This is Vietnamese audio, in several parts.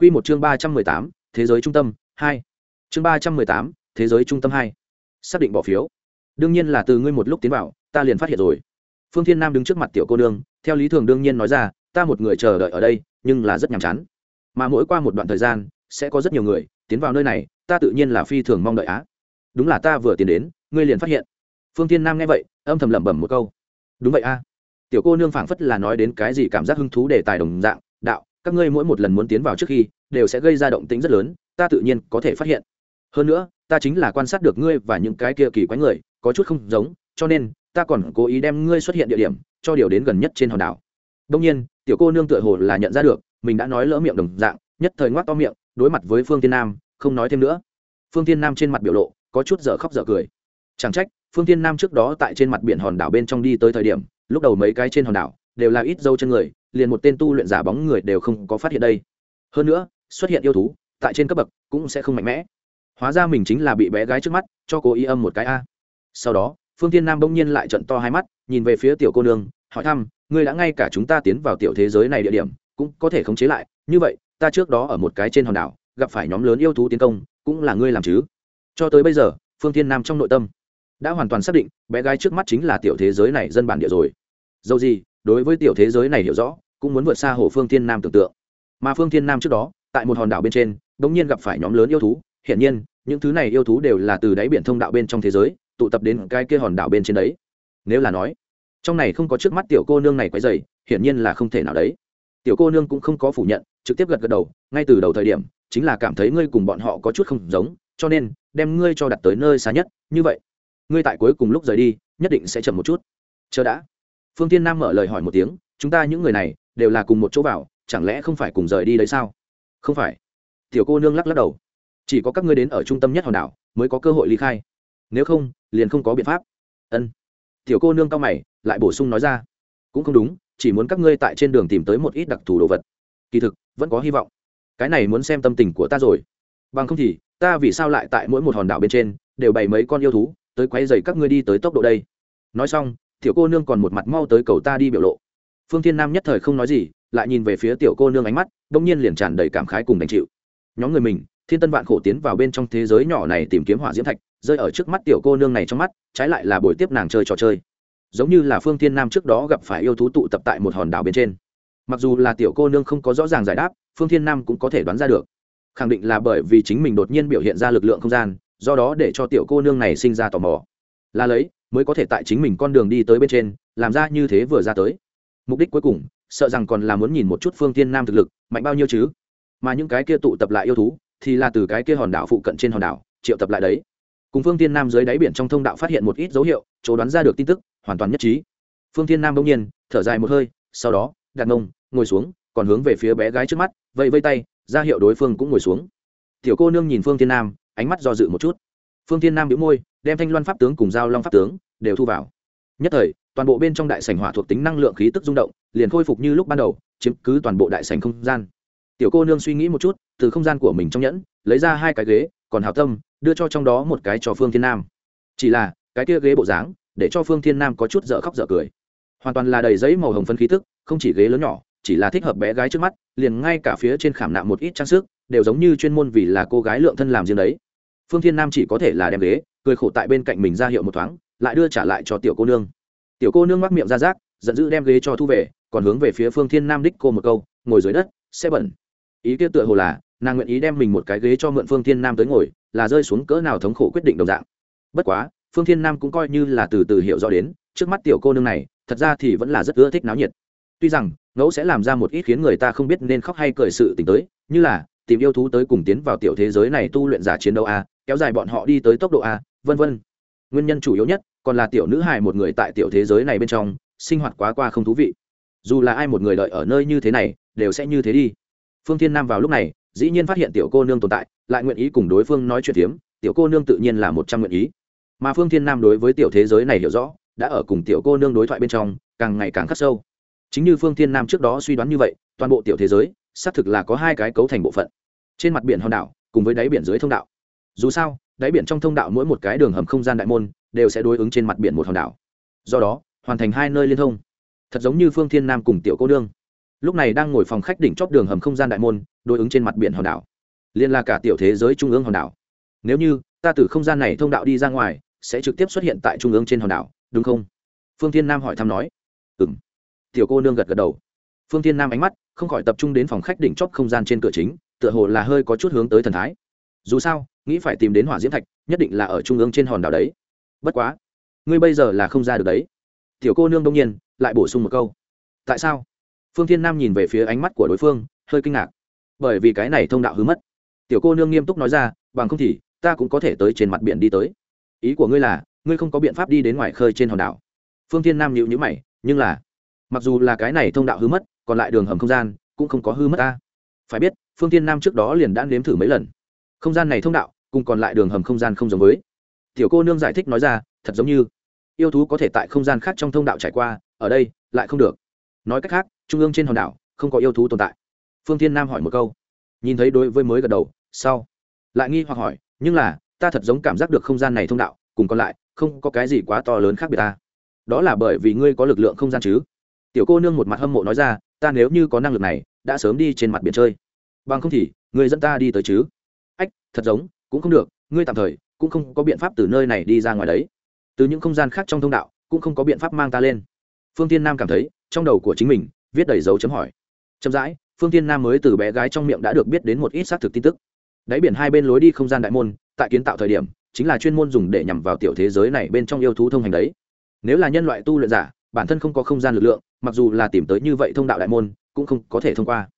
Quy một chương ba trăm mười tám, thế giới trung tâm hai. Chương ba trăm mười tám, thế giới trung tâm hai. Xác định bỏ phiếu. Đương nhiên là từ ngươi một lúc tiến vào, ta liền phát hiện rồi. Phương thiên nam đứng trước mặt tiểu cô nương, theo lý thường đương nhiên nói ra, ta một người chờ đợi ở đây, nhưng là rất nhàm chán. Mà mỗi qua một đoạn thời gian, sẽ có rất nhiều người tiến vào nơi này, ta tự nhiên là phi thường mong đợi á. Đúng là ta vừa tiến đến, ngươi liền phát hiện. Phương thiên nam nghe vậy, âm thầm lẩm bẩm một câu. Đúng vậy a tiểu cô nương phảng phất là nói đến cái gì cảm giác hứng thú đề tài đồng dạng, đạo các ngươi mỗi một lần muốn tiến vào trước khi, đều sẽ gây ra động tĩnh rất lớn, ta tự nhiên có thể phát hiện. Hơn nữa, ta chính là quan sát được ngươi và những cái kia kỳ quái người, có chút không giống, cho nên, ta còn cố ý đem ngươi xuất hiện địa điểm, cho điều đến gần nhất trên hòn đảo. Đông nhiên, tiểu cô nương tựa hồ là nhận ra được, mình đã nói lỡ miệng đồng dạng, nhất thời ngoác to miệng, đối mặt với phương tiên nam, không nói thêm nữa. Phương tiên nam trên mặt biểu lộ, có chút dở khóc dở cười. Chẳng trách, phương tiên nam trước đó tại trên mặt biển hòn đảo bên trong đi tới thời điểm, lúc đầu mấy cái trên hòn đảo, đều là ít dâu chân người liền một tên tu luyện giả bóng người đều không có phát hiện đây. Hơn nữa, xuất hiện yêu thú, tại trên cấp bậc, cũng sẽ không mạnh mẽ. Hóa ra mình chính là bị bé gái trước mắt, cho cô y âm một cái a. Sau đó, phương tiên nam bỗng nhiên lại trận to hai mắt, nhìn về phía tiểu cô nương, hỏi thăm, ngươi đã ngay cả chúng ta tiến vào tiểu thế giới này địa điểm, cũng có thể khống chế lại? Như vậy, ta trước đó ở một cái trên hòn đảo, gặp phải nhóm lớn yêu thú tiến công, cũng là ngươi làm chứ? Cho tới bây giờ, phương tiên nam trong nội tâm đã hoàn toàn xác định, bé gái trước mắt chính là tiểu thế giới này dân bản địa rồi. Dầu gì đối với tiểu thế giới này hiểu rõ, cũng muốn vượt xa hồ phương thiên nam tưởng tượng. Mà phương thiên nam trước đó, tại một hòn đảo bên trên đ ỗ n g nhiên gặp phải nhóm lớn yêu thú. Hiển nhiên, những thứ này yêu thú đều là từ đáy biển thông đạo bên trong thế giới, tụ tập đến cái kia hòn đảo bên trên đấy. Nếu là nói, trong này không có trước mắt tiểu cô nương này quấy dày hiển nhiên là không thể nào đấy. Tiểu cô nương cũng không có phủ nhận, trực tiếp gật gật đầu, ngay từ đầu thời điểm, chính là cảm thấy ngươi cùng bọn họ có chút không giống, cho nên, đem ngươi cho đặt tới nơi xa nhất. Như vậy, ngươi tại cuối cùng lúc rời đi, nhất định sẽ chậm một chút. Chờ đã phương tiên nam mở lời hỏi một tiếng, chúng ta những người này đều là cùng một chỗ vào, chẳng lẽ không phải cùng rời đi đấy sao? Không phải. Tiểu cô nương lắc lắc đầu. Chỉ có các ngươi đến ở trung tâm nhất hòn đảo mới có cơ hội ly khai. Nếu không, liền không có biện pháp. Ân. Tiểu cô nương cao mày, lại bổ sung nói ra. Cũng không đúng, chỉ muốn các ngươi tại trên đường tìm tới một ít đặc thù đồ vật. Kỳ thực, vẫn có hy vọng. Cái này muốn xem tâm tình của ta rồi. Bằng không thì, ta vì sao lại tại mỗi một hòn đảo bên trên, đều bày mấy con yêu thú, tới quay dày các ngươi đi tới tốc độ đây? Nói xong tiểu cô nương còn một mặt mau tới cầu ta đi biểu lộ. Phương thiên nam nhất thời không nói gì, lại nhìn về phía tiểu cô nương ánh mắt, đông nhiên liền tràn đầy cảm khái cùng đành chịu. Nhóm người mình, thiên tân vạn khổ tiến vào bên trong thế giới nhỏ này tìm kiếm hỏa diễm thạch, rơi ở trước mắt tiểu cô nương này trong mắt, trái lại là buổi tiếp nàng chơi trò chơi. Giống như là phương thiên nam trước đó gặp phải yêu thú tụ tập tại một hòn đảo bên trên. Mặc dù là tiểu cô nương không có rõ ràng giải đáp, phương thiên nam cũng có thể đoán ra được. Khẳng định là bởi vì chính mình đột nhiên biểu hiện ra lực lượng không gian, do đó để cho tiểu cô nương này sinh ra tò mò. Là lấy mới có thể tại chính mình con đường đi tới bên trên, làm ra như thế vừa ra tới. Mục đích cuối cùng, sợ rằng còn là muốn nhìn một chút phương tiên nam thực lực, mạnh bao nhiêu chứ? Mà những cái kia tụ tập lại yêu thú, thì là từ cái kia hòn đảo phụ cận trên hòn đảo, triệu tập lại đấy. Cùng phương tiên nam dưới đáy biển trong thông đạo phát hiện một ít dấu hiệu, chỗ đoán ra được tin tức, hoàn toàn nhất trí. Phương tiên nam bỗng nhiên, thở dài một hơi, sau đó, đặt mông, ngồi xuống, còn hướng về phía bé gái trước mắt, vẫy vây tay, ra hiệu đối phương cũng ngồi xuống. Tiểu cô nương nhìn phương tiên nam, ánh mắt do dự một chút phương tiên nam biếu môi, đem thanh loan pháp tướng cùng giao long pháp tướng đều thu vào. Nhất thời, toàn bộ bên trong đại sảnh hỏa thuộc tính năng lượng khí tức rung động, liền khôi phục như lúc ban đầu, chiếm cứ toàn bộ đại sảnh không gian. Tiểu cô nương suy nghĩ một chút, từ không gian của mình trong nhẫn, lấy ra hai cái ghế, còn hào tâm, đưa cho trong đó một cái cho phương thiên nam. Chỉ là, cái kia ghế bộ dáng, để cho phương thiên nam có chút dở khóc dở cười. Hoàn toàn là đầy giấy màu hồng phân khí tức, không chỉ ghế lớn nhỏ, chỉ là thích hợp bé gái trước mắt, liền ngay cả phía trên khảm nạm một ít trang sức, đều giống như chuyên môn vì là cô gái lượng thân làm riêng đấy phương thiên nam chỉ có thể là đem ghế, cười khổ tại bên cạnh mình ra hiệu một thoáng, lại đưa trả lại cho tiểu cô nương. Tiểu cô nương mắc miệng ra rác, giận dữ đem ghế cho thu về, còn hướng về phía phương thiên nam đích cô một câu, ngồi dưới đất, sẽ bẩn. Ý kia tựa hồ là, nàng nguyện ý đem mình một cái ghế cho mượn phương thiên nam tới ngồi, là rơi xuống cỡ nào thống khổ quyết định đồng dạng. Bất quá, phương thiên nam cũng coi như là từ từ hiểu rõ đến, trước mắt tiểu cô nương này, thật ra thì vẫn là rất ưa thích náo nhiệt. Tuy rằng, ngẫu sẽ làm ra một ít khiến người ta không biết nên khóc hay cười sự t tới, như là, tìm yêu thú tới cùng tiến vào tiểu thế giới này tu luyện giả chiến đấu a kéo dài bọn họ đi tới tốc độ a, vân vân. Nguyên nhân chủ yếu nhất, còn là tiểu nữ hài một người tại tiểu thế giới này bên trong, sinh hoạt quá qua không thú vị. Dù là ai một người đợi ở nơi như thế này, đều sẽ như thế đi. Phương thiên nam vào lúc này, dĩ nhiên phát hiện tiểu cô nương tồn tại, lại nguyện ý cùng đối phương nói chuyện phiếm, tiểu cô nương tự nhiên là một trăm nguyện ý. Mà phương thiên nam đối với tiểu thế giới này hiểu rõ, đã ở cùng tiểu cô nương đối thoại bên trong, càng ngày càng khắc sâu. Chính như phương thiên nam trước đó suy đoán như vậy, toàn bộ tiểu thế giới, xác thực là có hai cái cấu thành bộ phận. Trên mặt biển hòn đảo, cùng với đáy biển dưới thông đạo dù sao, đáy biển trong thông đạo mỗi một cái đường hầm không gian đại môn đều sẽ đối ứng trên mặt biển một hòn đảo. Do đó, hoàn thành hai nơi liên thông. Thật giống như phương thiên nam cùng tiểu cô đương lúc này đang ngồi phòng khách đỉnh chóp đường hầm không gian đại môn, đối ứng trên mặt biển hòn đảo. Liên là cả tiểu thế giới trung ương hòn đảo. Nếu như, ta từ không gian này thông đạo đi ra ngoài, sẽ trực tiếp xuất hiện tại trung ương trên hòn đảo, đúng không? Phương thiên nam hỏi thăm nói. Ừ m tiểu cô nương gật gật đầu. Phương thiên nam ánh mắt không khỏi tập trung đến phòng khách đỉnh chóp không gian trên cửa chính, tựa hồ là hơi có chút hướng tới thần thái. Dù sao nghĩ phải tìm đến hỏa diễm thạch, nhất định là ở trung ương trên hòn đảo đấy. Bất quá, ngươi bây giờ là không ra được đấy. Tiểu cô nương đông nhiên lại bổ sung một câu. Tại sao? Phương thiên nam nhìn về phía ánh mắt của đối phương, hơi kinh ngạc. Bởi vì cái này thông đạo hứa mất. Tiểu cô nương nghiêm túc nói ra, bằng không thì ta cũng có thể tới trên mặt biển đi tới. Ý của ngươi là, ngươi không có biện pháp đi đến ngoài khơi trên hòn đảo. Phương thiên nam nhịu nhữ mày, nhưng là, mặc dù là cái này thông đạo hư mất, còn lại đường hầm không gian cũng không có hư mất ta. Phải biết, phương thiên nam trước đó liền đã nếm thử mấy lần. Không gian này thông đạo cùng còn lại đường hầm không gian không giống với. Tiểu cô nương giải thích nói ra, thật giống như, yêu thú có thể tại không gian khác trong thông đạo trải qua, ở đây, lại không được. Nói cách khác, trung ương trên hòn đảo, không có yêu thú tồn tại. Phương thiên nam hỏi một câu. Nhìn thấy đối với mới gật đầu, sau, lại nghi hoặc hỏi, nhưng là, ta thật giống cảm giác được không gian này thông đạo, cùng còn lại, không có cái gì quá to lớn khác biệt ta. Đó là bởi vì ngươi có lực lượng không gian chứ. Tiểu cô nương một mặt hâm mộ nói ra, ta nếu như có năng lực này, đã sớm đi trên mặt biển chơi. Bằng không thì, ngươi dẫn ta đi tới chứ. Ách, thật giống cũng không được, ngươi tạm thời cũng không có biện pháp từ nơi này đi ra ngoài đấy. Từ những không gian khác trong thông đạo cũng không có biện pháp mang ta lên. Phương tiên nam cảm thấy, trong đầu của chính mình viết đầy dấu chấm hỏi. Chậm rãi, phương tiên nam mới từ bé gái trong miệng đã được biết đến một ít xác thực tin tức. Đáy biển hai bên lối đi không gian đại môn, tại kiến tạo thời điểm, chính là chuyên môn dùng để nhằm vào tiểu thế giới này bên trong yêu thú thông hành đấy. Nếu là nhân loại tu luyện giả, bản thân không có không gian lực lượng, mặc dù là tìm tới như vậy thông đạo đại môn, cũng không có thể thông qua.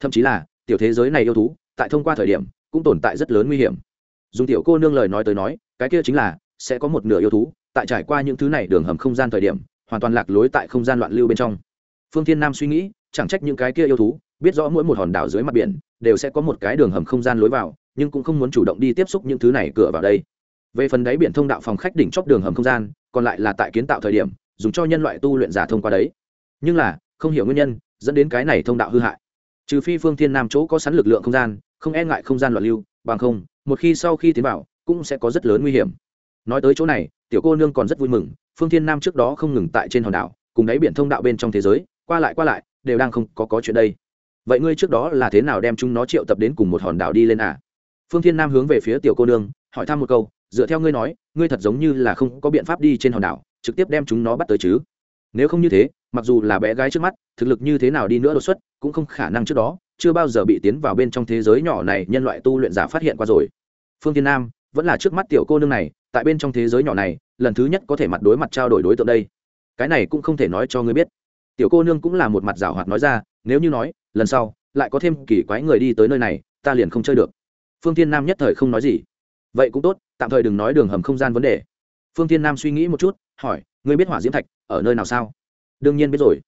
Thậm chí là, tiểu thế giới này yêu thú, tại thông qua thời điểm, cũng tồn tại rất lớn nguy hiểm dùng tiểu cô nương lời nói tới nói, cái kia chính là, sẽ có một nửa yêu thú, tại trải qua những thứ này đường hầm không gian thời điểm, hoàn toàn lạc lối tại không gian loạn lưu bên trong. Phương thiên nam suy nghĩ, chẳng trách những cái kia yêu thú, biết rõ mỗi một hòn đảo dưới mặt biển, đều sẽ có một cái đường hầm không gian lối vào, nhưng cũng không muốn chủ động đi tiếp xúc những thứ này cửa vào đây. Về phần đáy biển thông đạo phòng khách đỉnh chóp đường hầm không gian, còn lại là tại kiến tạo thời điểm, dùng cho nhân loại tu luyện giả thông qua đấy. Nhưng là, không hiểu nguyên nhân, dẫn đến cái này thông đạo hư hại. Trừ phi phương thiên nam chỗ có sẵn lực lượng không gian, không e ngại không gian loạn lưu, bằng không một khi sau khi tiến vào, cũng sẽ có rất lớn nguy hiểm. Nói tới chỗ này, tiểu cô nương còn rất vui mừng, phương thiên nam trước đó không ngừng tại trên hòn đảo, cùng đáy biển thông đạo bên trong thế giới, qua lại qua lại, đều đang không có có chuyện đây. Vậy ngươi trước đó là thế nào đem chúng nó triệu tập đến cùng một hòn đảo đi lên à? Phương thiên nam hướng về phía tiểu cô nương, hỏi thăm một câu, dựa theo ngươi nói, ngươi thật giống như là không có biện pháp đi trên hòn đảo, trực tiếp đem chúng nó bắt tới chứ? Nếu không như thế, mặc dù là bé gái trước mắt, thực lực như thế nào đi nữa đột xuất, cũng không khả năng trước đó, chưa bao giờ bị tiến vào bên trong thế giới nhỏ này nhân loại tu luyện giả phát hiện qua rồi. Phương tiên nam, vẫn là trước mắt tiểu cô nương này, tại bên trong thế giới nhỏ này, lần thứ nhất có thể mặt đối mặt trao đổi đối tượng đây. Cái này cũng không thể nói cho ngươi biết. Tiểu cô nương cũng là một mặt rào hoạt nói ra, nếu như nói, lần sau, lại có thêm kỳ quái người đi tới nơi này, ta liền không chơi được. Phương tiên nam nhất thời không nói gì. Vậy cũng tốt, tạm thời đừng nói đường hầm không gian vấn đề. Phương tiên nam suy nghĩ một chút, hỏi ngươi biết hỏa diễm thạch ở nơi nào sao? Đương nhiên biết rồi.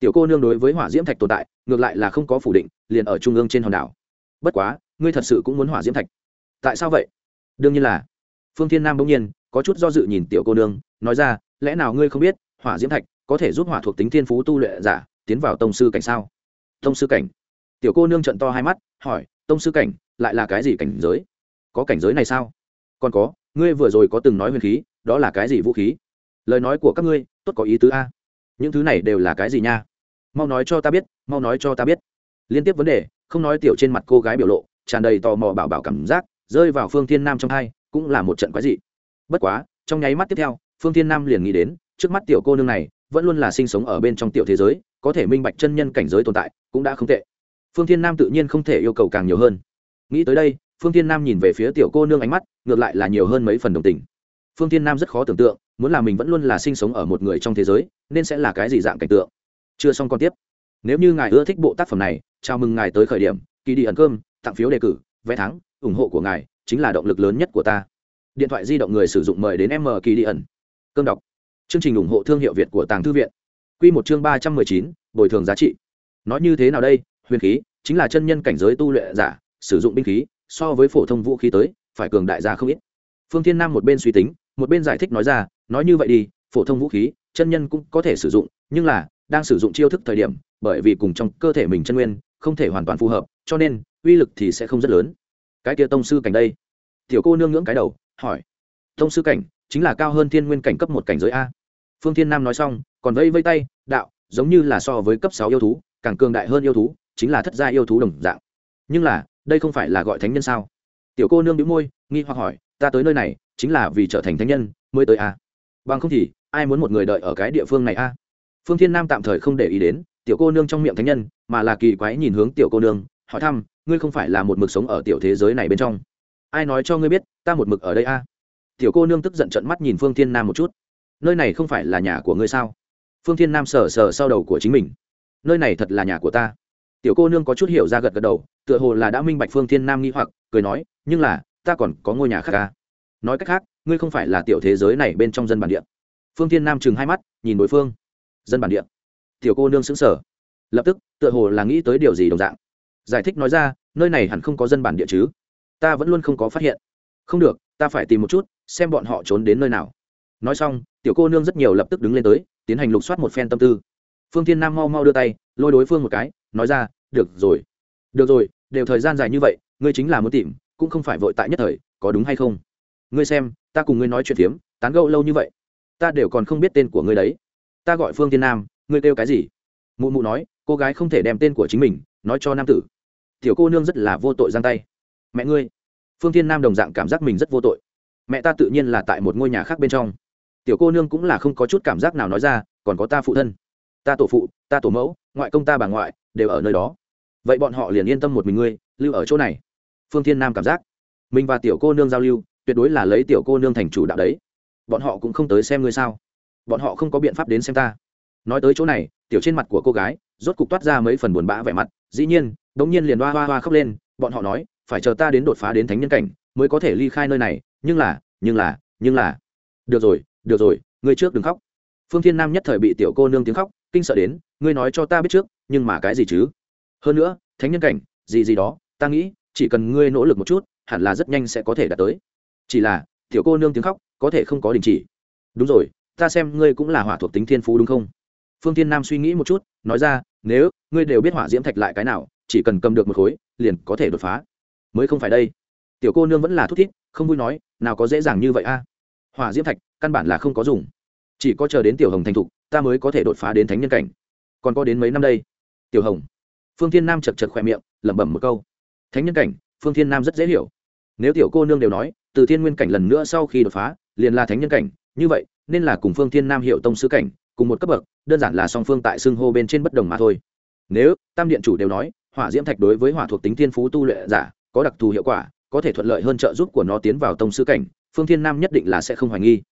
Tiểu cô nương đối với hỏa diễm thạch tồn tại, ngược lại là không có phủ định, liền ở trung ương trên hòn đảo. Bất quá, ngươi thật sự cũng muốn hỏa diễm thạch. Tại sao vậy? Đương nhiên là. Phương thiên nam bỗng nhiên, có chút do dự nhìn tiểu cô nương, nói ra, lẽ nào ngươi không biết, hỏa diễm thạch có thể giúp hỏa thuộc tính thiên phú tu luyện giả tiến vào tông sư cảnh sao? Tông sư cảnh? Tiểu cô nương trận to hai mắt, hỏi, tông sư cảnh lại là cái gì cảnh giới? Có cảnh giới này sao? Còn có, ngươi vừa rồi có từng nói huyền khí, đó là cái gì vũ khí? Lời nói của các ngươi, tốt có ý tứ a. Những thứ này đều là cái gì nha? Mau nói cho ta biết, mau nói cho ta biết. Liên tiếp vấn đề, không nói tiểu trên mặt cô gái biểu lộ, tràn đầy tò mò bảo bảo cảm giác, rơi vào phương thiên nam trong hai, cũng là một trận quái dị. Bất quá, trong nháy mắt tiếp theo, phương thiên nam liền nghĩ đến, trước mắt tiểu cô nương này, vẫn luôn là sinh sống ở bên trong tiểu thế giới, có thể minh bạch chân nhân cảnh giới tồn tại, cũng đã không tệ. Phương thiên nam tự nhiên không thể yêu cầu càng nhiều hơn. Nghĩ tới đây, phương thiên nam nhìn về phía tiểu cô nương ánh mắt, ngược lại là nhiều hơn mấy phần đồng tình phương thiên nam rất khó tưởng tượng, muốn là mình vẫn luôn là sinh sống ở một người trong thế giới, nên sẽ là cái gì dạng cảnh tượng. Chưa xong còn tiếp. Nếu như ngài ưa thích bộ tác phẩm này, chào mừng ngài tới khởi điểm, kỳ đi ẩn cơm, tặng phiếu đề cử, vé thắng, ủng hộ của ngài chính là động lực lớn nhất của ta. Điện thoại di động người sử dụng mời đến m kỳ đi ẩn. Cơm đọc. Chương trình ủng hộ thương hiệu việt của tàng thư viện. Q một chương ba trăm mười chín, bồi thường giá trị. Nói như thế nào đây? Huyền khí, chính là chân nhân cảnh giới tu luyện giả, sử dụng binh khí, so với phổ thông vũ khí tới, phải cường đại gia không ít phương thiên nam một bên suy tính, một bên giải thích nói ra, nói như vậy đi, phổ thông vũ khí, chân nhân cũng có thể sử dụng, nhưng là, đang sử dụng chiêu thức thời điểm, bởi vì cùng trong cơ thể mình chân nguyên, không thể hoàn toàn phù hợp, cho nên, uy lực thì sẽ không rất lớn. Cái kia tông sư cảnh đây. Tiểu cô nương ngưỡng cái đầu, hỏi. Tông sư cảnh, chính là cao hơn thiên nguyên cảnh cấp một cảnh giới a. Phương thiên nam nói xong, còn vây vây tay, đạo, giống như là so với cấp sáu yêu thú, càng cường đại hơn yêu thú, chính là thất gia yêu thú đồng dạng. Nhưng là, đây không phải là gọi thánh nhân sao? Tiểu cô nương đĩu môi, nghi hoặc hỏi ta tới nơi này chính là vì trở thành thánh nhân, mới tới à? bằng không thì, ai muốn một người đợi ở cái địa phương này à? phương thiên nam tạm thời không để ý đến, tiểu cô nương trong miệng thánh nhân, mà là kỳ quái nhìn hướng tiểu cô nương, hỏi thăm, ngươi không phải là một mực sống ở tiểu thế giới này bên trong ai nói cho ngươi biết, ta một mực ở đây a à? tiểu cô nương tức giận trận mắt nhìn phương thiên nam một chút nơi này không phải là nhà của ngươi sao phương thiên nam sờ sờ sau đầu của chính mình nơi này thật là nhà của ta tiểu cô nương có chút hiểu ra gật gật đầu, tựa hồ là đã minh bạch phương thiên nam nghi hoặc, cười nói, nhưng là ta còn có ngôi nhà khác ca nói cách khác, ngươi không phải là tiểu thế giới này bên trong dân bản địa. Phương thiên nam chừng hai mắt, nhìn đối phương. Dân bản địa. Tiểu cô nương xứng sở lập tức, tựa hồ là nghĩ tới điều gì đồng dạng. Giải thích nói ra, nơi này hẳn không có dân bản địa chứ. Ta vẫn luôn không có phát hiện. Không được, ta phải tìm một chút, xem bọn họ trốn đến nơi nào. Nói xong, tiểu cô nương rất nhiều lập tức đứng lên tới, tiến hành lục soát một phen tâm tư. Phương thiên nam mau mau đưa tay, lôi đối phương một cái, nói ra, được rồi. Được rồi, đều thời gian dài như vậy, ngươi chính là muốn tìm cũng không phải vội tại nhất thời, có đúng hay không? Ngươi xem, ta cùng ngươi nói chuyện phiếm, tán gẫu lâu như vậy, ta đều còn không biết tên của ngươi đấy. Ta gọi phương thiên nam, ngươi kêu cái gì? Mụ mụ nói, cô gái không thể đem tên của chính mình nói cho nam tử. Tiểu cô nương rất là vô tội giang tay. Mẹ ngươi. Phương thiên nam đồng dạng cảm giác mình rất vô tội. Mẹ ta tự nhiên là tại một ngôi nhà khác bên trong. Tiểu cô nương cũng là không có chút cảm giác nào nói ra, còn có ta phụ thân. Ta tổ phụ, ta tổ mẫu, ngoại công ta bà ngoại, đều ở nơi đó. Vậy bọn họ liền yên tâm một mình ngươi, lưu ở chỗ này phương thiên nam cảm giác. Mình và tiểu cô nương giao lưu, tuyệt đối là lấy tiểu cô nương thành chủ đạo đấy. Bọn họ cũng không tới xem ngươi sao? Bọn họ không có biện pháp đến xem ta. Nói tới chỗ này, tiểu trên mặt của cô gái, rốt cục toát ra mấy phần buồn bã vẻ mặt. Dĩ nhiên đ ỗ n g nhiên liền hoa hoa hoa khóc lên. Bọn họ nói, phải chờ ta đến đột phá đến thánh nhân cảnh, mới có thể ly khai nơi này. Nhưng là nhưng là nhưng là. Được rồi được rồi, ngươi trước đừng khóc. Phương thiên nam nhất thời bị tiểu cô nương tiếng khóc, kinh sợ đến, ngươi nói cho ta biết trước, nhưng mà cái gì chứ? Hơn nữa, thánh nhân cảnh, gì gì đó, ta nghĩ chỉ cần ngươi nỗ lực một chút, hẳn là rất nhanh sẽ có thể đạt tới. Chỉ là, tiểu cô nương tiếng khóc, có thể không có đình chỉ. Đúng rồi, ta xem ngươi cũng là hỏa thuộc tính thiên phú đúng không? Phương tiên nam suy nghĩ một chút, nói ra, nếu, ngươi đều biết hỏa diễm thạch lại cái nào, chỉ cần cầm được một khối, liền có thể đột phá. Mới không phải đây. Tiểu cô nương vẫn là thút thít, không vui nói, nào có dễ dàng như vậy a. Hỏa diễm thạch, căn bản là không có dùng. Chỉ có chờ đến tiểu hồng thành thục, ta mới có thể đột phá đến thánh nhân cảnh. Còn có đến mấy năm đây? Tiểu hồng. Phương thiên nam chật chật khỏe miệng, lẩm bẩm một câu thánh nhân cảnh, phương thiên nam rất dễ hiểu. Nếu tiểu cô nương đều nói, từ thiên nguyên cảnh lần nữa sau khi đột phá, liền là thánh nhân cảnh, như vậy, nên là cùng phương thiên nam hiệu tông sứ cảnh, cùng một cấp bậc, đơn giản là song phương tại xưng hô bên trên bất đồng mà thôi. Nếu, tam điện chủ đều nói, hỏa diễm thạch đối với hỏa thuộc tính thiên phú tu luyện giả, có đặc thù hiệu quả, có thể thuận lợi hơn trợ giúp của nó tiến vào tông sư cảnh, phương thiên nam nhất định là sẽ không hoài nghi.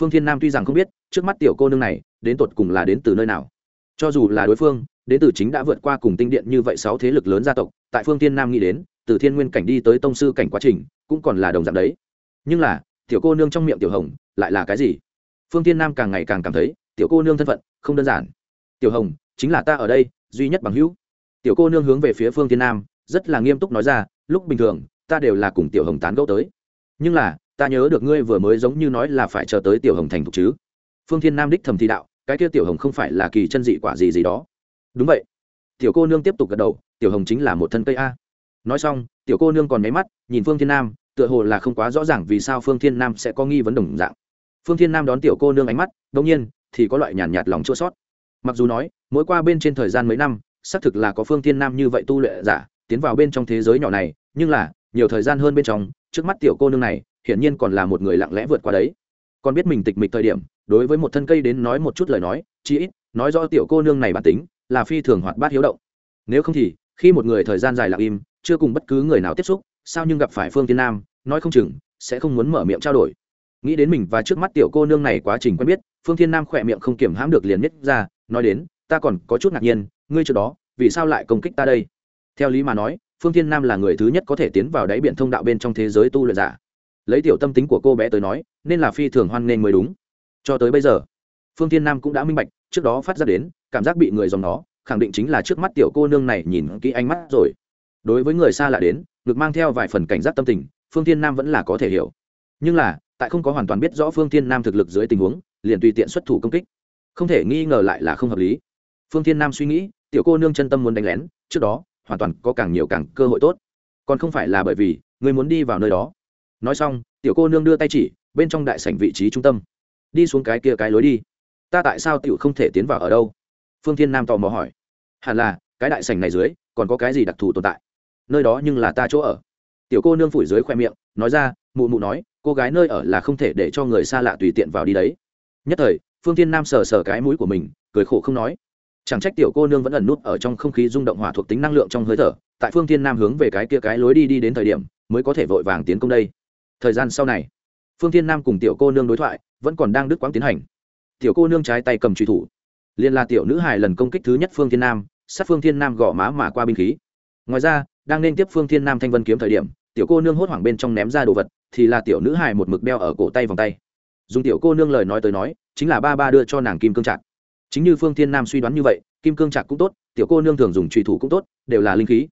Phương thiên nam tuy rằng không biết, trước mắt tiểu cô nương này, đến tột cùng là đến từ nơi nào. Cho dù là đối phương đến từ chính đã vượt qua cùng tinh điện như vậy sáu thế lực lớn gia tộc, tại phương thiên nam nghĩ đến, từ thiên nguyên cảnh đi tới tông sư cảnh quá trình, cũng còn là đồng dạng đấy. Nhưng là, tiểu cô nương trong miệng tiểu hồng, lại là cái gì? Phương thiên nam càng ngày càng cảm thấy, tiểu cô nương thân phận, không đơn giản. Tiểu hồng, chính là ta ở đây, duy nhất bằng hữu. Tiểu cô nương hướng về phía phương thiên nam, rất là nghiêm túc nói ra, lúc bình thường, ta đều là cùng tiểu hồng tán gẫu tới. Nhưng là, ta nhớ được ngươi vừa mới giống như nói là phải chờ tới tiểu hồng thành thục chứ. Phương thiên nam đích thầm thi đạo, cái kia tiểu hồng không phải là kỳ chân dị quả gì gì đó đúng vậy. Tiểu cô nương tiếp tục gật đầu tiểu hồng chính là một thân cây a. Nói xong tiểu cô nương còn nháy mắt nhìn phương thiên nam tựa hồ là không quá rõ ràng vì sao phương thiên nam sẽ có nghi vấn đồng dạng. Phương thiên nam đón tiểu cô nương ánh mắt đông nhiên thì có loại nhàn nhạt, nhạt lòng chua sót mặc dù nói mỗi qua bên trên thời gian mấy năm xác thực là có phương thiên nam như vậy tu luyện giả tiến vào bên trong thế giới nhỏ này nhưng là nhiều thời gian hơn bên trong trước mắt tiểu cô nương này hiển nhiên còn là một người lặng lẽ vượt qua đấy. Còn biết mình tịch mịch thời điểm đối với một thân cây đến nói một chút lời nói chí ít nói rõ tiểu cô nương này bản tính là phi thường hoạt bát hiếu động. Nếu không thì, khi một người thời gian dài lặng im, chưa cùng bất cứ người nào tiếp xúc, sao nhưng gặp phải phương tiên nam, nói không chừng, sẽ không muốn mở miệng trao đổi. Nghĩ đến mình và trước mắt tiểu cô nương này quá trình quen biết, phương thiên nam khỏe miệng không kiểm hãm được liền nhất ra, nói đến, ta còn có chút ngạc nhiên, ngươi trước đó, vì sao lại công kích ta đây? Theo lý mà nói, phương thiên nam là người thứ nhất có thể tiến vào đáy biển thông đạo bên trong thế giới tu luyện giả. Lấy tiểu tâm tính của cô bé tới nói, nên là phi thường hoan nghênh mới đúng. Cho tới bây giờ, phương thiên nam cũng đã minh bạch, trước đó phát ra đến cảm giác bị người dòng nó, khẳng định chính là trước mắt tiểu cô nương này nhìn kỹ ánh mắt rồi. Đối với người xa lạ đến được mang theo vài phần cảnh giác tâm tình, phương thiên nam vẫn là có thể hiểu. Nhưng là, tại không có hoàn toàn biết rõ phương thiên nam thực lực dưới tình huống, liền tùy tiện xuất thủ công kích. Không thể nghi ngờ lại là không hợp lý. Phương thiên nam suy nghĩ, tiểu cô nương chân tâm muốn đánh lén, trước đó, hoàn toàn có càng nhiều càng cơ hội tốt. Còn không phải là bởi vì, người muốn đi vào nơi đó. Nói xong, tiểu cô nương đưa tay chỉ, bên trong đại sảnh vị trí trung tâm. Đi xuống cái kia cái lối đi. Ta tại sao tiểu không thể tiến vào ở đâu? Phương thiên nam tò mò hỏi. Hẳn là, cái đại sảnh này dưới, còn có cái gì đặc thù tồn tại? Nơi đó nhưng là ta chỗ ở. Tiểu cô nương phủi dưới khoe miệng, nói ra, mụ mụ nói, cô gái nơi ở là không thể để cho người xa lạ tùy tiện vào đi đấy. Nhất thời, phương Thiên nam sờ sờ cái mũi của mình, cười khổ không nói. Chẳng trách tiểu cô nương vẫn ẩn nút ở trong không khí rung động hỏa thuộc tính năng lượng trong hơi thở, tại phương Thiên nam hướng về cái kia cái lối đi đi đến thời điểm, mới có thể vội vàng tiến công đây. Thời gian sau này, phương Thiên nam cùng tiểu cô nương đối thoại, vẫn còn đang đứt quãng tiến hành. Tiểu cô nương trái tay cầm truy thủ liên là tiểu nữ hài lần công kích thứ nhất phương thiên nam, sát phương thiên nam gõ má mà qua binh khí. Ngoài ra, đang nên tiếp phương thiên nam thanh vân kiếm thời điểm, tiểu cô nương hốt hoảng bên trong ném ra đồ vật, thì là tiểu nữ hài một mực đeo ở cổ tay vòng tay. Dùng tiểu cô nương lời nói tới nói, chính là ba ba đưa cho nàng kim cương trạc. Chính như phương thiên nam suy đoán như vậy, kim cương trạc cũng tốt, tiểu cô nương thường dùng trùy thủ cũng tốt, đều là linh khí.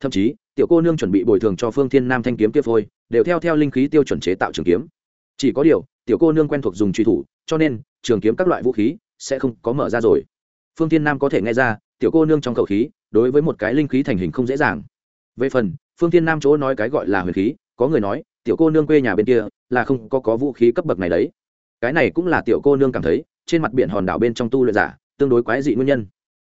Thậm chí, tiểu cô nương chuẩn bị bồi thường cho phương thiên nam thanh kiếm kia phôi, đều theo theo linh khí tiêu chuẩn chế tạo trường kiếm. Chỉ có điều, tiểu cô nương quen thuộc dùng truy thủ, cho nên, trường kiếm các loại vũ khí sẽ không có mở ra rồi. Phương thiên nam có thể nghe ra, tiểu cô nương trong khẩu khí, đối với một cái linh khí thành hình không dễ dàng. Về phần, phương thiên nam chỗ nói cái gọi là huyền khí, có người nói, tiểu cô nương quê nhà bên kia là không có có vũ khí cấp bậc này đấy. Cái này cũng là tiểu cô nương cảm thấy, trên mặt biển hòn đảo bên trong tu luyện giả, tương đối quái dị nguyên nhân.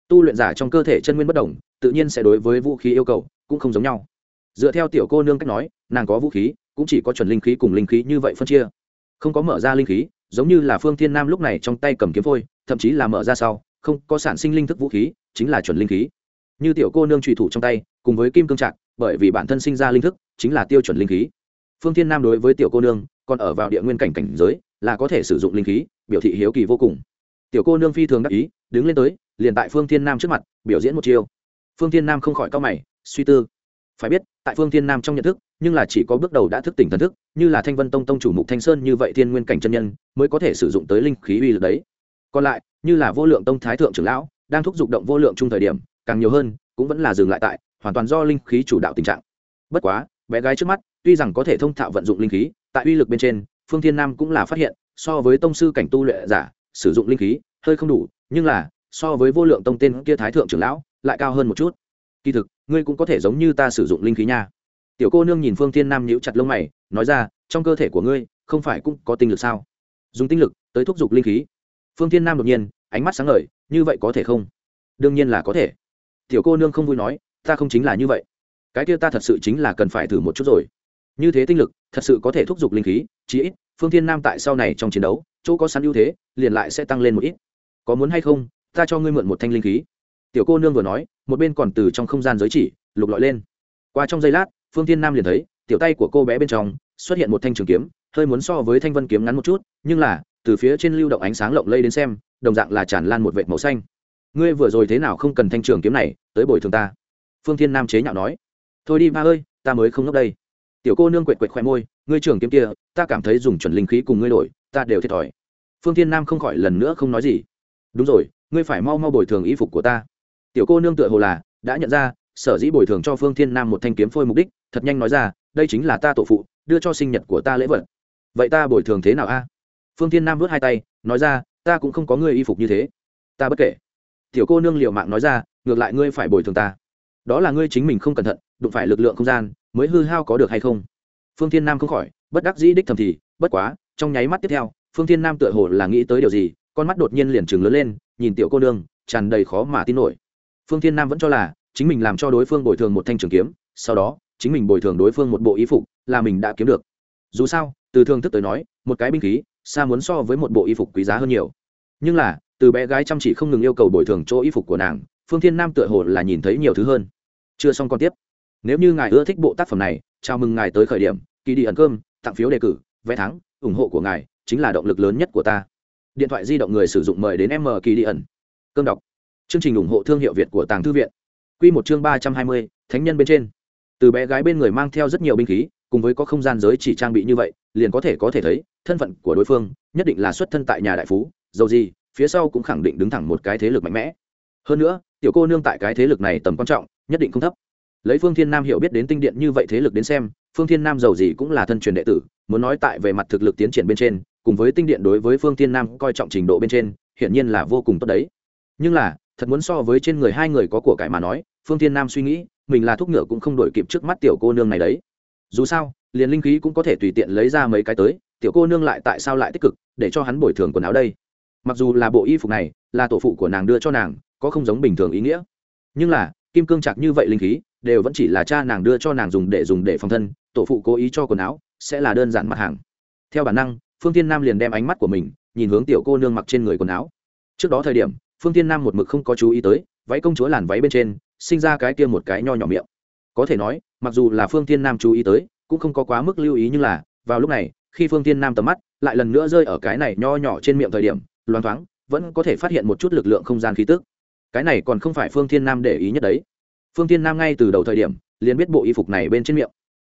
Tu luyện giả trong cơ thể chân nguyên bất đồng tự nhiên sẽ đối với vũ khí yêu cầu cũng không giống nhau. Dựa theo tiểu cô nương cách nói, nàng có vũ khí, cũng chỉ có chuẩn linh khí cùng linh khí như vậy phân chia. Không có mở ra linh khí giống như là phương thiên nam lúc này trong tay cầm kiếm phôi, thậm chí là mở ra sau, không có sản sinh linh thức vũ khí, chính là chuẩn linh khí. Như tiểu cô nương trùy thủ trong tay, cùng với kim cương trạc, bởi vì bản thân sinh ra linh thức, chính là tiêu chuẩn linh khí. Phương thiên nam đối với tiểu cô nương, còn ở vào địa nguyên cảnh cảnh giới, là có thể sử dụng linh khí, biểu thị hiếu kỳ vô cùng. Tiểu cô nương phi thường đắc ý, đứng lên tới, liền tại phương thiên nam trước mặt, biểu diễn một chiêu. Phương thiên nam không khỏi cao mày, suy tư phải biết, tại phương thiên nam trong nhận thức, nhưng là chỉ có bước đầu đã thức tỉnh thần thức, như là thanh vân tông tông chủ mục thanh sơn như vậy thiên nguyên cảnh chân nhân, mới có thể sử dụng tới linh khí uy lực đấy. Còn lại, như là vô lượng tông thái thượng trưởng lão, đang thúc giục động vô lượng chung thời điểm, càng nhiều hơn, cũng vẫn là dừng lại tại, hoàn toàn do linh khí chủ đạo tình trạng. Bất quá, bé gái trước mắt, tuy rằng có thể thông thạo vận dụng linh khí, tại uy lực bên trên, phương thiên nam cũng là phát hiện, so với tông sư cảnh tu luyện giả, sử dụng linh khí, hơi không đủ, nhưng là, so với vô lượng tông tên kia thái thượng trưởng lão, lại cao hơn một chút. Kỳ thực ngươi cũng có thể giống như ta sử dụng linh khí nha. Tiểu cô nương nhìn phương thiên nam nhíu chặt lông mày, nói ra, trong cơ thể của ngươi, không phải cũng có tinh lực sao? Dùng tinh lực tới thúc giục linh khí. Phương thiên nam đột nhiên, ánh mắt sáng ngời, như vậy có thể không? Đương nhiên là có thể. Tiểu cô nương không vui nói, ta không chính là như vậy. Cái kia ta thật sự chính là cần phải thử một chút rồi. Như thế tinh lực, thật sự có thể thúc giục linh khí, chí ít, phương thiên nam tại sau này trong chiến đấu, chỗ có sẵn ưu thế, liền lại sẽ tăng lên một ít. Có muốn hay không, ta cho ngươi mượn một thanh linh khí tiểu cô nương vừa nói, một bên còn từ trong không gian giới chỉ, lục lọi lên. Qua trong giây lát, phương thiên nam liền thấy, tiểu tay của cô bé bên trong, xuất hiện một thanh trường kiếm, hơi muốn so với thanh vân kiếm ngắn một chút, nhưng là, từ phía trên lưu động ánh sáng lộng lây đến xem, đồng dạng là tràn lan một vệt màu xanh. Ngươi vừa rồi thế nào không cần thanh trường kiếm này, tới bồi thường ta? Phương thiên nam chế nhạo nói. Thôi đi ba ơi, ta mới không ngốc đây. Tiểu cô nương quệt quệt khoe môi, ngươi trường kiếm kia, ta cảm thấy dùng chuẩn linh khí cùng ngươi đổi, ta đều thiệt thòi. Phương thiên nam không khỏi lần nữa không nói gì. Đúng rồi, ngươi phải mau mau bồi thường y phục của ta tiểu cô nương tựa hồ là, đã nhận ra, sở dĩ bồi thường cho phương thiên nam một thanh kiếm phôi mục đích, thật nhanh nói ra, đây chính là ta tổ phụ, đưa cho sinh nhật của ta lễ vật. Vậy ta bồi thường thế nào a? Phương thiên nam vớt hai tay, nói ra, ta cũng không có người y phục như thế. Ta bất kể. Tiểu cô nương liệu mạng nói ra, ngược lại ngươi phải bồi thường ta. Đó là ngươi chính mình không cẩn thận, đụng phải lực lượng không gian, mới hư hao có được hay không? Phương thiên nam không khỏi, bất đắc dĩ đích thầm thì, bất quá, trong nháy mắt tiếp theo, phương thiên nam tựa hồ là nghĩ tới điều gì, con mắt đột nhiên liền trừng lớn lên, nhìn tiểu cô nương, tràn đầy khó mà tin nổi phương thiên nam vẫn cho là, chính mình làm cho đối phương bồi thường một thanh trường kiếm, sau đó, chính mình bồi thường đối phương một bộ y phục, là mình đã kiếm được. Dù sao, từ thương thức tới nói, một cái binh khí, xa muốn so với một bộ y phục quý giá hơn nhiều. Nhưng là, từ bé gái chăm chỉ không ngừng yêu cầu bồi thường chỗ y phục của nàng, phương thiên nam tựa hồ là nhìn thấy nhiều thứ hơn. Chưa xong còn tiếp. Nếu như ngài ưa thích bộ tác phẩm này, chào mừng ngài tới khởi điểm kỳ đi ẩn cơm, tặng phiếu đề cử, vé thắng, ủng hộ của ngài chính là động lực lớn nhất của ta. Điện thoại di động người sử dụng mời đến m kỳ đi ẩn. Cơm đọc chương trình ủng hộ thương hiệu việt của tàng thư viện. Quy một chương ba trăm hai mươi, thánh nhân bên trên. Từ bé gái bên người mang theo rất nhiều binh khí, cùng với có không gian giới chỉ trang bị như vậy, liền có thể có thể thấy, thân phận của đối phương, nhất định là xuất thân tại nhà đại phú dầu gì, phía sau cũng khẳng định đứng thẳng một cái thế lực mạnh mẽ. Hơn nữa, tiểu cô nương tại cái thế lực này tầm quan trọng, nhất định không thấp. Lấy phương thiên nam hiểu biết đến tinh điện như vậy thế lực đến xem, phương thiên nam giàu gì cũng là thân truyền đệ tử, muốn nói tại về mặt thực lực tiến triển bên trên, cùng với tinh điện đối với phương thiên nam coi trọng trình độ bên trên, hiển nhiên là vô cùng tốt đấy. Nhưng là thật muốn so với trên người hai người có của cải mà nói, phương thiên nam suy nghĩ, mình là thuốc ngựa cũng không đổi kịp trước mắt tiểu cô nương này đấy. Dù sao, liền linh khí cũng có thể tùy tiện lấy ra mấy cái tới, tiểu cô nương lại tại sao lại tích cực, để cho hắn bồi thường quần áo đây. Mặc dù là bộ y phục này, là tổ phụ của nàng đưa cho nàng, có không giống bình thường ý nghĩa. Nhưng là, kim cương chặt như vậy linh khí, đều vẫn chỉ là cha nàng đưa cho nàng dùng để dùng để phòng thân, tổ phụ cố ý cho quần áo, sẽ là đơn giản mặt hàng. Theo bản năng, phương tiên nam liền đem ánh mắt của mình, nhìn hướng tiểu cô nương mặc trên người quần áo. Trước đó thời điểm phương tiên nam một mực không có chú ý tới, váy công chúa làn váy bên trên, sinh ra cái kia một cái nho nhỏ miệng. Có thể nói, mặc dù là phương tiên nam chú ý tới, cũng không có quá mức lưu ý nhưng là, vào lúc này, khi phương tiên nam tầm mắt lại lần nữa rơi ở cái này nho nhỏ trên miệng thời điểm, loáng thoáng, vẫn có thể phát hiện một chút lực lượng không gian khí tức. Cái này còn không phải phương thiên nam để ý nhất đấy. Phương thiên nam ngay từ đầu thời điểm, liền biết bộ y phục này bên trên miệng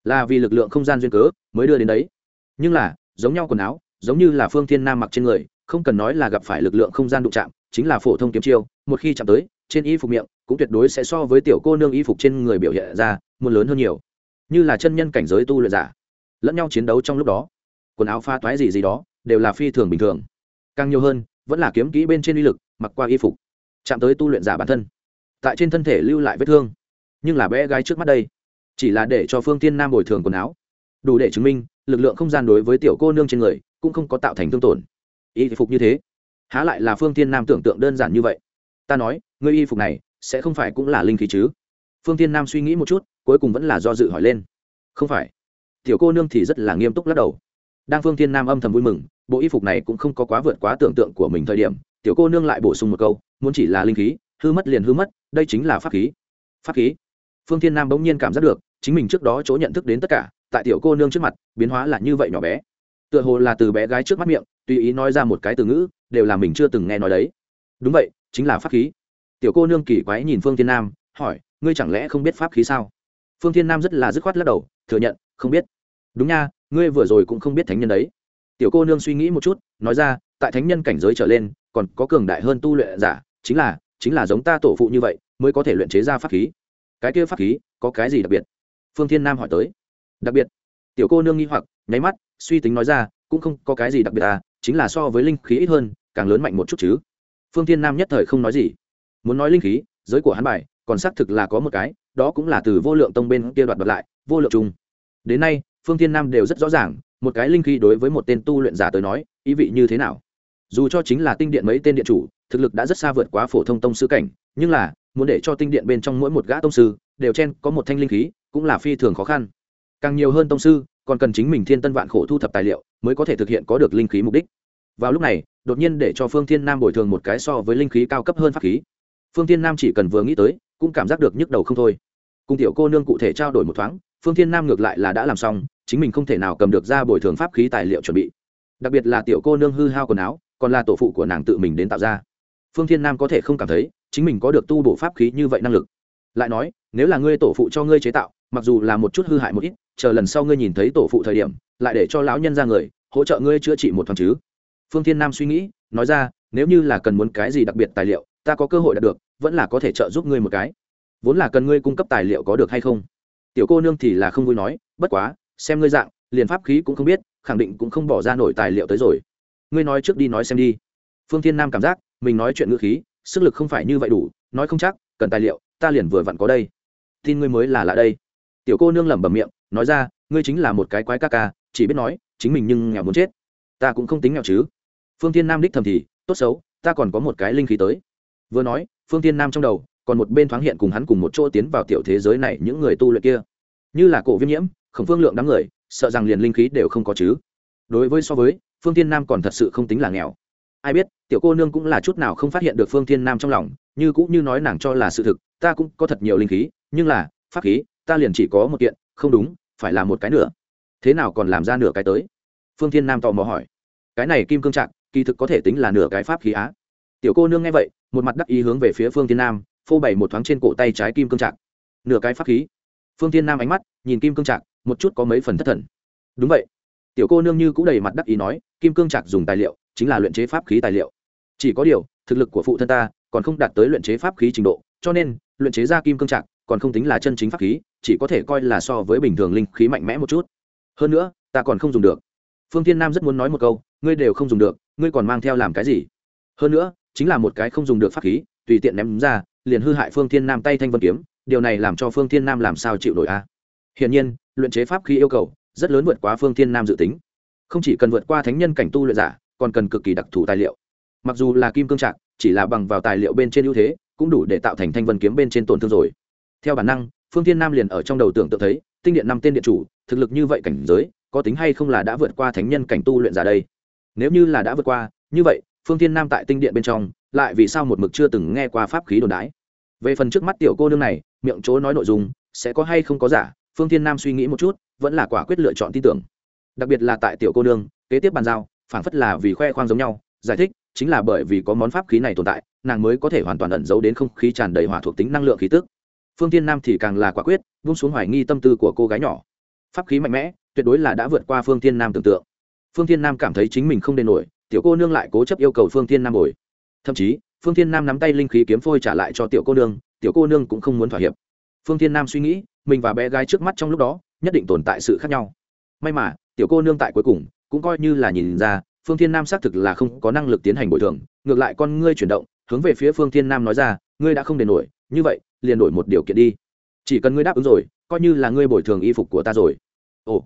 là vì lực lượng không gian duyên cớ mới đưa đến đấy. Nhưng là, giống nhau quần áo, giống như là phương thiên nam mặc trên người không cần nói là gặp phải lực lượng không gian đụng chạm, chính là phổ thông kiếm chiêu, một khi chạm tới, trên y phục miệng cũng tuyệt đối sẽ so với tiểu cô nương y phục trên người biểu hiện ra muốn lớn hơn nhiều. Như là chân nhân cảnh giới tu luyện giả, lẫn nhau chiến đấu trong lúc đó, quần áo pha toái gì gì đó, đều là phi thường bình thường. Càng nhiều hơn, vẫn là kiếm kỹ bên trên uy lực, mặc qua y phục, chạm tới tu luyện giả bản thân, tại trên thân thể lưu lại vết thương. Nhưng là bé gái trước mắt đây, chỉ là để cho phương tiên nam bồi thường quần áo, đủ để chứng minh lực lượng không gian đối với tiểu cô nương trên người cũng không có tạo thành thương tổn y phục như thế. Há lại là phương tiên nam tưởng tượng đơn giản như vậy. Ta nói, ngươi y phục này sẽ không phải cũng là linh khí chứ? Phương tiên nam suy nghĩ một chút, cuối cùng vẫn là do dự hỏi lên. Không phải. Tiểu cô nương thì rất là nghiêm túc lắc đầu. Đang phương tiên nam âm thầm vui mừng, bộ y phục này cũng không có quá vượt quá tưởng tượng của mình thời điểm, tiểu cô nương lại bổ sung một câu, muốn chỉ là linh khí, hư mất liền hư mất, đây chính là pháp khí. Pháp khí? Phương thiên nam bỗng nhiên cảm giác được, chính mình trước đó chỗ nhận thức đến tất cả, tại tiểu cô nương trước mặt, biến hóa là như vậy nhỏ bé. Tựa hồ là từ bé gái trước mắt miệng tùy ý nói ra một cái từ ngữ, đều là mình chưa từng nghe nói đấy. Đúng vậy, chính là pháp khí. Tiểu cô nương kỳ quái nhìn phương thiên nam, hỏi, ngươi chẳng lẽ không biết pháp khí sao? Phương thiên nam rất là dứt khoát lắc đầu, thừa nhận, không biết. Đúng nha, ngươi vừa rồi cũng không biết thánh nhân đấy. Tiểu cô nương suy nghĩ một chút, nói ra, tại thánh nhân cảnh giới trở lên, còn có cường đại hơn tu luyện giả, chính là chính là giống ta tổ phụ như vậy, mới có thể luyện chế ra pháp khí. Cái kia pháp khí, có cái gì đặc biệt? Phương thiên nam hỏi tới. Đặc biệt? Tiểu cô nương nghi hoặc, nháy mắt, suy tính nói ra, cũng không có cái gì đặc biệt à chính là so với linh khí ít hơn, càng lớn mạnh một chút chứ. Phương thiên nam nhất thời không nói gì. Muốn nói linh khí, giới của hắn bài, còn xác thực là có một cái, đó cũng là từ vô lượng tông bên kia đoạt đoạt lại, vô lượng chung đến nay, phương thiên nam đều rất rõ ràng, một cái linh khí đối với một tên tu luyện giả tới nói, ý vị như thế nào. Dù cho chính là tinh điện mấy tên điện chủ, thực lực đã rất xa vượt quá phổ thông tông sư cảnh, nhưng là, muốn để cho tinh điện bên trong mỗi một gã tông sư, đều chen có một thanh linh khí, cũng là phi thường khó khăn. Càng nhiều hơn tông sư còn cần chính mình thiên tân vạn khổ thu thập tài liệu mới có thể thực hiện có được linh khí mục đích. Vào lúc này, đột nhiên để cho phương thiên nam bồi thường một cái so với linh khí cao cấp hơn pháp khí. Phương thiên nam chỉ cần vừa nghĩ tới, cũng cảm giác được nhức đầu không thôi. Cùng tiểu cô nương cụ thể trao đổi một thoáng, phương thiên nam ngược lại là đã làm xong, chính mình không thể nào cầm được ra bồi thường pháp khí tài liệu chuẩn bị. Đặc biệt là tiểu cô nương hư hao quần áo, còn là tổ phụ của nàng tự mình đến tạo ra. Phương thiên nam có thể không cảm thấy, chính mình có được tu bổ pháp khí như vậy năng lực. Lại nói, nếu là ngươi tổ phụ cho ngươi chế tạo, mặc dù là một chút hư hại một ít chờ lần sau ngươi nhìn thấy tổ phụ thời điểm, lại để cho lão nhân ra người, hỗ trợ ngươi chữa trị một thoáng chứ. Phương thiên nam suy nghĩ, nói ra, nếu như là cần muốn cái gì đặc biệt tài liệu, ta có cơ hội đạt được, vẫn là có thể trợ giúp ngươi một cái. Vốn là cần ngươi cung cấp tài liệu có được hay không? Tiểu cô nương thì là không vui nói, bất quá, xem ngươi dạng, liền pháp khí cũng không biết, khẳng định cũng không bỏ ra nổi tài liệu tới rồi. Ngươi nói trước đi nói xem đi. Phương thiên nam cảm giác, mình nói chuyện ngữ khí, sức lực không phải như vậy đủ, nói không chắc, cần tài liệu, ta liền vừa vặn có đây. Tin ngươi mới là lạ đây. Tiểu cô nương lẩm bẩm miệng nói ra, ngươi chính là một cái quái ca ca, chỉ biết nói, chính mình nhưng nghèo muốn chết. Ta cũng không tính nghèo chứ. Phương thiên nam đích thầm thì, tốt xấu, ta còn có một cái linh khí tới. Vừa nói, phương thiên nam trong đầu, còn một bên thoáng hiện cùng hắn cùng một chỗ tiến vào tiểu thế giới này những người tu luyện kia. Như là cổ viêm nhiễm, khổng phương lượng đám người, sợ rằng liền linh khí đều không có chứ. Đối với so với, phương thiên nam còn thật sự không tính là nghèo. Ai biết, tiểu cô nương cũng là chút nào không phát hiện được phương thiên nam trong lòng, như cũng như nói nàng cho là sự thực, ta cũng có thật nhiều linh khí, nhưng là, pháp khí, ta liền chỉ có một kiện, không đúng phải là một cái nữa thế nào còn làm ra nửa cái tới? Phương thiên nam tò mò hỏi. Cái này kim cương trạng, kỳ thực có thể tính là nửa cái pháp khí á. Tiểu cô nương nghe vậy, một mặt đắc ý hướng về phía phương thiên nam, phô bày một thoáng trên cổ tay trái kim cương trạng. Nửa cái pháp khí. Phương thiên nam ánh mắt, nhìn kim cương trạng, một chút có mấy phần thất thần. Đúng vậy. Tiểu cô nương như cũng đầy mặt đắc ý nói, kim cương trạc dùng tài liệu, chính là luyện chế pháp khí tài liệu. Chỉ có điều, thực lực của phụ thân ta, còn không đạt tới luyện chế pháp khí trình độ, cho nên, luyện chế ra kim cương trạc còn không tính là chân chính pháp khí, chỉ có thể coi là so với bình thường linh khí mạnh mẽ một chút. Hơn nữa, ta còn không dùng được. Phương thiên nam rất muốn nói một câu, ngươi đều không dùng được, ngươi còn mang theo làm cái gì? Hơn nữa, chính là một cái không dùng được pháp khí, tùy tiện ném ra, liền hư hại phương thiên nam tay thanh vân kiếm, điều này làm cho phương thiên nam làm sao chịu nổi a? Hiển nhiên, luyện chế pháp khí yêu cầu, rất lớn vượt quá phương thiên nam dự tính. Không chỉ cần vượt qua thánh nhân cảnh tu luyện giả, còn cần cực kỳ đặc thù tài liệu. Mặc dù là kim cương trạng chỉ là bằng vào tài liệu bên trên ưu thế, cũng đủ để tạo thành thanh vân kiếm bên trên tổn thương rồi theo bản năng, phương thiên nam liền ở trong đầu tưởng tượng thấy, tinh điện năm tên điện chủ, thực lực như vậy cảnh giới, có tính hay không là đã vượt qua thánh nhân cảnh tu luyện giả đây? Nếu như là đã vượt qua, như vậy, phương thiên nam tại tinh điện bên trong, lại vì sao một mực chưa từng nghe qua pháp khí đồn đái về phần trước mắt tiểu cô nương này, miệng chỗ nói nội dung, sẽ có hay không có giả, phương thiên nam suy nghĩ một chút, vẫn là quả quyết lựa chọn tin tưởng. Đặc biệt là tại tiểu cô nương, kế tiếp bàn giao, phảng phất là vì khoe khoang giống nhau, giải thích, chính là bởi vì có món pháp khí này tồn tại, nàng mới có thể hoàn toàn ẩn giấu đến không khí tràn đầy hỏa thuộc tính năng lượng khí tức phương tiên nam thì càng là quả quyết, vung xuống hoài nghi tâm tư của cô gái nhỏ. Pháp khí mạnh mẽ, tuyệt đối là đã vượt qua phương tiên nam tưởng tượng. Phương tiên nam cảm thấy chính mình không đền nổi, tiểu cô nương lại cố chấp yêu cầu phương tiên nam bồi. Thậm chí, phương tiên nam nắm tay linh khí kiếm phôi trả lại cho tiểu cô nương, tiểu cô nương cũng không muốn thỏa hiệp. Phương tiên nam suy nghĩ, mình và bé gái trước mắt trong lúc đó, nhất định tồn tại sự khác nhau. May mà, tiểu cô nương tại cuối cùng, cũng coi như là nhìn ra, phương thiên nam xác thực là không có năng lực tiến hành bồi thường, ngược lại con ngươi chuyển động, hướng về phía phương thiên nam nói ra ngươi đã không đền nổi, như vậy, liền đổi một điều kiện đi. Chỉ cần ngươi đáp ứng rồi, coi như là ngươi bồi thường y phục của ta rồi. Ồ.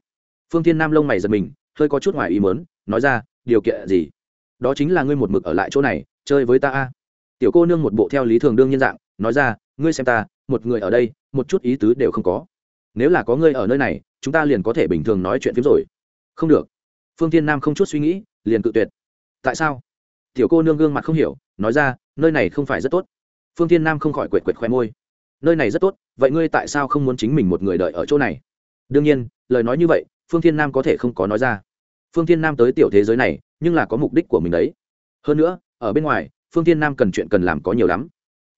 Phương thiên nam lông mày giật mình, hơi có chút ngoài ý mớn nói ra, điều kiện gì? Đó chính là ngươi một mực ở lại chỗ này, chơi với ta a. Tiểu cô nương một bộ theo lý thường đương nhân dạng, nói ra, ngươi xem ta, một người ở đây, một chút ý tứ đều không có. Nếu là có ngươi ở nơi này, chúng ta liền có thể bình thường nói chuyện phím rồi. Không được. Phương thiên nam không chút suy nghĩ, liền cự tuyệt. Tại sao? Tiểu cô nương gương mặt không hiểu, nói ra, nơi này không phải rất tốt phương thiên nam không khỏi quệt quệt khoe môi. Nơi này rất tốt, vậy ngươi tại sao không muốn chính mình một người đợi ở chỗ này? Đương nhiên, lời nói như vậy, phương thiên nam có thể không có nói ra. Phương thiên nam tới tiểu thế giới này, nhưng là có mục đích của mình đấy. Hơn nữa, ở bên ngoài, phương thiên nam cần chuyện cần làm có nhiều lắm.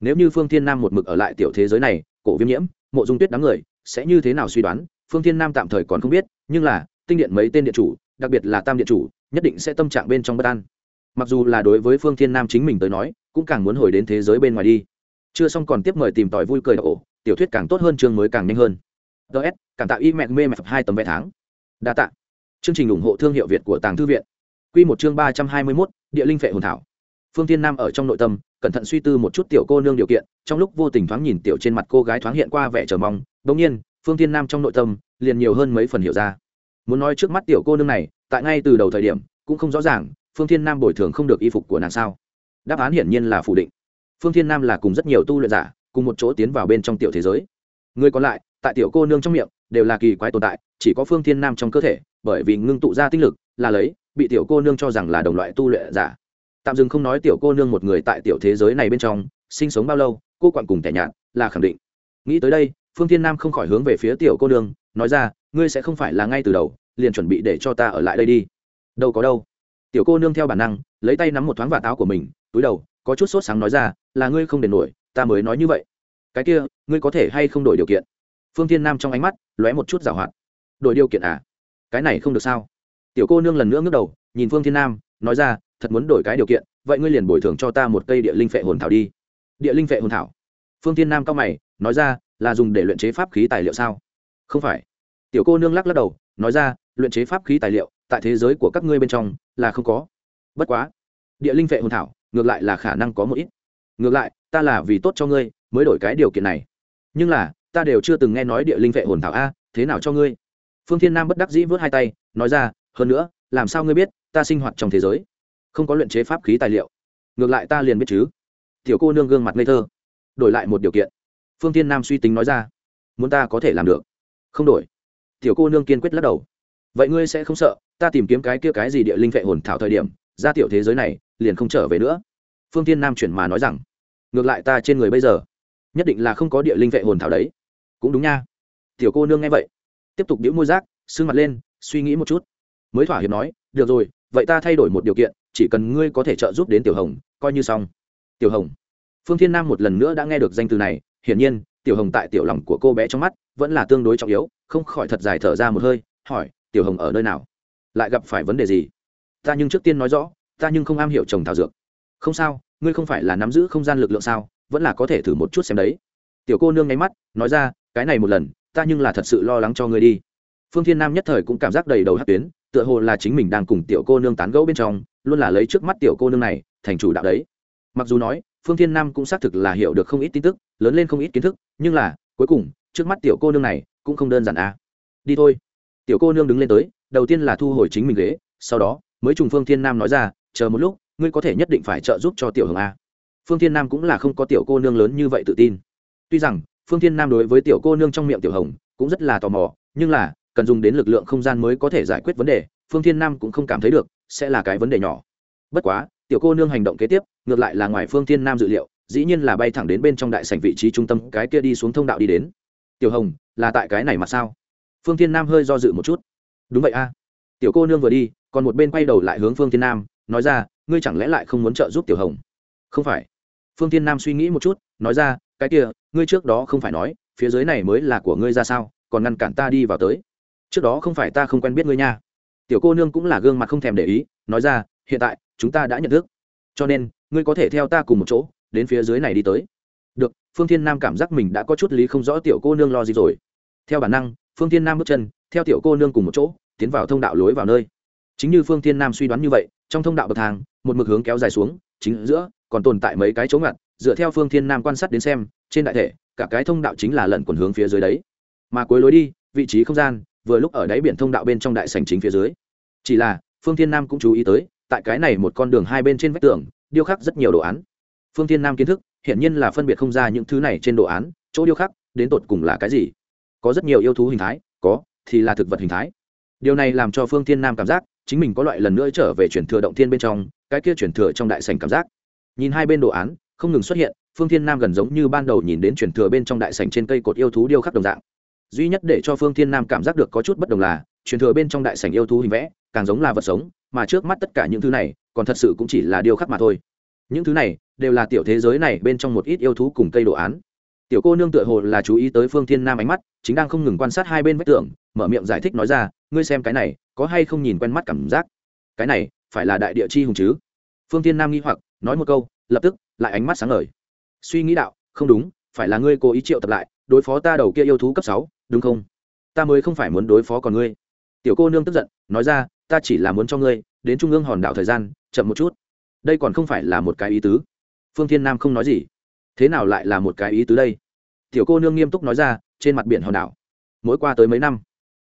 Nếu như phương thiên nam một mực ở lại tiểu thế giới này, cổ viêm nhiễm, mộ dung tuyết đám người, sẽ như thế nào suy đoán, phương thiên nam tạm thời còn không biết, nhưng là, tinh điện mấy tên điện chủ, đặc biệt là tam điện chủ, nhất định sẽ tâm trạng bên trong bất an. Mặc dù là đối với phương thiên nam chính mình tới nói cũng càng muốn hồi đến thế giới bên ngoài đi. Chưa xong còn tiếp mời tìm tòi vui cười đọc ổ tiểu thuyết càng tốt hơn, chương mới càng nhanh hơn. Ts cảm tạ y mẹ mê mẹ hai tấm vé tháng. Đa tạ. Chương trình ủng hộ thương hiệu việt của tàng thư viện. Q một chương ba trăm hai mươi mốt, địa linh phệ hồn thảo. Phương thiên nam ở trong nội tâm, cẩn thận suy tư một chút tiểu cô nương điều kiện, trong lúc vô tình thoáng nhìn tiểu trên mặt cô gái thoáng hiện qua vẻ chờ mong đ ỗ n g nhiên, phương thiên nam trong nội tâm, liền nhiều hơn mấy phần hiểu ra. Muốn nói trước mắt tiểu cô nương này, tại ngay từ đầu thời điểm, cũng không rõ ràng, phương thiên nam bồi thường không được y phục của nàng sao đáp án hiển nhiên là phủ định. Phương thiên nam là cùng rất nhiều tu luyện giả cùng một chỗ tiến vào bên trong tiểu thế giới. Người còn lại, tại tiểu cô nương trong miệng, đều là kỳ quái tồn tại, chỉ có phương thiên nam trong cơ thể, bởi vì ngưng tụ ra tinh lực, là lấy, bị tiểu cô nương cho rằng là đồng loại tu luyện giả. Tạm dừng không nói tiểu cô nương một người tại tiểu thế giới này bên trong, sinh sống bao lâu, cô quặn cùng tẻ nhạt, là khẳng định. Nghĩ tới đây, phương thiên nam không khỏi hướng về phía tiểu cô nương, nói ra, ngươi sẽ không phải là ngay từ đầu, liền chuẩn bị để cho ta ở lại đây đi. Đâu có đâu. Tiểu cô nương theo bản năng, lấy tay nắm một thoáng vạt áo của mình túi đầu, có chút sốt sáng nói ra, là ngươi không đền nổi, ta mới nói như vậy. Cái kia, ngươi có thể hay không đổi điều kiện? Phương thiên nam trong ánh mắt lóe một chút giảo hoạt. Đổi điều kiện à? Cái này không được sao? Tiểu cô nương lần nữa ngước đầu, nhìn phương thiên nam, nói ra, thật muốn đổi cái điều kiện, vậy ngươi liền bồi thường cho ta một cây địa linh phệ hồn thảo đi. Địa linh phệ hồn thảo? Phương thiên nam cao mày, nói ra, là dùng để luyện chế pháp khí tài liệu sao? Không phải. Tiểu cô nương lắc lắc đầu, nói ra, luyện chế pháp khí tài liệu, tại thế giới của các ngươi bên trong là không có. Bất quá. Địa linh vệ hồn thảo ngược lại là khả năng có một ít. Ngược lại, ta là vì tốt cho ngươi, mới đổi cái điều kiện này. Nhưng là, ta đều chưa từng nghe nói địa linh vệ hồn thảo a, thế nào cho ngươi? Phương thiên nam bất đắc dĩ vớt hai tay, nói ra, hơn nữa, làm sao ngươi biết, ta sinh hoạt trong thế giới, không có luyện chế pháp khí tài liệu. Ngược lại ta liền biết chứ. Tiểu cô nương gương mặt ngây thơ, đổi lại một điều kiện. Phương thiên nam suy tính nói ra, muốn ta có thể làm được? Không đổi. Tiểu cô nương kiên quyết lắc đầu. Vậy ngươi sẽ không sợ, ta tìm kiếm cái kia cái gì địa linh vệ hồn thảo thời điểm ra tiểu thế giới này, liền không trở về nữa. Phương tiên nam chuyển mà nói rằng, ngược lại ta trên người bây giờ, nhất định là không có địa linh vệ hồn thảo đấy. Cũng đúng nha. Tiểu cô nương nghe vậy, tiếp tục đĩu môi rác, sưng mặt lên, suy nghĩ một chút. Mới thỏa hiệp nói, được rồi, vậy ta thay đổi một điều kiện, chỉ cần ngươi có thể trợ giúp đến tiểu hồng, coi như xong. Tiểu hồng? Phương thiên nam một lần nữa đã nghe được danh từ này, hiển nhiên, tiểu hồng tại tiểu lòng của cô bé trong mắt vẫn là tương đối trọng yếu, không khỏi thật dài thở ra một hơi, hỏi, tiểu hồng ở nơi nào? Lại gặp phải vấn đề gì? Ta nhưng trước tiên nói rõ, ta nhưng không am hiểu trồng thảo dược. Không sao, ngươi không phải là nắm giữ không gian lực lượng sao, vẫn là có thể thử một chút xem đấy. Tiểu cô nương nháy mắt, nói ra, cái này một lần, ta nhưng là thật sự lo lắng cho ngươi đi. Phương thiên nam nhất thời cũng cảm giác đầy đầu hát tuyến, tựa hồ là chính mình đang cùng tiểu cô nương tán gẫu bên trong, luôn là lấy trước mắt tiểu cô nương này, thành chủ đạo đấy. Mặc dù nói, phương thiên nam cũng xác thực là hiểu được không ít tin tức, lớn lên không ít kiến thức, nhưng là, cuối cùng, trước mắt tiểu cô nương này, cũng không đơn giản à. Đi thôi. Tiểu cô nương đứng lên tới, đầu tiên là thu hồi chính mình ghế, sau đó mới trùng phương thiên nam nói ra, chờ một lúc, ngươi có thể nhất định phải trợ giúp cho tiểu hồng a. Phương thiên nam cũng là không có tiểu cô nương lớn như vậy tự tin. Tuy rằng, phương thiên nam đối với tiểu cô nương trong miệng tiểu hồng cũng rất là tò mò, nhưng là, cần dùng đến lực lượng không gian mới có thể giải quyết vấn đề, phương thiên nam cũng không cảm thấy được, sẽ là cái vấn đề nhỏ. Bất quá, tiểu cô nương hành động kế tiếp, ngược lại là ngoài phương thiên nam dự liệu, dĩ nhiên là bay thẳng đến bên trong đại sảnh vị trí trung tâm, cái kia đi xuống thông đạo đi đến. Tiểu hồng, là tại cái này mà sao? Phương thiên nam hơi do dự một chút. Đúng vậy a. Tiểu cô nương vừa đi còn một bên quay đầu lại hướng phương thiên nam, nói ra, ngươi chẳng lẽ lại không muốn trợ giúp tiểu hồng? Không phải. Phương thiên nam suy nghĩ một chút, nói ra, cái kia, ngươi trước đó không phải nói, phía dưới này mới là của ngươi ra sao, còn ngăn cản ta đi vào tới. Trước đó không phải ta không quen biết ngươi nha. Tiểu cô nương cũng là gương mặt không thèm để ý, nói ra, hiện tại, chúng ta đã nhận thức. Cho nên, ngươi có thể theo ta cùng một chỗ, đến phía dưới này đi tới. Được, phương thiên nam cảm giác mình đã có chút lý không rõ tiểu cô nương lo gì rồi. Theo bản năng, phương thiên nam bước chân, theo tiểu cô nương cùng một chỗ, tiến vào thông đạo lối vào nơi chính như phương thiên nam suy đoán như vậy, trong thông đạo bậc thang, một mực hướng kéo dài xuống, chính giữa còn tồn tại mấy cái chỗ ngặt, dựa theo phương thiên nam quan sát đến xem, trên đại thể, cả cái thông đạo chính là lẩn quần hướng phía dưới đấy. Mà cuối lối đi, vị trí không gian, vừa lúc ở đáy biển thông đạo bên trong đại sảnh chính phía dưới. Chỉ là, phương thiên nam cũng chú ý tới, tại cái này một con đường hai bên trên vách tường, điêu khắc rất nhiều đồ án. Phương thiên nam kiến thức, hiển nhiên là phân biệt không ra những thứ này trên đồ án, chỗ điêu khắc, đến tột cùng là cái gì? Có rất nhiều yêu thú hình thái, có, thì là thực vật hình thái. Điều này làm cho phương thiên nam cảm giác chính mình có loại lần nữa trở về chuyển thừa động thiên bên trong, cái kia chuyển thừa trong đại sảnh cảm giác. Nhìn hai bên đồ án, không ngừng xuất hiện, phương thiên nam gần giống như ban đầu nhìn đến chuyển thừa bên trong đại sảnh trên cây cột yêu thú điêu khắc đồng dạng. Duy nhất để cho phương thiên nam cảm giác được có chút bất đồng là chuyển thừa bên trong đại sảnh yêu thú hình vẽ, càng giống là vật sống, mà trước mắt tất cả những thứ này, còn thật sự cũng chỉ là điêu khắc mà thôi. Những thứ này, đều là tiểu thế giới này bên trong một ít yêu thú cùng cây đồ án. Tiểu cô nương tựa hồ là chú ý tới phương thiên nam ánh mắt, chính đang không ngừng quan sát hai bên vách tường, mở miệng giải thích nói ra ngươi xem cái này, có hay không nhìn quen mắt cảm giác? Cái này, phải là đại địa chi hùng chứ? Phương thiên nam nghi hoặc, nói một câu, lập tức, lại ánh mắt sáng ngời. Suy nghĩ đạo, không đúng, phải là ngươi cố ý triệu tập lại, đối phó ta đầu kia yêu thú cấp sáu, đúng không? Ta mới không phải muốn đối phó còn ngươi. Tiểu cô nương tức giận, nói ra, ta chỉ là muốn cho ngươi, đến trung ương hòn đảo thời gian, chậm một chút. Đây còn không phải là một cái ý tứ. Phương thiên nam không nói gì. Thế nào lại là một cái ý tứ đây? Tiểu cô nương nghiêm túc nói ra, trên mặt biển hòn đảo. Mỗi qua tới mấy năm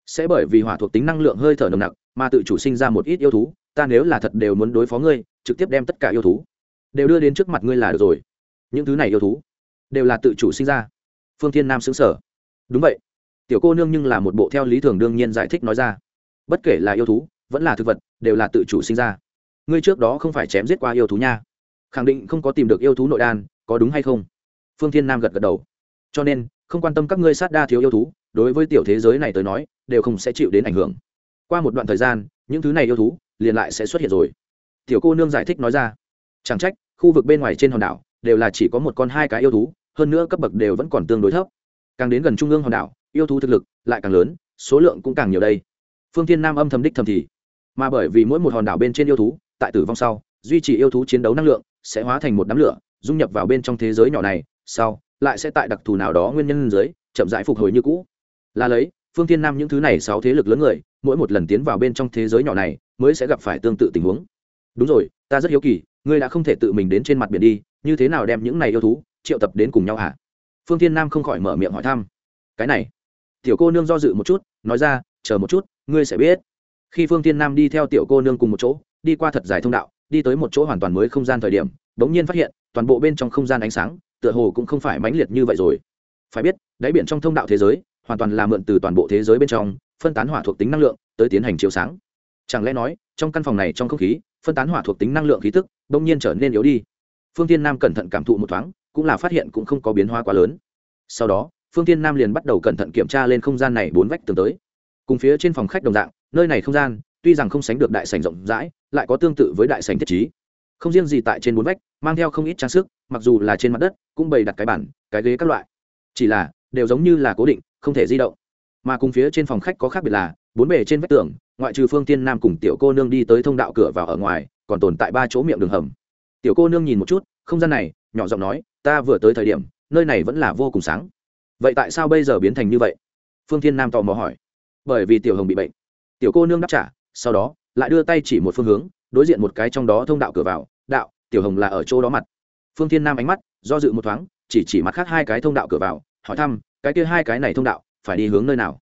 sẽ bởi vì hỏa thuộc tính năng lượng hơi thở nồng nặc mà tự chủ sinh ra một ít yêu thú, ta nếu là thật đều muốn đối phó ngươi, trực tiếp đem tất cả yêu thú đều đưa đến trước mặt ngươi là được rồi. Những thứ này yêu thú đều là tự chủ sinh ra. Phương thiên nam xứng sở đúng vậy. Tiểu cô nương nhưng là một bộ theo lý thường đương nhiên giải thích nói ra. Bất kể là yêu thú, vẫn là thực vật, đều là tự chủ sinh ra. Ngươi trước đó không phải chém giết qua yêu thú nha. Khẳng định không có tìm được yêu thú nội đan, có đúng hay không? Phương thiên nam gật gật đầu. Cho nên, không quan tâm các ngươi sát đa thiếu yêu thú đối với tiểu thế giới này tới nói, đều không sẽ chịu đến ảnh hưởng. Qua một đoạn thời gian, những thứ này yêu thú liền lại sẽ xuất hiện rồi. Tiểu cô nương giải thích nói ra, chẳng trách, khu vực bên ngoài trên hòn đảo đều là chỉ có một con hai cái yêu thú, hơn nữa cấp bậc đều vẫn còn tương đối thấp. Càng đến gần trung ương hòn đảo, yêu thú thực lực lại càng lớn, số lượng cũng càng nhiều đây. Phương thiên nam âm thầm đích thầm thì, mà bởi vì mỗi một hòn đảo bên trên yêu thú, tại tử vong sau, duy trì yêu thú chiến đấu năng lượng, sẽ hóa thành một đám lửa, dung nhập vào bên trong thế giới nhỏ này, sau, lại sẽ tại đặc thù nào đó nguyên nhân dưới, chậm rãi phục hồi như cũ là lấy, phương thiên nam những thứ này sáu thế lực lớn người, mỗi một lần tiến vào bên trong thế giới nhỏ này, mới sẽ gặp phải tương tự tình huống. Đúng rồi, ta rất hiếu kỳ, ngươi đã không thể tự mình đến trên mặt biển đi, như thế nào đem những này yêu thú, triệu tập đến cùng nhau hả? Phương thiên nam không khỏi mở miệng hỏi thăm. Cái này, tiểu cô nương do dự một chút, nói ra, chờ một chút, ngươi sẽ biết. Khi phương thiên nam đi theo tiểu cô nương cùng một chỗ, đi qua thật dài thông đạo, đi tới một chỗ hoàn toàn mới không gian thời điểm đ n g nhiên phát hiện, toàn bộ bên trong không gian ánh sáng, tựa hồ cũng không phải mãnh liệt như vậy rồi. Phải biết, đáy biển trong thông đạo thế giới hoàn toàn là mượn từ toàn bộ thế giới bên trong, phân tán hỏa thuộc tính năng lượng tới tiến hành chiếu sáng. Chẳng lẽ nói, trong căn phòng này trong không khí, phân tán hỏa thuộc tính năng lượng khí tức đông nhiên trở nên yếu đi. Phương tiên nam cẩn thận cảm thụ một thoáng, cũng là phát hiện cũng không có biến hóa quá lớn. Sau đó, phương tiên nam liền bắt đầu cẩn thận kiểm tra lên không gian này bốn vách tường tới. Cùng phía trên phòng khách đồng dạng, nơi này không gian, tuy rằng không sánh được đại sảnh rộng rãi, lại có tương tự với đại sảnh thiết trí. Không riêng gì tại trên bốn vách, mang theo không ít trang sức, mặc dù là trên mặt đất, cũng bày đặt cái bản cái ghế các loại. Chỉ là, đều giống như là cố định không thể di động. Mà cùng phía trên phòng khách có khác biệt là, bốn bề trên vách tường, ngoại trừ phương tiên nam cùng tiểu cô nương đi tới thông đạo cửa vào ở ngoài, còn tồn tại ba chỗ miệng đường hầm. Tiểu cô nương nhìn một chút, không gian này, nhỏ giọng nói, ta vừa tới thời điểm, nơi này vẫn là vô cùng sáng. Vậy tại sao bây giờ biến thành như vậy? Phương tiên nam tò mò hỏi. Bởi vì tiểu hồng bị bệnh. Tiểu cô nương đáp trả, sau đó, lại đưa tay chỉ một phương hướng, đối diện một cái trong đó thông đạo cửa vào, đạo, tiểu hồng là ở chỗ đó mặt. Phương thiên nam ánh mắt do dự một thoáng, chỉ chỉ mặt khác hai cái thông đạo cửa vào, hỏi thăm cái kia hai cái này thông đạo, phải đi hướng nơi nào?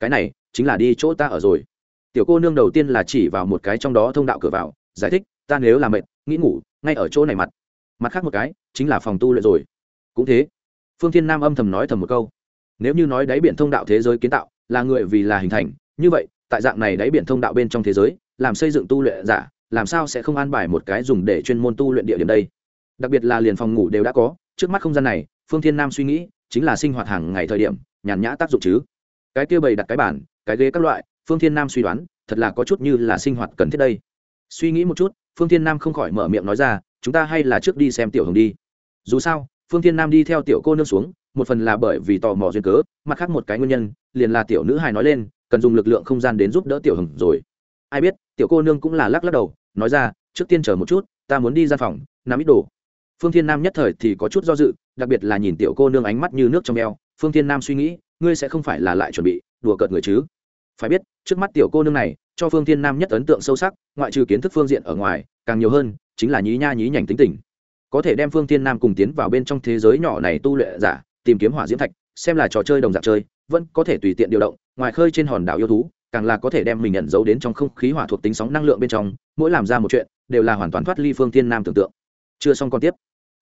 Cái này, chính là đi chỗ ta ở rồi. Tiểu cô nương đầu tiên là chỉ vào một cái trong đó thông đạo cửa vào, giải thích, ta nếu làm mệt, nghĩ ngủ, ngay ở chỗ này mặt. Mặt khác một cái, chính là phòng tu luyện rồi. Cũng thế. Phương thiên nam âm thầm nói thầm một câu. Nếu như nói đáy biển thông đạo thế giới kiến tạo, là người vì là hình thành, như vậy, tại dạng này đáy biển thông đạo bên trong thế giới, làm xây dựng tu luyện giả, làm sao sẽ không an bài một cái dùng để chuyên môn tu luyện địa điểm đây? Đặc biệt là liền phòng ngủ đều đã có, trước mắt không gian này, phương thiên nam suy nghĩ chính là sinh hoạt hàng ngày thời điểm, nhàn nhã tác dụng chứ. Cái kia bày đặt cái bản cái ghế các loại, phương thiên nam suy đoán, thật là có chút như là sinh hoạt cần thiết đây. Suy nghĩ một chút, phương thiên nam không khỏi mở miệng nói ra, chúng ta hay là trước đi xem tiểu hồng đi. Dù sao, phương thiên nam đi theo tiểu cô nương xuống, một phần là bởi vì tò mò duyên cớ, mặt khác một cái nguyên nhân, liền là tiểu nữ hài nói lên, cần dùng lực lượng không gian đến giúp đỡ tiểu hồng rồi. Ai biết, tiểu cô nương cũng là lắc lắc đầu, nói ra, trước tiên chờ một chút, ta muốn đi ra phòng, nắm ít đồ. Phương thiên nam nhất thời thì có chút do dự đặc biệt là nhìn tiểu cô nương ánh mắt như nước trong eo, phương thiên nam suy nghĩ, ngươi sẽ không phải là lại chuẩn bị đùa cợt người chứ? Phải biết, trước mắt tiểu cô nương này, cho phương thiên nam nhất ấn tượng sâu sắc, ngoại trừ kiến thức phương diện ở ngoài, càng nhiều hơn chính là nhí nha nhí nhảnh tính tình. Có thể đem phương thiên nam cùng tiến vào bên trong thế giới nhỏ này tu luyện giả, tìm kiếm hỏa diễm thạch, xem là trò chơi đồng dạng chơi, vẫn có thể tùy tiện điều động, ngoài khơi trên hòn đảo yêu thú, càng là có thể đem mình nhận dấu đến trong không khí hỏa thuộc tính sóng năng lượng bên trong, mỗi làm ra một chuyện, đều là hoàn toàn thoát ly phương thiên nam tưởng tượng. Chưa xong còn tiếp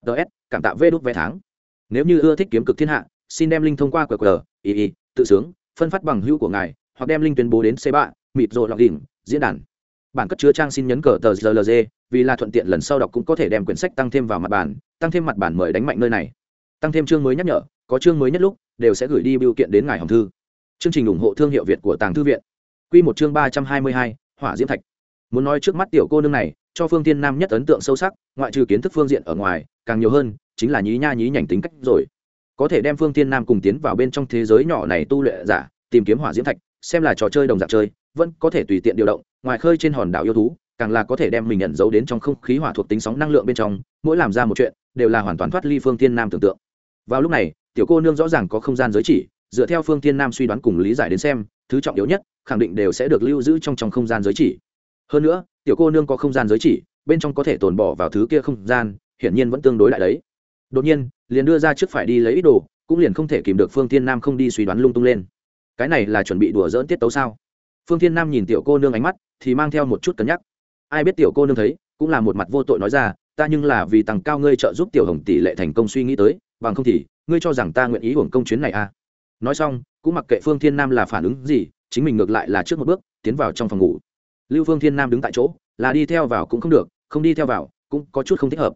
ts cảm tạ vê đốt vé tháng. Nếu như ưa thích kiếm cực thiên hạ, xin đem linh thông qua qr ý ý tự sướng phân phát bằng hữu của ngài, hoặc đem linh tuyên bố đến c ba mịt rồi lọc đỉnh, diễn đàn. Bản cất chứa trang xin nhấn cờ tờ rlg vì là thuận tiện lần sau đọc cũng có thể đem quyển sách tăng thêm vào mặt bản, tăng thêm mặt bản mời đánh mạnh nơi này. Tăng thêm chương mới nhắc nhở, có chương mới nhất lúc, đều sẽ gửi đi biểu kiện đến ngài hồng thư. Chương trình ủng hộ thương hiệu việt của tàng thư viện. Q một chương ba trăm hai mươi hai, hỏa diễm thạch. Muốn nói trước mắt tiểu cô nương này cho phương tiên nam nhất ấn tượng sâu sắc, ngoại trừ kiến thức phương diện ở ngoài, càng nhiều hơn chính là nhí nha nhí nhảnh tính cách rồi. Có thể đem phương tiên nam cùng tiến vào bên trong thế giới nhỏ này tu luyện giả, tìm kiếm hỏa diễm thạch, xem là trò chơi đồng dạng chơi, vẫn có thể tùy tiện điều động, ngoài khơi trên hòn đảo yêu thú, càng là có thể đem mình nhận dấu đến trong không khí hỏa thuộc tính sóng năng lượng bên trong, mỗi làm ra một chuyện, đều là hoàn toàn thoát ly phương tiên nam tưởng tượng. Vào lúc này, tiểu cô nương rõ ràng có không gian giới chỉ, dựa theo phương tiên nam suy đoán cùng lý giải đến xem, thứ trọng yếu nhất, khẳng định đều sẽ được lưu giữ trong trong không gian giới chỉ hơn nữa, tiểu cô nương có không gian giới chỉ, bên trong có thể tồn bỏ vào thứ kia không gian, hiển nhiên vẫn tương đối lại đấy. Đột nhiên, liền đưa ra trước phải đi lấy ít đồ, cũng liền không thể kìm được phương tiên nam không đi suy đoán lung tung lên. Cái này là chuẩn bị đùa dỡn tiết tấu sao? Phương tiên nam nhìn tiểu cô nương ánh mắt, thì mang theo một chút cân nhắc. Ai biết tiểu cô nương thấy, cũng là một mặt vô tội nói ra, ta nhưng là vì tăng cao ngươi trợ giúp tiểu hồng tỷ lệ thành công suy nghĩ tới, bằng không thì, ngươi cho rằng ta nguyện ý hưởng công chuyến này à? Nói xong, cũng mặc kệ phương thiên nam là phản ứng gì, chính mình ngược lại là trước một bước, tiến vào trong phòng ngủ lưu phương thiên nam đứng tại chỗ, là đi theo vào cũng không được, không đi theo vào, cũng có chút không thích hợp.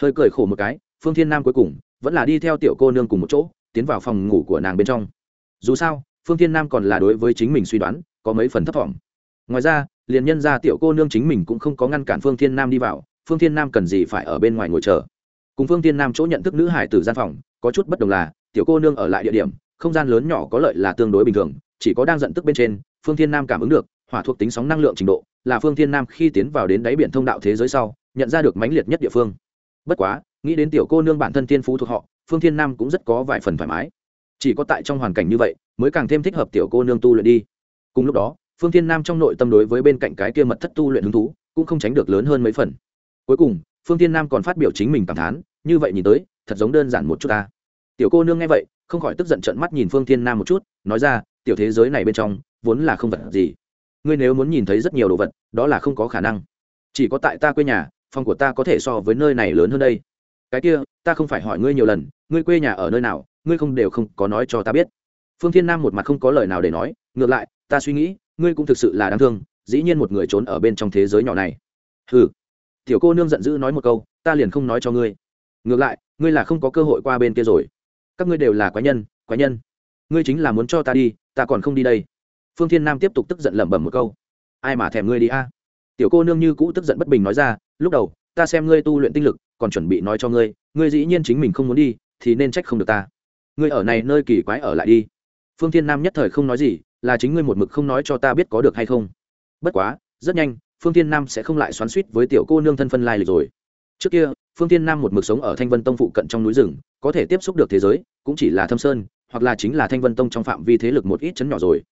Hơi cười khổ một cái, phương thiên nam cuối cùng vẫn là đi theo tiểu cô nương cùng một chỗ, tiến vào phòng ngủ của nàng bên trong. Dù sao, phương thiên nam còn là đối với chính mình suy đoán, có mấy phần thấp t ngoài ra, liền nhân ra tiểu cô nương chính mình cũng không có ngăn cản phương thiên nam đi vào, phương thiên nam cần gì phải ở bên ngoài ngồi chờ. Cùng phương thiên nam chỗ nhận thức nữ hải tử gian phòng, có chút bất đồng là, tiểu cô nương ở lại địa điểm, không gian lớn nhỏ có lợi là tương đối bình thường, chỉ có đang giận tức bên trên, phương thiên nam cảm ứng được hỏa thuộc tính sóng năng lượng trình độ, là phương thiên nam khi tiến vào đến đáy biển thông đạo thế giới sau, nhận ra được mãnh liệt nhất địa phương. Bất quá, nghĩ đến tiểu cô nương bản thân thiên phú thuộc họ, phương thiên nam cũng rất có vài phần thoải mái. Chỉ có tại trong hoàn cảnh như vậy, mới càng thêm thích hợp tiểu cô nương tu luyện đi. Cùng lúc đó, phương thiên nam trong nội tâm đối với bên cạnh cái kia mật thất tu luyện hứng thú, cũng không tránh được lớn hơn mấy phần. Cuối cùng, phương thiên nam còn phát biểu chính mình cảm thán, như vậy nhìn tới, thật giống đơn giản một chút ta. Tiểu cô nương nghe vậy, không khỏi tức giận trợn mắt nhìn phương thiên nam một chút, nói ra, tiểu thế giới này bên trong, vốn là không vật gì ngươi nếu muốn nhìn thấy rất nhiều đồ vật, đó là không có khả năng. Chỉ có tại ta quê nhà, phòng của ta có thể so với nơi này lớn hơn đây. Cái kia, ta không phải hỏi ngươi nhiều lần, ngươi quê nhà ở nơi nào, ngươi không đều không có nói cho ta biết. Phương thiên nam một mặt không có lời nào để nói, ngược lại, ta suy nghĩ, ngươi cũng thực sự là đáng thương, dĩ nhiên một người trốn ở bên trong thế giới nhỏ này. Hừ. Tiểu cô nương giận dữ nói một câu, ta liền không nói cho ngươi. Ngược lại, ngươi là không có cơ hội qua bên kia rồi. Các ngươi đều là quái nhân quái nhân. Ngươi chính là muốn cho ta đi, ta còn không đi đây phương thiên nam tiếp tục tức giận lẩm bẩm một câu. Ai mà thèm ngươi đi a? Tiểu cô nương như cũ tức giận bất bình nói ra, lúc đầu, ta xem ngươi tu luyện tinh lực, còn chuẩn bị nói cho ngươi ngươi dĩ nhiên chính mình không muốn đi, thì nên trách không được ta. Ngươi ở này nơi kỳ quái ở lại đi. Phương thiên nam nhất thời không nói gì, là chính ngươi một mực không nói cho ta biết có được hay không? Bất quá, rất nhanh, phương thiên nam sẽ không lại xoắn suýt với tiểu cô nương thân phân lai lịch rồi. Trước kia, phương thiên nam một mực sống ở thanh vân tông phụ cận trong núi rừng, có thể tiếp xúc được thế giới, cũng chỉ là thâm sơn, hoặc là chính là thanh vân tông trong phạm vi thế lực một ít chấn nhỏ rồi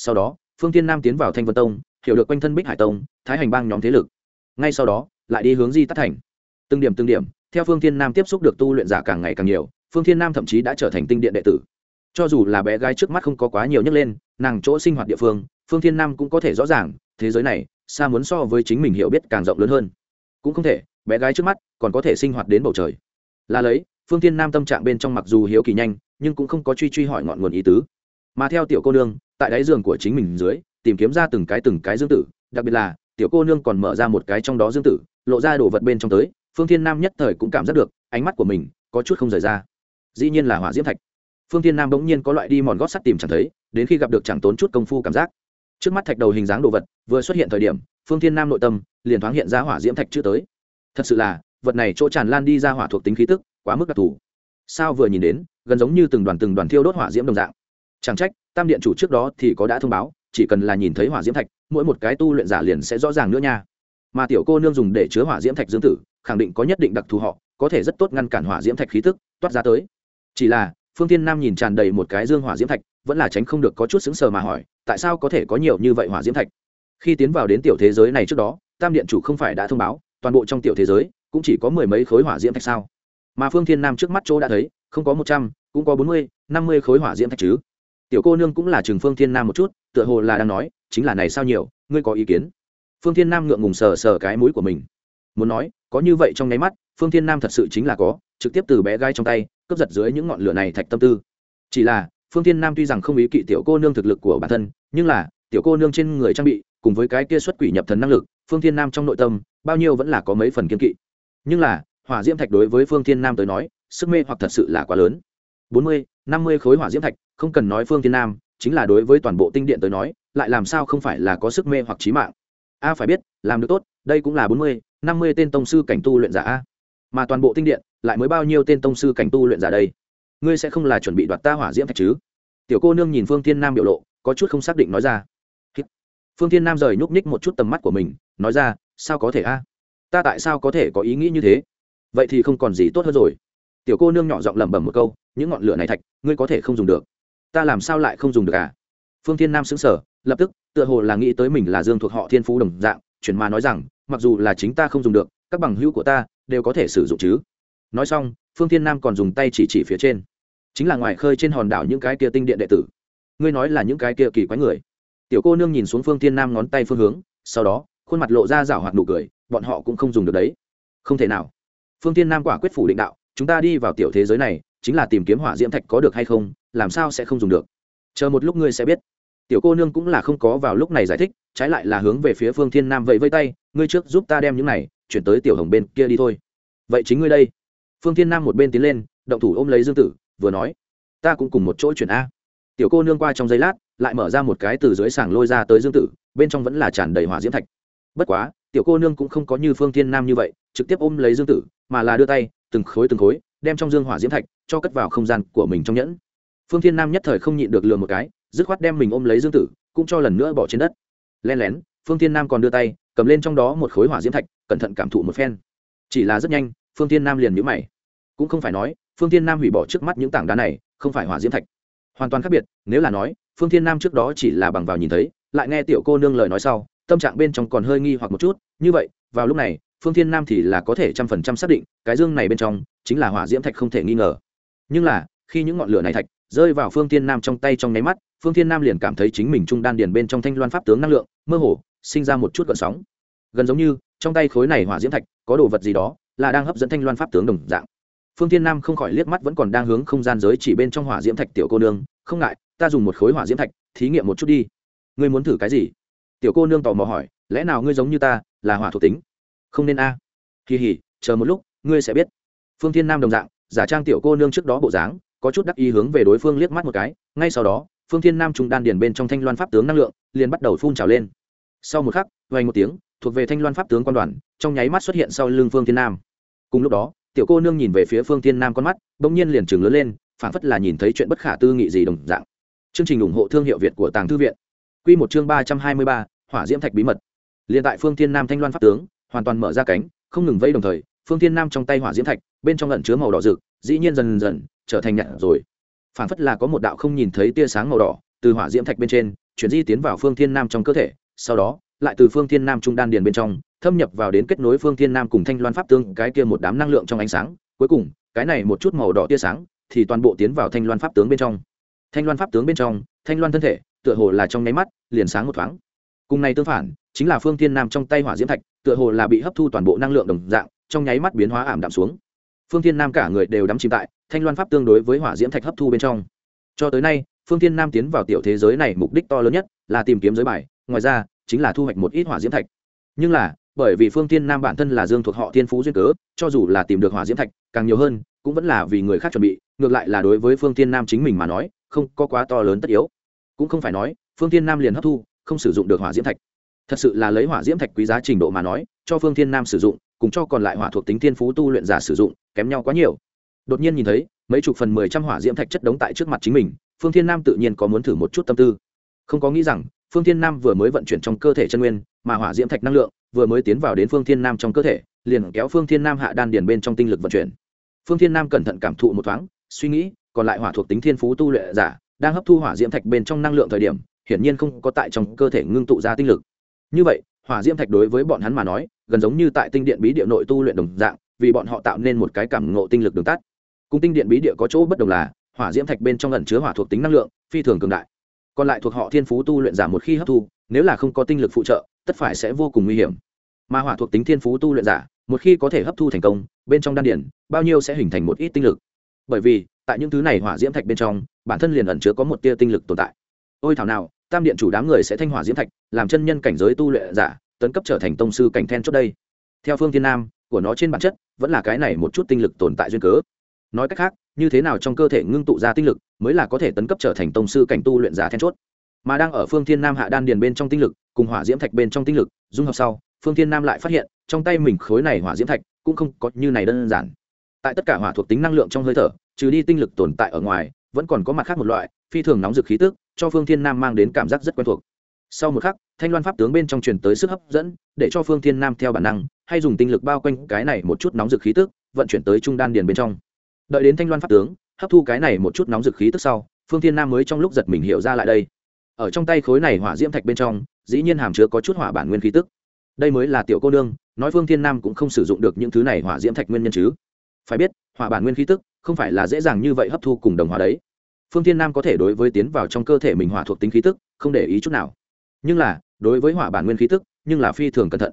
sau đó, phương thiên nam tiến vào thanh vân tông, hiểu được quanh thân bích hải tông, thái hành bang nhóm thế lực. Ngay sau đó, lại đi hướng di tắt thành. Từng điểm từng điểm, theo phương thiên nam tiếp xúc được tu luyện giả càng ngày càng nhiều, phương thiên nam thậm chí đã trở thành tinh điện đệ tử. Cho dù là bé gái trước mắt không có quá nhiều nhấc lên, nàng chỗ sinh hoạt địa phương phương thiên nam cũng có thể rõ ràng, thế giới này, xa muốn so với chính mình hiểu biết càng rộng lớn hơn. Cũng không thể, bé gái trước mắt còn có thể sinh hoạt đến bầu trời. Là lấy, phương thiên nam tâm trạng bên trong mặc dù hiếu kỳ nhanh, nhưng cũng không có truy truy hỏi ngọn nguồn ý tứ. Mà theo tiểu cô nương tại đáy giường của chính mình dưới, tìm kiếm ra từng cái từng cái dương tử, đặc biệt là, tiểu cô nương còn mở ra một cái trong đó dương tử, lộ ra đồ vật bên trong tới, phương thiên nam nhất thời cũng cảm giác được, ánh mắt của mình có chút không rời ra. Dĩ nhiên là hỏa diễm thạch. Phương thiên nam bỗng nhiên có loại đi mòn gót sắt tìm chẳng thấy, đến khi gặp được chẳng tốn chút công phu cảm giác. Trước mắt thạch đầu hình dáng đồ vật, vừa xuất hiện thời điểm, phương thiên nam nội tâm liền thoáng hiện ra hỏa diễm thạch chưa tới. Thật sự là, vật này chỗ tràn lan đi ra hỏa thuộc tính khí tức, quá mức đặc thù. Sao vừa nhìn đến, gần giống như từng đoàn từng đoàn thiêu đốt hỏa diễm đồng dạng chẳng trách, tam điện chủ trước đó thì có đã thông báo, chỉ cần là nhìn thấy hỏa diễm thạch, mỗi một cái tu luyện giả liền sẽ rõ ràng nữa nha. Mà tiểu cô nương dùng để chứa hỏa diễm thạch dương tử, khẳng định có nhất định đặc thù họ, có thể rất tốt ngăn cản hỏa diễm thạch khí tức, toát ra tới. Chỉ là, phương tiên nam nhìn tràn đầy một cái dương hỏa diễm thạch, vẫn là tránh không được có chút xứng sờ mà hỏi, tại sao có thể có nhiều như vậy hỏa diễm thạch? Khi tiến vào đến tiểu thế giới này trước đó, tam điện chủ không phải đã thông báo, toàn bộ trong tiểu thế giới cũng chỉ có mười mấy khối hỏa diễm thạch sao? Mà phương thiên nam trước mắt chỗ đã thấy, không có một trăm, cũng có bốn mươi, năm mươi khối hỏa diễm thạch chứ tiểu cô nương cũng là trường phương thiên nam một chút, tựa hồ là đang nói, chính là này sao nhiều, ngươi có ý kiến? Phương thiên nam ngượng ngùng sờ sờ cái mũi của mình. Muốn nói, có như vậy trong nháy mắt, phương thiên nam thật sự chính là có, trực tiếp từ bé gai trong tay, cướp giật dưới những ngọn lửa này thạch tâm tư. Chỉ là, phương thiên nam tuy rằng không ý kỵ tiểu cô nương thực lực của bản thân, nhưng là, tiểu cô nương trên người trang bị, cùng với cái kia xuất quỷ nhập thần năng lực, phương thiên nam trong nội tâm, bao nhiêu vẫn là có mấy phần kiên kỵ. Nhưng là, hỏa diễm thạch đối với phương thiên nam tới nói, sức mê hoặc thật sự là quá lớn. Bốn mươi, năm mươi khối hỏa diễm thạch không cần nói phương thiên nam, chính là đối với toàn bộ tinh điện tới nói, lại làm sao không phải là có sức mê hoặc trí mạng. A, phải biết, làm được tốt, đây cũng là bốn mươi, năm mươi tên tông sư cảnh tu luyện giả a. Mà toàn bộ tinh điện, lại mới bao nhiêu tên tông sư cảnh tu luyện giả đây? Ngươi sẽ không là chuẩn bị đoạt ta hỏa diễm thạch chứ? Tiểu cô nương nhìn phương thiên nam biểu lộ, có chút không xác định nói ra. Phương thiên nam rời nhúc nhích một chút tầm mắt của mình, nói ra, sao có thể a? Ta tại sao có thể có ý nghĩ như thế? Vậy thì không còn gì tốt hơn rồi. Tiểu cô nương nhỏ giọng lẩm bẩm một câu, những ngọn lửa này thạch, ngươi có thể không dùng được ta làm sao lại không dùng được à? Phương thiên nam xứng sở lập tức, tựa hồ là nghĩ tới mình là dương thuộc họ thiên phú đồng dạng, chuyển mà nói rằng, mặc dù là chính ta không dùng được, các bằng hữu của ta đều có thể sử dụng chứ. Nói xong, phương thiên nam còn dùng tay chỉ chỉ phía trên. Chính là ngoài khơi trên hòn đảo những cái kia tinh điện đệ tử. Ngươi nói là những cái kia kỳ quái người. Tiểu cô nương nhìn xuống phương thiên nam ngón tay phương hướng, sau đó, khuôn mặt lộ ra rảo hoạt nụ cười, bọn họ cũng không dùng được đấy. Không thể nào. Phương thiên nam quả quyết phủ định đạo, chúng ta đi vào tiểu thế giới này chính là tìm kiếm hỏa diễm thạch có được hay không, làm sao sẽ không dùng được. Chờ một lúc ngươi sẽ biết. Tiểu cô nương cũng là không có vào lúc này giải thích, trái lại là hướng về phía phương thiên nam vậy vây tay, ngươi trước giúp ta đem những này, chuyển tới tiểu hồng bên kia đi thôi. Vậy chính ngươi đây. Phương thiên nam một bên tiến lên, động thủ ôm lấy dương tử, vừa nói, ta cũng cùng một chỗ chuyển a. Tiểu cô nương qua trong giây lát, lại mở ra một cái từ dưới sàng lôi ra tới dương tử, bên trong vẫn là tràn đầy hỏa diễm thạch. Bất quá, tiểu cô nương cũng không có như phương thiên nam như vậy, trực tiếp ôm lấy dương tử, mà là đưa tay, từng khối từng khối đem trong dương hỏa diễm thạch cho cất vào không gian của mình trong nhẫn. Phương thiên nam nhất thời không nhịn được lừa một cái, dứt khoát đem mình ôm lấy dương tử, cũng cho lần nữa bỏ trên đất. Len lén, phương thiên nam còn đưa tay, cầm lên trong đó một khối hỏa diễm thạch, cẩn thận cảm thụ một phen. Chỉ là rất nhanh, phương thiên nam liền nhíu mày. Cũng không phải nói, phương thiên nam hủy bỏ trước mắt những tảng đá này, không phải hỏa diễm thạch. Hoàn toàn khác biệt, nếu là nói, phương thiên nam trước đó chỉ là bằng vào nhìn thấy, lại nghe tiểu cô nương lời nói sau, tâm trạng bên trong còn hơi nghi hoặc một chút, như vậy, vào lúc này phương thiên nam thì là có thể trăm phần trăm xác định, cái dương này bên trong chính là hỏa diễm thạch không thể nghi ngờ. Nhưng là, khi những ngọn lửa này thạch rơi vào phương thiên nam trong tay trong nháy mắt, phương thiên nam liền cảm thấy chính mình trung đan điền bên trong thanh loan pháp tướng năng lượng, mơ hồ, sinh ra một chút gợn sóng. Gần giống như, trong tay khối này hỏa diễm thạch có đồ vật gì đó, là đang hấp dẫn thanh loan pháp tướng đồng dạng. Phương thiên nam không khỏi liếc mắt vẫn còn đang hướng không gian giới chỉ bên trong hỏa diễm thạch tiểu cô nương, không ngại, ta dùng một khối hỏa diễm thạch, thí nghiệm một chút đi. Ngươi muốn thử cái gì? Tiểu cô nương tò mò hỏi, lẽ nào ngươi giống như ta, là hỏa thuộc tính? Không nên a. À. kỳ hỉ, chờ một lúc, ngươi sẽ biết. Phương thiên nam đồng dạng, giả trang tiểu cô nương trước đó bộ dáng, có chút đắc ý hướng về đối phương liếc mắt một cái, ngay sau đó, phương thiên nam trung đan điền bên trong thanh loan pháp tướng năng lượng, liền bắt đầu phun trào lên. Sau một khắc vay một tiếng, thuộc về thanh loan pháp tướng quan đoàn, trong nháy mắt xuất hiện sau lưng phương thiên nam. Cùng lúc đó, tiểu cô nương nhìn về phía phương thiên nam con mắt, bỗng nhiên liền chừng lớn lên, phảng phất là nhìn thấy chuyện bất khả tư nghị gì đồng dạng. Chương trình ủng hộ thương hiệu việt của tàng thư viện. Quy một chương ba trăm hai mươi ba, hỏa diễm thạch bí mật. Liền tại phương thiên nam thanh loan pháp tướng hoàn toàn mở ra cánh, không ngừng vây đồng thời, phương thiên nam trong tay hỏa diễm thạch, bên trong lẩn chứa màu đỏ rực, dĩ nhiên dần dần trở thành nhạt rồi. Phản phất là có một đạo không nhìn thấy tia sáng màu đỏ, từ hỏa diễm thạch bên trên, chuyển di tiến vào phương thiên nam trong cơ thể, sau đó, lại từ phương thiên nam trung đan điền bên trong, thâm nhập vào đến kết nối phương thiên nam cùng thanh loan pháp tương, cái kia một đám năng lượng trong ánh sáng. Cuối cùng, cái này một chút màu đỏ tia sáng thì toàn bộ tiến vào thanh loan pháp tướng bên trong. Thanh loan pháp tướng bên trong, thanh loan thân thể, tựa hồ là trong nháy mắt, liền sáng một thoáng cùng này tương phản, chính là phương thiên nam trong tay hỏa diễm thạch, tựa hồ là bị hấp thu toàn bộ năng lượng đồng dạng, trong nháy mắt biến hóa ảm đạm xuống. Phương thiên nam cả người đều đắm chìm tại, thanh loan pháp tương đối với hỏa diễm thạch hấp thu bên trong. Cho tới nay, phương thiên nam tiến vào tiểu thế giới này mục đích to lớn nhất là tìm kiếm giới bài, ngoài ra, chính là thu hoạch một ít hỏa diễm thạch. Nhưng là, bởi vì phương thiên nam bản thân là dương thuộc họ thiên phú duyên cớ, cho dù là tìm được hỏa diễm thạch, càng nhiều hơn, cũng vẫn là vì người khác chuẩn bị, ngược lại là đối với phương thiên nam chính mình mà nói, không có quá to lớn tất yếu. Cũng không phải nói, phương thiên nam liền hấp thu không sử dụng được hỏa diễm thạch. Thật sự là lấy hỏa diễm thạch quý giá trình độ mà nói, cho phương thiên nam sử dụng, cùng cho còn lại hỏa thuộc tính thiên phú tu luyện giả sử dụng, kém nhau quá nhiều. Đột nhiên nhìn thấy, mấy chục phần mười trăm hỏa diễm thạch chất đống tại trước mặt chính mình, phương thiên nam tự nhiên có muốn thử một chút tâm tư. Không có nghĩ rằng, phương thiên nam vừa mới vận chuyển trong cơ thể chân nguyên, mà hỏa diễm thạch năng lượng vừa mới tiến vào đến phương thiên nam trong cơ thể, liền kéo phương thiên nam hạ đan điền bên trong tinh lực vận chuyển. Phương thiên nam cẩn thận cảm thụ một thoáng, suy nghĩ, còn lại hỏa thuộc tính thiên phú tu luyện giả đang hấp thu hỏa diễm thạch bên trong năng lượng thời điểm hiển nhiên không có tại trong cơ thể ngưng tụ ra tinh lực. Như vậy, hỏa diễm thạch đối với bọn hắn mà nói, gần giống như tại tinh điện bí địa nội tu luyện đồng dạng, vì bọn họ tạo nên một cái cảm ngộ tinh lực đường tắt. Cùng tinh điện bí địa có chỗ bất đồng là, hỏa diễm thạch bên trong ẩn chứa hỏa thuộc tính năng lượng, phi thường cường đại. Còn lại thuộc họ thiên phú tu luyện giả một khi hấp thu, nếu là không có tinh lực phụ trợ, tất phải sẽ vô cùng nguy hiểm. Mà hỏa thuộc tính thiên phú tu luyện giả, một khi có thể hấp thu thành công, bên trong đan điển bao nhiêu sẽ hình thành một ít tinh lực. Bởi vì, tại những thứ này hỏa diễm thạch bên trong, bản thân liền ẩn chứa có một tia tinh lực tồn tại. Ôi thảo nào tam điện chủ đám người sẽ thanh hỏa diễm thạch, làm chân nhân cảnh giới tu luyện giả, tấn cấp trở thành tông sư cảnh then chốt đây. Theo phương thiên nam, của nó trên bản chất, vẫn là cái này một chút tinh lực tồn tại duyên cớ. Nói cách khác, như thế nào trong cơ thể ngưng tụ ra tinh lực, mới là có thể tấn cấp trở thành tông sư cảnh tu luyện giả then chốt. Mà đang ở phương thiên nam hạ đan điền bên trong tinh lực, cùng hỏa diễm thạch bên trong tinh lực, dung hợp sau, phương thiên nam lại phát hiện, trong tay mình khối này hỏa diễm thạch cũng không có như này đơn giản. Tại tất cả hỏa thuộc tính năng lượng trong hơi thở, trừ đi tinh lực tồn tại ở ngoài, vẫn còn có mặt khác một loại, phi thường nóng dực khí tức cho phương thiên nam mang đến cảm giác rất quen thuộc. Sau một khắc, thanh loan pháp tướng bên trong truyền tới sức hấp dẫn, để cho phương thiên nam theo bản năng, hay dùng tinh lực bao quanh cái này một chút nóng dực khí tức, vận chuyển tới trung đan điền bên trong. Đợi đến thanh loan pháp tướng, hấp thu cái này một chút nóng dực khí tức sau, phương thiên nam mới trong lúc giật mình hiểu ra lại đây. Ở trong tay khối này hỏa diễm thạch bên trong, dĩ nhiên hàm chứa có chút hỏa bản nguyên khí tức. Đây mới là tiểu cô nương, nói phương thiên nam cũng không sử dụng được những thứ này hỏa diễm thạch nguyên nhân chứ. Phải biết, hỏa bản nguyên khí tức không phải là dễ dàng như vậy hấp thu cùng đồng hóa đấy phương thiên nam có thể đối với tiến vào trong cơ thể mình hỏa thuộc tính khí tức, không để ý chút nào. Nhưng là, đối với hỏa bản nguyên khí tức, nhưng là phi thường cẩn thận.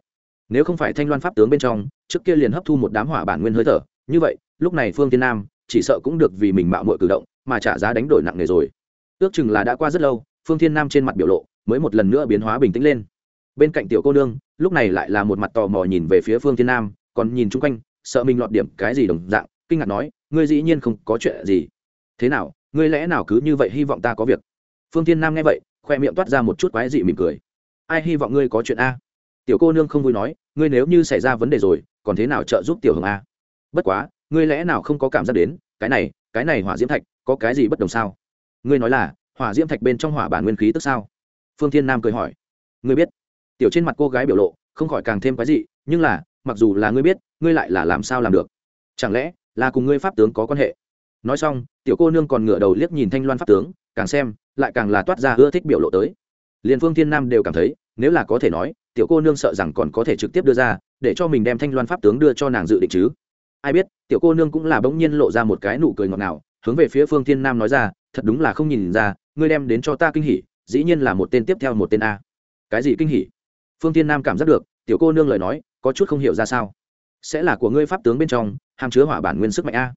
Nếu không phải thanh loan pháp tướng bên trong, trước kia liền hấp thu một đám hỏa bản nguyên hơi thở, như vậy, lúc này phương thiên nam chỉ sợ cũng được vì mình mạo muội cử động, mà trả giá đánh đổi nặng nề rồi. Ước chừng là đã qua rất lâu, phương thiên nam trên mặt biểu lộ mới một lần nữa biến hóa bình tĩnh lên. Bên cạnh tiểu cô nương, lúc này lại là một mặt tò mò nhìn về phía phương thiên nam, còn nhìn chung quanh, sợ mình lọt điểm cái gì đồng dạng, kinh ngạc nói, ngươi dĩ nhiên không có chuyện gì. Thế nào ngươi lẽ nào cứ như vậy hy vọng ta có việc? Phương thiên nam nghe vậy, khoe miệng toát ra một chút quái dị mỉm cười. Ai hy vọng ngươi có chuyện a? Tiểu cô nương không vui nói, ngươi nếu như xảy ra vấn đề rồi, còn thế nào trợ giúp tiểu hồng a? Bất quá, ngươi lẽ nào không có cảm giác đến, cái này cái này hỏa diễm thạch có cái gì bất đồng sao? Ngươi nói là, hỏa diễm thạch bên trong hỏa bản nguyên khí tức sao? Phương thiên nam cười hỏi. Ngươi biết. Tiểu trên mặt cô gái biểu lộ, không khỏi càng thêm quái dị, nhưng là, mặc dù là ngươi biết, ngươi lại là làm sao làm được? Chẳng lẽ là cùng ngươi pháp tướng có quan hệ? Nói xong, tiểu cô nương còn ngửa đầu liếc nhìn thanh loan pháp tướng, càng xem, lại càng là toát ra ưa thích biểu lộ tới. Liền phương thiên nam đều cảm thấy, nếu là có thể nói, tiểu cô nương sợ rằng còn có thể trực tiếp đưa ra, để cho mình đem thanh loan pháp tướng đưa cho nàng dự định chứ. Ai biết, tiểu cô nương cũng là bỗng nhiên lộ ra một cái nụ cười ngọt ngào, hướng về phía phương thiên nam nói ra, thật đúng là không nhìn ra, ngươi đem đến cho ta kinh hỉ, dĩ nhiên là một tên tiếp theo một tên a. Cái gì kinh hỉ? Phương thiên nam cảm giác được, tiểu cô nương lời nói, có chút không hiểu ra sao. Sẽ là của ngươi pháp tướng bên trong, hàm chứa hỏa bản nguyên sức mạnh a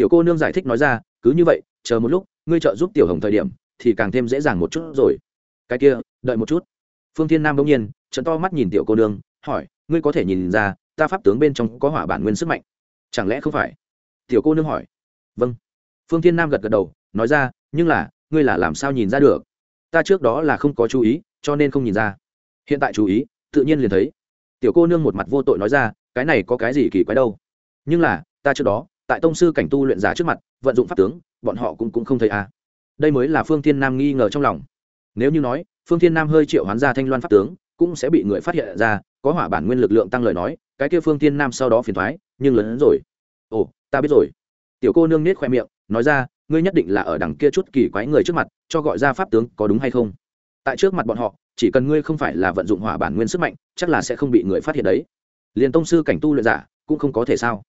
tiểu cô nương giải thích nói ra, cứ như vậy, chờ một lúc, ngươi trợ giúp tiểu hồng thời điểm, thì càng thêm dễ dàng một chút rồi. Cái kia, đợi một chút. Phương thiên nam bỗng nhiên trận to mắt nhìn tiểu cô nương, hỏi, ngươi có thể nhìn ra, ta pháp tướng bên trong có hỏa bản nguyên sức mạnh? Chẳng lẽ không phải? Tiểu cô nương hỏi. Vâng. Phương thiên nam gật gật đầu, nói ra, nhưng là, ngươi là làm sao nhìn ra được? Ta trước đó là không có chú ý, cho nên không nhìn ra. Hiện tại chú ý, tự nhiên liền thấy. Tiểu cô nương một mặt vô tội nói ra, cái này có cái gì kỳ quái đâu? Nhưng là, ta trước đó tại tông sư cảnh tu luyện giả trước mặt, vận dụng pháp tướng, bọn họ cũng cũng không thấy à đây mới là phương thiên nam nghi ngờ trong lòng. Nếu như nói, phương thiên nam hơi triệu hoán ra thanh loan pháp tướng, cũng sẽ bị người phát hiện ra, có hỏa bản nguyên lực lượng tăng lời nói, cái kia phương thiên nam sau đó phiền thoái nhưng lớn hơn rồi. Ồ, ta biết rồi. Tiểu cô nương nết khoe miệng, nói ra, ngươi nhất định là ở đằng kia chút kỳ quái người trước mặt, cho gọi ra pháp tướng, có đúng hay không? Tại trước mặt bọn họ, chỉ cần ngươi không phải là vận dụng hỏa bản nguyên sức mạnh, chắc là sẽ không bị người phát hiện đấy. Liền tông sư cảnh tu luyện giả, cũng không có thể sao?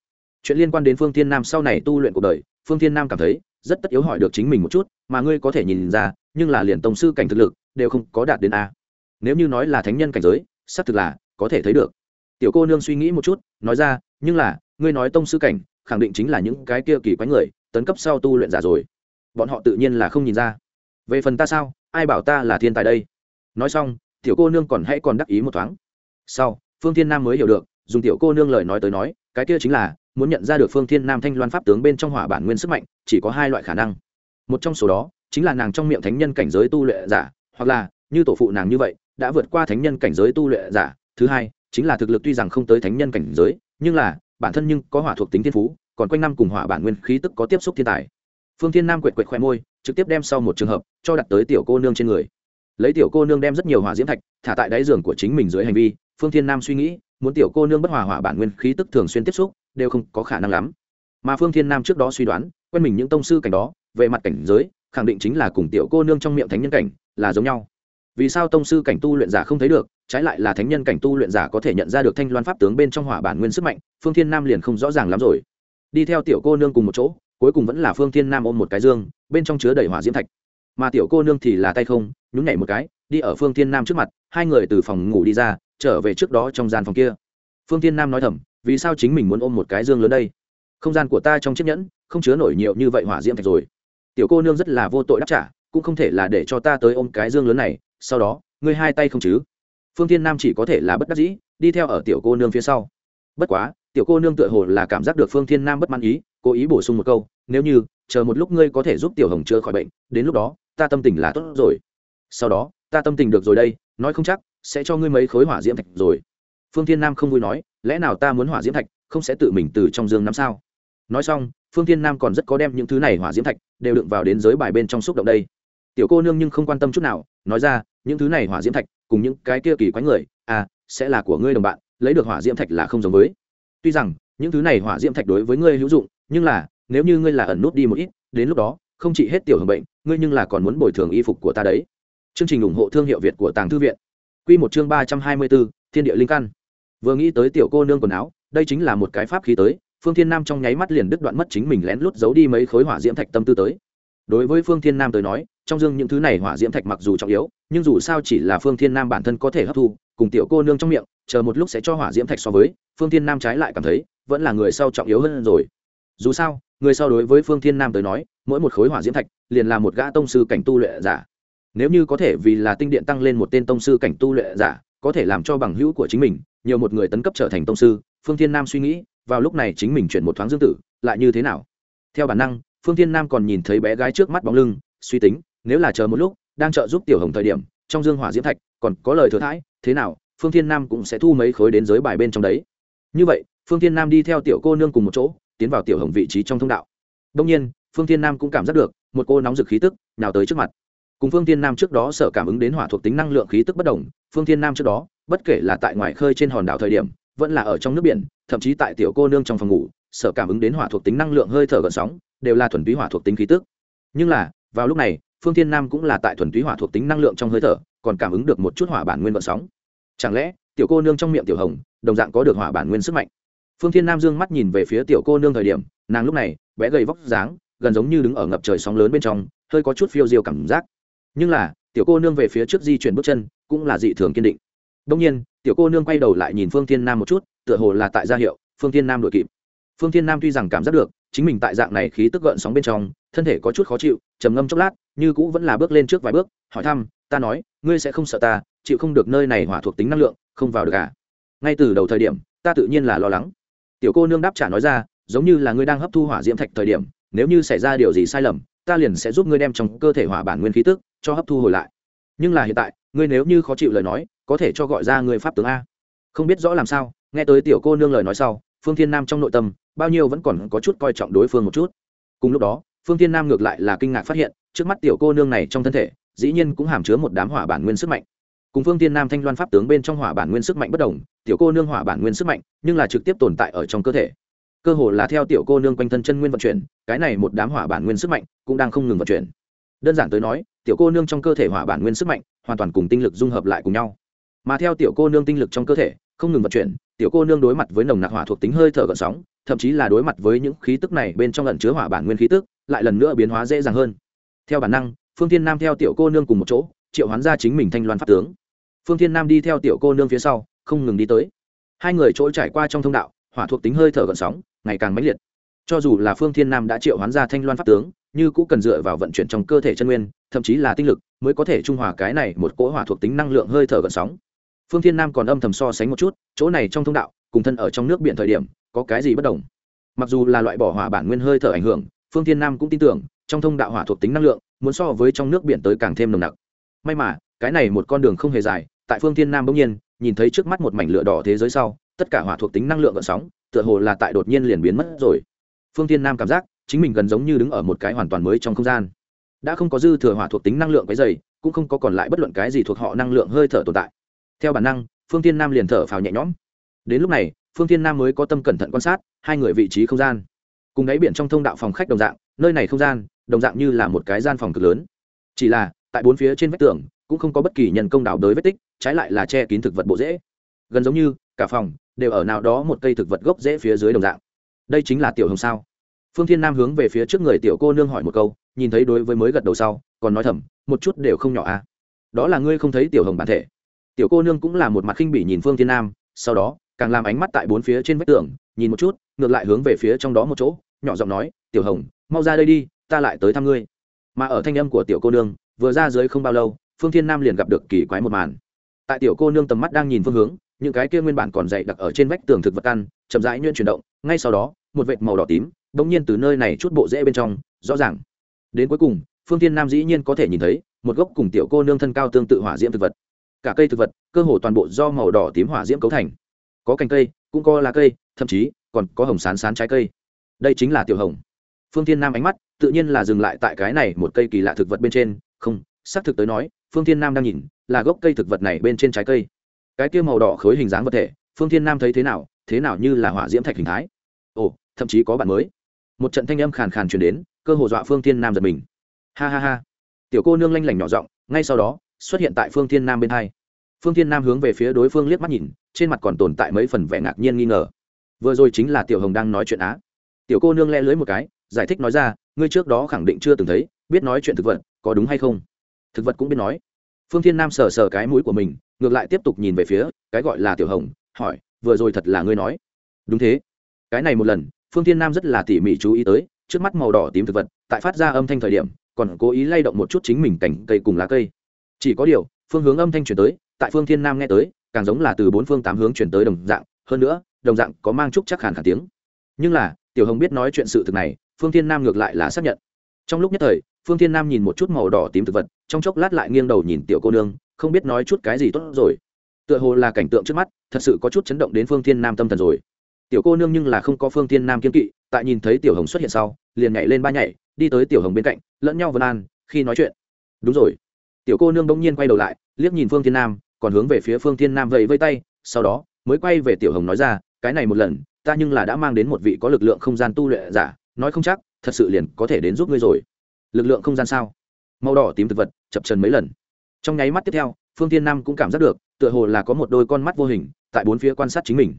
Chuyện liên quan đến phương thiên nam sau này tu luyện cuộc đời, phương thiên nam cảm thấy rất tất yếu hỏi được chính mình một chút, mà ngươi có thể nhìn ra, nhưng là liền tông sư cảnh thực lực đều không có đạt đến a. Nếu như nói là thánh nhân cảnh giới, xác thực là có thể thấy được. Tiểu cô nương suy nghĩ một chút, nói ra, nhưng là, ngươi nói tông sư cảnh, khẳng định chính là những cái kia kỳ quái người, tấn cấp sau tu luyện giả rồi. Bọn họ tự nhiên là không nhìn ra. Về phần ta sao, ai bảo ta là thiên tài đây? Nói xong, tiểu cô nương còn hãy còn đắc ý một thoáng. Sau, phương thiên nam mới hiểu được, dùng tiểu cô nương lời nói tới nói, cái kia chính là muốn nhận ra được phương thiên nam thanh loan pháp tướng bên trong hỏa bản nguyên sức mạnh, chỉ có hai loại khả năng. Một trong số đó, chính là nàng trong miệng thánh nhân cảnh giới tu luyện giả, hoặc là, như tổ phụ nàng như vậy, đã vượt qua thánh nhân cảnh giới tu luyện giả. Thứ hai, chính là thực lực tuy rằng không tới thánh nhân cảnh giới, nhưng là, bản thân nhưng có hỏa thuộc tính thiên phú, còn quanh năm cùng hỏa bản nguyên khí tức có tiếp xúc thiên tài. Phương thiên nam quệt quệt khoe môi, trực tiếp đem sau một trường hợp, cho đặt tới tiểu cô nương trên người. Lấy tiểu cô nương đem rất nhiều hỏa diễm thạch, thả tại đáy giường của chính mình dưới hành vi, phương thiên nam suy nghĩ, muốn tiểu cô nương bất hòa hỏa bản nguyên khí tức thường xuyên tiếp xúc đều không có khả năng lắm. Mà phương thiên nam trước đó suy đoán, quen mình những tông sư cảnh đó, về mặt cảnh giới, khẳng định chính là cùng tiểu cô nương trong miệng thánh nhân cảnh, là giống nhau. Vì sao tông sư cảnh tu luyện giả không thấy được, trái lại là thánh nhân cảnh tu luyện giả có thể nhận ra được thanh loan pháp tướng bên trong hỏa bản nguyên sức mạnh, phương thiên nam liền không rõ ràng lắm rồi. Đi theo tiểu cô nương cùng một chỗ, cuối cùng vẫn là phương thiên nam ôm một cái dương, bên trong chứa đầy hỏa diễm thạch. Mà tiểu cô nương thì là tay không, nhún nhảy một cái, đi ở phương thiên nam trước mặt, hai người từ phòng ngủ đi ra, trở về trước đó trong gian phòng kia. Phương thiên nam nói thầm vì sao chính mình muốn ôm một cái dương lớn đây? Không gian của ta trong chiếc nhẫn, không chứa nổi nhiều như vậy hỏa diễm thạch rồi. Tiểu cô nương rất là vô tội đáp trả, cũng không thể là để cho ta tới ôm cái dương lớn này, sau đó, ngươi hai tay không chứ? Phương thiên nam chỉ có thể là bất đắc dĩ, đi theo ở tiểu cô nương phía sau. Bất quá, tiểu cô nương tựa hồ là cảm giác được phương thiên nam bất mãn ý, cố ý bổ sung một câu, nếu như, chờ một lúc ngươi có thể giúp tiểu hồng chữa khỏi bệnh, đến lúc đó, ta tâm tình là tốt rồi. Sau đó, ta tâm tình được rồi đây, nói không chắc, sẽ cho ngươi mấy khối hỏa diễm thạch rồi. Phương thiên nam không vui nói lẽ nào ta muốn hỏa diễm thạch không sẽ tự mình từ trong dương nắm sao? Nói xong, phương thiên nam còn rất có đem những thứ này hỏa diễm thạch đều đựng vào đến giới bài bên trong xúc động đây. Tiểu cô nương nhưng không quan tâm chút nào, nói ra, những thứ này hỏa diễm thạch cùng những cái kia kỳ quái người à sẽ là của ngươi đồng bạn, lấy được hỏa diễm thạch là không giống với. Tuy rằng, những thứ này hỏa diễm thạch đối với ngươi hữu dụng, nhưng là, nếu như ngươi là ẩn nút đi một ít, đến lúc đó, không chỉ hết tiểu hưởng bệnh, ngươi nhưng là còn muốn bồi thường y phục của ta đấy. Chương trình ủng hộ thương hiệu việt của tàng thư viện. Q một chương ba trăm hai mươi bốn thiên địa linh căn vừa nghĩ tới tiểu cô nương quần áo, đây chính là một cái pháp khí tới, phương thiên nam trong nháy mắt liền đứt đoạn mất chính mình lén lút giấu đi mấy khối hỏa diễm thạch tâm tư tới. Đối với phương thiên nam tới nói, trong dương những thứ này hỏa diễm thạch mặc dù trọng yếu, nhưng dù sao chỉ là phương thiên nam bản thân có thể hấp thu, cùng tiểu cô nương trong miệng, chờ một lúc sẽ cho hỏa diễm thạch so với, phương thiên nam trái lại cảm thấy, vẫn là người sau trọng yếu hơn rồi. Dù sao, người sau đối với phương thiên nam tới nói, mỗi một khối hỏa diễm thạch, liền là một gã tông sư cảnh tu luyện giả. Nếu như có thể vì là tinh điện tăng lên một tên tông sư cảnh tu luyện giả có thể làm cho bằng hữu của chính mình, nhiều một người tấn cấp trở thành tông sư, phương thiên nam suy nghĩ, vào lúc này chính mình chuyển một thoáng dương tử, lại như thế nào? Theo bản năng, phương thiên nam còn nhìn thấy bé gái trước mắt bóng lưng, suy tính, nếu là chờ một lúc, đang trợ giúp tiểu hồng thời điểm, trong dương hỏa diễm thạch, còn có lời thừa thãi, thế nào, phương thiên nam cũng sẽ thu mấy khối đến giới bài bên trong đấy. Như vậy, phương thiên nam đi theo tiểu cô nương cùng một chỗ, tiến vào tiểu hồng vị trí trong thông đạo. Đông nhiên, phương thiên nam cũng cảm giác được, một cô nóng rực khí tức nào tới trước mặt cùng phương thiên nam trước đó sợ cảm ứng đến hỏa thuộc tính năng lượng khí tức bất đồng, phương thiên nam trước đó, bất kể là tại ngoài khơi trên hòn đảo thời điểm, vẫn là ở trong nước biển, thậm chí tại tiểu cô nương trong phòng ngủ sợ cảm ứng đến hỏa thuộc tính năng lượng hơi thở gần sóng, đều là thuần túy hỏa thuộc tính khí tức. Nhưng là, vào lúc này, phương thiên nam cũng là tại thuần túy hỏa thuộc tính năng lượng trong hơi thở, còn cảm ứng được một chút hỏa bản nguyên vận sóng. Chẳng lẽ, tiểu cô nương trong miệng tiểu hồng, đồng dạng có được hỏa bản nguyên sức mạnh? Phương thiên nam dương mắt nhìn về phía tiểu cô nương thời điểm, nàng lúc này vẽ gầy vóc dáng, gần giống như đứng ở ngập trời sóng lớn bên trong, hơi có chút phiêu diêu cảm giác nhưng là, tiểu cô nương về phía trước di chuyển bước chân, cũng là dị thường kiên định. Đông nhiên, tiểu cô nương quay đầu lại nhìn phương thiên nam một chút, tựa hồ là tại gia hiệu, phương thiên nam đội kịp. Phương thiên nam tuy rằng cảm giác được, chính mình tại dạng này khí tức gợn sóng bên trong, thân thể có chút khó chịu, trầm ngâm chốc lát, như cũ vẫn là bước lên trước vài bước, hỏi thăm, ta nói, ngươi sẽ không sợ ta, chịu không được nơi này hỏa thuộc tính năng lượng, không vào được à? Ngay từ đầu thời điểm, ta tự nhiên là lo lắng. Tiểu cô nương đáp trả nói ra, giống như là ngươi đang hấp thu hỏa diễm thạch thời điểm, nếu như xảy ra điều gì sai lầm, ta liền sẽ giúp ngươi đem trong cơ thể hỏa bản nguyên khí tức cho hấp thu hồi lại. Nhưng là hiện tại, ngươi nếu như khó chịu lời nói, có thể cho gọi ra người pháp tướng a. Không biết rõ làm sao, nghe tới tiểu cô nương lời nói sau, phương thiên nam trong nội tâm, bao nhiêu vẫn còn có chút coi trọng đối phương một chút. Cùng lúc đó, phương thiên nam ngược lại là kinh ngạc phát hiện, trước mắt tiểu cô nương này trong thân thể, dĩ nhiên cũng hàm chứa một đám hỏa bản nguyên sức mạnh. Cùng phương thiên nam thanh loan pháp tướng bên trong hỏa bản nguyên sức mạnh bất đồng, tiểu cô nương hỏa bản nguyên sức mạnh, nhưng là trực tiếp tồn tại ở trong cơ thể. Cơ hồ là theo tiểu cô nương quanh thân chân nguyên vận chuyển, cái này một đám hỏa bản nguyên sức mạnh cũng đang không ngừng vận chuyển. Đơn giản tới nói tiểu cô nương trong cơ thể hỏa bản nguyên sức mạnh, hoàn toàn cùng tinh lực dung hợp lại cùng nhau. Mà theo tiểu cô nương tinh lực trong cơ thể, không ngừng vận chuyển, tiểu cô nương đối mặt với nồng nặc hỏa thuộc tính hơi thở gợn sóng, thậm chí là đối mặt với những khí tức này bên trong lẩn chứa hỏa bản nguyên khí tức, lại lần nữa biến hóa dễ dàng hơn. Theo bản năng, phương thiên nam theo tiểu cô nương cùng một chỗ, triệu hoán ra chính mình thanh loan pháp tướng. Phương thiên nam đi theo tiểu cô nương phía sau, không ngừng đi tới. Hai người chỗ trải qua trong thông đạo, hỏa thuộc tính hơi thở gợn sóng, ngày càng mãnh liệt. Cho dù là phương thiên nam đã triệu hoán ra thanh loan pháp tướng như cũng cần dựa vào vận chuyển trong cơ thể chân nguyên, thậm chí là tinh lực mới có thể trung hòa cái này một cỗ hỏa thuộc tính năng lượng hơi thở gần sóng. Phương thiên nam còn âm thầm so sánh một chút, chỗ này trong thông đạo, cùng thân ở trong nước biển thời điểm, có cái gì bất đồng? Mặc dù là loại bỏ hỏa bản nguyên hơi thở ảnh hưởng, phương thiên nam cũng tin tưởng, trong thông đạo hỏa thuộc tính năng lượng, muốn so với trong nước biển tới càng thêm nồng nặc. May mà, cái này một con đường không hề dài, tại phương thiên nam bỗng nhiên, nhìn thấy trước mắt một mảnh lửa đỏ thế giới sau, tất cả hỏa thuộc tính năng lượng gợn sóng, tựa hồ là tại đột nhiên liền biến mất rồi. Phương thiên nam cảm giác chính mình gần giống như đứng ở một cái hoàn toàn mới trong không gian. Đã không có dư thừa hỏa thuộc tính năng lượng cái dày cũng không có còn lại bất luận cái gì thuộc họ năng lượng hơi thở tồn tại. Theo bản năng, phương thiên nam liền thở phào nhẹ nhõm. Đến lúc này, phương thiên nam mới có tâm cẩn thận quan sát hai người vị trí không gian. Cùng đáy biển trong thông đạo phòng khách đồng dạng, nơi này không gian, đồng dạng như là một cái gian phòng cực lớn. Chỉ là, tại bốn phía trên vách tường, cũng không có bất kỳ nhân công đào đới vết tích, trái lại là che kín thực vật bộ rễ gần giống như, cả phòng đều ở nào đó một cây thực vật gốc rễ phía dưới đồng dạng. Đây chính là tiểu hồng sao phương thiên nam hướng về phía trước người tiểu cô nương hỏi một câu, nhìn thấy đối với mới gật đầu sau, còn nói thầm, một chút đều không nhỏ à. Đó là ngươi không thấy tiểu hồng bản thể. Tiểu cô nương cũng là một mặt khinh bỉ nhìn phương thiên nam, sau đó, càng làm ánh mắt tại bốn phía trên vách tường, nhìn một chút, ngược lại hướng về phía trong đó một chỗ, nhỏ giọng nói, tiểu hồng, mau ra đây đi, ta lại tới thăm ngươi. Mà ở thanh âm của tiểu cô nương, vừa ra dưới không bao lâu, phương thiên nam liền gặp được kỳ quái một màn. Tại tiểu cô nương tầm mắt đang nhìn phương hướng, những cái kia nguyên bản còn dày đặc ở trên vách tường thực vật căn chậm rãi nhuyễn chuyển động, ngay sau đó, một vệt màu đỏ tím bỗng nhiên từ nơi này chút bộ rễ bên trong, rõ ràng. Đến cuối cùng, phương thiên nam dĩ nhiên có thể nhìn thấy, một gốc cùng tiểu cô nương thân cao tương tự hỏa diễm thực vật. Cả cây thực vật, cơ hồ toàn bộ do màu đỏ tím hỏa diễm cấu thành. Có cành cây, cũng có lá cây, thậm chí còn có hồng sán sán trái cây. Đây chính là tiểu hồng. Phương thiên nam ánh mắt tự nhiên là dừng lại tại cái này một cây kỳ lạ thực vật bên trên. Không, xác thực tới nói, phương thiên nam đang nhìn là gốc cây thực vật này bên trên trái cây. Cái kia màu đỏ khối hình dáng vật thể, phương thiên nam thấy thế nào thế nào như là hỏa diễm thạch hình thái. Ồ, thậm chí có bạn mới một trận thanh âm khàn khàn truyền đến, cơ hồ dọa phương thiên nam giật mình. Ha ha ha. Tiểu cô nương lanh lảnh nhỏ giọng, ngay sau đó, xuất hiện tại phương thiên nam bên hai. Phương thiên nam hướng về phía đối phương liếc mắt nhìn, trên mặt còn tồn tại mấy phần vẻ ngạc nhiên nghi ngờ. Vừa rồi chính là tiểu hồng đang nói chuyện á. Tiểu cô nương le lưới một cái, giải thích nói ra, ngươi trước đó khẳng định chưa từng thấy, biết nói chuyện thực vật, có đúng hay không? Thực vật cũng biết nói. Phương thiên nam sờ sờ cái mũi của mình, ngược lại tiếp tục nhìn về phía, cái gọi là tiểu hồng, hỏi, vừa rồi thật là ngươi nói? Đúng thế. Cái này một lần phương thiên nam rất là tỉ mỉ chú ý tới, trước mắt màu đỏ tím thực vật, tại phát ra âm thanh thời điểm, còn cố ý lay động một chút chính mình cảnh cây cùng lá cây. Chỉ có điều, phương hướng âm thanh chuyển tới, tại phương thiên nam nghe tới, càng giống là từ bốn phương tám hướng chuyển tới đồng dạng, hơn nữa, đồng dạng có mang chút chắc hẳn khả tiếng. Nhưng là, tiểu hồng biết nói chuyện sự thực này, phương thiên nam ngược lại là xác nhận. Trong lúc nhất thời, phương thiên nam nhìn một chút màu đỏ tím thực vật, trong chốc lát lại nghiêng đầu nhìn tiểu cô nương, không biết nói chút cái gì tốt rồi. Tựa hồ là cảnh tượng trước mắt, thật sự có chút chấn động đến phương thiên nam tâm thần rồi tiểu cô nương nhưng là không có phương thiên nam kiên kỵ, tại nhìn thấy tiểu hồng xuất hiện sau, liền nhảy lên ba nhảy, đi tới tiểu hồng bên cạnh, lẫn nhau vân an, khi nói chuyện. Đúng rồi. Tiểu cô nương bỗng nhiên quay đầu lại, liếc nhìn phương thiên nam, còn hướng về phía phương thiên nam vẫy vây tay, sau đó, mới quay về tiểu hồng nói ra, cái này một lần, ta nhưng là đã mang đến một vị có lực lượng không gian tu luyện giả, nói không chắc, thật sự liền có thể đến giúp ngươi rồi. Lực lượng không gian sao? Màu đỏ tím thực vật, chập trần mấy lần. Trong nháy mắt tiếp theo, phương thiên nam cũng cảm giác được, tựa hồ là có một đôi con mắt vô hình, tại bốn phía quan sát chính mình.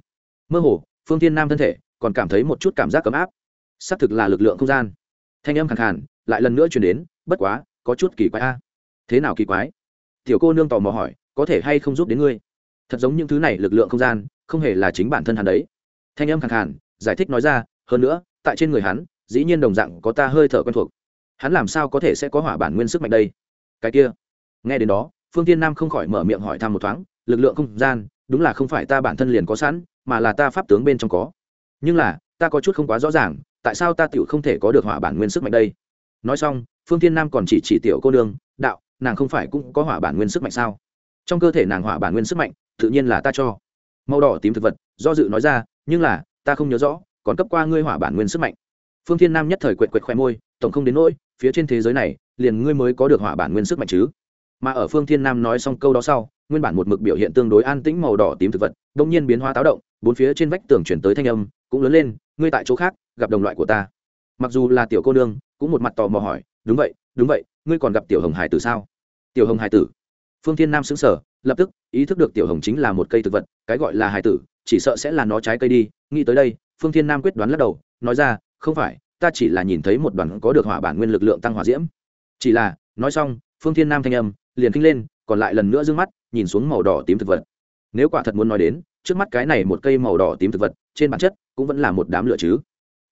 Mơ hồ phương thiên nam thân thể, còn cảm thấy một chút cảm giác ấm áp. Xác thực là lực lượng không gian. Thanh âm khẳng khàn, lại lần nữa chuyển đến, bất quá, có chút kỳ quái a. Thế nào kỳ quái? Tiểu cô nương tò mò hỏi, có thể hay không giúp đến ngươi? Thật giống những thứ này lực lượng không gian, không hề là chính bản thân hắn đấy. Thanh âm khẳng khàn, giải thích nói ra, hơn nữa, tại trên người hắn, dĩ nhiên đồng dạng có ta hơi thở quen thuộc. Hắn làm sao có thể sẽ có hỏa bản nguyên sức mạnh đây? Cái kia. Nghe đến đó, phương tiên nam không khỏi mở miệng hỏi thăm một thoáng, lực lượng không gian, đúng là không phải ta bản thân liền có sẵn mà là ta pháp tướng bên trong có. Nhưng là, ta có chút không quá rõ ràng, tại sao ta tựu không thể có được hỏa bản nguyên sức mạnh đây? Nói xong, phương thiên nam còn chỉ chỉ tiểu cô nương, đạo, nàng không phải cũng có hỏa bản nguyên sức mạnh sao? Trong cơ thể nàng hỏa bản nguyên sức mạnh, tự nhiên là ta cho. Màu đỏ tím thực vật, do dự nói ra, nhưng là, ta không nhớ rõ, còn cấp qua ngươi hỏa bản nguyên sức mạnh. Phương thiên nam nhất thời quệt quệt khoe môi, tổng không đến nỗi, phía trên thế giới này, liền ngươi mới có được hỏa bản nguyên sức mạnh chứ? Mà ở phương thiên nam nói xong câu đó sau, nguyên bản một mực biểu hiện tương đối an tĩnh màu đỏ tím thực vật đông nhiên biến hóa táo động bốn phía trên vách tường chuyển tới thanh âm, cũng lớn lên, ngươi tại chỗ khác, gặp đồng loại của ta. Mặc dù là tiểu cô nương, cũng một mặt tò mò hỏi, đúng vậy đúng vậy, ngươi còn gặp tiểu hồng hải tử sao? Tiểu hồng hải tử? Phương thiên nam xứng sở lập tức ý thức được tiểu hồng chính là một cây thực vật, cái gọi là hải tử, chỉ sợ sẽ là nó trái cây đi. Nghĩ tới đây, phương thiên nam quyết đoán lắc đầu, nói ra, không phải, ta chỉ là nhìn thấy một đoàn có được hỏa bản nguyên lực lượng tăng hỏa diễm. Chỉ là, nói xong, phương thiên nam thanh âm liền kinh lên, còn lại lần nữa d ư ơ n g mắt, nhìn xuống màu đỏ tím thực vật. Nếu quả thật muốn nói đến trước mắt cái này một cây màu đỏ tím thực vật, trên bản chất cũng vẫn là một đám lửa chứ.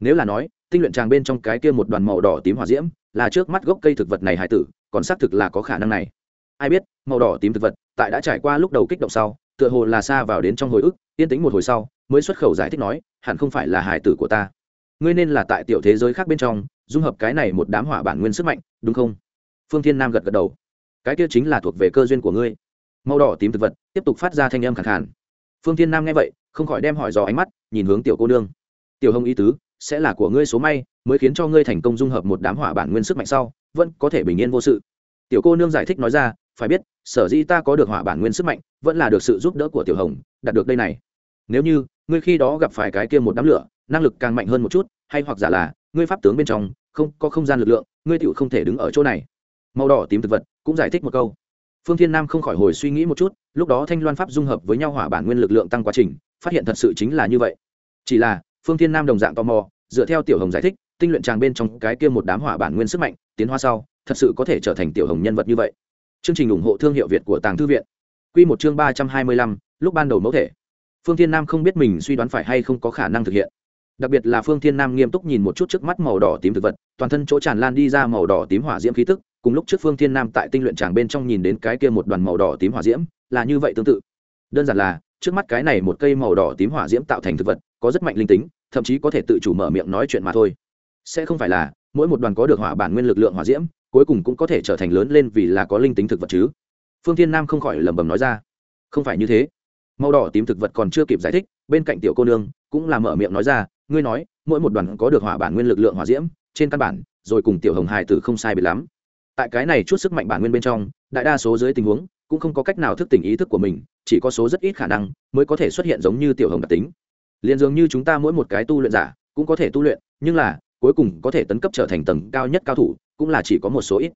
Nếu là nói, tinh luyện tràng bên trong cái kia một đoàn màu đỏ tím hỏa diễm, là trước mắt gốc cây thực vật này hải tử, còn xác thực là có khả năng này. Ai biết, màu đỏ tím thực vật tại đã trải qua lúc đầu kích động sau, tựa hồ là xa vào đến trong hồi ức, yên tĩnh một hồi sau, mới xuất khẩu giải thích nói, hẳn không phải là hải tử của ta. Ngươi nên là tại tiểu thế giới khác bên trong, dung hợp cái này một đám hỏa bản nguyên sức mạnh, đúng không? Phương thiên nam gật gật đầu. Cái kia chính là thuộc về cơ duyên của ngươi. Màu đỏ tím thực vật tiếp tục phát ra thanh âm khẳng khàn phương thiên nam nghe vậy, không khỏi đem hỏi dò ánh mắt, nhìn hướng tiểu cô nương. Tiểu hồng ý tứ, sẽ là của ngươi số may, mới khiến cho ngươi thành công dung hợp một đám hỏa bản nguyên sức mạnh sau, vẫn có thể bình yên vô sự. Tiểu cô nương giải thích nói ra, phải biết, sở dĩ ta có được hỏa bản nguyên sức mạnh, vẫn là được sự giúp đỡ của tiểu hồng, đạt được đây này. Nếu như, ngươi khi đó gặp phải cái kia một đám lửa, năng lực càng mạnh hơn một chút, hay hoặc giả là, ngươi pháp tướng bên trong, không, có không gian lực lượng, ngươi tựu không thể đứng ở chỗ này. Màu đỏ tím thực vật cũng giải thích một câu phương thiên nam không khỏi hồi suy nghĩ một chút, lúc đó thanh loan pháp dung hợp với nhau hỏa bản nguyên lực lượng tăng quá trình, phát hiện thật sự chính là như vậy. Chỉ là, phương thiên nam đồng dạng tò mò, dựa theo tiểu hồng giải thích, tinh luyện tràng bên trong cái kia một đám hỏa bản nguyên sức mạnh, tiến hóa sau, thật sự có thể trở thành tiểu hồng nhân vật như vậy. Chương trình ủng hộ thương hiệu việt của tàng thư viện. Q một chương ba trăm hai mươi lăm, lúc ban đầu mẫu thể. Phương thiên nam không biết mình suy đoán phải hay không có khả năng thực hiện. Đặc biệt là phương thiên nam nghiêm túc nhìn một chút trước mắt màu đỏ tím thực vật, toàn thân chỗ tràn lan đi ra màu đỏ tím hỏa diễm khí tức cùng lúc trước phương thiên nam tại tinh luyện tràng bên trong nhìn đến cái kia một đoàn màu đỏ tím hỏa diễm, là như vậy tương tự. Đơn giản là, trước mắt cái này một cây màu đỏ tím hỏa diễm tạo thành thực vật, có rất mạnh linh tính, thậm chí có thể tự chủ mở miệng nói chuyện mà thôi. Sẽ không phải là, mỗi một đoàn có được hỏa bản nguyên lực lượng hỏa diễm, cuối cùng cũng có thể trở thành lớn lên vì là có linh tính thực vật chứ. Phương thiên nam không khỏi lẩm bẩm nói ra. Không phải như thế. Màu đỏ tím thực vật còn chưa kịp giải thích, bên cạnh tiểu cô nương cũng là mở miệng nói ra, ngươi nói, mỗi một đoàn có được hỏa bản nguyên lực lượng hỏa diễm, trên căn bản, rồi cùng tiểu hồng hài tử không sai biệt lắm tại cái này chút sức mạnh bản nguyên bên trong, đại đa số dưới tình huống, cũng không có cách nào thức tỉnh ý thức của mình, chỉ có số rất ít khả năng mới có thể xuất hiện giống như tiểu hồng đặc tính. Liền dường như chúng ta mỗi một cái tu luyện giả cũng có thể tu luyện, nhưng là, cuối cùng có thể tấn cấp trở thành tầng cao nhất cao thủ, cũng là chỉ có một số ít.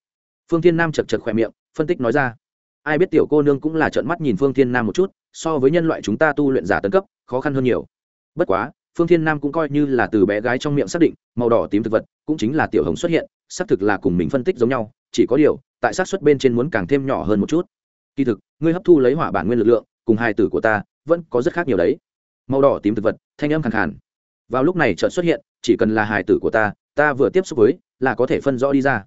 Phương thiên nam chật chật khoe miệng, phân tích nói ra. Ai biết tiểu cô nương cũng là trợn mắt nhìn phương thiên nam một chút, so với nhân loại chúng ta tu luyện giả tấn cấp, khó khăn hơn nhiều. Bất quá, phương thiên nam cũng coi như là từ bé gái trong miệng xác định, màu đỏ tím thực vật cũng chính là tiểu hồng xuất hiện, xác thực là cùng mình phân tích giống nhau chỉ có điều, tại sát xuất bên trên muốn càng thêm nhỏ hơn một chút. Kỳ thực, ngươi hấp thu lấy hỏa bản nguyên lực lượng, cùng hai tử của ta, vẫn có rất khác nhiều đấy. Màu đỏ tím thực vật, thanh âm khẳng hẳn. vào lúc này chợt xuất hiện, chỉ cần là hài tử của ta ta vừa tiếp xúc với, là có thể phân rõ đi ra.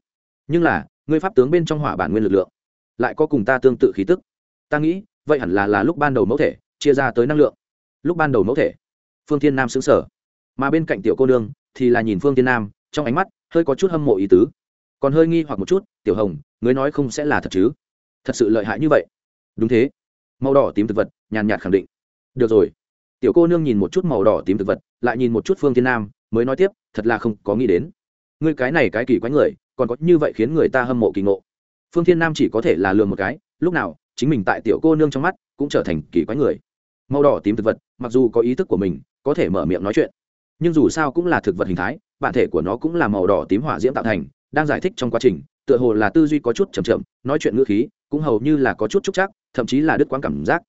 Nhưng là, ngươi pháp tướng bên trong hỏa bản nguyên lực lượng, lại có cùng ta tương tự khí tức. Ta nghĩ, vậy hẳn là là lúc ban đầu mẫu thể, chia ra tới năng lượng. Lúc ban đầu mẫu thể, phương thiên nam xứng sở mà bên cạnh tiểu cô nương, thì là nhìn phương thiên nam, trong ánh mắt, hơi có chút hâm mộ ý tứ còn hơi nghi hoặc một chút, tiểu hồng, ngươi nói không sẽ là thật chứ? Thật sự lợi hại như vậy? Đúng thế. Màu đỏ tím thực vật, nhàn nhạt khẳng định. Được rồi. Tiểu cô nương nhìn một chút màu đỏ tím thực vật, lại nhìn một chút phương thiên nam, mới nói tiếp, thật là không có nghĩ đến. Ngươi cái này cái kỳ quái người, còn có như vậy khiến người ta hâm mộ kỳ ngộ. Phương thiên nam chỉ có thể là lừa một cái, lúc nào, chính mình tại tiểu cô nương trong mắt cũng trở thành kỳ quái người. Màu đỏ tím thực vật, mặc dù có ý thức của mình, có thể mở miệng nói chuyện, nhưng dù sao cũng là thực vật hình thái, bản thể của nó cũng là màu đỏ tím hỏa diễm tạo thành đang giải thích trong quá trình, tựa hồ là tư duy có chút chầm chậm, nói chuyện ngữ khí cũng hầu như là có chút trúc chắc, thậm chí là đứt quãng cảm giác.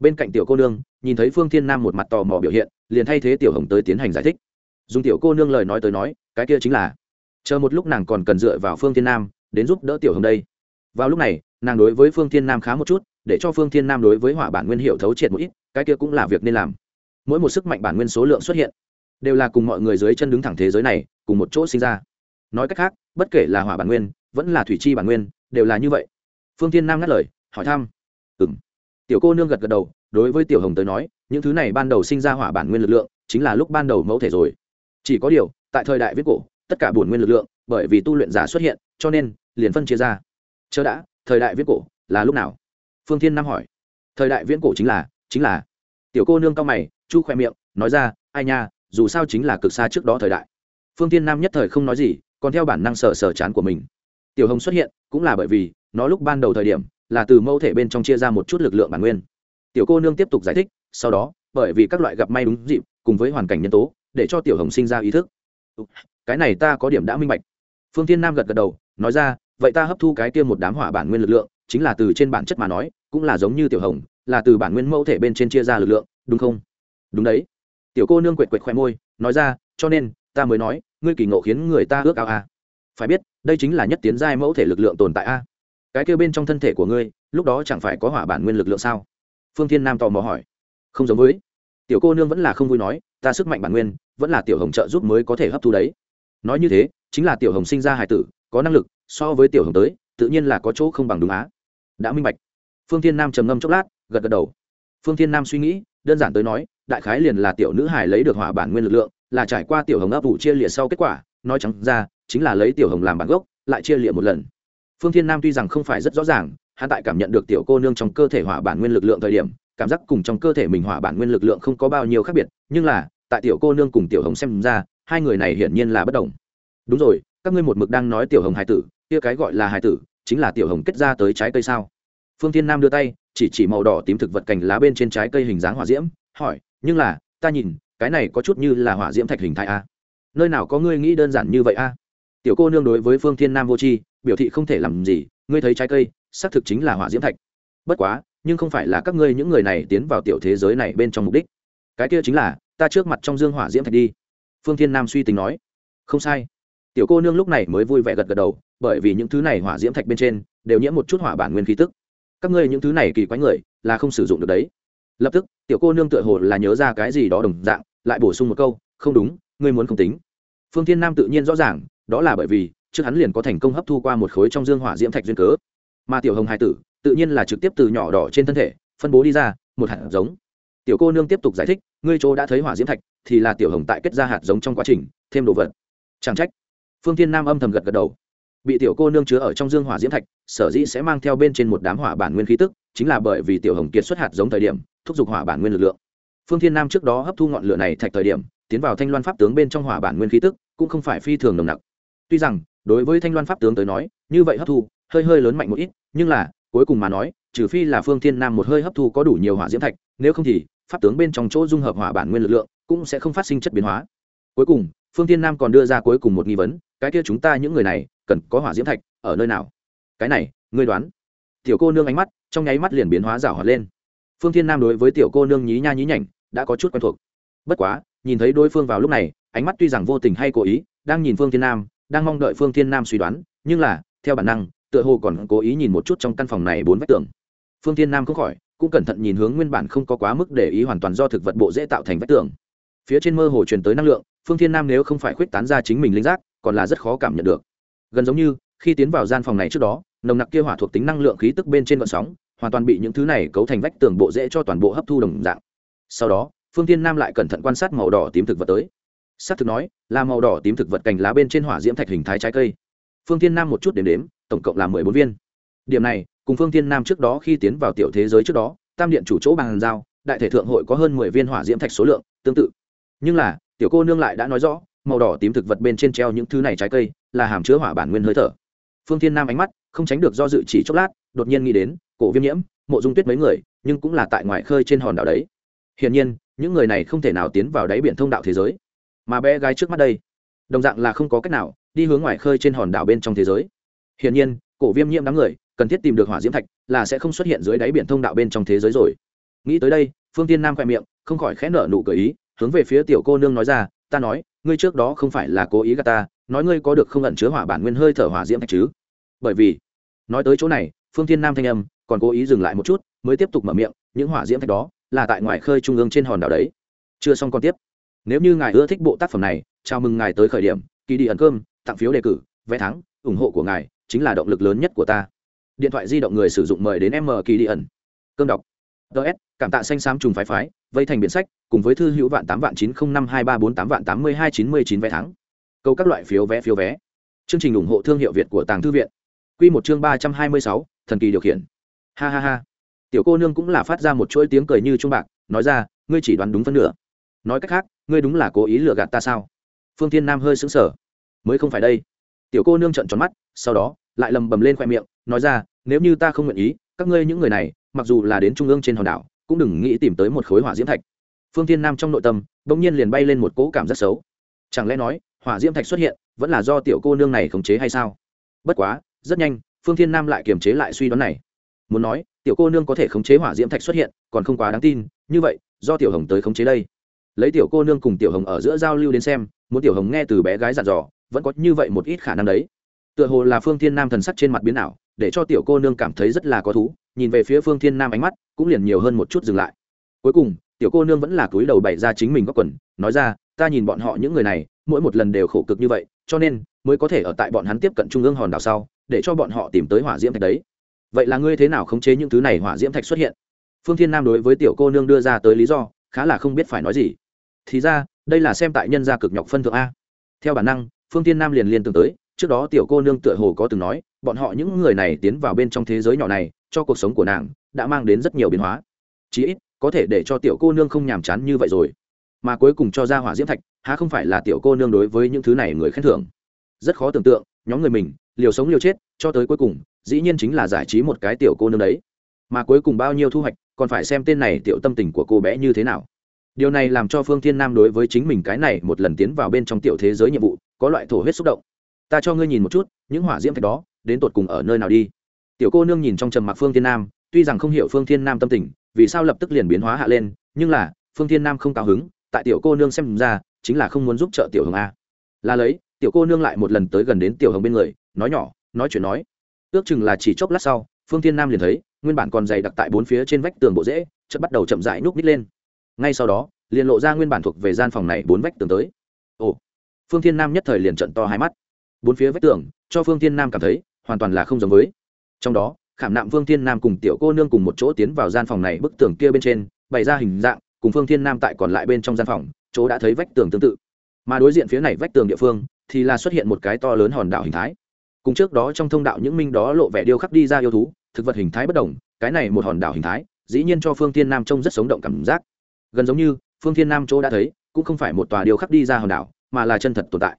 Bên cạnh tiểu cô nương, nhìn thấy phương thiên nam một mặt tò mò biểu hiện, liền thay thế tiểu hồng tới tiến hành giải thích. Dùng tiểu cô nương lời nói tới nói, cái kia chính là, chờ một lúc nàng còn cần dựa vào phương thiên nam đến giúp đỡ tiểu hồng đây. Vào lúc này, nàng đối với phương thiên nam khá một chút, để cho phương thiên nam đối với hỏa bản nguyên hiệu thấu triệt một ít, cái kia cũng là việc nên làm. Mỗi một sức mạnh bản nguyên số lượng xuất hiện, đều là cùng mọi người dưới chân đứng thẳng thế giới này, cùng một chỗ sinh ra nói cách khác, bất kể là hỏa bản nguyên, vẫn là thủy chi bản nguyên, đều là như vậy. Phương thiên nam ngắt lời, hỏi thăm. Ừ m tiểu cô nương gật gật đầu, đối với tiểu hồng tới nói, những thứ này ban đầu sinh ra hỏa bản nguyên lực lượng, chính là lúc ban đầu mẫu thể rồi. Chỉ có điều, tại thời đại viết cổ, tất cả bổn nguyên lực lượng, bởi vì tu luyện giả xuất hiện, cho nên, liền phân chia ra. Chớ đã, thời đại viết cổ, là lúc nào? Phương thiên nam hỏi. Thời đại viễn cổ chính là chính là. Tiểu cô nương cao mày, chu khoe miệng, nói ra, ai nha, dù sao chính là cực xa trước đó thời đại. Phương thiên nam nhất thời không nói gì còn theo bản năng sờ sờ chán của mình. Tiểu hồng xuất hiện, cũng là bởi vì, nó lúc ban đầu thời điểm, là từ mẫu thể bên trong chia ra một chút lực lượng bản nguyên. Tiểu cô nương tiếp tục giải thích, sau đó, bởi vì các loại gặp may đúng dịp, cùng với hoàn cảnh nhân tố, để cho tiểu hồng sinh ra ý thức. Cái này ta có điểm đã minh bạch. Phương tiên nam gật gật đầu, nói ra, vậy ta hấp thu cái kia một đám hỏa bản nguyên lực lượng, chính là từ trên bản chất mà nói, cũng là giống như tiểu hồng, là từ bản nguyên mẫu thể bên trên chia ra lực lượng, đúng không? Đúng đấy. Tiểu cô nương quệt quệt khoe môi, nói ra, cho nên, ta mới nói ngươi kỳ ngộ khiến người ta ước ao a phải biết, đây chính là nhất tiến giai mẫu thể lực lượng tồn tại a cái kêu bên trong thân thể của ngươi, lúc đó chẳng phải có hỏa bản nguyên lực lượng sao? Phương thiên nam tò mò hỏi. Không giống với. Tiểu cô nương vẫn là không vui nói, ta sức mạnh bản nguyên, vẫn là tiểu hồng trợ giúp mới có thể hấp thu đấy. Nói như thế, chính là tiểu hồng sinh ra hải tử, có năng lực, so với tiểu hồng tới, tự nhiên là có chỗ không bằng đúng á. Đã minh bạch. Phương thiên nam trầm ngâm chốc lát, gật gật đầu. Phương thiên nam suy nghĩ, đơn giản tới nói, đại khái liền là tiểu nữ hải lấy được hỏa bản nguyên lực lượng là trải qua tiểu hồng ấp ủ chia liệt sau kết quả, nói trắng ra, chính là lấy tiểu hồng làm bản gốc, lại chia liệt một lần. Phương thiên nam tuy rằng không phải rất rõ ràng, hắn tại cảm nhận được tiểu cô nương trong cơ thể hỏa bản nguyên lực lượng thời điểm, cảm giác cùng trong cơ thể mình hỏa bản nguyên lực lượng không có bao nhiêu khác biệt, nhưng là, tại tiểu cô nương cùng tiểu hồng xem ra, hai người này hiển nhiên là bất đồng. Đúng rồi, các ngươi một mực đang nói tiểu hồng hải tử, kia cái gọi là hải tử, chính là tiểu hồng kết ra tới trái cây sao? Phương thiên nam đưa tay, chỉ chỉ màu đỏ tím thực vật cành lá bên trên trái cây hình dáng hỏa diễm, hỏi, nhưng là, ta nhìn cái này có chút như là hỏa diễm thạch hình thái a. Nơi nào có ngươi nghĩ đơn giản như vậy a? Tiểu cô nương đối với phương thiên nam vô tri, biểu thị không thể làm gì, ngươi thấy trái cây, xác thực chính là hỏa diễm thạch. Bất quá, nhưng không phải là các ngươi những người này tiến vào tiểu thế giới này bên trong mục đích. Cái kia chính là, ta trước mặt trong dương hỏa diễm thạch đi. Phương thiên nam suy tính nói. Không sai. Tiểu cô nương lúc này mới vui vẻ gật gật đầu, bởi vì những thứ này hỏa diễm thạch bên trên đều nhiễm một chút hỏa bản nguyên khí tức. Các ngươi những thứ này kỳ quái người, là không sử dụng được đấy. Lập tức, tiểu cô nương tựa hồ là nhớ ra cái gì đó đồng dạng lại bổ sung một câu, không đúng, ngươi muốn không tính. Phương thiên nam tự nhiên rõ ràng, đó là bởi vì, trước hắn liền có thành công hấp thu qua một khối trong dương hỏa diễm thạch duyên cớ. Mà tiểu hồng hai tử, tự nhiên là trực tiếp từ nhỏ đỏ trên thân thể, phân bố đi ra, một hạt giống. Tiểu cô nương tiếp tục giải thích, ngươi chỗ đã thấy hỏa diễm thạch, thì là tiểu hồng tại kết ra hạt giống trong quá trình, thêm đồ vật. Chẳng trách. Phương thiên nam âm thầm gật gật đầu. Bị tiểu cô nương chứa ở trong dương hỏa diễm thạch, sở dĩ sẽ mang theo bên trên một đám hỏa bản nguyên khí tức, chính là bởi vì tiểu hồng kiệt xuất hạt giống thời điểm, thúc giục hỏa bản nguyên lực lượng phương thiên nam trước đó hấp thu ngọn lửa này thạch thời điểm, tiến vào thanh loan pháp tướng bên trong hỏa bản nguyên khí tức, cũng không phải phi thường nồng nặc. Tuy rằng, đối với thanh loan pháp tướng tới nói, như vậy hấp thu, hơi hơi lớn mạnh một ít, nhưng là, cuối cùng mà nói, trừ phi là phương thiên nam một hơi hấp thu có đủ nhiều hỏa diễm thạch, nếu không thì, pháp tướng bên trong chỗ dung hợp hỏa bản nguyên lực lượng, cũng sẽ không phát sinh chất biến hóa. Cuối cùng, phương thiên nam còn đưa ra cuối cùng một nghi vấn, cái kia chúng ta những người này, cần có hỏa diễm thạch ở nơi nào? Cái này, ngươi đoán. Tiểu cô nương ánh mắt, trong nháy mắt liền biến hóa rảo hoạt lên. Phương thiên nam đối với tiểu cô nương nhí nha nhí nhảnh đã có chút quen thuộc. Bất quá, nhìn thấy đối phương vào lúc này, ánh mắt tuy rằng vô tình hay cố ý, đang nhìn phương thiên nam, đang mong đợi phương thiên nam suy đoán, nhưng là, theo bản năng, tựa hồ còn cố ý nhìn một chút trong căn phòng này bốn vách tường. Phương thiên nam không khỏi, cũng cẩn thận nhìn hướng nguyên bản không có quá mức để ý hoàn toàn do thực vật bộ dễ tạo thành vách tường. Phía trên mơ hồ truyền tới năng lượng, phương thiên nam nếu không phải khuyết tán ra chính mình linh giác, còn là rất khó cảm nhận được. Gần giống như, khi tiến vào gian phòng này trước đó, nồng nặc kia hỏa thuộc tính năng lượng khí tức bên trên vận sóng, hoàn toàn bị những thứ này cấu thành vách tường bộ dễ cho toàn bộ hấp thu đồng dạng sau đó, phương thiên nam lại cẩn thận quan sát màu đỏ tím thực vật tới. S á c thực nói, là màu đỏ tím thực vật cành lá bên trên hỏa diễm thạch hình thái trái cây. Phương thiên nam một chút đếm đếm, tổng cộng là mười bốn viên. Điểm này, cùng phương thiên nam trước đó khi tiến vào tiểu thế giới trước đó, tam điện chủ chỗ bàn giao, đại thể thượng hội có hơn mười viên hỏa diễm thạch số lượng, tương tự. Nhưng là, tiểu cô nương lại đã nói rõ, màu đỏ tím thực vật bên trên treo những thứ này trái cây, là hàm chứa hỏa bản nguyên hơi thở. Phương thiên nam ánh mắt, không tránh được do dự chỉ chốc lát, đột nhiên nghĩ đến, cổ viêm nhiễm, mộ dung tuyết mấy người, nhưng cũng là tại ngoài khơi trên hòn đảo đấy hiển nhiên, những người này không thể nào tiến vào đáy biển thông đạo thế giới. Mà bé gái trước mắt đây, đồng dạng là không có cách nào đi hướng ngoài khơi trên hòn đảo bên trong thế giới. Hiển nhiên, cổ viêm nhiễm đám người, cần thiết tìm được hỏa diễm thạch là sẽ không xuất hiện dưới đáy biển thông đạo bên trong thế giới rồi. Nghĩ tới đây, phương tiên nam khoe miệng, không khỏi khẽ nở nụ cười ý, hướng về phía tiểu cô nương nói ra, ta nói, ngươi trước đó không phải là cố ý gạt ta, nói ngươi có được không ẩn chứa hỏa bản nguyên hơi thở hỏa diễm thạch chứ? Bởi vì, nói tới chỗ này, phương thiên nam thanh âm còn cố ý dừng lại một chút, mới tiếp tục mở miệng, những hỏa diễm thạch đó là tại ngoài khơi trung ương trên hòn đảo đấy. Chưa xong còn tiếp. Nếu như ngài ưa thích bộ tác phẩm này, chào mừng ngài tới khởi điểm. Kỳ đi ẩn cơm, tặng phiếu đề cử, vé thắng, ủng hộ của ngài chính là động lực lớn nhất của ta. Điện thoại di động người sử dụng mời đến m kỳ đi ẩn. Cơm đọc. Ts cảm tạ xanh xám trùng phái phái, vây thành biển sách, cùng với thư hữu vạn tám vạn chín không năm hai ba bốn tám vạn tám mươi hai chín mươi chín vé thắng. Câu các loại phiếu vé phiếu vé. Chương trình ủng hộ thương hiệu việt của tàng thư viện. Q một chương ba trăm hai mươi sáu, thần kỳ điều khiển. Ha ha ha tiểu cô nương cũng là phát ra một chuỗi tiếng cười như trung bạc, nói ra, ngươi chỉ đoán đúng phân nửa. Nói cách khác, ngươi đúng là cố ý lừa gạt ta sao? Phương Thiên nam hơi sững sờ. Mới không phải đây. Tiểu cô nương trợn tròn mắt, sau đó, lại lầm bầm lên khoe miệng, nói ra, nếu như ta không nguyện ý, các ngươi những người này, mặc dù là đến trung ương trên hòn đảo, cũng đừng nghĩ tìm tới một khối hỏa diễm thạch. Phương Thiên nam trong nội tâm, bỗng nhiên liền bay lên một cỗ cảm rất xấu. Chẳng lẽ nói, hỏa diễm thạch xuất hiện, vẫn là do tiểu cô nương này khống chế hay sao? Bất quá, rất nhanh, phương thiên nam lại kiềm chế lại suy đoán này. Muốn nói tiểu cô nương có thể khống chế hỏa diễm thạch xuất hiện, còn không quá đáng tin, như vậy, do tiểu hồng tới khống chế đây. Lấy tiểu cô nương cùng tiểu hồng ở giữa giao lưu đến xem, muốn tiểu hồng nghe từ bé gái dặn dò, vẫn có như vậy một ít khả năng đấy. Tựa hồ là phương thiên nam thần sắc trên mặt biến ảo, để cho tiểu cô nương cảm thấy rất là có thú, nhìn về phía phương thiên nam ánh mắt, cũng liền nhiều hơn một chút dừng lại. Cuối cùng, tiểu cô nương vẫn là cúi đầu bày ra chính mình góc quần, nói ra, ta nhìn bọn họ những người này, mỗi một lần đều khổ cực như vậy, cho nên mới có thể ở tại bọn hắn tiếp cận trung ương hòn đảo sau, để cho bọn họ tìm tới hỏa diễm thạch đấy vậy là ngươi thế nào khống chế những thứ này hỏa diễm thạch xuất hiện? Phương thiên nam đối với tiểu cô nương đưa ra tới lý do, khá là không biết phải nói gì. Thì ra, đây là xem tại nhân gia cực nhọc phân thượng a. Theo bản năng, phương thiên nam liền liên tưởng tới, trước đó tiểu cô nương tựa hồ có từng nói, bọn họ những người này tiến vào bên trong thế giới nhỏ này, cho cuộc sống của nàng, đã mang đến rất nhiều biến hóa. Chí ít, có thể để cho tiểu cô nương không nhàm chán như vậy rồi. Mà cuối cùng cho ra hỏa diễm thạch, há không phải là tiểu cô nương đối với những thứ này người khen thưởng? Rất khó tưởng tượng, nhóm người mình, liều sống liều chết, cho tới cuối cùng dĩ nhiên chính là giải trí một cái tiểu cô nương đấy. Mà cuối cùng bao nhiêu thu hoạch, còn phải xem tên này tiểu tâm tình của cô bé như thế nào. Điều này làm cho phương thiên nam đối với chính mình cái này một lần tiến vào bên trong tiểu thế giới nhiệm vụ, có loại thổ huyết xúc động. Ta cho ngươi nhìn một chút, những hỏa diễm thạch đó, đến tột cùng ở nơi nào đi? Tiểu cô nương nhìn trong trầm mặc phương thiên nam, tuy rằng không hiểu phương thiên nam tâm tình, vì sao lập tức liền biến hóa hạ lên, nhưng là, phương thiên nam không cao hứng, tại tiểu cô nương xem ra, chính là không muốn giúp trợ tiểu hồng a. Là lấy, tiểu cô nương lại một lần tới gần đến tiểu hồng bên người, nói nhỏ, nói chuyện nói ước chừng là chỉ chốc lát sau, phương thiên nam liền thấy, nguyên bản còn dày đặc tại bốn phía trên vách tường bộ rễ chất bắt đầu chậm rãi núp nít lên. Ngay sau đó, liền lộ ra nguyên bản thuộc về gian phòng này bốn vách tường tới. Ồ! Phương thiên nam nhất thời liền trận to hai mắt. Bốn phía vách tường, cho phương thiên nam cảm thấy, hoàn toàn là không giống với. Trong đó, khảm nạm phương thiên nam cùng tiểu cô nương cùng một chỗ tiến vào gian phòng này bức tường kia bên trên, bày ra hình dạng, cùng phương thiên nam tại còn lại bên trong gian phòng, chỗ đã thấy vách tường tương tự. Mà đối diện phía này vách tường địa phương, thì là xuất hiện một cái to lớn hòn đảo hình thái cùng trước đó trong thông đạo những minh đó lộ vẻ điêu khắc đi ra yêu thú, thực vật hình thái bất đồng, cái này một hòn đảo hình thái, dĩ nhiên cho phương thiên nam trông rất sống động cảm giác. Gần giống như, phương thiên nam chỗ đã thấy, cũng không phải một tòa điêu khắc đi ra hòn đảo, mà là chân thật tồn tại.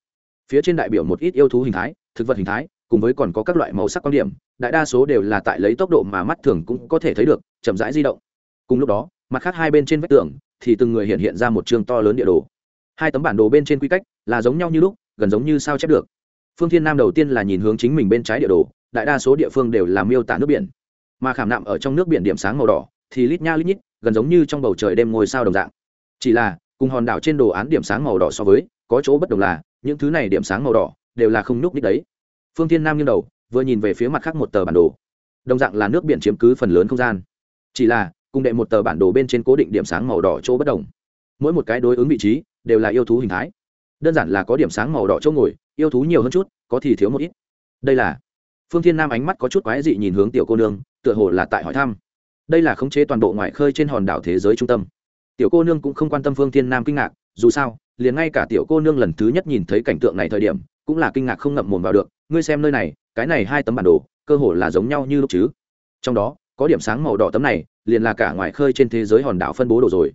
Phía trên đại biểu một ít yêu thú hình thái, thực vật hình thái, cùng với còn có các loại màu sắc quan điểm, đại đa số đều là tại lấy tốc độ mà mắt thường cũng có thể thấy được, chậm rãi di động. Cùng lúc đó, mặt khác hai bên trên vách tường, thì từng người hiện hiện ra một chương to lớn địa đồ. Hai tấm bản đồ bên trên quy cách là giống nhau như lúc, gần giống như sao chép được phương thiên nam đầu tiên là nhìn hướng chính mình bên trái địa đồ, đại đa số địa phương đều là miêu tả nước biển. Mà khảm nạm ở trong nước biển điểm sáng màu đỏ, thì lít nha lít nhít, gần giống như trong bầu trời đêm ngôi sao đồng dạng. Chỉ là, cùng hòn đảo trên đồ án điểm sáng màu đỏ so với, có chỗ bất đồng là, những thứ này điểm sáng màu đỏ, đều là không nhúc nhích đấy. Phương thiên nam nghiêng đầu, vừa nhìn về phía mặt khác một tờ bản đồ. Đồng dạng là nước biển chiếm cứ phần lớn không gian. Chỉ là, cùng đệ một tờ bản đồ bên trên cố định điểm sáng màu đỏ chỗ bất đồng. Mỗi một cái đối ứng vị trí, đều là yêu thú hình thái đơn giản là có điểm sáng màu đỏ chỗ ngồi, yêu thú nhiều hơn chút, có thì thiếu một ít. Đây là phương thiên nam ánh mắt có chút quái dị nhìn hướng tiểu cô nương, tựa hồ là tại hỏi thăm. Đây là khống chế toàn bộ ngoại khơi trên hòn đảo thế giới trung tâm. Tiểu cô nương cũng không quan tâm phương thiên nam kinh ngạc, dù sao, liền ngay cả tiểu cô nương lần thứ nhất nhìn thấy cảnh tượng này thời điểm, cũng là kinh ngạc không ngậm mồm vào được. Ngươi xem nơi này, cái này hai tấm bản đồ, cơ hồ là giống nhau như lúc chứ. Trong đó, có điểm sáng màu đỏ tấm này, liền là cả ngoài khơi trên thế giới hòn đảo phân bố đồ rồi.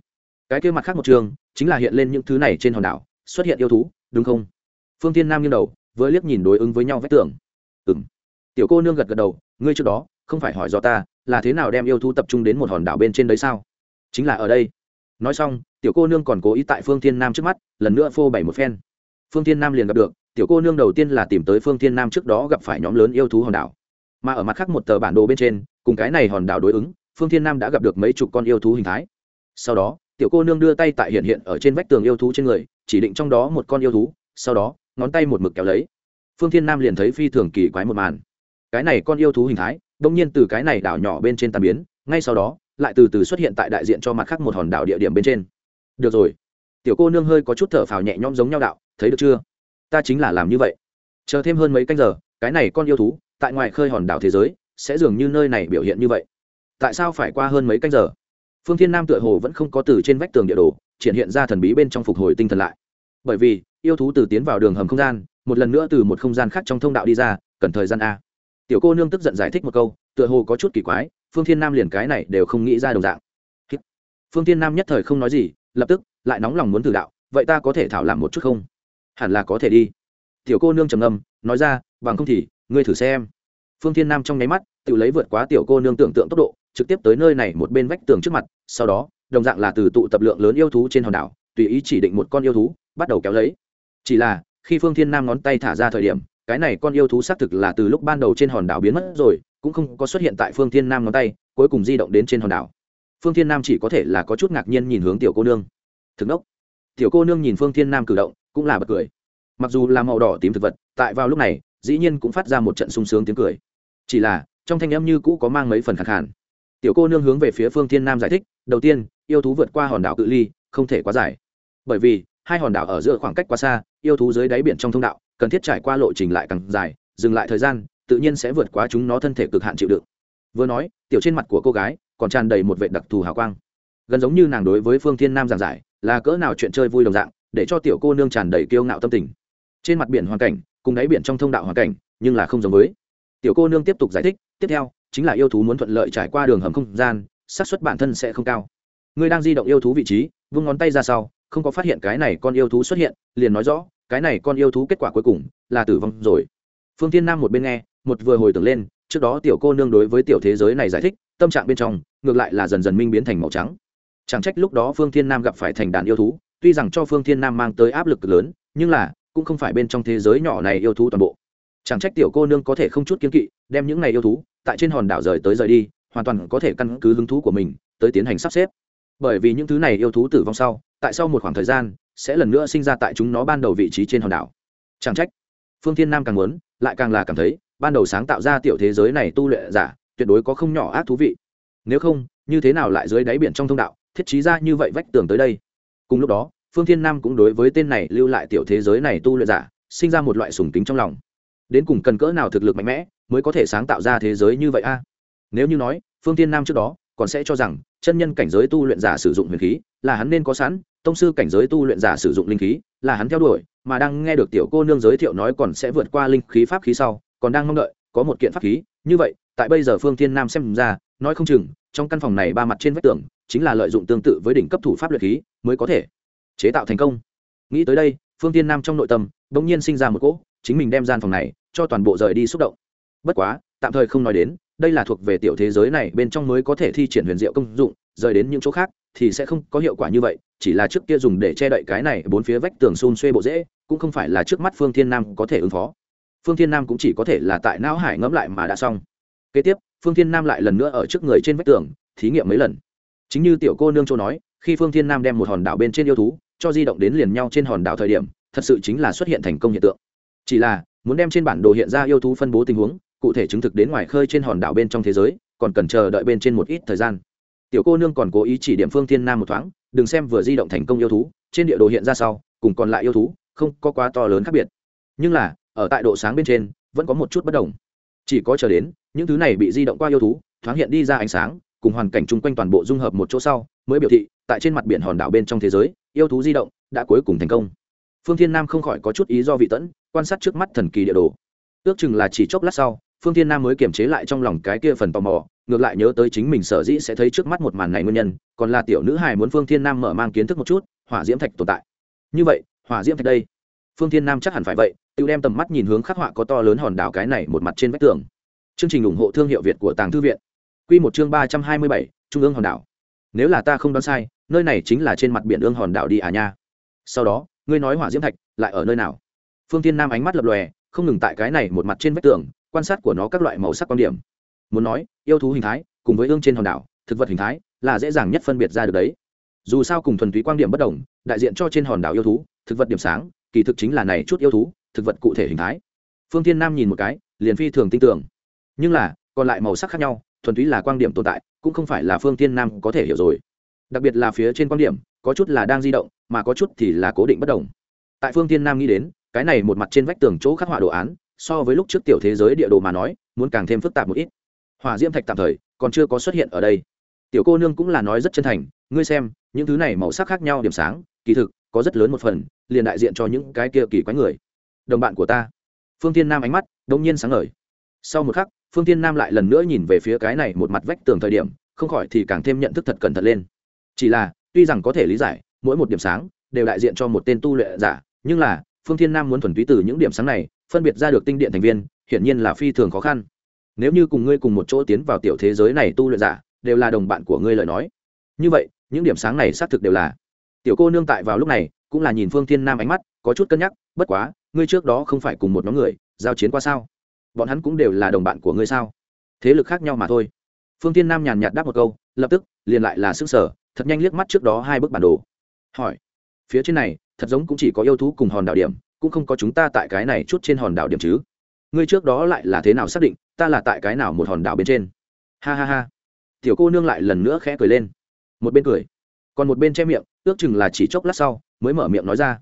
Cái kia mặt khác một trường, chính là hiện lên những thứ này trên hòn đảo xuất hiện yêu thú, đúng không? Phương tiên nam nghiêng đầu với liếc nhìn đối ứng với nhau vách tường. Ừ m tiểu cô nương gật gật đầu, ngươi trước đó, không phải hỏi do ta, là thế nào đem yêu thú tập trung đến một hòn đảo bên trên đấy sao? Chính là ở đây. Nói xong, tiểu cô nương còn cố ý tại phương thiên nam trước mắt, lần nữa phô bày một phen. Phương thiên nam liền gặp được, tiểu cô nương đầu tiên là tìm tới phương thiên nam trước đó gặp phải nhóm lớn yêu thú hòn đảo. Mà ở mặt khác một tờ bản đồ bên trên, cùng cái này hòn đảo đối ứng, phương thiên nam đã gặp được mấy chục con yêu thú hình thái. Sau đó tiểu cô nương đưa tay tại hiện hiện ở trên vách tường yêu thú trên người, chỉ định trong đó một con yêu thú, sau đó, ngón tay một mực kéo lấy. Phương thiên nam liền thấy phi thường kỳ quái một màn. Cái này con yêu thú hình thái, đông nhiên từ cái này đảo nhỏ bên trên tàn biến, ngay sau đó, lại từ từ xuất hiện tại đại diện cho mặt khác một hòn đảo địa điểm bên trên. Được rồi. Tiểu cô nương hơi có chút thở phào nhẹ nhõm giống nhau đạo, thấy được chưa? Ta chính là làm như vậy. Chờ thêm hơn mấy canh giờ, cái này con yêu thú, tại ngoài khơi hòn đảo thế giới, sẽ dường như nơi này biểu hiện như vậy. Tại sao phải qua hơn mấy canh giờ? Phương thiên nam tựa hồ vẫn không có từ trên vách tường địa đồ, triển hiện ra thần bí bên trong phục hồi tinh thần lại. Bởi vì, yêu thú từ tiến vào đường hầm không gian, một lần nữa từ một không gian khác trong thông đạo đi ra, cần thời gian a. Tiểu cô nương tức giận giải thích một câu, tựa hồ có chút kỳ quái, phương thiên nam liền cái này đều không nghĩ ra đồng dạng. Phương thiên nam nhất thời không nói gì, lập tức, lại nóng lòng muốn thử đạo, vậy ta có thể thảo làm một chút không? Hẳn là có thể đi. Tiểu cô nương trầm ngâm, nói ra, bằng không thì, ngươi thử xem. Phương thiên nam trong nháy mắt, tự lấy vượt quá tiểu cô nương tưởng tượng tốc độ trực tiếp tới nơi này một bên vách tường trước mặt, sau đó, đồng dạng là từ tụ tập lượng lớn yêu thú trên hòn đảo, tùy ý chỉ định một con yêu thú, bắt đầu kéo lấy. Chỉ là, khi phương thiên nam ngón tay thả ra thời điểm, cái này con yêu thú xác thực là từ lúc ban đầu trên hòn đảo biến mất rồi, cũng không có xuất hiện tại phương thiên nam ngón tay, cuối cùng di động đến trên hòn đảo. Phương thiên nam chỉ có thể là có chút ngạc nhiên nhìn hướng tiểu cô nương. Thực đốc tiểu cô nương nhìn phương thiên nam cử động, cũng là bật cười. Mặc dù là màu đỏ tím thực vật, tại vào lúc này, dĩ nhiên cũng phát ra một trận sung sướng tiếng cười. Chỉ là, trong thanh âm như cũ có mang mấy phần khẳng khản tiểu cô nương hướng về phía phương thiên nam giải thích, đầu tiên, yêu thú vượt qua hòn đảo cự ly, không thể quá dài. Bởi vì, hai hòn đảo ở giữa khoảng cách quá xa, yêu thú dưới đáy biển trong thông đạo, cần thiết trải qua lộ trình lại càng dài, dừng lại thời gian, tự nhiên sẽ vượt quá chúng nó thân thể cực hạn chịu đựng. Vừa nói, tiểu trên mặt của cô gái còn tràn đầy một vệ đặc thù hào quang. Gần giống như nàng đối với phương thiên nam giảng giải, là cỡ nào chuyện chơi vui đồng dạng, để cho tiểu cô nương tràn đầy kiêu ngạo tâm tình. Trên mặt biển hoàn cảnh, cùng đáy biển trong thông đạo hoàn cảnh, nhưng là không giống với. Tiểu cô nương tiếp tục giải thích, tiếp theo chính là yêu thú muốn thuận lợi trải qua đường hầm không gian, xác suất bản thân sẽ không cao. Ngươi đang di động yêu thú vị trí, vung ngón tay ra sau, không có phát hiện cái này con yêu thú xuất hiện, liền nói rõ, cái này con yêu thú kết quả cuối cùng là tử vong rồi. Phương tiên nam một bên nghe, một vừa hồi tưởng lên, trước đó tiểu cô nương đối với tiểu thế giới này giải thích, tâm trạng bên trong, ngược lại là dần dần minh biến thành màu trắng. Chẳng trách lúc đó phương thiên nam gặp phải thành đàn yêu thú, tuy rằng cho phương thiên nam mang tới áp lực lớn, nhưng là, cũng không phải bên trong thế giới nhỏ này yêu thú toàn bộ. Chẳng trách tiểu cô nương có thể không chút kiến kỵ, đem những này yêu thú tại trên hòn đảo rời tới rời đi, hoàn toàn có thể căn cứ hứng thú của mình tới tiến hành sắp xếp. Bởi vì những thứ này yêu thú tử vong sau, tại sau một khoảng thời gian, sẽ lần nữa sinh ra tại chúng nó ban đầu vị trí trên hòn đảo. Chẳng trách. Phương thiên nam càng muốn, lại càng là cảm thấy, ban đầu sáng tạo ra tiểu thế giới này tu luyện giả, tuyệt đối có không nhỏ ác thú vị. Nếu không, như thế nào lại dưới đáy biển trong thông đạo, thiết trí ra như vậy vách tường tới đây? Cùng lúc đó, phương thiên nam cũng đối với tên này lưu lại tiểu thế giới này tu luyện giả, sinh ra một loại sùng kính trong lòng. Đến cùng cần cỡ nào thực lực mạnh mẽ mới có thể sáng tạo ra thế giới như vậy a. Nếu như nói, phương thiên nam trước đó, còn sẽ cho rằng, chân nhân cảnh giới tu luyện giả sử dụng huyền khí, là hắn nên có sẵn, tông sư cảnh giới tu luyện giả sử dụng linh khí, là hắn theo đuổi, mà đang nghe được tiểu cô nương giới thiệu nói còn sẽ vượt qua linh khí pháp khí sau, còn đang mong đợi, có một kiện pháp khí. Như vậy, tại bây giờ phương thiên nam xem ra, nói không chừng, trong căn phòng này ba mặt trên vách tường, chính là lợi dụng tương tự với đỉnh cấp thủ pháp luyện khí, mới có thể chế tạo thành công. Nghĩ tới đây, phương thiên nam trong nội tâm, bỗng nhiên sinh ra một cỗ, chính mình đem gian phòng này cho toàn bộ rời đi xúc động bất quá, tạm thời không nói đến, đây là thuộc về tiểu thế giới này, bên trong mới có thể thi triển huyền diệu công dụng, rời đến những chỗ khác thì sẽ không có hiệu quả như vậy, chỉ là trước kia dùng để che đậy cái này, bốn phía vách tường xôn xuê bộ dễ cũng không phải là trước mắt phương thiên nam có thể ứng phó. Phương thiên nam cũng chỉ có thể là tại não hải ngẫm lại mà đã xong. Kế tiếp, phương thiên nam lại lần nữa ở trước người trên vách tường, thí nghiệm mấy lần. Chính như tiểu cô nương châu nói, khi phương thiên nam đem một hòn đảo bên trên yêu thú, cho di động đến liền nhau trên hòn đảo thời điểm, thật sự chính là xuất hiện thành công hiện tượng. Chỉ là, muốn đem trên bản đồ hiện ra yêu thú phân bố tình huống cụ thể chứng thực đến ngoài khơi trên hòn đảo bên trong thế giới, còn cần chờ đợi bên trên một ít thời gian. Tiểu cô nương còn cố ý chỉ điểm phương thiên nam một thoáng, đừng xem vừa di động thành công yêu thú, trên địa đồ hiện ra sau, cùng còn lại yêu thú, không có quá to lớn khác biệt. Nhưng là, ở tại độ sáng bên trên, vẫn có một chút bất đồng. Chỉ có chờ đến, những thứ này bị di động qua yêu thú, thoáng hiện đi ra ánh sáng, cùng hoàn cảnh chung quanh toàn bộ dung hợp một chỗ sau, mới biểu thị, tại trên mặt biển hòn đảo bên trong thế giới, yêu thú di động đã cuối cùng thành công. Phương thiên nam không khỏi có chút ý do vị tẫn, quan sát trước mắt thần kỳ địa đồ. Ước chừng là chỉ chốc lát sau phương thiên nam mới kiềm chế lại trong lòng cái kia phần tò mò, ngược lại nhớ tới chính mình sở dĩ sẽ thấy trước mắt một màn này nguyên nhân, còn là tiểu nữ hài muốn phương thiên nam mở mang kiến thức một chút, hỏa diễm thạch tồn tại. Như vậy, hỏa diễm thạch đây, phương thiên nam chắc hẳn phải vậy, tự đem tầm mắt nhìn hướng khắc họa có to lớn hòn đảo cái này một mặt trên vách tường. Chương trình ủng hộ thương hiệu việt của tàng thư viện. Quy một chương ba trăm hai mươi bảy, trung ương hòn đảo. Nếu là ta không đoán sai, nơi này chính là trên mặt biển ương hòn đảo đi à nha. Sau đó, ngươi nói hỏa diễm thạch lại ở nơi nào? Phương Thiên nam ánh mắt lập lòe, không ngừng tại cái này một mặt trên vách tường quan sát của nó các loại màu sắc quan điểm. Muốn nói, yêu thú hình thái, cùng với ương trên hòn đảo, thực vật hình thái, là dễ dàng nhất phân biệt ra được đấy. Dù sao cùng thuần túy quan điểm bất đồng, đại diện cho trên hòn đảo yêu thú, thực vật điểm sáng, kỳ thực chính là này chút yêu thú, thực vật cụ thể hình thái. Phương tiên nam nhìn một cái, liền phi thường tin tưởng. Nhưng là, còn lại màu sắc khác nhau, thuần túy là quan điểm tồn tại, cũng không phải là phương tiên nam có thể hiểu rồi. Đặc biệt là phía trên quan điểm, có chút là đang di động, mà có chút thì là cố định bất đồng. Tại phương tiên nam nghĩ đến, cái này một mặt trên vách tường chỗ khắc họa đồ án so với lúc trước tiểu thế giới địa đồ mà nói, muốn càng thêm phức tạp một ít. Hỏa diễm thạch tạm thời còn chưa có xuất hiện ở đây. Tiểu cô nương cũng là nói rất chân thành, ngươi xem, những thứ này màu sắc khác nhau điểm sáng, kỳ thực có rất lớn một phần liền đại diện cho những cái kia kỳ quái người. Đồng bạn của ta. Phương tiên nam ánh mắt đông nhiên sáng ngời. Sau một khắc, phương tiên nam lại lần nữa nhìn về phía cái này một mặt vách tường thời điểm, không khỏi thì càng thêm nhận thức thật cẩn thận lên. Chỉ là, tuy rằng có thể lý giải, mỗi một điểm sáng đều đại diện cho một tên tu luyện giả, nhưng là, phương thiên nam muốn thuần túy từ những điểm sáng này phân biệt ra được tinh điện thành viên, hiển nhiên là phi thường khó khăn. Nếu như cùng ngươi cùng một chỗ tiến vào tiểu thế giới này tu luyện giả, đều là đồng bạn của ngươi lời nói. Như vậy, những điểm sáng này xác thực đều là. Tiểu cô nương tại vào lúc này, cũng là nhìn phương thiên nam ánh mắt, có chút cân nhắc, bất quá, ngươi trước đó không phải cùng một nhóm người, giao chiến qua sao? Bọn hắn cũng đều là đồng bạn của ngươi sao? Thế lực khác nhau mà thôi. Phương thiên nam nhàn nhạt đáp một câu, lập tức, liền lại là sức sở thật nhanh liếc mắt trước đó hai bức bản đồ. Hỏi, phía trên này, thật giống cũng chỉ có yêu thú cùng hòn đảo điểm cũng không có chúng ta tại cái này chút trên hòn đảo điểm chứ. Ngươi trước đó lại là thế nào xác định, ta là tại cái nào một hòn đảo bên trên? Ha ha ha. Tiểu cô nương lại lần nữa khẽ cười lên. Một bên cười, còn một bên che miệng, ước chừng là chỉ chốc lát sau, mới mở miệng nói ra.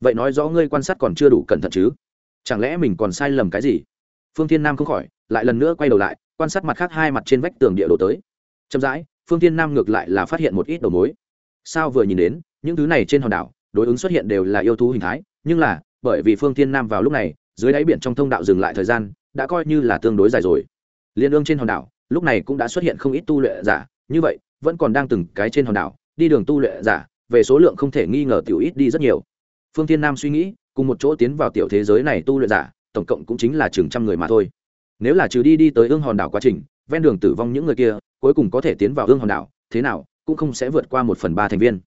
Vậy nói rõ ngươi quan sát còn chưa đủ cẩn thận chứ? Chẳng lẽ mình còn sai lầm cái gì? Phương thiên nam không khỏi, lại lần nữa quay đầu lại, quan sát mặt khác hai mặt trên vách tường địa đồ tới. Chậm rãi, phương thiên nam ngược lại là phát hiện một ít đầu mối. Sao vừa nhìn đến, những thứ này trên hòn đảo, đối ứng xuất hiện đều là yêu thú hình thái, nhưng là bởi vì phương thiên nam vào lúc này, dưới đáy biển trong thông đạo dừng lại thời gian, đã coi như là tương đối dài rồi. Liên ương trên hòn đảo, lúc này cũng đã xuất hiện không ít tu luyện giả, như vậy, vẫn còn đang từng cái trên hòn đảo, đi đường tu luyện giả, về số lượng không thể nghi ngờ tiểu ít đi rất nhiều. Phương thiên nam suy nghĩ, cùng một chỗ tiến vào tiểu thế giới này tu luyện giả, tổng cộng cũng chính là chừng trăm người mà thôi. Nếu là trừ đi đi tới ương hòn đảo quá trình, ven đường tử vong những người kia, cuối cùng có thể tiến vào ương hòn đảo, thế nào, cũng không sẽ vượt qua một phần ba thành viên.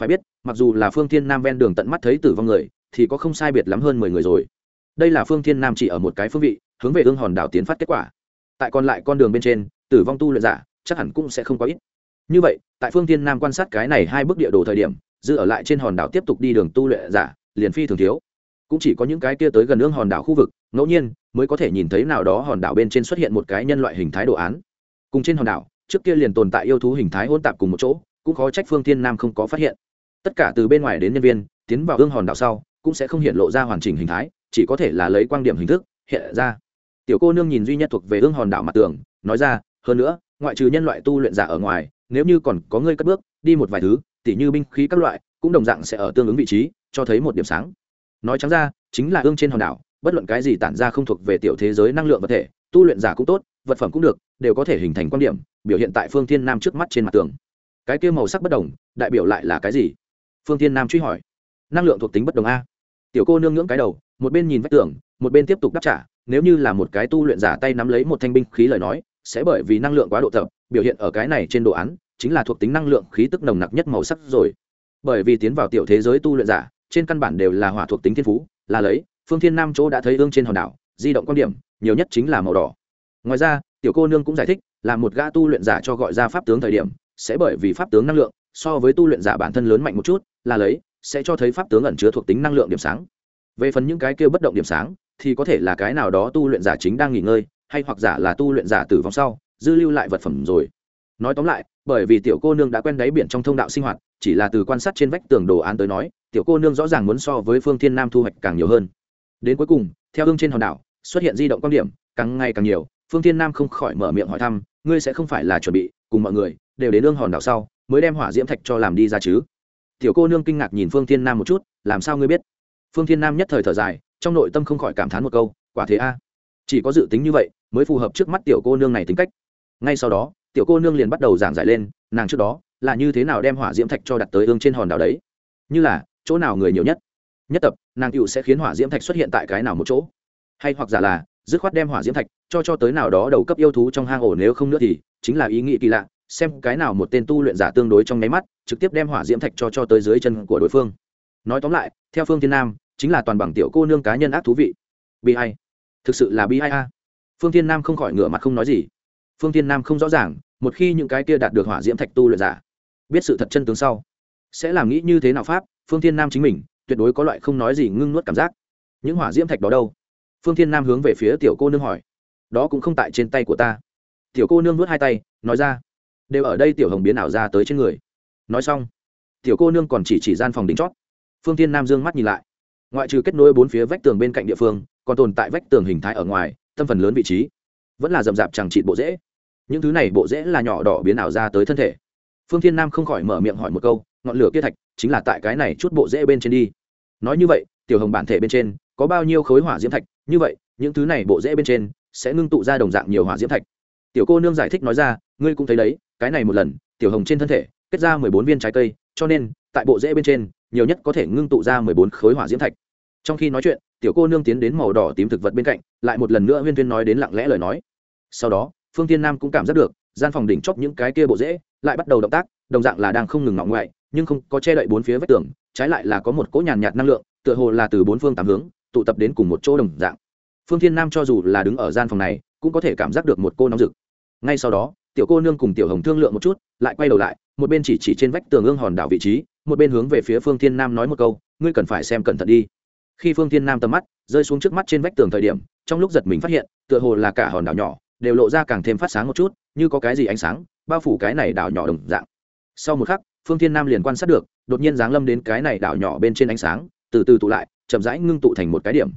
Phải biết, mặc dù là phương thiên nam ven đường tận mắt thấy tử vong người thì có không sai biệt lắm hơn mười người rồi. Đây là phương thiên nam chỉ ở một cái phương vị, hướng về ương hòn đảo tiến phát kết quả. Tại còn lại con đường bên trên, tử vong tu luyện giả chắc hẳn cũng sẽ không có ít. Như vậy, tại phương thiên nam quan sát cái này hai bước địa đồ thời điểm, giữ ở lại trên hòn đảo tiếp tục đi đường tu luyện giả, liền phi thường thiếu. Cũng chỉ có những cái kia tới gần ương hòn đảo khu vực, ngẫu nhiên mới có thể nhìn thấy nào đó hòn đảo bên trên xuất hiện một cái nhân loại hình thái đồ án. Cùng trên hòn đảo, trước kia liền tồn tại yêu thú hình thái hỗn tạp cùng một chỗ, cũng khó trách phương thiên nam không có phát hiện. Tất cả từ bên ngoài đến nhân viên, tiến vào ương hòn đảo sau cũng sẽ không hiện lộ ra hoàn chỉnh hình thái, chỉ có thể là lấy quan điểm hình thức hiện ra. Tiểu cô nương nhìn duy nhất thuộc về hương hòn đảo mặt tường, nói ra, hơn nữa, ngoại trừ nhân loại tu luyện giả ở ngoài, nếu như còn có ngươi cất bước, đi một vài thứ, tỉ như binh khí các loại, cũng đồng dạng sẽ ở tương ứng vị trí, cho thấy một điểm sáng. Nói trắng ra, chính là ương trên hòn đảo, bất luận cái gì tản ra không thuộc về tiểu thế giới năng lượng vật thể, tu luyện giả cũng tốt, vật phẩm cũng được, đều có thể hình thành quan điểm, biểu hiện tại phương thiên nam trước mắt trên mặt tường. Cái kia màu sắc bất đồng, đại biểu lại là cái gì? Phương thiên nam truy hỏi. Năng lượng thuộc tính bất đồng a tiểu cô nương ngưỡng cái đầu, một bên nhìn vách tường, một bên tiếp tục đáp trả, nếu như là một cái tu luyện giả tay nắm lấy một thanh binh khí lời nói, sẽ bởi vì năng lượng quá độ tập, biểu hiện ở cái này trên đồ án, chính là thuộc tính năng lượng khí tức nồng nặc nhất màu sắc rồi. Bởi vì tiến vào tiểu thế giới tu luyện giả, trên căn bản đều là hỏa thuộc tính thiên phú, là lấy, phương thiên nam chỗ đã thấy ương trên hòn đảo, di động quan điểm, nhiều nhất chính là màu đỏ. Ngoài ra, tiểu cô nương cũng giải thích, là một gã tu luyện giả cho gọi ra pháp tướng thời điểm, sẽ bởi vì pháp tướng năng lượng, so với tu luyện giả bản thân lớn mạnh một chút, là lấy sẽ cho thấy pháp tướng ẩn chứa thuộc tính năng lượng điểm sáng. Về phần những cái kia bất động điểm sáng, thì có thể là cái nào đó tu luyện giả chính đang nghỉ ngơi, hay hoặc giả là tu luyện giả tử vong sau, dư lưu lại vật phẩm rồi. Nói tóm lại, bởi vì tiểu cô nương đã quen đáy biển trong thông đạo sinh hoạt, chỉ là từ quan sát trên vách tường đồ án tới nói, tiểu cô nương rõ ràng muốn so với phương thiên nam thu hoạch càng nhiều hơn. Đến cuối cùng, theo hương trên hòn đảo, xuất hiện di động quan điểm, càng ngày càng nhiều, phương thiên nam không khỏi mở miệng hỏi thăm, ngươi sẽ không phải là chuẩn bị, cùng mọi người đều đến ương hòn đảo sau, mới đem hỏa diễm thạch cho làm đi ra chứ? Tiểu cô nương kinh ngạc nhìn phương thiên nam một chút, làm sao ngươi biết? Phương thiên nam nhất thời thở dài, trong nội tâm không khỏi cảm thán một câu, quả thế a, chỉ có dự tính như vậy mới phù hợp trước mắt tiểu cô nương này tính cách. Ngay sau đó, tiểu cô nương liền bắt đầu giảng giải lên, nàng trước đó là như thế nào đem hỏa diễm thạch cho đặt tới ương trên hòn đảo đấy. Như là, chỗ nào người nhiều nhất? Nhất tập, nàng cựu sẽ khiến hỏa diễm thạch xuất hiện tại cái nào một chỗ? Hay hoặc giả là, dứt khoát đem hỏa diễm thạch cho cho tới nào đó đầu cấp yêu thú trong hang ổ nếu không nữa thì, chính là ý nghĩ kỳ lạ xem cái nào một tên tu luyện giả tương đối trong nháy mắt, trực tiếp đem hỏa diễm thạch cho cho tới dưới chân của đối phương. Nói tóm lại, theo phương thiên nam, chính là toàn bằng tiểu cô nương cá nhân ác thú vị. Bi hay thực sự là bi hay a. Phương thiên nam không khỏi ngửa mặt không nói gì. Phương thiên nam không rõ ràng, một khi những cái kia đạt được hỏa diễm thạch tu luyện giả, biết sự thật chân tướng sau, sẽ làm nghĩ như thế nào pháp, phương thiên nam chính mình, tuyệt đối có loại không nói gì ngưng nuốt cảm giác. Những hỏa diễm thạch đó đâu? Phương thiên nam hướng về phía tiểu cô nương hỏi. Đó cũng không tại trên tay của ta. Tiểu cô nương nuốt hai tay, nói ra đều ở đây tiểu hồng biến ảo ra tới trên người. Nói xong, tiểu cô nương còn chỉ chỉ gian phòng đính chót. Phương thiên nam dương mắt nhìn lại. Ngoại trừ kết nối bốn phía vách tường bên cạnh địa phương, còn tồn tại vách tường hình thái ở ngoài, tâm phần lớn vị trí vẫn là rậm rạp chẳng trị bộ dễ những thứ này bộ dễ là nhỏ đỏ biến ảo ra tới thân thể. Phương thiên nam không khỏi mở miệng hỏi một câu, ngọn lửa kia thạch chính là tại cái này chút bộ dễ bên trên đi. Nói như vậy, tiểu hồng bản thể bên trên có bao nhiêu khối hỏa diễm thạch, như vậy, những thứ này bộ dễ bên trên sẽ ngưng tụ ra đồng dạng nhiều hỏa diễm thạch tiểu cô nương giải thích nói ra, ngươi cũng thấy đấy, cái này một lần, tiểu hồng trên thân thể, kết ra mười bốn viên trái cây, cho nên, tại bộ rễ bên trên, nhiều nhất có thể ngưng tụ ra mười bốn khối hỏa diễm thạch. Trong khi nói chuyện, tiểu cô nương tiến đến màu đỏ tím thực vật bên cạnh, lại một lần nữa huyên tuyên nói đến lặng lẽ lời nói. Sau đó, phương tiên nam cũng cảm giác được, gian phòng đỉnh chóp những cái kia bộ rễ, lại bắt đầu động tác, đồng dạng là đang không ngừng ngọng ngoại, nhưng không có che đậy bốn phía vách tường, trái lại là có một cỗ nhàn nhạt năng lượng, tựa hồ là từ bốn phương tám hướng, tụ tập đến cùng một chỗ đồng dạng. Phương thiên nam cho dù là đứng ở gian phòng này, cũng có thể cảm giác được một cô nóng rực ngay sau đó, tiểu cô nương cùng tiểu hồng thương lượng một chút, lại quay đầu lại, một bên chỉ chỉ trên vách tường ương hòn đảo vị trí, một bên hướng về phía phương thiên nam nói một câu, ngươi cần phải xem cẩn thận đi. Khi phương thiên nam tầm mắt rơi xuống trước mắt trên vách tường thời điểm, trong lúc giật mình phát hiện, tựa hồ là cả hòn đảo nhỏ, đều lộ ra càng thêm phát sáng một chút, như có cái gì ánh sáng, bao phủ cái này đảo nhỏ đồng dạng. Sau một khắc, phương thiên nam liền quan sát được, đột nhiên giáng lâm đến cái này đảo nhỏ bên trên ánh sáng, từ từ tụ lại, chậm rãi ngưng tụ thành một cái điểm.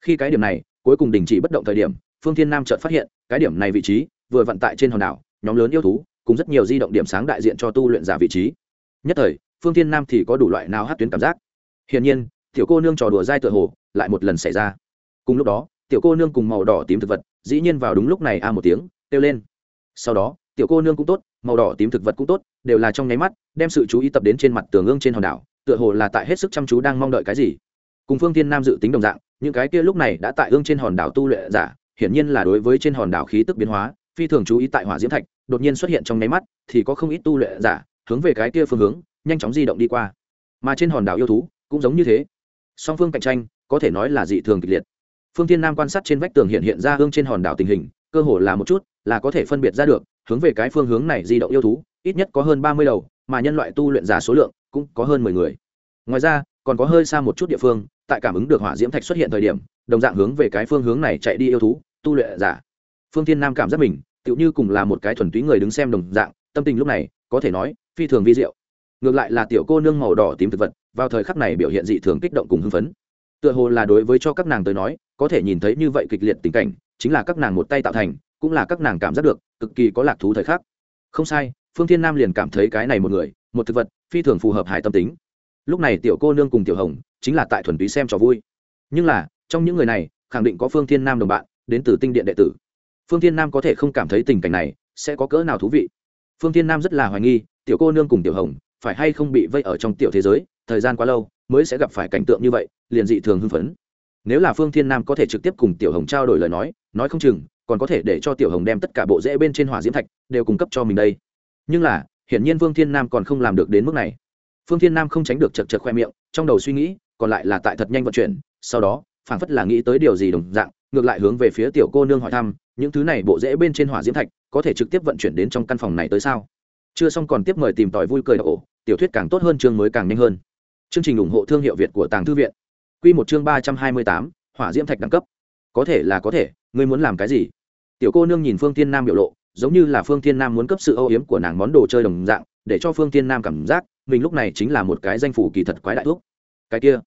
Khi cái điểm này cuối cùng đình chỉ bất động thời điểm, phương thiên nam chợt phát hiện, cái điểm này vị trí vừa vận tại trên hòn đảo, nhóm lớn yêu thú, cùng rất nhiều di động điểm sáng đại diện cho tu luyện giả vị trí. Nhất thời, phương thiên nam thì có đủ loại nào hát tuyến cảm giác. Hiển nhiên, tiểu cô nương trò đùa dai tựa hồ, lại một lần xảy ra. Cùng lúc đó, tiểu cô nương cùng màu đỏ tím thực vật, dĩ nhiên vào đúng lúc này a một tiếng, kêu lên. Sau đó, tiểu cô nương cũng tốt, màu đỏ tím thực vật cũng tốt, đều là trong nháy mắt, đem sự chú ý tập đến trên mặt tường ương trên hòn đảo, tựa hồ là tại hết sức chăm chú đang mong đợi cái gì. Cùng phương thiên nam dự tính đồng dạng, những cái kia lúc này đã tại ương trên hòn đảo tu luyện giả, hiển nhiên là đối với trên hòn đảo khí tức biến hóa phi thường chú ý tại hỏa diễm thạch, đột nhiên xuất hiện trong nháy mắt, thì có không ít tu luyện giả hướng về cái kia phương hướng, nhanh chóng di động đi qua. Mà trên hòn đảo yêu thú cũng giống như thế. Song phương cạnh tranh, có thể nói là dị thường kịch liệt. Phương thiên nam quan sát trên vách tường hiện hiện ra hương trên hòn đảo tình hình, cơ hồ là một chút, là có thể phân biệt ra được, hướng về cái phương hướng này di động yêu thú, ít nhất có hơn ba mươi đầu, mà nhân loại tu luyện giả số lượng cũng có hơn mười người. Ngoài ra, còn có hơi xa một chút địa phương, tại cảm ứng được hỏa diễm thạch xuất hiện thời điểm, đồng dạng hướng về cái phương hướng này chạy đi yêu thú, tu luyện giả phương thiên nam cảm giác mình tựu như cùng là một cái thuần túy người đứng xem đồng dạng, tâm tình lúc này có thể nói phi thường vi diệu. Ngược lại là tiểu cô nương màu đỏ tím thực vật, vào thời khắc này biểu hiện dị thường kích động cùng hưng phấn. Tựa hồ là đối với cho các nàng tới nói, có thể nhìn thấy như vậy kịch liệt tình cảnh, chính là các nàng một tay tạo thành, cũng là các nàng cảm giác được cực kỳ có lạc thú thời khắc. Không sai, phương thiên nam liền cảm thấy cái này một người, một thực vật, phi thường phù hợp hải tâm tính. Lúc này tiểu cô nương cùng tiểu hồng, chính là tại thuần túy xem trò vui. Nhưng là, trong những người này, khẳng định có phương thiên nam đồng bạn, đến từ tinh điện đệ tử phương thiên nam có thể không cảm thấy tình cảnh này, sẽ có cỡ nào thú vị? Phương thiên nam rất là hoài nghi, tiểu cô nương cùng tiểu hồng, phải hay không bị vây ở trong tiểu thế giới, thời gian quá lâu, mới sẽ gặp phải cảnh tượng như vậy, liền dị thường hưng phấn. Nếu là phương thiên nam có thể trực tiếp cùng tiểu hồng trao đổi lời nói nói không chừng, còn có thể để cho tiểu hồng đem tất cả bộ rễ bên trên hỏa diễm thạch đều cung cấp cho mình đây. Nhưng là, hiển nhiên phương thiên nam còn không làm được đến mức này. Phương thiên nam không tránh được chật chật khoe miệng, trong đầu suy nghĩ, còn lại là tại thật nhanh vận chuyển, sau đó, phảng phất là nghĩ tới điều gì đồng dạng, ngược lại hướng về phía tiểu cô nương hỏi thăm những thứ này bộ rễ bên trên hỏa diễm thạch có thể trực tiếp vận chuyển đến trong căn phòng này tới sao? Chưa xong còn tiếp mời tìm tòi vui cười ổ tiểu thuyết càng tốt hơn, chương mới càng nhanh hơn. Chương trình ủng hộ thương hiệu việt của tàng thư viện. Q một chương ba trăm hai mươi tám, hỏa diễm thạch đẳng cấp. Có thể là có thể, ngươi muốn làm cái gì? Tiểu cô nương nhìn phương tiên nam biểu lộ, giống như là phương tiên nam muốn cấp sự âu yếm của nàng món đồ chơi đồng dạng, để cho phương tiên nam cảm giác mình lúc này chính là một cái danh phủ kỳ thật quái đại thuốc cái kia.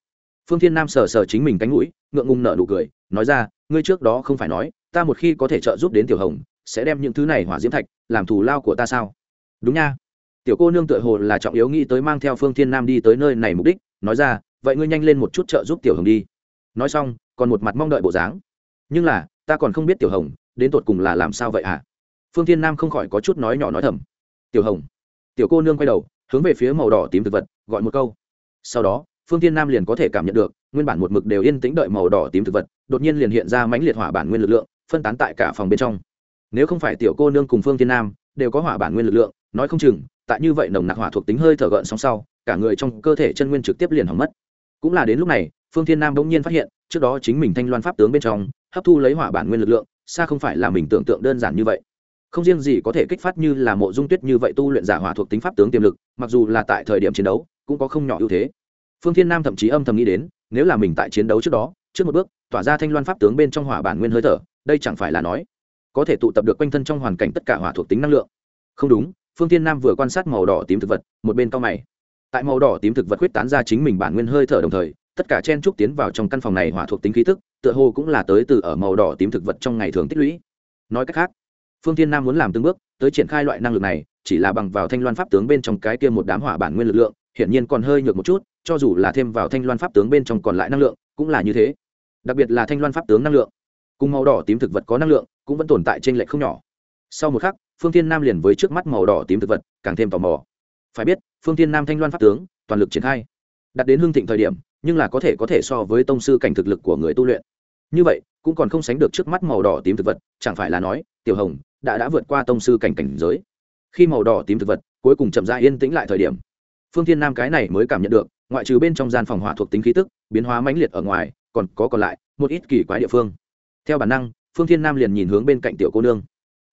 Phương tiên nam sờ sờ chính mình cánh mũi, ngượng ngùng nở nụ cười, nói ra, ngươi trước đó không phải nói ta một khi có thể trợ giúp đến tiểu hồng, sẽ đem những thứ này hỏa diễm thạch làm thù lao của ta sao? Đúng nha. Tiểu cô nương tựa hồ là trọng yếu nghĩ tới mang theo phương thiên nam đi tới nơi này mục đích, nói ra, vậy ngươi nhanh lên một chút trợ giúp tiểu hồng đi. Nói xong, còn một mặt mong đợi bộ dáng. Nhưng là, ta còn không biết tiểu hồng, đến tột cùng là làm sao vậy hả? À? phương thiên nam không khỏi có chút nói nhỏ nói thầm. Tiểu hồng. Tiểu cô nương quay đầu, hướng về phía màu đỏ tím thực vật, gọi một câu. Sau đó, phương thiên nam liền có thể cảm nhận được, nguyên bản một mực đều yên tĩnh đợi màu đỏ tím thực vật, đột nhiên liền hiện ra mãnh liệt hỏa bản nguyên lực lượng phân tán tại cả phòng bên trong. Nếu không phải tiểu cô nương cùng phương thiên nam đều có hỏa bản nguyên lực lượng, nói không chừng, tại như vậy nồng nặc hỏa thuộc tính hơi thở gợn sóng sau, cả người trong cơ thể chân nguyên trực tiếp liền hỏng mất. Cũng là đến lúc này, phương thiên nam bỗng nhiên phát hiện, trước đó chính mình thanh loan pháp tướng bên trong, hấp thu lấy hỏa bản nguyên lực lượng, xa không phải là mình tưởng tượng đơn giản như vậy. Không riêng gì có thể kích phát như là mộ dung tuyết như vậy tu luyện giả hỏa thuộc tính pháp tướng tiềm lực, mặc dù là tại thời điểm chiến đấu, cũng có không nhỏ ưu thế. Phương thiên nam thậm chí âm thầm nghĩ đến, nếu là mình tại chiến đấu trước đó, trước một bước, tỏa ra thanh loan pháp tướng bên trong hỏa bản nguyên hơi thở đây chẳng phải là nói, có thể tụ tập được quanh thân trong hoàn cảnh tất cả hỏa thuộc tính năng lượng. Không đúng, phương thiên nam vừa quan sát màu đỏ tím thực vật, một bên cao mày. Tại màu đỏ tím thực vật quyết tán ra chính mình bản nguyên hơi thở đồng thời, tất cả chen trúc tiến vào trong căn phòng này hỏa thuộc tính khí tức, tựa hồ cũng là tới từ ở màu đỏ tím thực vật trong ngày thường tích lũy. Nói cách khác, phương thiên nam muốn làm từng bước tới triển khai loại năng lực này, chỉ là bằng vào thanh loan pháp tướng bên trong cái kia một đám hỏa bản nguyên lực lượng, hiển nhiên còn hơi nhược một chút, cho dù là thêm vào thanh loan pháp tướng bên trong còn lại năng lượng, cũng là như thế. Đặc biệt là thanh loan pháp tướng năng lượng cùng màu đỏ tím thực vật có năng lượng, cũng vẫn tồn tại trên lệch không nhỏ. Sau một khắc, phương thiên nam liền với trước mắt màu đỏ tím thực vật càng thêm tò mò. Phải biết, phương thiên nam thanh loan pháp tướng, toàn lực triển khai. Đặt đến hương thịnh thời điểm, nhưng là có thể có thể so với tông sư cảnh thực lực của người tu luyện. Như vậy, cũng còn không sánh được trước mắt màu đỏ tím thực vật, chẳng phải là nói, tiểu hồng đã đã vượt qua tông sư cảnh cảnh giới. Khi màu đỏ tím thực vật cuối cùng chậm rãi yên tĩnh lại thời điểm, phương thiên nam cái này mới cảm nhận được, ngoại trừ bên trong gian phòng hỏa thuộc tính khí tức, biến hóa mãnh liệt ở ngoài, còn có còn lại, một ít kỳ quái địa phương theo bản năng, phương thiên nam liền nhìn hướng bên cạnh tiểu cô nương.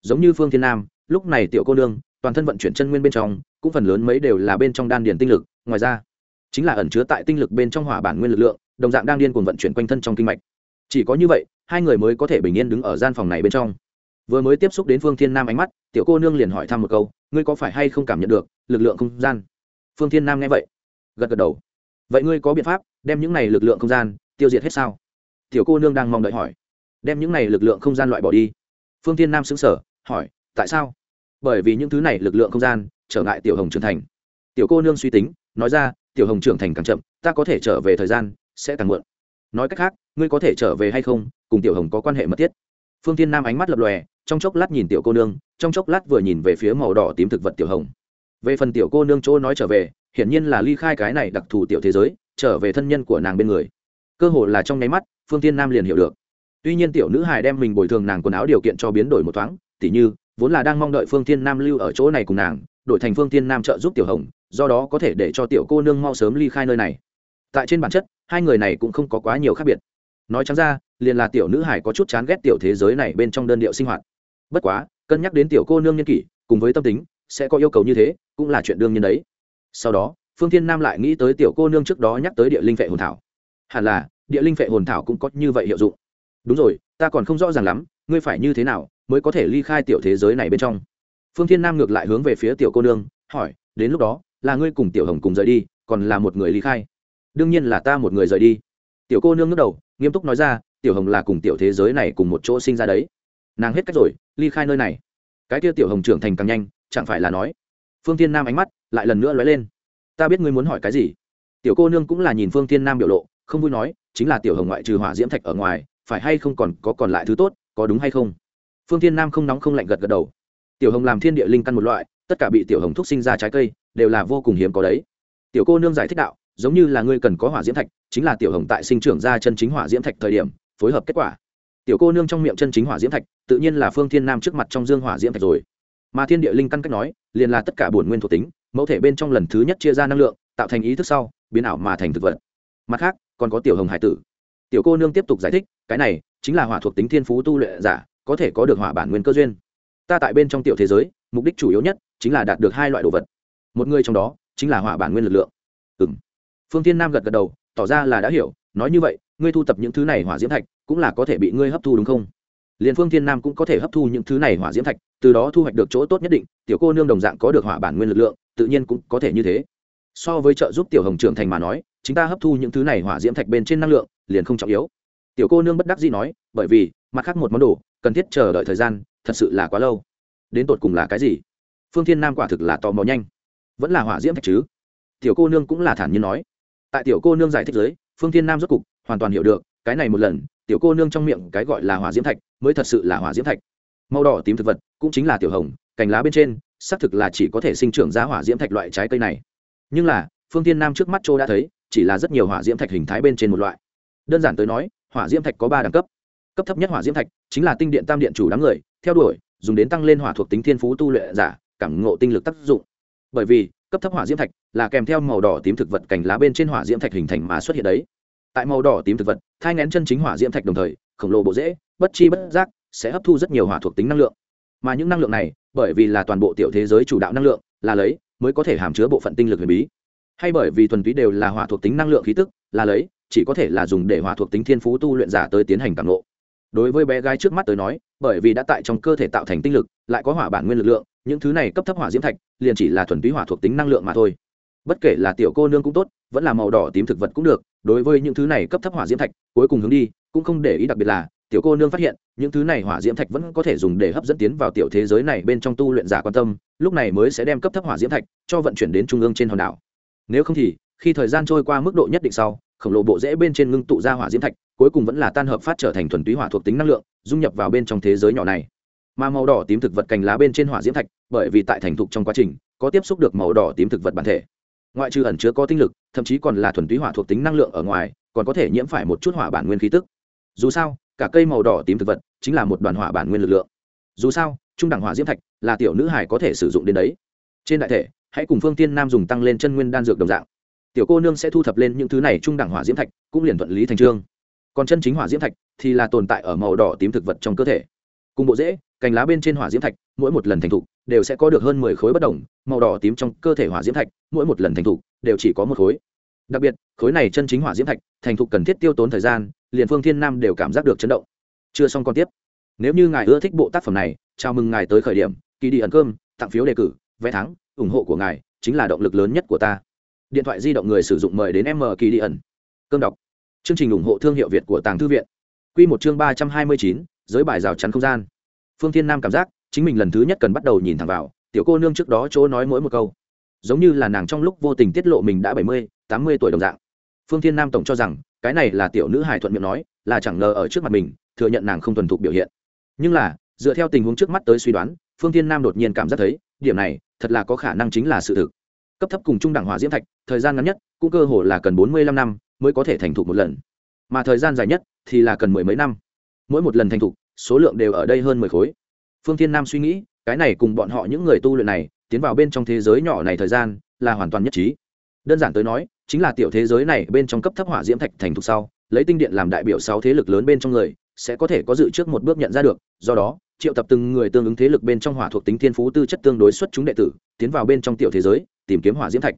Giống như phương thiên nam, lúc này tiểu cô nương, toàn thân vận chuyển chân nguyên bên trong, cũng phần lớn mấy đều là bên trong đan điền tinh lực, ngoài ra, chính là ẩn chứa tại tinh lực bên trong hỏa bản nguyên lực lượng, đồng dạng đang điên cuồng vận chuyển quanh thân trong kinh mạch. Chỉ có như vậy, hai người mới có thể bình yên đứng ở gian phòng này bên trong. Vừa mới tiếp xúc đến phương thiên nam ánh mắt, tiểu cô nương liền hỏi thăm một câu, ngươi có phải hay không cảm nhận được lực lượng không gian? Phương thiên nam nghe vậy, gật gật đầu. Vậy ngươi có biện pháp đem những này lực lượng không gian tiêu diệt hết sao? Tiểu cô nương đang mong đợi hỏi đem những này lực lượng không gian loại bỏ đi. Phương thiên nam xứng sở hỏi, tại sao? Bởi vì những thứ này lực lượng không gian trở ngại tiểu hồng trưởng thành. Tiểu cô nương suy tính, nói ra, tiểu hồng trưởng thành càng chậm, ta có thể trở về thời gian sẽ càng muộn. Nói cách khác, ngươi có thể trở về hay không, cùng tiểu hồng có quan hệ mật thiết. Phương thiên nam ánh mắt lập lòe, trong chốc lát nhìn tiểu cô nương, trong chốc lát vừa nhìn về phía màu đỏ tím thực vật tiểu hồng. Về phần tiểu cô nương chỗ nói trở về, hiển nhiên là ly khai cái này đặc thù tiểu thế giới, trở về thân nhân của nàng bên người. Cơ hồ là trong nháy mắt, phương tiên nam liền hiểu được tuy nhiên tiểu nữ hài đem mình bồi thường nàng quần áo điều kiện cho biến đổi một thoáng, tỉ như, vốn là đang mong đợi phương thiên nam lưu ở chỗ này cùng nàng, đổi thành phương thiên nam trợ giúp tiểu hồng, do đó có thể để cho tiểu cô nương mau sớm ly khai nơi này. Tại trên bản chất, hai người này cũng không có quá nhiều khác biệt. Nói chắn ra, liền là tiểu nữ hải có chút chán ghét tiểu thế giới này bên trong đơn điệu sinh hoạt. Bất quá, cân nhắc đến tiểu cô nương nhân kỷ, cùng với tâm tính, sẽ có yêu cầu như thế, cũng là chuyện đương nhiên đấy. Sau đó, phương thiên nam lại nghĩ tới tiểu cô nương trước đó nhắc tới địa linh vệ hồn thảo. Hẳn là, địa linh vệ hồn thảo cũng có như vậy hiệu dụng đúng rồi, ta còn không rõ ràng lắm, ngươi phải như thế nào mới có thể ly khai tiểu thế giới này bên trong? Phương thiên nam ngược lại hướng về phía tiểu cô nương, hỏi, đến lúc đó, là ngươi cùng tiểu hồng cùng rời đi, còn là một người ly khai? Đương nhiên là ta một người rời đi. Tiểu cô nương ngước đầu, nghiêm túc nói ra, tiểu hồng là cùng tiểu thế giới này cùng một chỗ sinh ra đấy. Nàng hết cách rồi, ly khai nơi này. Cái kia tiểu hồng trưởng thành càng nhanh, chẳng phải là nói. Phương thiên nam ánh mắt lại lần nữa lóe lên. Ta biết ngươi muốn hỏi cái gì. Tiểu cô nương cũng là nhìn phương thiên nam biểu lộ, không vui nói, chính là tiểu hồng ngoại trừ hỏa diễm thạch ở ngoài phải hay không còn có còn lại thứ tốt, có đúng hay không? Phương thiên nam không nóng không lạnh gật gật đầu. Tiểu hồng làm thiên địa linh căn một loại, tất cả bị tiểu hồng thúc sinh ra trái cây, đều là vô cùng hiếm có đấy. Tiểu cô nương giải thích đạo, giống như là ngươi cần có hỏa diễm thạch, chính là tiểu hồng tại sinh trưởng ra chân chính hỏa diễm thạch thời điểm, phối hợp kết quả. Tiểu cô nương trong miệng chân chính hỏa diễm thạch, tự nhiên là phương thiên nam trước mặt trong dương hỏa diễm thạch rồi. Mà thiên địa linh căn cách nói, liền là tất cả bổn nguyên thuộc tính, mẫu thể bên trong lần thứ nhất chia ra năng lượng, tạo thành ý thức sau, biến ảo mà thành thực vật. Mặt khác, còn có tiểu hồng hải tử tiểu cô nương tiếp tục giải thích, cái này chính là hỏa thuộc tính thiên phú tu luyện giả, có thể có được hỏa bản nguyên cơ duyên. Ta tại bên trong tiểu thế giới, mục đích chủ yếu nhất chính là đạt được hai loại đồ vật. Một người trong đó chính là hỏa bản nguyên lực lượng. Ừ m phương tiên nam gật gật đầu, tỏ ra là đã hiểu, nói như vậy, ngươi thu tập những thứ này hỏa diễm thạch cũng là có thể bị ngươi hấp thu đúng không? Liền phương thiên nam cũng có thể hấp thu những thứ này hỏa diễm thạch, từ đó thu hoạch được chỗ tốt nhất định, tiểu cô nương đồng dạng có được hỏa bản nguyên lực lượng, tự nhiên cũng có thể như thế. So với trợ giúp tiểu hồng trưởng thành mà nói chúng ta hấp thu những thứ này hỏa diễm thạch bên trên năng lượng liền không trọng yếu. Tiểu cô nương bất đắc dĩ nói, bởi vì, mặt khác một món đồ, cần thiết chờ đợi thời gian, thật sự là quá lâu. Đến tột cùng là cái gì? Phương thiên nam quả thực là tò mò nhanh. Vẫn là hỏa diễm thạch chứ? Tiểu cô nương cũng là thản nhiên nói. Tại tiểu cô nương giải thích giới phương thiên nam rốt cục hoàn toàn hiểu được, cái này một lần, tiểu cô nương trong miệng cái gọi là hỏa diễm thạch, mới thật sự là hỏa diễm thạch. Màu đỏ tím thực vật, cũng chính là tiểu hồng, cành lá bên trên, xác thực là chỉ có thể sinh trưởng ra hỏa diễm thạch loại trái cây này. Nhưng là, phương thiên nam trước mắt châu đã thấy, chỉ là rất nhiều hỏa diễm thạch hình thái bên trên một loại đơn giản tới nói, hỏa diễm thạch có ba đẳng cấp. Cấp thấp nhất hỏa diễm thạch chính là tinh điện tam điện chủ đám người, theo đuổi, dùng đến tăng lên hỏa thuộc tính thiên phú tu luyện giả, cảm ngộ tinh lực tác dụng. Bởi vì, cấp thấp hỏa diễm thạch là kèm theo màu đỏ tím thực vật cành lá bên trên hỏa diễm thạch hình thành mà xuất hiện đấy. Tại màu đỏ tím thực vật, thai ngén chân chính hỏa diễm thạch đồng thời, khổng lồ bộ dễ bất chi bất giác, sẽ hấp thu rất nhiều hỏa thuộc tính năng lượng. Mà những năng lượng này, bởi vì là toàn bộ tiểu thế giới chủ đạo năng lượng, là lấy, mới có thể hàm chứa bộ phận tinh lực huyền bí. Hay bởi vì thuần túy đều là hỏa thuộc tính năng lượng khí tức, là lấy chỉ có thể là dùng để hỏa thuộc tính thiên phú tu luyện giả tới tiến hành cảm lộ đối với bé gái trước mắt tới nói, bởi vì đã tại trong cơ thể tạo thành tinh lực, lại có hỏa bản nguyên lực lượng, những thứ này cấp thấp hỏa diễm thạch, liền chỉ là thuần túy hỏa thuộc tính năng lượng mà thôi. Bất kể là tiểu cô nương cũng tốt, vẫn là màu đỏ tím thực vật cũng được, đối với những thứ này cấp thấp hỏa diễm thạch, cuối cùng hướng đi, cũng không để ý đặc biệt là, tiểu cô nương phát hiện, những thứ này hỏa diễm thạch vẫn có thể dùng để hấp dẫn tiến vào tiểu thế giới này bên trong tu luyện giả quan tâm, lúc này mới sẽ đem cấp thấp hỏa diễm thạch cho vận chuyển đến trung ương trên hòn đảo. Nếu không thì, khi thời gian trôi qua mức độ nhất định sau khổng lồ bộ rễ bên trên ngưng tụ ra hỏa diễm thạch, cuối cùng vẫn là tan hợp phát trở thành thuần túy hỏa thuộc tính năng lượng, dung nhập vào bên trong thế giới nhỏ này. Mà màu đỏ tím thực vật cành lá bên trên hỏa diễm thạch, bởi vì tại thành thục trong quá trình, có tiếp xúc được màu đỏ tím thực vật bản thể. Ngoại trừ ẩn chứa có tinh lực, thậm chí còn là thuần túy hỏa thuộc tính năng lượng ở ngoài, còn có thể nhiễm phải một chút hỏa bản nguyên khí tức. Dù sao, cả cây màu đỏ tím thực vật chính là một đoàn hỏa bản nguyên lực lượng. Dù sao, trung đẳng hỏa diễm thạch là tiểu nữ hải có thể sử dụng đến đấy. Trên đại thể, hãy cùng phương tiên nam dùng tăng lên chân nguyên đan dược đồng dạng tiểu cô nương sẽ thu thập lên những thứ này trung đẳng hỏa diễm thạch cũng liền thuận lý thành trương. Còn chân chính hỏa diễm thạch thì là tồn tại ở màu đỏ tím thực vật trong cơ thể. Cùng bộ dễ, cành lá bên trên hỏa diễm thạch mỗi một lần thành thục đều sẽ có được hơn mười khối bất đồng màu đỏ tím trong cơ thể hỏa diễm thạch mỗi một lần thành thục đều chỉ có một khối. Đặc biệt khối này chân chính hỏa diễm thạch thành thục cần thiết tiêu tốn thời gian liền phương thiên nam đều cảm giác được chấn động. Chưa xong còn tiếp. Nếu như ngài ưa thích bộ tác phẩm này chào mừng ngài tới khởi điểm kỳ đi ẩn cơm tặng phiếu đề cử vé thắng ủng hộ của ngài chính là động lực lớn nhất của ta điện thoại di động người sử dụng mời đến m kỳ đi ẩn. Cơm đọc. Chương trình ủng hộ thương hiệu việt của tàng thư viện. Q một chương ba trăm hai mươi chín, giới bài rào chắn không gian. Phương thiên nam cảm giác, chính mình lần thứ nhất cần bắt đầu nhìn thẳng vào, tiểu cô nương trước đó chỗ nói mỗi một câu. Giống như là nàng trong lúc vô tình tiết lộ mình đã bảy mươi, tám mươi tuổi đồng dạng. Phương thiên nam tổng cho rằng, cái này là tiểu nữ hài thuận miệng nói, là chẳng ngờ ở trước mặt mình, thừa nhận nàng không thuần thục biểu hiện. Nhưng là, dựa theo tình huống trước mắt tới suy đoán, phương thiên nam đột nhiên cảm giác thấy, điểm này, thật là có khả năng chính là sự thực cấp thấp cùng trung đẳng hỏa diễm thạch, thời gian ngắn nhất, cũng cơ hồ là cần bốn mươi lăm năm mới có thể thành thục một lần. Mà thời gian dài nhất thì là cần mười mấy năm. Mỗi một lần thành thục, số lượng đều ở đây hơn mười khối. Phương thiên nam suy nghĩ, cái này cùng bọn họ những người tu luyện này, tiến vào bên trong thế giới nhỏ này thời gian, là hoàn toàn nhất trí. Đơn giản tới nói, chính là tiểu thế giới này bên trong cấp thấp hỏa diễm thạch thành thục sau, lấy tinh điện làm đại biểu sáu thế lực lớn bên trong người, sẽ có thể có dự trước một bước nhận ra được, do đó, triệu tập từng người tương ứng thế lực bên trong hỏa thuộc tính thiên phú tư chất tương đối xuất chúng đệ tử, tiến vào bên trong tiểu thế giới tìm kiếm hỏa diễm thạch.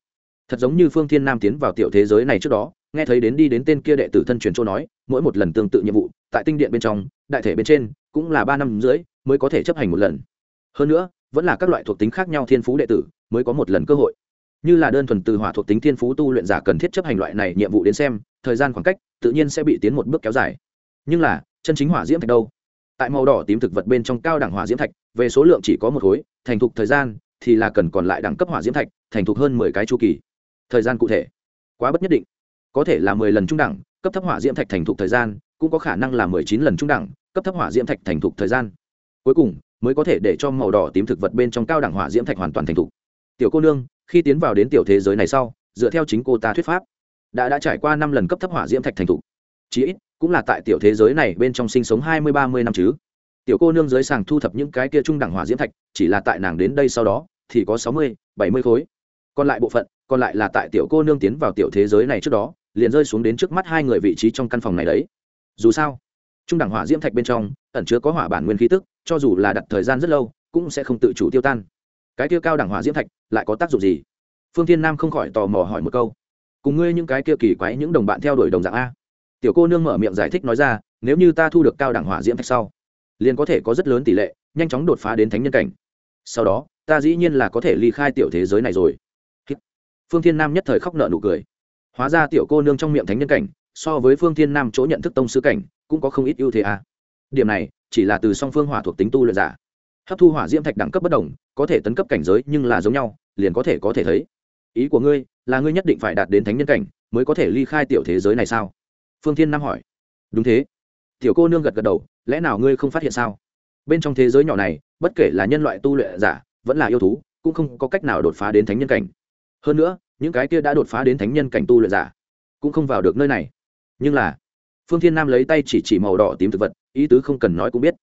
Thật giống như phương thiên nam tiến vào tiểu thế giới này trước đó, nghe thấy đến đi đến tên kia đệ tử thân truyền châu nói, mỗi một lần tương tự nhiệm vụ, tại tinh điện bên trong, đại thể bên trên, cũng là ba năm rưỡi mới có thể chấp hành một lần. Hơn nữa, vẫn là các loại thuộc tính khác nhau thiên phú đệ tử mới có một lần cơ hội. Như là đơn thuần từ hỏa thuộc tính thiên phú tu luyện giả cần thiết chấp hành loại này nhiệm vụ đến xem, thời gian khoảng cách tự nhiên sẽ bị tiến một bước kéo dài. Nhưng là, chân chính hỏa diễm thạch đâu? Tại màu đỏ tím thực vật bên trong cao đẳng hỏa diễm thạch, về số lượng chỉ có một khối, thành thục thời gian thì là cần còn lại đẳng cấp hỏa diễm thạch, thành thục hơn mười cái chu kỳ. Thời gian cụ thể. Quá bất nhất định. Có thể là mười lần trung đẳng, cấp thấp hỏa diễm thạch thành thục thời gian, cũng có khả năng là mười chín lần trung đẳng, cấp thấp hỏa diễm thạch thành thục thời gian. Cuối cùng, mới có thể để cho màu đỏ tím thực vật bên trong cao đẳng hỏa diễm thạch hoàn toàn thành thục. Tiểu cô nương, khi tiến vào đến tiểu thế giới này sau, dựa theo chính cô ta thuyết pháp, đã đã trải qua năm lần cấp thấp hỏa diễm thạch thành thục. Chí ít, cũng là tại tiểu thế giới này bên trong sinh sống hai mươi ba mươi năm chứ tiểu cô nương dưới sàng thu thập những cái kia trung đẳng hỏa diễm thạch, chỉ là tại nàng đến đây sau đó, thì có sáu mươi, bảy mươi khối. Còn lại bộ phận, còn lại là tại tiểu cô nương tiến vào tiểu thế giới này trước đó, liền rơi xuống đến trước mắt hai người vị trí trong căn phòng này đấy. Dù sao, trung đẳng hỏa diễm thạch bên trong, ẩn chứa có hỏa bản nguyên khí tức, cho dù là đặt thời gian rất lâu, cũng sẽ không tự chủ tiêu tan. Cái kia cao đẳng hỏa diễm thạch, lại có tác dụng gì? Phương thiên nam không khỏi tò mò hỏi một câu. Cùng ngươi những cái kia kỳ quái những đồng bạn theo đuổi đồng dạng a. Tiểu cô nương mở miệng giải thích nói ra, nếu như ta thu được cao đẳng hỏa diễm thạch sau liền có thể có rất lớn tỷ lệ nhanh chóng đột phá đến thánh nhân cảnh. Sau đó, ta dĩ nhiên là có thể ly khai tiểu thế giới này rồi. Phương thiên nam nhất thời khóc nợ nụ cười. Hóa ra tiểu cô nương trong miệng thánh nhân cảnh, so với phương thiên nam chỗ nhận thức tông sư cảnh, cũng có không ít ưu thế à. điểm này, chỉ là từ song phương hỏa thuộc tính tu luyện giả. Hấp thu hỏa diễm thạch đẳng cấp bất đồng, có thể tấn cấp cảnh giới nhưng là giống nhau, liền có thể có thể thấy. Ý của ngươi, là ngươi nhất định phải đạt đến thánh nhân cảnh, mới có thể ly khai tiểu thế giới này sao? Phương thiên nam hỏi. Đúng thế. Tiểu cô nương gật gật đầu lẽ nào ngươi không phát hiện sao? Bên trong thế giới nhỏ này, bất kể là nhân loại tu luyện giả, vẫn là yêu thú, cũng không có cách nào đột phá đến thánh nhân cảnh. Hơn nữa, những cái kia đã đột phá đến thánh nhân cảnh tu luyện giả, cũng không vào được nơi này. Nhưng là, phương thiên nam lấy tay chỉ chỉ màu đỏ tím thực vật, ý tứ không cần nói cũng biết.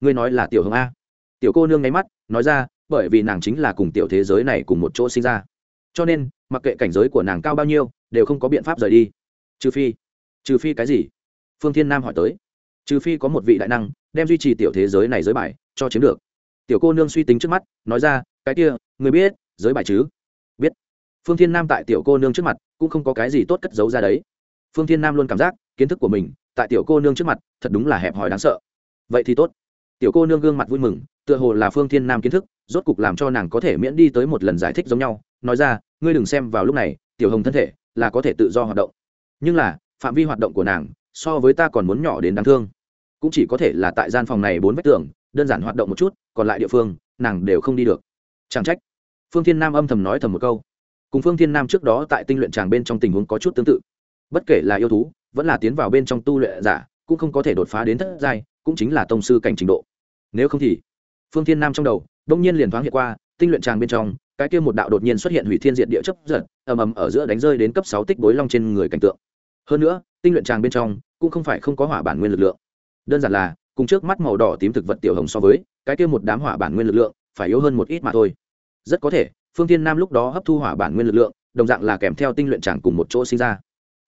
Ngươi nói là tiểu hồng a. Tiểu cô nương nháy mắt, nói ra, bởi vì nàng chính là cùng tiểu thế giới này cùng một chỗ sinh ra. Cho nên, mặc kệ cảnh giới của nàng cao bao nhiêu, đều không có biện pháp rời đi. Trừ phi trừ phi cái gì? Phương thiên nam hỏi tới trừ phi có một vị đại năng, đem duy trì tiểu thế giới này giới bài, cho chiếm được. Tiểu cô nương suy tính trước mắt, nói ra, cái kia, người biết giới bài chứ? Biết. Phương thiên nam tại tiểu cô nương trước mặt, cũng không có cái gì tốt cất giấu ra đấy. Phương thiên nam luôn cảm giác, kiến thức của mình, tại tiểu cô nương trước mặt, thật đúng là hẹp hòi đáng sợ. Vậy thì tốt. Tiểu cô nương gương mặt vui mừng, tựa hồ là phương thiên nam kiến thức, rốt cục làm cho nàng có thể miễn đi tới một lần giải thích giống nhau, nói ra, ngươi đừng xem vào lúc này, tiểu hồng thân thể là có thể tự do hoạt động. Nhưng là, phạm vi hoạt động của nàng so với ta còn muốn nhỏ đến đáng thương cũng chỉ có thể là tại gian phòng này bốn vách tường, đơn giản hoạt động một chút, còn lại địa phương, nàng đều không đi được. Chẳng trách. Phương thiên nam âm thầm nói thầm một câu. Cùng phương thiên nam trước đó tại tinh luyện tràng bên trong tình huống có chút tương tự. Bất kể là yêu thú, vẫn là tiến vào bên trong tu luyện giả, cũng không có thể đột phá đến thất giai, cũng chính là tông sư cảnh trình độ. Nếu không thì, phương thiên nam trong đầu đông nhiên liền thoáng hiện qua, tinh luyện tràng bên trong, cái kia một đạo đột nhiên xuất hiện hủy thiên diện địa chấp giật, ầm ầm ở giữa đánh rơi đến cấp sáu tích bối long trên người cảnh tượng. Hơn nữa, tinh luyện tràng bên trong, cũng không phải không có hỏa bản nguyên lực lượng đơn giản là, cùng trước mắt màu đỏ tím thực vật tiểu hồng so với, cái kia một đám hỏa bản nguyên lực lượng, phải yếu hơn một ít mà thôi. Rất có thể, phương thiên nam lúc đó hấp thu hỏa bản nguyên lực lượng, đồng dạng là kèm theo tinh luyện tràng cùng một chỗ sinh ra.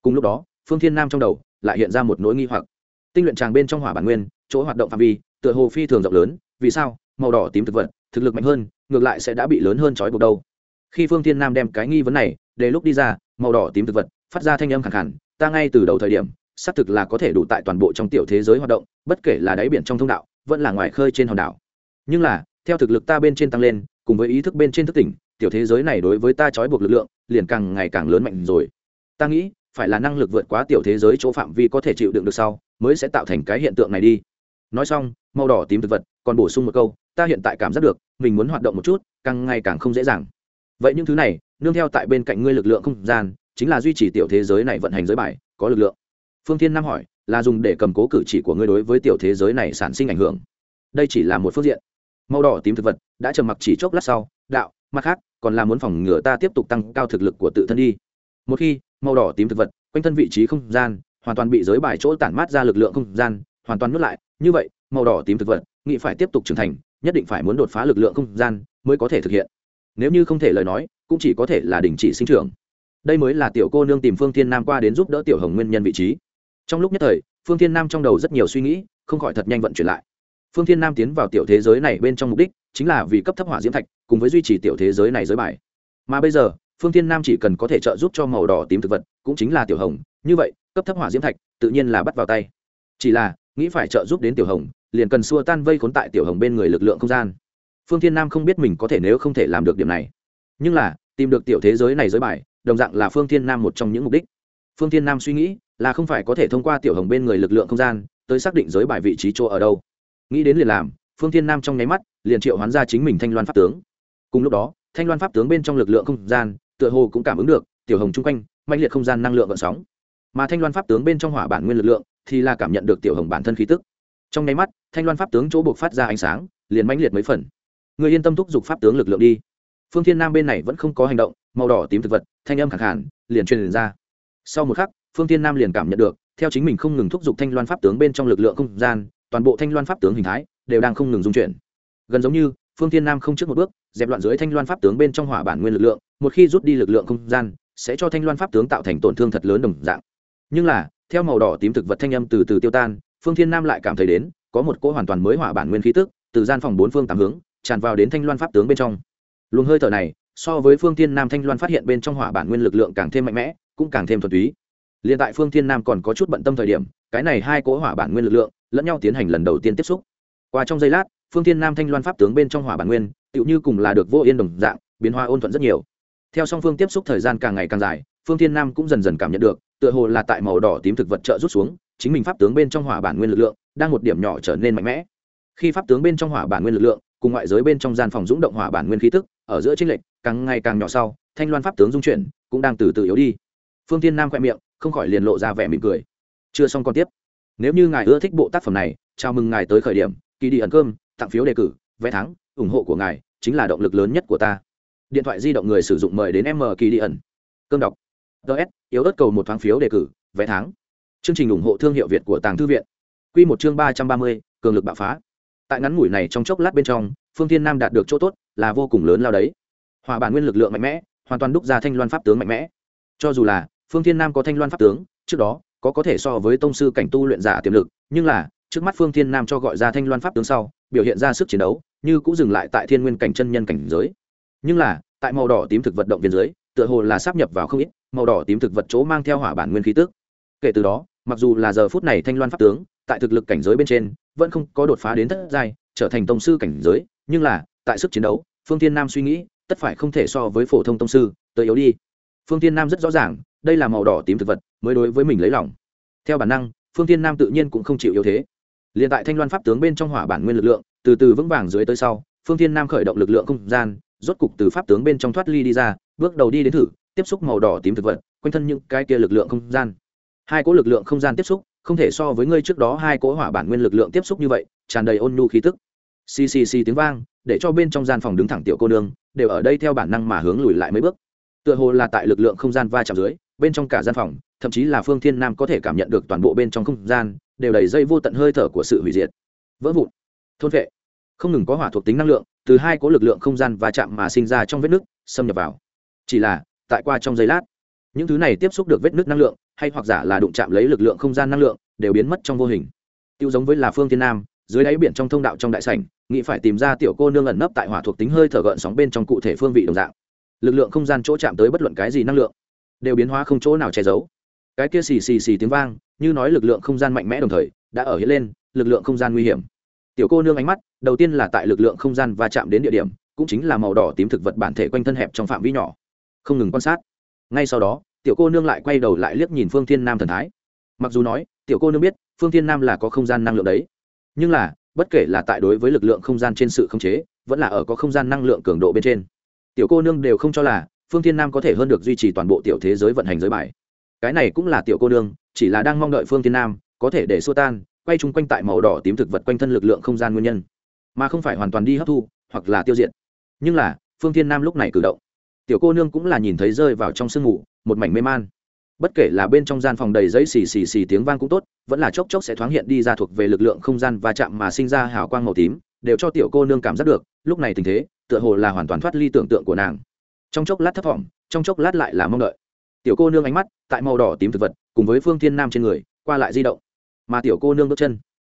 Cùng lúc đó, phương thiên nam trong đầu lại hiện ra một nỗi nghi hoặc. Tinh luyện tràng bên trong hỏa bản nguyên, chỗ hoạt động phạm vi, tựa hồ phi thường rộng lớn, vì sao, màu đỏ tím thực vật, thực lực mạnh hơn, ngược lại sẽ đã bị lớn hơn trói buộc đâu? Khi phương thiên nam đem cái nghi vấn này để lúc đi ra, màu đỏ tím thực vật, phát ra thanh âm khẳng khẳng ta ngay từ đầu thời điểm xác thực là có thể đủ tại toàn bộ trong tiểu thế giới hoạt động, bất kể là đáy biển trong thông đạo, vẫn là ngoài khơi trên hòn đảo. Nhưng là, theo thực lực ta bên trên tăng lên, cùng với ý thức bên trên thức tỉnh, tiểu thế giới này đối với ta trói buộc lực lượng, liền càng ngày càng lớn mạnh rồi. Ta nghĩ, phải là năng lực vượt quá tiểu thế giới chỗ phạm vi có thể chịu đựng được sau, mới sẽ tạo thành cái hiện tượng này đi. Nói xong, màu đỏ tím thực vật, còn bổ sung một câu, ta hiện tại cảm giác được, mình muốn hoạt động một chút, càng ngày càng không dễ dàng. Vậy những thứ này, nương theo tại bên cạnh ngươi lực lượng không gian, chính là duy trì tiểu thế giới này vận hành giới bài, có lực lượng phương thiên nam hỏi, là dùng để cầm cố cử chỉ của ngươi đối với tiểu thế giới này sản sinh ảnh hưởng. Đây chỉ là một phương diện. Màu đỏ tím thực vật đã trầm mặc chỉ chốc lát sau, đạo, mặt khác, còn là muốn phòng ngừa ta tiếp tục tăng cao thực lực của tự thân đi. Một khi, màu đỏ tím thực vật quanh thân vị trí không gian, hoàn toàn bị giới bài chỗ tản mát ra lực lượng không gian, hoàn toàn nuốt lại, như vậy, màu đỏ tím thực vật nghĩ phải tiếp tục trưởng thành, nhất định phải muốn đột phá lực lượng không gian mới có thể thực hiện. Nếu như không thể lời nói, cũng chỉ có thể là đình chỉ sinh trưởng. Đây mới là tiểu cô nương tìm phương thiên nam qua đến giúp đỡ tiểu hồng nguyên nhân vị trí trong lúc nhất thời, phương thiên nam trong đầu rất nhiều suy nghĩ, không khỏi thật nhanh vận chuyển lại. Phương thiên nam tiến vào tiểu thế giới này bên trong mục đích chính là vì cấp thấp hỏa diễm thạch, cùng với duy trì tiểu thế giới này giới bài. Mà bây giờ, phương thiên nam chỉ cần có thể trợ giúp cho màu đỏ tím thực vật, cũng chính là tiểu hồng. Như vậy, cấp thấp hỏa diễm thạch tự nhiên là bắt vào tay. Chỉ là, nghĩ phải trợ giúp đến tiểu hồng, liền cần xua tan vây khốn tại tiểu hồng bên người lực lượng không gian. Phương thiên nam không biết mình có thể nếu không thể làm được điểm này. Nhưng là, tìm được tiểu thế giới này giới bài, đồng dạng là phương thiên nam một trong những mục đích. Phương thiên nam suy nghĩ là không phải có thể thông qua tiểu hồng bên người lực lượng không gian tới xác định giới bài vị trí chỗ ở đâu. Nghĩ đến liền làm, phương thiên nam trong nháy mắt liền triệu hoán ra chính mình thanh loan pháp tướng. Cùng lúc đó, thanh loan pháp tướng bên trong lực lượng không gian tựa hồ cũng cảm ứng được tiểu hồng chung quanh mạnh liệt không gian năng lượng gợn sóng. Mà thanh loan pháp tướng bên trong hỏa bản nguyên lực lượng thì là cảm nhận được tiểu hồng bản thân khí tức. Trong nháy mắt, thanh loan pháp tướng chỗ buộc phát ra ánh sáng, liền mãnh liệt mấy phần. Người yên tâm thúc giục pháp tướng lực lượng đi. Phương thiên nam bên này vẫn không có hành động, màu đỏ tím thực vật, thanh âm khẳng hẳn liền truyền ra. Sau một khắc phương thiên nam liền cảm nhận được, theo chính mình không ngừng thúc giục thanh loan pháp tướng bên trong lực lượng không gian, toàn bộ thanh loan pháp tướng hình thái đều đang không ngừng dung chuyển. Gần giống như, phương thiên nam không trước một bước, dẹp loạn dưới thanh loan pháp tướng bên trong hỏa bản nguyên lực lượng, một khi rút đi lực lượng không gian, sẽ cho thanh loan pháp tướng tạo thành tổn thương thật lớn đồng dạng. Nhưng là, theo màu đỏ tím thực vật thanh âm từ từ tiêu tan, phương thiên nam lại cảm thấy đến, có một cỗ hoàn toàn mới hỏa bản nguyên khí tức, từ gian phòng bốn phương tám hướng, tràn vào đến thanh loan pháp tướng bên trong. Luồng hơi thở này, so với phương thiên nam thanh loan phát hiện bên trong hỏa bản nguyên lực lượng càng thêm mạnh mẽ, cũng càng thêm thuần túy liền tại phương thiên nam còn có chút bận tâm thời điểm, cái này hai cỗ hỏa bản nguyên lực lượng lẫn nhau tiến hành lần đầu tiên tiếp xúc. Qua trong giây lát, phương thiên nam thanh loan pháp tướng bên trong hỏa bản nguyên, tựu như cùng là được vô yên đồng dạng, biến hóa ôn thuận rất nhiều. Theo song phương tiếp xúc thời gian càng ngày càng dài, phương thiên nam cũng dần dần cảm nhận được, tựa hồ là tại màu đỏ tím thực vật trợ rút xuống, chính mình pháp tướng bên trong hỏa bản nguyên lực lượng đang một điểm nhỏ trở nên mạnh mẽ. Khi pháp tướng bên trong hỏa bản nguyên lực lượng cùng ngoại giới bên trong gian phòng dũng động hỏa bản nguyên khí tức, ở giữa chênh lệch càng ngày càng nhỏ sau, thanh loan pháp tướng dung chuyển cũng đang từ từ yếu đi. Phương thiên nam khoe miệng không khỏi liền lộ ra vẻ mỉm cười. Chưa xong còn tiếp. Nếu như ngài ưa thích bộ tác phẩm này, chào mừng ngài tới khởi điểm. Kỳ đi ẩn cơm, tặng phiếu đề cử, vé thắng, ủng hộ của ngài chính là động lực lớn nhất của ta. Điện thoại di động người sử dụng mời đến m kỳ đi ẩn. Cơm đọc. Ts yếu ớt cầu một thoáng phiếu đề cử, vé thắng. Chương trình ủng hộ thương hiệu việt của tàng thư viện. Q một chương ba trăm ba mươi, cường lực bạo phá. Tại ngắn ngủi này trong chốc lát bên trong, phương thiên nam đạt được chỗ tốt là vô cùng lớn lao đấy. Hòa bản nguyên lực lượng mạnh mẽ, hoàn toàn đúc ra thanh loan pháp tướng mạnh mẽ. Cho dù là phương thiên nam có thanh loan pháp tướng, trước đó, có có thể so với tông sư cảnh tu luyện giả tiềm lực, nhưng là, trước mắt phương thiên nam cho gọi ra thanh loan pháp tướng sau, biểu hiện ra sức chiến đấu, như cũng dừng lại tại thiên nguyên cảnh chân nhân cảnh giới. Nhưng là, tại màu đỏ tím thực vật động viên dưới, tựa hồ là sắp nhập vào không ít, màu đỏ tím thực vật chỗ mang theo hỏa bản nguyên khí tức. Kể từ đó, mặc dù là giờ phút này thanh loan pháp tướng, tại thực lực cảnh giới bên trên, vẫn không có đột phá đến thất giai, trở thành tông sư cảnh giới, nhưng là, tại sức chiến đấu, phương Thiên nam suy nghĩ, tất phải không thể so với phổ thông tông sư, tới yếu đi. Phương Thiên nam rất rõ ràng đây là màu đỏ tím thực vật, mới đối với mình lấy lòng. Theo bản năng, phương tiên nam tự nhiên cũng không chịu yếu thế. Liền tại thanh loan pháp tướng bên trong hỏa bản nguyên lực lượng, từ từ vững vàng dưới tới sau, phương tiên nam khởi động lực lượng không gian, rốt cục từ pháp tướng bên trong thoát ly đi ra, bước đầu đi đến thử, tiếp xúc màu đỏ tím thực vật, quanh thân những cái kia lực lượng không gian. Hai cỗ lực lượng không gian tiếp xúc, không thể so với ngươi trước đó hai cỗ hỏa bản nguyên lực lượng tiếp xúc như vậy, tràn đầy ôn nhu khí tức. Xì xì xì tiếng vang, để cho bên trong gian phòng đứng thẳng tiểu cô nương, đều ở đây theo bản năng mà hướng lùi lại mấy bước. Tựa hồ là tại lực lượng không gian va chạm dưới bên trong cả gian phòng, thậm chí là phương thiên nam có thể cảm nhận được toàn bộ bên trong không gian, đều đầy dây vô tận hơi thở của sự hủy diệt. Vỡ vụn. Thôn vệ. Không ngừng có hỏa thuộc tính năng lượng, từ hai cố lực lượng không gian va chạm mà sinh ra trong vết nứt xâm nhập vào. Chỉ là, tại qua trong giây lát, những thứ này tiếp xúc được vết nứt năng lượng, hay hoặc giả là đụng chạm lấy lực lượng không gian năng lượng, đều biến mất trong vô hình. Tiêu giống với là phương thiên nam, dưới đáy biển trong thông đạo trong đại sảnh, nghĩ phải tìm ra tiểu cô nương ẩn nấp tại hỏa thuộc tính hơi thở gợn sóng bên trong cụ thể phương vị đồng dạng. Lực lượng không gian chỗ chạm tới bất luận cái gì năng lượng đều biến hóa không chỗ nào che giấu. Cái kia xì xì xì tiếng vang, như nói lực lượng không gian mạnh mẽ đồng thời, đã ở hiện lên, lực lượng không gian nguy hiểm. Tiểu cô nương ánh mắt, đầu tiên là tại lực lượng không gian va chạm đến địa điểm, cũng chính là màu đỏ tím thực vật bản thể quanh thân hẹp trong phạm vi nhỏ. Không ngừng quan sát. Ngay sau đó, tiểu cô nương lại quay đầu lại liếc nhìn phương thiên nam thần thái. Mặc dù nói, tiểu cô nương biết, phương thiên nam là có không gian năng lượng đấy. Nhưng là, bất kể là tại đối với lực lượng không gian trên sự khống chế, vẫn là ở có không gian năng lượng cường độ bên trên. Tiểu cô nương đều không cho là phương thiên nam có thể hơn được duy trì toàn bộ tiểu thế giới vận hành giới bài. Cái này cũng là tiểu cô nương, chỉ là đang mong đợi phương thiên nam, có thể để xua tan, quay chung quanh tại màu đỏ tím thực vật quanh thân lực lượng không gian nguyên nhân. Mà không phải hoàn toàn đi hấp thu, hoặc là tiêu diệt. Nhưng là, phương thiên nam lúc này cử động. Tiểu cô nương cũng là nhìn thấy rơi vào trong sương mù, một mảnh mê man. Bất kể là bên trong gian phòng đầy giấy xì xì xì tiếng vang cũng tốt, vẫn là chốc chốc sẽ thoáng hiện đi ra thuộc về lực lượng không gian và chạm mà sinh ra hào quang màu tím, đều cho tiểu cô nương cảm giác được, lúc này tình thế, tựa hồ là hoàn toàn thoát ly tưởng tượng của nàng trong chốc lát thấp thỏm, trong chốc lát lại là mong đợi. Tiểu cô nương ánh mắt, tại màu đỏ tím thực vật, cùng với phương thiên nam trên người, qua lại di động. Mà tiểu cô nương bước chân,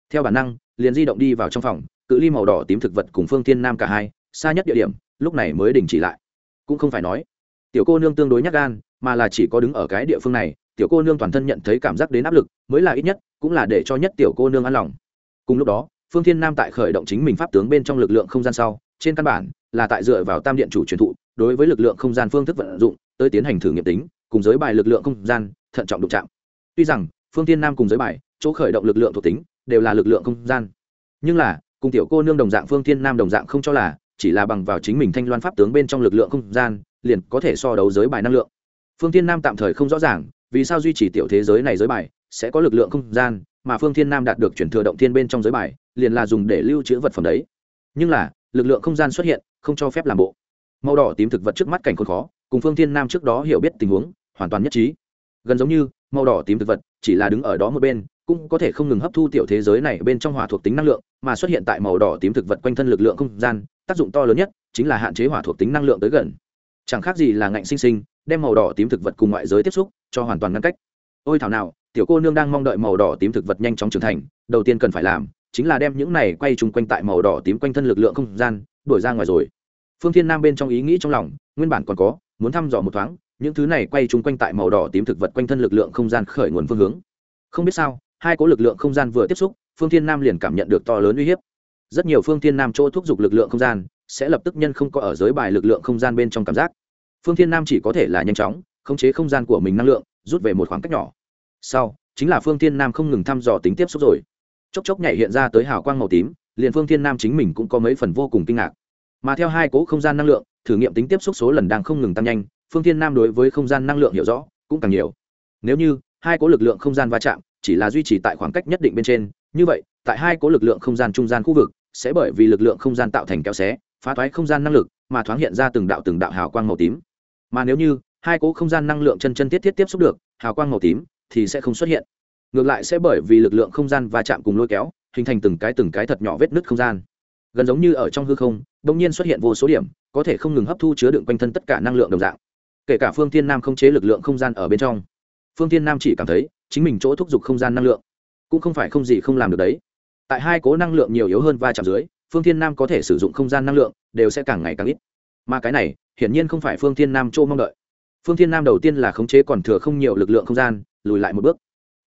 theo bản năng, liền di động đi vào trong phòng, cự ly màu đỏ tím thực vật cùng phương thiên nam cả hai, xa nhất địa điểm, lúc này mới đình chỉ lại. Cũng không phải nói, tiểu cô nương tương đối nhắc gan, mà là chỉ có đứng ở cái địa phương này, tiểu cô nương toàn thân nhận thấy cảm giác đến áp lực, mới là ít nhất, cũng là để cho nhất tiểu cô nương an lòng. Cùng lúc đó, phương thiên nam tại khởi động chính mình pháp tướng bên trong lực lượng không gian sau, trên căn bản là tại dựa vào tam điện chủ truyền thụ đối với lực lượng không gian phương thức vận dụng, tới tiến hành thử nghiệm tính, cùng giới bài lực lượng không gian, thận trọng đụng chạm. Tuy rằng, phương thiên nam cùng giới bài, chỗ khởi động lực lượng thuộc tính, đều là lực lượng không gian. Nhưng là, cùng tiểu cô nương đồng dạng phương thiên nam đồng dạng không cho là, chỉ là bằng vào chính mình thanh loan pháp tướng bên trong lực lượng không gian, liền có thể so đấu giới bài năng lượng. Phương thiên nam tạm thời không rõ ràng, vì sao duy trì tiểu thế giới này giới bài, sẽ có lực lượng không gian, mà phương thiên nam đạt được chuyển thừa động thiên bên trong giới bài, liền là dùng để lưu trữ vật phẩm đấy. Nhưng là, lực lượng không gian xuất hiện, không cho phép làm bộ màu đỏ tím thực vật trước mắt cảnh khốn khó, cùng phương thiên nam trước đó hiểu biết tình huống, hoàn toàn nhất trí. Gần giống như, màu đỏ tím thực vật chỉ là đứng ở đó một bên, cũng có thể không ngừng hấp thu tiểu thế giới này bên trong hỏa thuộc tính năng lượng, mà xuất hiện tại màu đỏ tím thực vật quanh thân lực lượng không gian, tác dụng to lớn nhất chính là hạn chế hỏa thuộc tính năng lượng tới gần. Chẳng khác gì là ngạnh sinh sinh, đem màu đỏ tím thực vật cùng ngoại giới tiếp xúc, cho hoàn toàn ngăn cách. Ôi thảo nào, tiểu cô nương đang mong đợi màu đỏ tím thực vật nhanh chóng trưởng thành, đầu tiên cần phải làm chính là đem những này quay chung quanh tại màu đỏ tím quanh thân lực lượng không gian, đuổi ra ngoài rồi phương thiên nam bên trong ý nghĩ trong lòng, nguyên bản còn có, muốn thăm dò một thoáng, những thứ này quay chung quanh tại màu đỏ tím thực vật quanh thân lực lượng không gian khởi nguồn phương hướng. Không biết sao, hai cố lực lượng không gian vừa tiếp xúc, phương thiên nam liền cảm nhận được to lớn uy hiếp. Rất nhiều phương thiên nam chỗ thúc giục lực lượng không gian, sẽ lập tức nhân không có ở giới bài lực lượng không gian bên trong cảm giác. Phương thiên nam chỉ có thể là nhanh chóng, khống chế không gian của mình năng lượng, rút về một khoảng cách nhỏ. Sau, chính là phương thiên nam không ngừng thăm dò tính tiếp xúc rồi. Chốc chốc nhảy hiện ra tới hào quang màu tím, liền phương thiên nam chính mình cũng có mấy phần vô cùng kinh ngạc mà theo hai cố không gian năng lượng, thử nghiệm tính tiếp xúc số lần đang không ngừng tăng nhanh, phương thiên nam đối với không gian năng lượng hiểu rõ, cũng càng nhiều. Nếu như hai cố lực lượng không gian va chạm chỉ là duy trì tại khoảng cách nhất định bên trên, như vậy, tại hai cố lực lượng không gian trung gian khu vực sẽ bởi vì lực lượng không gian tạo thành kéo xé, phá thoái không gian năng lực mà thoáng hiện ra từng đạo từng đạo hào quang màu tím. Mà nếu như hai cố không gian năng lượng chân chân thiết thiết tiếp xúc được, hào quang màu tím thì sẽ không xuất hiện. Ngược lại sẽ bởi vì lực lượng không gian va chạm cùng lôi kéo, hình thành từng cái từng cái thật nhỏ vết nứt không gian. Gần giống như ở trong hư không đột nhiên xuất hiện vô số điểm, có thể không ngừng hấp thu chứa đựng quanh thân tất cả năng lượng đồng dạng. Kể cả phương thiên nam không chế lực lượng không gian ở bên trong. Phương thiên nam chỉ cảm thấy, chính mình chỗ thúc giục không gian năng lượng, cũng không phải không gì không làm được đấy. Tại hai cố năng lượng nhiều yếu hơn va chạm dưới, phương thiên nam có thể sử dụng không gian năng lượng, đều sẽ càng ngày càng ít. Mà cái này, hiển nhiên không phải phương thiên nam chỗ mong đợi. Phương thiên nam đầu tiên là khống chế còn thừa không nhiều lực lượng không gian, lùi lại một bước.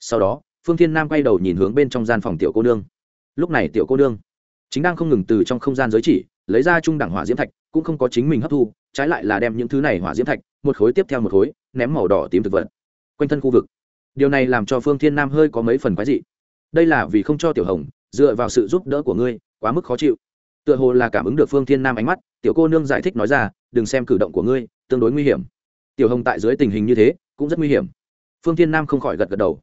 Sau đó, phương thiên nam quay đầu nhìn hướng bên trong gian phòng tiểu cô nương. Lúc này tiểu cô nương chính đang không ngừng từ trong không gian giới chỉ lấy ra trung đẳng hỏa diễm thạch, cũng không có chính mình hấp thu, trái lại là đem những thứ này hỏa diễm thạch, một khối tiếp theo một khối, ném màu đỏ tím thực vật quanh thân khu vực. Điều này làm cho phương thiên nam hơi có mấy phần quái dị. Đây là vì không cho tiểu hồng, dựa vào sự giúp đỡ của ngươi, quá mức khó chịu. Tựa hồ là cảm ứng được phương thiên nam ánh mắt, tiểu cô nương giải thích nói ra, đừng xem cử động của ngươi, tương đối nguy hiểm. Tiểu hồng tại dưới tình hình như thế, cũng rất nguy hiểm. Phương thiên nam không khỏi gật gật đầu.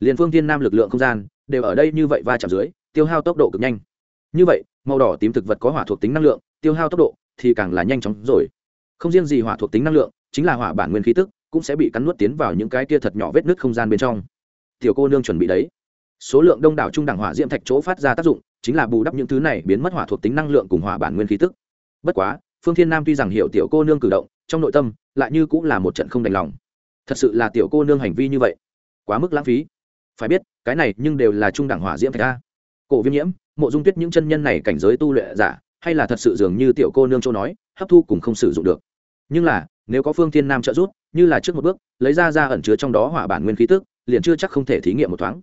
Liền phương thiên nam lực lượng không gian, đều ở đây như vậy va chạm dưới, tiêu hao tốc độ cực nhanh như vậy, màu đỏ tím thực vật có hỏa thuộc tính năng lượng, tiêu hao tốc độ thì càng là nhanh chóng rồi. Không riêng gì hỏa thuộc tính năng lượng, chính là hỏa bản nguyên khí tức cũng sẽ bị cắn nuốt tiến vào những cái kia thật nhỏ vết nứt không gian bên trong. Tiểu cô nương chuẩn bị đấy. Số lượng đông đảo trung đẳng hỏa diễm thạch chỗ phát ra tác dụng, chính là bù đắp những thứ này biến mất hỏa thuộc tính năng lượng cùng hỏa bản nguyên khí tức. Bất quá, phương thiên nam tuy rằng hiểu tiểu cô nương cử động, trong nội tâm lại như cũng là một trận không đành lòng. Thật sự là tiểu cô nương hành vi như vậy, quá mức lãng phí. Phải biết, cái này nhưng đều là trung đẳng hỏa diễm thạch a cổ viêm nhiễm, mộ dung tuyết những chân nhân này cảnh giới tu luyện giả, hay là thật sự dường như tiểu cô nương châu nói, hấp thu cùng không sử dụng được. Nhưng là, nếu có phương thiên nam trợ giúp, như là trước một bước, lấy ra ra ẩn chứa trong đó hỏa bản nguyên khí tức, liền chưa chắc không thể thí nghiệm một thoáng.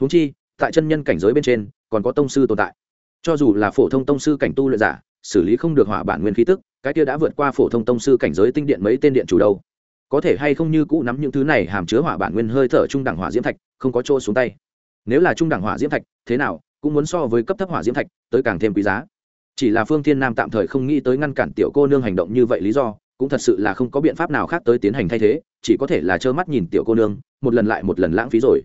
Húng chi, tại chân nhân cảnh giới bên trên, còn có tông sư tồn tại. Cho dù là phổ thông tông sư cảnh tu luyện giả, xử lý không được hỏa bản nguyên khí tức, cái kia đã vượt qua phổ thông tông sư cảnh giới tinh điện mấy tên điện chủ đâu. Có thể hay không như cũ nắm những thứ này hàm chứa hỏa bản nguyên hơi thở trung đẳng hỏa diễm thạch, không có chỗ xuống tay. Nếu là trung đẳng hỏa diễm thạch, thế nào? Cũng muốn so với cấp thấp hỏa diễm thạch, tới càng thêm quý giá. Chỉ là phương thiên nam tạm thời không nghĩ tới ngăn cản tiểu cô nương hành động như vậy lý do, cũng thật sự là không có biện pháp nào khác tới tiến hành thay thế, chỉ có thể là trơ mắt nhìn tiểu cô nương, một lần lại một lần lãng phí rồi.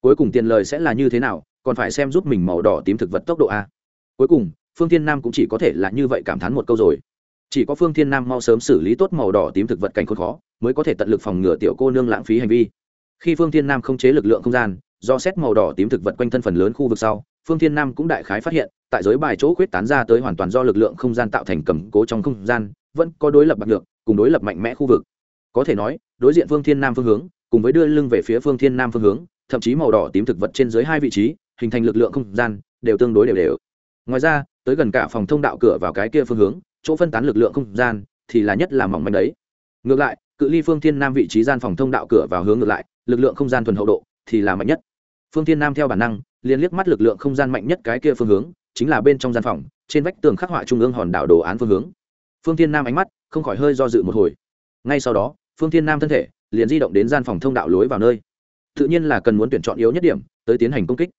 Cuối cùng tiền lời sẽ là như thế nào, còn phải xem giúp mình màu đỏ tím thực vật tốc độ a. Cuối cùng, phương thiên nam cũng chỉ có thể là như vậy cảm thán một câu rồi. Chỉ có phương thiên nam mau sớm xử lý tốt màu đỏ tím thực vật cảnh khốn khó, mới có thể tận lực phòng ngừa tiểu cô nương lãng phí hành vi. Khi phương thiên nam không chế lực lượng không gian, do xét màu đỏ tím thực vật quanh thân phần lớn khu vực sau phương thiên nam cũng đại khái phát hiện, tại giới bài chỗ khuyết tán ra tới hoàn toàn do lực lượng không gian tạo thành cầm cố trong không gian, vẫn có đối lập bạc được cùng đối lập mạnh mẽ khu vực. Có thể nói, đối diện phương thiên nam phương hướng, cùng với đưa lưng về phía phương thiên nam phương hướng, thậm chí màu đỏ tím thực vật trên dưới hai vị trí, hình thành lực lượng không gian, đều tương đối đều đều. Ngoài ra, tới gần cả phòng thông đạo cửa vào cái kia phương hướng, chỗ phân tán lực lượng không gian, thì là nhất là mỏng manh đấy. Ngược lại, cự ly phương thiên nam vị trí gian phòng thông đạo cửa vào hướng ngược lại, lực lượng không gian thuần hậu độ, thì là mạnh nhất. Phương thiên nam theo bản năng liền liếc mắt lực lượng không gian mạnh nhất cái kia phương hướng, chính là bên trong gian phòng, trên vách tường khắc họa trung ương hòn đảo đồ án phương hướng. Phương thiên nam ánh mắt không khỏi hơi do dự một hồi. Ngay sau đó, phương thiên nam thân thể liền di động đến gian phòng thông đạo lối vào nơi. Tự nhiên là cần muốn tuyển chọn yếu nhất điểm tới tiến hành công kích.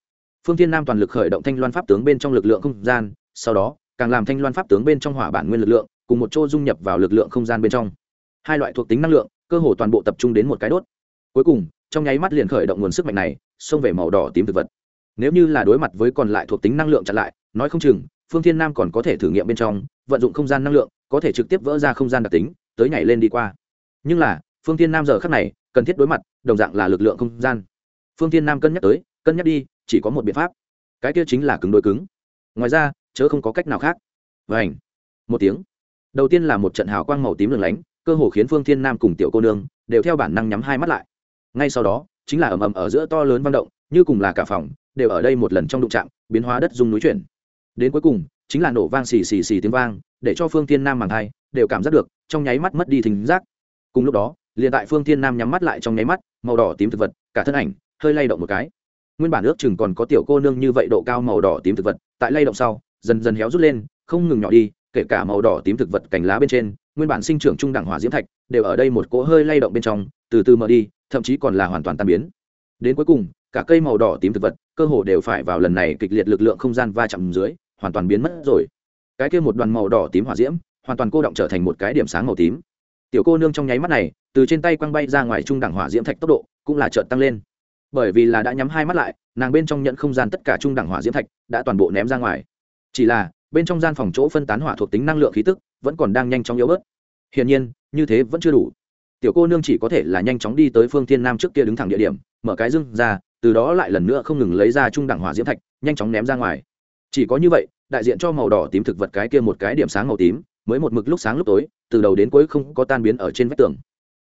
Phương thiên nam toàn lực khởi động thanh loan pháp tướng bên trong lực lượng không gian, sau đó, càng làm thanh loan pháp tướng bên trong hỏa bản nguyên lực lượng, cùng một chỗ dung nhập vào lực lượng không gian bên trong. Hai loại thuộc tính năng lượng, cơ hồ toàn bộ tập trung đến một cái đốt. Cuối cùng, trong nháy mắt liền khởi động nguồn sức mạnh này, xông về màu đỏ tím thực vật nếu như là đối mặt với còn lại thuộc tính năng lượng chặn lại, nói không chừng, phương thiên nam còn có thể thử nghiệm bên trong, vận dụng không gian năng lượng, có thể trực tiếp vỡ ra không gian đặc tính, tới nhảy lên đi qua. Nhưng là, phương thiên nam giờ khắc này, cần thiết đối mặt, đồng dạng là lực lượng không gian. Phương thiên nam cân nhắc tới, cân nhắc đi, chỉ có một biện pháp. Cái kia chính là cứng đối cứng. Ngoài ra, chớ không có cách nào khác. Vảnh một tiếng. Đầu tiên là một trận hào quang màu tím lừng lánh, cơ hồ khiến phương thiên nam cùng tiểu cô nương đều theo bản năng nhắm hai mắt lại. Ngay sau đó, chính là ầm ầm ở giữa to lớn vang động, như cùng là cả phòng đều ở đây một lần trong đụng chạm, biến hóa đất dung núi chuyển. Đến cuối cùng, chính là nổ vang xì xì xì tiếng vang, để cho phương thiên nam màng thai đều cảm giác được trong nháy mắt mất đi thính giác. Cùng lúc đó, liền tại phương thiên nam nhắm mắt lại trong nháy mắt, màu đỏ tím thực vật, cả thân ảnh, hơi lay động một cái. Nguyên bản ước chừng còn có tiểu cô nương như vậy độ cao màu đỏ tím thực vật, tại lay động sau, dần dần héo rút lên, không ngừng nhỏ đi, kể cả màu đỏ tím thực vật cành lá bên trên, nguyên bản sinh trưởng trung đẳng hỏa diễm thạch, đều ở đây một cỗ hơi lay động bên trong, từ từ mở đi, thậm chí còn là hoàn toàn tan biến. Đến cuối cùng cả cây màu đỏ tím thực vật, cơ hồ đều phải vào lần này kịch liệt lực lượng không gian va chạm dưới, hoàn toàn biến mất rồi. Cái kia một đoàn màu đỏ tím hỏa diễm, hoàn toàn cô động trở thành một cái điểm sáng màu tím. Tiểu cô nương trong nháy mắt này, từ trên tay quăng bay ra ngoài trung đẳng hỏa diễm thạch tốc độ, cũng là chợt tăng lên. Bởi vì là đã nhắm hai mắt lại, nàng bên trong nhận không gian tất cả trung đẳng hỏa diễm thạch đã toàn bộ ném ra ngoài. Chỉ là, bên trong gian phòng chỗ phân tán hỏa thuộc tính năng lượng khí tức vẫn còn đang nhanh chóng yếu bớt. Hiển nhiên, như thế vẫn chưa đủ. Tiểu cô nương chỉ có thể là nhanh chóng đi tới phương thiên nam trước kia đứng thẳng địa điểm, mở cái dưng ra từ đó lại lần nữa không ngừng lấy ra trung đẳng hỏa diễm thạch, nhanh chóng ném ra ngoài. Chỉ có như vậy, đại diện cho màu đỏ tím thực vật cái kia một cái điểm sáng màu tím, mới một mực lúc sáng lúc tối, từ đầu đến cuối không có tan biến ở trên vách tường.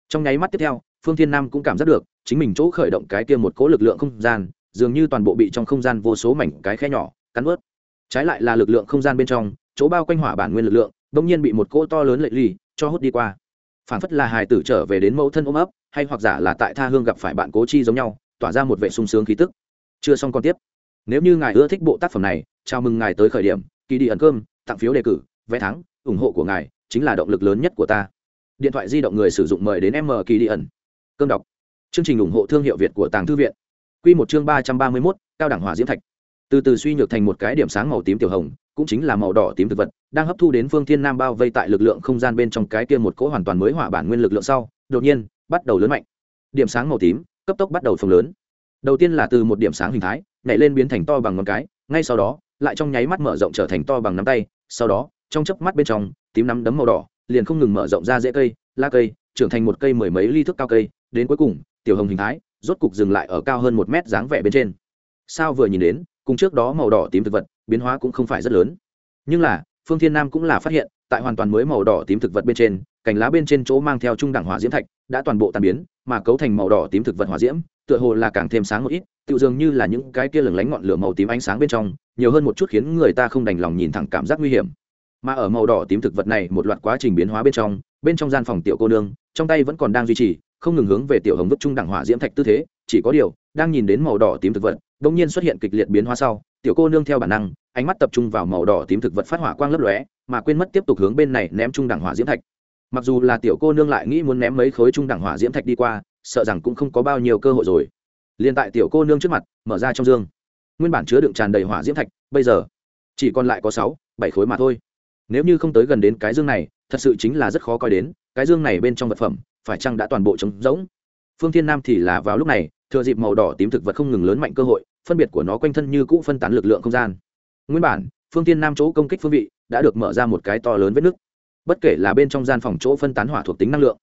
Trong nháy mắt tiếp theo, phương thiên nam cũng cảm giác được, chính mình chỗ khởi động cái kia một cố lực lượng không gian, dường như toàn bộ bị trong không gian vô số mảnh cái khe nhỏ, cắn ướt trái lại là lực lượng không gian bên trong, chỗ bao quanh hỏa bản nguyên lực lượng, bỗng nhiên bị một cỗ to lớn lệ lì cho hút đi qua. Phản phất là hài tử trở về đến mẫu thân ôm ấp, hay hoặc giả là tại tha hương gặp phải bạn cố chi giống nhau tỏa ra một vệ sung sướng khí tức. Chưa xong còn tiếp. Nếu như ngài ưa thích bộ tác phẩm này, chào mừng ngài tới khởi điểm. Kỳ đi ẩn cơm, tặng phiếu đề cử, vé thắng, ủng hộ của ngài chính là động lực lớn nhất của ta. Điện thoại di động người sử dụng mời đến m kỳ đi ẩn. Cơm đọc. Chương trình ủng hộ thương hiệu việt của tàng thư viện. Q một chương ba trăm ba mươi mốt, cao đẳng hỏa diễm thạch. Từ từ suy nhược thành một cái điểm sáng màu tím tiểu hồng, cũng chính là màu đỏ tím thực vật, đang hấp thu đến phương thiên nam bao vây tại lực lượng không gian bên trong cái kia một cỗ hoàn toàn mới hỏa bản nguyên lực lượng sau, đột nhiên, bắt đầu lớn mạnh. Điểm sáng màu tím cấp tốc bắt đầu phồng lớn. Đầu tiên là từ một điểm sáng hình thái, nhảy lên biến thành to bằng ngón cái, ngay sau đó, lại trong nháy mắt mở rộng trở thành to bằng nắm tay, sau đó, trong chớp mắt bên trong, tím nắm đấm màu đỏ, liền không ngừng mở rộng ra rễ cây la cây, trưởng thành một cây mười mấy ly thước cao cây, đến cuối cùng, tiểu hồng hình thái, rốt cục dừng lại ở cao hơn một mét dáng vẻ bên trên. Sao vừa nhìn đến, cùng trước đó màu đỏ tím thực vật, biến hóa cũng không phải rất lớn. Nhưng là, phương thiên nam cũng là phát hiện, tại hoàn toàn mới màu đỏ tím thực vật bên trên cành lá bên trên chỗ mang theo trung đẳng hỏa diễm thạch, đã toàn bộ tan biến, mà cấu thành màu đỏ tím thực vật hỏa diễm, tựa hồ là càng thêm sáng một ít tự dường như là những cái kia lửng lánh ngọn lửa màu tím ánh sáng bên trong, nhiều hơn một chút khiến người ta không đành lòng nhìn thẳng cảm giác nguy hiểm. Mà ở màu đỏ tím thực vật này một loạt quá trình biến hóa bên trong bên trong gian phòng tiểu cô nương, trong tay vẫn còn đang duy trì, không ngừng hướng về tiểu hồng vứt trung đẳng hỏa diễm thạch tư thế, chỉ có điều, đang nhìn đến màu đỏ tím thực vật đ nhiên xuất hiện kịch liệt biến hóa sau, tiểu cô nương theo bản năng, ánh mắt tập trung vào màu đỏ tím thực vật phát hỏa quang lấp lóe, mà quên mất tiếp tục hướng bên này ném trung đẳng hỏa diễm thạch mặc dù là tiểu cô nương lại nghĩ muốn ném mấy khối trung đẳng hỏa diễm thạch đi qua, sợ rằng cũng không có bao nhiêu cơ hội rồi. Liền tại tiểu cô nương trước mặt, mở ra trong dương. Nguyên bản chứa đựng tràn đầy hỏa diễm thạch, bây giờ chỉ còn lại có sáu, bảy khối mà thôi. Nếu như không tới gần đến cái dương này, thật sự chính là rất khó coi đến, cái dương này bên trong vật phẩm, phải chăng đã toàn bộ trống rỗng? Phương thiên nam thì là vào lúc này, thừa dịp màu đỏ tím thực vật không ngừng lớn mạnh cơ hội, phân biệt của nó quanh thân như cũ phân tán lực lượng không gian. Nguyên bản, phương thiên nam chỗ công kích phương vị đã được mở ra một cái to lớn vết nứt bất kể là bên trong gian phòng chỗ phân tán hỏa thuộc tính năng lượng,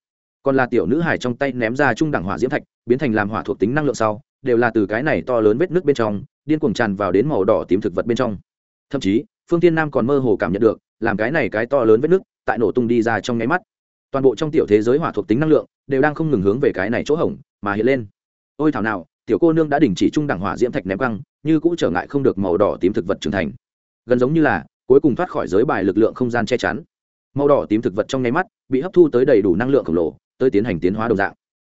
còn là tiểu nữ hải trong tay ném ra trung đẳng hỏa diễm thạch, biến thành làm hỏa thuộc tính năng lượng sau, đều là từ cái này to lớn vết nước bên trong, điên cuồng tràn vào đến màu đỏ tím thực vật bên trong. Thậm chí, phương tiên nam còn mơ hồ cảm nhận được, làm cái này cái to lớn vết nước tại nổ tung đi ra trong nháy mắt. Toàn bộ trong tiểu thế giới hỏa thuộc tính năng lượng đều đang không ngừng hướng về cái này chỗ hỏng mà hiện lên. Ôi thảo nào, tiểu cô nương đã đình chỉ trung đẳng hỏa diễm thạch ném căng như cũng trở ngại không được màu đỏ tím thực vật trưởng thành. Gần giống như là, cuối cùng thoát khỏi giới bài lực lượng không gian che chắn màu đỏ tím thực vật trong nháy mắt bị hấp thu tới đầy đủ năng lượng khổng lồ, tới tiến hành tiến hóa đồng dạng.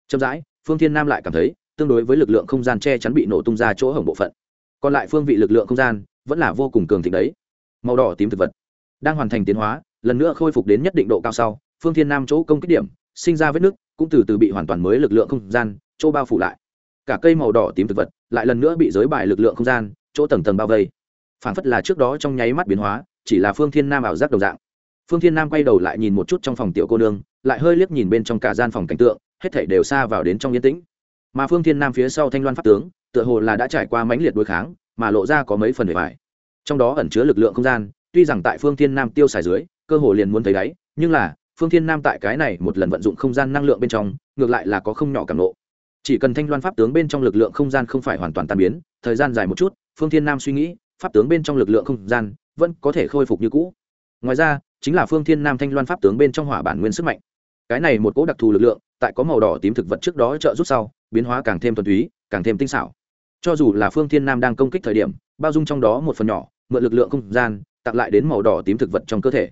Chậm rãi, phương thiên nam lại cảm thấy, tương đối với lực lượng không gian che chắn bị nổ tung ra chỗ hổng bộ phận. Còn lại phương vị lực lượng không gian vẫn là vô cùng cường thịnh đấy. Màu đỏ tím thực vật đang hoàn thành tiến hóa, lần nữa khôi phục đến nhất định độ cao sau, phương thiên nam chỗ công kích điểm, sinh ra vết nước cũng từ từ bị hoàn toàn mới lực lượng không gian chỗ bao phủ lại. Cả cây màu đỏ tím thực vật lại lần nữa bị giới bài lực lượng không gian chỗ tầng tầng bao vây. Phản phất là trước đó trong nháy mắt biến hóa, chỉ là phương thiên nam ảo giác đồng dạng phương thiên nam quay đầu lại nhìn một chút trong phòng tiểu cô nương, lại hơi liếc nhìn bên trong cả gian phòng cảnh tượng, hết thảy đều xa vào đến trong yên tĩnh. Mà phương thiên nam phía sau thanh loan pháp tướng, tựa hồ là đã trải qua mãnh liệt đối kháng, mà lộ ra có mấy phần bề bài trong đó ẩn chứa lực lượng không gian, tuy rằng tại phương thiên nam tiêu xài dưới, cơ hồ liền muốn thấy đáy, nhưng là, phương thiên nam tại cái này một lần vận dụng không gian năng lượng bên trong, ngược lại là có không nhỏ cảm lộ chỉ cần thanh loan pháp tướng bên trong lực lượng không gian không phải hoàn toàn tan biến, thời gian dài một chút, phương thiên nam suy nghĩ, pháp tướng bên trong lực lượng không gian vẫn có thể khôi phục như cũ. Ngoài ra chính là phương thiên nam thanh loan pháp tướng bên trong hỏa bản nguyên sức mạnh. Cái này một cỗ đặc thù lực lượng, tại có màu đỏ tím thực vật trước đó trợ rút sau, biến hóa càng thêm thuần túy, càng thêm tinh xảo. Cho dù là phương thiên nam đang công kích thời điểm, bao dung trong đó một phần nhỏ, mượn lực lượng không gian, tặng lại đến màu đỏ tím thực vật trong cơ thể.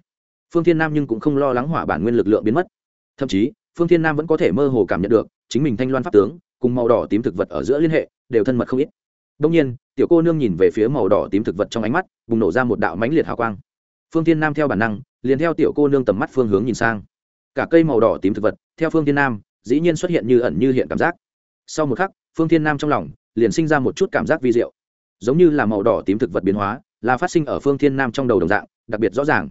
Phương thiên nam nhưng cũng không lo lắng hỏa bản nguyên lực lượng biến mất. Thậm chí, phương thiên nam vẫn có thể mơ hồ cảm nhận được, chính mình thanh loan pháp tướng, cùng màu đỏ tím thực vật ở giữa liên hệ, đều thân mật không ít. Đông nhiên, tiểu cô nương nhìn về phía màu đỏ tím thực vật trong ánh mắt, bùng nổ ra một đạo mãnh liệt hào quang. Phương thiên nam theo bản năng liền theo tiểu cô nương tầm mắt phương hướng nhìn sang. Cả cây màu đỏ tím thực vật, theo phương thiên nam, dĩ nhiên xuất hiện như ẩn như hiện cảm giác. Sau một khắc, phương thiên nam trong lòng liền sinh ra một chút cảm giác vi diệu. Giống như là màu đỏ tím thực vật biến hóa, là phát sinh ở phương thiên nam trong đầu đồng dạng, đặc biệt rõ ràng.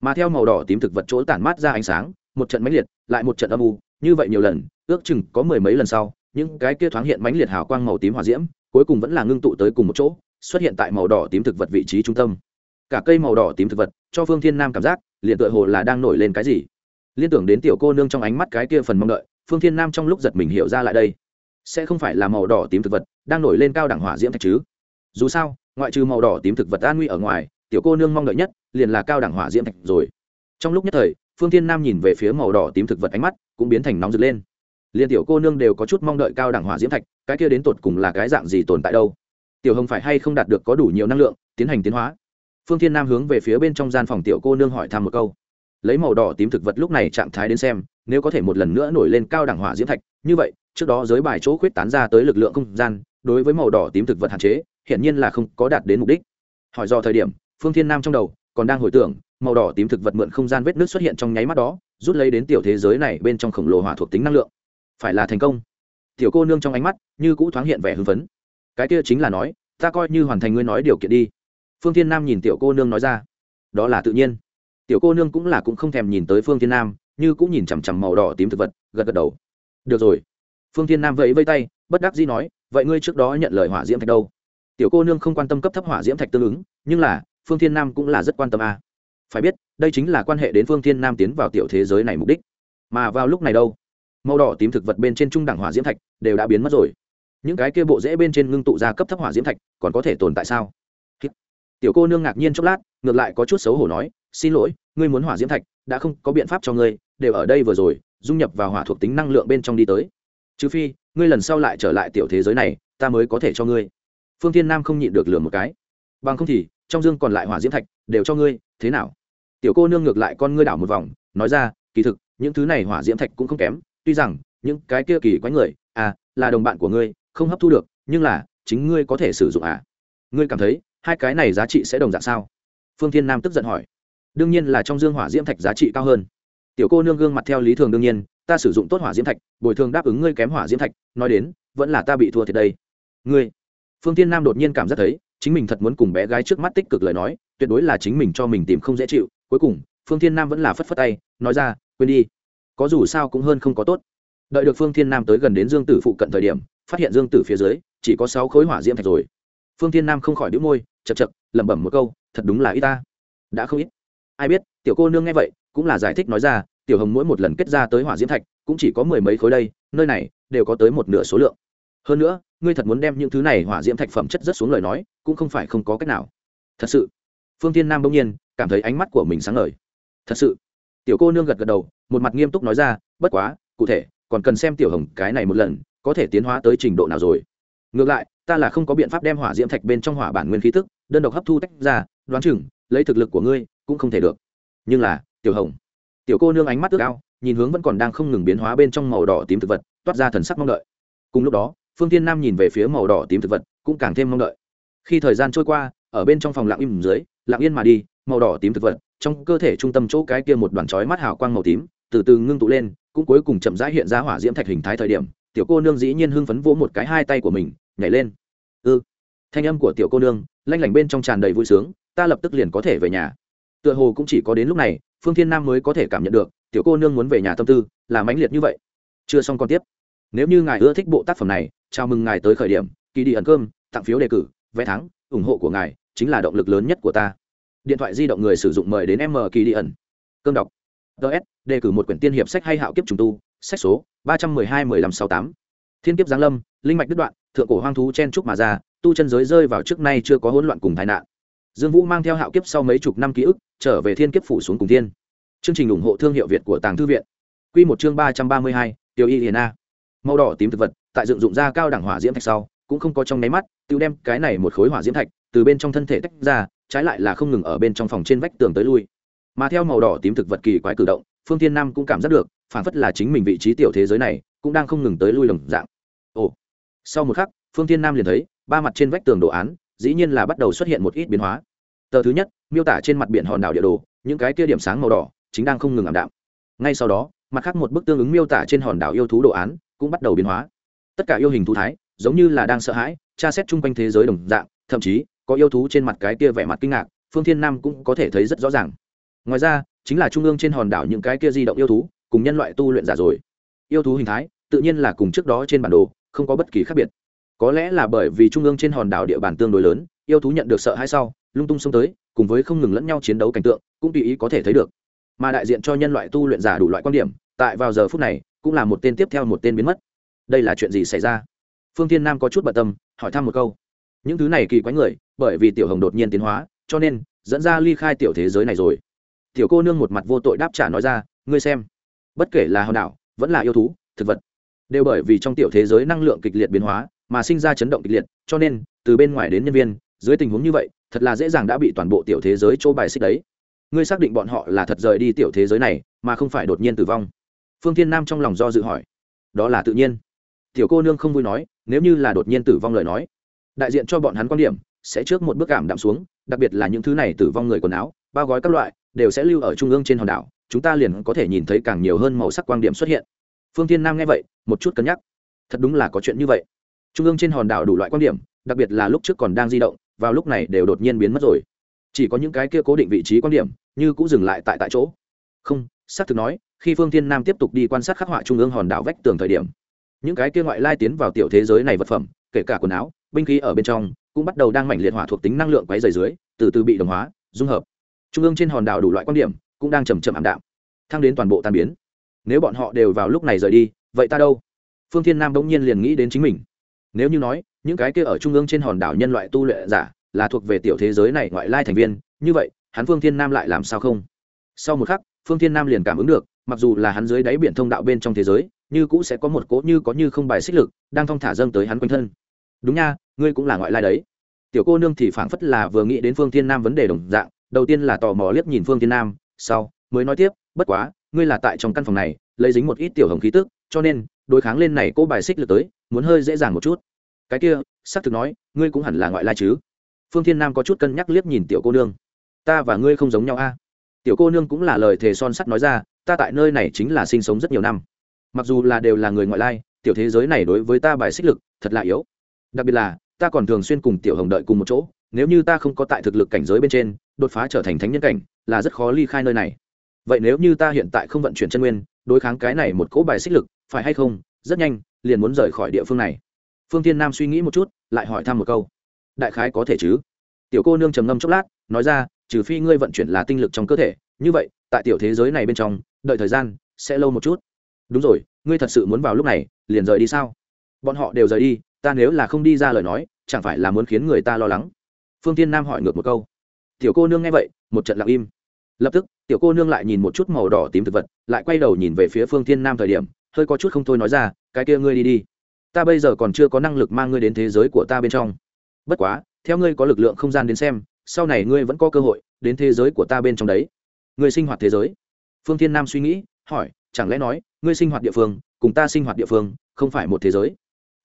Mà theo màu đỏ tím thực vật chỗ tản mát ra ánh sáng, một trận mãnh liệt, lại một trận âm u, như vậy nhiều lần, ước chừng có mười mấy lần sau, những cái kia thoáng hiện mãnh liệt hào quang màu tím hòa diễm, cuối cùng vẫn là ngưng tụ tới cùng một chỗ, xuất hiện tại màu đỏ tím thực vật vị trí trung tâm. Cả cây màu đỏ tím thực vật cho phương thiên nam cảm giác liền tựa hồ là đang nổi lên cái gì. Liên tưởng đến tiểu cô nương trong ánh mắt cái kia phần mong đợi, phương thiên nam trong lúc giật mình hiểu ra lại đây. Sẽ không phải là màu đỏ tím thực vật đang nổi lên cao đẳng hỏa diễm thạch chứ? Dù sao, ngoại trừ màu đỏ tím thực vật an nguy ở ngoài, tiểu cô nương mong đợi nhất liền là cao đẳng hỏa diễm thạch rồi. Trong lúc nhất thời, phương thiên nam nhìn về phía màu đỏ tím thực vật ánh mắt cũng biến thành nóng rực lên. Liền tiểu cô nương đều có chút mong đợi cao đẳng hỏa diễm thạch, cái kia đến tột cùng là cái dạng gì tồn tại đâu? Tiểu hồng phải hay không đạt được có đủ nhiều năng lượng, tiến hành tiến hóa? Phương thiên nam hướng về phía bên trong gian phòng tiểu cô nương hỏi thăm một câu. Lấy màu đỏ tím thực vật lúc này trạng thái đến xem, nếu có thể một lần nữa nổi lên cao đẳng hỏa diễm thạch, như vậy, trước đó giới bài chỗ khuyết tán ra tới lực lượng không gian, đối với màu đỏ tím thực vật hạn chế, hiển nhiên là không có đạt đến mục đích. Hỏi do thời điểm, phương thiên nam trong đầu còn đang hồi tưởng, màu đỏ tím thực vật mượn không gian vết nước xuất hiện trong nháy mắt đó, rút lấy đến tiểu thế giới này bên trong khổng lồ hỏa thuộc tính năng lượng. Phải là thành công. Tiểu cô nương trong ánh mắt như cũ thoáng hiện vẻ hưng phấn. Cái kia chính là nói, ta coi như hoàn thành ngươi nói điều kiện đi phương thiên nam nhìn tiểu cô nương nói ra. Đó là tự nhiên. Tiểu cô nương cũng là cũng không thèm nhìn tới phương thiên nam, như cũng nhìn chằm chằm màu đỏ tím thực vật, gật gật đầu. Được rồi. Phương thiên nam vẫy vây tay, bất đắc dĩ nói, vậy ngươi trước đó nhận lời hỏa diễm thạch đâu? Tiểu cô nương không quan tâm cấp thấp hỏa diễm thạch tương ứng, nhưng là, phương thiên nam cũng là rất quan tâm a. À. phải biết, đây chính là quan hệ đến phương thiên nam tiến vào tiểu thế giới này mục đích. Mà vào lúc này đâu, màu đỏ tím thực vật bên trên trung đẳng hỏa diễm thạch đều đã biến mất rồi. Những cái kia bộ rễ bên trên ngưng tụ ra cấp thấp hỏa diễm thạch còn có thể tồn tại sao? Tiểu cô nương ngạc nhiên chốc lát, ngược lại có chút xấu hổ nói, xin lỗi, ngươi muốn hỏa diễm thạch, đã không có biện pháp cho ngươi, đều ở đây vừa rồi, dung nhập vào hỏa thuộc tính năng lượng bên trong đi tới. Trừ phi, ngươi lần sau lại trở lại tiểu thế giới này, ta mới có thể cho ngươi. Phương thiên nam không nhịn được lừa một cái. Bằng không thì, trong dương còn lại hỏa diễm thạch, đều cho ngươi, thế nào? Tiểu cô nương ngược lại con ngươi đảo một vòng, nói ra, kỳ thực, những thứ này hỏa diễm thạch cũng không kém, tuy rằng, những cái kia kỳ quái người à là đồng bạn của ngươi, không hấp thu được, nhưng là, chính ngươi có thể sử dụng à? Ngươi cảm thấy hai cái này giá trị sẽ đồng dạng sao? Phương thiên nam tức giận hỏi. Đương nhiên là trong dương hỏa diễm thạch giá trị cao hơn. Tiểu cô nương gương mặt theo lý thường đương nhiên, ta sử dụng tốt hỏa diễm thạch, bồi thường đáp ứng ngươi kém hỏa diễm thạch, nói đến, vẫn là ta bị thua thiệt đây. Ngươi? Phương tiên nam đột nhiên cảm giác thấy, chính mình thật muốn cùng bé gái trước mắt tích cực lời nói, tuyệt đối là chính mình cho mình tìm không dễ chịu. Cuối cùng, phương thiên nam vẫn là phất phất tay, nói ra, quên đi. Có dù sao cũng hơn không có tốt. Đợi được phương thiên nam tới gần đến dương tử phụ cận thời điểm, phát hiện dương tử phía dưới, chỉ có sáu khối hỏa diễm thạch rồi. Phương thiên nam không khỏi đĩu môi chật chật, lẩm bẩm một câu, thật đúng là ít ta. Đã không ít. Ai biết, tiểu cô nương nghe vậy, cũng là giải thích nói ra, tiểu hồng mỗi một lần kết ra tới hỏa diễm thạch, cũng chỉ có mười mấy khối đây, nơi này đều có tới một nửa số lượng. Hơn nữa, ngươi thật muốn đem những thứ này hỏa diễm thạch phẩm chất rất xuống lời nói, cũng không phải không có cách nào. Thật sự. Phương tiên nam bỗng nhiên cảm thấy ánh mắt của mình sáng ngời. Thật sự. Tiểu cô nương gật gật đầu, một mặt nghiêm túc nói ra, bất quá, cụ thể, còn cần xem tiểu hồng cái này một lần, có thể tiến hóa tới trình độ nào rồi. Ngược lại ta là không có biện pháp đem hỏa diễm thạch bên trong hỏa bản nguyên khí tức, đơn độc hấp thu tách ra, đoán chừng, lấy thực lực của ngươi, cũng không thể được. Nhưng là, tiểu hồng, tiểu cô nương ánh mắt ước ao, nhìn hướng vẫn còn đang không ngừng biến hóa bên trong màu đỏ tím thực vật, toát ra thần sắc mong đợi. Cùng lúc đó, phương tiên nam nhìn về phía màu đỏ tím thực vật, cũng càng thêm mong đợi. Khi thời gian trôi qua, ở bên trong phòng lặng im dưới, lặng yên mà đi, màu đỏ tím thực vật, trong cơ thể trung tâm chỗ cái kia một đoàn chói mắt hào quang màu tím, từ từ ngưng tụ lên, cũng cuối cùng chậm rãi hiện ra hỏa diễm thạch hình thái thời điểm, tiểu cô nương dĩ nhiên hưng phấn vỗ một cái hai tay của mình nhảy lên. Ư thanh âm của tiểu cô nương, lanh lảnh bên trong tràn đầy vui sướng, ta lập tức liền có thể về nhà. Tựa hồ cũng chỉ có đến lúc này, phương thiên nam mới có thể cảm nhận được, tiểu cô nương muốn về nhà tâm tư, là mãnh liệt như vậy. Chưa xong còn tiếp. Nếu như ngài ưa thích bộ tác phẩm này, chào mừng ngài tới khởi điểm, kỳ đi ẩn cơm, tặng phiếu đề cử, vé thắng, ủng hộ của ngài, chính là động lực lớn nhất của ta. Điện thoại di động người sử dụng mời đến m kỳ đi ẩn. Cơm đọc. Ts đề cử một quyển tiên hiệp sách hay hạo kiếp trùng tu, sách số ba trăm mười hai mười lăm sáu tám. Thiên kiếp giáng lâm, linh mạch đứt đoạn thượng cổ hoang thú chen trúc mà ra, tu chân giới rơi vào trước nay chưa có hỗn loạn cùng tai nạn. Dương vũ mang theo hạo kiếp sau mấy chục năm ký ức, trở về thiên kiếp phủ xuống cùng thiên. Chương trình ủng hộ thương hiệu việt của tàng thư viện. Q một chương ba trăm ba mươi hai tiêu y hiền a. Màu đỏ tím thực vật, tại dựng dụng ra cao đẳng hỏa diễm thạch sau, cũng không có trong nháy mắt, tự đem cái này một khối hỏa diễm thạch, từ bên trong thân thể tách ra, trái lại là không ngừng ở bên trong phòng trên vách tường tới lui. Mà theo màu đỏ tím thực vật kỳ quái cử động, phương tiên nam cũng cảm giác được, phản phất là chính mình vị trí tiểu thế giới này, cũng đang không ngừng tới lui lồng dạng. Ồ sau một khắc, phương tiên nam liền thấy, ba mặt trên vách tường đồ án, dĩ nhiên là bắt đầu xuất hiện một ít biến hóa. Tờ thứ nhất, miêu tả trên mặt biển hòn đảo địa đồ, những cái kia điểm sáng màu đỏ, chính đang không ngừng ảm đạm. Ngay sau đó, mặt khác một bức tương ứng miêu tả trên hòn đảo yêu thú đồ án cũng bắt đầu biến hóa. Tất cả yêu hình thú thái, giống như là đang sợ hãi, tra xét chung quanh thế giới đồng dạng, thậm chí, có yêu thú trên mặt cái kia vẻ mặt kinh ngạc, phương thiên nam cũng có thể thấy rất rõ ràng. Ngoài ra, chính là trung ương trên hòn đảo những cái kia di động yêu thú, cùng nhân loại tu luyện giả rồi. Yêu thú hình thái, tự nhiên là cùng trước đó trên bản đồ không có bất kỳ khác biệt. Có lẽ là bởi vì trung ương trên hòn đảo địa bàn tương đối lớn, yêu thú nhận được sợ hay sau, lung tung xông tới, cùng với không ngừng lẫn nhau chiến đấu cảnh tượng, cũng tùy ý có thể thấy được. Mà đại diện cho nhân loại tu luyện giả đủ loại quan điểm, tại vào giờ phút này, cũng là một tên tiếp theo một tên biến mất. Đây là chuyện gì xảy ra? Phương Thiên nam có chút bận tâm, hỏi thăm một câu. Những thứ này kỳ quái người, bởi vì tiểu hồng đột nhiên tiến hóa, cho nên, dẫn ra ly khai tiểu thế giới này rồi. Tiểu cô nương một mặt vô tội đáp trả nói ra, ngươi xem, bất kể là hòn đảo, vẫn là yêu thú, thực vật đều bởi vì trong tiểu thế giới năng lượng kịch liệt biến hóa mà sinh ra chấn động kịch liệt, cho nên, từ bên ngoài đến nhân viên, dưới tình huống như vậy, thật là dễ dàng đã bị toàn bộ tiểu thế giới chỗ bài xích đấy. Ngươi xác định bọn họ là thật rời đi tiểu thế giới này, mà không phải đột nhiên tử vong. Phương thiên nam trong lòng do dự hỏi. Đó là tự nhiên. Tiểu cô nương không vui nói, nếu như là đột nhiên tử vong lời nói, đại diện cho bọn hắn quan điểm, sẽ trước một bước cảm đạm xuống, đặc biệt là những thứ này tử vong người quần áo, bao gói các loại, đều sẽ lưu ở trung ương trên hòn đảo, chúng ta liền có thể nhìn thấy càng nhiều hơn màu sắc quan điểm xuất hiện phương thiên nam nghe vậy, một chút cân nhắc. Thật đúng là có chuyện như vậy. Trung ương trên hòn đảo đủ loại quan điểm, đặc biệt là lúc trước còn đang di động, vào lúc này đều đột nhiên biến mất rồi. Chỉ có những cái kia cố định vị trí quan điểm, như cũng dừng lại tại tại chỗ. Không, xác thực nói, khi phương thiên nam tiếp tục đi quan sát khắc họa trung ương hòn đảo vách tường thời điểm, những cái kia ngoại lai tiến vào tiểu thế giới này vật phẩm, kể cả quần áo, binh khí ở bên trong, cũng bắt đầu đang mảnh liệt hỏa thuộc tính năng lượng quấy dày dưới, từ từ bị đồng hóa, dung hợp. Trung ương trên hòn đảo đủ loại quan điểm, cũng đang chầm chậm ảm đạm, thăng đến toàn bộ tan biến nếu bọn họ đều vào lúc này rời đi, vậy ta đâu? Phương thiên nam bỗng nhiên liền nghĩ đến chính mình. Nếu như nói, những cái kia ở trung ương trên hòn đảo nhân loại tu luyện giả là thuộc về tiểu thế giới này ngoại lai thành viên, như vậy, hắn phương thiên nam lại làm sao không? Sau một khắc, phương thiên nam liền cảm ứng được, mặc dù là hắn dưới đáy biển thông đạo bên trong thế giới, như cũ sẽ có một cỗ như có như không bài xích lực đang thong thả dâng tới hắn quanh thân. Đúng nha, ngươi cũng là ngoại lai đấy. Tiểu cô nương thì phảng phất là vừa nghĩ đến phương thiên nam vấn đề đồng dạng, đầu tiên là tò mò liếc nhìn phương thiên nam, sau, mới nói tiếp, bất quá ngươi là tại trong căn phòng này, lấy dính một ít tiểu hồng khí tức, cho nên, đối kháng lên này cỗ bài xích lực tới, muốn hơi dễ dàng một chút. Cái kia, xác thực nói, ngươi cũng hẳn là ngoại lai chứ. Phương thiên nam có chút cân nhắc liếc nhìn tiểu cô nương. Ta và ngươi không giống nhau a. Tiểu cô nương cũng là lời thề son sắt nói ra, ta tại nơi này chính là sinh sống rất nhiều năm. Mặc dù là đều là người ngoại lai, tiểu thế giới này đối với ta bài xích lực, thật là yếu. Đặc biệt là, ta còn thường xuyên cùng tiểu hồng đợi cùng một chỗ, nếu như ta không có tại thực lực cảnh giới bên trên, đột phá trở thành thánh nhân cảnh, là rất khó ly khai nơi này vậy nếu như ta hiện tại không vận chuyển chân nguyên, đối kháng cái này một cỗ bài xích lực, phải hay không? Rất nhanh, liền muốn rời khỏi địa phương này. Phương tiên nam suy nghĩ một chút, lại hỏi thăm một câu. Đại khái có thể chứ? Tiểu cô nương trầm ngâm chốc lát, nói ra, trừ phi ngươi vận chuyển là tinh lực trong cơ thể, như vậy, tại tiểu thế giới này bên trong, đợi thời gian sẽ lâu một chút. Đúng rồi, ngươi thật sự muốn vào lúc này, liền rời đi sao? Bọn họ đều rời đi, ta nếu là không đi ra lời nói, chẳng phải là muốn khiến người ta lo lắng? Phương tiên nam hỏi ngược một câu. Tiểu cô nương nghe vậy, một trận lặng im lập tức, tiểu cô nương lại nhìn một chút màu đỏ tím thực vật, lại quay đầu nhìn về phía phương thiên nam thời điểm, hơi có chút không thôi nói ra, cái kia ngươi đi đi. Ta bây giờ còn chưa có năng lực mang ngươi đến thế giới của ta bên trong. Bất quá, theo ngươi có lực lượng không gian đến xem, sau này ngươi vẫn có cơ hội đến thế giới của ta bên trong đấy. Ngươi sinh hoạt thế giới. Phương thiên nam suy nghĩ, hỏi, chẳng lẽ nói, ngươi sinh hoạt địa phương, cùng ta sinh hoạt địa phương, không phải một thế giới?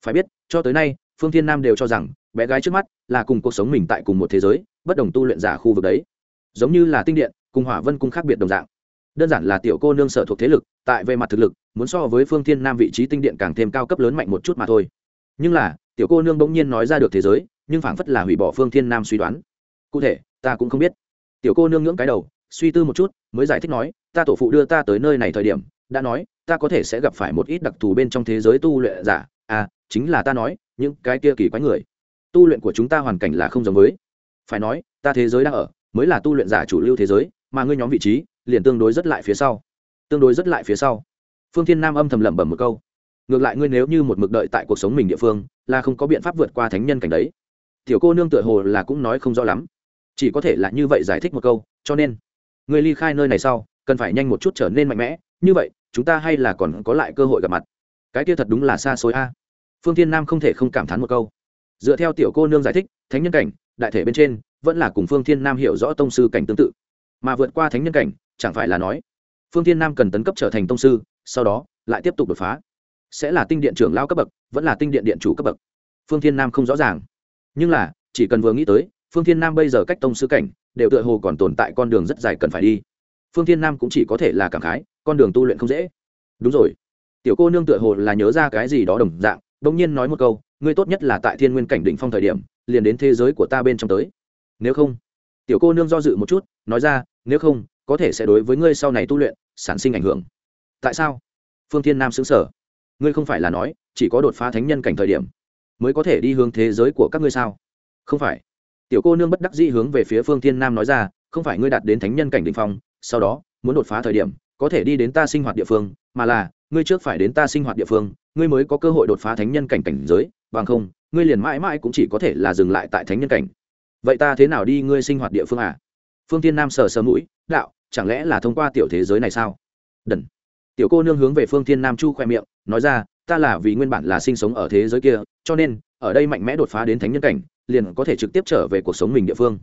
Phải biết, cho tới nay, phương thiên nam đều cho rằng, bé gái trước mắt là cùng cuộc sống mình tại cùng một thế giới, bất đồng tu luyện giả khu vực đấy. Giống như là tinh điện cùng hỏa vân cung khác biệt đồng dạng. Đơn giản là tiểu cô nương sở thuộc thế lực, tại về mặt thực lực, muốn so với phương thiên nam vị trí tinh điện càng thêm cao cấp lớn mạnh một chút mà thôi. Nhưng là, tiểu cô nương bỗng nhiên nói ra được thế giới, nhưng phảng phất là hủy bỏ phương thiên nam suy đoán. Cụ thể, ta cũng không biết. Tiểu cô nương ngưỡng cái đầu, suy tư một chút, mới giải thích nói, ta tổ phụ đưa ta tới nơi này thời điểm, đã nói, ta có thể sẽ gặp phải một ít đặc thù bên trong thế giới tu luyện giả. À chính là ta nói, những cái kia kỳ quái người. Tu luyện của chúng ta hoàn cảnh là không giống với. Phải nói, ta thế giới đang ở, mới là tu luyện giả chủ lưu thế giới mà ngươi nhóm vị trí liền tương đối rất lại phía sau. Tương đối rất lại phía sau. Phương thiên nam âm thầm lẩm bẩm một câu. Ngược lại ngươi nếu như một mực đợi tại cuộc sống mình địa phương, là không có biện pháp vượt qua thánh nhân cảnh đấy. Tiểu cô nương tựa hồ là cũng nói không rõ lắm. Chỉ có thể là như vậy giải thích một câu, cho nên, ngươi ly khai nơi này sau, cần phải nhanh một chút trở nên mạnh mẽ. Như vậy, chúng ta hay là còn có lại cơ hội gặp mặt. Cái kia thật đúng là xa xôi a. Phương Thiên nam không thể không cảm thán một câu. Dựa theo tiểu cô nương giải thích, thánh nhân cảnh, đại thể bên trên, vẫn là cùng phương thiên nam hiểu rõ tông sư cảnh tương tự mà vượt qua thánh nhân cảnh, chẳng phải là nói, phương thiên nam cần tấn cấp trở thành tông sư, sau đó, lại tiếp tục đột phá. Sẽ là tinh điện trưởng lao cấp bậc, vẫn là tinh điện điện chủ cấp bậc. Phương thiên nam không rõ ràng. Nhưng là, chỉ cần vừa nghĩ tới, phương thiên nam bây giờ cách tông sư cảnh, đều tựa hồ còn tồn tại con đường rất dài cần phải đi. Phương thiên nam cũng chỉ có thể là cảm khái, con đường tu luyện không dễ. Đúng rồi. Tiểu cô nương tựa hồ là nhớ ra cái gì đó đồng dạng, bỗng nhiên nói một câu, ngươi tốt nhất là tại thiên nguyên cảnh đỉnh phong thời điểm, liền đến thế giới của ta bên trong tới. Nếu không? Tiểu cô nương do dự một chút nói ra, nếu không, có thể sẽ đối với ngươi sau này tu luyện, sản sinh ảnh hưởng. Tại sao? Phương thiên nam xứng sở ngươi không phải là nói, chỉ có đột phá thánh nhân cảnh thời điểm, mới có thể đi hướng thế giới của các ngươi sao? Không phải. Tiểu cô nương bất đắc dĩ hướng về phía phương thiên nam nói ra, không phải ngươi đạt đến thánh nhân cảnh đ ỉ n h phong, sau đó, muốn đột phá thời điểm, có thể đi đến ta sinh hoạt địa phương, mà là, ngươi trước phải đến ta sinh hoạt địa phương, ngươi mới có cơ hội đột phá thánh nhân cảnh cảnh giới, bằng không, ngươi liền mãi mãi cũng chỉ có thể là dừng lại tại thánh nhân cảnh. Vậy ta thế nào đi ngươi sinh hoạt địa phương à? Phương tiên nam sờ sờ mũi, đạo, chẳng lẽ là thông qua tiểu thế giới này sao? Đần. Tiểu cô nương hướng về phương tiên nam chu khoe miệng, nói ra, ta là vì nguyên bản là sinh sống ở thế giới kia, cho nên, ở đây mạnh mẽ đột phá đến thánh nhân cảnh, liền có thể trực tiếp trở về cuộc sống mình địa phương.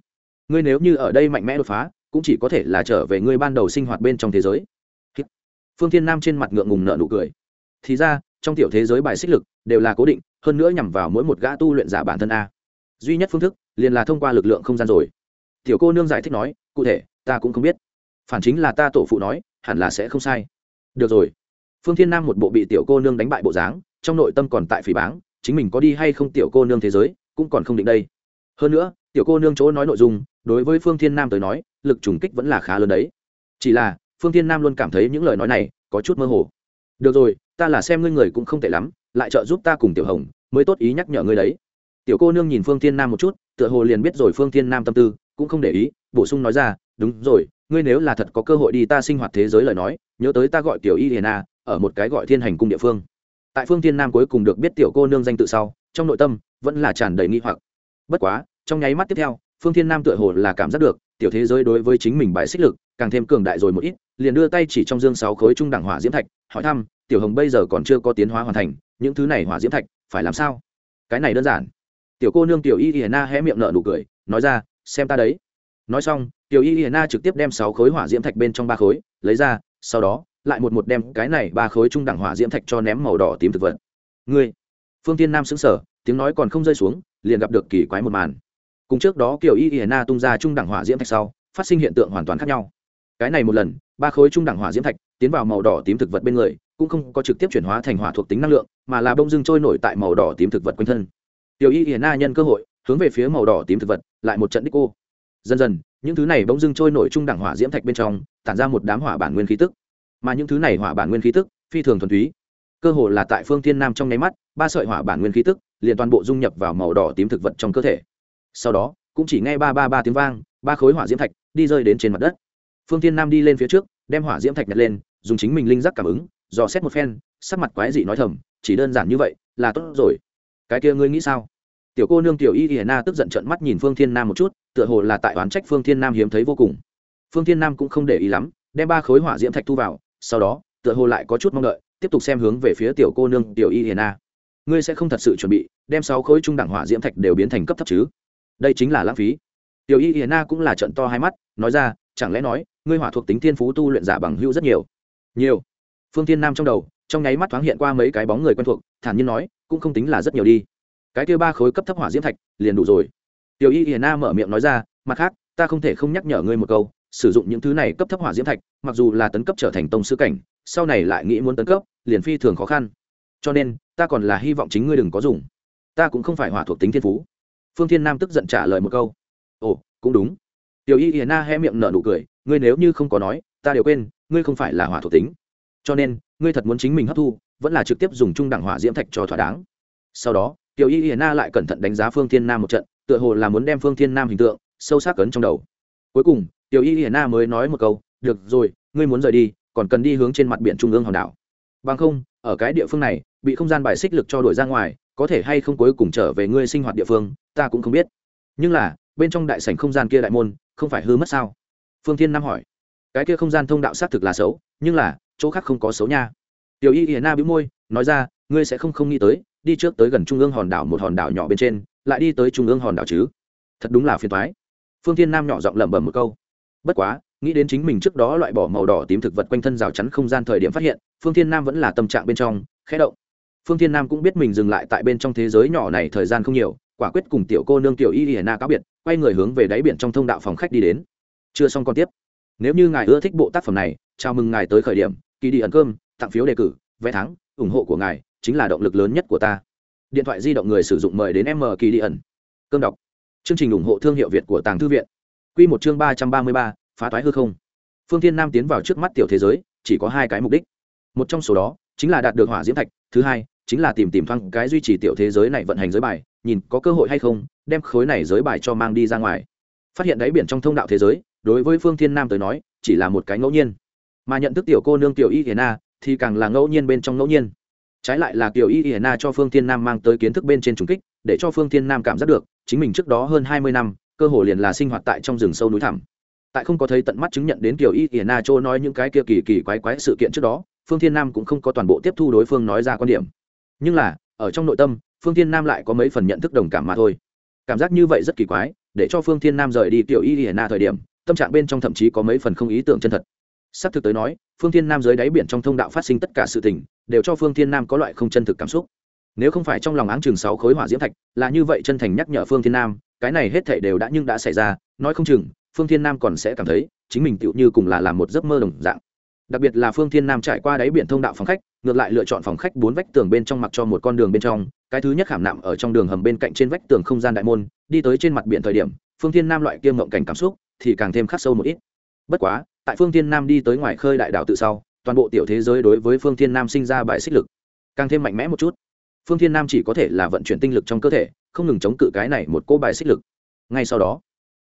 Ngươi nếu như ở đây mạnh mẽ đột phá, cũng chỉ có thể là trở về ngươi ban đầu sinh hoạt bên trong thế giới. Phương thiên nam trên mặt ngượng ngùng nợ nụ cười. Thì ra, trong tiểu thế giới bài xích lực đều là cố định, hơn nữa nhằm vào mỗi một gã tu luyện giả bản thân a. Duy nhất phương thức, liền là thông qua lực lượng không gian rồi tiểu cô nương giải thích nói, cụ thể, ta cũng không biết. Phản chính là ta tổ phụ nói, hẳn là sẽ không sai. Được rồi. Phương thiên nam một bộ bị tiểu cô nương đánh bại bộ dáng, trong nội tâm còn tại phỉ báng, chính mình có đi hay không tiểu cô nương thế giới, cũng còn không định đây. Hơn nữa, tiểu cô nương chỗ nói nội dung, đối với phương thiên nam tới nói, lực trùng kích vẫn là khá lớn đấy. Chỉ là, phương thiên nam luôn cảm thấy những lời nói này có chút mơ hồ. Được rồi, ta là xem ngươi người cũng không tệ lắm, lại trợ giúp ta cùng tiểu hồng, mới tốt ý nhắc nhở ngươi đấy. Tiểu cô nương nhìn phương thiên nam một chút, tựa hồ liền biết rồi phương thiên nam tâm tư cũng không để ý, bổ sung nói ra, đúng rồi, ngươi nếu là thật có cơ hội đi ta sinh hoạt thế giới lời nói, nhớ tới ta gọi tiểu y hiền a ở một cái gọi thiên hành cung địa phương. Tại phương thiên nam cuối cùng được biết tiểu cô nương danh tự sau, trong nội tâm vẫn là tràn đầy nghi hoặc. Bất quá, trong nháy mắt tiếp theo, phương thiên nam tựa hồ là cảm giác được, tiểu thế giới đối với chính mình bài xích lực càng thêm cường đại rồi một ít, liền đưa tay chỉ trong dương sáu khối trung đẳng hỏa diễm thạch, hỏi thăm, tiểu hồng bây giờ còn chưa có tiến hóa hoàn thành, những thứ này hỏa diễm thạch phải làm sao? Cái này đơn giản. Tiểu cô nương tiểu y hiền na hé miệng nợ nụ cười, nói ra xem ta đấy. Nói xong, tiểu y hiền na trực tiếp đem sáu khối hỏa diễm thạch bên trong ba khối, lấy ra, sau đó, lại một một đem cái này ba khối trung đẳng hỏa diễm thạch cho ném màu đỏ tím thực vật. Ngươi, phương tiên nam xứng sở tiếng nói còn không rơi xuống, liền gặp được kỳ quái một màn. Cùng trước đó kiểu y hiền na tung ra trung đẳng hỏa diễm thạch sau, phát sinh hiện tượng hoàn toàn khác nhau. Cái này một lần, ba khối trung đẳng hỏa diễm thạch tiến vào màu đỏ tím thực vật bên người, cũng không có trực tiếp chuyển hóa thành hỏa thuộc tính năng lượng, mà là bông dưng trôi nổi tại màu đỏ tím thực vật quanh thân. Tiểu y hiền na nhân cơ hội hướng về phía màu đỏ tím thực vật, lại một trận đích cô dần dần, những thứ này bỗng dưng trôi nổi trung đẳng hỏa diễm thạch bên trong, tản ra một đám hỏa bản nguyên khí tức. Mà những thứ này hỏa bản nguyên khí tức, phi thường thuần túy. Cơ hồ là tại phương thiên nam trong nháy mắt, ba sợi hỏa bản nguyên khí tức, liền toàn bộ dung nhập vào màu đỏ tím thực vật trong cơ thể. Sau đó, cũng chỉ nghe ba ba ba tiếng vang, ba khối hỏa diễm thạch đi rơi đến trên mặt đất. Phương thiên nam đi lên phía trước, đem hỏa diễm thạch nhặt lên, dùng chính mình linh giác cảm ứng, dò xét một phen, sắc mặt quái dị nói thầm, chỉ đơn giản như vậy, là tốt rồi. Cái kia ngươi nghĩ sao? Tiểu cô nương tiểu y y na tức giận trợn mắt nhìn phương thiên nam một chút, tựa hồ là tại oán trách phương thiên nam hiếm thấy vô cùng. Phương thiên nam cũng không để ý lắm, đem ba khối hỏa diễm thạch thu vào, sau đó, tựa hồ lại có chút mong đợi, tiếp tục xem hướng về phía tiểu cô nương tiểu y y na ngươi sẽ không thật sự chuẩn bị, đem sáu khối trung đẳng hỏa diễm thạch đều biến thành cấp thấp chứ? Đây chính là lãng phí. Tiểu y y na cũng là trận to hai mắt, nói ra, chẳng lẽ nói, ngươi hỏa thuộc tính thiên phú tu luyện giả bằng hữu rất nhiều? Nhiều. Phương thiên nam trong đầu, trong nháy mắt thoáng hiện qua mấy cái bóng người quen thuộc, thản nhiên nói, cũng không tính là rất nhiều đi cái kia ba khối cấp thấp hỏa diễm thạch, liền đủ rồi. Tiểu y hiền na mở miệng nói ra, mặt khác, ta không thể không nhắc nhở ngươi một câu, sử dụng những thứ này cấp thấp hỏa diễm thạch, mặc dù là tấn cấp trở thành tông sư cảnh, sau này lại nghĩ muốn tấn cấp, liền phi thường khó khăn. Cho nên, ta còn là hy vọng chính ngươi đừng có dùng. Ta cũng không phải hỏa thuộc tính thiên phú. Phương thiên nam tức giận trả lời một câu. Ồ, cũng đúng. Tiểu y hiền na hé miệng nở nụ cười, ngươi nếu như không có nói, ta đều quên, ngươi không phải là hỏa thuộc tính. Cho nên, ngươi thật muốn chính mình hấp thu, vẫn là trực tiếp dùng trung đẳng hỏa diễm thạch cho thỏa đáng. Sau đó tiểu y hiền na lại cẩn thận đánh giá phương thiên nam một trận, tựa hồ là muốn đem phương thiên nam hình tượng sâu sắc cấn trong đầu. Cuối cùng, tiểu y hiền na mới nói một câu, được rồi, ngươi muốn rời đi, còn cần đi hướng trên mặt biển trung ương hòn đảo. Bằng không, ở cái địa phương này, bị không gian bài xích lực cho đuổi ra ngoài, có thể hay không cuối cùng trở về ngươi sinh hoạt địa phương, ta cũng không biết. Nhưng là, bên trong đại sảnh không gian kia đại môn, không phải hư mất sao? Phương thiên nam hỏi. Cái kia không gian thông đạo xác thực là xấu, nhưng là, chỗ khác không có xấu nha. Tiểu y hiền na bĩu môi, nói ra, ngươi sẽ không không nghĩ tới đi trước tới gần trung ương hòn đảo một hòn đảo nhỏ bên trên, lại đi tới trung ương hòn đảo chứ? Thật đúng là phiền toái. Phương thiên nam nhỏ giọng lẩm bẩm một câu. Bất quá, nghĩ đến chính mình trước đó loại bỏ màu đỏ tím thực vật quanh thân rào chắn không gian thời điểm phát hiện, phương thiên nam vẫn là tâm trạng bên trong, khẽ động. Phương thiên nam cũng biết mình dừng lại tại bên trong thế giới nhỏ này thời gian không nhiều, quả quyết cùng tiểu cô nương tiểu y hiển na cáo biệt, quay người hướng về đáy biển trong thông đạo phòng khách đi đến. Chưa xong còn tiếp. Nếu như ngài ưa thích bộ tác phẩm này, chào mừng ngài tới khởi điểm kỳ đi ẩn cơm, tặng phiếu đề cử, vé thắng, ủng hộ của ngài chính là động lực lớn nhất của ta. Điện thoại di động người sử dụng mời đến m kỳ đi ẩn. Cơm đọc. Chương trình ủng hộ thương hiệu việt của tàng thư viện. Q một chương ba trăm ba mươi ba, phá toái hư không. Phương thiên nam tiến vào trước mắt tiểu thế giới, chỉ có hai cái mục đích. Một trong số đó, chính là đạt được hỏa diễm thạch, thứ hai, chính là tìm tìm thăng cái duy trì tiểu thế giới này vận hành giới bài, nhìn có cơ hội hay không, đem khối này giới bài cho mang đi ra ngoài. Phát hiện đáy biển trong thông đạo thế giới, đối với phương thiên nam tới nói, chỉ là một cái ngẫu nhiên. Mà nhận thức tiểu cô nương tiểu y hiền a, thì càng là ngẫu nhiên bên trong ngẫu nhiên trái lại là kiểu y y na cho phương thiên nam mang tới kiến thức bên trên trùng kích, để cho phương thiên nam cảm giác được, chính mình trước đó hơn hai mươi năm, cơ hồ liền là sinh hoạt tại trong rừng sâu núi thẳm. Tại không có thấy tận mắt chứng nhận đến kiểu y y na châu nói những cái kia kỳ kỳ quái quái sự kiện trước đó, phương thiên nam cũng không có toàn bộ tiếp thu đối phương nói ra quan điểm. Nhưng là, ở trong nội tâm, phương thiên nam lại có mấy phần nhận thức đồng cảm mà thôi. Cảm giác như vậy rất kỳ quái, để cho phương thiên nam rời đi tiểu y hiền na thời điểm, tâm trạng bên trong thậm chí có mấy phần không ý tưởng chân thật. Sắp thực tới nói phương thiên nam dưới đáy biển trong thông đạo phát sinh tất cả sự tình, đều cho phương thiên nam có loại không chân thực cảm xúc. Nếu không phải trong lòng áng chừng sáu khối hỏa diễm thạch, là như vậy chân thành nhắc nhở phương thiên nam, cái này hết thể đều đã nhưng đã xảy ra, nói không chừng, phương thiên nam còn sẽ cảm thấy, chính mình tựu như cùng là làm một giấc mơ đồng dạng. Đặc biệt là phương thiên nam trải qua đáy biển thông đạo phòng khách, ngược lại lựa chọn phòng khách bốn vách tường bên trong mặc cho một con đường bên trong, cái thứ nhất khảm nạm ở trong đường hầm bên cạnh trên vách tường không gian đại môn, đi tới trên mặt biển thời điểm, phương thiên nam loại kia mộng cảnh cảm xúc thì càng thêm khắc sâu một ít. Bất quá tại phương thiên nam đi tới ngoài khơi đại đảo tự sau, toàn bộ tiểu thế giới đối với phương thiên nam sinh ra bài xích lực càng thêm mạnh mẽ một chút. Phương thiên nam chỉ có thể là vận chuyển tinh lực trong cơ thể, không ngừng chống cự cái này một cô bài xích lực. Ngay sau đó,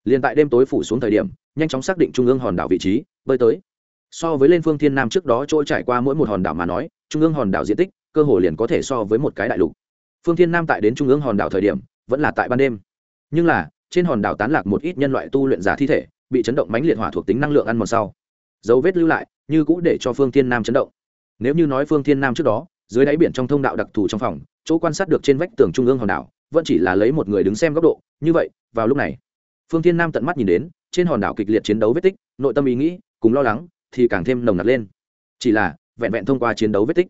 liền tại đêm tối phủ xuống thời điểm, nhanh chóng xác định trung ương hòn đảo vị trí, bơi tới. So với lên phương thiên nam trước đó trôi trải qua mỗi một hòn đảo mà nói, trung ương hòn đảo diện tích cơ hồ liền có thể so với một cái đại lục. Phương thiên nam tại đến trung ương hòn đảo thời điểm, vẫn là tại ban đêm. Nhưng là, trên hòn đảo tán lạc một ít nhân loại tu luyện giả thi thể bị chấn động mãnh liệt hỏa thuộc tính năng lượng ăn một sau. Dấu vết lưu lại, như cũ để cho phương thiên nam chấn động. Nếu như nói phương thiên nam trước đó, dưới đáy biển trong thông đạo đặc thù trong phòng, chỗ quan sát được trên vách tường trung ương hòn đảo, vẫn chỉ là lấy một người đứng xem góc độ, như vậy, vào lúc này, phương thiên nam tận mắt nhìn đến, trên hòn đảo kịch liệt chiến đấu vết tích, nội tâm ý nghĩ, cùng lo lắng, thì càng thêm nồng nặc lên. Chỉ là, vẹn vẹn thông qua chiến đấu vết tích,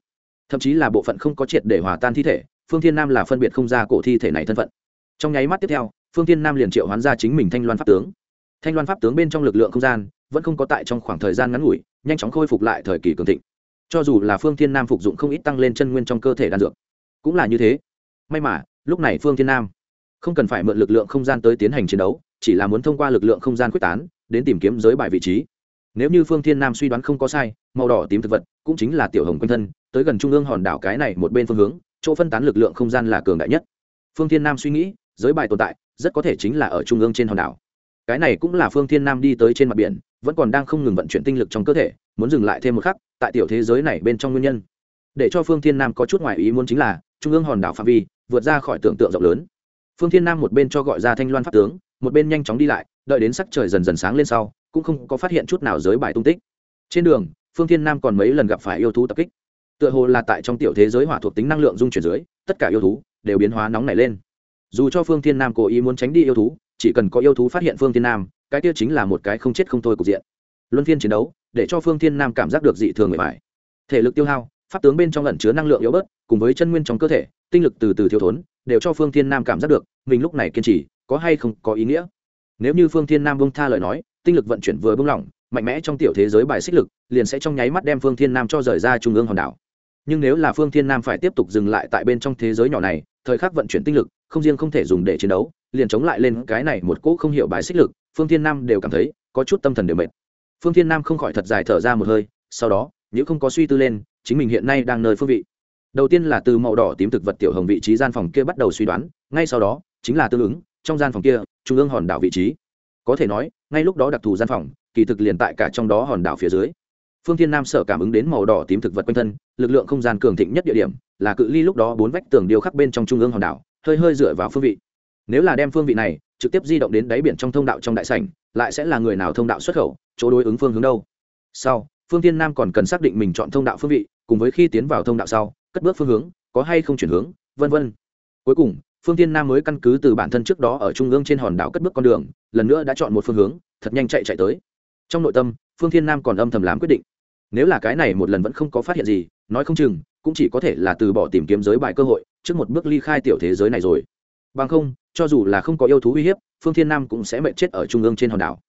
thậm chí là bộ phận không có triệt để hòa tan thi thể, phương thiên nam là phân biệt không ra cổ thi thể này thân phận. Trong nháy mắt tiếp theo, phương thiên nam liền triệu hoán ra chính mình thanh loan pháp tướng thanh loan pháp tướng bên trong lực lượng không gian vẫn không có tại trong khoảng thời gian ngắn ngủi, nhanh chóng khôi phục lại thời kỳ cường thịnh. Cho dù là phương thiên nam phục dụng không ít tăng lên chân nguyên trong cơ thể đan dược, cũng là như thế. May mà, lúc này phương thiên nam không cần phải mượn lực lượng không gian tới tiến hành chiến đấu, chỉ là muốn thông qua lực lượng không gian quyết tán, đến tìm kiếm giới bài vị trí. Nếu như phương thiên nam suy đoán không có sai, màu đỏ tím thực vật cũng chính là tiểu hồng quanh thân, tới gần trung ương hòn đảo cái này một bên phương hướng, chỗ phân tán lực lượng không gian là cường đại nhất. Phương thiên nam suy nghĩ, giới bài tồn tại rất có thể chính là ở trung ương trên hòn đảo cái này cũng là phương thiên nam đi tới trên mặt biển, vẫn còn đang không ngừng vận chuyển tinh lực trong cơ thể, muốn dừng lại thêm một khắc, tại tiểu thế giới này bên trong nguyên nhân. Để cho phương thiên nam có chút ngoài ý muốn chính là, trung ương hòn đảo phạm vi, vượt ra khỏi tưởng tượng rộng lớn. Phương thiên nam một bên cho gọi ra thanh loan pháp tướng, một bên nhanh chóng đi lại, đợi đến sắc trời dần dần sáng lên sau, cũng không có phát hiện chút nào giới bài tung tích. Trên đường, phương thiên nam còn mấy lần gặp phải yêu thú tập kích. Tựa hồ là tại trong tiểu thế giới hỏa thuộc tính năng lượng dung chuyển dưới, tất cả yêu thú đều biến hóa nóng nảy lên. Dù cho phương thiên nam cố ý muốn tránh đi yêu thú chỉ cần có yêu thú phát hiện phương thiên nam, cái kia chính là một cái không chết không thôi cục diện. Luân phiên chiến đấu, để cho phương thiên nam cảm giác được dị thường người phải thể lực tiêu hao, pháp tướng bên trong lẩn chứa năng lượng yếu bớt, cùng với chân nguyên trong cơ thể, tinh lực từ từ thiếu thốn, đều cho phương thiên nam cảm giác được, mình lúc này kiên trì, có hay không có ý nghĩa. Nếu như phương thiên nam bông tha lời nói, tinh lực vận chuyển vừa bông lỏng, mạnh mẽ trong tiểu thế giới bài xích lực, liền sẽ trong nháy mắt đem phương thiên nam cho rời ra trung ương hòn đảo. Nhưng nếu là phương thiên nam phải tiếp tục dừng lại tại bên trong thế giới nhỏ này, thời khắc vận chuyển tinh lực không riêng không thể dùng để chiến đấu, liền chống lại lên cái này một cỗ không hiểu bài xích lực, phương thiên nam đều cảm thấy có chút tâm thần đều mệt. Phương thiên nam không khỏi thật dài thở ra một hơi, sau đó, nếu không có suy tư lên, chính mình hiện nay đang nơi phương vị. Đầu tiên là từ màu đỏ tím thực vật tiểu hồng vị trí gian phòng kia bắt đầu suy đoán, ngay sau đó, chính là tương ứng, trong gian phòng kia, trung ương hòn đảo vị trí. Có thể nói, ngay lúc đó đặc thù gian phòng, kỳ thực liền tại cả trong đó hòn đảo phía dưới. Phương thiên nam sở cảm ứng đến màu đỏ tím thực vật quanh thân, lực lượng không gian cường thịnh nhất địa điểm, là cự ly lúc đó bốn vách tường điêu khắc bên trong trung ương hòn đảo hơi hơi dựa vào phương vị. Nếu là đem phương vị này trực tiếp di động đến đáy biển trong thông đạo trong đại sảnh, lại sẽ là người nào thông đạo xuất khẩu, chỗ đối ứng phương hướng đâu? Sau, phương thiên nam còn cần xác định mình chọn thông đạo phương vị, cùng với khi tiến vào thông đạo sau, cất bước phương hướng, có hay không chuyển hướng, vân vân. Cuối cùng, phương thiên nam mới căn cứ từ bản thân trước đó ở trung ương trên hòn đảo cất bước con đường, lần nữa đã chọn một phương hướng, thật nhanh chạy chạy tới. Trong nội tâm, phương thiên nam còn âm thầm làm quyết định. Nếu là cái này một lần vẫn không có phát hiện gì, nói không chừng cũng chỉ có thể là từ bỏ tìm kiếm giới bài cơ hội trước một bước ly khai tiểu thế giới này rồi. Bằng không, cho dù là không có yêu thú uy hiếp, phương thiên nam cũng sẽ mệt chết ở trung ương trên hòn đảo.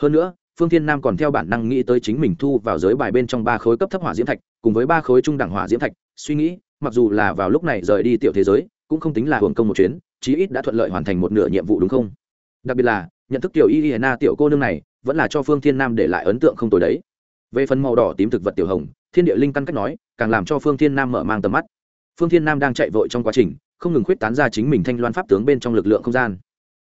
Hơn nữa, phương thiên nam còn theo bản năng nghĩ tới chính mình thu vào giới bài bên trong ba khối cấp thấp hỏa diễm thạch, cùng với ba khối trung đẳng hỏa diễm thạch, suy nghĩ, mặc dù là vào lúc này rời đi tiểu thế giới, cũng không tính là hưởng công một chuyến, chí ít đã thuận lợi hoàn thành một nửa nhiệm vụ đúng không? Đặc biệt là, nhận thức tiểu y y na tiểu cô nương này, vẫn là cho phương thiên nam để lại ấn tượng không tồi đấy. Về phần màu đỏ tím thực vật tiểu hồng thiên địa linh căn cách nói, càng làm cho phương thiên nam mở mang tầm mắt. Phương thiên nam đang chạy vội trong quá trình, không ngừng khuyết tán ra chính mình thanh loan pháp tướng bên trong lực lượng không gian.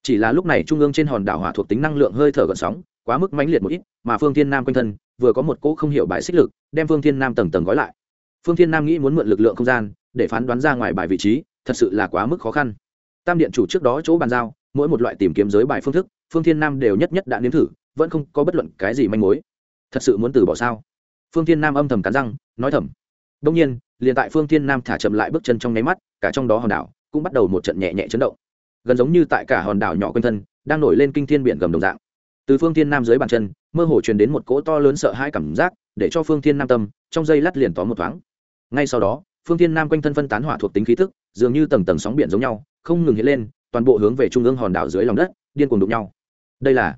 Chỉ là lúc này trung ương trên hòn đảo hỏa thuộc tính năng lượng hơi thở gợn sóng, quá mức mãnh liệt một ít, mà phương thiên nam quanh thân, vừa có một cỗ không hiểu bài xích lực, đem phương thiên nam tầng tầng gói lại. Phương thiên nam nghĩ muốn mượn lực lượng không gian, để phán đoán ra ngoài bài vị trí, thật sự là quá mức khó khăn. Tam điện chủ trước đó chỗ bàn giao, mỗi một loại tìm kiếm giới bài phương thức, phương thiên nam đều nhất nhất đã nếm thử, vẫn không có bất luận cái gì manh mối. Thật sự muốn từ bỏ sao? Phương thiên nam âm thầm cắn răng, nói thầm. Đông nhiên, liền tại phương thiên nam thả chậm lại bước chân trong nháy mắt, cả trong đó hòn đảo cũng bắt đầu một trận nhẹ nhẹ chấn động. Gần giống như tại cả hòn đảo nhỏ quanh thân, đang nổi lên kinh thiên biển gầm đồng dạng. Từ phương thiên nam dưới bàn chân, mơ hồ truyền đến một cỗ to lớn sợ hãi cảm giác, để cho phương thiên nam tâm, trong dây lát liền tóm một thoáng. Ngay sau đó, phương thiên nam quanh thân phân tán hỏa thuộc tính khí thức dường như tầng tầng sóng biển giống nhau, không ngừng hiện lên, toàn bộ hướng về trung ương hòn đảo dưới lòng đất, điên cuồng đụng nhau. Đây là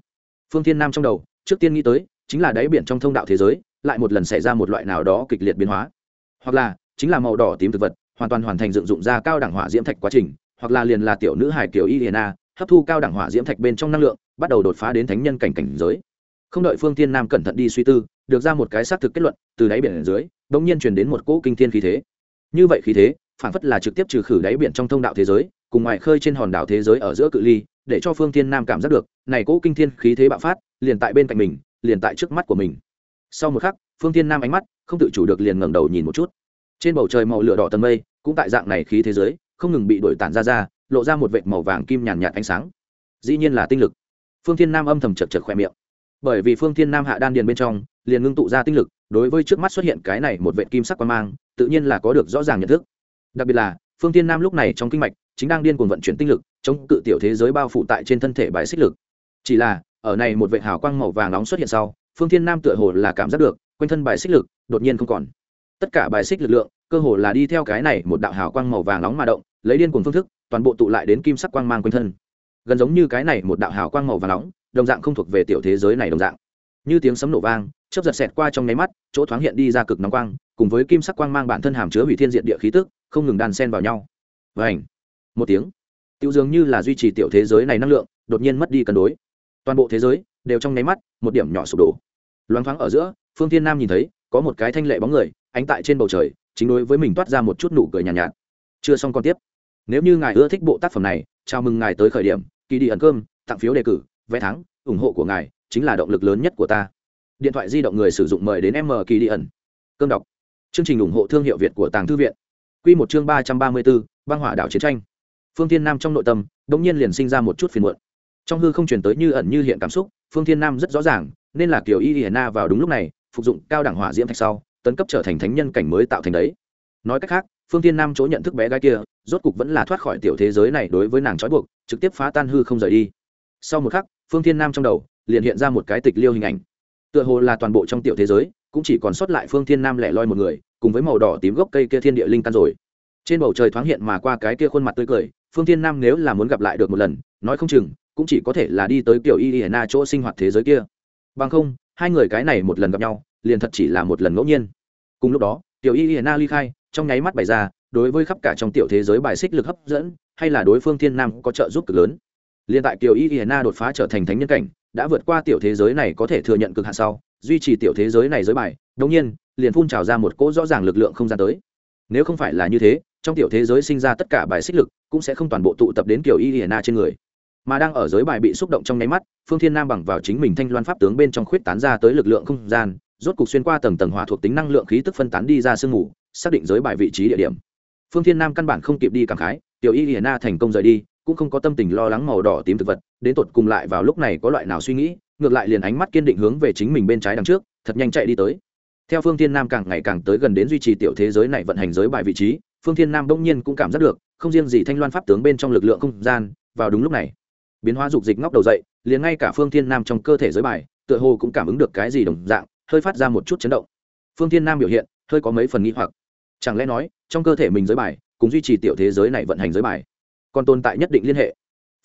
phương thiên nam trong đầu, trước tiên nghĩ tới, chính là đáy biển trong thông đạo thế giới lại một lần xảy ra một loại nào đó kịch liệt biến hóa. Hoặc là, chính là màu đỏ tím thực vật, hoàn toàn hoàn thành dựng dụng ra cao đẳng hỏa diễm thạch quá trình, hoặc là liền là tiểu nữ hải kiều Iliana hấp thu cao đẳng hỏa diễm thạch bên trong năng lượng, bắt đầu đột phá đến thánh nhân cảnh cảnh giới. Không đợi phương tiên nam cẩn thận đi suy tư, được ra một cái xác thực kết luận, từ đáy biển ở dưới đ nhiên truyền đến một cỗ kinh thiên khí thế. Như vậy khí thế, phản phất là trực tiếp trừ khử đáy biển trong thông đạo thế giới, cùng ngoài khơi trên hòn đảo thế giới ở giữa cự ly, để cho phương thiên nam cảm giác được, này cỗ kinh thiên khí thế bạo phát, liền tại bên cạnh mình, liền tại trước mắt của mình sau một khắc, phương thiên nam ánh mắt không tự chủ được liền ngẩng đầu nhìn một chút. Trên bầu trời màu lửa đỏ tầng mây, cũng tại dạng này khí thế giới, không ngừng bị đổi tản ra ra, lộ ra một vệt màu vàng kim nhàn nhạt ánh sáng. Dĩ nhiên là tinh lực. Phương thiên nam âm thầm chật chật khoe miệng. Bởi vì phương thiên nam hạ đan điền bên trong, liền ngưng tụ ra tinh lực, đối với trước mắt xuất hiện cái này một vệt kim sắc quan mang, tự nhiên là có được rõ ràng nhận thức. Đặc biệt là, phương thiên nam lúc này trong kinh mạch, chính đang điên cuồng vận chuyển tinh lực, chống cự tiểu thế giới bao phủ tại trên thân thể bài xích lực. Chỉ là, ở này một vệ hào quang màu vàng nóng xuất hiện sau phương thiên nam tựa hồ là cảm giác được, quanh thân bài xích lực đột nhiên không còn. Tất cả bài xích lực lượng cơ hồ là đi theo cái này một đạo hào quang màu vàng nóng mà động, lấy điên cùng phương thức, toàn bộ tụ lại đến kim sắc quang mang quanh thân. Gần giống như cái này một đạo hào quang màu vàng nóng, đồng dạng không thuộc về tiểu thế giới này đồng dạng. Như tiếng sấm nổ vang, chớp giật xẹt qua trong nháy mắt, chỗ thoáng hiện đi ra cực nóng quang, cùng với kim sắc quang mang bản thân hàm chứa hủy thiên diện địa khí tức, không ngừng đan xen vào nhau. Và ảnh một tiếng. Tiêu dường như là duy trì tiểu thế giới này năng lượng, đột nhiên mất đi cân đối. Toàn bộ thế giới đều trong nháy mắt, một điểm nhỏ sụp đổ loáng thoáng ở giữa phương thiên nam nhìn thấy có một cái thanh lệ bóng người ánh tại trên bầu trời chính đối với mình toát ra một chút nụ cười nhàn nhạt, nhạt. Chưa xong còn tiếp. Nếu như ngài ưa thích bộ tác phẩm này chào mừng ngài tới khởi điểm kỳ đi ẩn cơm tặng phiếu đề cử vé thắng ủng hộ của ngài chính là động lực lớn nhất của ta. Điện thoại di động người sử dụng mời đến m kỳ đi ẩn. Cơm đọc. Chương trình ủng hộ thương hiệu việt của tàng thư viện. Q một chương ba trăm ba mươi bốn băng hỏa đảo chiến tranh. Phương thiên nam trong nội tâm đ ỗ n g nhiên liền sinh ra một chút phiền muộn. Trong hư không chuyển tới như ẩn như hiện cảm xúc phương thiên nam rất rõ ràng nên là kiểu y hiền na vào đúng lúc này, phục dụng cao đẳng hỏa diễm thạch sau, tấn cấp trở thành thánh nhân cảnh mới tạo thành đấy. Nói cách khác, phương thiên nam chỗ nhận thức bé gái kia, rốt cục vẫn là thoát khỏi tiểu thế giới này đối với nàng trói buộc, trực tiếp phá tan hư không rời đi. Sau một khắc, phương thiên nam trong đầu, liền hiện ra một cái tịch liêu hình ảnh. Tựa hồ là toàn bộ trong tiểu thế giới, cũng chỉ còn sót lại phương thiên nam lẻ loi một người, cùng với màu đỏ tím gốc cây kia thiên địa linh căn rồi. Trên bầu trời thoáng hiện mà qua cái kia khuôn mặt tươi cười, phương thiên nam nếu là muốn gặp lại được một lần, nói không chừng, cũng chỉ có thể là đi tới kiểu y na chỗ sinh hoạt thế giới kia bằng không, hai người cái này một lần gặp nhau, liền thật chỉ là một lần ngẫu nhiên. Cùng lúc đó, tiểu y y na ly khai, trong nháy mắt bày ra, đối với khắp cả trong tiểu thế giới bài xích lực hấp dẫn, hay là đối phương thiên nam có trợ giúp cực lớn. Liên tại Tiểu y y na đột phá trở thành thánh nhân cảnh, đã vượt qua tiểu thế giới này có thể thừa nhận cực hạn sau, duy trì tiểu thế giới này giới bài đồng nhiên, liền phun trào ra một cỗ rõ ràng lực lượng không gian tới. Nếu không phải là như thế, trong tiểu thế giới sinh ra tất cả bài xích lực, cũng sẽ không toàn bộ tụ tập đến kiểu y hiển na trên người mà đang ở giới bài bị xúc động trong nháy mắt, phương thiên nam bằng vào chính mình thanh loan pháp tướng bên trong khuyết tán ra tới lực lượng không gian, rốt cục xuyên qua tầng tầng hỏa thuộc tính năng lượng khí tức phân tán đi ra sương mù, xác định giới bài vị trí địa điểm. Phương thiên nam căn bản không kịp đi cảm khái, tiểu y hiền na thành công rời đi, cũng không có tâm tình lo lắng màu đỏ tím thực vật, đến tột cùng lại vào lúc này có loại nào suy nghĩ, ngược lại liền ánh mắt kiên định hướng về chính mình bên trái đằng trước, thật nhanh chạy đi tới. Theo phương thiên nam càng ngày càng tới gần đến duy trì tiểu thế giới này vận hành giới bài vị trí, phương thiên nam bỗng nhiên cũng cảm giác được, không riêng gì thanh loan pháp tướng bên trong lực lượng không gian, vào đúng lúc này biến hóa dục dịch ngóc đầu dậy, liền ngay cả phương thiên nam trong cơ thể giới bài, tựa hồ cũng cảm ứng được cái gì đồng dạng, hơi phát ra một chút chấn động. Phương thiên nam biểu hiện, hơi có mấy phần nghĩ hoặc. Chẳng lẽ nói, trong cơ thể mình giới bài, cùng duy trì tiểu thế giới này vận hành giới bài, còn tồn tại nhất định liên hệ?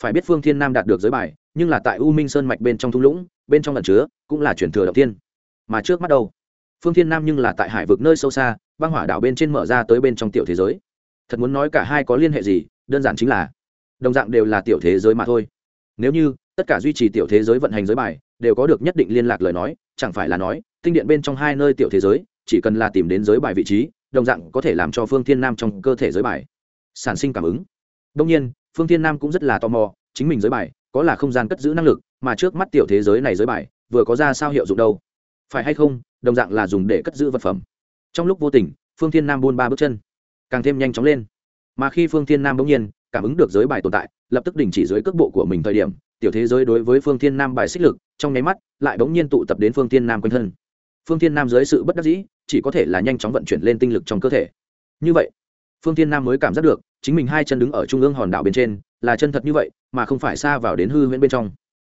Phải biết phương thiên nam đạt được giới bài, nhưng là tại u minh sơn mạch bên trong thung lũng, bên trong lần chứa, cũng là chuyển thừa động tiên. Mà trước mắt đâu? Phương thiên nam nhưng là tại hải vực nơi sâu xa, băng hỏa đảo bên trên mở ra tới bên trong tiểu thế giới. Thật muốn nói cả hai có liên hệ gì, đơn giản chính là, đồng dạng đều là tiểu thế giới mà thôi nếu như, tất cả duy trì tiểu thế giới vận hành giới bài, đều có được nhất định liên lạc lời nói, chẳng phải là nói, tinh điện bên trong hai nơi tiểu thế giới, chỉ cần là tìm đến giới bài vị trí, đồng dạng có thể làm cho phương thiên nam trong cơ thể giới bài sản sinh cảm ứng. Đông nhiên, phương thiên nam cũng rất là tò mò, chính mình giới bài có là không gian cất giữ năng lực, mà trước mắt tiểu thế giới này giới bài vừa có ra sao hiệu dụng đâu. Phải hay không, đồng dạng là dùng để cất giữ vật phẩm. Trong lúc vô tình, phương thiên nam buôn ba bước chân, càng thêm nhanh chóng lên. Mà khi phương thiên nam bỗng nhiên cảm ứng được giới bài tồn tại lập tức đình chỉ dưới cước bộ của mình thời điểm, tiểu thế giới đối với phương thiên nam bài xích lực, trong nháy mắt, lại bỗng nhiên tụ tập đến phương thiên nam quanh thân. Phương thiên nam dưới sự bất đắc dĩ, chỉ có thể là nhanh chóng vận chuyển lên tinh lực trong cơ thể. Như vậy, phương thiên nam mới cảm giác được, chính mình hai chân đứng ở trung ương hòn đảo bên trên, là chân thật như vậy, mà không phải xa vào đến hư huyễn bên trong.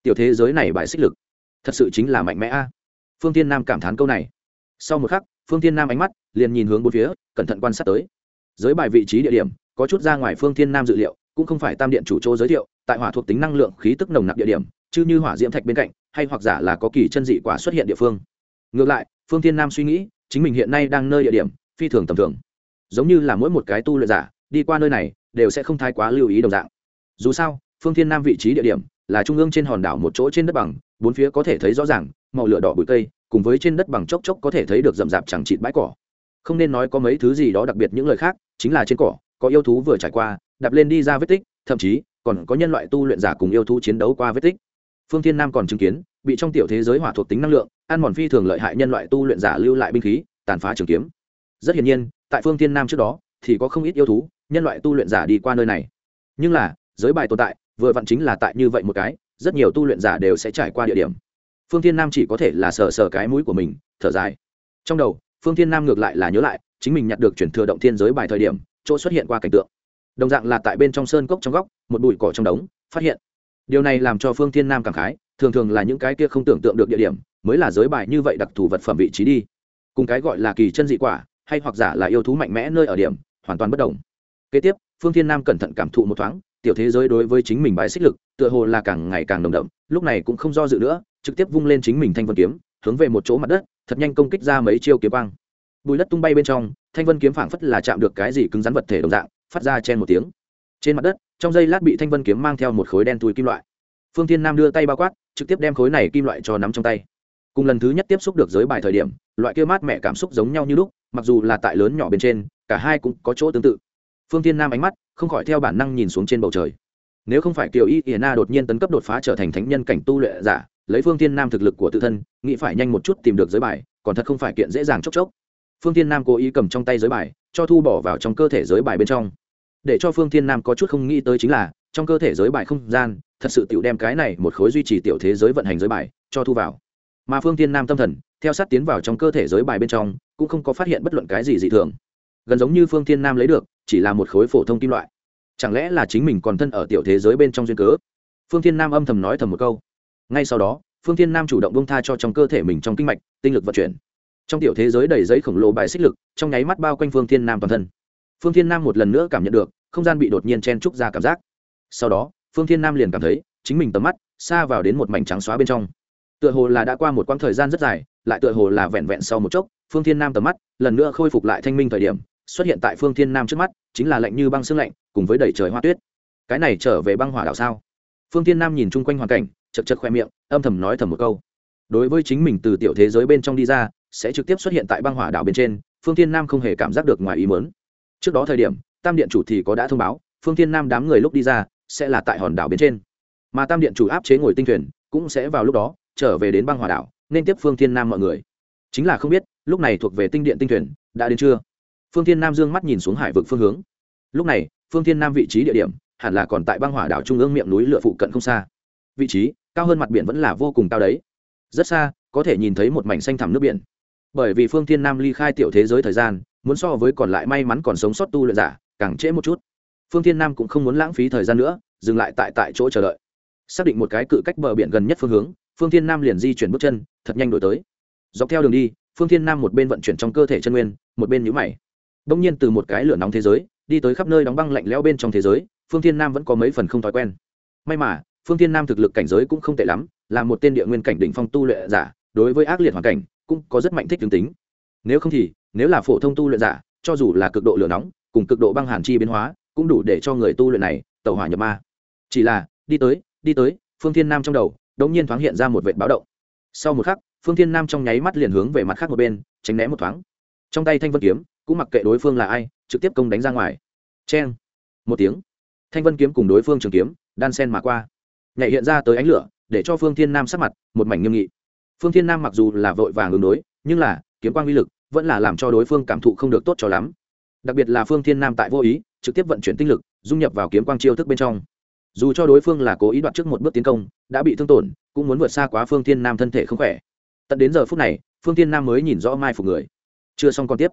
Tiểu thế giới này bài xích lực, thật sự chính là mạnh mẽ a. Phương thiên nam cảm thán câu này. Sau một khắc, phương thiên nam ánh mắt liền nhìn hướng bốn phía, cẩn thận quan sát tới. Giới bài vị trí địa điểm, có chút ra ngoài phương thiên nam dự liệu cũng không phải tam điện chủ chỗ giới thiệu, tại hỏa thuộc tính năng lượng khí tức nồng nặc địa điểm, chứ như hỏa diễm thạch bên cạnh, hay hoặc giả là có kỳ chân dị quả xuất hiện địa phương. Ngược lại, phương thiên nam suy nghĩ, chính mình hiện nay đang nơi địa điểm, phi thường tầm thường. Giống như là mỗi một cái tu luyện giả, đi qua nơi này, đều sẽ không thái quá lưu ý đồng dạng. Dù sao, phương thiên nam vị trí địa điểm, là trung ương trên hòn đảo một chỗ trên đất bằng, bốn phía có thể thấy rõ ràng, màu lửa đỏ bụi cây, cùng với trên đất bằng chốc chốc có thể thấy được rậm rạp chẳng chịt bãi cỏ. Không nên nói có mấy thứ gì đó đặc biệt những lời khác, chính là trên cỏ, có yêu thú vừa trải qua đạp lên đi ra vết tích, thậm chí còn có nhân loại tu luyện giả cùng yêu thú chiến đấu qua vết tích. Phương thiên nam còn chứng kiến, bị trong tiểu thế giới hỏa thuộc tính năng lượng, ăn mòn phi thường lợi hại nhân loại tu luyện giả lưu lại binh khí, tàn phá trường kiếm. Rất hiển nhiên, tại phương thiên nam trước đó, thì có không ít yêu thú, nhân loại tu luyện giả đi qua nơi này. Nhưng là, giới bài tồn tại, vừa vặn chính là tại như vậy một cái, rất nhiều tu luyện giả đều sẽ trải qua địa điểm. Phương thiên nam chỉ có thể là sờ sờ cái mũi của mình, thở dài. Trong đầu, phương thiên nam ngược lại là nhớ lại, chính mình nhặt được chuyển thừa động thiên giới bài thời điểm, chỗ xuất hiện qua cảnh tượng đồng dạng là tại bên trong sơn cốc trong góc, một bụi cỏ trong đống, phát hiện. Điều này làm cho phương thiên nam cảm khái, thường thường là những cái kia không tưởng tượng được địa điểm, mới là giới bài như vậy đặc thù vật phẩm vị trí đi. Cùng cái gọi là kỳ chân dị quả, hay hoặc giả là yêu thú mạnh mẽ nơi ở điểm, hoàn toàn bất đồng. Kế tiếp, phương thiên nam cẩn thận cảm thụ một thoáng, tiểu thế giới đối với chính mình bái xích lực, tựa hồ là càng ngày càng đồng đậm, lúc này cũng không do dự nữa, trực tiếp vung lên chính mình thanh vân kiếm, hướng về một chỗ mặt đất, thật nhanh công kích ra mấy chiêu kiếm băng bùi đất tung bay bên trong, thanh vân kiếm phảng phất là chạm được cái gì cứng rắn vật thể đồng dạng phát ra chen một tiếng. Trên mặt đất, trong giây lát bị thanh vân kiếm mang theo một khối đen tùi kim loại. Phương thiên nam đưa tay bao quát, trực tiếp đem khối này kim loại cho nắm trong tay. Cùng lần thứ nhất tiếp xúc được giới bài thời điểm, loại kia mát mẹ cảm xúc giống nhau như lúc, mặc dù là tại lớn nhỏ bên trên, cả hai cũng có chỗ tương tự. Phương thiên nam ánh mắt không khỏi theo bản năng nhìn xuống trên bầu trời. Nếu không phải kiều y hiền na đột nhiên tấn cấp đột phá trở thành thánh nhân cảnh tu luyện giả, lấy phương thiên nam thực lực của tự thân, nghĩ phải nhanh một chút tìm được giới bài, còn thật không phải kiện dễ dàng chốc chốc phương thiên nam cố ý cầm trong tay giới bài, cho thu bỏ vào trong cơ thể giới bài bên trong. Để cho phương thiên nam có chút không nghĩ tới chính là, trong cơ thể giới bài không gian, thật sự tiểu đem cái này một khối duy trì tiểu thế giới vận hành giới bài, cho thu vào. Mà phương thiên nam tâm thần, theo sát tiến vào trong cơ thể giới bài bên trong, cũng không có phát hiện bất luận cái gì dị thường. Gần giống như phương thiên nam lấy được, chỉ là một khối phổ thông kim loại. Chẳng lẽ là chính mình còn thân ở tiểu thế giới bên trong duyên cớ? Phương thiên nam âm thầm nói thầm một câu. Ngay sau đó, phương thiên nam chủ động bông tha cho trong cơ thể mình trong kinh mạch, tinh lực vận chuyển trong tiểu thế giới đầy giấy khổng lồ bài xích lực, trong nháy mắt bao quanh phương thiên nam toàn thân. Phương thiên nam một lần nữa cảm nhận được, không gian bị đột nhiên chen trúc ra cảm giác. Sau đó, phương thiên nam liền cảm thấy, chính mình tầm mắt xa vào đến một mảnh trắng xóa bên trong. Tựa hồ là đã qua một quãng thời gian rất dài, lại tựa hồ là vẹn vẹn sau một chốc, phương thiên nam tầm mắt lần nữa khôi phục lại thanh minh thời điểm, xuất hiện tại phương thiên nam trước mắt, chính là lạnh như băng xương lạnh, cùng với đầy trời hoa tuyết. Cái này trở về băng hỏa đảo sao? Phương thiên nam nhìn chung quanh hoàn cảnh, chật chật khoe miệng, âm thầm nói thầm một câu. Đối với chính mình từ tiểu thế giới bên trong đi ra sẽ trực tiếp xuất hiện tại băng hỏa đảo bên trên, phương thiên nam không hề cảm giác được ngoài ý mớn trước đó thời điểm, tam điện chủ thì có đã thông báo, phương thiên nam đám người lúc đi ra, sẽ là tại hòn đảo bên trên. Mà tam điện chủ áp chế ngồi tinh thuyền, cũng sẽ vào lúc đó, trở về đến băng hỏa đảo, nên tiếp phương thiên nam mọi người. Chính là không biết, lúc này thuộc về tinh điện tinh thuyền, đã đến chưa? Phương thiên nam dương mắt nhìn xuống hải vực phương hướng. Lúc này, phương thiên nam vị trí địa điểm, hẳn là còn tại băng hỏa đảo trung ương miệng núi lửa phụ cận không xa. Vị trí, cao hơn mặt biển vẫn là vô cùng cao đấy. Rất xa, có thể nhìn thấy một mảnh xanh thẳm nước biển bởi vì phương thiên nam ly khai tiểu thế giới thời gian, muốn so với còn lại may mắn còn sống sót tu luyện giả, càng trễ một chút. Phương thiên nam cũng không muốn lãng phí thời gian nữa, dừng lại tại tại chỗ chờ đợi. Xác định một cái cự cách bờ biển gần nhất phương hướng, phương thiên nam liền di chuyển bước chân, thật nhanh đổi tới. Dọc theo đường đi, phương thiên nam một bên vận chuyển trong cơ thể chân nguyên, một bên nhũ mày. Đông nhiên từ một cái lửa nóng thế giới, đi tới khắp nơi đóng băng lạnh lẽo bên trong thế giới, phương thiên nam vẫn có mấy phần không thói quen. May mà, phương thiên nam thực lực cảnh giới cũng không tệ lắm, là một tên địa nguyên cảnh đỉnh phong tu luyện giả, đối với ác liệt hoàn cảnh cũng có rất mạnh thích tương tính. Nếu không thì, nếu là phổ thông tu luyện giả, cho dù là cực độ lửa nóng, cùng cực độ băng hàn chi biến hóa, cũng đủ để cho người tu luyện này tẩu hỏa nhập ma. Chỉ là, đi tới đi tới, phương thiên nam trong đầu, đống nhiên thoáng hiện ra một vệt báo động. Sau một khắc, phương thiên nam trong nháy mắt liền hướng về mặt khác một bên, tránh né một thoáng. Trong tay thanh vân kiếm, cũng mặc kệ đối phương là ai, trực tiếp công đánh ra ngoài. Cheng! Một tiếng. Thanh vân kiếm cùng đối phương trường kiếm, đan sen mà qua. Nhảy hiện ra tới ánh lửa, để cho phương thiên nam sắc mặt một mảnh nghiêm nghị phương thiên nam mặc dù là vội vàng ứng đối, nhưng là, kiếm quang uy lực vẫn là làm cho đối phương cảm thụ không được tốt cho lắm. Đặc biệt là phương thiên nam tại vô ý, trực tiếp vận chuyển tinh lực, dung nhập vào kiếm quang chiêu thức bên trong. Dù cho đối phương là cố ý đoạt trước một bước tiến công, đã bị thương tổn, cũng muốn vượt xa quá phương thiên nam thân thể không khỏe. Tận đến giờ phút này, phương thiên nam mới nhìn rõ mai phục người. Chưa xong còn tiếp.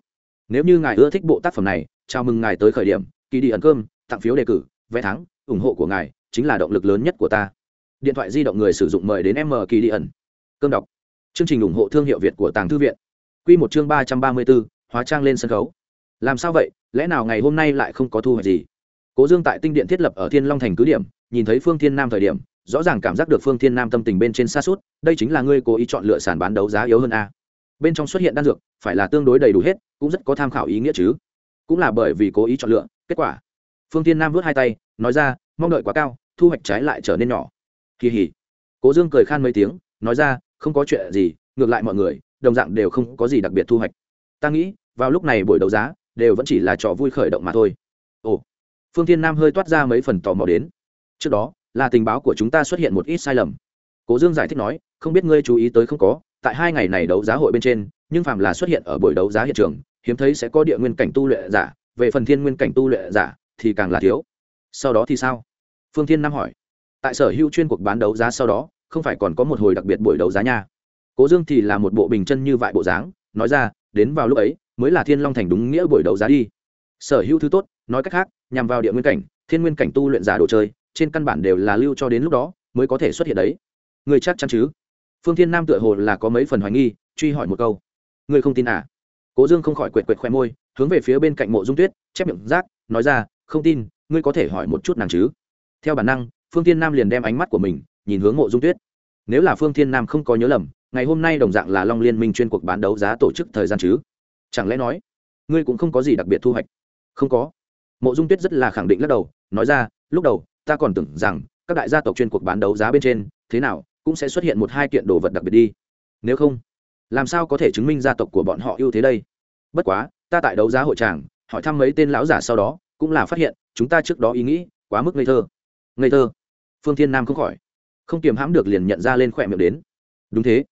Nếu như ngài ưa thích bộ tác phẩm này, chào mừng ngài tới khởi điểm kỳ đi ẩn cơm, tặng phiếu đề cử, vé thắng, ủng hộ của ngài chính là động lực lớn nhất của ta. Điện thoại di động người sử dụng mời đến m kỳ đi ẩn. Cơm đọc chương trình ủng hộ thương hiệu việt của tàng thư viện. Quy một chương ba trăm ba mươi bốn hóa trang lên sân khấu. Làm sao vậy? Lẽ nào ngày hôm nay lại không có thu hoạch gì? Cố dương tại tinh điện thiết lập ở thiên long thành cứ điểm, nhìn thấy phương thiên nam thời điểm, rõ ràng cảm giác được phương thiên nam tâm tình bên trên xa suốt đây chính là ngươi cố ý chọn lựa sản bán đấu giá yếu hơn a. Bên trong xuất hiện đan dược, phải là tương đối đầy đủ hết, cũng rất có tham khảo ý nghĩa chứ. Cũng là bởi vì cố ý chọn lựa, kết quả. Phương thiên nam vớt hai tay, nói ra, mong đợi quá cao, thu hoạch trái lại trở nên nhỏ. Kỳ hỉ. Cố dương cười khan mấy tiếng, nói ra không có chuyện gì, ngược lại mọi người, đồng dạng đều không có gì đặc biệt thu hoạch. Ta nghĩ, vào lúc này buổi đấu giá, đều vẫn chỉ là trò vui khởi động mà thôi. Ồ, phương thiên nam hơi toát ra mấy phần tò mò đến. Trước đó, là tình báo của chúng ta xuất hiện một ít sai lầm. Cố dương giải thích nói, không biết ngươi chú ý tới không có, tại hai ngày này đấu giá hội bên trên, nhưng phàm là xuất hiện ở buổi đấu giá hiện trường, hiếm thấy sẽ có địa nguyên cảnh tu luyện giả, về phần thiên nguyên cảnh tu luyện giả, thì càng là thiếu. Sau đó thì sao? Phương thiên nam hỏi. Tại sở hữu chuyên cuộc bán đấu giá sau đó không phải còn có một hồi đặc biệt buổi đấu giá nha. Cố dương thì là một bộ bình chân như vại bộ dáng, nói ra, đến vào lúc ấy, mới là thiên long thành đúng nghĩa buổi đấu giá đi. Sở hữu thứ tốt, nói cách khác, nhằm vào địa nguyên cảnh, thiên nguyên cảnh tu luyện giả đồ chơi, trên căn bản đều là lưu cho đến lúc đó, mới có thể xuất hiện đấy. Người chắc chắn chứ? Phương thiên nam tựa hồ là có mấy phần hoài nghi, truy hỏi một câu. Người không tin à? Cố dương không khỏi quệt quệt khoe môi, hướng về phía bên cạnh mộ dung tuyết, chép miệng rác, nói ra, không tin, ngươi có thể hỏi một chút nàng chứ? Theo bản năng, phương thiên nam liền đem ánh mắt của mình nhìn hướng mộ dung tuyết. Nếu là phương thiên nam không có nhớ lầm, ngày hôm nay đồng dạng là long liên minh chuyên cuộc bán đấu giá tổ chức thời gian chứ? Chẳng lẽ nói, ngươi cũng không có gì đặc biệt thu hoạch? Không có. Mộ dung tuyết rất là khẳng định lắc đầu, nói ra, lúc đầu, ta còn tưởng rằng các đại gia tộc chuyên cuộc bán đấu giá bên trên, thế nào, cũng sẽ xuất hiện một hai kiện đồ vật đặc biệt đi. Nếu không, làm sao có thể chứng minh gia tộc của bọn họ ưu thế đây? Bất quá, ta tại đấu giá hội tràng, hỏi thăm mấy tên lão giả sau đó, cũng là phát hiện, chúng ta trước đó ý nghĩ quá mức ngây thơ. Ngây thơ? Phương thiên nam không khỏi không kiềm hãm được liền nhận ra lên khỏe miệng đến. Đúng thế.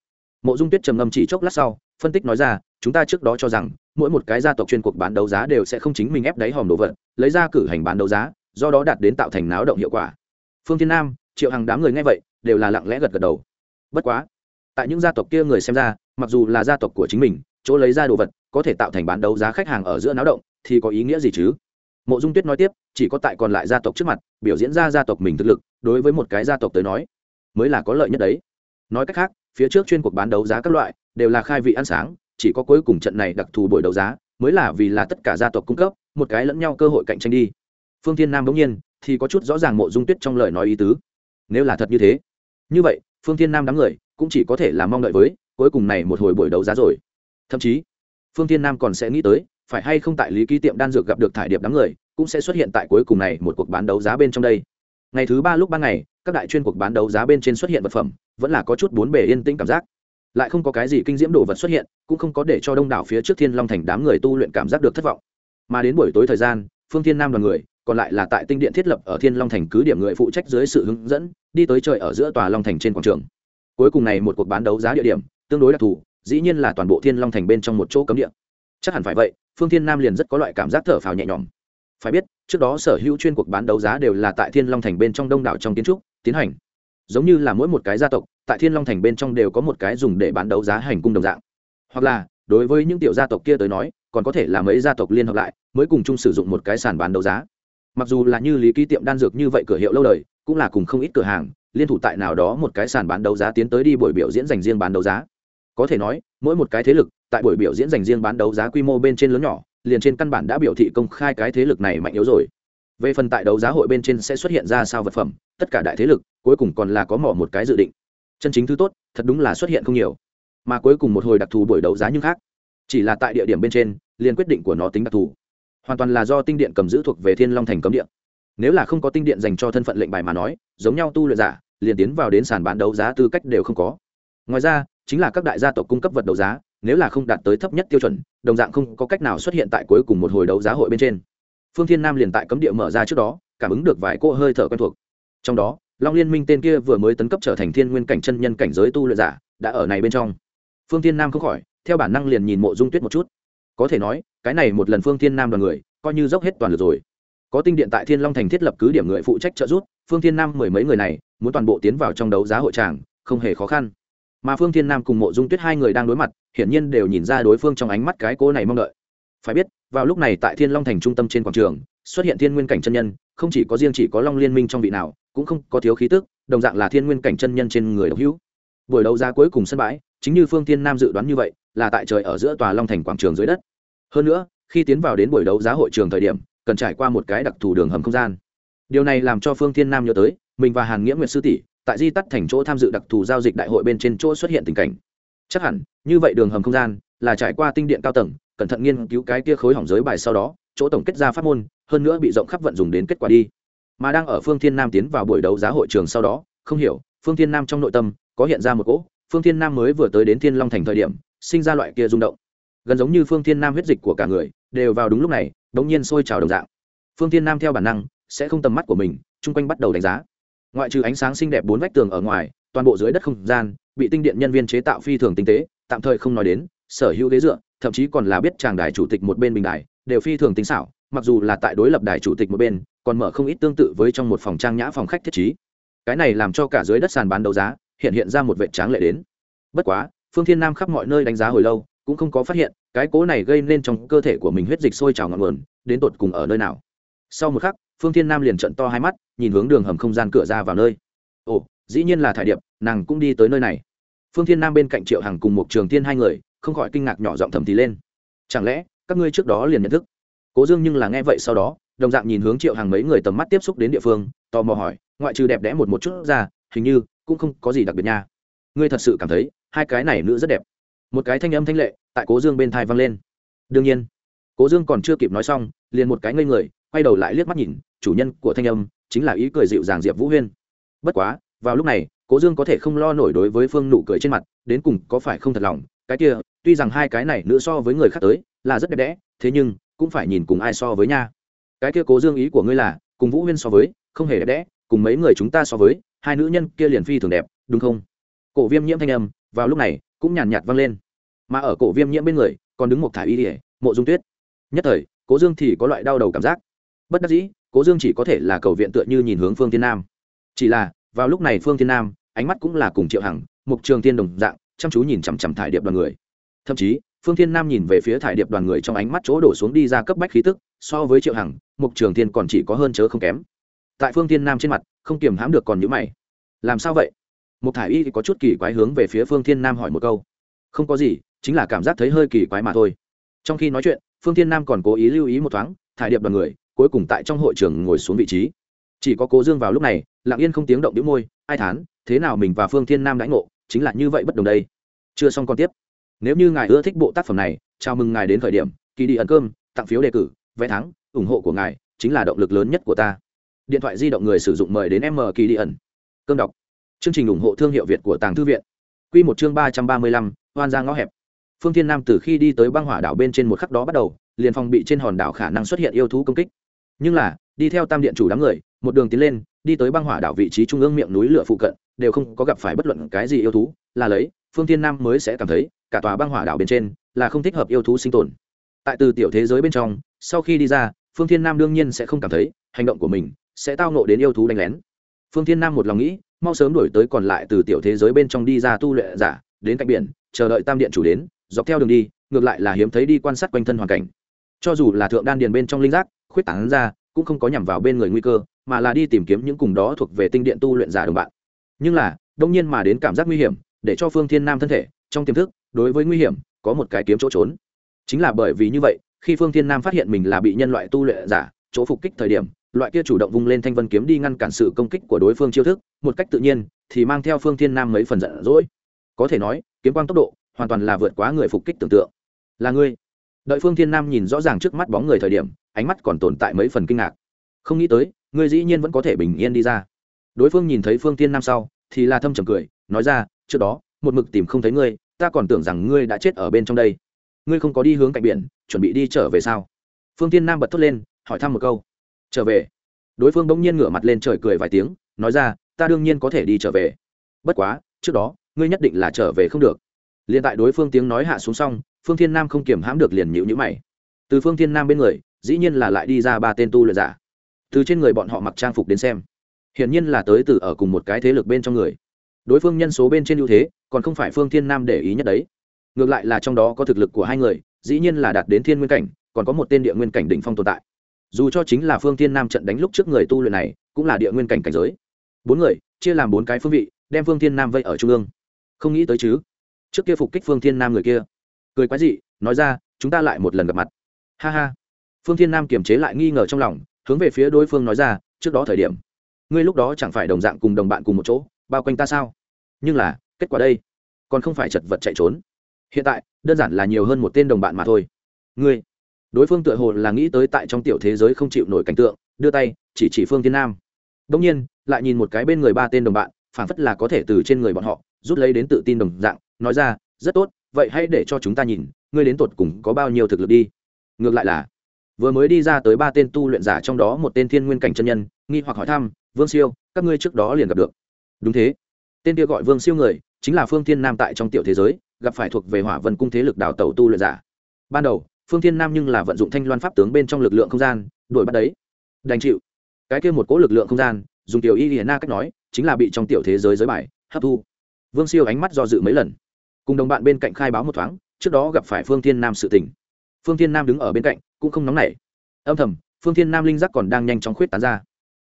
Mộ dung tuyết trầm ngâm chỉ chốc lát sau, phân tích nói ra, chúng ta trước đó cho rằng, mỗi một cái gia tộc chuyên cuộc bán đấu giá đều sẽ không chính mình ép đáy hòm đồ vật, lấy ra cử hành bán đấu giá, do đó đạt đến tạo thành náo động hiệu quả. Phương thiên nam, triệu hàng đám người nghe vậy, đều là lặng lẽ gật gật đầu. Bất quá, tại những gia tộc kia người xem ra, mặc dù là gia tộc của chính mình, chỗ lấy ra đồ vật, có thể tạo thành bán đấu giá khách hàng ở giữa náo động, thì có ý nghĩa gì chứ? Mộ dung tuyết nói tiếp, chỉ có tại còn lại gia tộc trước mặt, biểu diễn ra gia tộc mình thực lực, đối với một cái gia tộc tới nói mới là có lợi nhất đấy. Nói cách khác, phía trước chuyên cuộc bán đấu giá các loại đều là khai vị ăn sáng, chỉ có cuối cùng trận này đặc thù buổi đấu giá mới là vì là tất cả gia tộc cung cấp, một cái lẫn nhau cơ hội cạnh tranh đi. Phương thiên nam bỗng nhiên thì có chút rõ ràng mộ dung tuyết trong lời nói ý tứ. Nếu là thật như thế, như vậy, phương thiên nam đám người cũng chỉ có thể là mong đợi với cuối cùng này một hồi buổi đấu giá rồi. Thậm chí, phương thiên nam còn sẽ nghĩ tới phải hay không tại lý ký tiệm đan dược gặp được thải điệp đám người cũng sẽ xuất hiện tại cuối cùng này một cuộc bán đấu giá bên trong đây ngày thứ ba lúc ban ngày, các đại chuyên cuộc bán đấu giá bên trên xuất hiện vật phẩm, vẫn là có chút bốn bề yên tĩnh cảm giác. Lại không có cái gì kinh diễm đồ vật xuất hiện, cũng không có để cho đông đảo phía trước thiên long thành đám người tu luyện cảm giác được thất vọng. Mà đến buổi tối thời gian, phương thiên nam đoàn người, còn lại là tại tinh điện thiết lập ở thiên long thành cứ điểm người phụ trách dưới sự hướng dẫn, đi tới trời ở giữa tòa long thành trên quảng trường. Cuối cùng này một cuộc bán đấu giá địa điểm, tương đối đặc thù, dĩ nhiên là toàn bộ thiên long thành bên trong một chỗ cấm địa. Chắc hẳn phải vậy, phương thiên nam liền rất có loại cảm giác thở phào nhẹ nhõm phải biết, trước đó sở hữu chuyên cuộc bán đấu giá đều là tại thiên long thành bên trong đông đảo trong kiến trúc, tiến hành. Giống như là mỗi một cái gia tộc, tại thiên long thành bên trong đều có một cái dùng để bán đấu giá hành cung đồng dạng. Hoặc là, đối với những tiểu gia tộc kia tới nói, còn có thể là mấy gia tộc liên hợp lại, mới cùng chung sử dụng một cái sàn bán đấu giá. Mặc dù là như lý ký tiệm đan dược như vậy cửa hiệu lâu đời, cũng là cùng không ít cửa hàng, liên thủ tại nào đó một cái sàn bán đấu giá tiến tới đi buổi biểu diễn dành riêng bán đấu giá. Có thể nói, mỗi một cái thế lực, tại buổi biểu diễn dành riêng bán đấu giá quy mô bên trên lớn nhỏ liền trên căn bản đã biểu thị công khai cái thế lực này mạnh yếu rồi. Về phần tại đấu giá hội bên trên sẽ xuất hiện ra sao vật phẩm, tất cả đại thế lực, cuối cùng còn là có mỏ một cái dự định. Chân chính thứ tốt, thật đúng là xuất hiện không nhiều. Mà cuối cùng một hồi đặc thù buổi đấu giá nhưng khác. Chỉ là tại địa điểm bên trên, liền quyết định của nó tính đặc thù. Hoàn toàn là do tinh điện cầm giữ thuộc về thiên long thành cấm điện nếu là không có tinh điện dành cho thân phận lệnh bài mà nói, giống nhau tu luyện giả, liền tiến vào đến sàn bán đấu giá tư cách đều không có. Ngoài ra, chính là các đại gia tộc cung cấp vật đấu giá nếu là không đạt tới thấp nhất tiêu chuẩn, đồng dạng không có cách nào xuất hiện tại cuối cùng một hồi đấu giá hội bên trên. Phương thiên nam liền tại cấm địa mở ra trước đó, cảm ứng được vài cô hơi thở quen thuộc. Trong đó, long liên minh tên kia vừa mới tấn cấp trở thành thiên nguyên cảnh chân nhân cảnh giới tu luyện giả, đã ở này bên trong. Phương thiên nam không khỏi, theo bản năng liền nhìn mộ dung tuyết một chút. Có thể nói, cái này một lần phương thiên nam đoàn người, coi như dốc hết toàn lực rồi. Có tinh điện tại thiên long thành thiết lập cứ điểm người phụ trách trợ giúp, phương thiên nam mười mấy người này, muốn toàn bộ tiến vào trong đấu giá hội tràng, không hề khó khăn mà phương thiên nam cùng mộ dung tuyết hai người đang đối mặt, hiển nhiên đều nhìn ra đối phương trong ánh mắt cái cố này mong đợi. Phải biết, vào lúc này tại thiên long thành trung tâm trên quảng trường, xuất hiện thiên nguyên cảnh chân nhân, không chỉ có riêng chỉ có long liên minh trong vị nào, cũng không có thiếu khí tức, đồng dạng là thiên nguyên cảnh chân nhân trên người độc hữu. Buổi đấu giá cuối cùng sân bãi, chính như phương thiên nam dự đoán như vậy, là tại trời ở giữa tòa long thành quảng trường dưới đất. Hơn nữa, khi tiến vào đến buổi đấu giá hội trường thời điểm, cần trải qua một cái đặc thù đường hầm không gian. Điều này làm cho phương thiên nam nhớ tới, mình và hàn nghĩa nguyệt sư tỷ tại di tắt thành chỗ tham dự đặc thù giao dịch đại hội bên trên chỗ xuất hiện tình cảnh. Chắc hẳn, như vậy đường hầm không gian là trải qua tinh điện cao tầng, cẩn thận nghiên cứu cái kia khối hỏng giới bài sau đó, chỗ tổng kết ra pháp môn, hơn nữa bị rộng khắp vận dùng đến kết quả đi. Mà đang ở phương thiên nam tiến vào buổi đấu giá hội trường sau đó, không hiểu, phương thiên nam trong nội tâm có hiện ra một cỗ, phương thiên nam mới vừa tới đến thiên long thành thời điểm, sinh ra loại kia rung động. Gần giống như phương thiên nam huyết dịch của cả người, đều vào đúng lúc này, đống nhiên sôi trào đồng dạng. Phương thiên nam theo bản năng sẽ không tầm mắt của mình, chung quanh bắt đầu đánh giá ngoại trừ ánh sáng xinh đẹp bốn vách tường ở ngoài, toàn bộ dưới đất không gian, bị tinh điện nhân viên chế tạo phi thường tinh tế, tạm thời không nói đến, sở hữu ghế dựa, thậm chí còn là biết chàng đài chủ tịch một bên bình đài, đều phi thường tinh xảo, mặc dù là tại đối lập đài chủ tịch một bên, còn mở không ít tương tự với trong một phòng trang nhã phòng khách thiết trí. Cái này làm cho cả dưới đất sàn bán đấu giá, hiện hiện ra một vệ tráng lệ đến. Bất quá, phương thiên nam khắp mọi nơi đánh giá hồi lâu, cũng không có phát hiện, cái cố này gây nên trong cơ thể của mình huyết dịch sôi trào ngọn nguồn, đến tột cùng ở nơi nào. Sau một khắc phương thiên nam liền trận to hai mắt, nhìn hướng đường hầm không gian cửa ra vào nơi. Ồ, dĩ nhiên là thải điệp, nàng cũng đi tới nơi này. Phương thiên nam bên cạnh triệu hằng cùng một trường thiên hai người, không khỏi kinh ngạc nhỏ giọng thầm thì lên. Chẳng lẽ, các ngươi trước đó liền nhận thức? Cố dương nhưng là nghe vậy sau đó, đồng dạng nhìn hướng triệu hàng mấy người tầm mắt tiếp xúc đến địa phương, tò mò hỏi, ngoại trừ đẹp đẽ một một chút ra, hình như cũng không có gì đặc biệt nha. Ngươi thật sự cảm thấy, hai cái này nữ rất đẹp. Một cái thanh âm thanh lệ, tại cố dương bên thai vang lên. Đương nhiên, cố dương còn chưa kịp nói xong, liền một cái ngây người quay đầu lại liếc mắt nhìn, chủ nhân của thanh âm chính là ý cười dịu dàng diệp vũ huyên. Bất quá, vào lúc này, cố dương có thể không lo nổi đối với phương nụ cười trên mặt, đến cùng có phải không thật lòng, cái kia, tuy rằng hai cái này nữ so với người khác tới, là rất đẹp đẽ, thế nhưng, cũng phải nhìn cùng ai so với nha. Cái kia cố dương ý của ngươi là, cùng vũ huyên so với, không hề đẹp đẽ, cùng mấy người chúng ta so với, hai nữ nhân kia liền phi thường đẹp, đúng không? Cổ viêm nhiễm thanh âm, vào lúc này, cũng nhàn nhạt vang lên. Mà ở cổ viêm nhiễm bên người, còn đứng một thả y ỉa mộ dung tuyết. Nhất thời, cố dương thì có loại đau đầu cảm giác bất đắc dĩ, cố dương chỉ có thể là cầu viện tựa như nhìn hướng phương thiên nam. Chỉ là, vào lúc này phương thiên nam, ánh mắt cũng là cùng triệu hằng, mục trường tiên đồng dạng, chăm chú nhìn chằm chằm thải điệp đoàn người. Thậm chí, phương thiên nam nhìn về phía thải điệp đoàn người trong ánh mắt chỗ đổ xuống đi ra cấp bách khí tức, so với triệu hằng, mục trường tiên còn chỉ có hơn chớ không kém. Tại phương thiên nam trên mặt, không kiềm hãm được còn nhữ mày. Làm sao vậy? Một thải y có chút kỳ quái hướng về phía phương thiên nam hỏi một câu. Không có gì, chính là cảm giác thấy hơi kỳ quái mà thôi. Trong khi nói chuyện, phương thiên nam còn cố ý lưu ý một thoáng, thải điệp đoàn người cuối cùng tại trong hội trường ngồi xuống vị trí. Chỉ có cố dương vào lúc này, lặng yên không tiếng động đĩu môi, ai thán, thế nào mình và phương thiên nam đãi ngộ, chính là như vậy bất đồng đây. Chưa xong còn tiếp. Nếu như ngài ưa thích bộ tác phẩm này, chào mừng ngài đến thời điểm, kỳ đi ẩn cơm, tặng phiếu đề cử, vé thắng, ủng hộ của ngài chính là động lực lớn nhất của ta. Điện thoại di động người sử dụng mời đến m kỳ đi ẩn. Cơm đọc. Chương trình ủng hộ thương hiệu việt của tàng thư viện. Q một chương ba trăm ba mươi lăm hoan ra ngõ hẹp. Phương thiên nam từ khi đi tới băng hỏa đảo bên trên một khắc đó bắt đầu, liền phòng bị trên hòn đảo khả năng xuất hiện yêu thú công kích nhưng là, đi theo tam điện chủ đám người, một đường tiến lên, đi tới băng hỏa đảo vị trí trung ương miệng núi lửa phụ cận, đều không có gặp phải bất luận cái gì yêu thú, là lấy, phương thiên nam mới sẽ cảm thấy, cả tòa băng hỏa đảo bên trên, là không thích hợp yêu thú sinh tồn. Tại từ tiểu thế giới bên trong, sau khi đi ra, phương thiên nam đương nhiên sẽ không cảm thấy, hành động của mình sẽ tao nộ đến yêu thú đánh lén. Phương thiên nam một lòng nghĩ, mau sớm đổi tới còn lại từ tiểu thế giới bên trong đi ra tu luyện giả, đến cạnh biển, chờ đợi tam điện chủ đến, dọc theo đường đi, ngược lại là hiếm thấy đi quan sát quanh thân hoàn cảnh. Cho dù là thượng đan điền bên trong linh giác khuyết tán ra, cũng không có nhằm vào bên người nguy cơ, mà là đi tìm kiếm những cùng đó thuộc về tinh điện tu luyện giả đồng bạn. Nhưng là, đông nhiên mà đến cảm giác nguy hiểm, để cho phương thiên nam thân thể, trong tiềm thức, đối với nguy hiểm, có một cái kiếm chỗ trốn. Chính là bởi vì như vậy, khi phương thiên nam phát hiện mình là bị nhân loại tu luyện giả, chỗ phục kích thời điểm, loại kia chủ động vung lên thanh vân kiếm đi ngăn cản sự công kích của đối phương chiêu thức, một cách tự nhiên, thì mang theo phương thiên nam mấy phần giận dỗi. Có thể nói, kiếm quang tốc độ, hoàn toàn là vượt quá người phục kích tưởng tượng. Là ngươi đợi phương thiên nam nhìn rõ ràng trước mắt bóng người thời điểm, ánh mắt còn tồn tại mấy phần kinh ngạc. Không nghĩ tới, ngươi dĩ nhiên vẫn có thể bình yên đi ra. Đối phương nhìn thấy phương thiên nam sau, thì là thâm trầm cười, nói ra, trước đó, một mực tìm không thấy ngươi, ta còn tưởng rằng ngươi đã chết ở bên trong đây. Ngươi không có đi hướng cạnh biển, chuẩn bị đi trở về sao? Phương tiên nam bật thốt lên, hỏi thăm một câu. Trở về. Đối phương bỗng nhiên ngửa mặt lên trời cười vài tiếng, nói ra, ta đương nhiên có thể đi trở về. Bất quá, trước đó, ngươi nhất định là trở về không được. L i ê n tại đối phương tiếng nói hạ xuống xong phương thiên nam không kiểm hãm được liền nhịu nhữ mày. Từ phương thiên nam bên người, dĩ nhiên là lại đi ra ba tên tu luyện giả. Từ trên người bọn họ mặc trang phục đến xem, hiển nhiên là tới từ ở cùng một cái thế lực bên trong người. Đối phương nhân số bên trên ưu thế, còn không phải phương thiên nam để ý nhất đấy. Ngược lại là trong đó có thực lực của hai người, dĩ nhiên là đạt đến thiên nguyên cảnh, còn có một tên địa nguyên cảnh đỉnh phong tồn tại. Dù cho chính là phương Thiên nam trận đánh lúc trước người tu luyện này, cũng là địa nguyên cảnh cảnh giới. Bốn người, chia làm bốn cái phương vị, đem phương Thiên nam vây ở trung ương. Không nghĩ tới chứ, trước kia phục kích phương Thiên nam người kia cười quái dị, nói ra, chúng ta lại một lần gặp mặt. Ha ha. Phương thiên nam kiềm chế lại nghi ngờ trong lòng, hướng về phía đối phương nói ra, trước đó thời điểm, ngươi lúc đó chẳng phải đồng dạng cùng đồng bạn cùng một chỗ, bao quanh ta sao? Nhưng là, kết quả đây, còn không phải chật vật chạy trốn. Hiện tại, đơn giản là nhiều hơn một tên đồng bạn mà thôi. Ngươi, đối phương tựa hồ là nghĩ tới tại trong tiểu thế giới không chịu nổi cảnh tượng, đưa tay, chỉ chỉ phương thiên nam. Đông nhiên, lại nhìn một cái bên người ba tên đồng bạn phản phất là có thể từ trên người bọn họ, rút lấy đến tự tin đồng dạng, nói ra, rất tốt vậy hãy để cho chúng ta nhìn, ngươi đến tột cùng có bao nhiêu thực lực đi. Ngược lại là, vừa mới đi ra tới ba tên tu luyện giả trong đó một tên thiên nguyên cảnh chân nhân, nghi hoặc hỏi thăm, vương siêu, các ngươi trước đó liền gặp được. Đúng thế. Tên kia gọi vương siêu người, chính là phương thiên nam tại trong tiểu thế giới, gặp phải thuộc về hỏa vân cung thế lực đào tẩu tu luyện giả. Ban đầu, phương thiên nam nhưng là vận dụng thanh loan pháp tướng bên trong lực lượng không gian, đuổi bắt đấy. Đành chịu. Cái kia một cỗ lực lượng không gian, dùng tiểu y hiền na cách nói, chính là bị trong tiểu thế giới giới bài hấp thu. Vương siêu ánh mắt do dự mấy lần cùng đồng bạn bên cạnh khai báo một thoáng, trước đó gặp phải phương thiên nam sự tình. Phương thiên nam đứng ở bên cạnh, cũng không nóng nảy. Âm thầm, phương thiên nam linh giác còn đang nhanh chóng khuyết tán ra.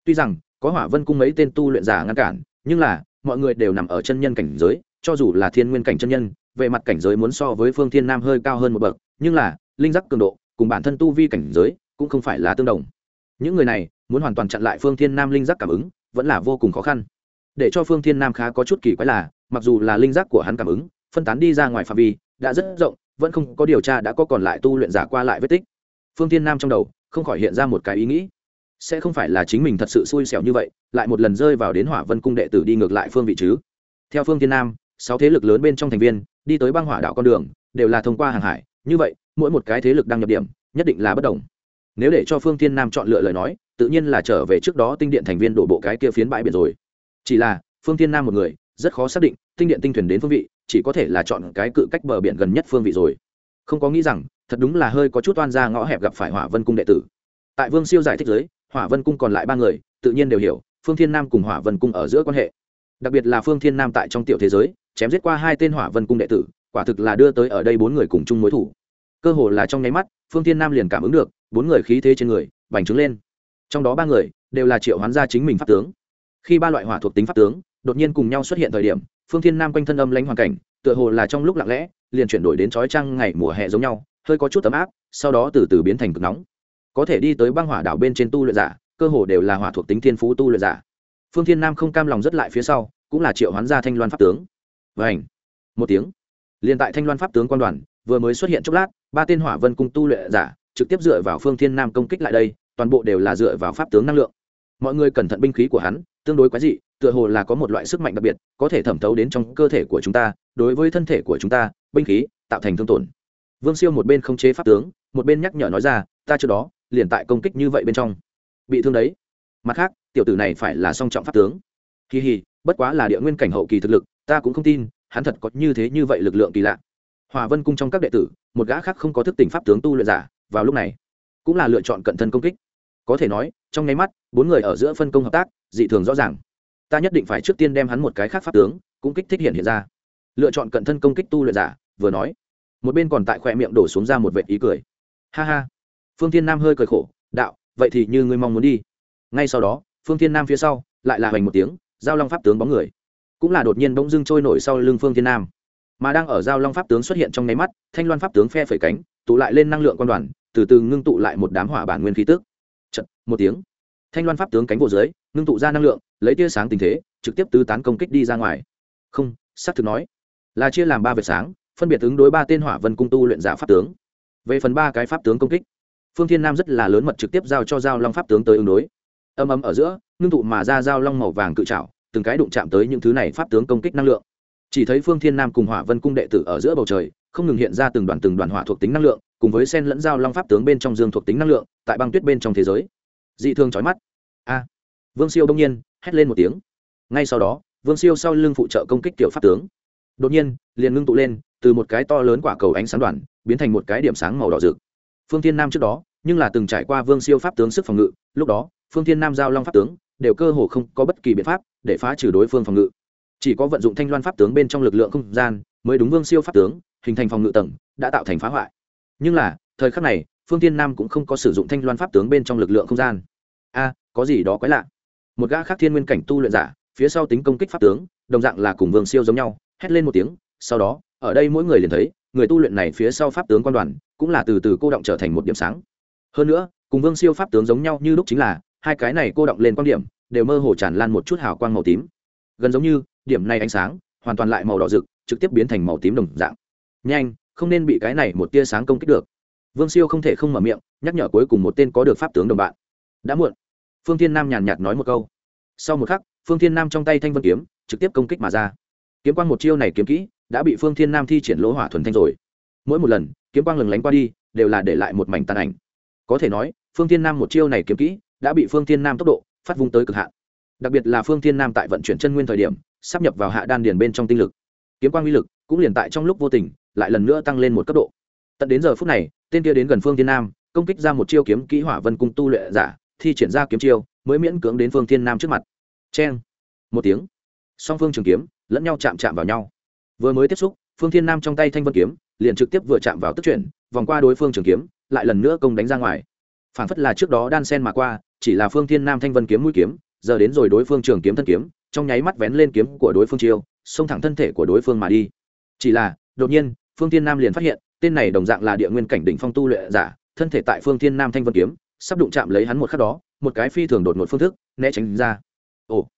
Tuy rằng, có hỏa vân cung mấy tên tu luyện giả ngăn cản, nhưng là, mọi người đều nằm ở chân nhân cảnh giới, cho dù là thiên nguyên cảnh chân nhân, về mặt cảnh giới muốn so với phương thiên nam hơi cao hơn một bậc, nhưng là, linh giác cường độ, cùng bản thân tu vi cảnh giới, cũng không phải là tương đồng. Những người này, muốn hoàn toàn chặn lại phương thiên nam linh giác cảm ứng, vẫn là vô cùng khó khăn. Để cho phương thiên nam khá có chút kỳ quái là, mặc dù là linh giác của hắn cảm ứng phân tán đi ra ngoài phạm vi, đã rất rộng, vẫn không có điều tra đã có còn lại tu luyện giả qua lại vết tích. Phương tiên nam trong đầu, không khỏi hiện ra một cái ý nghĩ. Sẽ không phải là chính mình thật sự xui xẻo như vậy, lại một lần rơi vào đến hỏa vân cung đệ tử đi ngược lại phương vị chứ? Theo phương tiên nam, sáu thế lực lớn bên trong thành viên, đi tới băng hỏa đảo con đường, đều là thông qua hàng hải, như vậy, mỗi một cái thế lực đăng nhập điểm, nhất định là bất đồng. Nếu để cho phương tiên nam chọn lựa lời nói, tự nhiên là trở về trước đó tinh điện thành viên đổ bộ cái kia phiến bãi biển rồi. Chỉ là, phương tiên nam một người, rất khó xác định, tinh điện tinh thuyền đến phương vị chỉ có thể là chọn cái cự cách bờ biển gần nhất phương vị rồi. Không có nghĩ rằng, thật đúng là hơi có chút oan ra ngõ hẹp gặp phải hỏa vân cung đệ tử. Tại vương siêu giải thích giới hỏa vân cung còn lại ba người, tự nhiên đều hiểu, phương thiên nam cùng hỏa vân cung ở giữa quan hệ. Đặc biệt là phương thiên nam tại trong tiểu thế giới, chém giết qua hai tên hỏa vân cung đệ tử, quả thực là đưa tới ở đây bốn người cùng chung mối thủ. Cơ hồ là trong nháy mắt, phương thiên nam liền cảm ứng được, bốn người khí thế trên người, bành trướng lên. Trong đó ba người, đều là triệu hoán gia chính mình pháp tướng. Khi ba loại hỏa thuộc tính pháp tướng, đột nhiên cùng nhau xuất hiện thời điểm phương thiên nam quanh thân âm lãnh hoàn cảnh, tựa hồ là trong lúc lặng lẽ, liền chuyển đổi đến trói trăng ngày mùa hè giống nhau, hơi có chút ấm áp, sau đó từ từ biến thành cực nóng. Có thể đi tới băng hỏa đảo bên trên tu luyện giả, cơ hồ đều là hỏa thuộc tính thiên phú tu luyện giả. Phương thiên nam không cam lòng rất lại phía sau, cũng là triệu hoán gia thanh loan pháp tướng. Vảnh một tiếng. Liền tại thanh loan pháp tướng quan đoàn, vừa mới xuất hiện chốc lát, ba tên hỏa vân cung tu luyện giả, trực tiếp dựa vào phương thiên nam công kích lại đây, toàn bộ đều là dựa vào pháp tướng năng lượng. Mọi người cẩn thận binh khí của hắn, tương đối quái dị tựa hồ là có một loại sức mạnh đặc biệt, có thể thẩm thấu đến trong cơ thể của chúng ta, đối với thân thể của chúng ta, binh khí, tạo thành thương tổn. Vương siêu một bên không chế pháp tướng, một bên nhắc nhở nói ra, ta trước đó, liền tại công kích như vậy bên trong. Bị thương đấy. Mặt khác, tiểu tử này phải là song trọng pháp tướng. Kỳ hì, bất quá là địa nguyên cảnh hậu kỳ thực lực, ta cũng không tin, hắn thật có như thế như vậy lực lượng kỳ lạ. Hòa vân cung trong các đệ tử, một gã khác không có thức tỉnh pháp tướng tu luyện giả, vào lúc này, cũng là lựa chọn cận thân công kích. Có thể nói, trong nháy mắt, bốn người ở giữa phân công hợp tác, dị thường rõ ràng ta nhất định phải trước tiên đem hắn một cái khác pháp tướng cũng kích thích hiện hiện ra. Lựa chọn cận thân công kích tu luyện giả vừa nói. Một bên còn tại khoe miệng đổ xuống ra một vệ ý cười. Ha ha. Phương thiên nam hơi cười khổ đạo vậy thì như ngươi mong muốn đi. Ngay sau đó phương thiên nam phía sau lại là hoành một tiếng giao long pháp tướng bóng người. Cũng là đột nhiên bỗng dưng trôi nổi sau lưng phương thiên nam. Mà đang ở giao long pháp tướng xuất hiện trong nháy mắt thanh loan pháp tướng phe phẩy cánh tụ lại lên năng lượng quan đoàn từ từ ngưng tụ lại một đám hỏa bản nguyên khí tức. Chật, một tiếng. Thanh loan pháp tướng cánh bộ dưới ngưng tụ ra năng lượng lấy tia sáng tình thế, trực tiếp tứ tán công kích đi ra ngoài. Không, xác thực nói, là chia làm ba vệt sáng, phân biệt ứng đối ba tên hỏa vân cung tu luyện giả pháp tướng. Về phần ba cái pháp tướng công kích, phương thiên nam rất là lớn mật trực tiếp giao cho giao long pháp tướng tới ứng đối. Âm âm ở giữa, ngưng tụ mà ra giao long màu vàng cự trảo, từng cái đụng chạm tới những thứ này pháp tướng công kích năng lượng. Chỉ thấy phương thiên nam cùng hỏa vân cung đệ tử ở giữa bầu trời, không ngừng hiện ra từng đoàn từng đoàn hỏa thuộc tính năng lượng, cùng với sen lẫn giao long pháp tướng bên trong dương thuộc tính năng lượng, tại băng tuyết bên trong thế giới. Dị thương chói mắt. A, vương siêu đông nhiên hét lên một tiếng. Ngay sau đó, vương siêu sau lưng phụ trợ công kích tiểu pháp tướng. Đột nhiên, liền ngưng tụ lên, từ một cái to lớn quả cầu ánh sáng đoàn, biến thành một cái điểm sáng màu đỏ rực. Phương thiên nam trước đó, nhưng là từng trải qua vương siêu pháp tướng sức phòng ngự, lúc đó, phương thiên nam giao long pháp tướng, đều cơ hồ không có bất kỳ biện pháp để phá trừ đối phương phòng ngự. Chỉ có vận dụng thanh loan pháp tướng bên trong lực lượng không gian, mới đúng vương siêu pháp tướng, hình thành phòng ngự tầng, đã tạo thành phá hoại. Nhưng là, thời khắc này, phương tiên nam cũng không có sử dụng thanh loan pháp tướng bên trong lực lượng không gian. A, có gì đó quái lạ một gã khác thiên nguyên cảnh tu luyện giả, phía sau tính công kích pháp tướng, đồng dạng là cùng vương siêu giống nhau, hét lên một tiếng, sau đó, ở đây mỗi người liền thấy, người tu luyện này phía sau pháp tướng quan đoàn, cũng là từ từ cô động trở thành một điểm sáng. Hơn nữa, cùng vương siêu pháp tướng giống nhau như lúc chính là, hai cái này cô động lên quan điểm, đều mơ hồ tràn lan một chút hào quang màu tím. Gần giống như, điểm này ánh sáng, hoàn toàn lại màu đỏ rực, trực tiếp biến thành màu tím đồng dạng. Nhanh, không nên bị cái này một tia sáng công kích được. Vương siêu không thể không mở miệng, nhắc nhở cuối cùng một tên có được pháp tướng đồng bạn. Đã muộn phương thiên nam nhàn nhạt nói một câu. Sau một khắc, phương thiên nam trong tay thanh vân kiếm trực tiếp công kích mà ra. Kiếm quang một chiêu này kiếm kỹ đã bị phương thiên nam thi triển lỗ hỏa thuần thanh rồi. Mỗi một lần, kiếm quang lừng lánh qua đi, đều là để lại một mảnh tàn ảnh. Có thể nói, phương thiên nam một chiêu này kiếm kỹ đã bị phương thiên nam tốc độ phát vung tới cực hạn. Đặc biệt là phương thiên nam tại vận chuyển chân nguyên thời điểm, sắp nhập vào hạ đan điền bên trong tinh lực. Kiếm quang uy lực cũng liền tại trong lúc vô tình, lại lần nữa tăng lên một cấp độ. Tận đến giờ phút này, tên kia đến gần phương thiên nam, công kích ra một chiêu kiếm kỹ hỏa vân cung tu luyện giả thi triển ra kiếm chiêu, mới miễn cưỡng đến phương thiên nam trước mặt. Cheng. Một tiếng. Song phương trường kiếm lẫn nhau chạm chạm vào nhau. Vừa mới tiếp xúc, phương thiên nam trong tay thanh vân kiếm liền trực tiếp vừa chạm vào tức chuyển, vòng qua đối phương trường kiếm, lại lần nữa công đánh ra ngoài. Phản phất là trước đó đan sen mà qua, chỉ là phương thiên nam thanh vân kiếm mũi kiếm, giờ đến rồi đối phương trường kiếm thân kiếm, trong nháy mắt vén lên kiếm của đối phương chiêu, xông thẳng thân thể của đối phương mà đi. Chỉ là, đột nhiên, phương thiên nam liền phát hiện, tên này đồng dạng là địa nguyên cảnh đỉnh phong tu luyện giả, thân thể tại phương thiên nam thanh vân kiếm sắp đụng chạm lấy hắn một khắc đó, một cái phi thường đột ngột phương thức, né tránh ra. Ồ,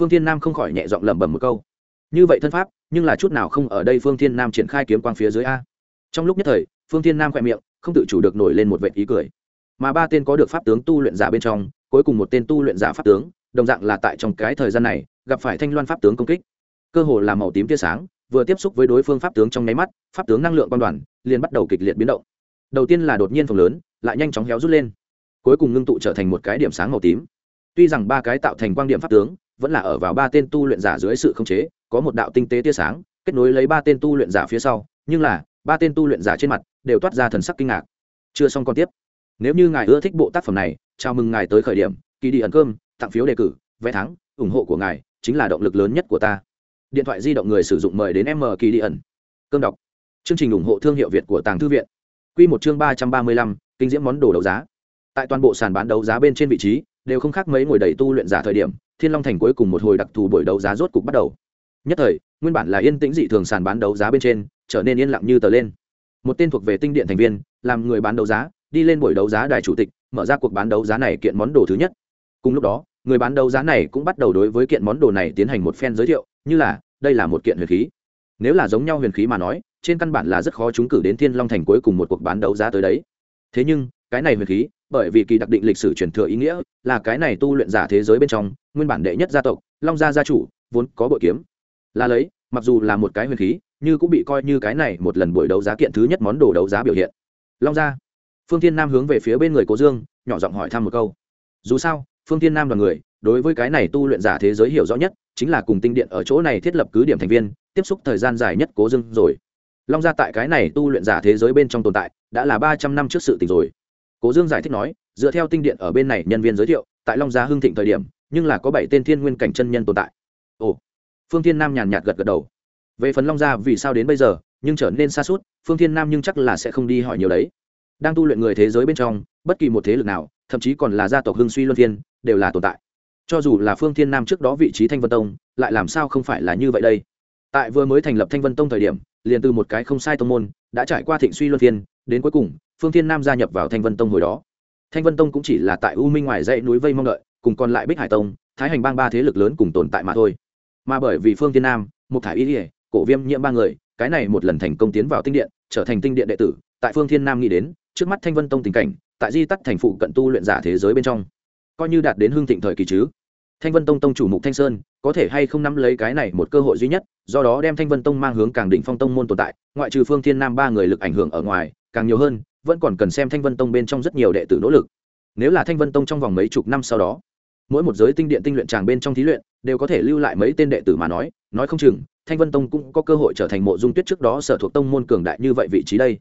phương thiên nam không khỏi nhẹ giọng lẩm bẩm một câu. Như vậy thân pháp, nhưng là chút nào không ở đây phương thiên nam triển khai kiếm quang phía dưới a. Trong lúc nhất thời, phương thiên nam khỏe miệng, không tự chủ được nổi lên một vệ ý cười. Mà ba tên có được pháp tướng tu luyện giả bên trong, cuối cùng một tên tu luyện giả pháp tướng, đồng dạng là tại trong cái thời gian này, gặp phải thanh loan pháp tướng công kích. Cơ hồ là màu tím tia sáng, vừa tiếp xúc với đối phương pháp tướng trong nháy mắt, pháp tướng năng lượng quan đoàn liền bắt đầu kịch liệt biến động. Đầu tiên là đột nhiên phồng lớn, lại nhanh chóng héo rút lên cuối cùng ngưng tụ trở thành một cái điểm sáng màu tím. Tuy rằng ba cái tạo thành quan điểm pháp tướng vẫn là ở vào ba tên tu luyện giả dưới sự khống chế, có một đạo tinh tế tia sáng, kết nối lấy ba tên tu luyện giả phía sau, nhưng là, ba tên tu luyện giả trên mặt đều toát ra thần sắc kinh ngạc. Chưa xong còn tiếp. Nếu như ngài ưa thích bộ tác phẩm này, chào mừng ngài tới khởi điểm kỳ đi ẩn cơm, tặng phiếu đề cử, vé thắng, ủng hộ của ngài chính là động lực lớn nhất của ta. Điện thoại di động người sử dụng mời đến m kỳ đi ẩn. Cơm đọc. Chương trình ủng hộ thương hiệu việt của tàng thư viện. Q một chương ba trăm ba mươi lăm, kinh diễm món đồ đấu giá tại toàn bộ sàn bán đấu giá bên trên vị trí, đều không khác mấy ngồi đầy tu luyện giả thời điểm, thiên long thành cuối cùng một hồi đặc thù buổi đấu giá rốt cục bắt đầu. Nhất thời, nguyên bản là yên tĩnh dị thường sàn bán đấu giá bên trên, trở nên yên lặng như tờ lên. Một tên thuộc về tinh điện thành viên, làm người bán đấu giá, đi lên buổi đấu giá đài chủ tịch, mở ra cuộc bán đấu giá này kiện món đồ thứ nhất. Cùng lúc đó, người bán đấu giá này cũng bắt đầu đối với kiện món đồ này tiến hành một phen giới thiệu, như là, đây là một kiện huyền khí. Nếu là giống nhau huyền khí mà nói, trên căn bản là rất khó chúng cử đến thiên long thành cuối cùng một cuộc bán đấu giá tới đấy. Thế nhưng, cái này huyền khí bởi vì kỳ đặc định lịch sử truyền thừa ý nghĩa là cái này tu luyện giả thế giới bên trong, nguyên bản đệ nhất gia tộc, long gia gia chủ, vốn có bội kiếm. Là lấy, mặc dù là một cái huyền khí nhưng cũng bị coi như cái này một lần buổi đấu giá kiện thứ nhất món đồ đấu giá biểu hiện. Long gia. Phương thiên nam hướng về phía bên người cố dương, nhỏ giọng hỏi thăm một câu. Dù sao, phương thiên nam là người, đối với cái này tu luyện giả thế giới hiểu rõ nhất, chính là cùng tinh điện ở chỗ này thiết lập cứ điểm thành viên, tiếp xúc thời gian dài nhất cố dương rồi. Long gia tại cái này tu luyện giả thế giới bên trong tồn tại, đã là ba trăm năm trước sự tình rồi cố dương giải thích nói dựa theo tinh điện ở bên này nhân viên giới thiệu tại long gia hưng thịnh thời điểm nhưng là có bảy tên thiên nguyên cảnh chân nhân tồn tại. Ồ. Phương thiên nam nhàn nhạt gật gật đầu. Về phần long gia vì sao đến bây giờ nhưng trở nên xa suốt phương thiên nam nhưng chắc là sẽ không đi hỏi nhiều đấy. Đang tu luyện người thế giới bên trong bất kỳ một thế lực nào thậm chí còn là gia tộc hưng suy luân Thiên, đều là tồn tại. Cho dù là phương thiên nam trước đó vị trí thanh vân tông lại làm sao không phải là như vậy đây? Tại vừa mới thành lập thanh vân tông thời điểm liền từ một cái không sai tông môn đã trải qua thịnh suy luân phiên đến cuối cùng phương thiên nam gia nhập vào thanh vân tông hồi đó. Thanh vân tông cũng chỉ là tại u minh ngoài dãy núi vây mong đợi, cùng còn lại bích hải tông, thái hành bang ba thế lực lớn cùng tồn tại mà thôi. Mà bởi vì phương thiên nam một thải y ỉa cổ viêm nhiễm ba người, cái này một lần thành công tiến vào tinh điện, trở thành tinh điện đệ tử, tại phương thiên nam nghĩ đến, trước mắt thanh vân tông tình cảnh, tại di tắc thành phụ cận tu luyện giả thế giới bên trong, coi như đạt đến hương thịnh thời kỳ chứ. Thanh vân tông tông chủ mục thanh sơn, có thể hay không nắm lấy cái này một cơ hội duy nhất, do đó đem thanh vân tông mang hướng càng đỉnh phong tông môn tồn tại, ngoại trừ phương thiên nam ba người lực ảnh hưởng ở ngoài, càng nhiều hơn vẫn còn cần xem thanh vân tông bên trong rất nhiều đệ tử nỗ lực. Nếu là thanh vân tông trong vòng mấy chục năm sau đó, mỗi một giới tinh điện tinh luyện tràng bên trong thí luyện đều có thể lưu lại mấy tên đệ tử mà nói nói không chừng, thanh vân tông cũng có cơ hội trở thành mộ dung tuyết trước đó sở thuộc tông môn cường đại như vậy vị trí đây.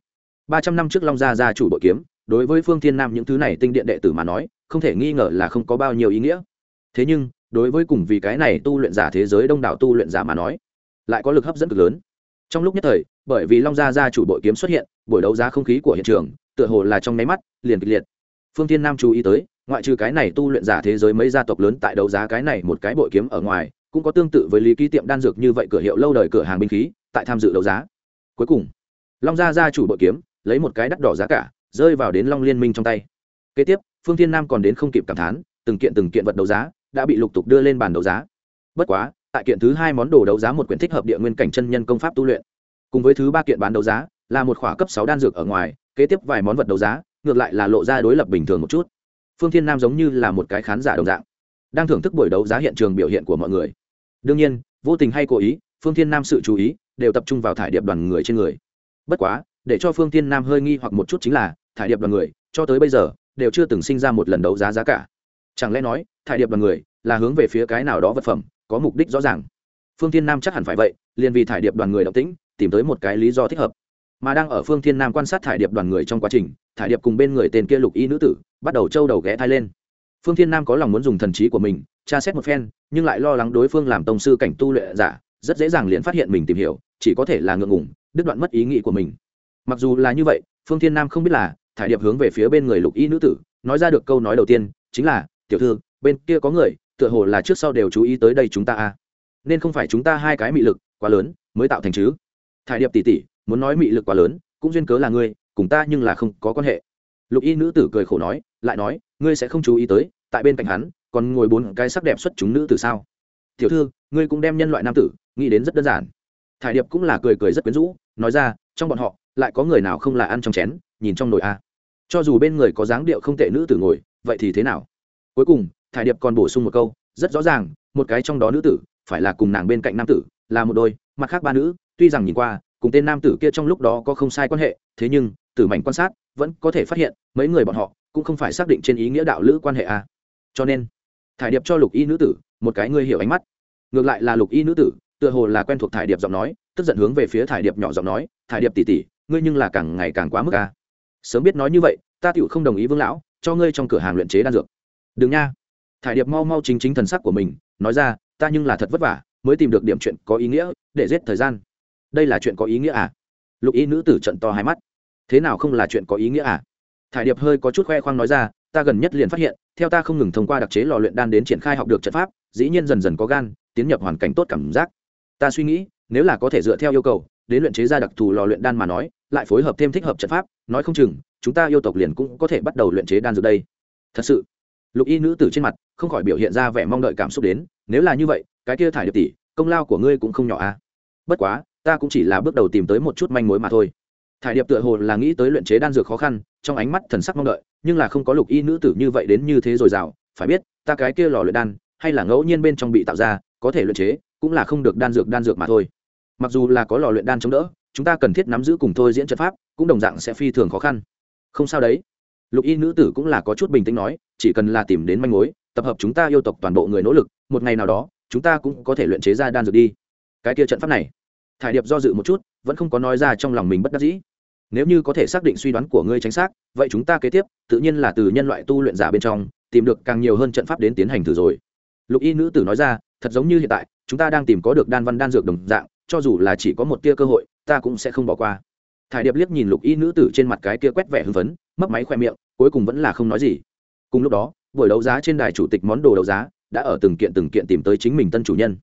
Ba trăm năm trước long gia gia chủ bội kiếm, đối với phương thiên nam những thứ này tinh điện đệ tử mà nói, không thể nghi ngờ là không có bao nhiêu ý nghĩa. Thế nhưng, đối với cùng vì cái này tu luyện giả thế giới đông đảo tu luyện giả mà nói, lại có lực hấp dẫn cực lớn trong lúc nhất thời, bởi vì long gia gia chủ bội kiếm xuất hiện, buổi đấu giá không khí của hiện trường, tựa hồ là trong nháy mắt, liền kịch liệt. Phương thiên nam chú ý tới, ngoại trừ cái này tu luyện giả thế giới mấy gia tộc lớn tại đấu giá cái này một cái bội kiếm ở ngoài, cũng có tương tự với lý ký tiệm đan dược như vậy cửa hiệu lâu đời cửa hàng binh khí, tại tham dự đấu giá. Cuối cùng, long gia gia chủ bội kiếm, lấy một cái đắt đỏ giá cả, rơi vào đến long liên minh trong tay. Kế tiếp, phương thiên nam còn đến không kịp cảm thán, từng kiện từng kiện vật đấu giá, đã bị lục tục đưa lên bàn đấu giá. Bất quá tại kiện thứ hai món đồ đấu giá một quyển thích hợp địa nguyên cảnh chân nhân công pháp tu luyện. Cùng với thứ ba kiện bán đấu giá, là một khỏa cấp sáu đan dược ở ngoài, kế tiếp vài món vật đấu giá, ngược lại là lộ ra đối lập bình thường một chút. Phương thiên nam giống như là một cái khán giả đồng dạng, đang thưởng thức buổi đấu giá hiện trường biểu hiện của mọi người. Đương nhiên, vô tình hay cố ý, phương thiên nam sự chú ý đều tập trung vào thải điệp đoàn người trên người. Bất quá, để cho phương thiên nam hơi nghi hoặc một chút chính là, thải điệp đoàn người, cho tới bây giờ, đều chưa từng sinh ra một lần đấu giá giá cả. Chẳng lẽ nói, thải điệp đoàn người là hướng về phía cái nào đó vật phẩm có mục đích rõ ràng. Phương thiên nam chắc hẳn phải vậy, liền vì thải điệp đoàn người động tĩnh, tìm tới một cái lý do thích hợp. Mà đang ở phương thiên nam quan sát thải điệp đoàn người trong quá trình, thải điệp cùng bên người tên kia lục y nữ tử, bắt đầu trâu đầu ghé thai lên. Phương thiên nam có lòng muốn dùng thần trí của mình, tra xét một phen, nhưng lại lo lắng đối phương làm tông sư cảnh tu luyện giả, rất dễ dàng liền phát hiện mình tìm hiểu, chỉ có thể là ngượng ngùng, đứt đoạn mất ý nghĩ của mình. Mặc dù là như vậy, phương thiên nam không biết là thải điệp hướng về phía bên người lục y nữ tử, nói ra được câu nói đầu tiên, chính là, tiểu thư, bên kia có người tựa hồ là trước sau đều chú ý tới đây chúng ta a. À. nên không phải chúng ta hai cái mị lực quá lớn mới tạo thành chứ. Thải điệp tỉ tỉ muốn nói mị lực quá lớn, cũng duyên cớ là ngươi, cùng ta nhưng là không có quan hệ. Lục y nữ tử cười khổ nói, lại nói, ngươi sẽ không chú ý tới, tại bên cạnh hắn, còn ngồi bốn cái sắc đẹp xuất chúng nữ tử sao? Tiểu thư, ngươi cũng đem nhân loại nam tử, nghĩ đến rất đơn giản. Thải điệp cũng là cười cười rất quyến rũ, nói ra, trong bọn họ, lại có người nào không là ăn trong chén, nhìn trong nồi a? Cho dù bên người có dáng điệu không tệ nữ tử ngồi, vậy thì thế nào? Cuối cùng thải điệp còn bổ sung một câu, rất rõ ràng, một cái trong đó nữ tử, phải là cùng nàng bên cạnh nam tử, là một đôi, mặt khác ba nữ, tuy rằng nhìn qua, cùng tên nam tử kia trong lúc đó có không sai quan hệ, thế nhưng, tử mảnh quan sát, vẫn có thể phát hiện, mấy người bọn họ, cũng không phải xác định trên ý nghĩa đạo lữ quan hệ a cho nên, thải điệp cho lục y nữ tử, một cái ngươi hiểu ánh mắt. Ngược lại là lục y nữ tử, tựa hồ là quen thuộc thải điệp giọng nói, tức giận hướng về phía thải điệp nhỏ giọng nói, thải điệp tỉ tỉ ngươi nhưng là càng ngày càng quá mức a sớm biết nói như vậy, ta tựu không đồng ý vương lão, cho ngươi trong cửa hàng luyện chế đan dược. Đừng nha thải điệp mau mau chính chính thần sắc của mình, nói ra, ta nhưng là thật vất vả, mới tìm được điểm chuyện có ý nghĩa, để giết thời gian. Đây là chuyện có ý nghĩa à? Lục y nữ tử trận to hai mắt. Thế nào không là chuyện có ý nghĩa à? Thải điệp hơi có chút khoe khoang nói ra, ta gần nhất liền phát hiện, theo ta không ngừng thông qua đặc chế lò luyện đan đến triển khai học được trận pháp, dĩ nhiên dần dần có gan, tiến nhập hoàn cảnh tốt cảm giác. Ta suy nghĩ, nếu là có thể dựa theo yêu cầu, đến luyện chế ra đặc thù lò luyện đan mà nói, lại phối hợp thêm thích hợp trận pháp, nói không chừng, chúng ta yêu tộc liền cũng có thể bắt đầu luyện chế đan dược đây. Thật sự? Lục y nữ tử trên mặt không khỏi biểu hiện ra vẻ mong đợi cảm xúc đến, nếu là như vậy, cái kia thải điệp tỷ, công lao của ngươi cũng không nhỏ à. Bất quá, ta cũng chỉ là bước đầu tìm tới một chút manh mối mà thôi. Thải điệp tựa hồ là nghĩ tới luyện chế đan dược khó khăn, trong ánh mắt thần sắc mong đợi, nhưng là không có lục y nữ tử như vậy đến như thế rồi rào phải biết, ta cái kia lò luyện đan, hay là ngẫu nhiên bên trong bị tạo ra, có thể luyện chế, cũng là không được đan dược đan dược mà thôi. Mặc dù là có lò luyện đan chống đỡ, chúng ta cần thiết nắm giữ cùng thôi diễn trận pháp, cũng đồng dạng sẽ phi thường khó khăn. Không sao đấy lục y nữ tử cũng là có chút bình tĩnh nói, chỉ cần là tìm đến manh mối, tập hợp chúng ta yêu tộc toàn bộ người nỗ lực, một ngày nào đó, chúng ta cũng có thể luyện chế ra đan dược đi. Cái kia trận pháp này, thải điệp do dự một chút, vẫn không có nói ra trong lòng mình bất đắc dĩ. Nếu như có thể xác định suy đoán của ngươi chính xác, vậy chúng ta kế tiếp, tự nhiên là từ nhân loại tu luyện giả bên trong, tìm được càng nhiều hơn trận pháp đến tiến hành thử rồi. Lục y nữ tử nói ra, thật giống như hiện tại, chúng ta đang tìm có được đan văn đan dược đồng dạng, cho dù là chỉ có một tia cơ hội, ta cũng sẽ không bỏ qua. Thải điệp liếc nhìn lục y nữ tử trên mặt cái kia quét vẻ hưng phấn mấp máy khoe miệng, cuối cùng vẫn là không nói gì. Cùng lúc đó, buổi đấu giá trên đài chủ tịch món đồ đấu giá đã ở từng kiện từng kiện tìm tới chính mình tân chủ nhân.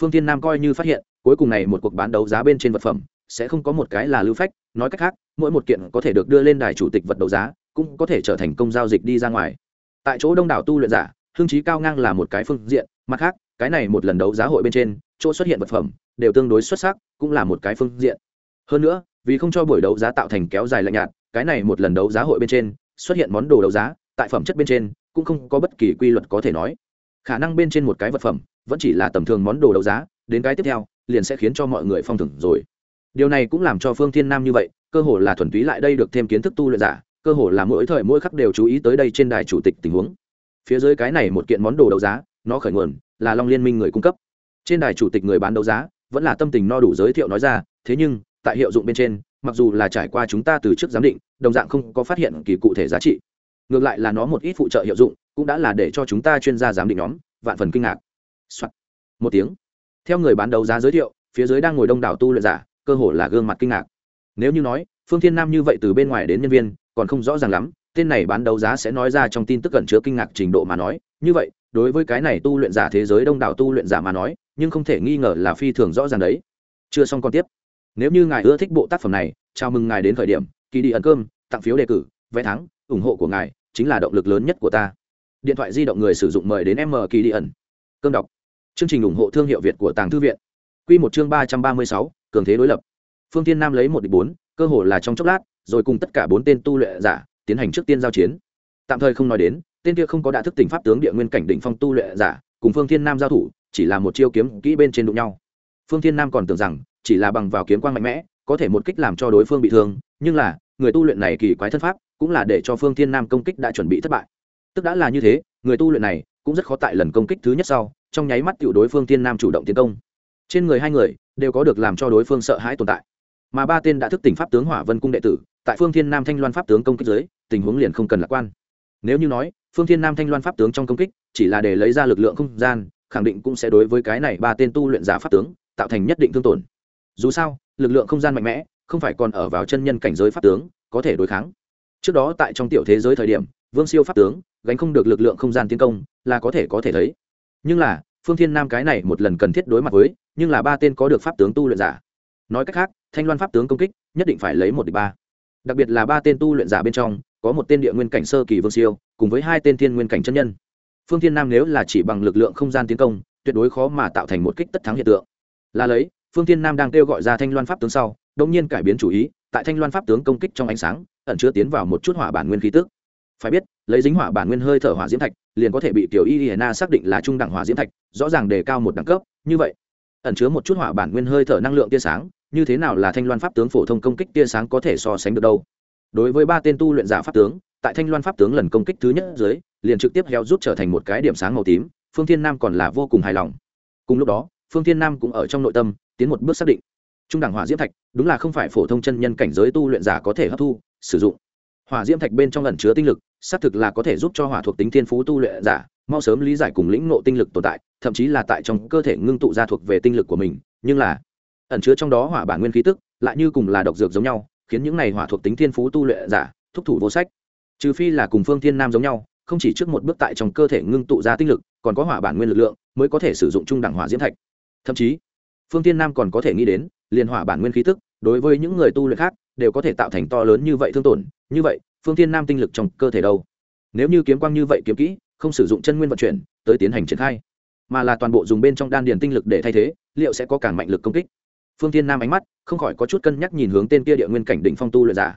Phương tiên nam coi như phát hiện, cuối cùng này một cuộc bán đấu giá bên trên vật phẩm sẽ không có một cái là lưu phách, nói cách khác, mỗi một kiện có thể được đưa lên đài chủ tịch vật đấu giá, cũng có thể trở thành công giao dịch đi ra ngoài. Tại chỗ đông đảo tu luyện giả hương trí cao ngang là một cái phương diện, mặt khác, cái này một lần đấu giá hội bên trên, chỗ xuất hiện vật phẩm đều tương đối xuất sắc, cũng là một cái phương diện. Hơn nữa, vì không cho buổi đấu giá tạo thành kéo dài lạnh nhạt cái này một lần đấu giá hội bên trên, xuất hiện món đồ đấu giá, tại phẩm chất bên trên, cũng không có bất kỳ quy luật có thể nói. Khả năng bên trên một cái vật phẩm, vẫn chỉ là tầm thường món đồ đấu giá, đến cái tiếp theo, liền sẽ khiến cho mọi người phong thưởng rồi. Điều này cũng làm cho phương thiên nam như vậy, cơ hồ là thuần túy lại đây được thêm kiến thức tu luyện giả, cơ hồ là mỗi thời mỗi khắc đều chú ý tới đây trên đài chủ tịch tình huống. Phía dưới cái này một kiện món đồ đấu giá, nó khởi nguồn, là long liên minh người cung cấp. Trên đài chủ tịch người bán đấu giá, vẫn là tâm tình no đủ giới thiệu nói ra, thế nhưng, tại hiệu dụng bên trên mặc dù là trải qua chúng ta từ trước giám định, đồng dạng không có phát hiện kỳ cụ thể giá trị. Ngược lại là nó một ít phụ trợ hiệu dụng, cũng đã là để cho chúng ta chuyên gia giám định nhóm, vạn phần kinh ngạc、Soạn. một tiếng. Theo người bán đấu giá giới thiệu, phía dưới đang ngồi đông đảo tu luyện giả, cơ hồ là gương mặt kinh ngạc. Nếu như nói, phương thiên nam như vậy từ bên ngoài đến nhân viên, còn không rõ ràng lắm, tên này bán đấu giá sẽ nói ra trong tin tức cẩn chứa kinh ngạc trình độ mà nói. Như vậy, đối với cái này tu luyện giả thế giới đông đảo tu luyện giả mà nói, nhưng không thể nghi ngờ là phi thường rõ ràng đấy. Chưa xong còn tiếp nếu như ngài ưa thích bộ tác phẩm này, chào mừng ngài đến khởi điểm, kỳ đi ẩn cơm, tặng phiếu đề cử, vé thắng, ủng hộ của ngài chính là động lực lớn nhất của ta. Điện thoại di động người sử dụng mời đến m kỳ đi ẩn. Cơm đọc. Chương trình ủng hộ thương hiệu việt của tàng thư viện. Q một chương ba trăm ba mươi sáu, cường thế đối lập. Phương tiên nam lấy một địch bốn, cơ hồ là trong chốc lát, rồi cùng tất cả bốn tên tu luyện giả tiến hành trước tiên giao chiến. Tạm thời không nói đến, tên kia không có đã thức tỉnh pháp tướng địa nguyên cảnh đỉnh phong tu luyện giả, cùng phương thiên nam giao thủ, chỉ là một chiêu kiếm kỹ bên trên đụng nhau. Phương thiên nam còn tưởng rằng chỉ là bằng vào kiếm quang mạnh mẽ có thể một kích làm cho đối phương bị thương nhưng là người tu luyện này kỳ quái thân pháp cũng là để cho phương thiên nam công kích đã chuẩn bị thất bại. Tức đã là như thế người tu luyện này cũng rất khó tại lần công kích thứ nhất sau trong nháy mắt tiểu đối phương thiên nam chủ động tiến công. Trên người hai người đều có được làm cho đối phương sợ hãi tồn tại. Mà ba tên đã thức tỉnh pháp tướng hỏa vân cung đệ tử tại phương thiên nam thanh loan pháp tướng công kích dưới, tình huống liền không cần lạc quan. Nếu như nói phương thiên nam thanh loan pháp tướng trong công kích chỉ là để lấy ra lực lượng không gian khẳng định cũng sẽ đối với cái này ba tên tu luyện giả pháp tướng tạo thành nhất định thương tổn dù sao, lực lượng không gian mạnh mẽ, không phải còn ở vào chân nhân cảnh giới pháp tướng, có thể đối kháng. Trước đó tại trong tiểu thế giới thời điểm, vương siêu pháp tướng, gánh không được lực lượng không gian tiến công, là có thể có thể thấy. Nhưng là, phương thiên nam cái này một lần cần thiết đối mặt với, nhưng là ba tên có được pháp tướng tu luyện giả. Nói cách khác, thanh loan pháp tướng công kích, nhất định phải lấy một địch ba. Đặc biệt là ba tên tu luyện giả bên trong, có một tên địa nguyên cảnh sơ kỳ vương siêu, cùng với hai tên thiên nguyên cảnh chân nhân. Phương thiên nam nếu là chỉ bằng lực lượng không gian tiến công, tuyệt đối khó mà tạo thành một kích tất thắng hiện tượng. Là lấy phương tiên nam đang kêu gọi ra thanh loan pháp tướng sau đông nhiên cải biến chủ ý, tại thanh loan pháp tướng công kích trong ánh sáng, ẩn chứa tiến vào một chút hỏa bản nguyên khí tức. Phải biết, lấy dính hỏa bản nguyên hơi thở hỏa diễm thạch, liền có thể bị tiểu y hiena xác định là trung đẳng hỏa diễm thạch, rõ ràng đề cao một đẳng cấp, như vậy, ẩn chứa một chút hỏa bản nguyên hơi thở năng lượng tia sáng, như thế nào là thanh loan pháp tướng phổ thông công kích tia sáng có thể so sánh được đâu? Đối với ba tên tu luyện giả pháp tướng, tại thanh loan pháp tướng lần công kích thứ nhất dưới, liền trực tiếp heo rút trở thành một cái điểm sáng màu tím, phương thiên nam còn là vô cùng hài lòng. Cùng lúc đó, phương thiên nam cũng ở trong nội tâm tiến một bước xác định. Trung đẳng hỏa diễm thạch, đúng là không phải phổ thông chân nhân cảnh giới tu luyện giả có thể hấp thu, sử dụng. Hỏa diễm thạch bên trong ẩn chứa tinh lực, xác thực là có thể giúp cho hỏa thuộc tính thiên phú tu luyện giả, mau sớm lý giải cùng lĩnh nộ tinh lực tồn tại, thậm chí là tại trong cơ thể ngưng tụ ra thuộc về tinh lực của mình, nhưng là ẩn chứa trong đó hỏa bản nguyên khí tức, lại như cùng là độc dược giống nhau, khiến những này hỏa thuộc tính thiên phú tu luyện giả thúc thủ vô sách. Trừ phi là cùng phương thiên nam giống nhau, không chỉ trước một bước tại trong cơ thể ngưng tụ ra tinh lực, còn có hỏa bản nguyên lực lượng mới có thể sử dụng trung đẳng hỏa diễm thạch. Thậm chí phương thiên nam còn có thể nghĩ đến, liền hỏa bản nguyên khí tức, đối với những người tu luyện khác, đều có thể tạo thành to lớn như vậy thương tổn. Như vậy, phương thiên nam tinh lực trong cơ thể đâu? Nếu như kiếm quang như vậy kiếm kỹ, không sử dụng chân nguyên vận chuyển, tới tiến hành triển khai. Mà là toàn bộ dùng bên trong đan điền tinh lực để thay thế, liệu sẽ có càng mạnh lực công kích? Phương thiên nam ánh mắt, không khỏi có chút cân nhắc nhìn hướng tên kia địa nguyên cảnh đỉnh phong tu luyện giả.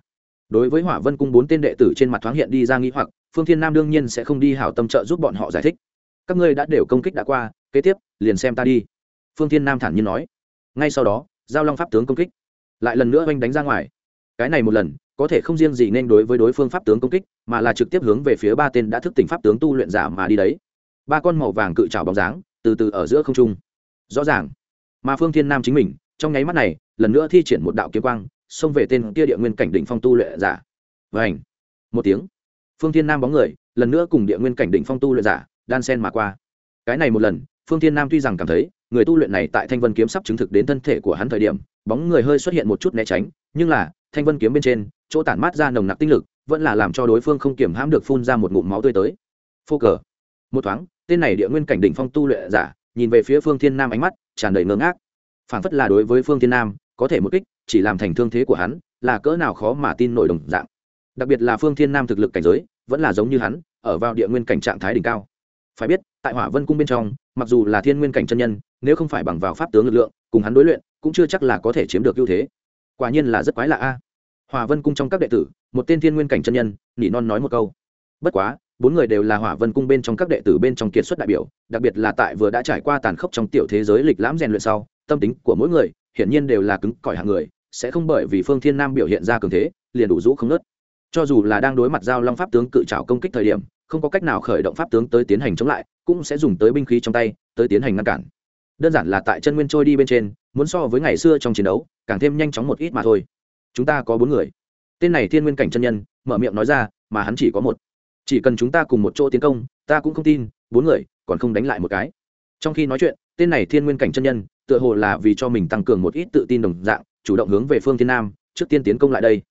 Đối với hỏa vân cung bốn tên đệ tử trên mặt thoáng hiện đi ra nghĩ hoặc, phương thiên nam đương nhiên sẽ không đi hảo tâm trợ giúp bọn họ giải thích. Các ngươi đã đều công kích đã qua, kế tiếp, liền xem ta đi phương thiên nam thản nhiên nói. Ngay sau đó, giao long pháp tướng công kích. Lại lần nữa oanh đánh ra ngoài. Cái này một lần, có thể không riêng gì nên đối với đối phương pháp tướng công kích, mà là trực tiếp hướng về phía ba tên đã thức tỉnh pháp tướng tu luyện giả mà đi đấy. Ba con màu vàng cự trào bóng dáng, từ từ ở giữa không trung. Rõ ràng, mà phương thiên nam chính mình, trong nháy mắt này, lần nữa thi triển một đạo kiếm quang, xông về tên kia địa nguyên cảnh đỉnh phong tu luyện giả. Vảnh một tiếng. Phương thiên nam bóng người, lần nữa cùng địa nguyên cảnh đỉnh phong tu luyện giả, đan sen mà qua. Cái này một lần, phương thiên nam tuy rằng cảm thấy người tu luyện này tại thanh vân kiếm sắp chứng thực đến thân thể của hắn thời điểm, bóng người hơi xuất hiện một chút né tránh, nhưng là, thanh vân kiếm bên trên, chỗ tản mát ra nồng nặc tinh lực, vẫn là làm cho đối phương không kiểm hãm được phun ra một ngụm máu tươi tới. Phô cờ. Một thoáng, tên này địa nguyên cảnh đỉnh phong tu luyện giả, nhìn về phía phương thiên nam ánh mắt, tràn đầy ngơ ngác. Phản phất là đối với phương thiên nam, có thể một kích, chỉ làm thành thương thế của hắn, là cỡ nào khó mà tin nổi đồng dạng. Đặc biệt là phương thiên nam thực lực cảnh giới, vẫn là giống như hắn, ở vào địa nguyên cảnh trạng thái đỉnh cao. Phải biết tại hỏa vân cung bên trong, mặc dù là thiên nguyên cảnh chân nhân, nếu không phải bằng vào pháp tướng lực lượng, cùng hắn đối luyện, cũng chưa chắc là có thể chiếm được ưu thế. Quả nhiên là rất quái lạ a. Hỏa vân cung trong các đệ tử, một tên thiên nguyên cảnh chân nhân, nỉ non nói một câu. Bất quá, bốn người đều là hỏa vân cung bên trong các đệ tử bên trong kiệt xuất đại biểu, đặc biệt là tại vừa đã trải qua tàn khốc trong tiểu thế giới lịch lãm rèn luyện sau, tâm tính của mỗi người, hiển nhiên đều là cứng cỏi hạng người, sẽ không bởi vì phương thiên nam biểu hiện ra cường thế, liền đủ rũ không nớt. Cho dù là đang đối mặt giao long pháp tướng cự trào công kích thời điểm không có cách nào khởi động pháp tướng tới tiến hành chống lại, cũng sẽ dùng tới binh khí trong tay, tới tiến hành ngăn cản. Đơn giản là tại chân nguyên trôi đi bên trên, muốn so với ngày xưa trong chiến đấu, càng thêm nhanh chóng một ít mà thôi. Chúng ta có bốn người. Tên này thiên nguyên cảnh chân nhân, mở miệng nói ra, mà hắn chỉ có một. Chỉ cần chúng ta cùng một chỗ tiến công, ta cũng không tin, bốn người còn không đánh lại một cái. Trong khi nói chuyện, tên này thiên nguyên cảnh chân nhân, tựa hồ là vì cho mình tăng cường một ít tự tin đồng dạng, chủ động hướng về phương thiên nam, trước tiên tiến công lại đây.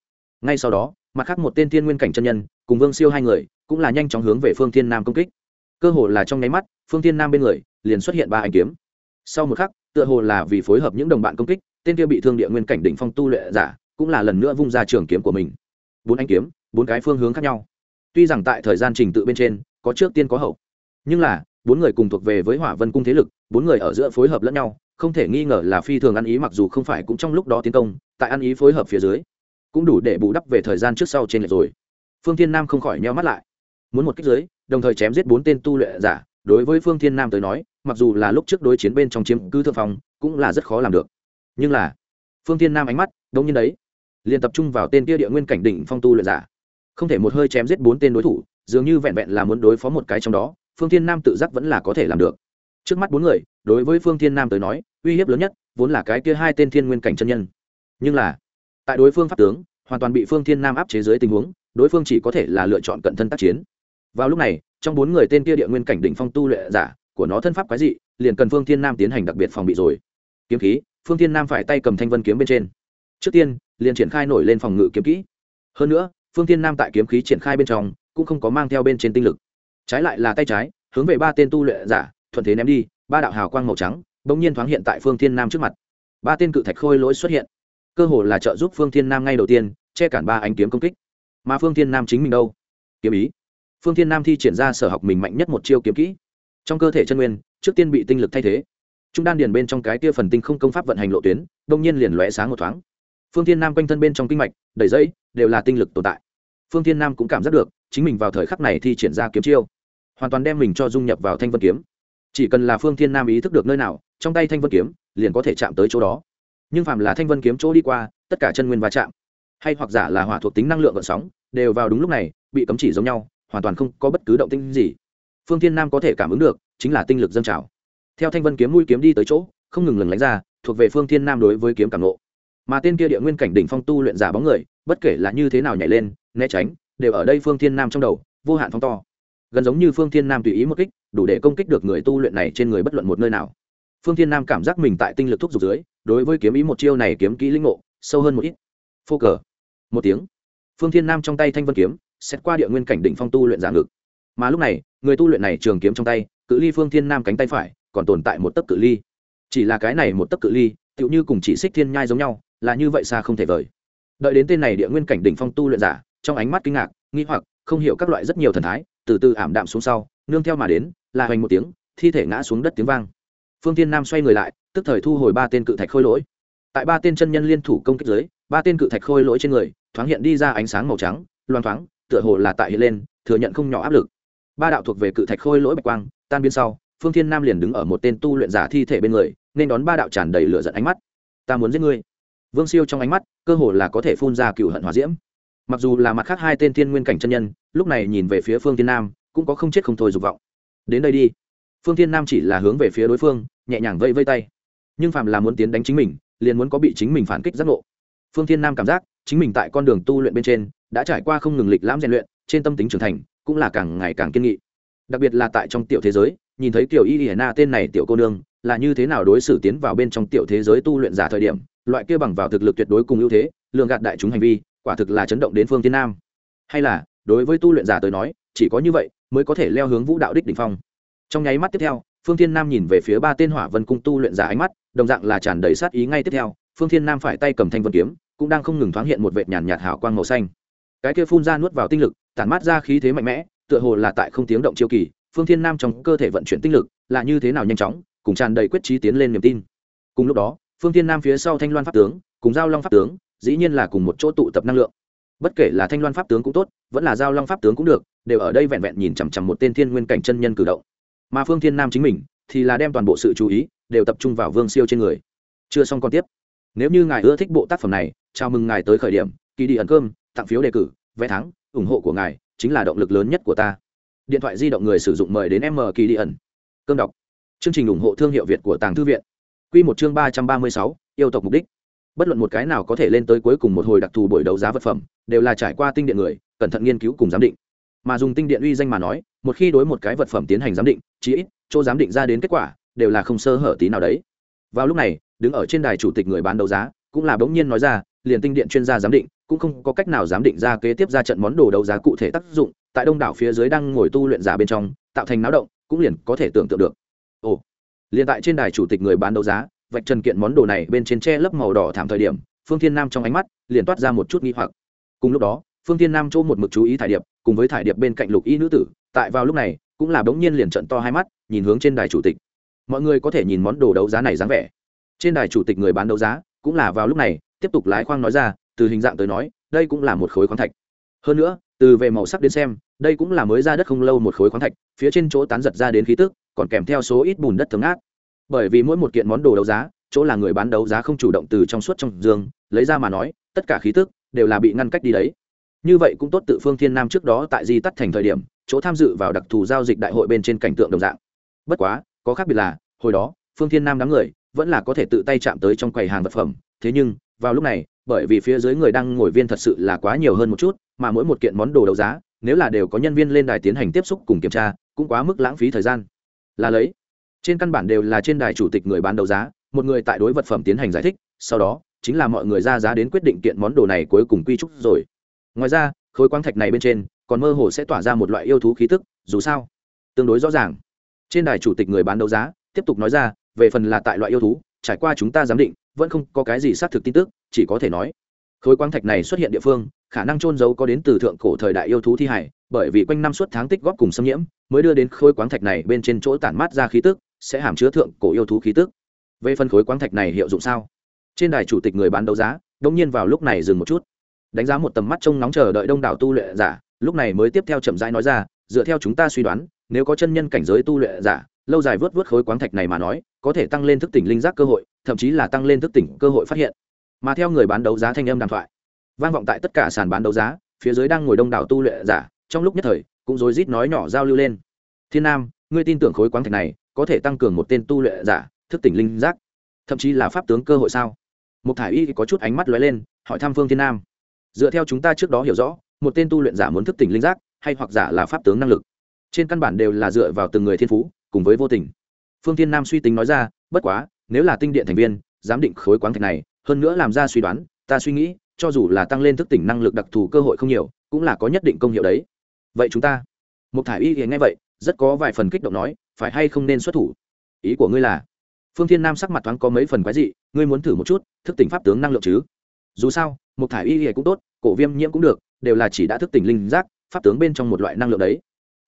Ngay sau đó, mặt khác một tên thiên nguyên cảnh chân nhân, cùng vương siêu hai người cũng là nhanh chóng hướng về phương thiên nam công kích. Cơ hồ là trong nháy mắt, phương thiên nam bên người liền xuất hiện ba anh kiếm. Sau một khắc, tựa hồ là vì phối hợp những đồng bạn công kích, tên kia bị thương địa nguyên cảnh đỉnh phong tu luyện giả cũng là lần nữa vung ra trường kiếm của mình. Bốn anh kiếm, bốn cái phương hướng khác nhau. Tuy rằng tại thời gian trình tự bên trên, có trước tiên có hậu, nhưng là, bốn người cùng thuộc về với hỏa vân cung thế lực, bốn người ở giữa phối hợp lẫn nhau, không thể nghi ngờ là phi thường ăn ý mặc dù không phải cũng trong lúc đó tiến công, tại ăn ý phối hợp phía dưới, cũng đủ để bù đắp về thời gian trước sau trên lệch rồi. Phương thiên nam không khỏi nheo mắt lại muốn một kích giới, đồng thời chém giết bốn tên tu luyện giả. Đối với phương thiên nam tới nói, mặc dù là lúc trước đối chiến bên trong chiếm cứ thượng phòng cũng là rất khó làm được. Nhưng là, phương thiên nam ánh mắt, đông nhiên đấy, liền tập trung vào tên kia địa nguyên cảnh đỉnh phong tu luyện giả. Không thể một hơi chém giết bốn tên đối thủ, dường như vẹn vẹn là muốn đối phó một cái trong đó, phương thiên nam tự giác vẫn là có thể làm được. Trước mắt bốn người, đối với phương thiên nam tới nói, uy hiếp lớn nhất, vốn là cái kia hai tên thiên nguyên cảnh chân nhân. Nhưng là, tại đối phương pháp tướng, hoàn toàn bị phương thiên nam áp chế dưới tình huống, đối phương chỉ có thể là lựa chọn cận thân tác chiến vào lúc này, trong bốn người tên kia địa nguyên cảnh đỉnh phong tu luyện giả, của nó thân pháp quái dị, liền cần phương thiên nam tiến hành đặc biệt phòng bị rồi. Kiếm khí, phương thiên nam phải tay cầm thanh vân kiếm bên trên. Trước tiên, liền triển khai nổi lên phòng ngự kiếm kỹ. Hơn nữa, phương thiên nam tại kiếm khí triển khai bên trong, cũng không có mang theo bên trên tinh lực. Trái lại là tay trái, hướng về ba tên tu luyện giả, thuận thế ném đi, ba đạo hào quang màu trắng, bỗng nhiên thoáng hiện tại phương thiên nam trước mặt. Ba tên cự thạch khôi lỗi xuất hiện. Cơ hồ là trợ giúp phương thiên nam ngay đầu tiên, che cản ba ánh kiếm công kích. Mà phương thiên nam chính mình đâu? Kiếm ý phương thiên nam thi triển ra sở học mình mạnh nhất một chiêu kiếm kỹ. Trong cơ thể chân nguyên trước tiên bị tinh lực thay thế. Trung đan điền bên trong cái kia phần tinh không công pháp vận hành lộ tuyến đông nhiên liền lóe sáng một thoáng. Phương thiên nam quanh thân bên trong kinh mạch đầy dây, đều là tinh lực tồn tại. Phương thiên nam cũng cảm giác được chính mình vào thời khắc này thi triển ra kiếm chiêu hoàn toàn đem mình cho dung nhập vào thanh vân kiếm. Chỉ cần là phương thiên nam ý thức được nơi nào trong tay thanh vân kiếm liền có thể chạm tới chỗ đó. Nhưng phạm là thanh vân kiếm chỗ đi qua tất cả chân nguyên va chạm hay hoặc giả là hỏa thuộc tính năng lượng vận sóng đều vào đúng lúc này bị cấm chỉ giống nhau hoàn toàn không có bất cứ động tinh gì. Phương thiên nam có thể cảm ứng được, chính là tinh lực dâng trào. Theo thanh vân kiếm mũi kiếm đi tới chỗ, không ngừng lần lánh ra, thuộc về phương thiên nam đối với kiếm cảm nộ mà tên kia địa nguyên cảnh đỉnh phong tu luyện giả bóng người, bất kể là như thế nào nhảy lên, né tránh, đều ở đây phương thiên nam trong đầu, vô hạn phong to. Gần giống như phương thiên nam tùy ý một kích, đủ để công kích được người tu luyện này trên người bất luận một nơi nào. Phương thiên nam cảm giác mình tại tinh lực thúc giục dưới, đối với kiếm ý một chiêu này kiếm kỹ linh ngộ, sâu hơn một ít. Phô cờ. Một tiếng. Phương thiên nam trong tay thanh vân kiếm xét qua địa nguyên cảnh đỉnh phong tu luyện giả ngực. Mà lúc này, người tu luyện này trường kiếm trong tay, cự ly phương thiên nam cánh tay phải, còn tồn tại một tấc cự ly. Chỉ là cái này một tấc cự ly, tựu như cùng chỉ xích thiên nhai giống nhau, là như vậy xa không thể vời. Đợi đến tên này địa nguyên cảnh đỉnh phong tu luyện giả, trong ánh mắt kinh ngạc, nghi hoặc, không hiểu các loại rất nhiều thần thái, từ từ ảm đạm xuống sau, nương theo mà đến, là hoành một tiếng, thi thể ngã xuống đất tiếng vang. Phương tiên nam xoay người lại, tức thời thu hồi ba tên cự thạch khôi lỗi. Tại ba tên chân nhân liên thủ công kích dưới, ba tên cự thạch khôi lỗi trên người, thoáng hiện đi ra ánh sáng màu trắng loan thoáng tựa hồ là tại hiện lên, thừa nhận không nhỏ áp lực. Ba đạo thuộc về cự thạch khôi lỗi bạch quang, tan biên sau, phương thiên nam liền đứng ở một tên tu luyện giả thi thể bên người, nên đón ba đạo tràn đầy lửa giận ánh mắt. Ta muốn giết ngươi. Vương siêu trong ánh mắt, cơ hồ là có thể phun ra cựu hận hòa diễm. Mặc dù là mặt khác hai tên thiên nguyên cảnh chân nhân, lúc này nhìn về phía phương thiên nam, cũng có không chết không thôi dục vọng. Đến đây đi. Phương thiên nam chỉ là hướng về phía đối phương, nhẹ nhàng vây vây tay. Nhưng phạm là muốn tiến đánh chính mình, liền muốn có bị chính mình phản kích giác ngộ. Phương thiên nam cảm giác chính mình tại con đường tu luyện bên trên đã trải qua không ngừng lịch lãm rèn luyện, trên tâm tính trưởng thành, cũng là càng ngày càng kiên nghị. Đặc biệt là tại trong tiểu thế giới, nhìn thấy tiểu y hiển na tên này tiểu cô nương, là như thế nào đối xử tiến vào bên trong tiểu thế giới tu luyện giả thời điểm, loại kia bằng vào thực lực tuyệt đối cùng ưu thế, lường gạt đại chúng hành vi, quả thực là chấn động đến phương tiên nam. Hay là, đối với tu luyện giả tới nói, chỉ có như vậy mới có thể leo hướng vũ đạo đích đỉnh phong. Trong nháy mắt tiếp theo, phương thiên nam nhìn về phía ba tên hỏa vân cung tu luyện giả ánh mắt, đồng dạng là tràn đầy sát ý ngay tiếp theo, phương thiên nam phải tay cầm thanh vân kiếm, cũng đang không ngừng thoáng hiện một vệt nhàn nhạt hào quang màu xanh cái kia phun ra nuốt vào tinh lực, tản mát ra khí thế mạnh mẽ, tựa hồ là tại không tiếng động chiêu kỳ, phương thiên nam trong cơ thể vận chuyển tinh lực, là như thế nào nhanh chóng, cùng tràn đầy quyết trí tiến lên niềm tin. Cùng lúc đó, phương thiên nam phía sau thanh loan pháp tướng, cùng giao long pháp tướng, dĩ nhiên là cùng một chỗ tụ tập năng lượng. Bất kể là thanh loan pháp tướng cũng tốt, vẫn là giao long pháp tướng cũng được, đều ở đây vẹn vẹn nhìn chằm chằm một tên thiên nguyên cảnh chân nhân cử động. Mà phương thiên nam chính mình, thì là đem toàn bộ sự chú ý, đều tập trung vào vương siêu trên người. Chưa xong còn tiếp. Nếu như ngài ưa thích bộ tác phẩm này, chào mừng ngài tới khởi điểm kỳ đi ẩn cơm tặng phiếu đề cử, vé thắng, ủng hộ của ngài, chính là động lực lớn nhất của ta. Điện thoại di động người sử dụng mời đến m kỳ đi ẩn. Cơm đọc. Chương trình ủng hộ thương hiệu việt của tàng thư viện. Q một chương ba trăm ba mươi sáu, yêu tộc mục đích. Bất luận một cái nào có thể lên tới cuối cùng một hồi đặc thù buổi đấu giá vật phẩm, đều là trải qua tinh điện người, cẩn thận nghiên cứu cùng giám định. Mà dùng tinh điện uy danh mà nói, một khi đối một cái vật phẩm tiến hành giám định, chí ít, chỗ giám định ra đến kết quả, đều là không sơ hở tí nào đấy. Vào lúc này, đứng ở trên đài chủ tịch người bán đấu giá, cũng là bỗng nhiên nói ra, liền tinh điện chuyên gia giám định cũng không có cách nào giám định ra kế tiếp ra trận món đồ đấu giá cụ thể tác dụng, tại đông đảo phía dưới đang ngồi tu luyện giả bên trong, tạo thành náo động, cũng liền có thể tưởng tượng được. Ồ, liền tại trên đài chủ tịch người bán đấu giá, vạch trần kiện món đồ này bên trên tre lớp màu đỏ thảm thời điểm, phương thiên nam trong ánh mắt liền toát ra một chút nghi hoặc. Cùng lúc đó, phương thiên nam chỗ một mực chú ý thải điệp, cùng với thải điệp bên cạnh lục y nữ tử, tại vào lúc này, cũng là bỗng nhiên liền trận to hai mắt, nhìn hướng trên đài chủ tịch. Mọi người có thể nhìn món đồ đấu giá này dáng vẻ. Trên đài chủ tịch người bán đấu giá, cũng là vào lúc này, tiếp tục lái khoang nói ra từ hình dạng tới nói, đây cũng là một khối khoáng thạch. Hơn nữa, từ về màu sắc đến xem, đây cũng là mới ra đất không lâu một khối khoáng thạch, phía trên chỗ tán giật ra đến khí tức, còn kèm theo số ít bùn đất thấm ác bởi vì mỗi một kiện món đồ đấu giá, chỗ là người bán đấu giá không chủ động từ trong suốt trong giường lấy ra mà nói, tất cả khí tức đều là bị ngăn cách đi đấy. Như vậy cũng tốt tự phương thiên nam trước đó tại di tắt thành thời điểm, chỗ tham dự vào đặc thù giao dịch đại hội bên trên cảnh tượng đồng dạng. Bất quá, có khác biệt là, hồi đó, phương thiên nam đám người vẫn là có thể tự tay chạm tới trong quầy hàng vật phẩm, thế nhưng, vào lúc này bởi vì phía dưới người đang ngồi viên thật sự là quá nhiều hơn một chút, mà mỗi một kiện món đồ đấu giá, nếu là đều có nhân viên lên đài tiến hành tiếp xúc cùng kiểm tra, cũng quá mức lãng phí thời gian. Là lấy, trên căn bản đều là trên đài chủ tịch người bán đấu giá, một người tại đối vật phẩm tiến hành giải thích, sau đó, chính là mọi người ra giá đến quyết định kiện món đồ này cuối cùng quy trúc rồi. Ngoài ra, khối quang thạch này bên trên, còn mơ hồ sẽ tỏa ra một loại yêu thú khí tức, dù sao, tương đối rõ ràng. Trên đài chủ tịch người bán đấu giá, tiếp tục nói ra, về phần là tại loại yêu thú, trải qua chúng ta giám định vẫn không có cái gì xác thực tin tức, chỉ có thể nói, khối quang thạch này xuất hiện địa phương, khả năng trôn giấu có đến từ thượng cổ thời đại yêu thú thi hải bởi vì quanh năm suốt tháng tích góp cùng xâm nhiễm, mới đưa đến khối quang thạch này bên trên chỗ tản mát ra khí tức, sẽ hàm chứa thượng cổ yêu thú khí tức. Về phân khối quang thạch này hiệu dụng sao? Trên đài chủ tịch người bán đấu giá, đông nhiên vào lúc này dừng một chút. Đánh giá một tầm mắt trông nóng chờ đợi đông đảo tu luyện giả, lúc này mới tiếp theo chậm rãi nói ra, dựa theo chúng ta suy đoán, nếu có chân nhân cảnh giới tu luyện giả, lâu dài vớt vớt khối quáng thạch này mà nói, có thể tăng lên thức tỉnh linh giác cơ hội thậm chí là tăng lên thức tỉnh cơ hội phát hiện. Mà theo người bán đấu giá thanh âm đàm thoại, vang vọng tại tất cả sàn bán đấu giá, phía dưới đang ngồi đông đảo tu luyện giả, trong lúc nhất thời, cũng rối rít nói nhỏ giao lưu lên. Thiên nam, ngươi tin tưởng khối quán thạch này có thể tăng cường một tên tu luyện giả, thức tỉnh linh giác, thậm chí là pháp tướng cơ hội sao? Một thải y có chút ánh mắt lóe lên, hỏi thăm phương thiên nam. Dựa theo chúng ta trước đó hiểu rõ, một tên tu luyện giả muốn thức tỉnh linh giác, hay hoặc giả là pháp tướng năng lực. Trên căn bản đều là dựa vào từng người thiên phú, cùng với vô tình. Phương thiên nam suy tính nói ra, bất quá nếu là tinh điện thành viên, giám định khối quáng thạch này, hơn nữa làm ra suy đoán, ta suy nghĩ, cho dù là tăng lên thức tỉnh năng lực đặc thù cơ hội không nhiều, cũng là có nhất định công hiệu đấy. Vậy chúng ta một thả y thì nghe vậy, rất có vài phần kích động nói, phải hay không nên xuất thủ? Ý của ngươi là, phương thiên nam sắc mặt thoáng có mấy phần quái dị, ngươi muốn thử một chút, thức tỉnh pháp tướng năng lượng chứ? Dù sao một thả y thì cũng tốt, cổ viêm nhiễm cũng được, đều là chỉ đã thức tỉnh linh giác, pháp tướng bên trong một loại năng lượng đấy.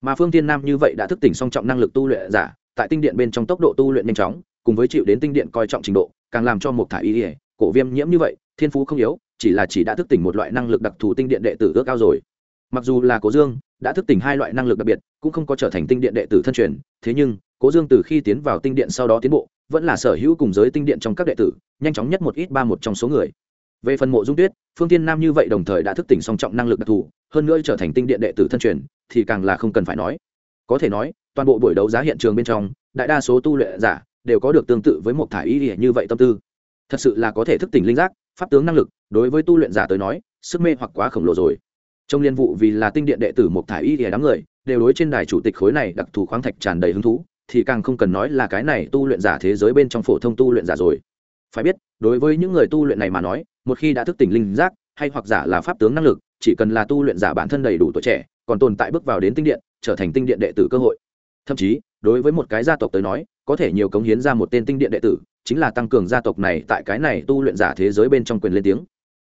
Mà phương thiên nam như vậy đã thức tỉnh song trọng năng lực tu luyện giả, tại tinh điện bên trong tốc độ tu luyện nhanh chóng cùng với chịu đến tinh điện coi trọng trình độ, càng làm cho một thả y ỉa cổ viêm nhiễm như vậy, thiên phú không yếu, chỉ là chỉ đã thức tỉnh một loại năng lực đặc thù tinh điện đệ tử ước cao rồi. Mặc dù là cố dương, đã thức tỉnh hai loại năng lực đặc biệt, cũng không có trở thành tinh điện đệ tử thân truyền, thế nhưng, cố dương từ khi tiến vào tinh điện sau đó tiến bộ, vẫn là sở hữu cùng giới tinh điện trong các đệ tử, nhanh chóng nhất một ít ba một trong số người. Về phần mộ dung tuyết, phương tiên nam như vậy đồng thời đã thức tỉnh song trọng năng lực đặc thù, hơn nữa trở thành tinh điện đệ tử thân truyền, thì càng là không cần phải nói. Có thể nói, toàn bộ buổi đấu giá hiện trường bên trong, đại đa số tu luyện giả đều có được tương tự với một thải y như vậy tâm tư. Thật sự là có thể thức tỉnh linh giác, pháp tướng năng lực, đối với tu luyện giả tới nói, sức mê hoặc quá khổng lồ rồi. Trong liên vụ vì là tinh điện đệ tử một thải y thì đám người, đều đối trên đài chủ tịch khối này đặc thù khoáng thạch tràn đầy hứng thú, thì càng không cần nói là cái này tu luyện giả thế giới bên trong phổ thông tu luyện giả rồi. Phải biết, đối với những người tu luyện này mà nói, một khi đã thức tỉnh linh giác, hay hoặc giả là pháp tướng năng lực, chỉ cần là tu luyện giả bản thân đầy đủ tuổi trẻ, còn tồn tại bước vào đến tinh điện, trở thành tinh điện đệ tử cơ hội thậm chí, đối với một cái gia tộc tới nói, có thể nhiều cống hiến ra một tên tinh điện đệ tử, chính là tăng cường gia tộc này tại cái này tu luyện giả thế giới bên trong quyền lên tiếng.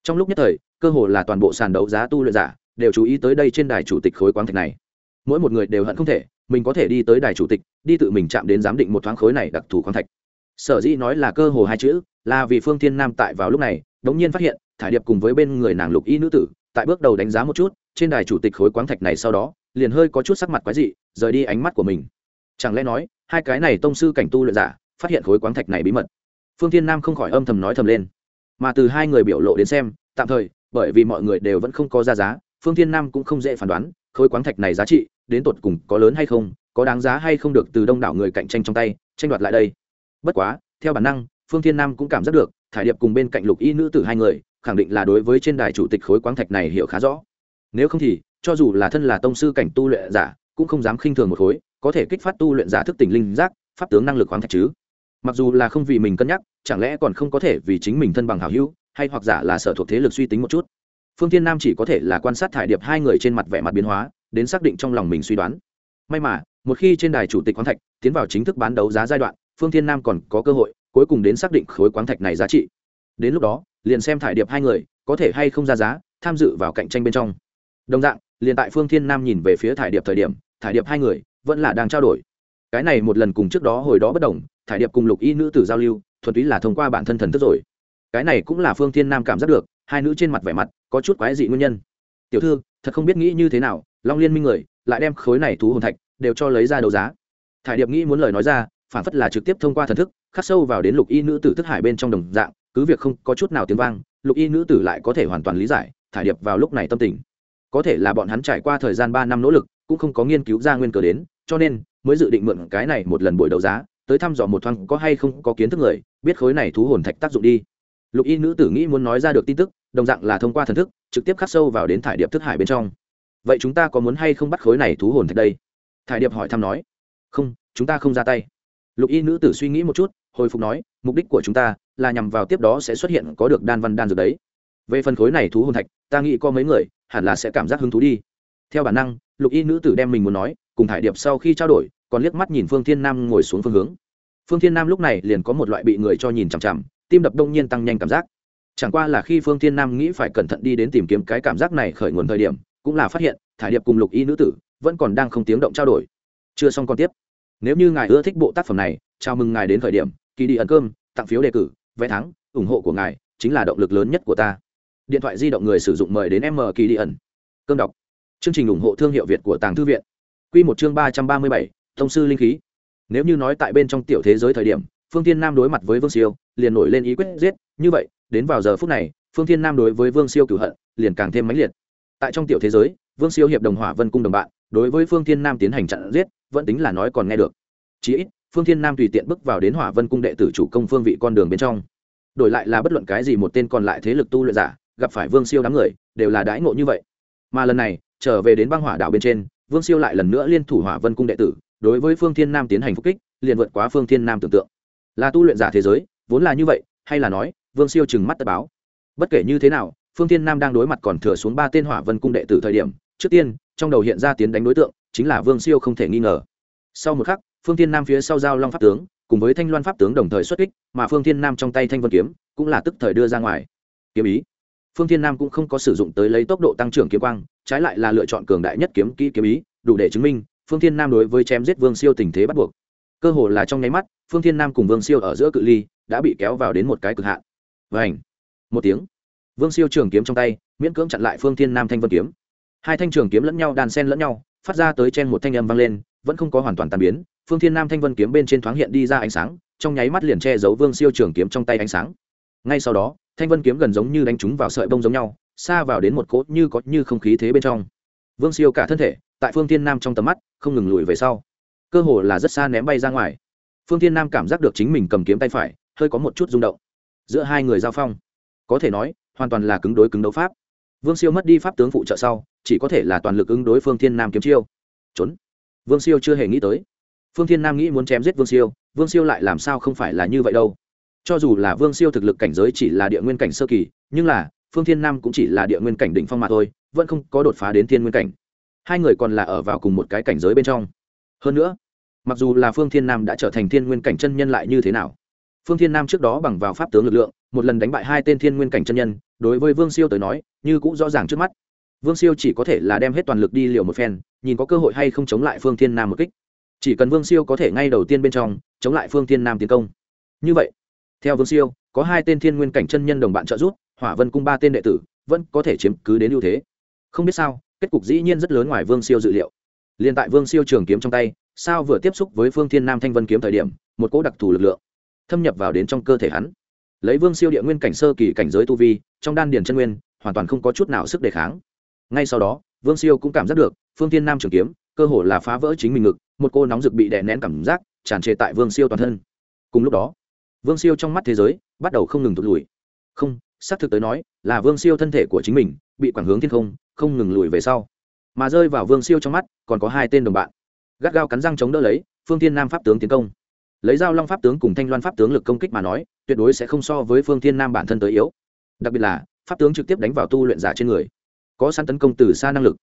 Trong lúc nhất thời, cơ hồ là toàn bộ sàn đấu giá tu luyện giả đều chú ý tới đây trên đài chủ tịch khối quang thạch này. Mỗi một người đều hận không thể, mình có thể đi tới đài chủ tịch, đi tự mình chạm đến giám định một thoáng khối này đặc thù khoáng thạch. Sở dĩ nói là cơ hồ hai chữ, là vì phương thiên nam tại vào lúc này, đống nhiên phát hiện, thải điệp cùng với bên người nàng lục y nữ tử, tại bước đầu đánh giá một chút, trên đài chủ tịch khối quáng thạch này sau đó liền hơi có chút sắc mặt quái dị, rời đi ánh mắt của mình. Chẳng lẽ nói, hai cái này tông sư cảnh tu luyện giả, phát hiện khối quáng thạch này bí mật? Phương thiên nam không khỏi âm thầm nói thầm lên. Mà từ hai người biểu lộ đến xem, tạm thời, bởi vì mọi người đều vẫn không có ra giá, phương thiên nam cũng không dễ phán đoán, khối quáng thạch này giá trị, đến tột cùng có lớn hay không, có đáng giá hay không được từ đông đảo người cạnh tranh trong tay, tranh đoạt lại đây. Bất quá, theo bản năng, phương thiên nam cũng cảm giác được, thải điệp cùng bên cạnh lục y nữ tử hai người, khẳng định là đối với trên đài chủ tịch khối quáng thạch này hiểu khá rõ. Nếu không thì cho dù là thân là tông sư cảnh tu luyện giả, cũng không dám khinh thường một khối, có thể kích phát tu luyện giả thức tỉnh linh giác, pháp tướng năng lực khoáng thạch chứ. Mặc dù là không vì mình cân nhắc, chẳng lẽ còn không có thể vì chính mình thân bằng hảo hữu, hay hoặc giả là sở thuộc thế lực suy tính một chút. Phương tiên nam chỉ có thể là quan sát thải điệp hai người trên mặt vẻ mặt biến hóa, đến xác định trong lòng mình suy đoán. May mà, một khi trên đài chủ tịch khoáng thạch tiến vào chính thức bán đấu giá giai đoạn, phương thiên nam còn có cơ hội cuối cùng đến xác định khối khoáng thạch này giá trị. Đến lúc đó, liền xem thải điệp hai người có thể hay không ra giá, tham dự vào cạnh tranh bên trong đồng dạng, liền tại phương thiên nam nhìn về phía thải điệp thời điểm, thải điệp hai người vẫn là đang trao đổi. Cái này một lần cùng trước đó hồi đó bất đồng, thải điệp cùng lục y nữ tử giao lưu, thuần túy là thông qua bản thân thần thức rồi. Cái này cũng là phương thiên nam cảm giác được, hai nữ trên mặt vẻ mặt có chút quái dị nguyên nhân. Tiểu thư, thật không biết nghĩ như thế nào, long liên minh người, lại đem khối này thú hồn thạch đều cho lấy ra đấu giá. Thải điệp nghĩ muốn lời nói ra, phản phất là trực tiếp thông qua thần thức, khắc sâu vào đến lục y nữ tử thức hải bên trong đồng dạng, cứ việc không có chút nào tiếng vang, lục y nữ tử lại có thể hoàn toàn lý giải, thải điệp vào lúc này tâm tình có thể là bọn hắn trải qua thời gian ba năm nỗ lực, cũng không có nghiên cứu ra nguyên cớ đến, cho nên mới dự định mượn cái này một lần buổi đấu giá, tới thăm dò một thoáng có hay không có kiến thức người, biết khối này thú hồn thạch tác dụng đi. Lục y nữ tử nghĩ muốn nói ra được tin tức, đồng dạng là thông qua thần thức, trực tiếp khắc sâu vào đến thải điệp thức hải bên trong. Vậy chúng ta có muốn hay không bắt khối này thú hồn thạch đây? Thải điệp hỏi thăm nói. Không, chúng ta không ra tay. Lục y nữ tử suy nghĩ một chút, hồi phục nói, mục đích của chúng ta là nhằm vào tiếp đó sẽ xuất hiện có được đan văn đan dược đấy. Về phần khối này thú hồn thạch, ta nghĩ có mấy người hẳn là sẽ cảm giác hứng thú đi. Theo bản năng, lục y nữ tử đem mình muốn nói, cùng thải điệp sau khi trao đổi, còn liếc mắt nhìn phương thiên nam ngồi xuống phương hướng. Phương thiên nam lúc này liền có một loại bị người cho nhìn chằm chằm, tim đập đông nhiên tăng nhanh cảm giác. Chẳng qua là khi phương thiên nam nghĩ phải cẩn thận đi đến tìm kiếm cái cảm giác này khởi nguồn thời điểm, cũng là phát hiện, thải điệp cùng lục y nữ tử vẫn còn đang không tiếng động trao đổi. Chưa xong còn tiếp. Nếu như ngài ưa thích bộ tác phẩm này, chào mừng ngài đến khởi điểm kỳ đi ẩn cơm, tặng phiếu đề cử, vé thắng, ủng hộ của ngài chính là động lực lớn nhất của ta điện thoại di động người sử dụng mời đến m kỳ đi ẩn cơm đọc. Chương trình ủng hộ thương hiệu việt của tàng thư viện. Q một chương ba trăm ba mươi bảy, thông sư linh khí. Nếu như nói tại bên trong tiểu thế giới thời điểm, phương tiên nam đối mặt với vương siêu, liền nổi lên ý quyết giết. Như vậy, đến vào giờ phút này, phương tiên nam đối với vương siêu cửu hận liền càng thêm mãnh liệt. Tại trong tiểu thế giới, vương siêu hiệp đồng hỏa vân cung đồng bạn, đối với phương tiên nam tiến hành chặn giết, vẫn tính là nói còn nghe được. Chí ít, phương thiên nam tùy tiện bước vào đến hỏa vân cung đệ tử chủ công phương vị con đường bên trong. Đổi lại là bất luận cái gì một tên còn lại thế lực tu luyện giả gặp phải vương siêu đám người, đều là đãi ngộ như vậy. Mà lần này, trở về đến băng hỏa đảo bên trên, vương siêu lại lần nữa liên thủ hỏa vân cung đệ tử, đối với phương thiên nam tiến hành phúc kích, liền vượt quá phương thiên nam tưởng tượng. Là tu luyện giả thế giới, vốn là như vậy, hay là nói, vương siêu chừng mắt tất báo. Bất kể như thế nào, phương thiên nam đang đối mặt còn thừa xuống ba tên hỏa vân cung đệ tử thời điểm, trước tiên, trong đầu hiện ra tiến đánh đối tượng, chính là vương siêu không thể nghi ngờ. Sau một khắc, phương thiên nam phía sau giao long pháp tướng, cùng với thanh loan pháp tướng đồng thời xuất kích, mà phương thiên nam trong tay thanh vân kiếm, cũng là tức thời đưa ra ngoài. Kiếm ý phương thiên nam cũng không có sử dụng tới lấy tốc độ tăng trưởng kiếm quang, trái lại là lựa chọn cường đại nhất kiếm kỹ kiếm ý, đủ để chứng minh, phương thiên nam đối với chém giết vương siêu tình thế bắt buộc. Cơ hồ là trong nháy mắt, phương thiên nam cùng vương siêu ở giữa cự ly đã bị kéo vào đến một cái cực hạn. Vảnh một tiếng. Vương siêu trường kiếm trong tay, miễn cưỡng chặn lại phương thiên nam thanh vân kiếm. Hai thanh trường kiếm lẫn nhau, đàn sen lẫn nhau, phát ra tới trên một thanh âm vang lên, vẫn không có hoàn toàn tàn biến. Phương thiên nam thanh vân kiếm bên trên thoáng hiện đi ra ánh sáng, trong nháy mắt liền che giấu vương siêu trường kiếm trong tay ánh sáng. Ngay sau đó thanh vân kiếm gần giống như đánh trúng vào sợi bông giống nhau, xa vào đến một cốt như có như không khí thế bên trong. Vương siêu cả thân thể, tại phương thiên nam trong tầm mắt, không ngừng lùi về sau. Cơ hồ là rất xa ném bay ra ngoài. Phương thiên nam cảm giác được chính mình cầm kiếm tay phải, hơi có một chút rung động. Giữa hai người giao phong. Có thể nói, hoàn toàn là cứng đối cứng đấu pháp. Vương siêu mất đi pháp tướng phụ trợ sau, chỉ có thể là toàn lực ứng đối phương thiên nam kiếm chiêu. Trốn. Vương siêu chưa hề nghĩ tới. Phương thiên nam nghĩ muốn chém giết vương siêu vương siêu lại làm sao không phải là như vậy đâu cho dù là vương siêu thực lực cảnh giới chỉ là địa nguyên cảnh sơ kỳ, nhưng là, phương thiên nam cũng chỉ là địa nguyên cảnh đỉnh phong mà thôi, vẫn không có đột phá đến thiên nguyên cảnh. Hai người còn là ở vào cùng một cái cảnh giới bên trong. Hơn nữa, mặc dù là phương thiên nam đã trở thành thiên nguyên cảnh chân nhân lại như thế nào? Phương thiên nam trước đó bằng vào pháp tướng lực lượng, một lần đánh bại hai tên thiên nguyên cảnh chân nhân, đối với vương siêu tới nói, như cũng rõ ràng trước mắt. Vương siêu chỉ có thể là đem hết toàn lực đi liều một phen, nhìn có cơ hội hay không chống lại phương thiên nam một kích. Chỉ cần vương siêu có thể ngay đầu tiên bên trong, chống lại phương thiên nam tiến công. Như vậy theo vương siêu, có hai tên thiên nguyên cảnh chân nhân đồng bạn trợ giúp, hỏa vân cung ba tên đệ tử, vẫn có thể chiếm cứ đến ưu thế. Không biết sao, kết cục dĩ nhiên rất lớn ngoài vương siêu dự liệu. Liền tại vương siêu trường kiếm trong tay, sao vừa tiếp xúc với phương thiên nam thanh vân kiếm thời điểm, một cỗ đặc thù lực lượng thâm nhập vào đến trong cơ thể hắn. Lấy vương siêu địa nguyên cảnh sơ kỳ cảnh giới tu vi, trong đan điền chân nguyên, hoàn toàn không có chút nào sức đề kháng. Ngay sau đó, vương siêu cũng cảm giác được, phương thiên nam trường kiếm, cơ hồ là phá vỡ chính mình ngực, một cô nóng rực bị đè nén cảm giác, tràn trề tại vương siêu toàn thân. Cùng lúc đó vương siêu trong mắt thế giới bắt đầu không ngừng tụt lùi. Không, xác thực tới nói, là vương siêu thân thể của chính mình bị quảng hướng thiên không không ngừng lùi về sau. Mà rơi vào vương siêu trong mắt, còn có hai tên đồng bạn. Gắt gao cắn răng chống đỡ lấy, phương thiên nam pháp tướng tiến công. Lấy dao long pháp tướng cùng thanh loan pháp tướng lực công kích mà nói, tuyệt đối sẽ không so với phương thiên nam bản thân tới yếu. Đặc biệt là, pháp tướng trực tiếp đánh vào tu luyện giả trên người. Có sẵn tấn công từ xa năng lực.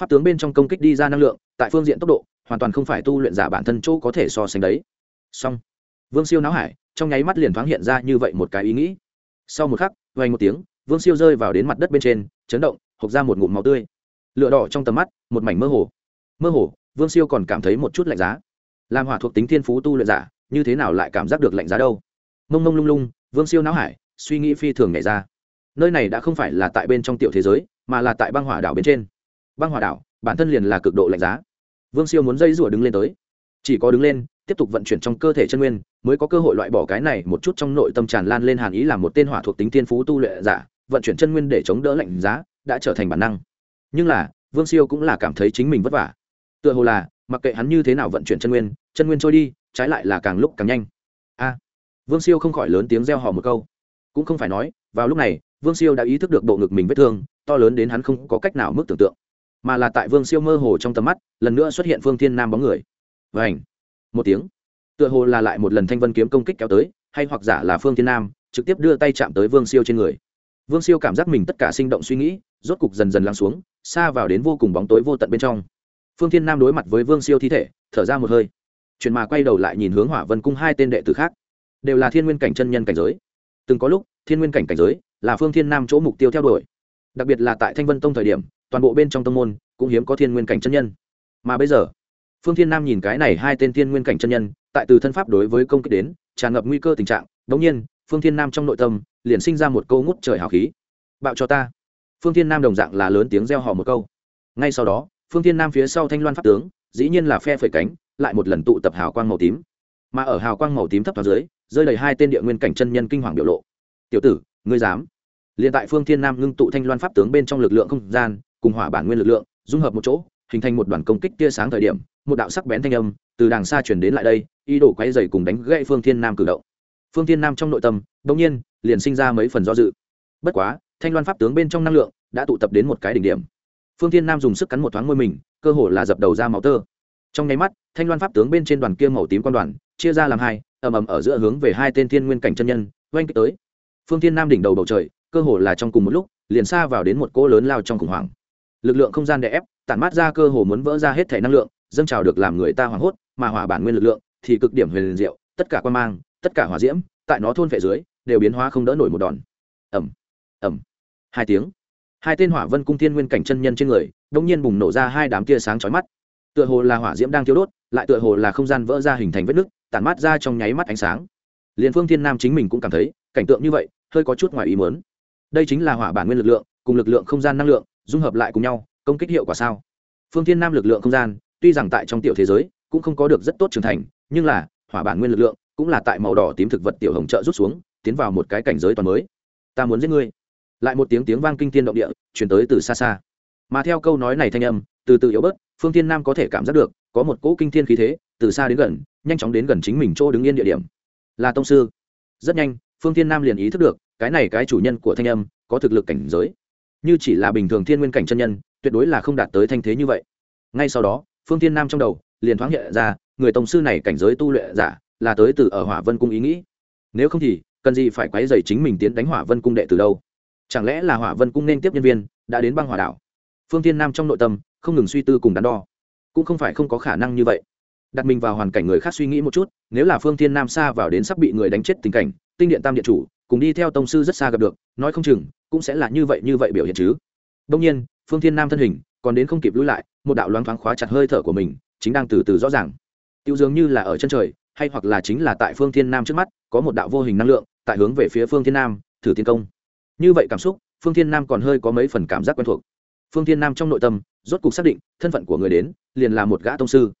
Pháp tướng bên trong công kích đi ra năng lượng, tại phương diện tốc độ, hoàn toàn không phải tu luyện giả bản thân chỗ có thể so sánh đấy. Song vương siêu não hải trong nháy mắt liền thoáng hiện ra như vậy một cái ý nghĩ. Sau một khắc vay một tiếng, vương siêu rơi vào đến mặt đất bên trên, chấn động, hộc ra một ngụm máu tươi. Lửa đỏ trong tầm mắt, một mảnh mơ hồ. Mơ hồ, vương siêu còn cảm thấy một chút lạnh giá. Làm hỏa thuộc tính thiên phú tu luyện giả, như thế nào lại cảm giác được lạnh giá đâu? Mông mông lung lung, vương siêu não hải, suy nghĩ phi thường nhảy ra. Nơi này đã không phải là tại bên trong tiểu thế giới, mà là tại băng hỏa đảo bên trên. Băng hỏa đảo, bản thân liền là cực độ lạnh giá. Vương siêu muốn dây rủa đứng lên tới. Chỉ có đứng lên tiếp tục vận chuyển trong cơ thể chân nguyên, mới có cơ hội loại bỏ cái này một chút trong nội tâm tràn lan lên hàn ý làm một tên hỏa thuộc tính thiên phú tu luyện giả, vận chuyển chân nguyên để chống đỡ lạnh giá, đã trở thành bản năng. Nhưng là, vương siêu cũng là cảm thấy chính mình vất vả. Tựa hồ là, mặc kệ hắn như thế nào vận chuyển chân nguyên chân nguyên trôi đi, trái lại là càng lúc càng nhanh. A. Vương siêu không khỏi lớn tiếng reo hò một câu. Cũng không phải nói, vào lúc này, vương siêu đã ý thức được bộ ngực mình vết thương, to lớn đến hắn không có cách nào mức tưởng tượng. Mà là tại vương siêu mơ hồ trong tầm mắt, lần nữa xuất hiện phương thiên nam bóng người. Vảnh một tiếng. Tựa hồ là lại một lần thanh vân kiếm công kích kéo tới, hay hoặc giả là phương thiên nam, trực tiếp đưa tay chạm tới vương siêu trên người. Vương siêu cảm giác mình tất cả sinh động suy nghĩ, rốt cục dần dần lắng xuống, xa vào đến vô cùng bóng tối vô tận bên trong. Phương thiên nam đối mặt với vương siêu thi thể, thở ra một hơi. Chuyện mà quay đầu lại nhìn hướng hỏa vân cung hai tên đệ tử khác, đều là thiên nguyên cảnh chân nhân cảnh giới. Từng có lúc, thiên nguyên cảnh cảnh giới là phương thiên nam chỗ mục tiêu theo đuổi. Đặc biệt là tại thanh vân tông thời điểm, toàn bộ bên trong tông môn cũng hiếm có thiên nguyên cảnh chân nhân. Mà bây giờ phương thiên nam nhìn cái này hai tên thiên nguyên cảnh chân nhân, tại từ thân pháp đối với công kích đến, tràn ngập nguy cơ tình trạng. Đống nhiên, phương thiên nam trong nội tâm, liền sinh ra một câu ngút trời hào khí. Bạo cho ta. Phương thiên nam đồng dạng là lớn tiếng reo hò một câu. Ngay sau đó, phương thiên nam phía sau thanh loan pháp tướng, dĩ nhiên là phe phẩy cánh, lại một lần tụ tập hào quang màu tím. Mà ở hào quang màu tím thấp thoáng dưới, rơi đầy hai tên địa nguyên cảnh chân nhân kinh hoàng biểu lộ. Tiểu tử, ngươi dám? Liền tại phương thiên nam ngưng tụ thanh loan pháp tướng bên trong lực lượng không gian, cùng hỏa bản nguyên lực lượng, dung hợp một chỗ, hình thành một đoàn công kích tia sáng thời điểm một đạo sắc bén thanh âm từ đàng xa chuyển đến lại đây, ý đồ quay dày cùng đánh gãy phương thiên nam cử động. Phương thiên nam trong nội tâm đông nhiên, liền sinh ra mấy phần do dự. Bất quá, thanh loan pháp tướng bên trong năng lượng đã tụ tập đến một cái đỉnh điểm. Phương thiên nam dùng sức cắn một thoáng môi mình, cơ hồ là dập đầu ra máu tơ. Trong nháy mắt, thanh loan pháp tướng bên trên đoàn kia màu tím quan đoàn, chia ra làm hai, ầm ầm ở giữa hướng về hai tên thiên nguyên cảnh chân nhân, oanh kích tới. Phương thiên nam đỉnh đầu bầu trời, cơ hồ là trong cùng một lúc, liền xa vào đến một cỗ lớn lao trong khủng hoảng. Lực lượng không gian đè ép, tản mát ra cơ hồ muốn vỡ ra hết thể năng lượng dâng trào được làm người ta hoảng hốt, mà hỏa bản nguyên lực lượng thì cực điểm huyền diệu, tất cả quan mang, tất cả hỏa diễm tại nó thôn phệ dưới đều biến hóa không đỡ nổi một đòn. Ẩm ẩm hai tiếng. Hai tên hỏa vân cung thiên nguyên cảnh chân nhân trên người đông nhiên bùng nổ ra hai đám tia sáng chói mắt. Tựa hồ là hỏa diễm đang thiêu đốt, lại tựa hồ là không gian vỡ ra hình thành vết nứt, tản mát ra trong nháy mắt ánh sáng. Liền phương thiên nam chính mình cũng cảm thấy cảnh tượng như vậy hơi có chút ngoài ý muốn. Đây chính là hỏa bản nguyên lực lượng cùng lực lượng không gian năng lượng dung hợp lại cùng nhau, công kích hiệu quả sao? Phương thiên nam lực lượng không gian tuy rằng tại trong tiểu thế giới, cũng không có được rất tốt trưởng thành, nhưng là, hỏa bản nguyên lực lượng cũng là tại màu đỏ tím thực vật tiểu hồng trợ rút xuống, tiến vào một cái cảnh giới toàn mới. Ta muốn giết ngươi. Lại một tiếng tiếng vang kinh thiên động địa chuyển tới từ xa xa. Mà theo câu nói này thanh âm, từ từ yếu bớt, phương thiên nam có thể cảm giác được, có một cỗ kinh thiên khí thế, từ xa đến gần, nhanh chóng đến gần chính mình chỗ đứng yên địa điểm. Là tông sư. Rất nhanh, phương thiên nam liền ý thức được, cái này cái chủ nhân của thanh âm, có thực lực cảnh giới. Như chỉ là bình thường thiên nguyên cảnh chân nhân, tuyệt đối là không đạt tới thanh thế như vậy. Ngay sau đó phương thiên nam trong đầu liền thoáng hiện ra, người tông sư này cảnh giới tu luyện giả là tới từ ở hỏa vân cung ý nghĩ. Nếu không thì, cần gì phải quấy dày chính mình tiến đánh hỏa vân cung đệ từ đâu? Chẳng lẽ là hỏa vân cung nên tiếp nhân viên, đã đến băng hỏa đảo? Phương thiên nam trong nội tâm không ngừng suy tư cùng đắn đo. Cũng không phải không có khả năng như vậy. Đặt mình vào hoàn cảnh người khác suy nghĩ một chút, nếu là phương thiên nam xa vào đến sắp bị người đánh chết tình cảnh, tinh điện tam điện chủ, cùng đi theo tông sư rất xa gặp được, nói không chừng cũng sẽ là như vậy như vậy biểu hiện chứ. Đông nhiên phương thiên nam thân hình, còn đến không kịp lùi lại, một đạo loáng thoáng khóa chặt hơi thở của mình, chính đang từ từ rõ ràng. Tiêu dường như là ở chân trời, hay hoặc là chính là tại phương thiên nam trước mắt, có một đạo vô hình năng lượng, tại hướng về phía phương thiên nam, thử thiên công. Như vậy cảm xúc, phương thiên nam còn hơi có mấy phần cảm giác quen thuộc. Phương thiên nam trong nội tâm, rốt cục xác định, thân phận của người đến, liền là một gã tông sư.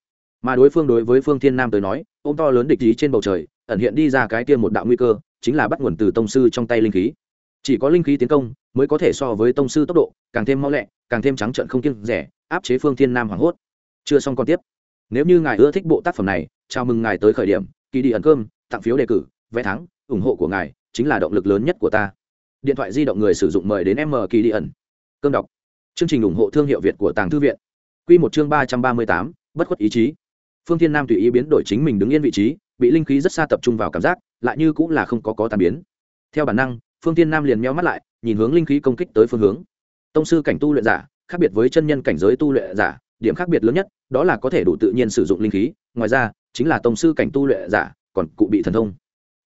Mà đối phương đối với phương thiên nam tới nói ô m to lớn địch ý trên bầu trời, ẩn hiện đi ra cái tiêm một đạo nguy cơ, chính là bắt nguồn từ tông sư trong tay linh khí. Chỉ có linh khí tiến công, mới có thể so với tông sư tốc độ, càng thêm mau lẹ càng thêm trắng trợn không kiêng rẻ, áp chế phương thiên nam hoảng hốt. Chưa xong còn tiếp. Nếu như ngài ưa thích bộ tác phẩm này, chào mừng ngài tới khởi điểm kỳ đi ẩn cơm, tặng phiếu đề cử, vé thắng, ủng hộ của ngài chính là động lực lớn nhất của ta. Điện thoại di động người sử dụng mời đến m kỳ đi ẩn. Cơm đọc. Chương trình ủng hộ thương hiệu việt của tàng thư viện. Q một chương ba trăm ba mươi tám, bất khuất ý chí. Phương thiên nam tùy ý biến đổi chính mình đứng yên vị trí, bị linh khí rất xa tập trung vào cảm giác, lại như cũng là không có có tàn biến. Theo bản năng, phương thiên nam liền meo mắt lại, nhìn hướng linh khí công kích tới phương hướng tông sư cảnh tu luyện giả, khác biệt với chân nhân cảnh giới tu luyện giả, điểm khác biệt lớn nhất, đó là có thể đủ tự nhiên sử dụng linh khí, ngoài ra, chính là tông sư cảnh tu luyện giả, còn cụ bị thần thông.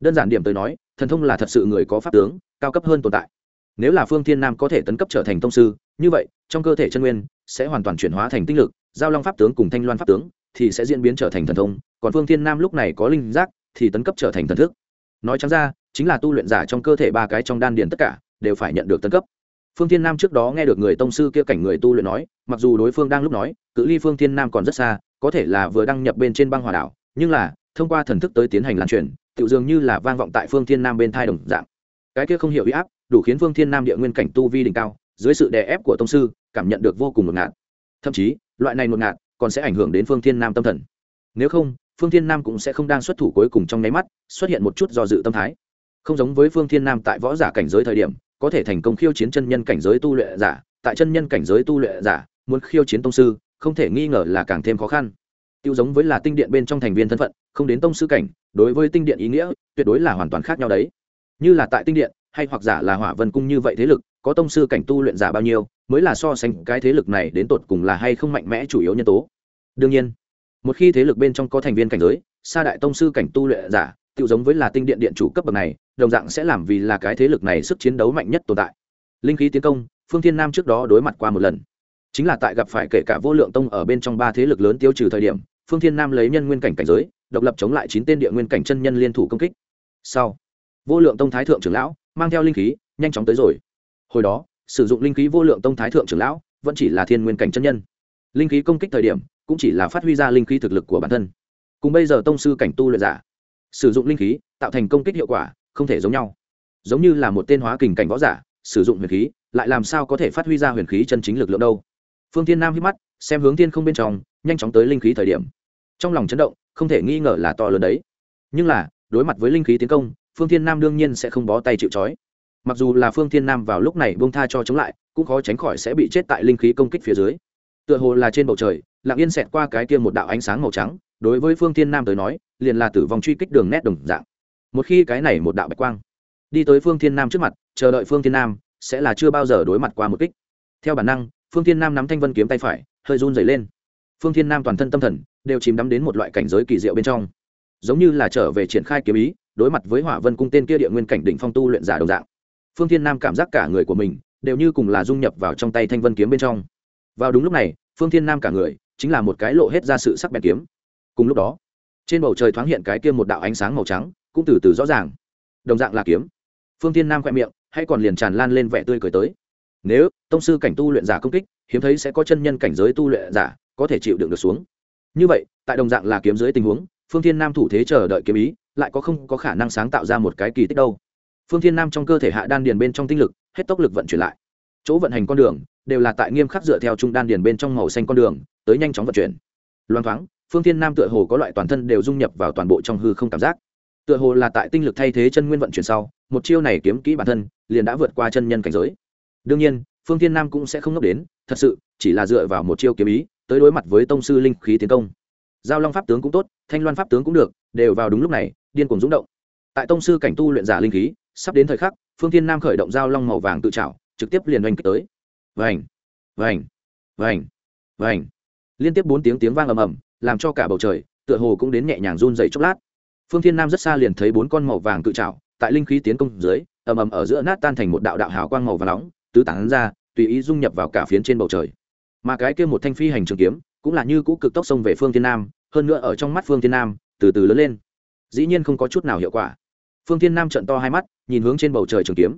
Đơn giản điểm tới nói, thần thông là thật sự người có pháp tướng, cao cấp hơn tồn tại. Nếu là phương thiên nam có thể tấn cấp trở thành tông sư, như vậy, trong cơ thể chân nguyên sẽ hoàn toàn chuyển hóa thành tinh lực, giao long pháp tướng cùng thanh loan pháp tướng thì sẽ diễn biến trở thành thần thông, còn phương thiên nam lúc này có linh giác thì tấn cấp trở thành thần thức. Nói chẳng ra, chính là tu luyện giả trong cơ thể ba cái trong đan điền tất cả đều phải nhận được tấn cấp phương thiên nam trước đó nghe được người tông sư kia cảnh người tu luyện nói, mặc dù đối phương đang lúc nói, cự ly phương thiên nam còn rất xa, có thể là vừa đăng nhập bên trên băng hòa đảo, nhưng là, thông qua thần thức tới tiến hành lan truyền tự dường như là vang vọng tại phương thiên nam bên thai đồng dạng. Cái kia không hiểu huy áp, đủ khiến phương thiên nam địa nguyên cảnh tu vi đỉnh cao, dưới sự đè ép của tông sư, cảm nhận được vô cùng ngột ngạt. Thậm chí, loại này ngột ngạt còn sẽ ảnh hưởng đến phương thiên nam tâm thần. Nếu không, phương thiên nam cũng sẽ không đang xuất thủ cuối cùng trong nháy mắt, xuất hiện một chút do dự tâm thái. Không giống với phương thiên nam tại võ giả cảnh giới thời điểm có thể thành công khiêu chiến chân nhân cảnh giới tu luyện giả, tại chân nhân cảnh giới tu luyện giả, muốn khiêu chiến tông sư, không thể nghi ngờ là càng thêm khó khăn. Tiêu giống với là tinh điện bên trong thành viên thân phận, không đến tông sư cảnh, đối với tinh điện ý nghĩa, tuyệt đối là hoàn toàn khác nhau đấy. Như là tại tinh điện, hay hoặc giả là hỏa vân cung như vậy thế lực, có tông sư cảnh tu luyện giả bao nhiêu, mới là so sánh cái thế lực này đến tột cùng là hay không mạnh mẽ chủ yếu nhân tố. Đương nhiên, một khi thế lực bên trong có thành viên cảnh giới xa đại tông sư cảnh tu luyện giả tự giống với là tinh điện điện chủ cấp bậc này đồng dạng sẽ làm vì là cái thế lực này sức chiến đấu mạnh nhất tồn tại. Linh khí tiến công, phương thiên nam trước đó đối mặt qua một lần. Chính là tại gặp phải kể cả vô lượng tông ở bên trong ba thế lực lớn tiêu trừ thời điểm, phương thiên nam lấy nhân nguyên cảnh cảnh giới, độc lập chống lại chín tên địa nguyên cảnh chân nhân liên thủ công kích. Sau, vô lượng tông thái thượng trưởng lão mang theo linh khí, nhanh chóng tới rồi. Hồi đó, sử dụng linh khí vô lượng tông thái thượng trưởng lão vẫn chỉ là thiên nguyên cảnh chân nhân. Linh khí công kích thời điểm, cũng chỉ là phát huy ra linh khí thực lực của bản thân. Cùng bây giờ tông sư cảnh tu luyện giả, sử dụng linh khí, tạo thành công kích hiệu quả không thể giống nhau. Giống như là một tên hóa kình cảnh võ giả, sử dụng huyền khí, lại làm sao có thể phát huy ra huyền khí chân chính lực lượng đâu. Phương thiên nam hít mắt, xem hướng thiên không bên trong, nhanh chóng tới linh khí thời điểm. Trong lòng chấn động, không thể nghi ngờ là to lớn đấy. Nhưng là, đối mặt với linh khí tiến công, phương thiên nam đương nhiên sẽ không bó tay chịu trói. Mặc dù là phương thiên nam vào lúc này bông tha cho chống lại, cũng khó tránh khỏi sẽ bị chết tại linh khí công kích phía dưới. Tựa hồ là trên bầu trời, lặng yên xẹt qua cái kia một đạo ánh sáng màu trắng, đối với phương thiên nam tới nói, liền là tử vong truy kích đường nét đồng dạng một khi cái này một đạo bạch quang đi tới phương thiên nam trước mặt, chờ đợi phương thiên nam, sẽ là chưa bao giờ đối mặt qua một kích. Theo bản năng, phương thiên nam nắm thanh vân kiếm tay phải, hơi run dày lên. Phương thiên nam toàn thân tâm thần, đều chìm đắm đến một loại cảnh giới kỳ diệu bên trong. Giống như là trở về triển khai kiếm ý, đối mặt với hỏa vân cung tên kia địa nguyên cảnh đỉnh phong tu luyện giả đồng dạng. Phương thiên nam cảm giác cả người của mình, đều như cùng là dung nhập vào trong tay thanh vân kiếm bên trong. Vào đúng lúc này, phương thiên nam cả người, chính là một cái lộ hết ra sự sắc bén kiếm. Cùng lúc đó, trên bầu trời thoáng hiện cái kia một đạo ánh sáng màu trắng cũng từ từ rõ ràng. Đồng dạng là kiếm. Phương thiên nam khoe miệng, hay còn liền tràn lan lên vẻ tươi cười tới. Nếu tông sư cảnh tu luyện giả công kích, hiếm thấy sẽ có chân nhân cảnh giới tu luyện giả có thể chịu đựng được xuống. Như vậy, tại đồng dạng là kiếm dưới tình huống, phương thiên nam thủ thế chờ đợi kiếm ý, lại có không có khả năng sáng tạo ra một cái kỳ tích đâu. Phương thiên nam trong cơ thể hạ đan điền bên trong tinh lực, hết tốc lực vận chuyển lại. Chỗ vận hành con đường, đều là tại nghiêm khắc dựa theo trung đan điền bên trong màu xanh con đường, tới nhanh chóng vận chuyển. Loan thoáng, phương thiên nam tựa hồ có loại toàn thân đều dung nhập vào toàn bộ trong hư không cảm giác tựa hồ là tại tinh lực thay thế chân nguyên vận chuyển sau, một chiêu này kiếm kỹ bản thân, liền đã vượt qua chân nhân cảnh giới. Đương nhiên, phương thiên nam cũng sẽ không ngốc đến, thật sự, chỉ là dựa vào một chiêu kiếm ý, tới đối mặt với tông sư linh khí tiến công. Giao long pháp tướng cũng tốt, thanh loan pháp tướng cũng được, đều vào đúng lúc này, điên cuồng rúng động. Tại tông sư cảnh tu luyện giả linh khí, sắp đến thời khắc, phương thiên nam khởi động giao long màu vàng tự trảo, trực tiếp liền oanh kích tới. Vành vành vành vành. Liên tiếp bốn tiếng tiếng vang ầm ầm, làm cho cả bầu trời, tựa hồ cũng đến nhẹ nhàng run dày chốc lát phương thiên nam rất xa liền thấy bốn con màu vàng tự trảo, tại linh khí tiến công dưới, ầm ầm ở giữa nát tan thành một đạo đạo hào quang màu vàng nóng, tứ tán ra, tùy ý dung nhập vào cả phiến trên bầu trời. Mà cái kia một thanh phi hành trường kiếm, cũng là như cũ cực tốc xông về phương thiên nam, hơn nữa ở trong mắt phương thiên nam, từ từ lớn lên. Dĩ nhiên không có chút nào hiệu quả. Phương thiên nam trận to hai mắt, nhìn hướng trên bầu trời trường kiếm.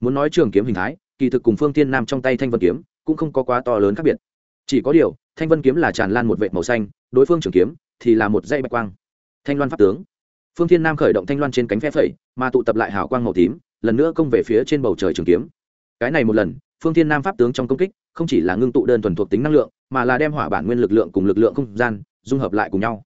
Muốn nói trường kiếm hình thái, kỳ thực cùng phương thiên nam trong tay thanh vân kiếm, cũng không có quá to lớn khác biệt. Chỉ có điều, thanh vân kiếm là tràn lan một vệt màu xanh, đối phương trường kiếm thì là một dây bạch quang. Thanh loan pháp tướng phương thiên nam khởi động thanh loan trên cánh phe phẩy, mà tụ tập lại hào quang màu tím, lần nữa công về phía trên bầu trời trường kiếm. Cái này một lần, phương thiên nam pháp tướng trong công kích, không chỉ là ngưng tụ đơn thuần thuộc tính năng lượng, mà là đem hỏa bản nguyên lực lượng cùng lực lượng không gian, dung hợp lại cùng nhau.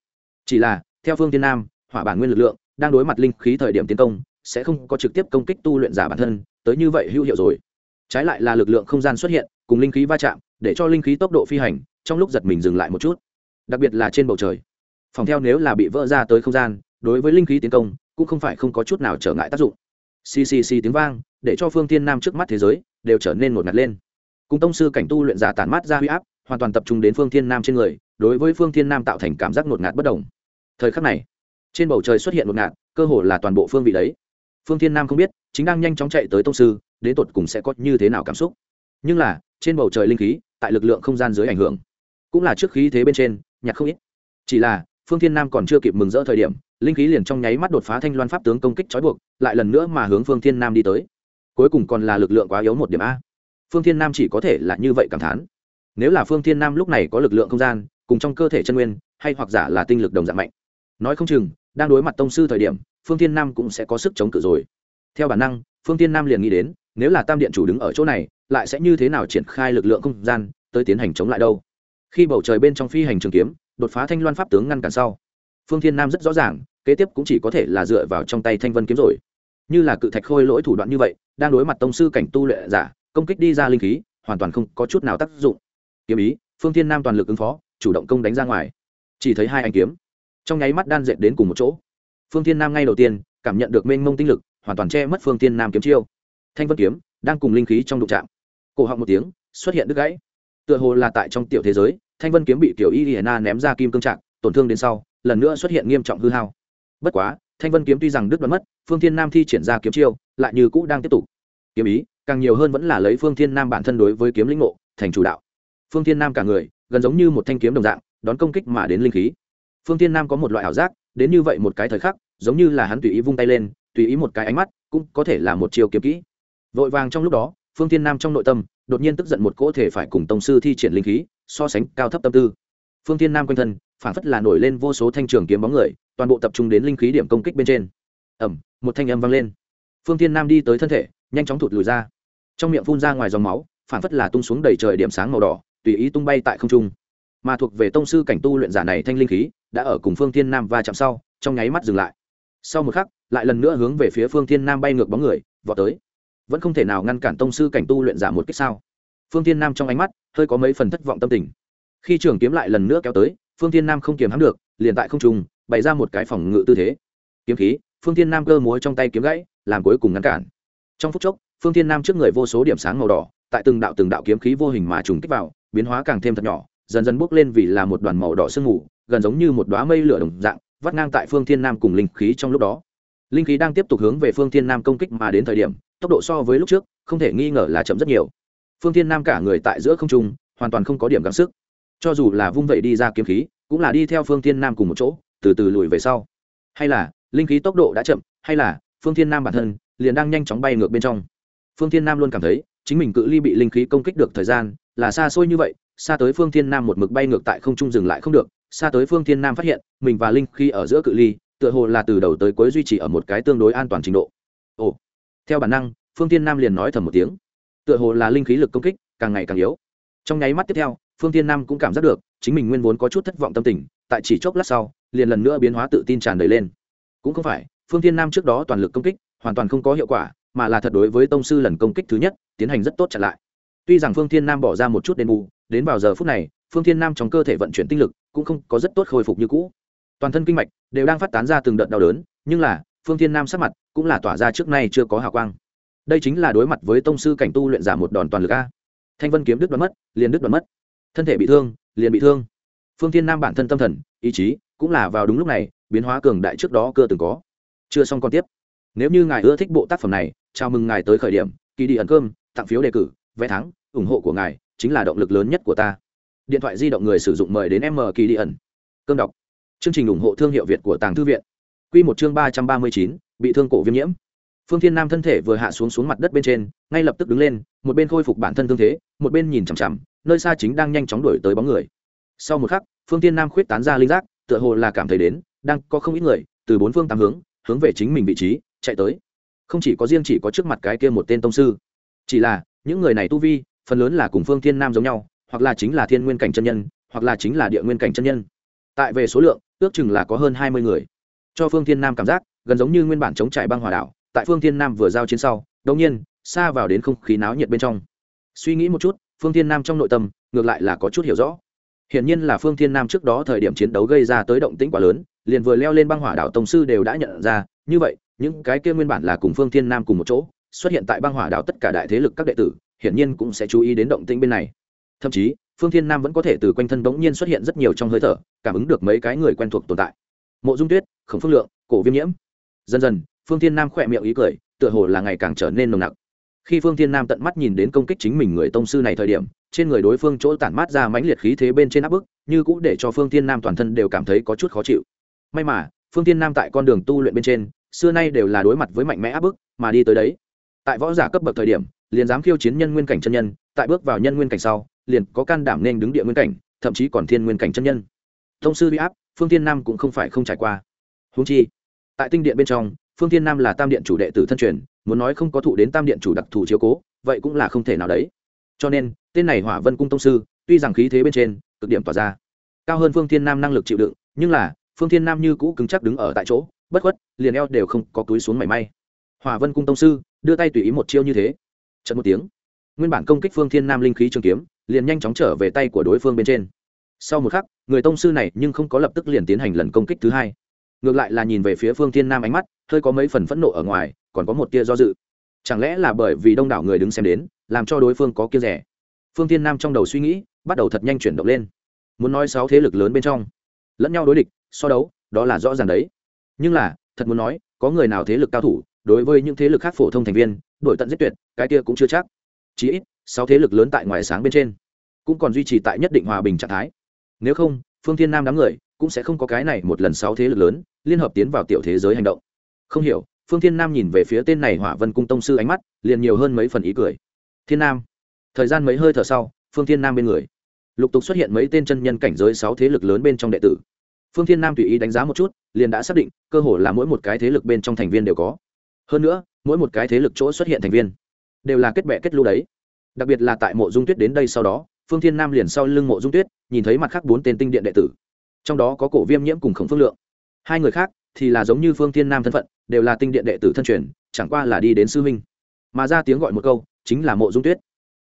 Chỉ là, theo phương thiên nam, hỏa bản nguyên lực lượng đang đối mặt linh khí thời điểm tiến công, sẽ không có trực tiếp công kích tu luyện giả bản thân, tới như vậy hữu hiệu rồi. Trái lại là lực lượng không gian xuất hiện, cùng linh khí va chạm, để cho linh khí tốc độ phi hành, trong lúc giật mình dừng lại một chút. Đặc biệt là trên bầu trời, phòng theo nếu là bị vỡ ra tới không gian đối với linh khí tiến công, cũng không phải không có chút nào trở ngại tác dụng. Ccc tiếng vang, để cho phương tiên nam trước mắt thế giới, đều trở nên một ngặt lên. Cùng tông sư cảnh tu luyện giả tàn mát ra huy áp, hoàn toàn tập trung đến phương thiên nam trên người, đối với phương thiên nam tạo thành cảm giác ngột ngạt bất đồng. Thời khắc này, trên bầu trời xuất hiện ngột ngạt, cơ hồ là toàn bộ phương vị đấy. Phương thiên nam không biết, chính đang nhanh chóng chạy tới tông sư, đến tột cùng sẽ có như thế nào cảm xúc. Nhưng là, trên bầu trời linh khí, tại lực lượng không gian dưới ảnh hưởng. Cũng là trước khí thế bên trên nhặt không ít. Chỉ là, phương thiên nam còn chưa kịp mừng rỡ thời điểm linh khí liền trong nháy mắt đột phá thanh loan pháp tướng công kích trói buộc, lại lần nữa mà hướng phương thiên nam đi tới. Cuối cùng còn là lực lượng quá yếu một điểm a. Phương thiên nam chỉ có thể là như vậy cảm thán. Nếu là phương thiên nam lúc này có lực lượng không gian, cùng trong cơ thể chân nguyên, hay hoặc giả là tinh lực đồng dạng mạnh. Nói không chừng, đang đối mặt tông sư thời điểm, phương thiên nam cũng sẽ có sức chống cự rồi. Theo bản năng, phương thiên nam liền nghĩ đến, nếu là tam điện chủ đứng ở chỗ này, lại sẽ như thế nào triển khai lực lượng không gian, tới tiến hành chống lại đâu? Khi bầu trời bên trong phi hành trường kiếm, đột phá thanh loan pháp tướng ngăn cản sau, phương thiên nam rất rõ ràng kế tiếp cũng chỉ có thể là dựa vào trong tay thanh vân kiếm rồi. Như là cự thạch khôi lỗi thủ đoạn như vậy, đang đối mặt tông sư cảnh tu lệ giả, công kích đi ra linh khí, hoàn toàn không có chút nào tác dụng. Kiếm ý, phương thiên nam toàn lực ứng phó, chủ động công đánh ra ngoài. Chỉ thấy hai anh kiếm, trong nháy mắt đan dệt đến cùng một chỗ. Phương thiên nam ngay đầu tiên, cảm nhận được mênh mông tinh lực, hoàn toàn che mất phương thiên nam kiếm chiêu. Thanh vân kiếm, đang cùng linh khí trong đụng trạm cổ họng một tiếng, xuất hiện đứt gãy. Tựa hồ là tại trong tiểu thế giới, thanh vân kiếm bị tiểu y hiena ném ra kim cương trạng, tổn thương đến sau, lần nữa xuất hiện nghiêm trọng hư hao bất quá, thanh vân kiếm tuy rằng đứt đoán mất, phương thiên nam thi triển ra kiếm chiêu, lại như cũ đang tiếp tục kiếm ý, càng nhiều hơn vẫn là lấy phương thiên nam bản thân đối với kiếm lĩnh ngộ thành chủ đạo. Phương thiên nam cả người, gần giống như một thanh kiếm đồng dạng, đón công kích mà đến linh khí. Phương thiên nam có một loại ảo giác, đến như vậy một cái thời khắc, giống như là hắn tùy ý vung tay lên, tùy ý một cái ánh mắt, cũng có thể là một chiêu kiếm kỹ. Vội vàng trong lúc đó, phương thiên nam trong nội tâm, đột nhiên tức giận một cỗ thể phải cùng tông sư thi triển linh khí, so sánh cao thấp tâm tư. Phương thiên nam quanh thân phản phất là nổi lên vô số thanh trường kiếm bóng người toàn bộ tập trung đến linh khí điểm công kích bên trên. Ẩm, một thanh âm vang lên. Phương tiên nam đi tới thân thể, nhanh chóng thụt lùi ra. Trong miệng phun ra ngoài dòng máu, phản phất là tung xuống đầy trời điểm sáng màu đỏ, tùy ý tung bay tại không trung. Mà thuộc về tông sư cảnh tu luyện giả này thanh linh khí, đã ở cùng phương thiên nam va chạm sau, trong nháy mắt dừng lại. Sau một khắc, lại lần nữa hướng về phía phương thiên nam bay ngược bóng người, vọt tới. Vẫn không thể nào ngăn cản tông sư cảnh tu luyện giả một cách sao? Phương thiên nam trong ánh mắt, hơi có mấy phần thất vọng tâm tình. Khi trường kiếm lại lần nữa kéo tới, phương thiên nam không kiềm hãm được, liền tại không trung bày ra một cái phòng ngự tư thế. Kiếm khí, phương thiên nam cơ múa trong tay kiếm gãy, làm cuối cùng ngăn cản. Trong phút chốc, phương thiên nam trước người vô số điểm sáng màu đỏ, tại từng đạo từng đạo kiếm khí vô hình mà trùng kích vào, biến hóa càng thêm thật nhỏ, dần dần bốc lên vì là một đoàn màu đỏ sương mù, gần giống như một đoá mây lửa đồng dạng, vắt ngang tại phương thiên nam cùng linh khí trong lúc đó. Linh khí đang tiếp tục hướng về phương thiên nam công kích mà đến thời điểm, tốc độ so với lúc trước, không thể nghi ngờ là chậm rất nhiều. Phương thiên nam cả người tại giữa không trung, hoàn toàn không có điểm gắng sức. Cho dù là vung vậy đi ra kiếm khí, cũng là đi theo phương thiên nam cùng một chỗ từ từ lùi về sau. Hay là, linh khí tốc độ đã chậm, hay là, phương thiên nam bản thân liền đang nhanh chóng bay ngược bên trong. Phương thiên nam luôn cảm thấy, chính mình cự ly bị linh khí công kích được thời gian là xa xôi như vậy, xa tới phương thiên nam một mực bay ngược tại không trung dừng lại không được, xa tới phương thiên nam phát hiện, mình và linh khí ở giữa cự ly, tựa hồ là từ đầu tới cuối duy trì ở một cái tương đối an toàn trình độ. Ồ, theo bản năng, phương thiên nam liền nói thầm một tiếng. Tựa hồ là linh khí lực công kích càng ngày càng yếu. Trong nháy mắt tiếp theo, phương thiên nam cũng cảm giác được, chính mình nguyên vốn có chút thất vọng tâm tình, tại chỉ chốc lát sau liền lần nữa biến hóa tự tin tràn đầy lên. Cũng không phải, phương thiên nam trước đó toàn lực công kích, hoàn toàn không có hiệu quả, mà là thật đối với tông sư lần công kích thứ nhất, tiến hành rất tốt chặn lại. Tuy rằng phương thiên nam bỏ ra một chút đền bù, đến vào giờ phút này, phương thiên nam trong cơ thể vận chuyển tinh lực cũng không có rất tốt khôi phục như cũ. Toàn thân kinh mạch đều đang phát tán ra từng đợt đau đớn, nhưng là, phương thiên nam sắc mặt cũng là tỏa ra trước nay chưa có hào quang. Đây chính là đối mặt với tông sư cảnh tu luyện giả một đòn toàn lực a. Thanh vân kiếm đứt đoạn mất, liền đứt đoạn mất. Thân thể bị thương, liền bị thương. Phương thiên nam bản thân tâm thần, ý chí cũng là vào đúng lúc này, biến hóa cường đại trước đó cơ từng có. Chưa xong còn tiếp. Nếu như ngài ưa thích bộ tác phẩm này, chào mừng ngài tới khởi điểm. Kỳ đi ẩn cơm, tặng phiếu đề cử, vé thắng, ủng hộ của ngài chính là động lực lớn nhất của ta. Điện thoại di động người sử dụng mời đến m kỳ đi ẩn. Cơm đọc. Chương trình ủng hộ thương hiệu việt của tàng thư viện. Q một chương ba trăm ba mươi chín, bị thương cổ viêm nhiễm. Phương thiên nam thân thể vừa hạ xuống xuống mặt đất bên trên, ngay lập tức đứng lên, một bên khôi phục bản thân thương thế, một bên nhìn chằm chằm, nơi xa chính đang nhanh chóng đuổi tới bóng người. Sau một khắc, phương thiên nam khuyết tán ra linh giác tựa hồ là cảm thấy đến, đang có không ít người, từ bốn phương tám hướng hướng về chính mình vị trí, chạy tới. Không chỉ có riêng chỉ có trước mặt cái kia một tên tông sư. Chỉ là, những người này tu vi, phần lớn là cùng phương thiên nam giống nhau, hoặc là chính là thiên nguyên cảnh chân nhân, hoặc là chính là địa nguyên cảnh chân nhân. Tại về số lượng, ước chừng là có hơn hai mươi người. Cho phương thiên nam cảm giác, gần giống như nguyên bản chống trải băng hòa đảo, tại phương thiên nam vừa giao chiến sau, đột nhiên, xa vào đến không khí náo nhiệt bên trong. Suy nghĩ một chút, phương thiên nam trong nội tâm, ngược lại là có chút hiểu rõ hiển nhiên là phương thiên nam trước đó thời điểm chiến đấu gây ra tới động tĩnh quá lớn, liền vừa leo lên băng hỏa đảo tông sư đều đã nhận ra, như vậy, những cái kia nguyên bản là cùng phương thiên nam cùng một chỗ, xuất hiện tại băng hỏa đảo tất cả đại thế lực các đệ tử, hiển nhiên cũng sẽ chú ý đến động tĩnh bên này. Thậm chí, phương thiên nam vẫn có thể từ quanh thân bỗng nhiên xuất hiện rất nhiều trong hơi thở, cảm ứng được mấy cái người quen thuộc tồn tại. Mộ dung tuyết, khổng phương lượng, cổ viêm nhiễm. Dần dần, phương thiên nam khỏe miệng ý cười, tựa hồ là ngày càng trở nên nồng nặc. Khi phương thiên nam tận mắt nhìn đến công kích chính mình người tông sư này thời điểm trên người đối phương chỗ tản mát ra mãnh liệt khí thế bên trên áp bức, như cũng để cho phương thiên nam toàn thân đều cảm thấy có chút khó chịu. May mà, phương thiên nam tại con đường tu luyện bên trên, xưa nay đều là đối mặt với mạnh mẽ áp bức, mà đi tới đấy. Tại võ giả cấp bậc thời điểm, liền dám khiêu chiến nhân nguyên cảnh chân nhân, tại bước vào nhân nguyên cảnh sau, liền có can đảm nên đứng địa nguyên cảnh, thậm chí còn thiên nguyên cảnh chân nhân. Thông sư bị áp, phương thiên nam cũng không phải không trải qua. Húng chi, tại tinh điện bên trong, phương thiên nam là tam điện chủ đệ tử thân truyền, muốn nói không có thụ đến tam điện chủ đặc thù chiếu cố, vậy cũng là không thể nào đấy cho nên, tên này hỏa vân cung tông sư, tuy rằng khí thế bên trên, cực điểm tỏa ra. Cao hơn phương thiên nam năng lực chịu đựng, nhưng là, phương thiên nam như cũ cứng chắc đứng ở tại chỗ, bất khuất, liền eo đều không có túi xuống mảy may. Hỏa vân cung tông sư, đưa tay tùy ý một chiêu như thế. Trận một tiếng, nguyên bản công kích phương thiên nam linh khí trường kiếm, liền nhanh chóng trở về tay của đối phương bên trên. Sau một khắc, người tông sư này nhưng không có lập tức liền tiến hành lần công kích thứ hai. Ngược lại là nhìn về phía phương thiên nam ánh mắt, hơi có mấy phần phẫn nộ ở ngoài, còn có một tia do dự chẳng lẽ là bởi vì đông đảo người đứng xem đến, làm cho đối phương có kia rẻ? Phương thiên nam trong đầu suy nghĩ, bắt đầu thật nhanh chuyển động lên. Muốn nói sáu thế lực lớn bên trong, lẫn nhau đối địch, so đấu, đó là rõ ràng đấy. Nhưng là, thật muốn nói, có người nào thế lực cao thủ, đối với những thế lực khác phổ thông thành viên đổi tận giết tuyệt, cái kia cũng chưa chắc. Chí ít, sáu thế lực lớn tại ngoài sáng bên trên, cũng còn duy trì tại nhất định hòa bình trạng thái. Nếu không, phương thiên nam đám người, cũng sẽ không có cái này một lần sáu thế lực lớn, liên hợp tiến vào tiểu thế giới hành động. Không hiểu phương thiên nam nhìn về phía tên này hỏa vân cung tông sư ánh mắt, liền nhiều hơn mấy phần ý cười. Thiên nam. Thời gian mấy hơi thở sau, phương thiên nam bên người. Lục tục xuất hiện mấy tên chân nhân cảnh giới sáu thế lực lớn bên trong đệ tử. Phương thiên nam tùy ý đánh giá một chút, liền đã xác định, cơ hội là mỗi một cái thế lực bên trong thành viên đều có. Hơn nữa, mỗi một cái thế lực chỗ xuất hiện thành viên, đều là kết bệ kết lưu đấy. Đặc biệt là tại mộ dung tuyết đến đây sau đó, phương thiên nam liền sau lưng mộ dung tuyết, nhìn thấy mặt khác bốn tên tinh điện đệ tử. Trong đó có cổ viêm nhiễm cùng khổng phương lượng. Hai người khác thì là giống như phương thiên nam thân phận, đều là tinh điện đệ tử thân truyền, chẳng qua là đi đến sư huynh. Mà ra tiếng gọi một câu, chính là mộ dung tuyết.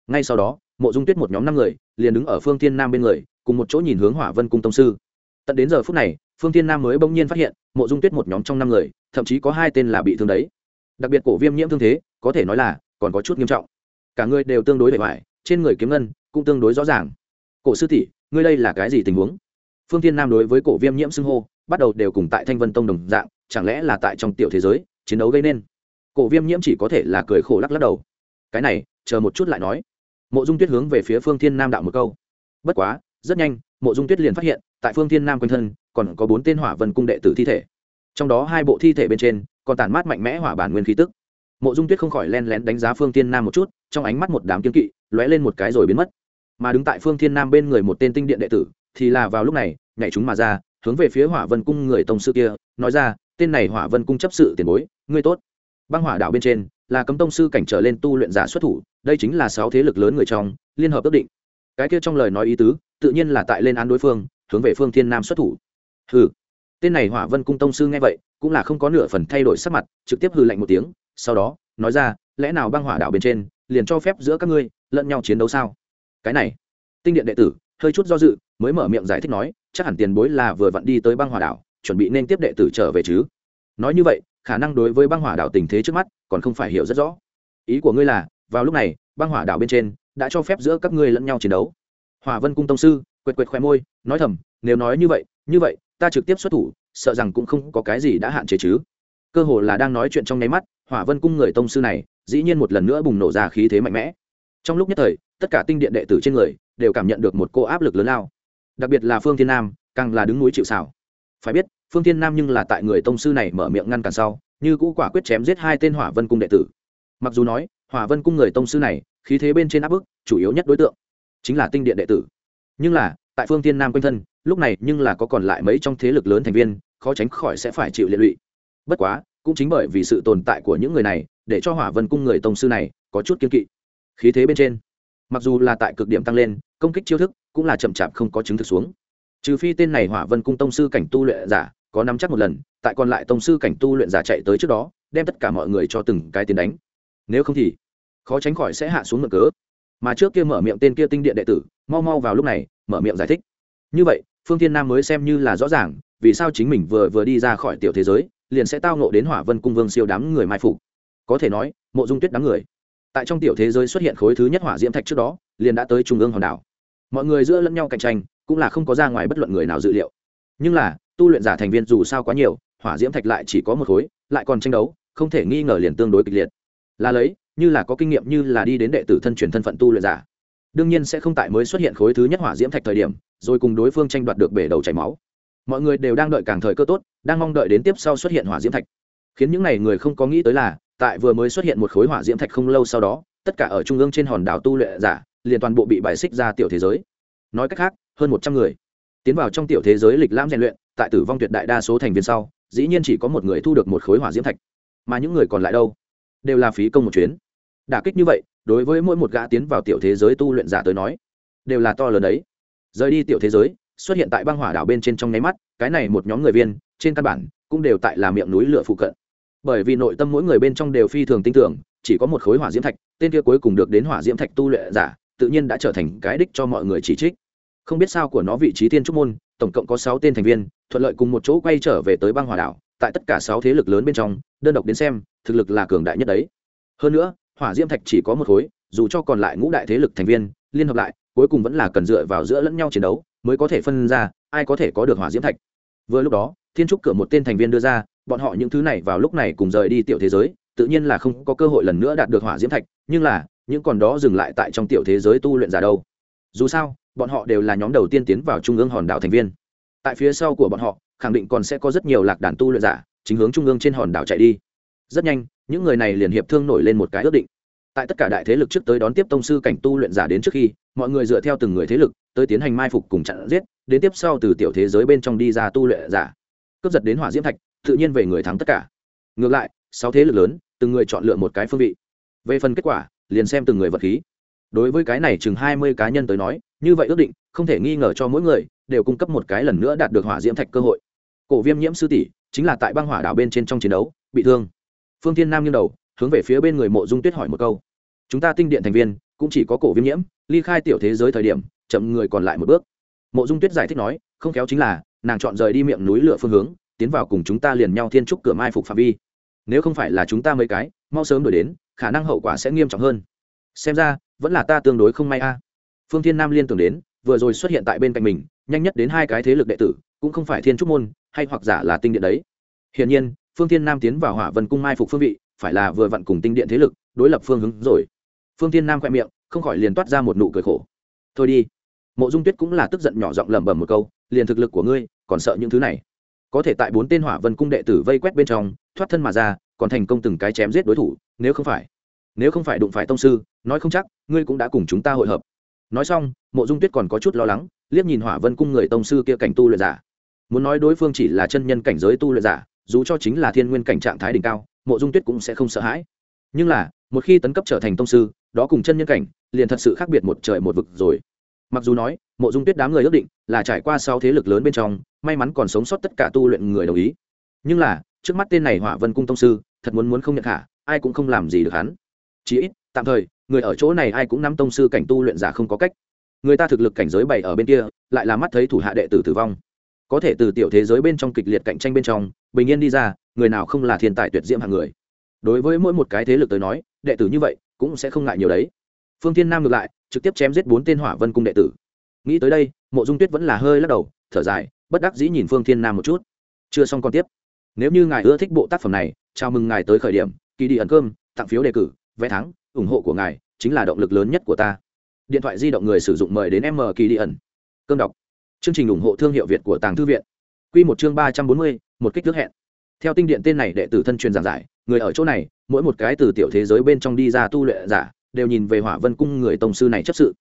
Ngay sau đó, mộ dung tuyết một nhóm năm người, liền đứng ở phương thiên nam bên người, cùng một chỗ nhìn hướng hỏa vân cung tông sư. Tận đến giờ phút này, phương thiên nam mới bỗng nhiên phát hiện, mộ dung tuyết một nhóm trong năm người, thậm chí có hai tên là bị thương đấy. Đặc biệt cổ viêm nhiễm thương thế, có thể nói là còn có chút nghiêm trọng. Cả người đều tương đối bề ngoài, trên người kiếm ngân cũng tương đối rõ ràng. Cổ sư tỷ, ngươi đây là cái gì tình huống? Phương thiên nam đối với cổ viêm nhiễm xưng hô bắt đầu đều cùng tại thanh vân tông đồng dạng, chẳng lẽ là tại trong tiểu thế giới, chiến đấu gây nên? Cổ viêm nhiễm chỉ có thể là cười khổ lắc lắc đầu. Cái này, chờ một chút lại nói. Mộ dung tuyết hướng về phía phương thiên nam đạo một câu. Bất quá, rất nhanh, mộ dung tuyết liền phát hiện, tại phương thiên nam quanh thân, còn có bốn tên hỏa vân cung đệ tử thi thể. Trong đó hai bộ thi thể bên trên, còn tàn mát mạnh mẽ hỏa bản nguyên khí tức. Mộ dung tuyết không khỏi len lén đánh giá phương thiên nam một chút, trong ánh mắt một đám kiên kỵ, lóe lên một cái rồi biến mất. Mà đứng tại phương thiên nam bên người một tên tinh điện đệ tử, thì là vào lúc này, nhảy chúng mà ra hướng về phía hỏa vân cung người tông sư kia, nói ra, tên này hỏa vân cung chấp sự tiền bối, ngươi tốt. Băng hỏa đạo bên trên, là cấm tông sư cảnh trở lên tu luyện giả xuất thủ, đây chính là sáu thế lực lớn người trong, liên hợp ước định. Cái kia trong lời nói ý tứ, tự nhiên là tại lên án đối phương, hướng về phương thiên nam xuất thủ. Hừ. Tên này hỏa vân cung tông sư nghe vậy, cũng là không có nửa phần thay đổi sắc mặt, trực tiếp hừ lạnh một tiếng, sau đó, nói ra, lẽ nào băng hỏa đạo bên trên, liền cho phép giữa các ngươi lẫn nhau chiến đấu sao? Cái này, tinh điện đệ tử hơi chút do dự, mới mở miệng giải thích nói, chắc hẳn tiền bối là vừa vặn đi tới băng hỏa đảo, chuẩn bị nên tiếp đệ tử trở về chứ? Nói như vậy, khả năng đối với băng hỏa đảo tình thế trước mắt còn không phải hiểu rất rõ. Ý của ngươi là, vào lúc này, băng hỏa đảo bên trên đã cho phép giữa các ngươi lẫn nhau chiến đấu. Hỏa vân cung tông sư, quệt quệt khoe môi, nói thầm, nếu nói như vậy như vậy, ta trực tiếp xuất thủ, sợ rằng cũng không có cái gì đã hạn chế chứ. Cơ hồ là đang nói chuyện trong nháy mắt, hỏa vân cung người tông sư này, dĩ nhiên một lần nữa bùng nổ ra khí thế mạnh mẽ. Trong lúc nhất thời tất cả tinh điện đệ tử trên người đều cảm nhận được một cô áp lực lớn lao. Đặc biệt là phương thiên nam, càng là đứng núi chịu xảo phải biết, phương thiên nam nhưng là tại người tông sư này mở miệng ngăn cản sau, như cũ quả quyết chém giết hai tên hỏa vân cung đệ tử. Mặc dù nói, hỏa vân cung người tông sư này, khí thế bên trên áp bức, chủ yếu nhất đối tượng chính là tinh điện đệ tử. Nhưng là, tại phương thiên nam quanh thân, lúc này nhưng là có còn lại mấy trong thế lực lớn thành viên, khó tránh khỏi sẽ phải chịu liệt lụy. Bất quá, cũng chính bởi vì sự tồn tại của những người này, để cho hỏa vân cung người tông sư này có chút kiên kỵ. Khí thế bên trên mặc dù là tại cực điểm tăng lên, công kích chiêu thức cũng là chậm chạp không có chứng thực xuống. Trừ phi tên này hỏa vân cung tông sư cảnh tu luyện giả có nắm chắc một lần, tại còn lại tông sư cảnh tu luyện giả chạy tới trước đó, đem tất cả mọi người cho từng cái tiền đánh. Nếu không thì, khó tránh khỏi sẽ hạ xuống mực cớ. Mà trước kia mở miệng tên kia tinh điện đệ tử, mau mau vào lúc này, mở miệng giải thích. Như vậy, phương thiên nam mới xem như là rõ ràng, vì sao chính mình vừa vừa đi ra khỏi tiểu thế giới, liền sẽ tao nộ đến hỏa vân cung vương siêu đám người mai phục. Có thể nói, mộ dung tuyết đám người tại trong tiểu thế giới xuất hiện khối thứ nhất hỏa diễm thạch trước đó, liền đã tới trung ương hòn đảo. Mọi người giữa lẫn nhau cạnh tranh, cũng là không có ra ngoài bất luận người nào dự liệu. Nhưng là, tu luyện giả thành viên dù sao quá nhiều, hỏa diễm thạch lại chỉ có một khối, lại còn tranh đấu, không thể nghi ngờ liền tương đối kịch liệt. Là lấy, như là có kinh nghiệm như là đi đến đệ tử thân truyền thân phận tu luyện giả. Đương nhiên sẽ không tại mới xuất hiện khối thứ nhất hỏa diễm thạch thời điểm, rồi cùng đối phương tranh đoạt được bể đầu chảy máu. Mọi người đều đang đợi càng thời cơ tốt, đang mong đợi đến tiếp sau xuất hiện hỏa diễm thạch. Khiến những n à y người không có nghĩ tới là tại vừa mới xuất hiện một khối hỏa diễm thạch không lâu sau đó, tất cả ở trung ương trên hòn đảo tu luyện giả, liền toàn bộ bị bài xích ra tiểu thế giới. Nói cách khác, hơn một trăm người. Tiến vào trong tiểu thế giới lịch lãm rèn luyện, tại tử vong tuyệt đại đa số thành viên sau, dĩ nhiên chỉ có một người thu được một khối hỏa diễm thạch. Mà những người còn lại đâu? Đều là phí công một chuyến. Đả kích như vậy, đối với mỗi một gã tiến vào tiểu thế giới tu luyện giả tới nói, đều là to lớn đấy. Rời đi tiểu thế giới, xuất hiện tại băng hỏa đảo bên trên trong nháy mắt, cái này một nhóm người viên, trên căn bản, cũng đều tại là miệng núi lửa phụ cận bởi vì nội tâm mỗi người bên trong đều phi thường tin tưởng, chỉ có một khối hỏa diễm thạch, tên kia cuối cùng được đến hỏa diễm thạch tu luyện giả, tự nhiên đã trở thành cái đích cho mọi người chỉ trích. Không biết sao của nó vị trí tiên trúc môn, tổng cộng có sáu tên thành viên, thuận lợi cùng một chỗ quay trở về tới băng hỏa đảo, tại tất cả sáu thế lực lớn bên trong, đơn độc đến xem, thực lực là cường đại nhất đấy. Hơn nữa, hỏa diễm thạch chỉ có một khối, dù cho còn lại ngũ đại thế lực thành viên, liên hợp lại, cuối cùng vẫn là cần dựa vào giữa lẫn nhau chiến đấu, mới có thể phân ra, ai có thể có được hỏa diễm thạch. Vừa lúc đó, thiên trúc cửa một tên thành viên đưa ra bọn họ những thứ này vào lúc này cùng rời đi tiểu thế giới, tự nhiên là không có cơ hội lần nữa đạt được hỏa diễm thạch, nhưng là, những còn đó dừng lại tại trong tiểu thế giới tu luyện giả đâu. Dù sao, bọn họ đều là nhóm đầu tiên tiến vào trung ương hòn đảo thành viên. Tại phía sau của bọn họ, khẳng định còn sẽ có rất nhiều lạc đàn tu luyện giả, chính hướng trung ương trên hòn đảo chạy đi. Rất nhanh, những người này liền hiệp thương nổi lên một cái ước định. Tại tất cả đại thế lực trước tới đón tiếp tông sư cảnh tu luyện giả đến trước khi, mọi người dựa theo từng người thế lực, tới tiến hành mai phục cùng chặn giết, đến tiếp sau từ tiểu thế giới bên trong đi ra tu luyện giả. Cướp giật đến hỏa diễm thạch tự nhiên về người thắng tất cả. Ngược lại, sáu thế lực lớn, từng người chọn lựa một cái phương vị. Về phần kết quả, liền xem từng người vật khí. Đối với cái này chừng hai mươi cá nhân tới nói, như vậy ước định, không thể nghi ngờ cho mỗi người đều cung cấp một cái lần nữa đạt được hỏa diễm thạch cơ hội. Cổ viêm nhiễm sư tỷ chính là tại băng hỏa đảo bên trên trong chiến đấu, bị thương. Phương thiên nam nghiêng đầu, hướng về phía bên người mộ dung tuyết hỏi một câu. Chúng ta tinh điện thành viên, cũng chỉ có cổ viêm nhiễm, ly khai tiểu thế giới thời điểm, chậm người còn lại một bước. Mộ dung tuyết giải thích nói, không khéo chính là, nàng chọn rời đi miệng núi lửa phương hướng tiến vào cùng chúng ta liền nhau thiên trúc cửa mai phục phạm vi. Nếu không phải là chúng ta mấy cái, mau sớm đổi đến, khả năng hậu quả sẽ nghiêm trọng hơn. Xem ra, vẫn là ta tương đối không may a. Phương thiên nam liên tưởng đến, vừa rồi xuất hiện tại bên cạnh mình, nhanh nhất đến hai cái thế lực đệ tử, cũng không phải thiên trúc môn, hay hoặc giả là tinh điện đấy. Hiển nhiên, phương thiên nam tiến vào hỏa vân cung mai phục phương vị, phải là vừa vặn cùng tinh điện thế lực, đối lập phương hướng rồi. Phương thiên nam khoe miệng, không khỏi liền toát ra một nụ cười khổ. Thôi đi. Mộ dung tuyết cũng là tức giận nhỏ giọng lẩm bẩm một câu, liền thực lực của ngươi, còn sợ những thứ này có thể tại bốn tên hỏa vân cung đệ tử vây quét bên trong, thoát thân mà ra, còn thành công từng cái chém giết đối thủ, nếu không phải, nếu không phải đụng phải tông sư, nói không chắc, ngươi cũng đã cùng chúng ta hội hợp. Nói xong, mộ dung tuyết còn có chút lo lắng, liếc nhìn hỏa vân cung người tông sư kia cảnh tu luyện giả. Muốn nói đối phương chỉ là chân nhân cảnh giới tu luyện giả, dù cho chính là thiên nguyên cảnh trạng thái đỉnh cao, mộ dung tuyết cũng sẽ không sợ hãi. Nhưng là, một khi tấn cấp trở thành tông sư, đó cùng chân nhân cảnh, liền thật sự khác biệt một trời một vực rồi. Mặc dù nói, mộ dung tuyết đám người ước định là trải qua sau thế lực lớn bên trong may mắn còn sống sót tất cả tu luyện người đồng ý. Nhưng là, trước mắt tên này hỏa vân cung tông sư, thật muốn muốn không nhận hạ, ai cũng không làm gì được hắn. Chí ít, tạm thời, người ở chỗ này ai cũng nắm tông sư cảnh tu luyện giả không có cách. Người ta thực lực cảnh giới bày ở bên kia, lại là mắt thấy thủ hạ đệ tử tử vong. Có thể từ tiểu thế giới bên trong kịch liệt cạnh tranh bên trong, bình yên đi ra, người nào không là thiên tài tuyệt diễm hàng người. Đối với mỗi một cái thế lực tới nói, đệ tử như vậy, cũng sẽ không ngại nhiều đấy. Phương thiên nam ngược lại, trực tiếp chém giết bốn tên hỏa vân cung đệ tử. Nghĩ tới đây, mộ dung tuyết vẫn là hơi lắc đầu, thở dài bất đắc dĩ nhìn phương thiên nam một chút. Chưa xong còn tiếp. Nếu như ngài ưa thích bộ tác phẩm này, chào mừng ngài tới khởi điểm kỳ đi ẩn cơm, tặng phiếu đề cử, vé thắng, ủng hộ của ngài chính là động lực lớn nhất của ta. Điện thoại di động người sử dụng mời đến m kỳ đi ẩn. Cơm đọc. Chương trình ủng hộ thương hiệu việt của tàng thư viện. Q một chương ba trăm bốn mươi, một kích thước hẹn. Theo tinh điện tên này đệ tử thân truyền giảng giải, người ở chỗ này, mỗi một cái từ tiểu thế giới bên trong đi ra tu luyện giả, đều nhìn về hỏa vân cung người tổng sư này chấp sự.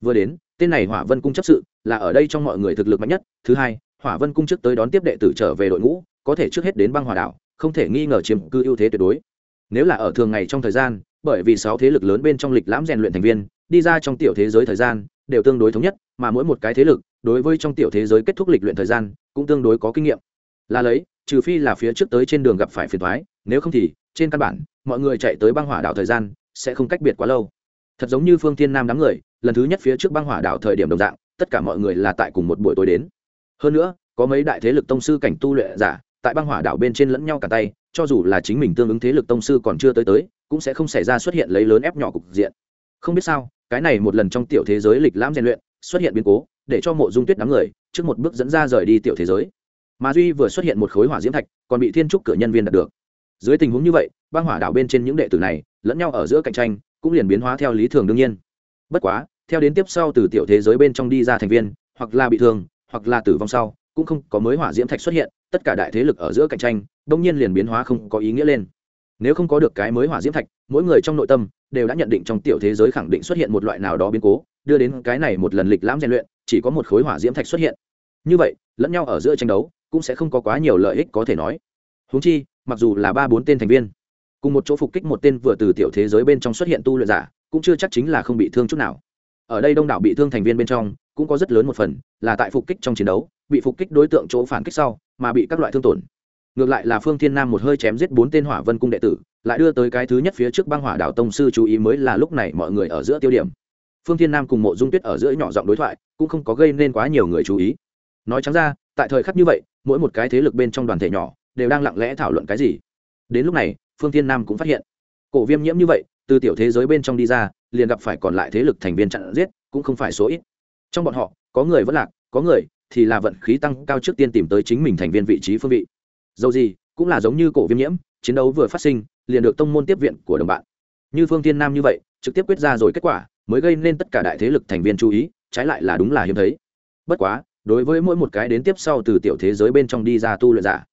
Vừa đến, tên này hỏa vân cung chấp sự là ở đây trong mọi người thực lực mạnh nhất. Thứ hai hỏa vân cung trước tới đón tiếp đệ tử trở về đội ngũ, có thể trước hết đến băng hòa đảo, không thể nghi ngờ chiếm cư ưu thế tuyệt đối. Nếu là ở thường ngày trong thời gian, bởi vì sáu thế lực lớn bên trong lịch lãm rèn luyện thành viên, đi ra trong tiểu thế giới thời gian, đều tương đối thống nhất, mà mỗi một cái thế lực, đối với trong tiểu thế giới kết thúc lịch luyện thời gian, cũng tương đối có kinh nghiệm. Là lấy, trừ phi là phía trước tới trên đường gặp phải phiền thoái nếu không thì, trên căn bản, mọi người chạy tới băng hỏa đảo thời gian, sẽ không cách biệt quá lâu. Thật giống như phương thiên nam đám người, lần thứ nhất phía trước băng hỏa đảo thời điểm đồng dạng, tất cả mọi người là tại cùng một buổi tối đến hơn nữa, có mấy đại thế lực tông sư cảnh tu luyện giả, tại băng hỏa đảo bên trên lẫn nhau cả tay, cho dù là chính mình tương ứng thế lực tông sư còn chưa tới tới, cũng sẽ không xảy ra xuất hiện lấy lớn ép nhỏ cục diện. Không biết sao, cái này một lần trong tiểu thế giới lịch lãm rèn luyện, xuất hiện biến cố, để cho mộ dung tuyết đám người, trước một bước dẫn ra rời đi tiểu thế giới. Mà duy vừa xuất hiện một khối hỏa diễm thạch, còn bị thiên trúc cửa nhân viên đạt được. Dưới tình huống như vậy, băng hỏa đảo bên trên những đệ tử này, lẫn nhau ở giữa cạnh tranh, cũng liền biến hóa theo lý thường đương nhiên. Bất quá, theo đến tiếp sau từ tiểu thế giới bên trong đi ra thành viên, hoặc là bị thương hoặc là tử vong sau, cũng không có mới hỏa diễm thạch xuất hiện, tất cả đại thế lực ở giữa cạnh tranh đông nhiên liền biến hóa không có ý nghĩa lên. Nếu không có được cái mới hỏa diễm thạch, mỗi người trong nội tâm đều đã nhận định trong tiểu thế giới khẳng định xuất hiện một loại nào đó biến cố, đưa đến cái này một lần lịch lãm rèn luyện, chỉ có một khối hỏa diễm thạch xuất hiện. Như vậy, lẫn nhau ở giữa tranh đấu cũng sẽ không có quá nhiều lợi ích có thể nói. Húng chi, mặc dù là ba bốn tên thành viên, cùng một chỗ phục kích một tên vừa từ tiểu thế giới bên trong xuất hiện tu luyện giả, cũng chưa chắc chính là không bị thương chút nào ở đây đông đảo bị thương thành viên bên trong, cũng có rất lớn một phần là tại phục kích trong chiến đấu, bị phục kích đối tượng chỗ phản kích sau, mà bị các loại thương tổn. Ngược lại là phương thiên nam một hơi chém giết bốn tên hỏa vân cung đệ tử, lại đưa tới cái thứ nhất phía trước băng hỏa đảo tông sư chú ý mới là lúc này mọi người ở giữa tiêu điểm. Phương thiên nam cùng mộ dung tuyết ở giữa nhỏ giọng đối thoại, cũng không có gây nên quá nhiều người chú ý. Nói trắng ra, tại thời khắc như vậy, mỗi một cái thế lực bên trong đoàn thể nhỏ đều đang lặng lẽ thảo luận cái gì. Đến lúc này, phương thiên nam cũng phát hiện, cổ viêm nhiễm như vậy, từ tiểu thế giới bên trong đi ra liền gặp phải còn lại thế lực thành viên chặn giết, cũng không phải số ít. Trong bọn họ, có người vẫn lạc, có người thì là vận khí tăng cao trước tiên tìm tới chính mình thành viên vị trí phương vị. Dầu gì, cũng là giống như cổ viêm nhiễm, chiến đấu vừa phát sinh, liền được tông môn tiếp viện của đồng bạn. Như phương thiên nam như vậy, trực tiếp quyết ra rồi kết quả, mới gây nên tất cả đại thế lực thành viên chú ý, trái lại là đúng là hiếm thấy. Bất quá, đối với mỗi một cái đến tiếp sau từ tiểu thế giới bên trong đi ra tu luyện giả,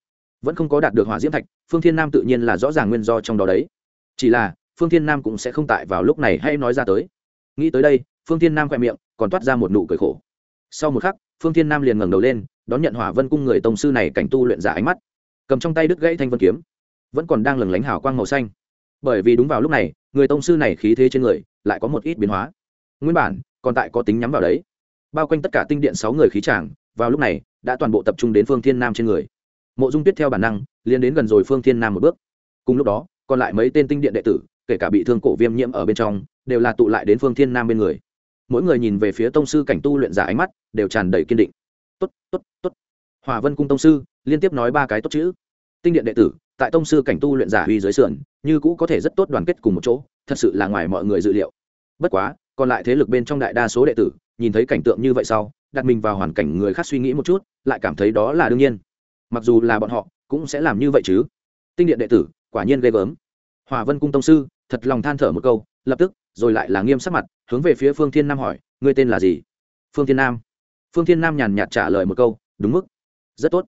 vẫn không có đạt được hỏa diễm thạch, phương thiên nam tự nhiên là rõ ràng nguyên do trong đó đấy. Chỉ là phương thiên nam cũng sẽ không tại vào lúc này hay nói ra tới. Nghĩ tới đây, phương thiên nam khoe miệng, còn toát ra một nụ cười khổ. Sau một khắc, phương thiên nam liền ngẩng đầu lên, đón nhận hỏa vân cung người tông sư này cảnh tu luyện giả ánh mắt. Cầm trong tay đứt gãy thanh vân kiếm, vẫn còn đang lừng lánh hào quang màu xanh. Bởi vì đúng vào lúc này, người tông sư này khí thế trên người lại có một ít biến hóa. Nguyên bản, còn tại có tính nhắm vào đấy. Bao quanh tất cả tinh điện sáu người khí tràng, vào lúc này, đã toàn bộ tập trung đến phương thiên nam trên người. Mộ dung tuyết theo bản năng, liền đến gần rồi phương thiên nam một bước. Cùng lúc đó, còn lại mấy tên tinh điện đệ tử kể cả bị thương cổ viêm nhiễm ở bên trong, đều là tụ lại đến phương thiên nam bên người. Mỗi người nhìn về phía tông sư cảnh tu luyện giả ánh mắt đều tràn đầy kiên định. Tốt tốt tốt. Hòa vân cung tông sư liên tiếp nói ba cái tốt chữ. Tinh điện đệ tử, tại tông sư cảnh tu luyện giả huy dưới sườn, như cũ có thể rất tốt đoàn kết cùng một chỗ, thật sự là ngoài mọi người dự liệu. Bất quá, còn lại thế lực bên trong đại đa số đệ tử, nhìn thấy cảnh tượng như vậy sau, đặt mình vào hoàn cảnh người khác suy nghĩ một chút, lại cảm thấy đó là đương nhiên. Mặc dù là bọn họ, cũng sẽ làm như vậy chứ. Tinh điện đệ tử, quả nhiên ghê gớm. Hòa vân cung tông sư thật lòng than thở một câu, lập tức, rồi lại là nghiêm sắc mặt, hướng về phía phương thiên nam hỏi, ngươi tên là gì? Phương thiên nam. Phương thiên nam nhàn nhạt trả lời một câu, đúng mức. Rất tốt.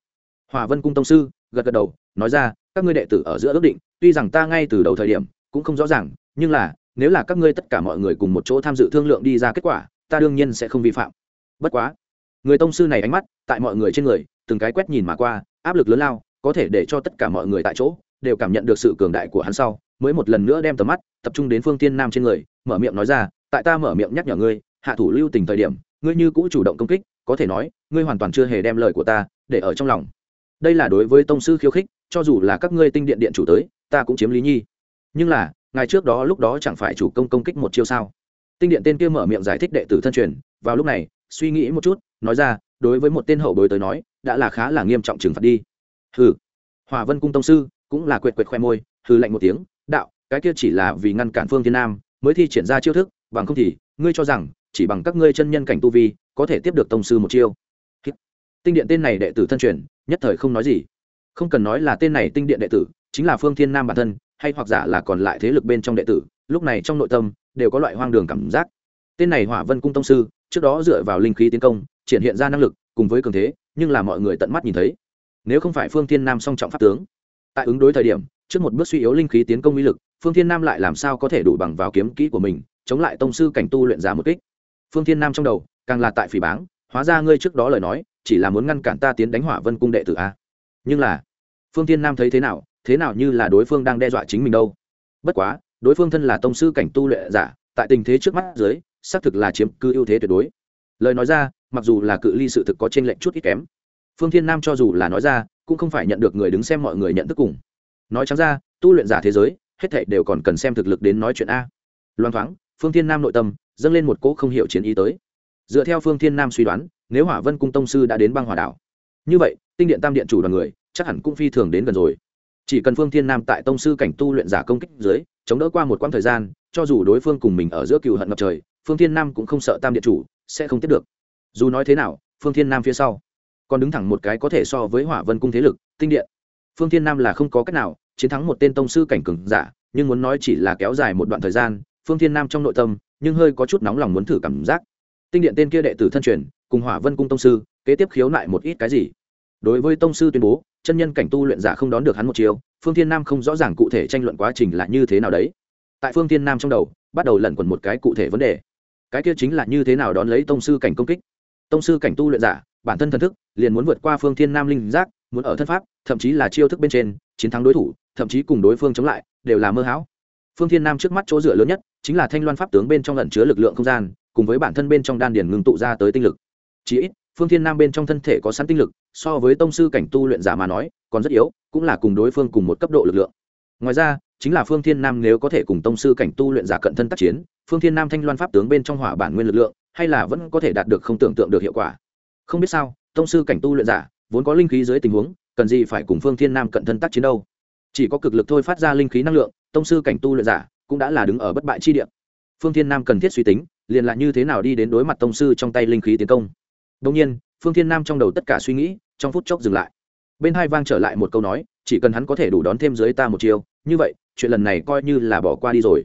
Hòa vân cung tông sư gật gật đầu, nói ra, các ngươi đệ tử ở giữa ước định, tuy rằng ta ngay từ đầu thời điểm cũng không rõ ràng, nhưng là, nếu là các ngươi tất cả mọi người cùng một chỗ tham dự thương lượng đi ra kết quả, ta đương nhiên sẽ không vi phạm. Bất quá, người tông sư này ánh mắt, tại mọi người trên người, từng cái quét nhìn mà qua, áp lực lớn lao, có thể để cho tất cả mọi người tại chỗ đều cảm nhận được sự cường đại của hắn sau, mới một lần nữa đem tầm mắt tập trung đến phương tiên nam trên người, mở miệng nói ra, tại ta mở miệng nhắc nhở ngươi, hạ thủ lưu tình thời điểm, ngươi như cũ chủ động công kích, có thể nói, ngươi hoàn toàn chưa hề đem lời của ta để ở trong lòng. Đây là đối với tông sư khiêu khích, cho dù là các ngươi tinh điện điện chủ tới, ta cũng chiếm lý nhi. Nhưng là, ngày trước đó lúc đó chẳng phải chủ công công kích một chiêu sao? Tinh điện tên kia mở miệng giải thích đệ tử thân truyền, vào lúc này, suy nghĩ một chút, nói ra, đối với một tên hậu bối tới nói, đã là khá là nghiêm trọng trừng phạt đi. Hừ hòa vân cung tông sư cũng là quệt quệt khoe môi hư lạnh một tiếng, đạo, cái kia chỉ là vì ngăn cản phương thiên nam, mới thi triển ra chiêu thức, bằng không thì, ngươi cho rằng, chỉ bằng các ngươi chân nhân cảnh tu vi, có thể tiếp được tông sư một chiêu. Tinh điện tên này đệ tử thân truyền, nhất thời không nói gì. Không cần nói là tên này tinh điện đệ tử, chính là phương thiên nam bản thân, hay hoặc giả là còn lại thế lực bên trong đệ tử, lúc này trong nội tâm, đều có loại hoang đường cảm giác. Tên này hỏa vân cung tông sư, trước đó dựa vào linh khí tiến công, triển hiện ra năng lực, cùng với cường thế, nhưng là mọi người tận mắt nhìn thấy. Nếu không phải phương thiên nam song trọng pháp tướng tại ứng đối thời điểm, trước một bước suy yếu linh khí tiến công uy lực, phương thiên nam lại làm sao có thể đủ bằng vào kiếm kỹ của mình, chống lại tông sư cảnh tu luyện giả một kích. Phương thiên nam trong đầu, càng là tại phỉ báng, hóa ra ngươi trước đó lời nói, chỉ là muốn ngăn cản ta tiến đánh hỏa vân cung đệ tử a. Nhưng là, phương thiên nam thấy thế nào thế nào như là đối phương đang đe dọa chính mình đâu. Bất quá, đối phương thân là tông sư cảnh tu luyện giả, tại tình thế trước mắt dưới, xác thực là chiếm cứ ưu thế tuyệt đối. Lời nói ra, mặc dù là cự ly sự thực có t r ê n lệch chút ít kém. Phương thiên nam cho dù là nói ra cũng không phải nhận được người đứng xem mọi người nhận thức cùng. Nói trắng ra, tu luyện giả thế giới, hết thảy đều còn cần xem thực lực đến nói chuyện a. Loan thoáng, phương thiên nam nội tâm, dâng lên một cỗ không hiểu chiến ý tới. Dựa theo phương thiên nam suy đoán, nếu hỏa vân cung tông sư đã đến băng hỏa đảo, như vậy, tinh điện tam điện chủ đoàn người, chắc hẳn cũng phi thường đến gần rồi. Chỉ cần phương thiên nam tại tông sư cảnh tu luyện giả công kích dưới, chống đỡ qua một quãng thời gian, cho dù đối phương cùng mình ở giữa cựu hận ngập trời, phương thiên nam cũng không sợ tam điện chủ, sẽ không tiếp được. Dù nói thế nào, phương thiên nam phía sau còn đứng thẳng một cái có thể so với hỏa vân cung thế lực, tinh điện. Phương thiên nam là không có cách nào, chiến thắng một tên tông sư cảnh cường giả, nhưng muốn nói chỉ là kéo dài một đoạn thời gian, phương thiên nam trong nội tâm, nhưng hơi có chút nóng lòng muốn thử cảm giác. Tinh điện tên kia đệ tử thân truyền, cùng hỏa vân cung tông sư, kế tiếp khiếu nại một ít cái gì? Đối với tông sư tuyên bố, chân nhân cảnh tu luyện giả không đón được hắn một chiều phương thiên nam không rõ ràng cụ thể tranh luận quá trình là như thế nào đấy. Tại phương thiên nam trong đầu, bắt đầu lẩn quẩn một cái cụ thể vấn đề. Cái kia chính là như thế nào đón lấy tông sư cảnh công kích? Tông sư cảnh tu luyện giả bản thân thần thức, liền muốn vượt qua phương thiên nam linh giác, muốn ở thân pháp, thậm chí là chiêu thức bên trên, chiến thắng đối thủ, thậm chí cùng đối phương chống lại, đều là mơ hão. Phương thiên nam trước mắt chỗ dựa lớn nhất, chính là thanh loan pháp tướng bên trong lẩn chứa lực lượng không gian, cùng với bản thân bên trong đan điền ngưng tụ ra tới tinh lực. Chỉ ít, phương thiên nam bên trong thân thể có sẵn tinh lực, so với tông sư cảnh tu luyện giả mà nói, còn rất yếu, cũng là cùng đối phương cùng một cấp độ lực lượng. Ngoài ra, chính là phương thiên nam nếu có thể cùng tông sư cảnh tu luyện giả cận thân tác chiến, phương thiên nam thanh loan pháp tướng bên trong hỏa bản nguyên lực lượng, hay là vẫn có thể đạt được không tưởng tượng được hiệu quả không biết sao, tông sư cảnh tu luyện giả, vốn có linh khí dưới tình huống, cần gì phải cùng phương thiên nam cận thân tác chiến đâu? Chỉ có cực lực thôi phát ra linh khí năng lượng, tông sư cảnh tu luyện giả cũng đã là đứng ở bất bại chi địa. Phương thiên nam cần thiết suy tính, liền là như thế nào đi đến đối mặt tông sư trong tay linh khí tiến công. Đông nhiên, phương thiên nam trong đầu tất cả suy nghĩ, trong phút chốc dừng lại. Bên hai vang trở lại một câu nói, chỉ cần hắn có thể đủ đón thêm dưới ta một chiều như vậy, chuyện lần này coi như là bỏ qua đi rồi.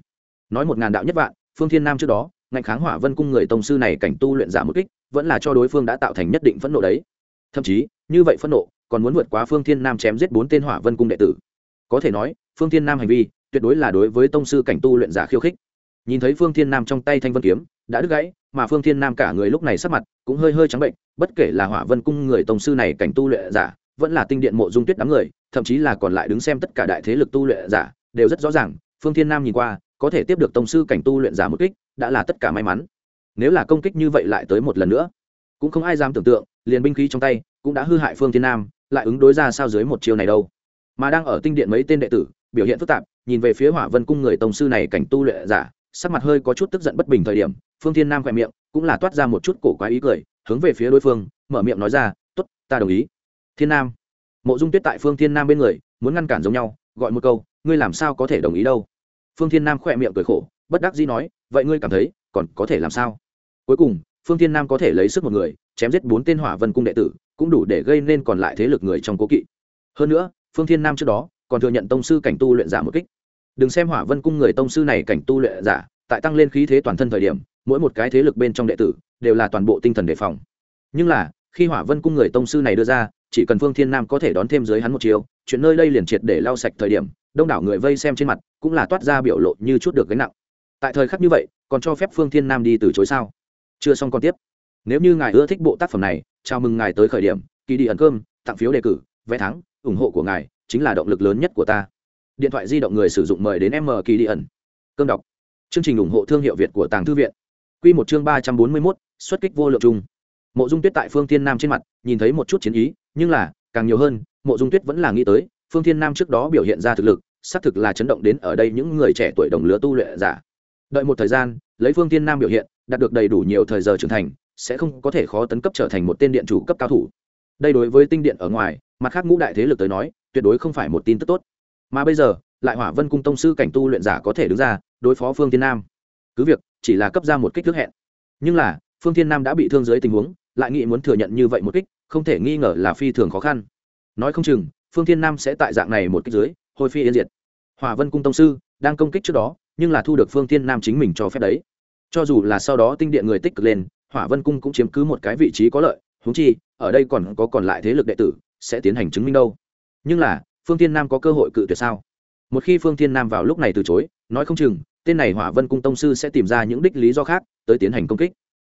Nói một ngàn đạo nhất vạn, phương thiên nam trước đó ngạnh kháng hỏa vân cung người tông sư này cảnh tu luyện giả một kích, vẫn là cho đối phương đã tạo thành nhất định phẫn nộ đấy. Thậm chí, như vậy phẫn nộ, còn muốn vượt quá phương thiên nam chém giết bốn tên hỏa vân cung đệ tử. Có thể nói, phương thiên nam hành vi, tuyệt đối là đối với tông sư cảnh tu luyện giả khiêu khích. Nhìn thấy phương thiên nam trong tay thanh vân kiếm, đã đứt gãy, mà phương thiên nam cả người lúc này sắc mặt cũng hơi hơi trắng bệnh, bất kể là hỏa vân cung người tông sư này cảnh tu luyện giả, vẫn là tinh điện mộ dung tuyết đám người, thậm chí là còn lại đứng xem tất cả đại thế lực tu luyện giả, đều rất rõ ràng, phương thiên nam nhìn qua có thể tiếp được tông sư cảnh tu luyện giả một kích, đã là tất cả may mắn. Nếu là công kích như vậy lại tới một lần nữa, cũng không ai dám tưởng tượng, liền binh khí trong tay cũng đã hư hại phương thiên nam, lại ứng đối ra sao dưới một chiêu này đâu. Mà đang ở tinh điện mấy tên đệ tử, biểu hiện phức tạp, nhìn về phía hỏa vân cung người tông sư này cảnh tu luyện giả, sắc mặt hơi có chút tức giận bất bình thời điểm, phương thiên nam khỏe miệng cũng là toát ra một chút cổ quái ý cười, hướng về phía đối phương, mở miệng nói ra t ố t ta đồng ý. Thiên nam, mộ dung tuyết tại phương thiên nam bên người, muốn ngăn cản giống nhau, gọi một câu, ngươi làm sao có thể đồng ý đâu? Phương thiên nam khỏe miệng cười khổ, bất đắc dĩ nói, vậy ngươi cảm thấy, còn có thể làm sao? Cuối cùng, phương thiên nam có thể lấy sức một người, chém giết bốn tên hỏa vân cung đệ tử, cũng đủ để gây nên còn lại thế lực người trong cố kỵ. Hơn nữa, phương thiên nam trước đó, còn thừa nhận tông sư cảnh tu luyện giả một kích. Đừng xem hỏa vân cung người tông sư này cảnh tu luyện giả, tại tăng lên khí thế toàn thân thời điểm, mỗi một cái thế lực bên trong đệ tử, đều là toàn bộ tinh thần đề phòng. Nhưng là, khi hỏa vân cung người tông sư này đưa ra, chỉ cần phương thiên nam có thể đón thêm dưới hắn một chiều, chuyện nơi đây liền triệt để lau sạch thời điểm đông đảo người vây xem trên mặt cũng là toát ra biểu lộ như chút được gánh nặng. Tại thời khắc như vậy, còn cho phép phương thiên nam đi từ chối sao? Chưa xong còn tiếp. Nếu như ngài ưa thích bộ tác phẩm này, chào mừng ngài tới khởi điểm, kỳ đi ẩn cơm, tặng phiếu đề cử, vé thắng, ủng hộ của ngài chính là động lực lớn nhất của ta. Điện thoại di động người sử dụng mời đến m kỳ đi ẩn. Cơm đọc. Chương trình ủng hộ thương hiệu việt của tàng thư viện. Q một chương ba trăm bốn mươi mốt, xuất kích vô lượng chung. Mộ dung tuyết tại phương thiên nam trên mặt, nhìn thấy một chút chiến ý, nhưng là, càng nhiều hơn, mộ dung tuyết vẫn là nghĩ tới phương thiên nam trước đó biểu hiện ra thực lực, xác thực là chấn động đến ở đây những người trẻ tuổi đồng lứa tu luyện giả. Đợi một thời gian, lấy phương thiên nam biểu hiện, đạt được đầy đủ nhiều thời giờ trưởng thành, sẽ không có thể khó tấn cấp trở thành một tên điện chủ cấp cao thủ. Đây đối với tinh điện ở ngoài, mặt khác ngũ đại thế lực tới nói, tuyệt đối không phải một tin tức tốt. Mà bây giờ, lại hỏa vân cung tông sư cảnh tu luyện giả có thể đứng ra, đối phó phương thiên nam. Cứ việc, chỉ là cấp ra một kích thước hẹn. Nhưng là, phương thiên nam đã bị thương dưới tình huống, lại nghĩ muốn thừa nhận như vậy một kích, không thể nghi ngờ là phi thường khó khăn. Nói không chừng phương thiên nam sẽ tại dạng này một kích dưới, hồi phi yên diệt. Hòa vân cung tông sư đang công kích trước đó, nhưng là thu được phương thiên nam chính mình cho phép đấy. Cho dù là sau đó tinh điện người tích cực lên, hỏa vân cung cũng chiếm cứ một cái vị trí có lợi húng chi, ở đây còn có còn lại thế lực đệ tử, sẽ tiến hành chứng minh đâu. Nhưng là, phương thiên nam có cơ hội cự tuyệt sao? Một khi phương thiên nam vào lúc này từ chối, nói không chừng, tên này hỏa vân cung tông sư sẽ tìm ra những đích lý do khác, tới tiến hành công kích.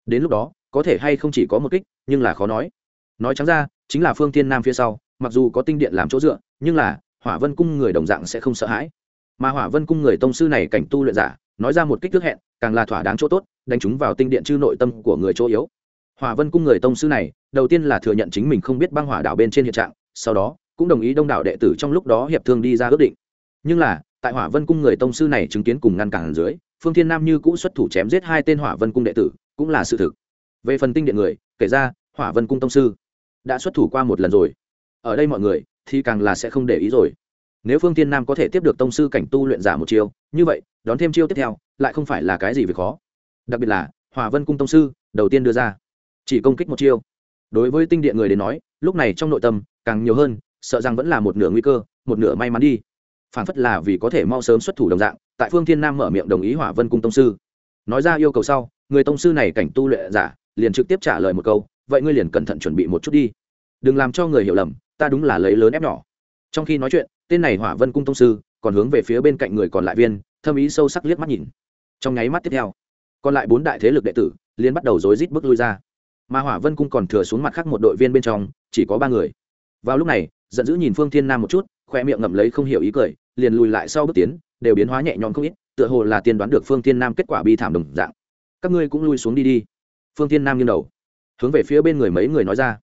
Đến lúc đó, có thể hay không chỉ có một kích, nhưng là khó nói. Nói trắng ra, chính là phương thiên nam phía sau mặc dù có tinh điện làm chỗ dựa, nhưng là, hỏa vân cung người đồng dạng sẽ không sợ hãi. Mà hỏa vân cung người tông sư này cảnh tu luyện giả, nói ra một kích thước hẹn, càng là thỏa đáng chỗ tốt, đánh chúng vào tinh điện chư nội tâm của người chỗ yếu. Hỏa vân cung người tông sư này, đầu tiên là thừa nhận chính mình không biết băng hỏa đảo bên trên hiện trạng, sau đó, cũng đồng ý đông đảo đệ tử trong lúc đó hiệp thương đi ra ước định. Nhưng là, tại hỏa vân cung người tông sư này chứng kiến cùng ngăn cản dưới, phương thiên nam như cũ xuất thủ chém giết hai tên hỏa vân cung đệ tử, cũng là sự thực. Về phần tinh điện người, kể ra, hỏa vân cung tông sư đã xuất thủ qua một lần rồi ở đây mọi người, thì càng là sẽ không để ý rồi. Nếu phương thiên nam có thể tiếp được tông sư cảnh tu luyện giả một chiêu, như vậy, đón thêm chiêu tiếp theo, lại không phải là cái gì việc khó. Đặc biệt là, hòa vân cung tông sư, đầu tiên đưa ra, chỉ công kích một chiêu. Đối với tinh điện người đến nói, lúc này trong nội tâm, càng nhiều hơn, sợ rằng vẫn là một nửa nguy cơ, một nửa may mắn đi. Phản phất là vì có thể mau sớm xuất thủ đồng dạng, tại phương thiên nam mở miệng đồng ý hỏa vân cung tông sư. Nói ra yêu cầu sau, người tông sư này cảnh tu luyện giả, liền trực tiếp trả lời một câu, vậy ngươi liền cẩn thận chuẩn bị một chút đi. Đừng làm cho người hiểu lầm ta đúng là lấy lớn ép nhỏ. Trong khi nói chuyện, tên này hỏa vân cung tông sư còn hướng về phía bên cạnh người còn lại viên, thâm ý sâu sắc liếc mắt nhìn. Trong nháy mắt tiếp theo, còn lại bốn đại thế lực đệ tử liên bắt đầu rối rít bước lui ra. Mà hỏa vân cung còn thừa xuống mặt khác một đội viên bên trong, chỉ có ba người. Vào lúc này, giận dữ nhìn phương thiên nam một chút, khoe miệng ngậm lấy không hiểu ý cười, liền lùi lại sau bước tiến, đều biến hóa nhẹ nhõm không ít, tựa hồ là tiên đoán được phương thiên nam kết quả bi thảm đồng dạng. Các ngươi cũng lui xuống đi đi. Phương thiên nam nghiêng đầu, hướng về phía bên người mấy người nói ra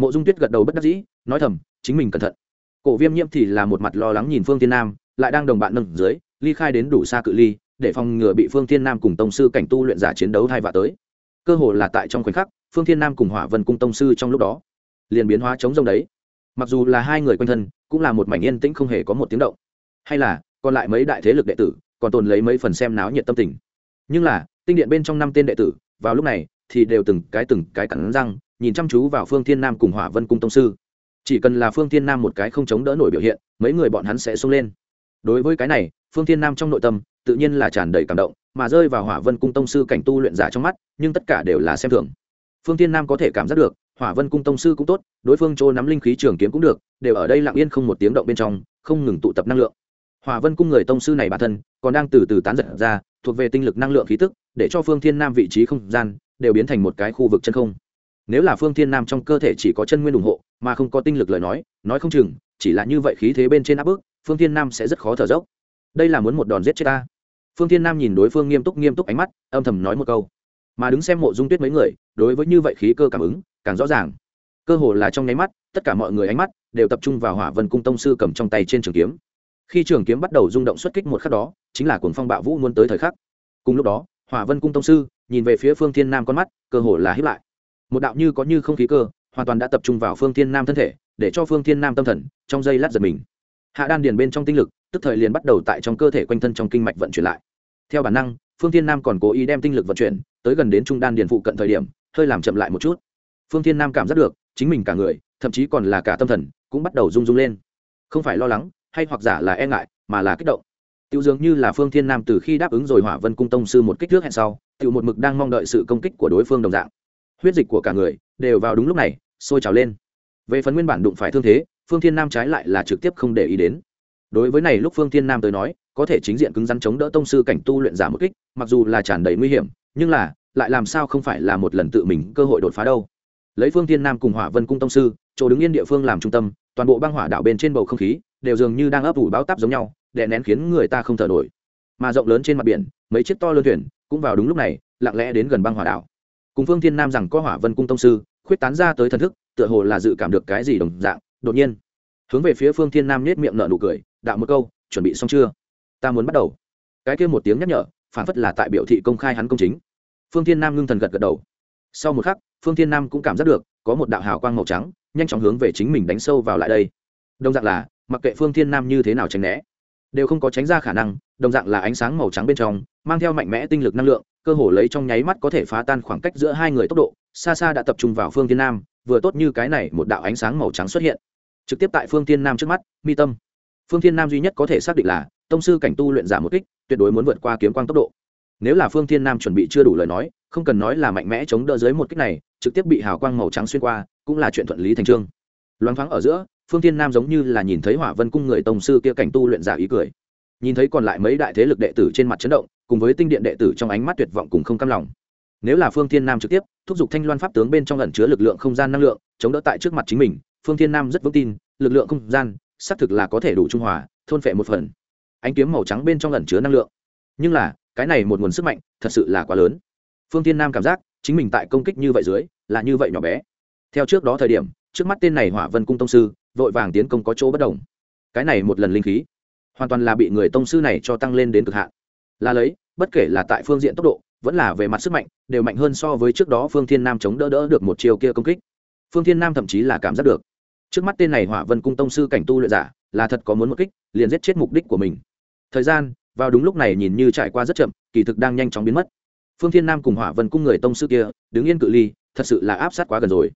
mộ dung tuyết gật đầu bất đắc dĩ, nói thầm, chính mình cẩn thận. Cổ viêm nhiễm thì là một mặt lo lắng nhìn phương thiên nam, lại đang đồng bạn nâng dưới, ly khai đến đủ xa cự ly, để phòng ngừa bị phương thiên nam cùng tông sư cảnh tu luyện giả chiến đấu hai vạ tới. Cơ hồ là tại trong khoảnh khắc, phương thiên nam cùng hỏa vân cung tông sư trong lúc đó, liền biến hóa chống rông đấy. Mặc dù là hai người quanh thân, cũng là một mảnh yên tĩnh không hề có một tiếng động. Hay là, còn lại mấy đại thế lực đệ tử, còn tồn lấy mấy phần xem náo nhiệt tâm tình. Nhưng là, tinh điện bên trong năm tên đệ tử, vào lúc này, thì đều từng cái từng cái cắn răng nhìn chăm chú vào phương thiên nam cùng hỏa vân cung tông sư. Chỉ cần là phương thiên nam một cái không chống đỡ nổi biểu hiện, mấy người bọn hắn sẽ xông lên. Đối với cái này, phương thiên nam trong nội tâm, tự nhiên là tràn đầy cảm động, mà rơi vào hỏa vân cung tông sư cảnh tu luyện giả trong mắt, nhưng tất cả đều là xem thường. Phương thiên nam có thể cảm giác được, hỏa vân cung tông sư cũng tốt, đối phương chỗ nắm linh khí trường kiếm cũng được, đều ở đây lặng yên không một tiếng động bên trong, không ngừng tụ tập năng lượng. Hỏa vân cung người tông sư này bản thân, còn đang từ từ tán giật ra, thuộc về tinh lực năng lượng khí tức, để cho phương thiên nam vị trí không gian, đều biến thành một cái khu vực chân không nếu là phương thiên nam trong cơ thể chỉ có chân nguyên ủng hộ, mà không có tinh lực lời nói nói không chừng, chỉ là như vậy khí thế bên trên áp bức, phương thiên nam sẽ rất khó thở dốc. Đây là muốn một đòn giết chết ta. Phương thiên nam nhìn đối phương nghiêm túc nghiêm túc ánh mắt, âm thầm nói một câu. Mà đứng xem mộ dung tuyết mấy người, đối với như vậy khí cơ cảm ứng, càng rõ ràng. Cơ hồ là trong nháy mắt, tất cả mọi người ánh mắt đều tập trung vào hỏa vân cung tông sư cầm trong tay trên trường kiếm. Khi trường kiếm bắt đầu rung động xuất kích một khắc đó, chính là cuồng phong bạo vũ muốn tới thời khắc. Cùng lúc đó, hỏa vân cung tông sư nhìn về phía phương thiên nam con mắt, cơ hồ là hiếp lại một đạo như có như không khí cơ, hoàn toàn đã tập trung vào phương thiên nam thân thể, để cho phương thiên nam tâm thần trong giây lát giật mình. Hạ đan điền bên trong tinh lực, tức thời liền bắt đầu tại trong cơ thể quanh thân trong kinh mạch vận chuyển lại. Theo bản năng, phương thiên nam còn cố ý đem tinh lực vận chuyển tới gần đến trung đan điền phụ cận thời điểm, hơi làm chậm lại một chút. Phương thiên nam cảm giác được, chính mình cả người, thậm chí còn là cả tâm thần, cũng bắt đầu rung rung lên. Không phải lo lắng, hay hoặc giả là e ngại, mà là kích động. Tiêu dường như là phương thiên nam từ khi đáp ứng rồi hỏa vân cung tông sư một kích thước hẹn sau tự một mực đang mong đợi sự công kích của đối phương đồng dạng huyết dịch của cả người đều vào đúng lúc này, sôi trào lên. Về phần nguyên bản đụng phải thương thế, phương thiên nam trái lại là trực tiếp không để ý đến. Đối với này lúc phương thiên nam tới nói, có thể chính diện cứng rắn chống đỡ tông sư cảnh tu luyện giả một kích, mặc dù là tràn đầy nguy hiểm, nhưng là, lại làm sao không phải là một lần tự mình cơ hội đột phá đâu. Lấy phương thiên nam cùng hỏa vân cung tông sư, chỗ đứng yên địa phương làm trung tâm, toàn bộ băng hỏa đảo bên trên bầu không khí đều dường như đang ấp ủ bão táp giống nhau, đè nén khiến người ta không thở nổi. Mà rộng lớn trên mặt biển, mấy chiếc to lơ thuyền cũng vào đúng lúc này, lặng lẽ đến gần băng hỏa đảo cùng phương thiên nam rằng có hỏa vân cung tông sư, khuyết tán ra tới thần thức, tựa hồ là dự cảm được cái gì đồng dạng, đột nhiên, hướng về phía phương thiên nam nết miệng nở nụ cười, đạo một câu, chuẩn bị xong chưa? Ta muốn bắt đầu. Cái kia một tiếng nhắc nhở, phản phất là tại biểu thị công khai hắn công chính. Phương thiên nam ngưng thần gật gật đầu. Sau một khắc, phương thiên nam cũng cảm giác được, có một đạo hào quang màu trắng, nhanh chóng hướng về chính mình đánh sâu vào lại đây. Đồng dạng là, mặc kệ phương thiên nam như thế nào tránh né, đều không có tránh ra khả năng, đồng dạng là ánh sáng màu trắng bên trong, mang theo mạnh mẽ tinh lực năng lượng cơ hồ lấy trong nháy mắt có thể phá tan khoảng cách giữa hai người tốc độ, xa xa đã tập trung vào phương thiên nam, vừa tốt như cái này một đạo ánh sáng màu trắng xuất hiện. Trực tiếp tại phương thiên nam trước mắt, mi tâm. Phương thiên nam duy nhất có thể xác định là, tông sư cảnh tu luyện giả một kích, tuyệt đối muốn vượt qua kiếm quang tốc độ. Nếu là phương thiên nam chuẩn bị chưa đủ lời nói, không cần nói là mạnh mẽ chống đỡ dưới một kích này, trực tiếp bị hào quang màu trắng xuyên qua, cũng là chuyện thuận lý thành trương. Loáng thoáng ở giữa, phương thiên nam giống như là nhìn thấy hỏa vân cung người tông sư kia cảnh tu luyện giả ý cười. Nhìn thấy còn lại mấy đại thế lực đệ tử trên mặt chấn động cùng với tinh điện đệ tử trong ánh mắt tuyệt vọng cùng không cam lòng. Nếu là phương thiên nam trực tiếp, thúc giục thanh loan pháp tướng bên trong ẩn chứa lực lượng không gian năng lượng, chống đỡ tại trước mặt chính mình, phương thiên nam rất vững tin, lực lượng không gian, xác thực là có thể đủ trung hòa, thôn phệ một phần. Ánh kiếm màu trắng bên trong ẩn chứa năng lượng. Nhưng là, cái này một nguồn sức mạnh, thật sự là quá lớn. Phương thiên nam cảm giác, chính mình tại công kích như vậy dưới, là như vậy nhỏ bé. Theo trước đó thời điểm, trước mắt tên này hỏa vân cung tông sư, vội vàng tiến công có chỗ bất đồng. Cái này một lần linh khí, hoàn toàn là bị người tông sư này cho tăng lên đến cực hạn là lấy, bất kể là tại phương diện tốc độ, vẫn là về mặt sức mạnh, đều mạnh hơn so với trước đó phương thiên nam chống đỡ đỡ được một chiều kia công kích. Phương thiên nam thậm chí là cảm giác được. Trước mắt tên này hỏa vân cung tông sư cảnh tu luyện giả, là thật có muốn một kích, liền giết chết mục đích của mình. Thời gian, vào đúng lúc này nhìn như trải qua rất chậm, kỳ thực đang nhanh chóng biến mất. Phương thiên nam cùng hỏa vân cung người tông sư kia, đứng yên cự ly, thật sự là áp sát quá gần rồi.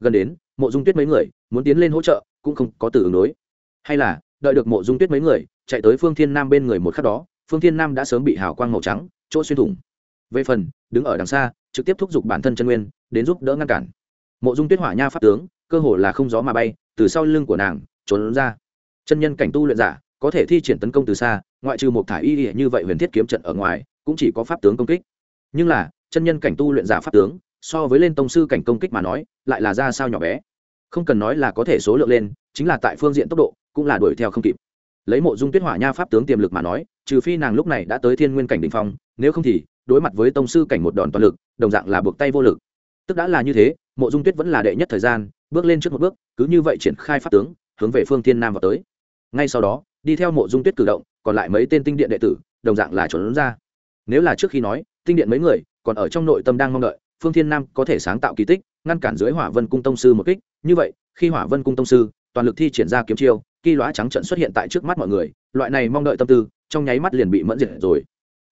Gần đến, mộ dung tuyết mấy người, muốn tiến lên hỗ trợ, cũng không có từ ứng đối. Hay là, đợi được mộ dung tuyết mấy người, chạy tới phương thiên nam bên người một khắc đó phương thiên nam đã sớm bị hào quang màu trắng, chỗ xuyên thủng. Về phần, đứng ở đằng xa, trực tiếp thúc giục bản thân chân nguyên, đến giúp đỡ ngăn cản. Mộ dung tuyết hỏa nha pháp tướng, cơ hồ là không gió mà bay, từ sau lưng của nàng, trốn ra. Chân nhân cảnh tu luyện giả, có thể thi triển tấn công từ xa, ngoại trừ một thải y ỉa như vậy huyền thiết kiếm trận ở ngoài, cũng chỉ có pháp tướng công kích. Nhưng là, chân nhân cảnh tu luyện giả pháp tướng, so với lên tông sư cảnh công kích mà nói, lại là ra sao nhỏ bé. Không cần nói là có thể số lượng lên, chính là tại phương diện tốc độ, cũng là đuổi theo không kịp. Lấy mộ dung tuyết hỏa nha pháp tướng tiềm lực mà nói trừ phi nàng lúc này đã tới thiên nguyên cảnh đ ỉ n h phong, nếu không thì, đối mặt với tông sư cảnh một đòn toàn lực, đồng dạng là buộc tay vô lực. Tức đã là như thế, mộ dung tuyết vẫn là đệ nhất thời gian, bước lên trước một bước, cứ như vậy triển khai pháp tướng, hướng về phương thiên nam vào tới. Ngay sau đó, đi theo mộ dung tuyết cử động, còn lại mấy tên tinh điện đệ tử, đồng dạng là trốn ra. Nếu là trước khi nói, tinh điện mấy người, còn ở trong nội tâm đang mong đợi, phương thiên nam có thể sáng tạo kỳ tích, ngăn cản dưới hỏa vân cung tông sư một kích. Như vậy, khi hỏa vân cung tông sư, toàn lực thi triển ra kiếm chiêu, kỳ lóa trắng trận xuất hiện tại trước mắt mọi người, loại này mong đợi tâm tư trong nháy mắt liền bị mẫn diệt rồi.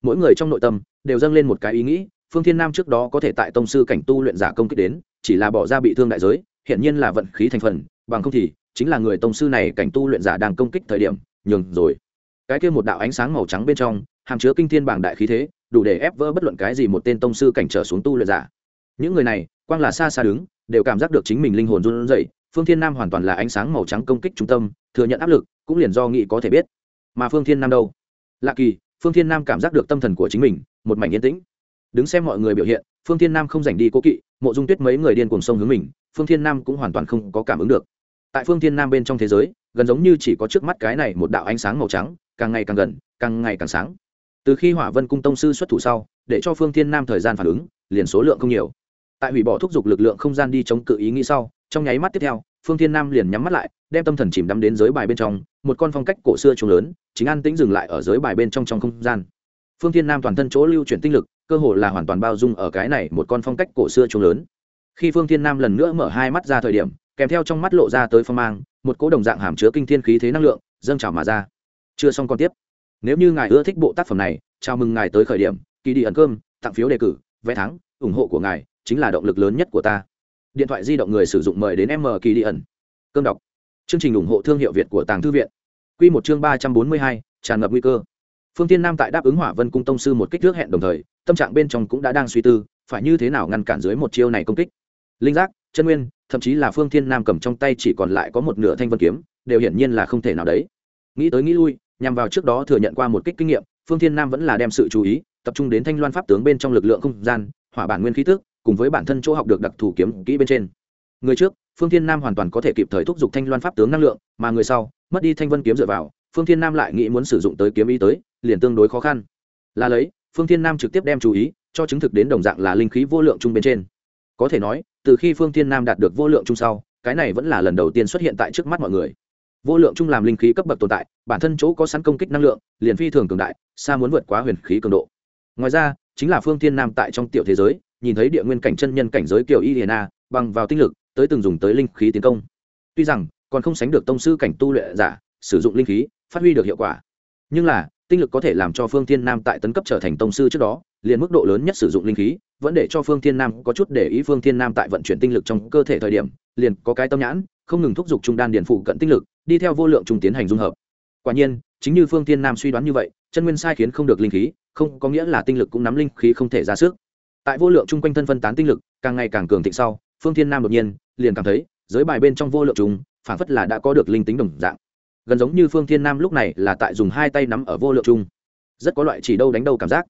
Mỗi người trong nội tâm đều dâng lên một cái ý nghĩ, phương thiên nam trước đó có thể tại tông sư cảnh tu luyện giả công kích đến, chỉ là bỏ ra bị thương đại giới hiện nhiên là vận khí thành phần, bằng không thì chính là người tông sư này cảnh tu luyện giả đang công kích thời điểm, nhường rồi. Cái kia một đạo ánh sáng màu trắng bên trong, hàm chứa kinh thiên bảng đại khí thế, đủ để ép vỡ bất luận cái gì một tên tông sư cảnh trở xuống tu luyện giả. Những người này, quang là xa xa đứng, đều cảm giác được chính mình linh hồn run rẩy, phương thiên nam hoàn toàn là ánh sáng màu trắng công kích trung tâm, thừa nhận áp lực, cũng liền do nghị có thể biết. Mà phương thiên nam đâu? Lạ kỳ, phương thiên nam cảm giác được tâm thần của chính mình, một mảnh yên tĩnh. Đứng xem mọi người biểu hiện, phương thiên nam không giành đi cố kỵ, mộ dung tuyết mấy người điên cùng sông hướng mình, phương thiên nam cũng hoàn toàn không có cảm ứng được. Tại phương thiên nam bên trong thế giới, gần giống như chỉ có trước mắt cái này một đạo ánh sáng màu trắng, càng ngày càng gần, càng ngày càng sáng. Từ khi hỏa vân cung tông sư xuất thủ sau, để cho phương thiên nam thời gian phản ứng, liền số lượng không nhiều. Tại hủy bỏ thúc giục lực lượng không gian đi chống cự ý nghĩ sau, trong nháy mắt tiếp theo, phương thiên nam liền nhắm mắt lại, đem tâm thần chìm đắm đến giới bài bên trong, một con phong cách cổ xưa trùng lớn chính an tĩnh dừng lại ở giới bài bên trong trong không gian. Phương thiên nam toàn thân chỗ lưu chuyển tinh lực, cơ hồ là hoàn toàn bao dung ở cái này một con phong cách cổ xưa trông lớn. Khi phương thiên nam lần nữa mở hai mắt ra thời điểm, kèm theo trong mắt lộ ra tới phong mang, một cỗ đồng dạng hàm chứa kinh thiên khí thế năng lượng, dâng trào mà ra. Chưa xong còn tiếp. Nếu như ngài ưa thích bộ tác phẩm này, chào mừng ngài tới khởi điểm kỳ đi ẩn cơm, tặng phiếu đề cử, vé thắng, ủng hộ của ngài chính là động lực lớn nhất của ta. Điện thoại di động người sử dụng mời đến m kỳ đi ẩn. Cơm đọc. Chương trình ủng hộ thương hiệu việt của tàng thư viện. Quy một chương ba trăm bốn mươi hai, tràn ngập nguy cơ. Phương Thiên nam tại đáp ứng hỏa vân cung tông sư một kích thước hẹn đồng thời, tâm trạng bên trong cũng đã đang suy tư, phải như thế nào ngăn cản dưới một chiêu này công kích. Linh giác, chân nguyên, thậm chí là phương thiên nam cầm trong tay chỉ còn lại có một nửa thanh vân kiếm, đều hiển nhiên là không thể nào đấy. Nghĩ tới nghĩ lui, nhằm vào trước đó thừa nhận qua một kích kinh nghiệm, phương thiên nam vẫn là đem sự chú ý tập trung đến thanh loan pháp tướng bên trong lực lượng không gian, hỏa bản nguyên khí tức, cùng với bản thân chỗ học được đặc thù kiếm kỹ bên trên. Người trước, phương thiên nam hoàn toàn có thể kịp thời thúc giục thanh loan pháp tướng năng lượng, mà người sau mất đi thanh vân kiếm dựa vào phương thiên nam lại nghĩ muốn sử dụng tới kiếm ý tới liền tương đối khó khăn. Là lấy phương thiên nam trực tiếp đem chú ý cho chứng thực đến đồng dạng là linh khí vô lượng chung bên trên. Có thể nói từ khi phương thiên nam đạt được vô lượng chung sau cái này vẫn là lần đầu tiên xuất hiện tại trước mắt mọi người. Vô lượng chung làm linh khí cấp bậc tồn tại bản thân chỗ có sẵn công kích năng lượng liền phi thường cường đại xa muốn vượt quá huyền khí cường độ. Ngoài ra chính là phương thiên nam tại trong tiểu thế giới nhìn thấy địa nguyên cảnh chân nhân cảnh giới kiểu a, bằng vào tinh lực, tới từng dùng tới linh khí tiến công. Tuy rằng còn không sánh được tông sư cảnh tu luyện giả, sử dụng linh khí, phát huy được hiệu quả. Nhưng là, tinh lực có thể làm cho Phương Thiên Nam tại tấn cấp trở thành tông sư trước đó, liền mức độ lớn nhất sử dụng linh khí, vẫn để cho Phương Thiên Nam có chút để ý Phương Thiên Nam tại vận chuyển tinh lực trong cơ thể thời điểm, liền có cái tâm nhãn, không ngừng thúc giục trung đan điền phụ cận tinh lực, đi theo vô lượng trung tiến hành dung hợp. Quả nhiên, chính như Phương Thiên Nam suy đoán như vậy, chân nguyên sai khiến không được linh khí, không có nghĩa là tinh lực cũng nắm linh khí không thể ra sức tại vô lượng chung quanh thân phân tán tinh lực càng ngày càng cường thịnh sau phương thiên nam đột nhiên liền cảm thấy giới bài bên trong vô lượng chúng phản phất là đã có được linh tính đồng dạng. Gần giống như phương thiên nam lúc này là tại dùng hai tay nắm ở vô lượng chung rất có loại chỉ đâu đánh đâu cảm giác.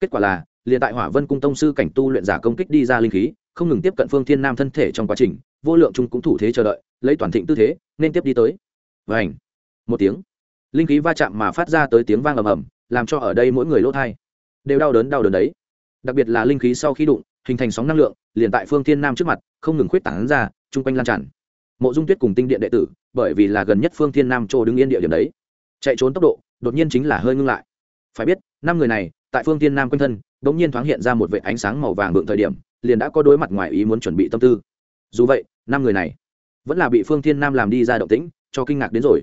Kết quả là, liền tại hỏa vân cung tông sư cảnh tu luyện giả công kích đi ra linh khí, không ngừng tiếp cận phương thiên nam thân thể trong quá trình, vô lượng chung cũng thủ thế chờ đợi, lấy toàn thịnh tư thế, nên tiếp đi tới. Và ảnh một tiếng. Linh khí va chạm mà phát ra tới tiếng vang ầm ầm, làm cho ở đây mỗi người lỗ thai. Đều đau đớn đau đớn đấy. Đặc biệt là linh khí sau khi đụng, hình thành sóng năng lượng, liền tại phương thiên nam trước mặt, không ngừng khuyết tảng ra, chung quanh lan tràn mộ dung tuyết cùng tinh điện đệ tử, bởi vì là gần nhất phương thiên nam chỗ đứng yên địa điểm đấy. Chạy trốn tốc độ, đột nhiên chính là hơi ngưng lại. Phải biết, năm người này, tại phương thiên nam quanh thân đ ỗ n g nhiên thoáng hiện ra một vệ ánh sáng màu vàng vượng thời điểm, liền đã có đối mặt ngoài ý muốn chuẩn bị tâm tư. Dù vậy, năm người này vẫn là bị phương thiên nam làm đi ra động tĩnh, cho kinh ngạc đến rồi.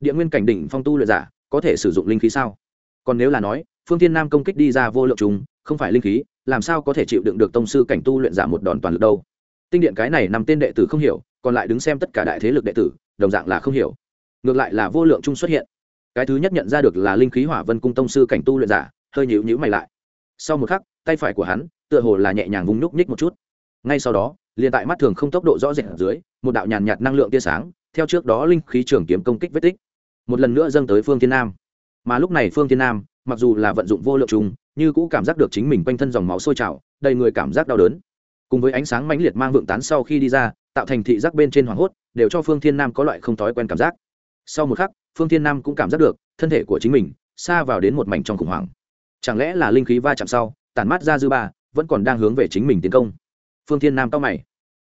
Địa nguyên cảnh đỉnh phong tu luyện giả, có thể sử dụng linh khí sao? Còn nếu là nói, phương thiên nam công kích đi ra vô lượng chúng không phải linh khí, làm sao có thể chịu đựng được tông sư cảnh tu luyện giả một đòn toàn lực đâu? Tinh điện cái này nằm tên đệ tử không hiểu còn lại đứng xem tất cả đại thế lực đệ tử đồng dạng là không hiểu. Ngược lại là vô lượng chung xuất hiện. Cái thứ nhất nhận ra được là linh khí hỏa vân cung tông sư cảnh tu luyện giả hơi nhịu nhữ mày lại. Sau một khắc tay phải của hắn tựa hồ là nhẹ nhàng vung nhúc nhích một chút. Ngay sau đó liền tại mắt thường không tốc độ rõ rệt ở dưới một đạo nhàn nhạt năng lượng tia sáng theo trước đó linh khí trường kiếm công kích vết tích. Một lần nữa dâng tới phương thiên nam. Mà lúc này phương thiên nam mặc dù là vận dụng vô lượng trùng, như cũ cảm giác được chính mình quanh thân dòng máu sôi trào đầy người cảm giác đau đớn cùng với ánh sáng mãnh liệt mang vượng tán sau khi đi ra, tạo thành thị giác bên trên hoảng hốt, đều cho phương thiên nam có loại không thói quen cảm giác. Sau một khắc, phương thiên nam cũng cảm giác được, thân thể của chính mình xa vào đến một mảnh trong khủng hoảng. Chẳng lẽ là linh khí va chạm sau tàn mát ra dư ba, vẫn còn đang hướng về chính mình tiến công? Phương thiên nam cao mày.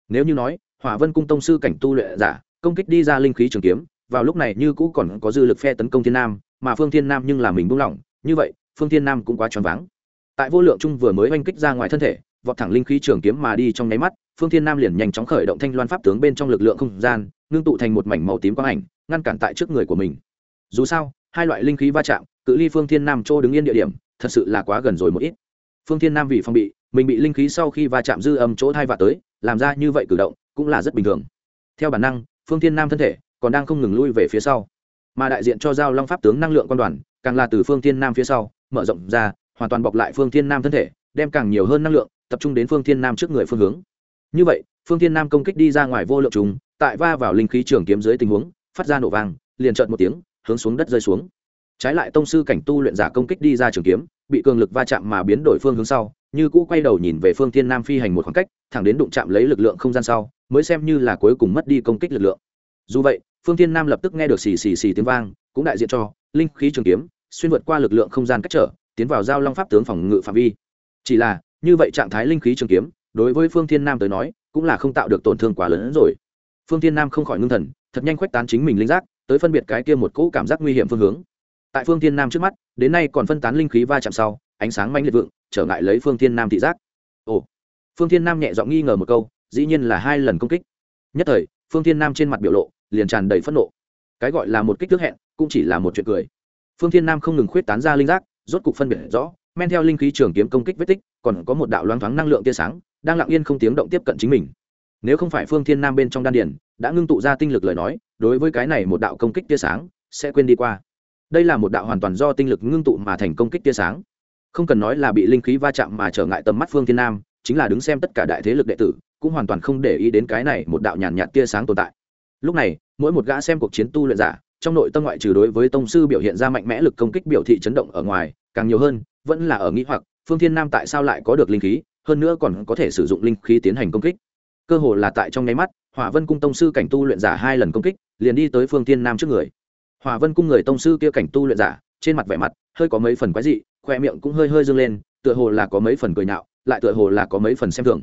Nếu như nói, hỏa vân cung tông sư cảnh tu luyện giả, công kích đi ra linh khí trường kiếm, vào lúc này như cũ còn có dư lực phe tấn công thiên nam, mà phương thiên nam nhưng là mình buông lỏng, như vậy, phương thiên nam cũng quá choáng váng. Tại vô lượng trung vừa mới oanh kích ra ngoài thân thể vọt thẳng linh khí trường kiếm mà đi trong nháy mắt, phương thiên nam liền nhanh chóng khởi động thanh loan pháp tướng bên trong lực lượng không gian, ngưng tụ thành một mảnh màu tím quang ảnh, ngăn cản tại trước người của mình. Dù sao, hai loại linh khí va chạm, cự ly phương thiên nam chỗ đứng yên địa điểm, thật sự là quá gần rồi một ít. Phương thiên nam vì phong bị, mình bị linh khí sau khi va chạm dư âm chỗ thai vạ tới, làm ra như vậy cử động, cũng là rất bình thường. Theo bản năng, phương thiên nam thân thể còn đang không ngừng lui về phía sau. Mà đại diện cho giao long pháp tướng năng lượng quan đoàn, càng là từ phương thiên nam phía sau, mở rộng ra, hoàn toàn bọc lại phương thiên nam thân thể, đem càng nhiều hơn năng lượng tập trung đến phương thiên nam trước người phương hướng. Như vậy, phương thiên nam công kích đi ra ngoài vô lượng trùng, tại va vào linh khí trường kiếm dưới tình huống, phát ra nổ vang, liền trợn một tiếng, hướng xuống đất rơi xuống. Trái lại tông sư cảnh tu luyện giả công kích đi ra trường kiếm, bị cường lực va chạm mà biến đổi phương hướng sau, như cũ quay đầu nhìn về phương thiên nam phi hành một khoảng cách, thẳng đến đụng chạm lấy lực lượng không gian sau, mới xem như là cuối cùng mất đi công kích lực lượng. Dù vậy, phương thiên nam lập tức nghe được xì xì xì tiếng vang, cũng đại diện cho linh khí trường kiếm, xuyên vượt qua lực lượng không gian cách trở, tiến vào giao long pháp tướng phòng ngự phạm vi. Chỉ là như vậy trạng thái linh khí trường kiếm, đối với phương thiên nam tới nói, cũng là không tạo được tổn thương quá lớn hơn rồi. Phương thiên nam không khỏi ngưng thần, thật nhanh khuếch tán chính mình linh giác, tới phân biệt cái kia một cỗ cảm giác nguy hiểm phương hướng. Tại phương thiên nam trước mắt, đến nay còn phân tán linh khí va chạm sau, ánh sáng manh liệt vượng, trở ngại lấy phương thiên nam thị giác. Ồ. Phương thiên nam nhẹ giọng nghi ngờ một câu, dĩ nhiên là hai lần công kích. Nhất thời, phương thiên nam trên mặt biểu lộ, liền tràn đầy phẫn nộ. Cái gọi là một kích thước hẹn, cũng chỉ là một chuyện cười. Phương thiên nam không ngừng khuyết tán ra linh giác, rốt cục phân biệt rõ, men theo linh khí trường kiếm công kích vết tích còn có một đạo loáng thoáng năng lượng tia sáng, đang lặng yên không tiếng động tiếp cận chính mình. Nếu không phải phương thiên nam bên trong đan điển đã ngưng tụ ra tinh lực lời nói, đối với cái này một đạo công kích tia sáng, sẽ quên đi qua. Đây là một đạo hoàn toàn do tinh lực ngưng tụ mà thành công kích tia sáng. Không cần nói là bị linh khí va chạm mà trở ngại tầm mắt phương thiên nam, chính là đứng xem tất cả đại thế lực đệ tử, cũng hoàn toàn không để ý đến cái này một đạo nhàn nhạt tia sáng tồn tại. Lúc này, mỗi một gã xem cuộc chiến tu luyện giả, trong nội tâm ngoại trừ đối với tông sư biểu hiện ra mạnh mẽ lực công kích biểu thị chấn động ở ngoài, càng nhiều hơn, vẫn là ở nghĩ hoặc phương thiên nam tại sao lại có được linh khí, hơn nữa còn có thể sử dụng linh khí tiến hành công kích? Cơ hồ là tại trong nháy mắt, hỏa vân cung tông sư cảnh tu luyện giả hai lần công kích, liền đi tới phương thiên nam trước người. Hỏa vân cung người tông sư kia cảnh tu luyện giả, trên mặt vẻ mặt, hơi có mấy phần quái dị, khoe miệng cũng hơi hơi dâng lên, tựa hồ là có mấy phần cười nhạo, lại tựa hồ là có mấy phần xem thường.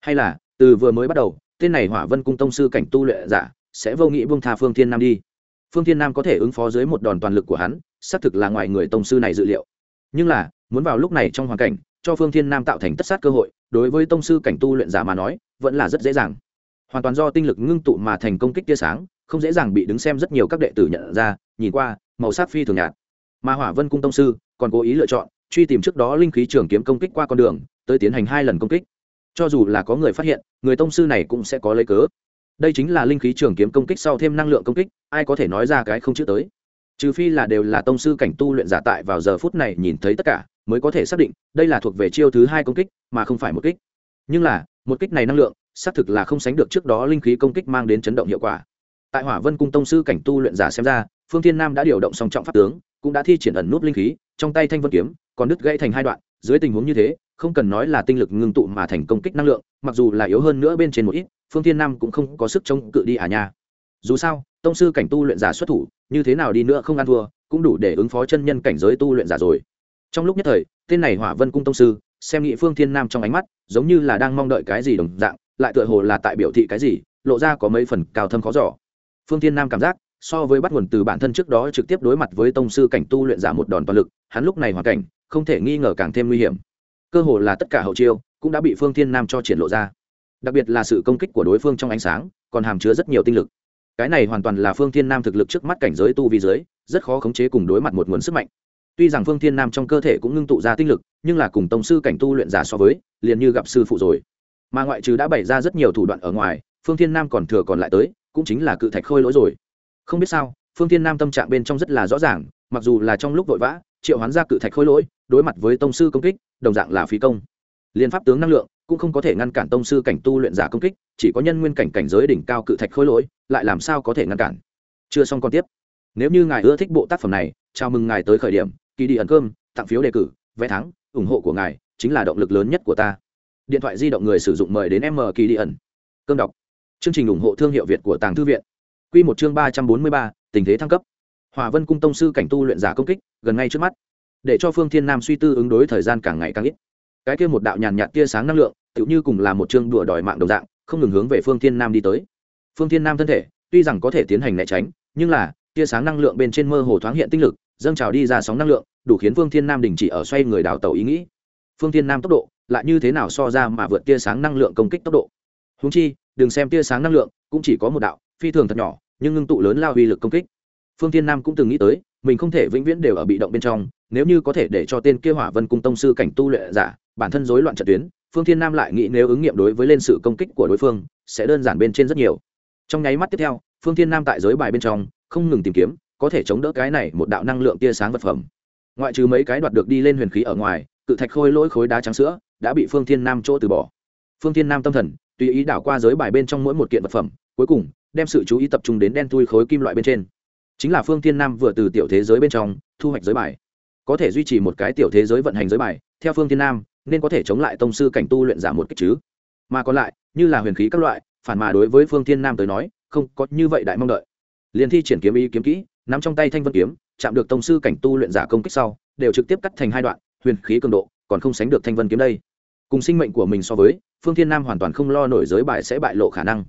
Hay là, từ vừa mới bắt đầu, tên này hỏa vân cung tông sư cảnh tu luyện giả, sẽ vô nghĩ buông tha phương thiên nam đi. Phương thiên nam có thể ứng phó dưới một đòn toàn lực của hắn, xác thực là ngoài người tông sư này dự liệu. Nhưng là muốn vào lúc này trong hoàn cảnh, cho phương thiên nam tạo thành tất sát cơ hội, đối với tông sư cảnh tu luyện giả mà nói, vẫn là rất dễ dàng. Hoàn toàn do tinh lực ngưng tụ mà thành công kích tia sáng, không dễ dàng bị đứng xem rất nhiều các đệ tử nhận ra, nhìn qua, màu sắc phi thường nhạt. Mà hỏa vân cung tông sư còn cố ý lựa chọn, truy tìm trước đó linh khí trường kiếm công kích qua con đường, tới tiến hành hai lần công kích. Cho dù là có người phát hiện, người tông sư này cũng sẽ có lấy cớ. Đây chính là linh khí trường kiếm công kích sau thêm năng lượng công kích, ai có thể nói ra cái không chữ tới? Trừ phi là đều là tông sư cảnh tu luyện giả tại vào giờ phút này nhìn thấy tất cả mới có thể xác định đây là thuộc về chiêu thứ hai công kích mà không phải một kích. Nhưng là, một kích này năng lượng, xác thực là không sánh được trước đó linh khí công kích mang đến chấn động hiệu quả. Tại hỏa vân cung tông sư cảnh tu luyện giả xem ra, phương thiên nam đã điều động song trọng pháp tướng, cũng đã thi triển ẩn nút linh khí, trong tay thanh vân kiếm, còn đứt gãy thành hai đoạn, dưới tình huống như thế, không cần nói là tinh lực ngưng tụ mà thành công kích năng lượng, mặc dù là yếu hơn nữa bên trên một ít, phương thiên nam cũng không có sức chống cự đi à nha. Dù sao, tông sư cảnh tu luyện giả xuất thủ, như thế nào đi nữa không ăn thua, cũng đủ để ứng phó chân nhân cảnh giới tu luyện giả rồi trong lúc nhất thời, tên này hỏa vân cung tông sư, xem nghị phương thiên nam trong ánh mắt, giống như là đang mong đợi cái gì đồng dạng, lại tựa hồ là tại biểu thị cái gì, lộ ra có mấy phần cao thâm khó giỏ phương thiên nam cảm giác, so với bắt nguồn từ bản thân trước đó trực tiếp đối mặt với tông sư cảnh tu luyện giả một đòn toàn lực, hắn lúc này hoàn cảnh, không thể nghi ngờ càng thêm nguy hiểm. Cơ hồ là tất cả hậu chiêu, cũng đã bị phương thiên nam cho triển lộ ra. Đặc biệt là sự công kích của đối phương trong ánh sáng, còn hàm chứa rất nhiều tinh lực. Cái này hoàn toàn là phương thiên nam thực lực trước mắt cảnh giới tu vi giới rất khó khống chế cùng đối mặt một nguồn sức mạnh tuy rằng phương thiên nam trong cơ thể cũng ngưng tụ ra tinh lực, nhưng là cùng tông sư cảnh tu luyện giả so với, liền như gặp sư phụ rồi. Mà ngoại trừ đã bày ra rất nhiều thủ đoạn ở ngoài, phương thiên nam còn thừa còn lại tới, cũng chính là cự thạch khôi lỗi rồi. Không biết sao, phương thiên nam tâm trạng bên trong rất là rõ ràng, mặc dù là trong lúc vội vã, triệu hoán ra cự thạch khôi lỗi, đối mặt với tông sư công kích, đồng dạng là phí công. Liên pháp tướng năng lượng, cũng không có thể ngăn cản tông sư cảnh tu luyện giả công kích, chỉ có nhân nguyên cảnh cảnh giới đỉnh cao cự thạch khôi lỗi, lại làm sao có thể ngăn cản? Chưa xong còn tiếp. Nếu như ngài ưa thích bộ tác phẩm này, chào mừng ngài tới khởi điểm kỳ đi ẩn cơm, tặng phiếu đề cử, vé thắng, ủng hộ của ngài chính là động lực lớn nhất của ta. Điện thoại di động người sử dụng mời đến m kỳ đi ẩn. Cơm đọc. Chương trình ủng hộ thương hiệu việt của tàng thư viện. Q một chương ba trăm bốn mươi ba, tình thế thăng cấp. Hòa vân cung tông sư cảnh tu luyện giả công kích, gần ngay trước mắt. Để cho phương thiên nam suy tư ứng đối thời gian càng ngày càng ít. Cái kia một đạo nhàn nhạt tia sáng năng lượng, tựu như cùng là một chương đùa đòi mạng đồng dạng, không ngừng hướng về phương thiên nam đi tới. Phương thiên nam thân thể, tuy rằng có thể tiến hành né tránh, nhưng là, tia sáng năng lượng bên trên mơ hồ thoáng hiện tinh lực dâng trào đi ra sóng năng lượng, đủ khiến phương thiên nam đình chỉ ở xoay người đào tàu ý nghĩ. Phương thiên nam tốc độ lại như thế nào so ra mà vượt tia sáng năng lượng công kích tốc độ? Húng chi, đừng xem tia sáng năng lượng cũng chỉ có một đạo, phi thường thật nhỏ, nhưng ngưng tụ lớn lao uy lực công kích. Phương thiên nam cũng từng nghĩ tới, mình không thể vĩnh viễn đều ở bị động bên trong, nếu như có thể để cho tên kia hỏa vân cung tông sư cảnh tu luyện giả, bản thân rối loạn trận tuyến, phương thiên nam lại nghĩ nếu ứng nghiệm đối với lên sự công kích của đối phương, sẽ đơn giản bên trên rất nhiều. Trong nháy mắt tiếp theo, phương thiên nam tại giới bài bên trong, không ngừng tìm kiếm có thể chống đỡ cái này một đạo năng lượng tia sáng vật phẩm. Ngoại trừ mấy cái đoạt được đi lên huyền khí ở ngoài, cự thạch khôi lỗi khối đá trắng sữa đã bị phương thiên nam chỗ từ bỏ. Phương thiên nam tâm thần, tùy ý đảo qua giới bài bên trong mỗi một kiện vật phẩm, cuối cùng đem sự chú ý tập trung đến đen thui khối kim loại bên trên. Chính là phương thiên nam vừa từ tiểu thế giới bên trong thu hoạch giới bài. Có thể duy trì một cái tiểu thế giới vận hành giới bài, theo phương thiên nam, nên có thể chống lại tông sư cảnh tu luyện giả một cách chứ. Mà còn lại, như là huyền khí các loại, phản mà đối với phương thiên nam tới nói, không có như vậy đại mong đợi. Liền thi triển kiếm ý kiếm kỹ nắm trong tay thanh vân kiếm, chạm được tông sư cảnh tu luyện giả công kích sau, đều trực tiếp cắt thành hai đoạn, huyền khí cường độ, còn không sánh được thanh vân kiếm đây. Cùng sinh mệnh của mình so với, phương thiên nam hoàn toàn không lo nổi giới bài sẽ bại lộ khả năng.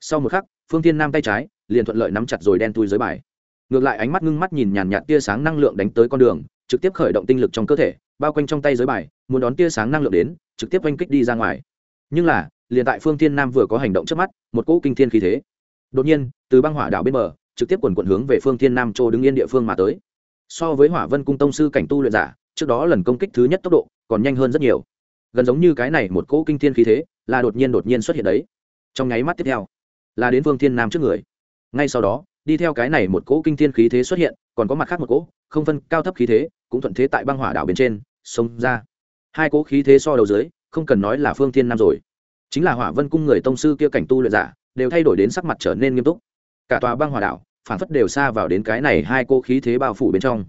Sau một khắc, phương thiên nam tay trái, liền thuận lợi nắm chặt rồi đen tui giới bài. Ngược lại ánh mắt ngưng mắt nhìn nhàn nhạt tia sáng năng lượng đánh tới con đường, trực tiếp khởi động tinh lực trong cơ thể, bao quanh trong tay giới bài, muốn đón tia sáng năng lượng đến, trực tiếp oanh kích đi ra ngoài. Nhưng là, liền tại phương thiên nam vừa có hành động trước mắt, một cỗ kinh thiên khí thế. Đột nhiên, từ băng hỏa đảo bên bờ trực tiếp quần quận hướng về phương thiên nam châu đứng yên địa phương mà tới. So với hỏa vân cung tông sư cảnh tu luyện giả, trước đó lần công kích thứ nhất tốc độ còn nhanh hơn rất nhiều. Gần giống như cái này một cỗ kinh thiên khí thế là đột nhiên đột nhiên xuất hiện đấy. Trong nháy mắt tiếp theo, là đến phương thiên nam trước người. Ngay sau đó, đi theo cái này một cỗ kinh thiên khí thế xuất hiện, còn có mặt khác một cỗ không phân cao thấp khí thế, cũng thuận thế tại băng hỏa đảo bên trên sông ra. Hai cỗ khí thế so đầu dưới, không cần nói là phương thiên nam rồi. Chính là hỏa vân cung người tông sư kia cảnh tu luyện giả, đều thay đổi đến sắc mặt trở nên nghiêm túc. Cả tòa băng hỏa đảo phản phất đều xa vào đến cái này hai cô khí thế bao phủ bên trong.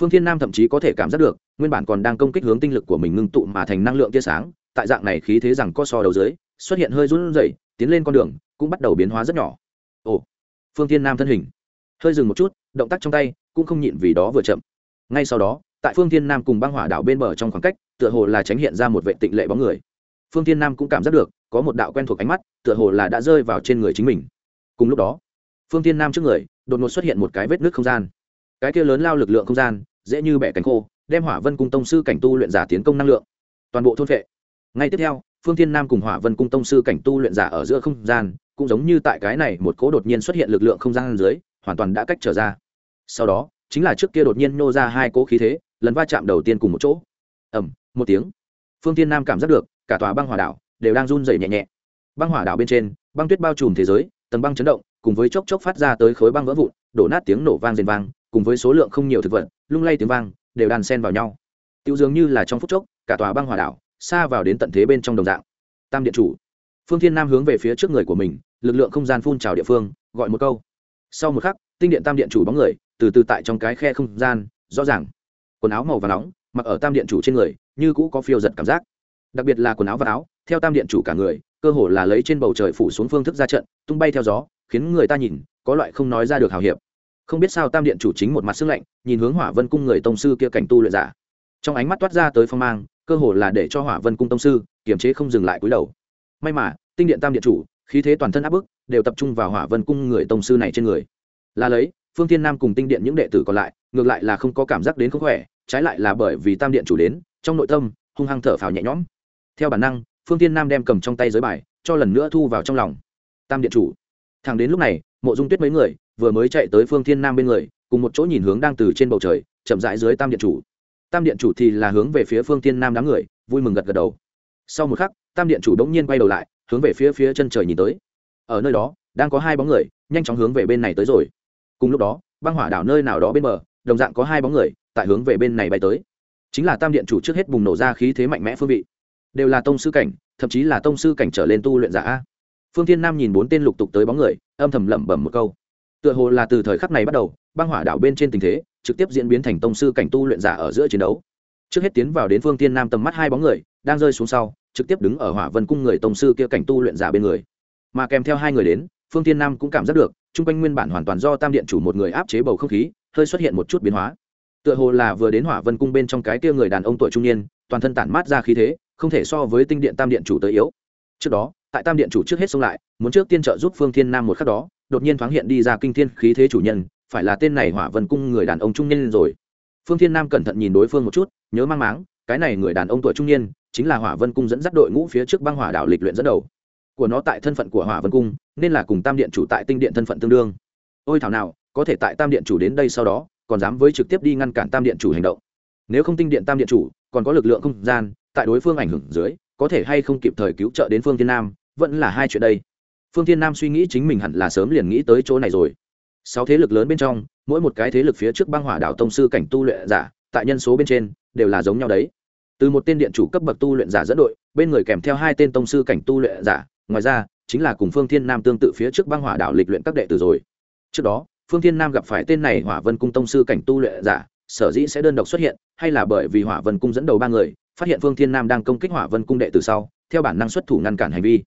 Phương thiên nam thậm chí có thể cảm giác được, nguyên bản còn đang công kích hướng tinh lực của mình ngưng tụ mà thành năng lượng tia sáng, tại dạng này khí thế rằng co so đầu dưới, xuất hiện hơi run rẩy, tiến lên con đường, cũng bắt đầu biến hóa rất nhỏ. Ồ, phương thiên nam thân hình. Hơi dừng một chút, động tác trong tay cũng không nhịn vì đó vừa chậm. Ngay sau đó, tại phương thiên nam cùng băng hỏa đảo bên bờ trong khoảng cách, tựa hồ là tránh hiện ra một vệ tịnh lệ bóng người. Phương thiên nam cũng cảm giác được, có một đạo quen thuộc ánh mắt, tựa hồ là đã rơi vào trên người chính mình. Cùng lúc đó, phương thiên nam trước người đột ngột xuất hiện một cái vết nước không gian. Cái kia lớn lao lực lượng không gian, dễ như bẻ cánh khô, đem hỏa vân cung tông sư cảnh tu luyện giả tiến công năng lượng. Toàn bộ thôn vệ. Ngay tiếp theo, phương thiên nam cùng hỏa vân cung tông sư cảnh tu luyện giả ở giữa không gian, cũng giống như tại cái này một cố đột nhiên xuất hiện lực lượng không gian dưới, hoàn toàn đã cách trở ra. Sau đó, chính là trước kia đột nhiên nô ra hai cố khí thế, lần va chạm đầu tiên cùng một chỗ. Ẩm một tiếng. Phương thiên nam cảm giác được, cả tòa băng hỏa đảo đều đang run rẩy nhẹ nhẹ. Băng hỏa đảo bên trên, băng tuyết bao trùm thế giới, tầng băng chấn động cùng với chốc chốc phát ra tới khối băng vỡ vụn, đổ nát tiếng nổ vang rền vang, cùng với số lượng không nhiều thực vật, lung lay tiếng vang, đều đàn xen vào nhau. Tiêu dường như là trong phút chốc, cả tòa băng hòa đảo xa vào đến tận thế bên trong đồng dạng. Tam điện chủ. Phương thiên nam hướng về phía trước người của mình, lực lượng không gian phun trào địa phương, gọi một câu. Sau một khắc, tinh điện tam điện chủ bóng người, từ từ tại trong cái khe không gian, rõ ràng. Quần áo màu và nóng, mặc ở tam điện chủ trên người, như cũ có phiêu giật cảm giác. Đặc biệt là quần áo và áo, theo tam điện chủ cả người, cơ hồ là lấy trên bầu trời phủ xuống phương thức ra trận, tung bay theo gió khiến người ta nhìn, có loại không nói ra được hào hiệp. Không biết sao tam điện chủ chính một mặt sức lạnh, nhìn hướng hỏa vân cung người tông sư kia cảnh tu luyện giả. Trong ánh mắt toát ra tới phong mang, cơ hồ là để cho hỏa vân cung tông sư kiềm chế không dừng lại cúi đầu. May mà, tinh điện tam điện chủ, khí thế toàn thân áp bức, đều tập trung vào hỏa vân cung người tông sư này trên người. Là lấy, phương thiên nam cùng tinh điện những đệ tử còn lại, ngược lại là không có cảm giác đến không khỏe, trái lại là bởi vì tam điện chủ đến, trong nội tâm, hung hăng thở phào nhẹ nhõm. Theo bản năng, phương thiên nam đem cầm trong tay giới bài, cho lần nữa thu vào trong lòng. Tam điện chủ thằng đến lúc này, mộ dung tuyết mấy người vừa mới chạy tới phương thiên nam bên người, cùng một chỗ nhìn hướng đang từ trên bầu trời, chậm rãi dưới tam điện chủ. Tam điện chủ thì là hướng về phía phương thiên nam đám người, vui mừng gật gật đầu. Sau một khắc, tam điện chủ đ ỗ n g nhiên quay đầu lại, hướng về phía phía chân trời nhìn tới. Ở nơi đó, đang có hai bóng người, nhanh chóng hướng về bên này tới rồi. Cùng lúc đó, băng hỏa đảo nơi nào đó bên bờ, đồng dạng có hai bóng người, tại hướng về bên này bay tới. Chính là tam điện chủ trước hết bùng nổ ra khí thế mạnh mẽ phương vị. Đều là tông sư cảnh, thậm chí là tông sư cảnh trở lên tu luyện giả phương thiên nam nhìn bốn tên lục tục tới bóng người, âm thầm lẩm bẩm một câu. Tựa hồ là từ thời khắc này bắt đầu, băng hỏa đảo bên trên tình thế, trực tiếp diễn biến thành tông sư cảnh tu luyện giả ở giữa chiến đấu. Trước hết tiến vào đến phương Thiên nam tầm mắt hai bóng người, đang rơi xuống sau, trực tiếp đứng ở hỏa vân cung người tông sư kia cảnh tu luyện giả bên người. Mà kèm theo hai người đến, phương Thiên nam cũng cảm giác được, chung quanh nguyên bản hoàn toàn do tam điện chủ một người áp chế bầu không khí, hơi xuất hiện một chút biến hóa. Tựa hồ là vừa đến hỏa vân cung bên trong cái kia người đàn ông tuổi trung niên, toàn thân tản mát ra khí thế, không thể so với tinh điện tam điện chủ tới yếu. Trước đó tại tam điện chủ trước hết xông lại, muốn trước tiên trợ giúp phương thiên nam một khắc đó, đột nhiên thoáng hiện đi ra kinh thiên khí thế chủ nhân, phải là tên này hỏa vân cung người đàn ông trung niên rồi. Phương thiên nam cẩn thận nhìn đối phương một chút, nhớ mang máng, cái này người đàn ông tuổi trung niên, chính là hỏa vân cung dẫn dắt đội ngũ phía trước băng hỏa đảo lịch luyện dẫn đầu. Của nó tại thân phận của hỏa vân cung, nên là cùng tam điện chủ tại tinh điện thân phận tương đương. Ôi thảo nào, có thể tại tam điện chủ đến đây sau đó, còn dám với trực tiếp đi ngăn cản tam điện chủ hành động. Nếu không tinh điện tam điện chủ, còn có lực lượng không gian, tại đối phương ảnh hưởng dưới, có thể hay không kịp thời cứu trợ đến phương thiên nam vẫn là hai chuyện đây. Phương thiên nam suy nghĩ chính mình hẳn là sớm liền nghĩ tới chỗ này rồi. Sáu thế lực lớn bên trong, mỗi một cái thế lực phía trước băng hỏa đảo tông sư cảnh tu luyện giả, tại nhân số bên trên, đều là giống nhau đấy. Từ một tên điện chủ cấp bậc tu luyện giả dẫn đội, bên người kèm theo hai tên tông sư cảnh tu luyện giả, ngoài ra, chính là cùng phương thiên nam tương tự phía trước băng hỏa đảo lịch luyện các đệ tử rồi. Trước đó, phương thiên nam gặp phải tên này hỏa vân cung tông sư cảnh tu luyện giả, sở dĩ sẽ đơn độc xuất hiện, hay là bởi vì hỏa vân cung dẫn đầu ba người, phát hiện phương thiên nam đang công kích hỏa vân cung đệ tử sau, theo bản năng xuất thủ ngăn cản hành vi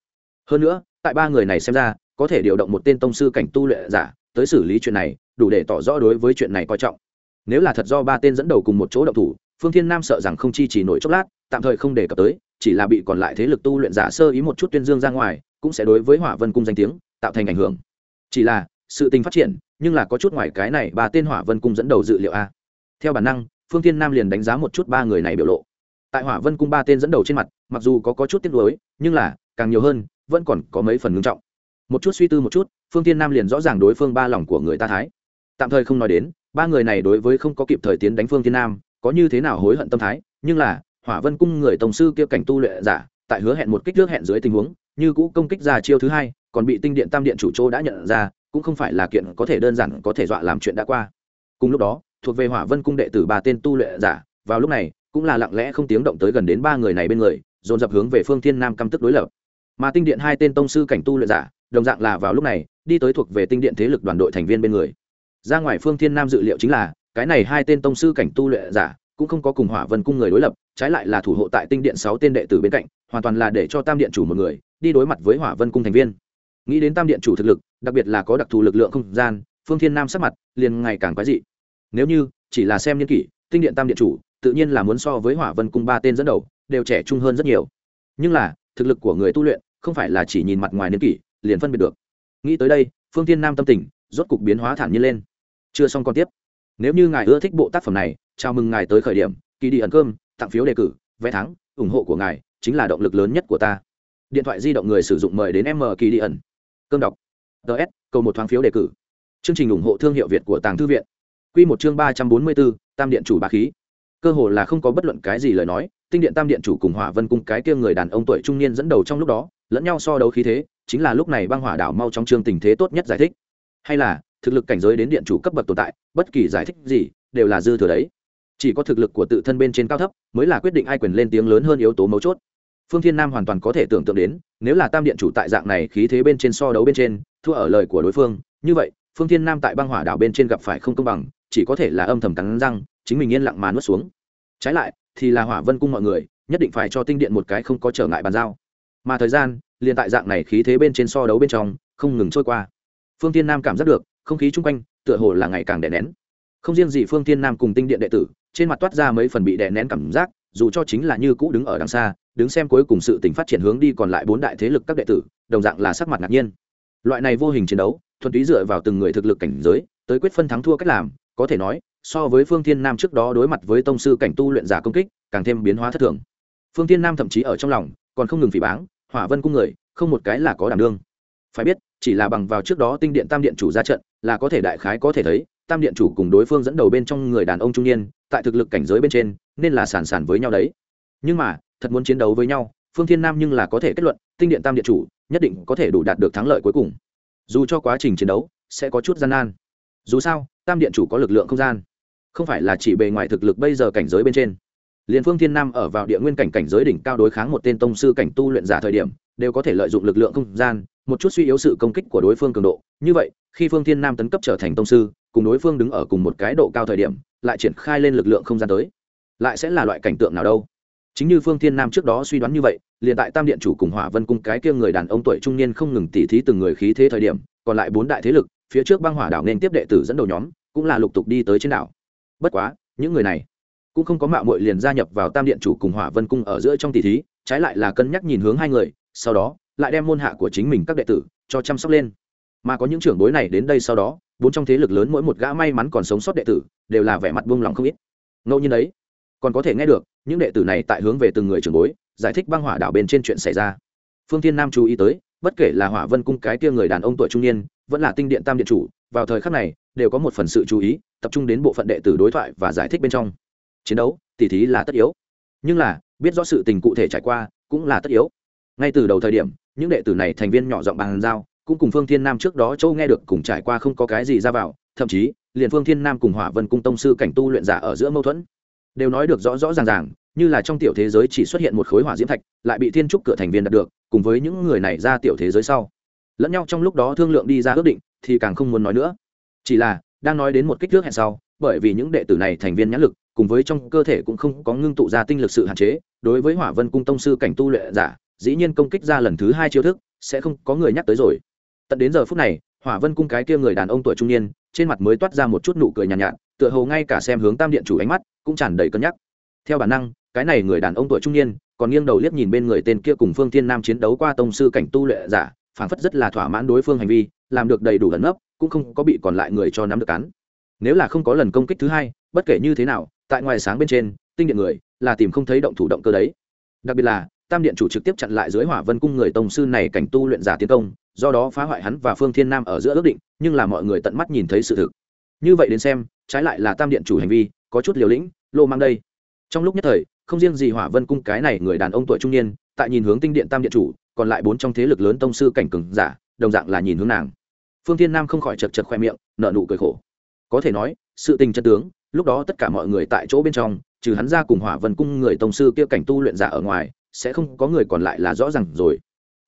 hơn nữa tại ba người này xem ra có thể điều động một tên tông sư cảnh tu luyện giả tới xử lý chuyện này đủ để tỏ rõ đối với chuyện này coi trọng. Nếu là thật do ba tên dẫn đầu cùng một chỗ động thủ phương thiên nam sợ rằng không chi chỉ nổi chốc lát tạm thời không đề cập tới chỉ là bị còn lại thế lực tu luyện giả sơ ý một chút tuyên dương ra ngoài cũng sẽ đối với hỏa vân cung danh tiếng tạo thành ảnh hưởng. Chỉ là sự tình phát triển nhưng là có chút ngoài cái này ba tên hỏa vân cung dẫn đầu dự liệu a. Theo bản năng phương thiên nam liền đánh giá một chút ba người này biểu lộ. Tại hỏa vân cung ba tên dẫn đầu trên mặt mặc dù có, có chút tiếc nuối nhưng là càng nhiều hơn vẫn còn có mấy phần ngưng trọng. Một chút suy tư một chút, phương thiên nam liền rõ ràng đối phương ba lòng của người ta thái. Tạm thời không nói đến, ba người này đối với không có kịp thời tiến đánh phương thiên nam, có như thế nào hối hận tâm thái, nhưng là, hỏa vân cung người tổng sư kia cảnh tu luyện giả, tại hứa hẹn một kích trước hẹn dưới tình huống, như cũ công kích ra chiêu thứ hai, còn bị tinh điện tam điện chủ chỗ đã nhận ra, cũng không phải là kiện có thể đơn giản có thể dọa làm chuyện đã qua. Cùng lúc đó, thuộc về hỏa vân cung đệ tử ba tên tu luyện giả, vào lúc này, cũng là lặng lẽ không tiếng động tới gần đến ba người này bên người, dồn dập hướng về phương thiên nam căm tức đối lập mà tinh điện hai tên tông sư cảnh tu luyện giả, đồng dạng là vào lúc này, đi tới thuộc về tinh điện thế lực đoàn đội thành viên bên người. Ra ngoài phương thiên nam dự liệu chính là, cái này hai tên tông sư cảnh tu luyện giả cũng không có cùng hỏa vân cung người đối lập, trái lại là thủ hộ tại tinh điện sáu tên đệ tử bên cạnh, hoàn toàn là để cho tam điện chủ một người đi đối mặt với hỏa vân cung thành viên. Nghĩ đến tam điện chủ thực lực, đặc biệt là có đặc thù lực lượng không gian, phương thiên nam sắc mặt liền ngày càng quái dị. Nếu như chỉ là xem nhân kỷ, tinh điện tam điện chủ tự nhiên là muốn so với hỏa vân cung ba tên dẫn đầu, đều trẻ trung hơn rất nhiều. Nhưng là, thực lực của người tu luyện không phải là chỉ nhìn mặt ngoài niên kỷ, liền phân biệt được. Nghĩ tới đây, phương thiên nam tâm tình rốt cục biến hóa thản nhiên lên. Chưa xong còn tiếp. Nếu như ngài ưa thích bộ tác phẩm này, chào mừng ngài tới khởi điểm kỳ đi ẩn cơm, tặng phiếu đề cử, vé thắng, ủng hộ của ngài chính là động lực lớn nhất của ta. Điện thoại di động người sử dụng mời đến m kỳ đi ẩn. Cơm đọc. Ts cầu một thoáng phiếu đề cử. Chương trình ủng hộ thương hiệu việt của tàng thư viện. Q một chương ba trăm bốn mươi bốn, tam điện chủ bà khí. Cơ hồ là không có bất luận cái gì lời nói, tinh điện tam điện chủ cùng hỏa vân cung cái kia người đàn ông tuổi trung niên dẫn đầu trong lúc đó lẫn nhau so đấu khí thế, chính là lúc này băng hỏa đảo mau trong chương tình thế tốt nhất giải thích. Hay là, thực lực cảnh giới đến điện chủ cấp bậc tồn tại, bất kỳ giải thích gì, đều là dư thừa đấy. Chỉ có thực lực của tự thân bên trên cao thấp, mới là quyết định ai quyền lên tiếng lớn hơn yếu tố mấu chốt. Phương thiên nam hoàn toàn có thể tưởng tượng đến, nếu là tam điện chủ tại dạng này khí thế bên trên so đấu bên trên, thua ở lời của đối phương, như vậy, phương thiên nam tại băng hỏa đảo bên trên gặp phải không công bằng, chỉ có thể là âm thầm cắn răng, chính mình yên lặng mà nuốt xuống. Trái lại, thì là hỏa vân cung mọi người, nhất định phải cho tinh điện một cái không có trở ngại bàn giao mà thời gian liền tại dạng này khí thế bên trên so đấu bên trong không ngừng trôi qua. Phương tiên nam cảm giác được, không khí chung quanh tựa hồ là ngày càng đè nén. Không riêng gì phương tiên nam cùng tinh điện đệ tử, trên mặt toát ra mấy phần bị đè nén cảm giác, dù cho chính là như cũ đứng ở đằng xa, đứng xem cuối cùng sự tình phát triển hướng đi còn lại bốn đại thế lực các đệ tử, đồng dạng là sắc mặt ngạc nhiên. Loại này vô hình chiến đấu, thuần túy dựa vào từng người thực lực cảnh giới, tới quyết phân thắng thua cách làm, có thể nói, so với phương thiên nam trước đó đối mặt với tông sư cảnh tu luyện giả công kích, càng thêm biến hóa thất thường. Phương thiên nam thậm chí ở trong lòng còn không ngừng phỉ báng, hỏa vân cung người, không một cái là có đảm đương. Phải biết, chỉ là bằng vào trước đó tinh điện tam điện chủ ra trận, là có thể đại khái có thể thấy, tam điện chủ cùng đối phương dẫn đầu bên trong người đàn ông trung niên, tại thực lực cảnh giới bên trên, nên là sàn sàn với nhau đấy. Nhưng mà, thật muốn chiến đấu với nhau, phương thiên nam nhưng là có thể kết luận, tinh điện tam điện chủ nhất định có thể đủ đạt được thắng lợi cuối cùng. Dù cho quá trình chiến đấu, sẽ có chút gian nan. Dù sao, tam điện chủ có lực lượng không gian. Không phải là chỉ bề ngoài thực lực bây giờ cảnh giới bên trên liền phương thiên nam ở vào địa nguyên cảnh cảnh giới đỉnh cao đối kháng một tên tông sư cảnh tu luyện giả thời điểm, đều có thể lợi dụng lực lượng không gian, một chút suy yếu sự công kích của đối phương cường độ. Như vậy, khi phương thiên nam tấn cấp trở thành tông sư, cùng đối phương đứng ở cùng một cái độ cao thời điểm, lại triển khai lên lực lượng không gian tới. Lại sẽ là loại cảnh tượng nào đâu? Chính như phương thiên nam trước đó suy đoán như vậy, liền tại tam điện chủ cùng hỏa vân cung cái kia người đàn ông tuổi trung niên không ngừng tỉ thí từng người khí thế thời điểm, còn lại bốn đại thế lực, phía trước băng hỏa đảo nên tiếp đệ tử dẫn đầu nhóm, cũng là lục tục đi tới trên đảo. Bất quá, những người này cũng không có mạo muội liền gia nhập vào tam điện chủ cùng hỏa vân cung ở giữa trong tỷ thí, trái lại là cân nhắc nhìn hướng hai người, sau đó, lại đem môn hạ của chính mình các đệ tử cho chăm sóc lên. Mà có những trưởng bối này đến đây sau đó, bốn trong thế lực lớn mỗi một gã may mắn còn sống sót đệ tử, đều là vẻ mặt buông lòng không ít. Ngẫu nhiên đấy, còn có thể nghe được, những đệ tử này tại hướng về từng người trưởng bối, giải thích băng hỏa đảo bên trên chuyện xảy ra. Phương thiên nam chú ý tới, bất kể là hỏa vân cung cái kia người đàn ông tuổi trung niên, vẫn là tinh điện tam điện chủ, vào thời khắc này, đều có một phần sự chú ý, tập trung đến bộ phận đệ tử đối thoại và giải thích bên trong chiến đấu, tỉ thí là tất yếu. Nhưng là, biết rõ sự tình cụ thể trải qua, cũng là tất yếu. Ngay từ đầu thời điểm, những đệ tử này thành viên nhỏ giọng bàn giao, cũng cùng phương thiên nam trước đó châu nghe được cùng trải qua không có cái gì ra vào, thậm chí, liền phương thiên nam cùng hỏa vân cung tông sư cảnh tu luyện giả ở giữa mâu thuẫn, đều nói được rõ rõ ràng ràng, như là trong tiểu thế giới chỉ xuất hiện một khối hỏa diễm thạch, lại bị thiên trúc cửa thành viên đạt được, cùng với những người này ra tiểu thế giới sau. Lẫn nhau trong lúc đó thương lượng đi ra ước định, thì càng không muốn nói nữa. Chỉ là, đang nói đến một kích thước hẹn sau, bởi vì những đệ tử này thành viên nhãn lực cùng với trong cơ thể cũng không có ngưng tụ ra tinh lực sự hạn chế đối với hỏa vân cung tông sư cảnh tu luyện giả dĩ nhiên công kích ra lần thứ hai chiêu thức sẽ không có người nhắc tới rồi. Tận đến giờ phút này hỏa vân cung cái kia người đàn ông tuổi trung niên trên mặt mới toát ra một chút nụ cười nhàn nhạt, nhạt tựa hồ ngay cả xem hướng tam điện chủ ánh mắt cũng tràn đầy cân nhắc. Theo bản năng cái này người đàn ông tuổi trung niên còn nghiêng đầu liếc nhìn bên người tên kia cùng phương thiên nam chiến đấu qua tông sư cảnh tu luyện giả phảng phất rất là thỏa mãn đối phương hành vi làm được đầy đủ ẩn nấp cũng không có bị còn lại người cho nắm được cắn nếu là không có lần công kích thứ hai, bất kể như thế nào, tại ngoài sáng bên trên, tinh điện người là tìm không thấy động thủ động cơ đấy. Đặc biệt là, tam điện chủ trực tiếp chặn lại dưới hỏa vân cung người tông sư này cảnh tu luyện giả tiến công, do đó phá hoại hắn và phương thiên nam ở giữa ước định, nhưng là mọi người tận mắt nhìn thấy sự thực. Như vậy đến xem, trái lại là tam điện chủ hành vi, có chút liều lĩnh, lô mang đây. Trong lúc nhất thời, không riêng gì hỏa vân cung cái này người đàn ông tuổi trung niên, tại nhìn hướng tinh điện tam điện chủ, còn lại bốn trong thế lực lớn tông sư cảnh cường giả, đồng dạng là nhìn hướng nàng. Phương thiên nam không khỏi chật chật khoe miệng nợ nụ cười khổ có thể nói, sự tình chân tướng, lúc đó tất cả mọi người tại chỗ bên trong, trừ hắn ra cùng hỏa vân cung người tông sư kia cảnh tu luyện giả ở ngoài, sẽ không có người còn lại là rõ ràng rồi.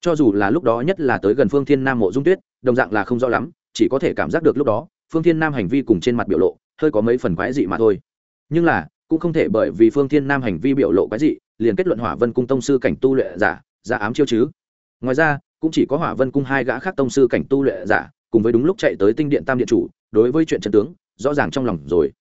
Cho dù là lúc đó nhất là tới gần phương thiên nam mộ dung tuyết, đồng dạng là không rõ lắm, chỉ có thể cảm giác được lúc đó, phương thiên nam hành vi cùng trên mặt biểu lộ, hơi có mấy phần quái dị mà thôi. Nhưng là, cũng không thể bởi vì phương thiên nam hành vi biểu lộ quái dị, liền kết luận hỏa vân cung tông sư cảnh tu luyện giả, ra ám chiêu chứ. Ngoài ra, cũng chỉ có hỏa vân cung hai gã khác tông sư cảnh tu luyện giả, cùng với đúng lúc chạy tới tinh điện tam điện chủ đối với chuyện trận tướng, rõ ràng trong lòng rồi.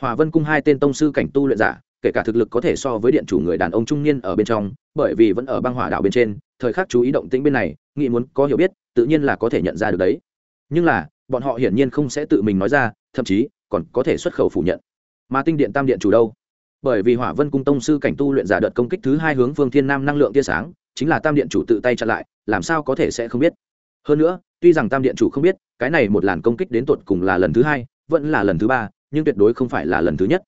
Hòa vân cung hai tên tông sư cảnh tu luyện giả, kể cả thực lực có thể so với điện chủ người đàn ông trung niên ở bên trong, bởi vì vẫn ở băng hỏa đảo bên trên, thời khắc chú ý động tĩnh bên này, nghĩ muốn có hiểu biết, tự nhiên là có thể nhận ra được đấy. Nhưng là, bọn họ hiển nhiên không sẽ tự mình nói ra, thậm chí còn có thể xuất khẩu phủ nhận. Mà tinh điện tam điện chủ đâu? Bởi vì hỏa vân cung tông sư cảnh tu luyện giả đợt công kích thứ hai hướng phương thiên nam năng lượng tia sáng, chính là tam điện chủ tự tay chặn lại, làm sao có thể sẽ không biết? Hơn nữa, tuy rằng tam điện chủ không biết, cái này một làn công kích đến tột cùng là lần thứ hai, vẫn là lần thứ ba, nhưng tuyệt đối không phải là lần thứ nhất.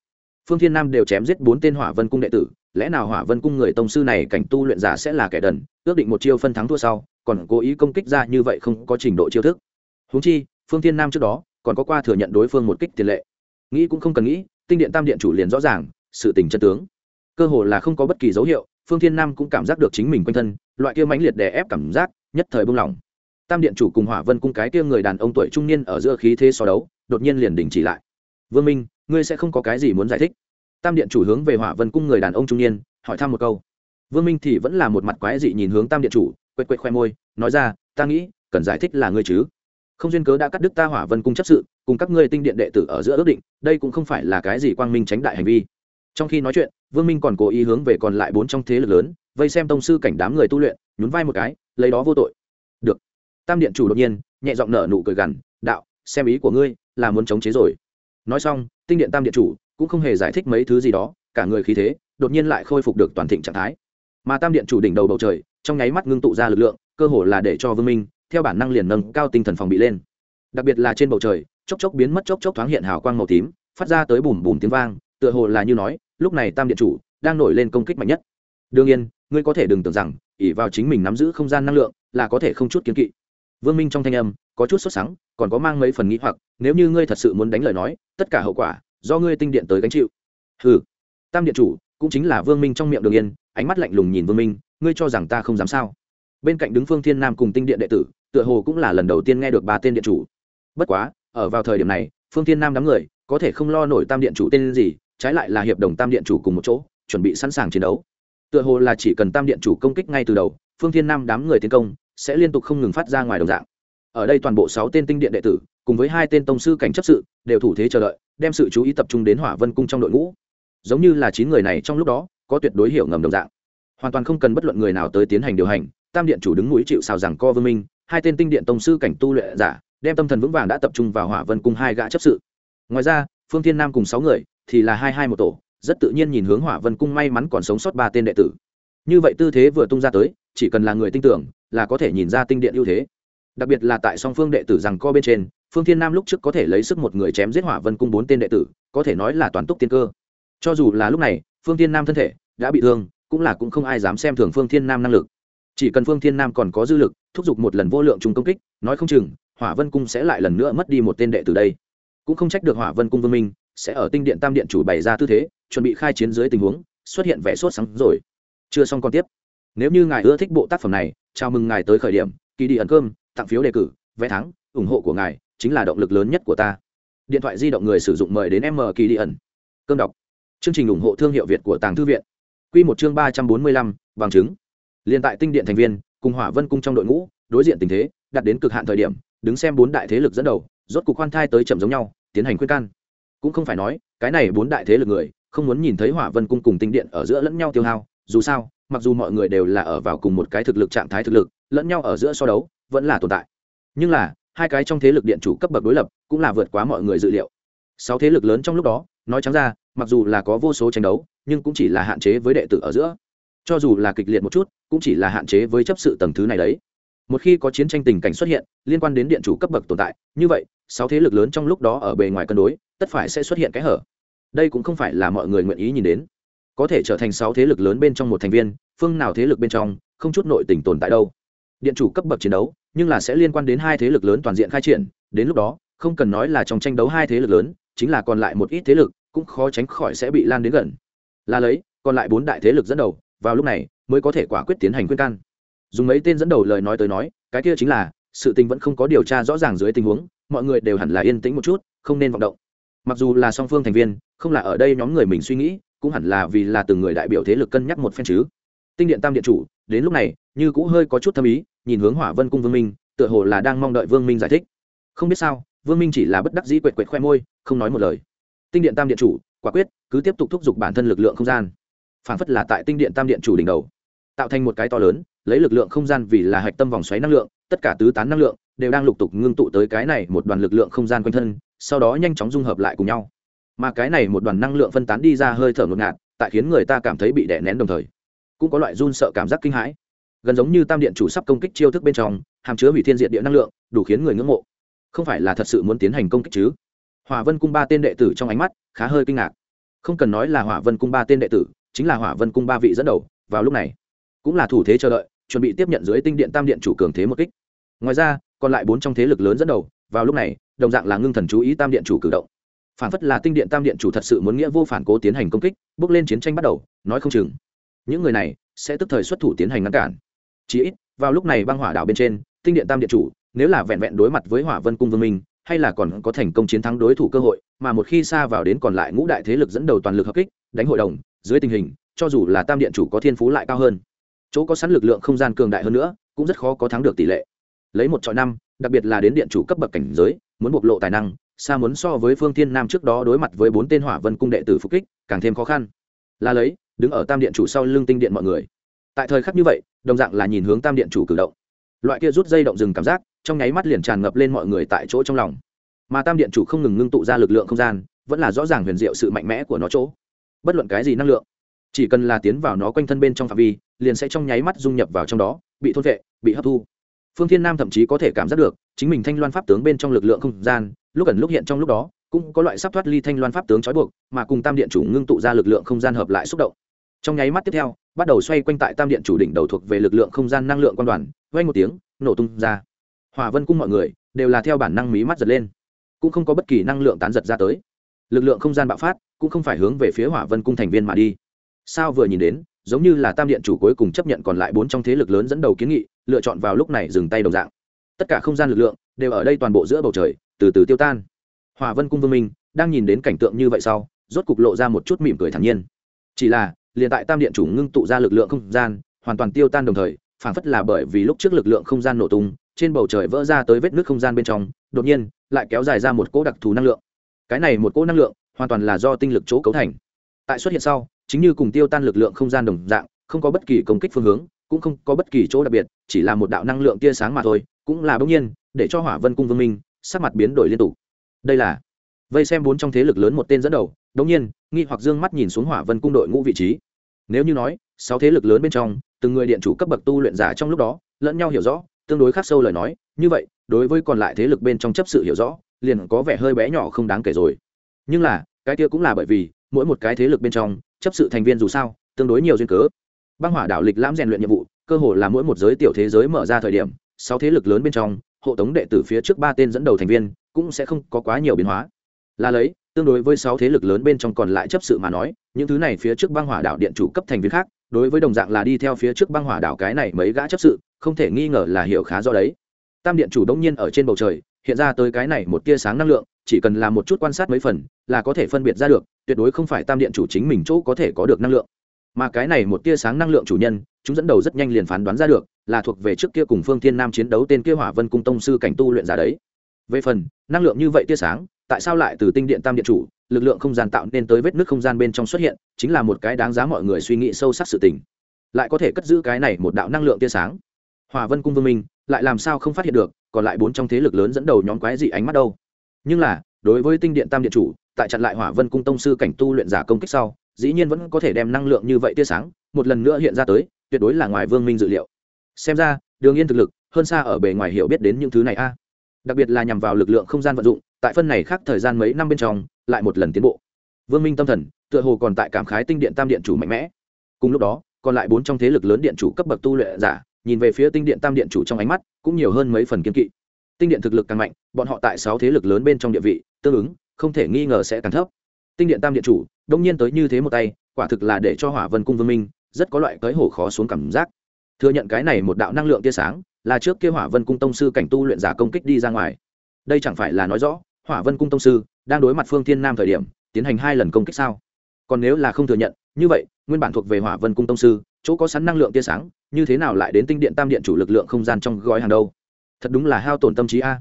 Phương thiên nam đều chém giết bốn tên hỏa vân cung đệ tử, lẽ nào hỏa vân cung người tông sư này cảnh tu luyện giả sẽ là kẻ đần, ước định một chiêu phân thắng thua sau, còn cố ý công kích ra như vậy không có trình độ chiêu thức. Húng chi, phương thiên nam trước đó, còn có qua thừa nhận đối phương một kích tiền lệ. Nghĩ cũng không cần nghĩ, tinh điện tam điện chủ liền rõ ràng, sự tình chân tướng. Cơ hồ là không có bất kỳ dấu hiệu, phương thiên nam cũng cảm giác được chính mình quanh thân, loại kia mãnh liệt đè ép cảm giác, nhất thời buông lỏng tam điện chủ cùng hỏa vân cung cái kia người đàn ông tuổi trung niên ở giữa khí thế so đấu, đột nhiên liền đình chỉ lại. Vương minh, ngươi sẽ không có cái gì muốn giải thích. Tam điện chủ hướng về hỏa vân cung người đàn ông trung niên, hỏi thăm một câu. Vương minh thì vẫn là một mặt quái dị nhìn hướng tam điện chủ, quệt quệt khoe môi, nói ra, ta nghĩ, cần giải thích là ngươi chứ. Không duyên cớ đã cắt đứt ta hỏa vân cung chấp sự, cùng các ngươi tinh điện đệ tử ở giữa ước định, đây cũng không phải là cái gì quang minh tránh đại hành vi. Trong khi nói chuyện, vương minh còn cố ý hướng về còn lại bốn trong thế lực lớn, vây xem tông sư cảnh đám người tu luyện, nhún vai một cái, lấy đó vô tội tam điện chủ đột nhiên, nhẹ giọng nở nụ cười gằn, đạo, xem ý của ngươi, là muốn chống chế rồi. Nói xong, tinh điện tam điện chủ cũng không hề giải thích mấy thứ gì đó, cả người khí thế đột nhiên lại khôi phục được toàn thịnh trạng thái. Mà tam điện chủ đỉnh đầu bầu trời, trong nháy mắt ngưng tụ ra lực lượng, cơ hồ là để cho vương minh, theo bản năng liền nâng cao tinh thần phòng bị lên. Đặc biệt là trên bầu trời, chốc chốc biến mất chốc chốc thoáng hiện hào quang màu tím, phát ra tới bùm bùm tiếng vang, tựa hồ là như nói, lúc này tam điện chủ đang nổi lên công kích mạnh nhất. Đương nhiên, ngươi có thể đừng tưởng rằng ỉ vào chính mình nắm giữ không gian năng lượng là có thể không chút kiến kỵ vương minh trong thanh âm có chút sốt sắng, còn có mang mấy phần nghĩ hoặc, nếu như ngươi thật sự muốn đánh lời nói, tất cả hậu quả do ngươi tinh điện tới gánh chịu. Hừ. Tam điện chủ, cũng chính là vương minh trong miệng đường yên, ánh mắt lạnh lùng nhìn vương minh, ngươi cho rằng ta không dám sao? Bên cạnh đứng phương thiên nam cùng tinh điện đệ tử, tựa hồ cũng là lần đầu tiên nghe được ba tên điện chủ. Bất quá, ở vào thời điểm này, phương thiên nam đám người có thể không lo nổi tam điện chủ tên gì, trái lại là hiệp đồng tam điện chủ cùng một chỗ, chuẩn bị sẵn sàng chiến đấu. Tựa hồ là chỉ cần tam điện chủ công kích ngay từ đầu, phương thiên nam đám người tiến công sẽ liên tục không ngừng phát ra ngoài đồng dạng. Ở đây toàn bộ sáu tên tinh điện đệ tử, cùng với hai tên tông sư cảnh chấp sự, đều thủ thế chờ đợi, đem sự chú ý tập trung đến hỏa vân cung trong đội ngũ. Giống như là chín người này trong lúc đó, có tuyệt đối hiểu ngầm đồng dạng. Hoàn toàn không cần bất luận người nào tới tiến hành điều hành, tam điện chủ đứng mũi chịu xào rằng co vương minh, hai tên tinh điện tông sư cảnh tu luyện giả, đem tâm thần vững vàng đã tập trung vào hỏa vân cung hai gã chấp sự. Ngoài ra, phương thiên nam cùng sáu người, thì là hai hai một tổ, rất tự nhiên nhìn hướng hỏa vân cung may mắn còn sống sót ba tên đệ tử. Như vậy tư thế vừa tung ra tới chỉ cần là người tin tưởng, là có thể nhìn ra tinh điện ưu thế. Đặc biệt là tại song phương đệ tử rằng co bên trên, phương thiên nam lúc trước có thể lấy sức một người chém giết hỏa vân cung bốn tên đệ tử, có thể nói là toàn túc tiên cơ. Cho dù là lúc này, phương thiên nam thân thể đã bị thương, cũng là cũng không ai dám xem thường phương thiên nam năng lực. Chỉ cần phương thiên nam còn có dư lực, thúc giục một lần vô lượng trùng công kích, nói không chừng, hỏa vân cung sẽ lại lần nữa mất đi một tên đệ tử đây. Cũng không trách được hỏa vân cung vương minh sẽ ở tinh điện tam điện chủ bày ra tư thế, chuẩn bị khai chiến dưới tình huống, xuất hiện vẻ sốt sáng rồi. Chưa xong còn tiếp nếu như ngài ưa thích bộ tác phẩm này, chào mừng ngài tới khởi điểm kỳ đi ẩn cơm, tặng phiếu đề cử, vé thắng, ủng hộ của ngài chính là động lực lớn nhất của ta. Điện thoại di động người sử dụng mời đến m kỳ đi ẩn. Cơm đọc. Chương trình ủng hộ thương hiệu việt của tàng thư viện. Q một chương ba trăm bốn mươi lăm, bằng chứng. Liên tại tinh điện thành viên, cùng hỏa vân cung trong đội ngũ, đối diện tình thế, đặt đến cực hạn thời điểm, đứng xem bốn đại thế lực dẫn đầu, rốt cuộc khoan thai tới chậm giống nhau, tiến hành khuyên can. Cũng không phải nói, cái này bốn đại thế lực người, không muốn nhìn thấy hỏa vân cung cùng tinh điện ở giữa lẫn nhau tiêu hao, dù sao mặc dù mọi người đều là ở vào cùng một cái thực lực trạng thái thực lực, lẫn nhau ở giữa so đấu, vẫn là tồn tại. Nhưng là, hai cái trong thế lực điện chủ cấp bậc đối lập, cũng là vượt quá mọi người dự liệu. Sáu thế lực lớn trong lúc đó, nói trắng ra, mặc dù là có vô số tranh đấu, nhưng cũng chỉ là hạn chế với đệ tử ở giữa. Cho dù là kịch liệt một chút, cũng chỉ là hạn chế với chấp sự tầng thứ này đấy. Một khi có chiến tranh tình cảnh xuất hiện, liên quan đến điện chủ cấp bậc tồn tại, như vậy, sáu thế lực lớn trong lúc đó ở bề ngoài cân đối, tất phải sẽ xuất hiện cái hở. Đây cũng không phải là mọi người nguyện ý nhìn đến có thể trở thành sáu thế lực lớn bên trong một thành viên, phương nào thế lực bên trong, không chút nội tình tồn tại đâu. Điện chủ cấp bậc chiến đấu, nhưng là sẽ liên quan đến hai thế lực lớn toàn diện khai triển, đến lúc đó, không cần nói là trong tranh đấu hai thế lực lớn, chính là còn lại một ít thế lực, cũng khó tránh khỏi sẽ bị lan đến gần. Là lấy, còn lại bốn đại thế lực dẫn đầu, vào lúc này, mới có thể quả quyết tiến hành khuyên can. Dùng mấy tên dẫn đầu lời nói tới nói, cái kia chính là, sự tình vẫn không có điều tra rõ ràng dưới tình huống, mọi người đều hẳn là yên tĩnh một chút, không nên vọng động. Mặc dù là song phương thành viên, không là ở đây nhóm người mình suy nghĩ cũng hẳn là vì là từng người đại biểu thế lực cân nhắc một phen chứ. Tinh điện tam điện chủ, đến lúc này, như cũng hơi có chút thâm ý, nhìn hướng hỏa vân cung vương minh, tựa hồ là đang mong đợi vương minh giải thích. Không biết sao, vương minh chỉ là bất đắc dĩ quệt quệt khoe môi, không nói một lời. Tinh điện tam điện chủ, quả quyết, cứ tiếp tục thúc giục bản thân lực lượng không gian. Phản phất là tại tinh điện tam điện chủ đỉnh đầu. Tạo thành một cái to lớn, lấy lực lượng không gian vì là hạch tâm vòng xoáy năng lượng, tất cả tứ tán năng lượng, đều đang lục tục ngưng tụ tới cái này một đoàn lực lượng không gian quanh thân, sau đó nhanh chóng dung hợp lại cùng nhau mà cái này một đoàn năng lượng phân tán đi ra hơi thở ngột ngạt, tại khiến người ta cảm thấy bị đè nén đồng thời. Cũng có loại run sợ cảm giác kinh hãi. Gần giống như tam điện chủ sắp công kích chiêu thức bên trong, hàm chứa hủy thiên diện địa năng lượng, đủ khiến người ngưỡng mộ. Không phải là thật sự muốn tiến hành công kích chứ? Hỏa vân cung ba tên đệ tử trong ánh mắt khá hơi kinh ngạc. Không cần nói là hỏa vân cung ba tên đệ tử, chính là hỏa vân cung ba vị dẫn đầu, vào lúc này, cũng là thủ thế chờ đợi, chuẩn bị tiếp nhận dưới tinh điện tam điện chủ cường thế một kích. Ngoài ra, còn lại bốn trong thế lực lớn dẫn đầu, vào lúc này, đồng dạng là ngưng thần chú ý tam điện chủ cử động phản phất là tinh điện tam điện chủ thật sự muốn nghĩa vô phản cố tiến hành công kích, bước lên chiến tranh bắt đầu, nói không chừng. Những người này sẽ tức thời xuất thủ tiến hành ngăn cản. Chí ít, vào lúc này băng hỏa đảo bên trên, tinh điện tam điện chủ, nếu là vẹn vẹn đối mặt với hỏa vân cung vương minh, hay là còn có thành công chiến thắng đối thủ cơ hội, mà một khi xa vào đến còn lại ngũ đại thế lực dẫn đầu toàn lực hợp kích, đánh hội đồng, dưới tình hình, cho dù là tam điện chủ có thiên phú lại cao hơn, chỗ có sẵn lực lượng không gian cường đại hơn nữa, cũng rất khó có thắng được tỷ lệ. Lấy một trọi năm, đặc biệt là đến điện chủ cấp bậc cảnh giới, muốn bộc lộ tài năng xa muốn so với phương thiên nam trước đó đối mặt với bốn tên hỏa vân cung đệ tử phục kích, càng thêm khó khăn. Là lấy, đứng ở tam điện chủ sau lưng tinh điện mọi người. Tại thời khắc như vậy, đồng dạng là nhìn hướng tam điện chủ cử động. Loại kia rút dây động rừng cảm giác, trong nháy mắt liền tràn ngập lên mọi người tại chỗ trong lòng. Mà tam điện chủ không ngừng ngưng tụ ra lực lượng không gian, vẫn là rõ ràng huyền diệu sự mạnh mẽ của nó chỗ. Bất luận cái gì năng lượng, chỉ cần là tiến vào nó quanh thân bên trong phạm vi, liền sẽ trong nháy mắt dung nhập vào trong đó, bị thôn vệ, bị hấp thu. Phương thiên nam thậm chí có thể cảm giác được, chính mình thanh loan pháp tướng bên trong lực lượng không gian lúc ẩn lúc hiện trong lúc đó, cũng có loại sắp thoát ly thanh loan pháp tướng trói buộc, mà cùng tam điện chủ ngưng tụ ra lực lượng không gian hợp lại xúc động. Trong nháy mắt tiếp theo, bắt đầu xoay quanh tại tam điện chủ đỉnh đầu thuộc về lực lượng không gian năng lượng quan đoàn vay một tiếng, nổ tung ra. Hòa vân cung mọi người đều là theo bản năng mí mắt giật lên, cũng không có bất kỳ năng lượng tán giật ra tới. Lực lượng không gian bạo phát, cũng không phải hướng về phía hỏa vân cung thành viên mà đi. Sao vừa nhìn đến, giống như là tam điện chủ cuối cùng chấp nhận còn lại bốn trong thế lực lớn dẫn đầu kiến nghị, lựa chọn vào lúc này dừng tay đồng dạng. Tất cả không gian lực lượng đều ở đây toàn bộ giữa bầu trời từ từ tiêu tan. Hòa vân cung vương minh đang nhìn đến cảnh tượng như vậy sau, rốt cục lộ ra một chút mỉm cười thản nhiên. Chỉ là, liền tại tam điện chủ ngưng tụ ra lực lượng không gian, hoàn toàn tiêu tan đồng thời, phảng phất là bởi vì lúc trước lực lượng không gian nổ tung, trên bầu trời vỡ ra tới vết nước không gian bên trong, đột nhiên, lại kéo dài ra một cỗ đặc thù năng lượng. Cái này một cỗ năng lượng, hoàn toàn là do tinh lực chỗ cấu thành. Tại xuất hiện sau, chính như cùng tiêu tan lực lượng không gian đồng dạng, không có bất kỳ công kích phương hướng, cũng không có bất kỳ chỗ đặc biệt, chỉ là một đạo năng lượng tia sáng mà thôi, cũng là bỗng nhiên, để cho hỏa vân cung vương minh sắc mặt biến đổi liên tục. Đây là vây xem bốn trong thế lực lớn một tên dẫn đầu, đống nhiên, nghi hoặc dương mắt nhìn xuống hỏa vân cung đội ngũ vị trí. Nếu như nói, sáu thế lực lớn bên trong, từng người điện chủ cấp bậc tu luyện giả trong lúc đó, lẫn nhau hiểu rõ, tương đối khắc sâu lời nói, như vậy, đối với còn lại thế lực bên trong chấp sự hiểu rõ, liền có vẻ hơi bé nhỏ không đáng kể rồi. Nhưng là, cái kia cũng là bởi vì, mỗi một cái thế lực bên trong, chấp sự thành viên dù sao, tương đối nhiều duyên cớ. Băng hỏa đảo lịch lãm rèn luyện nhiệm vụ, cơ hồ là mỗi một giới tiểu thế giới mở ra thời điểm, sáu thế lực lớn bên trong hộ tống đệ tử phía trước ba tên dẫn đầu thành viên cũng sẽ không có quá nhiều biến hóa. Là lấy, tương đối với sáu thế lực lớn bên trong còn lại chấp sự mà nói, những thứ này phía trước băng hỏa đảo điện chủ cấp thành viên khác, đối với đồng dạng là đi theo phía trước băng hỏa đảo cái này mấy gã chấp sự, không thể nghi ngờ là hiểu khá rõ đấy. Tam điện chủ đông nhiên ở trên bầu trời, hiện ra tới cái này một tia sáng năng lượng, chỉ cần làm một chút quan sát mấy phần, là có thể phân biệt ra được, tuyệt đối không phải tam điện chủ chính mình chỗ có thể có được năng lượng. Mà cái này một tia sáng năng lượng chủ nhân, chúng dẫn đầu rất nhanh liền phán đoán ra được là thuộc về trước kia cùng phương thiên nam chiến đấu tên kia hỏa vân cung tông sư cảnh tu luyện giả đấy. Về phần, năng lượng như vậy tia sáng, tại sao lại từ tinh điện tam điện chủ, lực lượng không gian tạo nên tới vết nước không gian bên trong xuất hiện, chính là một cái đáng giá mọi người suy nghĩ sâu sắc sự tình. Lại có thể cất giữ cái này một đạo năng lượng tia sáng. Hòa vân cung vương minh, lại làm sao không phát hiện được, còn lại bốn trong thế lực lớn dẫn đầu nhóm quái dị ánh mắt đâu. Nhưng là, đối với tinh điện tam điện chủ, tại chặn lại hỏa vân cung tông sư cảnh tu luyện giả công kích sau, dĩ nhiên vẫn có thể đem năng lượng như vậy tia sáng, một lần nữa hiện ra tới, tuyệt đối là ngoài vương minh dự liệu xem ra, đường yên thực lực, hơn xa ở bề ngoài hiểu biết đến những thứ này a. Đặc biệt là nhằm vào lực lượng không gian vận dụng, tại phân này khác thời gian mấy năm bên trong, lại một lần tiến bộ. Vương minh tâm thần, tựa hồ còn tại cảm khái tinh điện tam điện chủ mạnh mẽ. Cùng lúc đó, còn lại bốn trong thế lực lớn điện chủ cấp bậc tu luyện giả, nhìn về phía tinh điện tam điện chủ trong ánh mắt, cũng nhiều hơn mấy phần kiên kỵ. Tinh điện thực lực càng mạnh, bọn họ tại sáu thế lực lớn bên trong địa vị, tương ứng, không thể nghi ngờ sẽ càng thấp. Tinh điện tam điện chủ, đông nhiên tới như thế một tay, quả thực là để cho hỏa vân cung vương minh, rất có loại tới hổ khó xuống cảm giác thừa nhận cái này một đạo năng lượng tia sáng, là trước kia hỏa vân cung tông sư cảnh tu luyện giả công kích đi ra ngoài. Đây chẳng phải là nói rõ, hỏa vân cung tông sư đang đối mặt phương thiên nam thời điểm, tiến hành hai lần công kích sao? Còn nếu là không thừa nhận, như vậy, nguyên bản thuộc về hỏa vân cung tông sư, chỗ có sẵn năng lượng tia sáng, như thế nào lại đến tinh điện tam điện chủ lực lượng không gian trong gói hàng đâu? Thật đúng là hao tổn tâm trí a.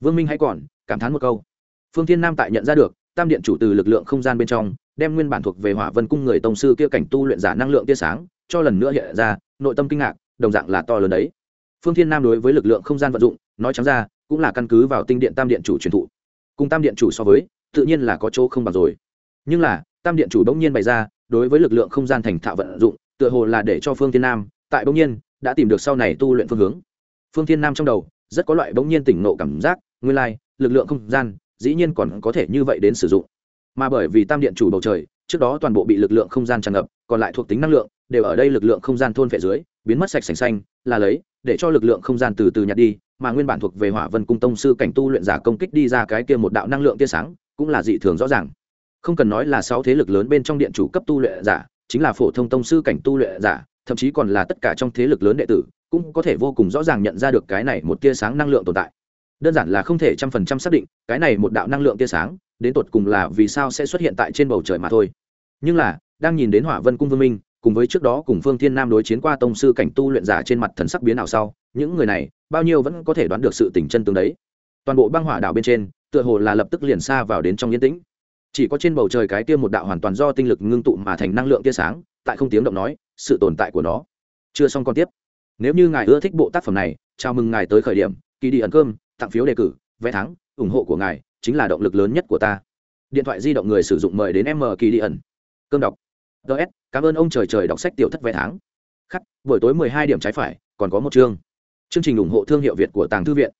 Vương minh hãy còn, cảm thán một câu. Phương thiên nam tại nhận ra được, tam điện chủ từ lực lượng không gian bên trong, đem nguyên bản thuộc về hỏa vân cung người tông sư kia cảnh tu luyện giả năng lượng tia sáng cho lần nữa hiện ra, nội tâm kinh ngạc, đồng dạng là to lớn đấy. Phương thiên nam đối với lực lượng không gian vận dụng, nói trắng ra, cũng là căn cứ vào tinh điện tam điện chủ truyền thụ. Cùng tam điện chủ so với, tự nhiên là có chỗ không bằng rồi. Nhưng là, tam điện chủ đống nhiên bày ra, đối với lực lượng không gian thành thạo vận dụng, tựa hồ là để cho phương thiên nam, tại bỗng nhiên, đã tìm được sau này tu luyện phương hướng. Phương thiên nam trong đầu, rất có loại bỗng nhiên tỉnh nộ cảm giác, nguyên lai, lực lượng không gian, dĩ nhiên còn có thể như vậy đến sử dụng. Mà bởi vì tam điện chủ bầu trời, trước đó toàn bộ bị lực lượng không gian tràn ngập, còn lại thuộc tính năng lượng đều ở đây lực lượng không gian thôn phệ dưới, biến mất sạch sành xanh, là lấy, để cho lực lượng không gian từ từ nhạt đi, mà nguyên bản thuộc về hỏa vân cung tông sư cảnh tu luyện giả công kích đi ra cái kia một đạo năng lượng tia sáng, cũng là dị thường rõ ràng. Không cần nói là sáu thế lực lớn bên trong điện chủ cấp tu luyện giả, chính là phổ thông tông sư cảnh tu luyện giả, thậm chí còn là tất cả trong thế lực lớn đệ tử, cũng có thể vô cùng rõ ràng nhận ra được cái này một tia sáng năng lượng tồn tại. Đơn giản là không thể trăm phần trăm xác định, cái này một đạo năng lượng tia sáng, đến tột cùng là vì sao sẽ xuất hiện tại trên bầu trời mà thôi. Nhưng là, đang nhìn đến hỏa vân cung vương minh cùng với trước đó cùng phương thiên nam đối chiến qua tông sư cảnh tu luyện giả trên mặt thần sắc biến ảo sau, những người này, bao nhiêu vẫn có thể đoán được sự tình chân tướng đấy. Toàn bộ băng hỏa đảo bên trên, tựa hồ là lập tức liền xa vào đến trong yên tĩnh. Chỉ có trên bầu trời cái tia một đạo hoàn toàn do tinh lực ngưng tụ mà thành năng lượng tia sáng, tại không tiếng động nói, sự tồn tại của nó. Chưa xong còn tiếp. Nếu như ngài ưa thích bộ tác phẩm này, chào mừng ngài tới khởi điểm kỳ đi ẩn cơm, tặng phiếu đề cử, vé thắng, ủng hộ của ngài chính là động lực lớn nhất của ta. Điện thoại di động người sử dụng mời đến m kỳ đi ẩn. Cơm đọc ts cảm ơn ông trời trời đọc sách tiểu thất vé tháng. Khắc, buổi tối mười hai điểm trái phải, còn có một chương. Chương trình ủng hộ thương hiệu việt của tàng thư viện.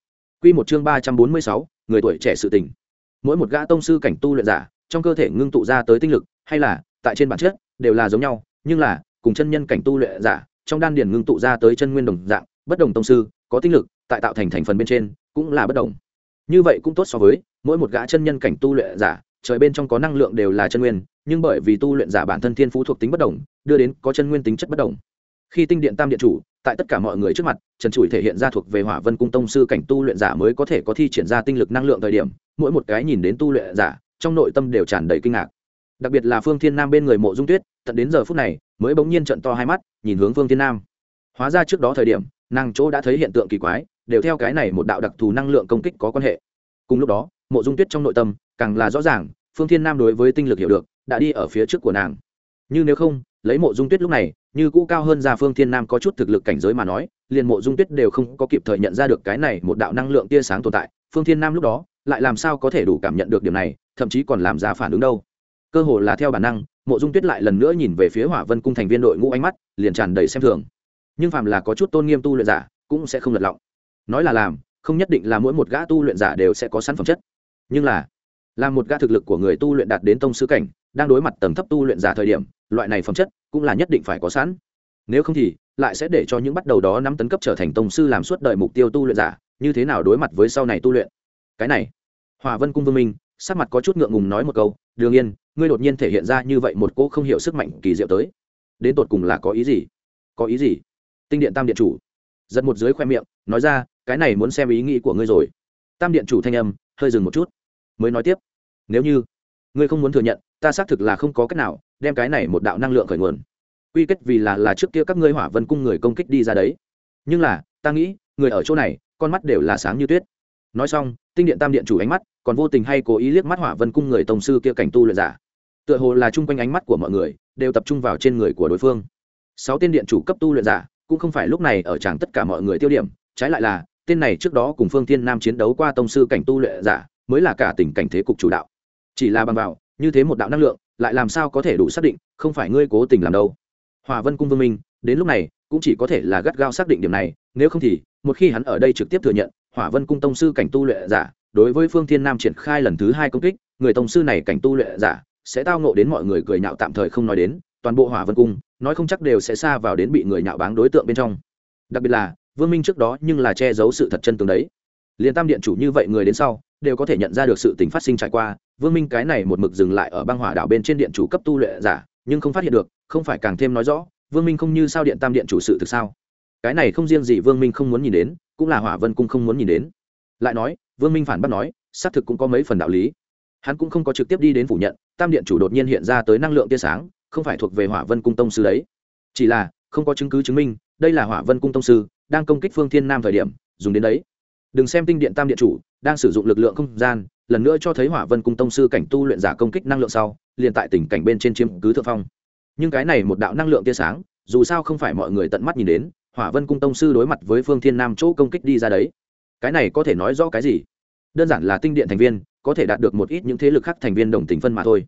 Q một chương ba trăm bốn mươi sáu, người tuổi trẻ sự tình. Mỗi một gã tông sư cảnh tu luyện giả, trong cơ thể ngưng tụ ra tới tinh lực, hay là tại trên bản chất, đều là giống nhau, nhưng là, cùng chân nhân cảnh tu luyện giả, trong đan điền ngưng tụ ra tới chân nguyên đồng dạng, bất đồng tông sư, có tinh lực, tại tạo thành thành phần bên trên, cũng là bất đồng. Như vậy cũng tốt so với, mỗi một gã chân nhân cảnh tu luyện giả trời bên trong có năng lượng đều là chân nguyên, nhưng bởi vì tu luyện giả bản thân thiên phú thuộc tính bất đồng, đưa đến có chân nguyên tính chất bất đồng. Khi tinh điện tam điện chủ, tại tất cả mọi người trước mặt, trần trụi thể hiện ra thuộc về hỏa vân cung tông sư cảnh tu luyện giả mới có thể có thi triển ra tinh lực năng lượng thời điểm, mỗi một cái nhìn đến tu luyện giả, trong nội tâm đều tràn đầy kinh ngạc. Đặc biệt là phương thiên nam bên người mộ dung tuyết, tận đến giờ phút này, mới bỗng nhiên trận to hai mắt, nhìn hướng phương thiên nam. Hóa ra trước đó thời điểm, nàng chỗ đã thấy hiện tượng kỳ quái, đều theo cái này một đạo đặc thù năng lượng công kích có quan hệ. Cùng lúc đó, mộ dung tuyết trong nội tâm càng là rõ ràng, phương thiên nam đối với tinh lực hiểu được, đã đi ở phía trước của nàng. Nhưng nếu không, lấy mộ dung tuyết lúc này, như cũ cao hơn ra phương thiên nam có chút thực lực cảnh giới mà nói, liền mộ dung tuyết đều không có kịp thời nhận ra được cái này một đạo năng lượng tia sáng tồn tại. Phương thiên nam lúc đó, lại làm sao có thể đủ cảm nhận được điểm này, thậm chí còn làm ra phản ứng đâu. Cơ hồ là theo bản năng, mộ dung tuyết lại lần nữa nhìn về phía hỏa vân cung thành viên đội ngũ ánh mắt, liền tràn đầy xem thường. Nhưng phàm là có chút tôn nghiêm tu luyện giả, cũng sẽ không lật lọng. Nói là làm, không nhất định là mỗi một gã tu luyện giả đều sẽ có sẵn phẩm chất. Nhưng là là một gã thực lực của người tu luyện đạt đến tông sư cảnh, đang đối mặt tầng thấp tu luyện giả thời điểm, loại này phẩm chất cũng là nhất định phải có sẵn. Nếu không thì, lại sẽ để cho những bắt đầu đó năm tấn cấp trở thành tông sư làm suốt đời mục tiêu tu luyện giả, như thế nào đối mặt với sau này tu luyện? Cái này, hòa vân cung vương minh, sắc mặt có chút ngượng ngùng nói một câu, đương nhiên, ngươi đột nhiên thể hiện ra như vậy một cô không hiểu sức mạnh kỳ diệu tới. Đến tột cùng là có ý gì? Có ý gì? Tinh điện tam điện chủ giật một dưới khoe miệng, nói ra, cái này muốn xem ý nghĩ của ngươi rồi. Tam điện chủ thanh âm, hơi dừng một chút mới nói tiếp. Nếu như ngươi không muốn thừa nhận, ta xác thực là không có cách nào đem cái này một đạo năng lượng khởi nguồn. Quy kết vì là là trước kia các ngươi hỏa vân cung người công kích đi ra đấy. Nhưng là, ta nghĩ, người ở chỗ này, con mắt đều là sáng như tuyết. Nói xong, tinh điện tam điện chủ ánh mắt còn vô tình hay cố ý liếc mắt hỏa vân cung người tổng sư kia cảnh tu luyện giả. Tựa hồ là chung quanh ánh mắt của mọi người đều tập trung vào trên người của đối phương. Sáu tên điện chủ cấp tu luyện giả cũng không phải lúc này ở chẳng tất cả mọi người tiêu điểm. Trái lại là, tên này trước đó cùng phương thiên nam chiến đấu qua tông sư cảnh tu luyện giả mới là cả tình cảnh thế cục chủ đạo. Chỉ là bằng vào, như thế một đạo năng lượng, lại làm sao có thể đủ xác định, không phải ngươi cố tình làm đâu. Hòa vân cung vương minh, đến lúc này, cũng chỉ có thể là gắt gao xác định điểm này, nếu không thì, một khi hắn ở đây trực tiếp thừa nhận, hỏa vân cung tông sư cảnh tu luyện giả, đối với phương thiên nam triển khai lần thứ hai công kích, người tông sư này cảnh tu luyện giả, sẽ tao ngộ đến mọi người cười nhạo tạm thời không nói đến, toàn bộ hỏa vân cung, nói không chắc đều sẽ xa vào đến bị người nhạo báng đối tượng bên trong. Đặc biệt là, vương minh trước đó nhưng là che giấu sự thật chân tướng đấy. Liền tam điện chủ như vậy người đến sau đều có thể nhận ra được sự tình phát sinh trải qua. Vương minh cái này một mực dừng lại ở băng hỏa đảo bên trên điện chủ cấp tu luyện giả, nhưng không phát hiện được, không phải càng thêm nói rõ, vương minh không như sao điện tam điện chủ sự thực sao? Cái này không riêng gì vương minh không muốn nhìn đến, cũng là hỏa vân cung không muốn nhìn đến. Lại nói, vương minh phản bác nói, xác thực cũng có mấy phần đạo lý. Hắn cũng không có trực tiếp đi đến phủ nhận, tam điện chủ đột nhiên hiện ra tới năng lượng tia sáng, không phải thuộc về hỏa vân cung tông sư đấy. Chỉ là, không có chứng cứ chứng minh, đây là hỏa vân cung tông sư, đang công kích phương thiên nam thời điểm, dùng đến đấy. Đừng xem tinh điện tam điện chủ đang sử dụng lực lượng không gian, lần nữa cho thấy hỏa vân cung tông sư cảnh tu luyện giả công kích năng lượng sau, liền tại tình cảnh bên trên chiếm cứ thượng phong. Nhưng cái này một đạo năng lượng tia sáng, dù sao không phải mọi người tận mắt nhìn đến, hỏa vân cung tông sư đối mặt với phương thiên nam chỗ công kích đi ra đấy. Cái này có thể nói rõ cái gì? Đơn giản là tinh điện thành viên, có thể đạt được một ít những thế lực khác thành viên đồng tình phân mà thôi.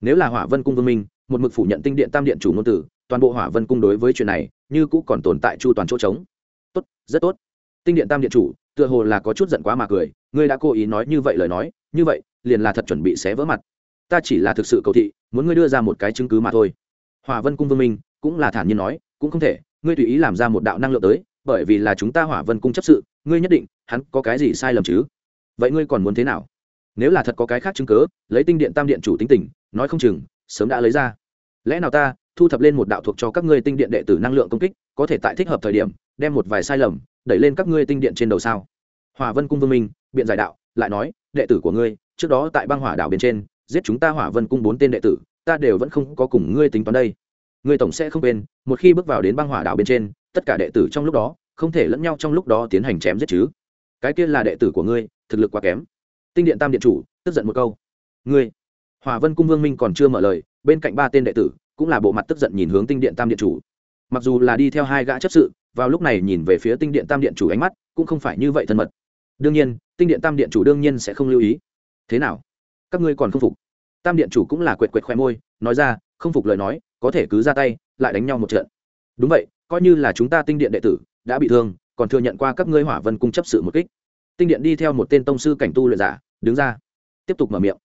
Nếu là hỏa vân cung vương minh, một mực phủ nhận tinh điện tam điện chủ ngôn tử, toàn bộ hỏa vân cung đối với chuyện này, như cũ còn tồn tại chu toàn chỗ trống. Tốt, rất tốt. Tinh điện tam điện chủ tựa hồ là có chút giận quá mà cười, ngươi đã cố ý nói như vậy lời nói, như vậy, liền là thật chuẩn bị xé vỡ mặt. Ta chỉ là thực sự cầu thị, muốn ngươi đưa ra một cái chứng cứ mà thôi. Hòa vân cung vương minh cũng là thản nhiên nói, cũng không thể, ngươi tùy ý làm ra một đạo năng lượng tới, bởi vì là chúng ta hỏa vân cung chấp sự, ngươi nhất định, hắn có cái gì sai lầm chứ? Vậy ngươi còn muốn thế nào? Nếu là thật có cái khác chứng cớ lấy tinh điện tam điện chủ tính tình, nói không chừng, sớm đã lấy ra. Lẽ nào ta thu thập lên một đạo thuộc cho các ngươi tinh điện đệ tử năng lượng công kích, có thể tại thích hợp thời điểm, đem một vài sai lầm đẩy lên các ngươi tinh điện trên đầu sao? Hòa vân cung vương minh, biện giải đạo, lại nói, đệ tử của ngươi, trước đó tại băng hỏa đảo bên trên, giết chúng ta hỏa vân cung bốn tên đệ tử, ta đều vẫn không có cùng ngươi tính toán đây. Ngươi tổng sẽ không quên, một khi bước vào đến băng hỏa đảo bên trên, tất cả đệ tử trong lúc đó, không thể lẫn nhau trong lúc đó tiến hành chém giết chứ. Cái kia là đệ tử của ngươi, thực lực quá kém. Tinh điện tam điện chủ, tức giận một câu. Ngươi hòa vân cung vương minh còn chưa mở lời, bên cạnh ba tên đệ tử, cũng là bộ mặt tức giận nhìn hướng tinh điện tam điện chủ. Mặc dù là đi theo hai gã chấp sự vào lúc này nhìn về phía tinh điện tam điện chủ ánh mắt, cũng không phải như vậy thân mật. Đương nhiên, tinh điện tam điện chủ đương nhiên sẽ không lưu ý. Thế nào? Các ngươi còn không phục? Tam điện chủ cũng là quệt quệt khoe môi, nói ra, không phục lời nói, có thể cứ ra tay, lại đánh nhau một trận. Đúng vậy, coi như là chúng ta tinh điện đệ tử, đã bị thương, còn thừa nhận qua các ngươi hỏa vân cung chấp sự một kích. Tinh điện đi theo một tên tông sư cảnh tu luyện giả, đứng ra, tiếp tục mở miệng.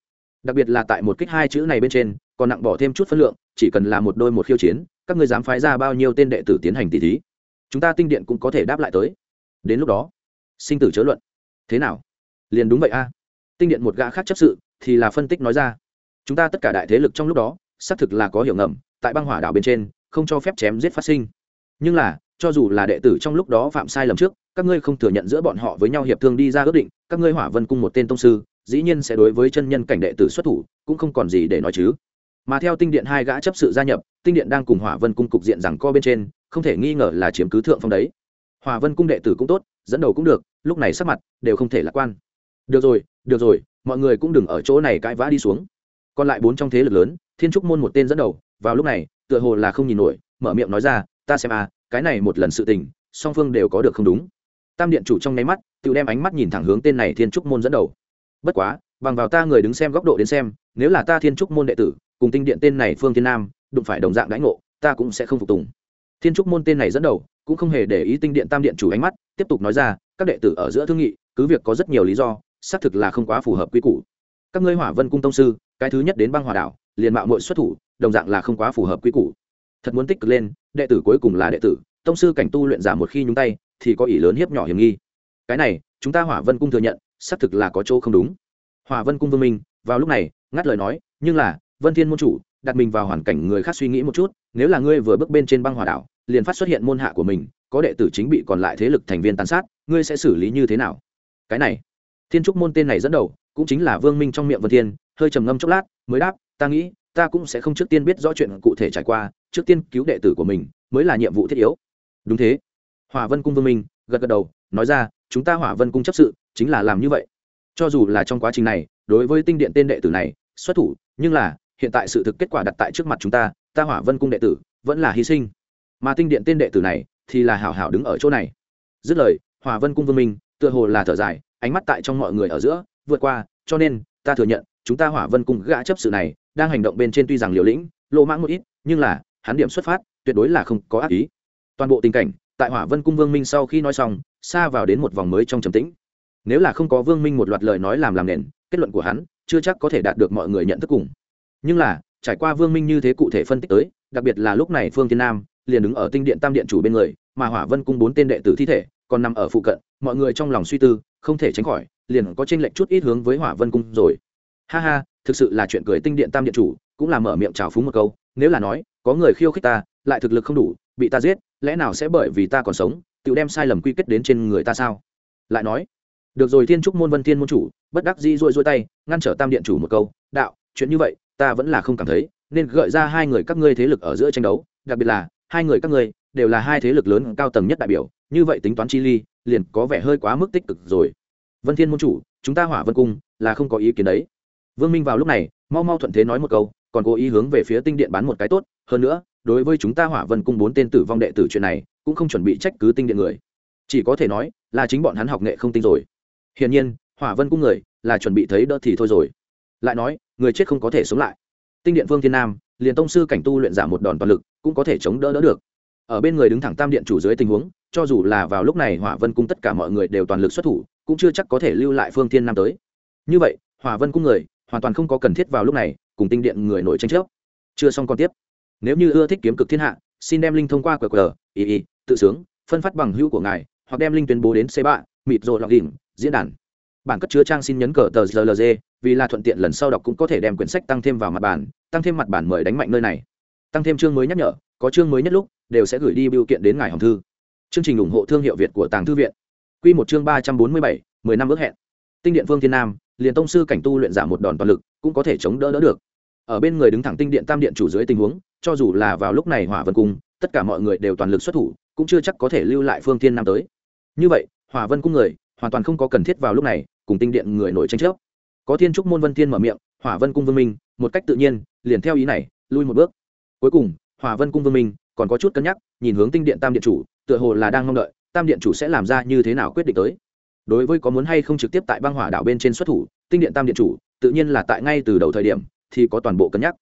Đặc biệt là tại một kích hai chữ này bên trên, còn nặng bỏ thêm chút phân lượng, chỉ cần là một đôi một khiêu chiến, các ngươi dám phái ra bao nhiêu tên đệ tử tiến hành tỷ thí? Chúng ta tinh điện cũng có thể đáp lại tới. Đến lúc đó, sinh tử chớ luận. Thế nào? Liền đúng vậy a. Tinh điện một gã khác chấp sự thì là phân tích nói ra. Chúng ta tất cả đại thế lực trong lúc đó, xác thực là có hiểu ngầm, tại băng hỏa đảo bên trên, không cho phép chém giết phát sinh. Nhưng là, cho dù là đệ tử trong lúc đó phạm sai lầm trước, các ngươi không thừa nhận giữa bọn họ với nhau hiệp thương đi ra ước định, các ngươi hỏa vân cung một tên tông sư, dĩ nhiên sẽ đối với chân nhân cảnh đệ tử xuất thủ, cũng không còn gì để nói chứ mà theo tinh điện hai gã chấp sự gia nhập, tinh điện đang cùng hỏa vân cung cục diện rằng co bên trên, không thể nghi ngờ là chiếm cứ thượng phong đấy. Hỏa vân cung đệ tử cũng tốt, dẫn đầu cũng được, lúc này sắc mặt đều không thể lạc quan. Được rồi được rồi, mọi người cũng đừng ở chỗ này cãi vã đi xuống. Còn lại bốn trong thế lực lớn, thiên trúc môn một tên dẫn đầu, vào lúc này, tựa hồ là không nhìn nổi, mở miệng nói ra, ta xem à cái này một lần sự tình, song phương đều có được không đúng. Tam điện chủ trong nháy mắt, tự đem ánh mắt nhìn thẳng hướng tên này thiên trúc môn dẫn đầu. Bất quá, bằng vào ta người đứng xem góc độ đến xem, nếu là ta thiên trúc môn đệ tử cùng tinh điện tên này phương thiên nam, đụng phải đồng dạng đãi ngộ, ta cũng sẽ không phục tùng. Thiên trúc môn tên này dẫn đầu, cũng không hề để ý tinh điện tam điện chủ ánh mắt, tiếp tục nói ra, các đệ tử ở giữa thương nghị, cứ việc có rất nhiều lý do, xác thực là không quá phù hợp quy củ. Các ngươi hỏa vân cung tông sư, cái thứ nhất đến băng hòa đảo, liền mạo mội xuất thủ, đồng dạng là không quá phù hợp quy củ. Thật muốn tích cực lên, đệ tử cuối cùng là đệ tử, tông sư cảnh tu luyện giả một khi nhúng tay, thì có ý lớn hiếp nhỏ hiểm nghi. Cái này, chúng ta hỏa vân cung thừa nhận, xác thực là có chỗ không đúng. Hỏa vân cung vương minh, vào lúc này, ngắt lời nói, nhưng là vân thiên môn chủ, đặt mình vào hoàn cảnh người khác suy nghĩ một chút, nếu là ngươi vừa bước bên trên băng hỏa đảo, liền phát xuất hiện môn hạ của mình, có đệ tử chính bị còn lại thế lực thành viên tàn sát, ngươi sẽ xử lý như thế nào? Cái này, thiên trúc môn tên này dẫn đầu, cũng chính là vương minh trong miệng vân thiên, hơi trầm ngâm chốc lát, mới đáp, ta nghĩ, ta cũng sẽ không trước tiên biết rõ chuyện cụ thể trải qua, trước tiên cứu đệ tử của mình, mới là nhiệm vụ thiết yếu. Đúng thế. Hỏa vân cung vương minh gật gật đầu, nói ra, chúng ta hỏa vân cung chấp sự, chính là làm như vậy. Cho dù là trong quá trình này, đối với tinh điện tên đệ tử này, xuất thủ, nhưng là hiện tại sự thực kết quả đặt tại trước mặt chúng ta ta hỏa vân cung đệ tử, vẫn là hy sinh. Mà tinh điện tên đệ tử này, thì là hảo hảo đứng ở chỗ này. Dứt lời, hỏa vân cung vương minh, tựa hồ là thở dài, ánh mắt tại trong mọi người ở giữa, vượt qua, cho nên, ta thừa nhận, chúng ta hỏa vân cung gã chấp sự này, đang hành động bên trên tuy rằng liều lĩnh lộ mãng một ít, nhưng là, hắn điểm xuất phát, tuyệt đối là không có ác ý. Toàn bộ tình cảnh, tại hỏa vân cung vương minh sau khi nói xong, xa vào đến một vòng mới trong trầm tĩnh. Nếu là không có vương minh một loạt lời nói làm làm nền, kết luận của hắn, chưa chắc có thể đạt được mọi người nhận thức cùng nhưng là, trải qua vương minh như thế cụ thể phân tích tới, đặc biệt là lúc này phương Thiên nam liền đứng ở tinh điện tam điện chủ bên người, mà hỏa vân cung bốn tên đệ tử thi thể còn nằm ở phụ cận, mọi người trong lòng suy tư, không thể tránh khỏi, liền có tranh lệch chút ít hướng với hỏa vân cung rồi. Ha ha, thực sự là chuyện cười tinh điện tam điện chủ, cũng là mở miệng trào phúng một câu, nếu là nói, có người khiêu khích ta, lại thực lực không đủ, bị ta giết, lẽ nào sẽ bởi vì ta còn sống, tự đem sai lầm quy kết đến trên người ta sao? Lại nói, được rồi, thiên trúc môn vân thiên môn chủ, bất đắc dĩ rôi rôi tay, ngăn trở tam điện chủ một câu, đạo, chuyện như vậy ta vẫn là không cảm thấy, nên gợi ra hai người các ngươi thế lực ở giữa tranh đấu, đặc biệt là, hai người các ngươi, đều là hai thế lực lớn cao tầng nhất đại biểu, như vậy tính toán chi ly, liền có vẻ hơi quá mức tích cực rồi. Vân thiên môn chủ, chúng ta hỏa vân cung, là không có ý kiến đấy. Vương minh vào lúc này, mau mau thuận thế nói một câu, còn cố ý hướng về phía tinh điện bán một cái tốt, hơn nữa, đối với chúng ta hỏa vân cung bốn tên tử vong đệ tử chuyện này, cũng không chuẩn bị trách cứ tinh điện người. Chỉ có thể nói, là chính bọn hắn học nghệ không tinh rồi. Hiển nhiên, hỏa vân cung người, là chuẩn bị thấy đỡ thì thôi rồi. Lại nói người chết không có thể sống lại. Tinh điện vương thiên nam, liền tông sư cảnh tu luyện giảm một đòn toàn lực, cũng có thể chống đỡ đỡ được. Ở bên người đứng thẳng tam điện chủ dưới tình huống, cho dù là vào lúc này hỏa vân cung tất cả mọi người đều toàn lực xuất thủ, cũng chưa chắc có thể lưu lại phương thiên nam tới. Như vậy, hỏa vân cung người, hoàn toàn không có cần thiết vào lúc này cùng tinh điện người nổi tranh chấp. Chưa xong còn tiếp. Nếu như ưa thích kiếm cực thiên hạ, xin đem linh thông qua qr ý ý tự sướng, phân phát bằng hữu của ngài, hoặc đem linh tuyên bố đến c ba, mịt rồi lọc đỉnh, diễn đàn. Bản cất chứa trang xin nhấn cờ tờ rlg vì là thuận tiện lần sau đọc cũng có thể đem quyển sách tăng thêm vào mặt bản tăng thêm mặt bản mời đánh mạnh nơi này. Tăng thêm chương mới nhắc nhở, có chương mới nhất lúc, đều sẽ gửi đi biểu kiện đến ngài hồng thư. Chương trình ủng hộ thương hiệu việt của tàng thư viện. Q một chương ba trăm bốn mươi bảy, mười năm ước hẹn. Tinh điện phương thiên nam, liền tông sư cảnh tu luyện giảm một đòn toàn lực, cũng có thể chống đỡ đỡ được. Ở bên người đứng thẳng tinh điện tam điện chủ dưới tình huống, cho dù là vào lúc này hỏa vân cung, tất cả mọi người đều toàn lực xuất thủ, cũng chưa chắc có thể lưu lại phương thiên nam tới. Như vậy, hỏa vân cung người hoàn toàn không có cần thiết vào lúc này cùng tinh điện người nổi tranh chấp có thiên trúc môn vân thiên mở miệng, hỏa vân cung vương minh, một cách tự nhiên, liền theo ý này, lui một bước. Cuối cùng, hỏa vân cung vương minh còn có chút cân nhắc, nhìn hướng tinh điện tam điện chủ, tựa hồ là đang mong đợi, tam điện chủ sẽ làm ra như thế nào quyết định tới. Đối với có muốn hay không trực tiếp tại băng hỏa đảo bên trên xuất thủ, tinh điện tam điện chủ, tự nhiên là tại ngay từ đầu thời điểm, thì có toàn bộ cân nhắc.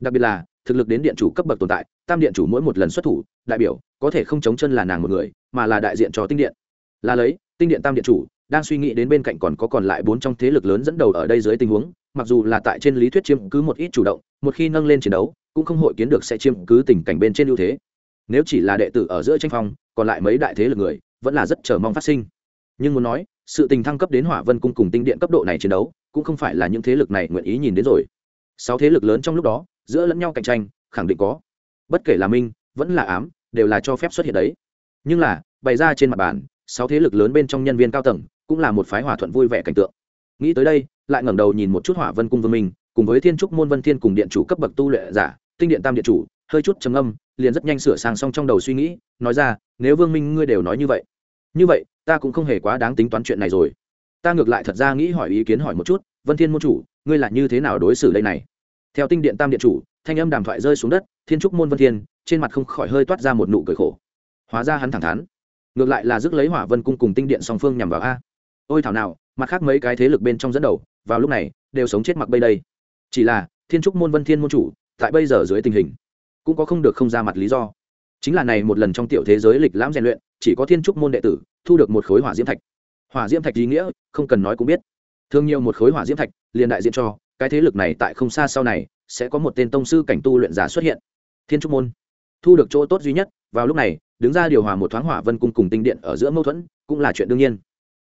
Đặc biệt là, thực lực đến điện chủ cấp bậc tồn tại, tam điện chủ mỗi một lần xuất thủ, đại biểu, có thể không chống chân là nàng một người, mà là đại diện cho tinh điện. Là lấy, tinh điện tam điện chủ đang suy nghĩ đến bên cạnh còn có còn lại bốn trong thế lực lớn dẫn đầu ở đây dưới tình huống, mặc dù là tại trên lý thuyết chiếm cứ một ít chủ động, một khi nâng lên chiến đấu, cũng không hội kiến được sẽ chiếm cứ tình cảnh bên trên ưu thế. Nếu chỉ là đệ tử ở giữa tranh phong, còn lại mấy đại thế lực người, vẫn là rất chờ mong phát sinh. Nhưng muốn nói, sự tình thăng cấp đến hỏa vân cung cùng tinh điện cấp độ này chiến đấu, cũng không phải là những thế lực này nguyện ý nhìn đến rồi. Sáu thế lực lớn trong lúc đó, giữa lẫn nhau cạnh tranh, khẳng định có. Bất kể là minh, vẫn là ám, đều là cho phép xuất hiện đấy. Nhưng là, bày ra trên mặt bàn, sáu thế lực lớn bên trong nhân viên cao tầng cũng là một phái hòa thuận vui vẻ cảnh tượng. Nghĩ tới đây, lại ngẩng đầu nhìn một chút hỏa vân cung vương minh, cùng với thiên trúc môn vân thiên cùng điện chủ cấp bậc tu luyện giả, tinh điện tam điện chủ, hơi chút trầm âm liền rất nhanh sửa sang xong trong đầu suy nghĩ, nói ra, nếu vương minh ngươi đều nói như vậy như vậy, ta cũng không hề quá đáng tính toán chuyện này rồi. Ta ngược lại thật ra nghĩ hỏi ý kiến hỏi một chút, vân thiên môn chủ, ngươi là như thế nào đối xử đây này? Theo tinh điện tam điện chủ, thanh âm đàm thoại rơi xuống đất, thiên trúc môn vân thiên, trên mặt không khỏi hơi toát ra một nụ cười khổ. Hóa ra hắn thẳng thắn. Ngược lại là dứt lấy hỏa vân cung cùng tinh điện song phương nhằm vào a ôi thảo nào, mặt khác mấy cái thế lực bên trong dẫn đầu, vào lúc này, đều sống chết mặc bây đây. Chỉ là, thiên trúc môn vân thiên môn chủ, tại bây giờ dưới tình hình, cũng có không được không ra mặt lý do. Chính là này một lần trong tiểu thế giới lịch lãm rèn luyện, chỉ có thiên trúc môn đệ tử thu được một khối hỏa diễm thạch. Hỏa diễm thạch ý nghĩa, không cần nói cũng biết. Thương nhiều một khối hỏa diễm thạch, liền đại diện cho, cái thế lực này tại không xa sau này, sẽ có một tên tông sư cảnh tu luyện giả xuất hiện. Thiên trúc môn thu được chỗ tốt duy nhất, vào lúc này, đứng ra điều hòa một thoáng hỏa vân cung cùng tinh điện ở giữa mâu thuẫn, cũng là chuyện đương nhiên.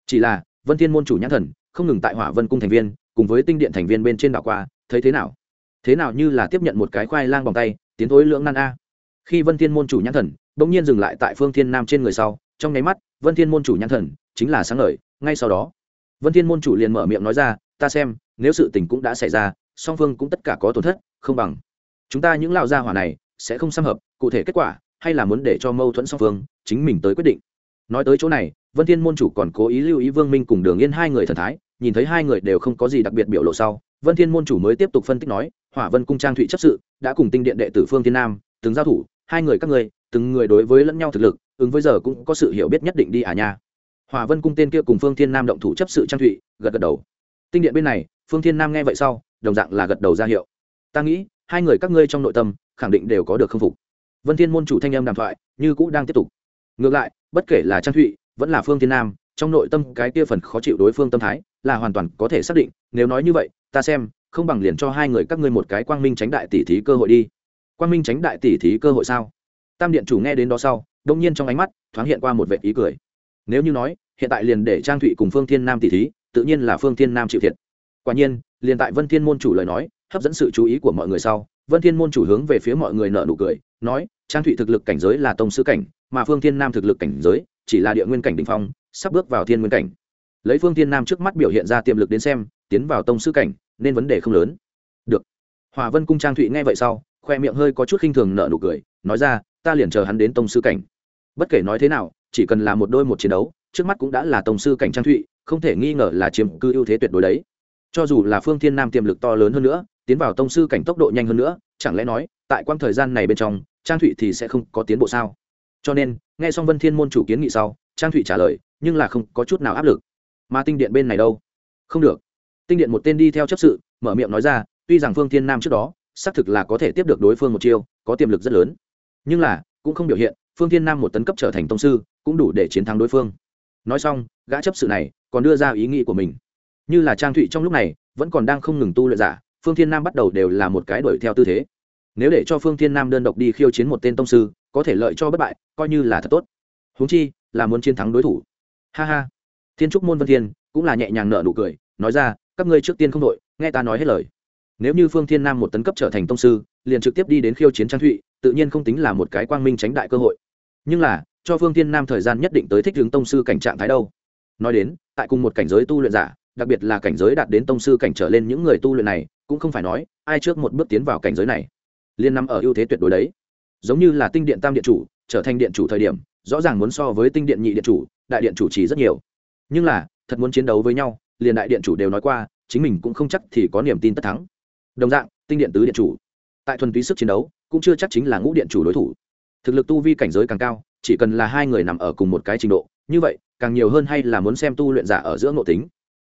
Chỉ là vân thiên môn chủ nhãn thần, không ngừng tại hỏa vân cung thành viên, cùng với tinh điện thành viên bên trên đảo qua, thấy thế nào? Thế nào như là tiếp nhận một cái khoai lang bằng tay, tiến thối lưỡng nan a. Khi vân thiên môn chủ nhãn thần bỗng nhiên dừng lại tại phương thiên nam trên người sau, trong nháy mắt, vân thiên môn chủ nhãn thần chính là sáng ngời, ngay sau đó, vân thiên môn chủ liền mở miệng nói ra, ta xem, nếu sự tình cũng đã xảy ra, song phương cũng tất cả có tổn thất, không bằng chúng ta những lão gia hỏa này sẽ không xâm hợp, cụ thể kết quả, hay là muốn để cho mâu thuẫn song phương, chính mình tới quyết định. Nói tới chỗ này vân thiên môn chủ còn cố ý lưu ý vương minh cùng đường yên hai người thần thái, nhìn thấy hai người đều không có gì đặc biệt biểu lộ sau, vân thiên môn chủ mới tiếp tục phân tích nói, hỏa vân cung trang thụy chấp sự, đã cùng tinh điện đệ tử phương thiên nam, từng giao thủ, hai người các người từng người đối với lẫn nhau thực lực, ứng với giờ cũng có sự hiểu biết nhất định đi à nha. Hỏa vân cung tên kia cùng phương thiên nam động thủ chấp sự trang thụy, gật gật đầu. Tinh điện bên này, phương thiên nam nghe vậy sau, đồng dạng là gật đầu ra hiệu. Ta nghĩ, hai người các ngươi trong nội tâm, khẳng định đều có được khâm phục. Vân thiên môn chủ thanh âm đàm thoại, như cũ đang tiếp tục. Ngược lại, bất kể là trang thụy vẫn là phương thiên nam, trong nội tâm cái kia phần khó chịu đối phương tâm thái, là hoàn toàn có thể xác định, nếu nói như vậy, ta xem, không bằng liền cho hai người các ngươi một cái quang minh tránh đại tỷ thí cơ hội đi. Quang minh tránh đại tỷ thí cơ hội sao? Tam điện chủ nghe đến đó sau, đông nhiên trong ánh mắt, thoáng hiện qua một vệ ý cười. Nếu như nói, hiện tại liền để trang thụy cùng phương thiên nam tỷ thí, tự nhiên là phương thiên nam chịu thiệt. Quả nhiên, liền tại vân thiên môn chủ lời nói, hấp dẫn sự chú ý của mọi người sau, vân thiên môn chủ hướng về phía mọi người nợ nụ cười, nói, trang thụy thực lực cảnh giới là tông sư cảnh, mà phương thiên nam thực lực cảnh giới chỉ là địa nguyên cảnh đỉnh phong, sắp bước vào thiên nguyên cảnh. Lấy phương thiên nam trước mắt biểu hiện ra tiềm lực đến xem, tiến vào tông sư cảnh, nên vấn đề không lớn. Được. Hòa vân cung trang thụy nghe vậy sau, khoe miệng hơi có chút khinh thường nợ nụ cười, nói ra, ta liền chờ hắn đến tông sư cảnh. Bất kể nói thế nào, chỉ cần là một đôi một chiến đấu, trước mắt cũng đã là tông sư cảnh trang thụy, không thể nghi ngờ là chiếm cư ưu thế tuyệt đối đấy. Cho dù là phương thiên nam tiềm lực to lớn hơn nữa, tiến vào tông sư cảnh tốc độ nhanh hơn nữa, chẳng lẽ nói, tại quãng thời gian này bên trong, trang thụy thì sẽ không có tiến bộ sao? Cho nên, nghe xong vân thiên môn chủ kiến nghị sau, trang thụy trả lời, nhưng là không có chút nào áp lực. Mà tinh điện bên này đâu? Không được. Tinh điện một tên đi theo chấp sự, mở miệng nói ra, tuy rằng phương thiên nam trước đó, xác thực là có thể tiếp được đối phương một chiêu, có tiềm lực rất lớn. Nhưng là, cũng không biểu hiện, phương thiên nam một tấn cấp trở thành tông sư, cũng đủ để chiến thắng đối phương. Nói xong, gã chấp sự này còn đưa ra ý nghĩ của mình. Như là trang thụy trong lúc này, vẫn còn đang không ngừng tu luyện giả, phương thiên nam bắt đầu đều là một cái đuổi theo tư thế. Nếu để cho phương thiên nam đơn độc đi khiêu chiến một tên tông sư có thể lợi cho bất bại, coi như là thật tốt. Huống chi, là muốn chiến thắng đối thủ. Ha ha. Thiên trúc môn vân thiên cũng là nhẹ nhàng nợ nụ cười, nói ra, các ngươi trước tiên không đội, nghe ta nói hết lời. Nếu như phương thiên nam một tấn cấp trở thành tông sư, liền trực tiếp đi đến khiêu chiến trang thụy, tự nhiên không tính là một cái quang minh tránh đại cơ hội. Nhưng là, cho phương thiên nam thời gian nhất định tới thích hướng tông sư cảnh trạng thái đâu. Nói đến, tại cùng một cảnh giới tu luyện giả, đặc biệt là cảnh giới đạt đến tông sư cảnh trở lên những người tu luyện này, cũng không phải nói, ai trước một bước tiến vào cảnh giới này. Liên nằm ở ưu thế tuyệt đối đấy giống như là tinh điện tam điện chủ, trở thành điện chủ thời điểm, rõ ràng muốn so với tinh điện nhị điện chủ, đại điện chủ chỉ rất nhiều. Nhưng là, thật muốn chiến đấu với nhau, liền đại điện chủ đều nói qua, chính mình cũng không chắc thì có niềm tin tất thắng. Đồng dạng, tinh điện tứ điện chủ, tại thuần túy sức chiến đấu, cũng chưa chắc chính là ngũ điện chủ đối thủ. Thực lực tu vi cảnh giới càng cao, chỉ cần là hai người nằm ở cùng một cái trình độ, như vậy, càng nhiều hơn hay là muốn xem tu luyện giả ở giữa ngộ tính.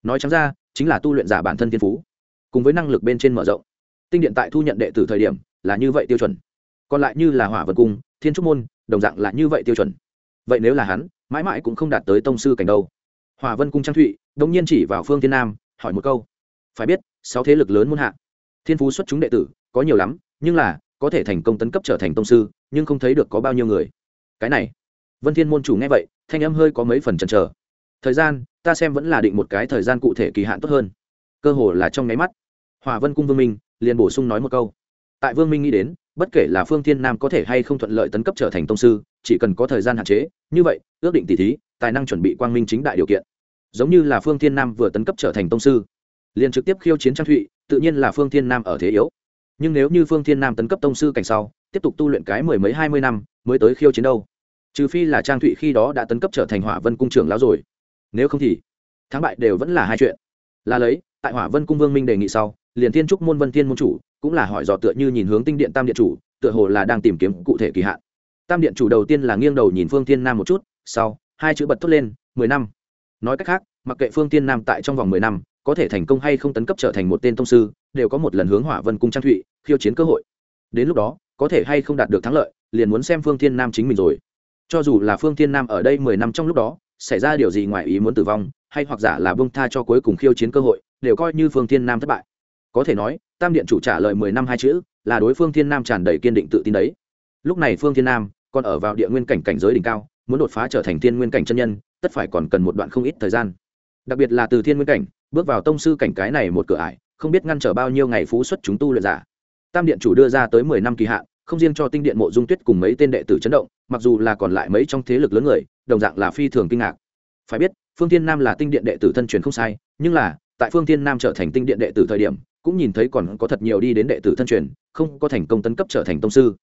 Nói chẳng ra, chính là tu luyện giả bản thân thiên phú, cùng với năng lực bên trên mở rộng. Tinh điện tại thu nhận đệ tử thời điểm, là như vậy tiêu chuẩn còn lại như là hỏa vật cung, thiên trúc môn, đồng dạng là như vậy tiêu chuẩn. Vậy nếu là hắn, mãi mãi cũng không đạt tới tông sư cảnh đâu. Hỏa vân cung trang thụy, đông nhiên chỉ vào phương thiên nam, hỏi một câu. Phải biết, sáu thế lực lớn muôn hạ. Thiên phú xuất chúng đệ tử, có nhiều lắm, nhưng là, có thể thành công tấn cấp trở thành tông sư, nhưng không thấy được có bao nhiêu người. Cái này. Vân thiên môn chủ nghe vậy, thanh âm hơi có mấy phần chần chờ. Thời gian, ta xem vẫn là định một cái thời gian cụ thể kỳ hạn tốt hơn. Cơ hồ là trong nháy mắt. Hòa vân cung vương minh, liền bổ sung nói một câu tại vương minh nghĩ đến, bất kể là phương thiên nam có thể hay không thuận lợi tấn cấp trở thành tông sư, chỉ cần có thời gian hạn chế, như vậy, ước định tỷ thí, tài năng chuẩn bị quang minh chính đại điều kiện. Giống như là phương thiên nam vừa tấn cấp trở thành tông sư, liền trực tiếp khiêu chiến trang thụy, tự nhiên là phương thiên nam ở thế yếu. Nhưng nếu như phương thiên nam tấn cấp tông sư cảnh sau, tiếp tục tu luyện cái mười mấy hai mươi năm, mới tới khiêu chiến đâu? Trừ phi là trang thụy khi đó đã tấn cấp trở thành hỏa vân cung trưởng lão rồi. Nếu không thì, thắng bại đều vẫn là hai chuyện. Là lấy, tại hỏa vân cung vương minh đề nghị sau liền thiên trúc môn vân thiên môn chủ cũng là hỏi dò tựa như nhìn hướng tinh điện tam điện chủ, tựa hồ là đang tìm kiếm cụ thể kỳ hạn. Tam điện chủ đầu tiên là nghiêng đầu nhìn phương thiên nam một chút, sau, hai chữ bật thốt lên, mười năm. Nói cách khác, mặc kệ phương thiên nam tại trong vòng mười năm, có thể thành công hay không tấn cấp trở thành một tên tông sư, đều có một lần hướng hỏa vân cung trang thụy, khiêu chiến cơ hội. Đến lúc đó, có thể hay không đạt được thắng lợi, liền muốn xem phương thiên nam chính mình rồi. Cho dù là phương thiên nam ở đây mười năm trong lúc đó, xảy ra điều gì ngoài ý muốn tử vong, hay hoặc giả là bông tha cho cuối cùng khiêu chiến cơ hội, đều coi như phương thiên nam thất bại có thể nói, tam điện chủ trả lời mười năm hai chữ, là đối phương thiên nam tràn đầy kiên định tự tin đấy. Lúc này phương thiên nam còn ở vào địa nguyên cảnh cảnh giới đỉnh cao, muốn đột phá trở thành thiên nguyên cảnh chân nhân, tất phải còn cần một đoạn không ít thời gian. Đặc biệt là từ thiên nguyên cảnh, bước vào tông sư cảnh cái này một cửa ải, không biết ngăn trở bao nhiêu ngày phú xuất chúng tu luyện giả. Tam điện chủ đưa ra tới mười năm kỳ hạn, không riêng cho tinh điện mộ dung tuyết cùng mấy tên đệ tử chấn động, mặc dù là còn lại mấy trong thế lực lớn người, đồng dạng là phi thường kinh ngạc. Phải biết, phương thiên nam là tinh điện đệ tử thân truyền không sai, nhưng là, tại phương thiên nam trở thành tinh điện đệ tử thời điểm cũng nhìn thấy còn có thật nhiều đi đến đệ tử thân truyền, không có thành công tấn cấp trở thành tông sư.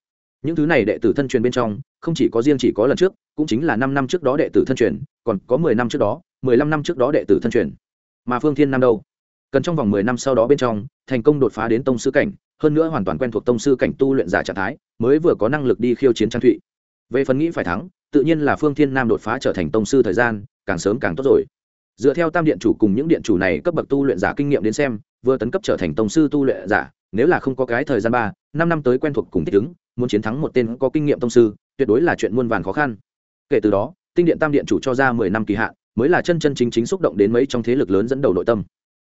Những thứ này đệ tử thân truyền bên trong, không chỉ có riêng chỉ có lần trước, cũng chính là năm năm trước đó đệ tử thân truyền, còn có mười năm trước đó, mười lăm năm trước đó đệ tử thân truyền. Mà phương thiên nam đâu? Cần trong vòng mười năm sau đó bên trong, thành công đột phá đến tông sư cảnh, hơn nữa hoàn toàn quen thuộc tông sư cảnh tu luyện giả trạng thái, mới vừa có năng lực đi khiêu chiến trang thụy. Về phần nghĩ phải thắng, tự nhiên là phương thiên nam đột phá trở thành tông sư thời gian, càng sớm càng tốt rồi. Dựa theo tam điện chủ cùng những điện chủ này cấp bậc tu luyện giả kinh nghiệm đến xem vừa tấn cấp trở thành tông sư tu luyện giả, nếu là không có cái thời gian ba, năm năm tới quen thuộc cùng thích ứng, muốn chiến thắng một tên có kinh nghiệm tông sư, tuyệt đối là chuyện muôn vàn khó khăn. Kể từ đó, tinh điện tam điện chủ cho ra mười năm kỳ hạn, mới là chân chân chính chính xúc động đến mấy trong thế lực lớn dẫn đầu nội tâm.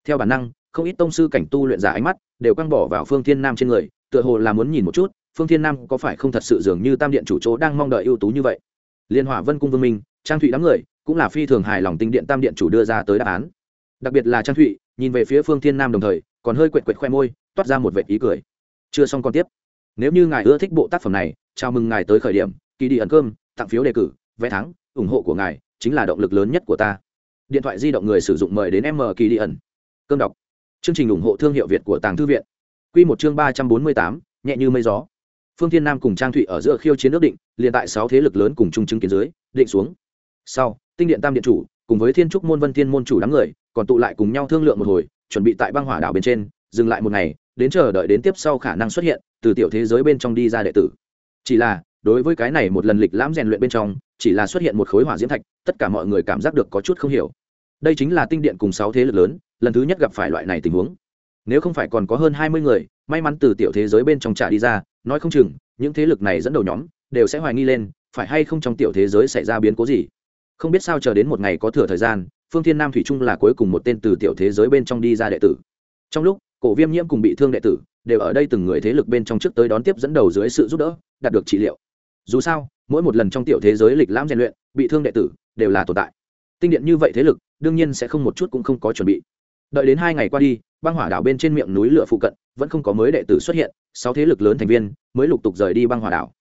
Theo bản năng, không ít tông sư cảnh tu luyện giả ánh mắt đều căng bỏ vào phương thiên nam trên người, tựa hồ là muốn nhìn một chút, phương thiên nam có phải không thật sự dường như tam điện chủ chỗ đang mong đợi ưu tú như vậy. Liên hỏa vân cung vương minh, trang thụy đám người, cũng là phi thường hài lòng tinh điện tam điện chủ đưa ra tới đáp án. Đặc biệt là trang thụy nhìn về phía phương thiên nam đồng thời, còn hơi quệt quệt khoe môi, toát ra một vệ ý cười. Chưa xong còn tiếp. Nếu như ngài ưa thích bộ tác phẩm này, chào mừng ngài tới khởi điểm kỳ đi ẩn cơm, tặng phiếu đề cử, vé thắng, ủng hộ của ngài chính là động lực lớn nhất của ta. Điện thoại di động người sử dụng mời đến m kỳ đi ẩn. Cơm đọc. Chương trình ủng hộ thương hiệu việt của tàng thư viện. Q một chương ba trăm bốn mươi tám, nhẹ như mây gió. Phương thiên nam cùng trang thụy ở giữa khiêu chiến ước định, liền tại sáu thế lực lớn cùng chung chứng kiến dưới, định xuống. Sau, tinh điện tam điện chủ, cùng với thiên trúc môn vân thiên môn chủ đám người còn tụ lại cùng nhau thương lượng một hồi, chuẩn bị tại băng hỏa đảo bên trên, dừng lại một ngày, đến chờ đợi đến tiếp sau khả năng xuất hiện, từ tiểu thế giới bên trong đi ra đệ tử. Chỉ là, đối với cái này một lần lịch lãm rèn luyện bên trong, chỉ là xuất hiện một khối hỏa diễm thạch, tất cả mọi người cảm giác được có chút không hiểu. Đây chính là tinh điện cùng sáu thế lực lớn, lần thứ nhất gặp phải loại này tình huống. Nếu không phải còn có hơn hai mươi người, may mắn từ tiểu thế giới bên trong trả đi ra, nói không chừng, những thế lực này dẫn đầu nhóm, đều sẽ hoài nghi lên, phải hay không trong tiểu thế giới xảy ra biến cố gì. Không biết sao chờ đến một ngày có thừa thời gian phương thiên nam thủy trung là cuối cùng một tên từ tiểu thế giới bên trong đi ra đệ tử. Trong lúc, cổ viêm nhiễm cùng bị thương đệ tử đều ở đây từng người thế lực bên trong trước tới đón tiếp dẫn đầu dưới sự giúp đỡ, đạt được trị liệu. Dù sao, mỗi một lần trong tiểu thế giới lịch lãm rèn luyện, bị thương đệ tử đều là tồn tại. Tinh điện như vậy thế lực, đương nhiên sẽ không một chút cũng không có chuẩn bị. Đợi đến hai ngày qua đi, băng hỏa đảo bên trên miệng núi lửa phụ cận, vẫn không có mới đệ tử xuất hiện, sáu thế lực lớn thành viên mới lục tục rời đi băng hỏa đảo.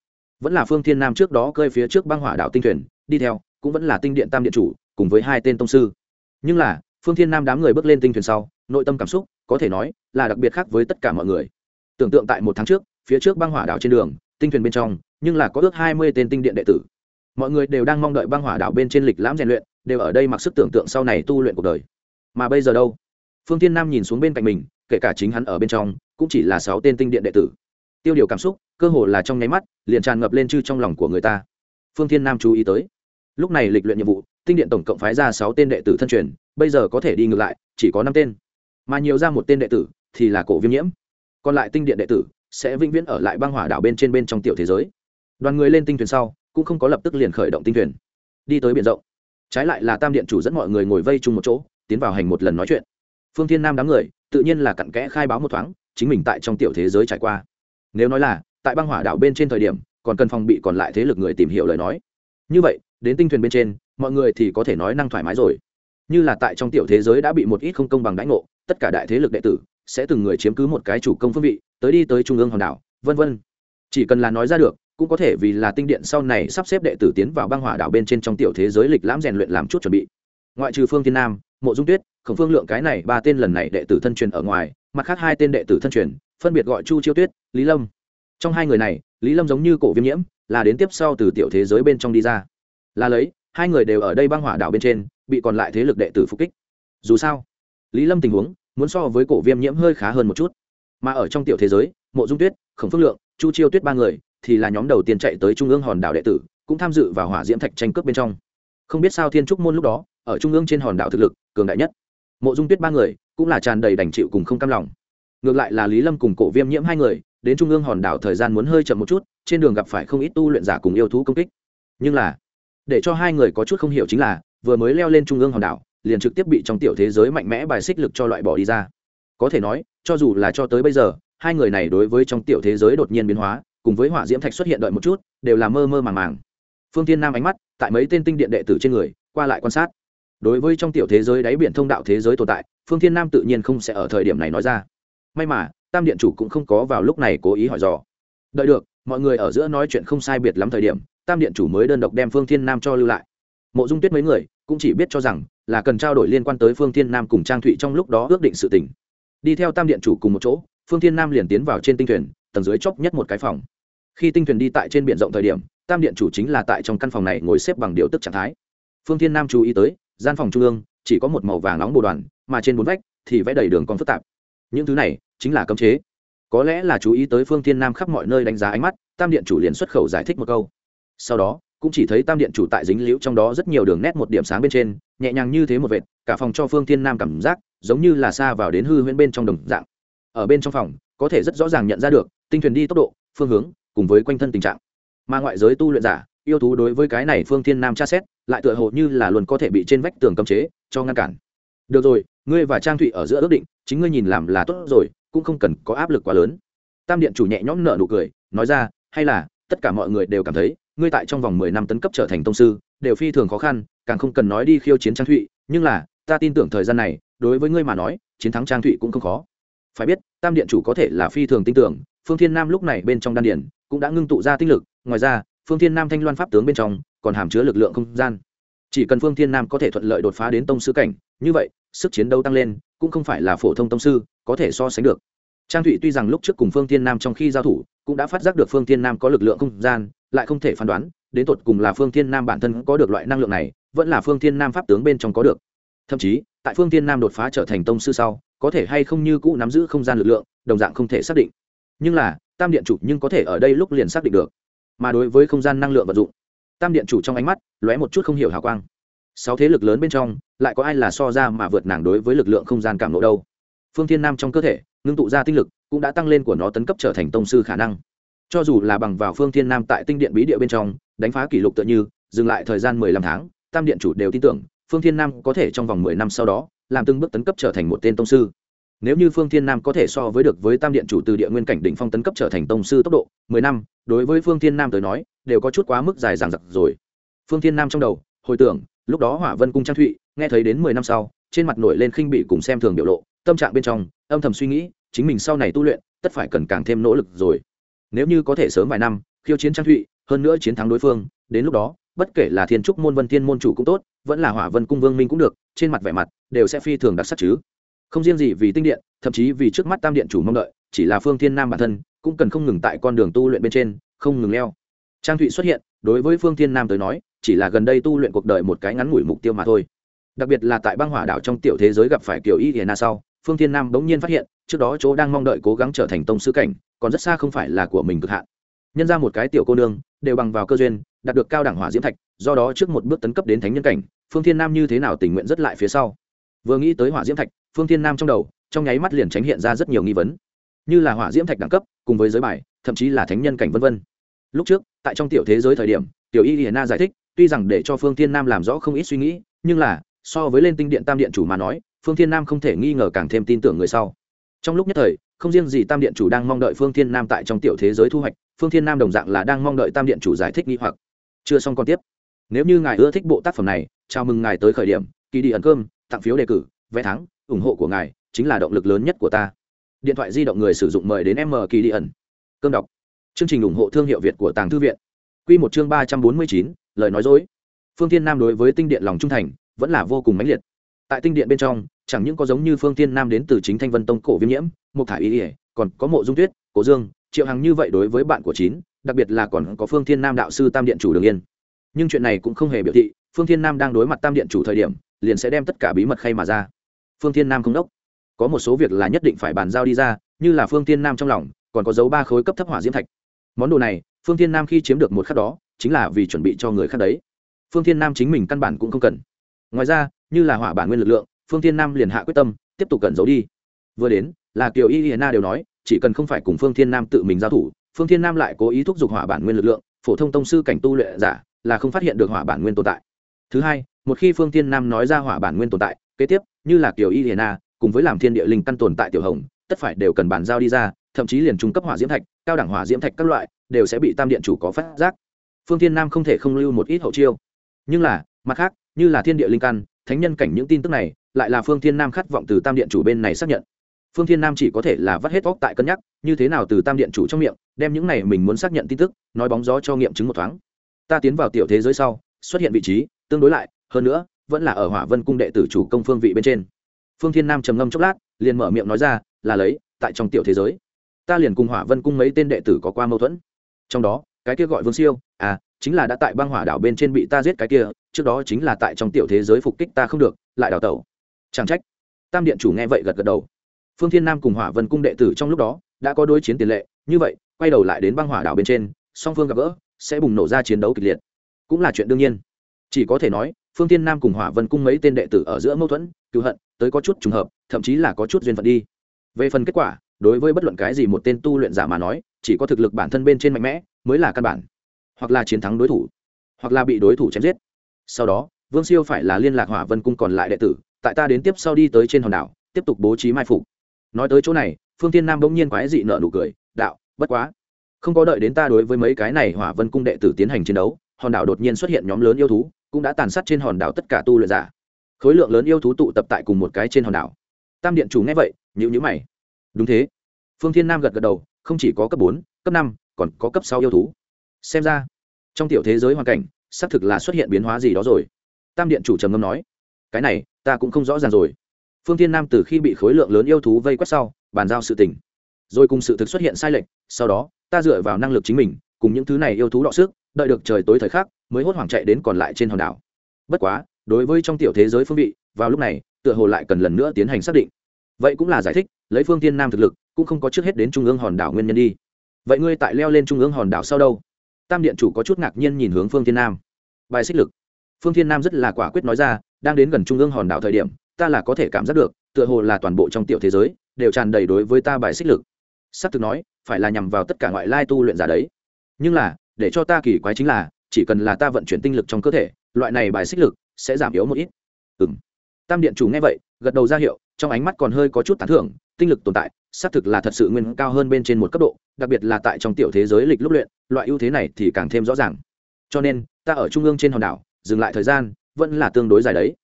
Vẫn là phương thiên nam trước đó cơi phía trước băng hỏa đảo tinh thuyền, đi theo, cũng vẫn là tinh điện tam điện chủ cùng với hai tên tông sư. Nhưng là, phương thiên nam đám người bước lên tinh thuyền sau, nội tâm cảm xúc, có thể nói, là đặc biệt khác với tất cả mọi người. Tưởng tượng tại một tháng trước, phía trước băng hỏa đảo trên đường, tinh thuyền bên trong, nhưng là có ước hai mươi tên tinh điện đệ tử. Mọi người đều đang mong đợi băng hỏa đảo bên trên lịch lãm rèn luyện, đều ở đây mặc sức tưởng tượng sau này tu luyện cuộc đời. Mà bây giờ đâu? Phương Thiên nam nhìn xuống bên cạnh mình, kể cả chính hắn ở bên trong, cũng chỉ là sáu tên tinh điện đệ tử. Tiêu điều cảm xúc, cơ hồ là trong nháy mắt, liền tràn ngập lên chư trong lòng của người ta. Phương thiên nam chú ý tới. Lúc này lịch luyện nhiệm vụ tinh điện tổng cộng phái ra sáu tên đệ tử thân truyền, bây giờ có thể đi ngược lại, chỉ có năm tên. Mà nhiều ra một tên đệ tử thì là cổ viêm nhiễm. Còn lại tinh điện đệ tử sẽ vĩnh viễn ở lại băng hỏa đảo bên trên bên trong tiểu thế giới. Đoàn người lên tinh thuyền sau, cũng không có lập tức liền khởi động tinh thuyền. Đi tới biển rộng. Trái lại là tam điện chủ dẫn mọi người ngồi vây chung một chỗ, tiến vào hành một lần nói chuyện. Phương thiên nam đám người, tự nhiên là cặn kẽ khai báo một thoáng, chính mình tại trong tiểu thế giới trải qua. Nếu nói là, tại băng hỏa đảo bên trên thời điểm, còn cần phòng bị còn lại thế lực người tìm hiểu lời nói. Như vậy, đến tinh thuyền bên trên mọi người thì có thể nói năng thoải mái rồi. Như là tại trong tiểu thế giới đã bị một ít không công bằng đãi ngộ, tất cả đại thế lực đệ tử sẽ từng người chiếm cứ một cái chủ công phương vị, tới đi tới trung ương hòn đảo, vân vân. Chỉ cần là nói ra được, cũng có thể vì là tinh điện sau này sắp xếp đệ tử tiến vào băng hỏa đảo bên trên trong tiểu thế giới lịch lãm rèn luyện làm chút chuẩn bị. Ngoại trừ phương thiên nam, mộ dung tuyết, khổng phương lượng cái này ba tên lần này đệ tử thân truyền ở ngoài, mặt khác hai tên đệ tử thân truyền, phân biệt gọi chu chiêu tuyết, lý lâm. Trong hai người này, lý lâm giống như cổ viêm nhiễm, là đến tiếp sau từ tiểu thế giới bên trong đi ra. Là lấy hai người đều ở đây băng hỏa đảo bên trên, bị còn lại thế lực đệ tử phục kích. Dù sao, lý lâm tình huống muốn so với cổ viêm nhiễm hơi khá hơn một chút. Mà ở trong tiểu thế giới, mộ dung tuyết, khổng Phước lượng, chu chiêu tuyết ba người thì là nhóm đầu tiên chạy tới trung ương hòn đảo đệ tử, cũng tham dự vào hỏa diễm thạch tranh cướp bên trong. Không biết sao thiên trúc môn lúc đó, ở trung ương trên hòn đảo thực lực cường đại nhất. Mộ dung tuyết ba người cũng là tràn đầy đành chịu cùng không cam lòng. Ngược lại là lý lâm cùng cổ viêm nhiễm hai người, đến trung ương hòn đảo thời gian muốn hơi chậm một chút, trên đường gặp phải không ít tu luyện giả cùng yêu thú công kích. Nhưng là để cho hai người có chút không hiểu chính là, vừa mới leo lên trung ương hòn đảo, liền trực tiếp bị trong tiểu thế giới mạnh mẽ bài xích lực cho loại bỏ đi ra. Có thể nói, cho dù là cho tới bây giờ, hai người này đối với trong tiểu thế giới đột nhiên biến hóa, cùng với hỏa diễm thạch xuất hiện đợi một chút, đều là mơ mơ màng màng. Phương tiên nam ánh mắt, tại mấy tên tinh điện đệ tử trên người, qua lại quan sát. Đối với trong tiểu thế giới đáy biển thông đạo thế giới tồn tại, phương thiên nam tự nhiên không sẽ ở thời điểm này nói ra. May mà, tam điện chủ cũng không có vào lúc này cố ý hỏi dò. Đợi được, mọi người ở giữa nói chuyện không sai biệt lắm thời điểm tam điện chủ mới đơn độc đem phương thiên nam cho lưu lại. Mộ dung tuyết mấy người cũng chỉ biết cho rằng là cần trao đổi liên quan tới phương thiên nam cùng trang thụy trong lúc đó ước định sự tình. Đi theo tam điện chủ cùng một chỗ, phương thiên nam liền tiến vào trên tinh thuyền, tầng dưới chóc nhất một cái phòng. Khi tinh thuyền đi tại trên biển rộng thời điểm, tam điện chủ chính là tại trong căn phòng này ngồi xếp bằng điều tức trạng thái. Phương thiên nam chú ý tới, gian phòng trung ương chỉ có một màu vàng nóng bồ đoàn, mà trên bốn vách thì vẽ đầy đường con phức tạp. Những thứ này chính là cấm chế. Có lẽ là chú ý tới phương thiên nam khắp mọi nơi đánh giá ánh mắt, tam điện chủ liền xuất khẩu giải thích một câu sau đó, cũng chỉ thấy tam điện chủ tại dính liễu trong đó rất nhiều đường nét một điểm sáng bên trên, nhẹ nhàng như thế một vệt, cả phòng cho phương thiên nam cảm giác giống như là xa vào đến hư huyễn bên trong đồng dạng. Ở bên trong phòng, có thể rất rõ ràng nhận ra được tinh thuyền đi tốc độ, phương hướng, cùng với quanh thân tình trạng. Mà ngoại giới tu luyện giả, yêu thú đối với cái này phương thiên nam tra xét, lại tựa hồ như là luôn có thể bị trên vách tường cấm chế, cho ngăn cản. Được rồi, ngươi và trang thụy ở giữa ước định, chính ngươi nhìn làm là tốt rồi, cũng không cần có áp lực quá lớn. Tam điện chủ nhẹ nhõm nở nụ cười, nói ra, hay là, tất cả mọi người đều cảm thấy ngươi tại trong vòng mười năm tấn cấp trở thành tông sư, đều phi thường khó khăn, càng không cần nói đi khiêu chiến trang thụy, nhưng là, ta tin tưởng thời gian này, đối với ngươi mà nói, chiến thắng trang thụy cũng không khó. Phải biết, tam điện chủ có thể là phi thường tin tưởng, phương thiên nam lúc này bên trong đan điền cũng đã ngưng tụ ra tinh lực, ngoài ra, phương thiên nam thanh loan pháp tướng bên trong còn hàm chứa lực lượng không gian. Chỉ cần phương thiên nam có thể thuận lợi đột phá đến tông sư cảnh, như vậy, sức chiến đấu tăng lên, cũng không phải là phổ thông tông sư có thể so sánh được. Trang thụy tuy rằng lúc trước cùng phương thiên nam trong khi giao thủ, cũng đã phát giác được phương thiên nam có lực lượng không gian lại không thể phán đoán, đến tột cùng là phương thiên nam bản thân có được loại năng lượng này, vẫn là phương thiên nam pháp tướng bên trong có được. Thậm chí, tại phương thiên nam đột phá trở thành tông sư sau, có thể hay không như cũ nắm giữ không gian lực lượng, đồng dạng không thể xác định. Nhưng là, tam điện chủ nhưng có thể ở đây lúc liền xác định được. Mà đối với không gian năng lượng vật dụng, tam điện chủ trong ánh mắt lóe một chút không hiểu hào quang. Sáu thế lực lớn bên trong, lại có ai là so ra mà vượt nàng đối với lực lượng không gian cảm lộ đâu? Phương thiên nam trong cơ thể, ngưng tụ ra tinh lực, cũng đã tăng lên của nó tấn cấp trở thành tông sư khả năng cho dù là bằng vào phương thiên nam tại tinh điện bí địa bên trong, đánh phá kỷ lục tựa như, dừng lại thời gian mười lăm tháng, tam điện chủ đều tin tưởng, phương thiên nam có thể trong vòng mười năm sau đó, làm từng bước tấn cấp trở thành một tên tông sư. Nếu như phương thiên nam có thể so với được với tam điện chủ từ địa nguyên cảnh đỉnh phong tấn cấp trở thành tông sư tốc độ, mười năm, đối với phương thiên nam tới nói, đều có chút quá mức dài dằng dặc rồi. Phương thiên nam trong đầu, hồi tưởng, lúc đó hỏa vân cung trang thụy, nghe thấy đến mười năm sau, trên mặt nổi lên khinh bị cùng xem thường biểu lộ, tâm trạng bên trong, âm thầm suy nghĩ, chính mình sau này tu luyện, tất phải cần càng thêm nỗ lực rồi nếu như có thể sớm vài năm, khiêu chiến trang thụy, hơn nữa chiến thắng đối phương, đến lúc đó, bất kể là thiên trúc môn vân thiên môn chủ cũng tốt, vẫn là hỏa vân cung vương minh cũng được, trên mặt vẻ mặt đều sẽ phi thường đặc sắc chứ. Không riêng gì vì tinh điện, thậm chí vì trước mắt tam điện chủ mong đợi, chỉ là phương thiên nam bản thân cũng cần không ngừng tại con đường tu luyện bên trên, không ngừng leo. Trang thụy xuất hiện, đối với phương thiên nam tới nói, chỉ là gần đây tu luyện cuộc đời một cái ngắn ngủi mục tiêu mà thôi. Đặc biệt là tại băng hỏa đảo trong tiểu thế giới gặp phải kiểu y hiền na sau, phương thiên nam bỗng nhiên phát hiện, trước đó chỗ đang mong đợi cố gắng trở thành tông sư cảnh còn rất xa không phải là của mình cực hạn. Nhân ra một cái tiểu cô nương, đều bằng vào cơ duyên, đạt được cao đẳng hỏa diễm thạch, do đó trước một bước tấn cấp đến thánh nhân cảnh, phương thiên nam như thế nào tình nguyện rất lại phía sau. Vừa nghĩ tới hỏa diễm thạch, phương thiên nam trong đầu, trong nháy mắt liền tránh hiện ra rất nhiều nghi vấn. Như là hỏa diễm thạch đẳng cấp, cùng với giới bài, thậm chí là thánh nhân cảnh vân vân. Lúc trước, tại trong tiểu thế giới thời điểm, tiểu y hiền na giải thích, tuy rằng để cho phương thiên nam làm rõ không ít suy nghĩ, nhưng là, so với lên tinh điện tam điện chủ mà nói, phương thiên nam không thể nghi ngờ càng thêm tin tưởng người sau. Trong lúc nhất thời không riêng gì tam điện chủ đang mong đợi phương thiên nam tại trong tiểu thế giới thu hoạch, phương thiên nam đồng dạng là đang mong đợi tam điện chủ giải thích nghi hoặc. Chưa xong còn tiếp. Nếu như ngài ưa thích bộ tác phẩm này, chào mừng ngài tới khởi điểm kỳ đi ẩn cơm, tặng phiếu đề cử, vé thắng, ủng hộ của ngài chính là động lực lớn nhất của ta. Điện thoại di động người sử dụng mời đến m kỳ đi ẩn. Cơm đọc. Chương trình ủng hộ thương hiệu việt của tàng thư viện. Q một chương ba trăm bốn mươi chín, lời nói dối. Phương thiên nam đối với tinh điện lòng trung thành, vẫn là vô cùng mãnh liệt. Tại tinh điện bên trong chẳng những có giống như phương thiên nam đến từ chính thanh vân tông cổ viêm nhiễm một thả ý ỉa còn có mộ dung tuyết, cổ dương, triệu hằng như vậy đối với bạn của chín, đặc biệt là còn có phương thiên nam đạo sư tam điện chủ đường yên. Nhưng chuyện này cũng không hề biểu thị, phương thiên nam đang đối mặt tam điện chủ thời điểm, liền sẽ đem tất cả bí mật khay mà ra. Phương thiên nam không đốc. Có một số việc là nhất định phải bàn giao đi ra, như là phương thiên nam trong lòng, còn có dấu ba khối cấp thấp hỏa diễm thạch. Món đồ này, phương thiên nam khi chiếm được một khắc đó, chính là vì chuẩn bị cho người khác đấy. Phương thiên nam chính mình căn bản cũng không cần. Ngoài ra, như là hỏa bản nguyên lực lượng phương thiên nam liền hạ quyết tâm, tiếp tục cẩn giấu đi. Vừa đến, là kiều y hiền na đều nói, chỉ cần không phải cùng phương thiên nam tự mình giao thủ, phương thiên nam lại cố ý thúc giục hỏa bản nguyên lực lượng, phổ thông tông sư cảnh tu luyện giả, là không phát hiện được hỏa bản nguyên tồn tại. Thứ hai, một khi phương thiên nam nói ra hỏa bản nguyên tồn tại, kế tiếp, như là kiều y hiền na, cùng với làm thiên địa linh căn tồn tại tiểu hồng, tất phải đều cần bàn giao đi ra, thậm chí liền trung cấp hỏa diễm thạch, cao đẳng hỏa diễm thạch các loại, đều sẽ bị tam điện chủ có phát giác. Phương thiên nam không thể không lưu một ít hậu chiêu. Nhưng là, mặt khác, như là thiên địa linh căn, thánh nhân cảnh những tin tức này lại là phương thiên nam khát vọng từ tam điện chủ bên này xác nhận. Phương thiên nam chỉ có thể là vắt hết vóc tại cân nhắc, như thế nào từ tam điện chủ trong miệng, đem những này mình muốn xác nhận tin tức, nói bóng gió cho nghiệm chứng một thoáng. Ta tiến vào tiểu thế giới sau, xuất hiện vị trí, tương đối lại, hơn nữa, vẫn là ở hỏa vân cung đệ tử chủ công phương vị bên trên. Phương thiên nam trầm ngâm chốc lát, liền mở miệng nói ra, là lấy, tại trong tiểu thế giới, ta liền cùng hỏa vân cung mấy tên đệ tử có qua mâu thuẫn. Trong đó, cái kia gọi vương siêu à chính là đã tại băng hỏa đảo bên trên bị ta giết cái kia, trước đó chính là tại trong tiểu thế giới phục kích ta không được, lại đào tẩu chẳng trách. Tam điện chủ nghe vậy gật gật đầu. Phương thiên nam cùng hỏa vân cung đệ tử trong lúc đó đã có đối chiến tiền lệ, như vậy, quay đầu lại đến băng hỏa đảo bên trên, song phương gặp gỡ sẽ bùng nổ ra chiến đấu kịch liệt. Cũng là chuyện đương nhiên. Chỉ có thể nói, phương thiên nam cùng hỏa vân cung mấy tên đệ tử ở giữa mâu thuẫn cựu hận, tới có chút trùng hợp, thậm chí là có chút duyên phận đi. Về phần kết quả, đối với bất luận cái gì một tên tu luyện giả mà nói, chỉ có thực lực bản thân bên trên mạnh mẽ mới là căn bản. Hoặc là chiến thắng đối thủ, hoặc là bị đối thủ chém giết. Sau đó, vương siêu phải là liên lạc hỏa vân cung còn lại đệ tử tại ta đến tiếp sau đi tới trên hòn đảo, tiếp tục bố trí mai phục. Nói tới chỗ này, phương tiên nam bỗng nhiên quái dị nợ nụ cười, đạo, bất quá, không có đợi đến ta đối với mấy cái này hỏa vân cung đệ tử tiến hành chiến đấu, hòn đảo đột nhiên xuất hiện nhóm lớn yêu thú, cũng đã tàn sát trên hòn đảo tất cả tu luyện giả. Khối lượng lớn yêu thú tụ tập tại cùng một cái trên hòn đảo. Tam điện chủ nghe vậy nhữ nhữ mày. Đúng thế. Phương thiên nam gật gật đầu, không chỉ có cấp bốn, cấp năm, còn có cấp sáu yêu thú. Xem ra, trong tiểu thế giới hoàn cảnh, xác thực là xuất hiện biến hóa gì đó rồi. Tam điện chủ trầm ngâm nói cái này, ta cũng không rõ ràng rồi. Phương thiên nam từ khi bị khối lượng lớn yêu thú vây quét sau, bàn giao sự tình. Rồi cùng sự thực xuất hiện sai lệch, sau đó, ta dựa vào năng lực chính mình, cùng những thứ này yêu thú đọ sức, đợi được trời tối thời khắc, mới hốt hoảng chạy đến còn lại trên hòn đảo. Bất quá, đối với trong tiểu thế giới phương vị, vào lúc này, tựa hồ lại cần lần nữa tiến hành xác định. Vậy cũng là giải thích, lấy phương tiên nam thực lực, cũng không có trước hết đến trung ương hòn đảo nguyên nhân đi. Vậy ngươi tại leo lên trung ương hòn đảo sau đâu? Tam điện chủ có chút ngạc nhiên nhìn hướng phương tiên nam. Bài xích lực. Phương tiên nam rất là quả quyết nói ra đang đến gần trung ương hòn đảo thời điểm, ta là có thể cảm giác được, tựa hồ là toàn bộ trong tiểu thế giới, đều tràn đầy đối với ta bài xích lực. S ắ c thực nói, phải là nhằm vào tất cả ngoại lai tu luyện giả đấy. Nhưng là, để cho ta kỳ quái chính là, chỉ cần là ta vận chuyển tinh lực trong cơ thể, loại này bài xích lực sẽ giảm yếu một ít. Ừ m tam điện chủ nghe vậy, gật đầu ra hiệu, trong ánh mắt còn hơi có chút tán thưởng, tinh lực tồn tại xác thực là thật sự nguyên cao hơn bên trên một cấp độ, đặc biệt là tại trong tiểu thế giới lịch lúc luyện, loại ưu thế này thì càng thêm rõ ràng. Cho nên, ta ở trung ương trên hòn đảo, dừng lại thời gian vẫn là tương đối dài đấy.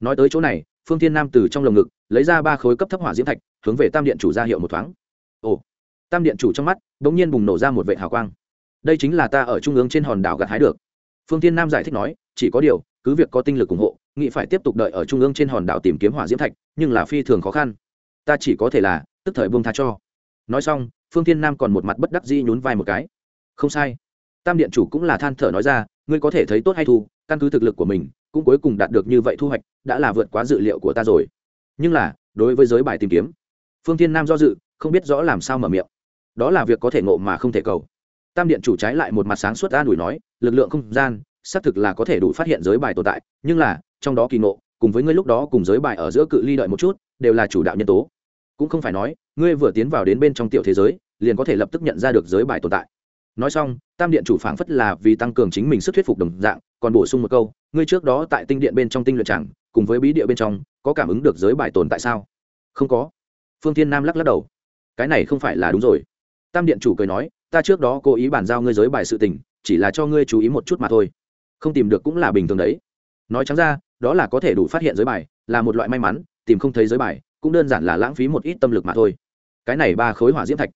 Nói tới chỗ này, phương thiên nam từ trong lồng ngực lấy ra ba khối cấp thấp hỏa diễm thạch, hướng về tam điện chủ ra hiệu một thoáng. Ồ, tam điện chủ trong mắt đ ỗ n g nhiên bùng nổ ra một vệ hào quang. Đây chính là ta ở trung ương trên hòn đảo gặt hái được. Phương thiên nam giải thích nói, chỉ có điều, cứ việc có tinh lực ủng hộ nghị phải tiếp tục đợi ở trung ương trên hòn đảo tìm kiếm hỏa diễm thạch, nhưng là phi thường khó khăn. Ta chỉ có thể là, tức thời buông tha cho. Nói xong, phương thiên nam còn một mặt bất đắc dĩ nhún vai một cái. Không sai. Tam điện chủ cũng là than thở nói ra, ngươi có thể thấy tốt hay thu căn cứ thực lực của mình cũng cuối cùng đạt được như vậy thu hoạch, đã là vượt quá dự liệu của ta rồi. Nhưng là, đối với giới bài tìm kiếm, phương thiên nam do dự, không biết rõ làm sao mở miệng. Đó là việc có thể ngộ mà không thể cầu. Tam điện chủ trái lại một mặt sáng suốt an ủi nói, lực lượng không gian, xác thực là có thể đủ phát hiện giới bài tồn tại, nhưng là, trong đó kỳ ngộ, cùng với ngươi lúc đó cùng giới bài ở giữa cự ly đợi một chút, đều là chủ đạo nhân tố. Cũng không phải nói, ngươi vừa tiến vào đến bên trong tiểu thế giới, liền có thể lập tức nhận ra được giới bài tồn tại. Nói xong, tam điện chủ phảng phất là vì tăng cường chính mình sức thuyết phục đồng dạng còn bổ sung một câu, ngươi trước đó tại tinh điện bên trong tinh luyện chẳng, cùng với bí địa bên trong, có cảm ứng được giới bài tồn tại sao? Không có. Phương thiên nam lắc lắc đầu. Cái này không phải là đúng rồi. Tam điện chủ cười nói, ta trước đó cố ý bàn giao ngươi giới bài sự tình, chỉ là cho ngươi chú ý một chút mà thôi. Không tìm được cũng là bình thường đấy. Nói trắng ra, đó là có thể đủ phát hiện giới bài, là một loại may mắn, tìm không thấy giới bài, cũng đơn giản là lãng phí một ít tâm lực mà thôi. Cái này ba khối hỏa diễm thạch.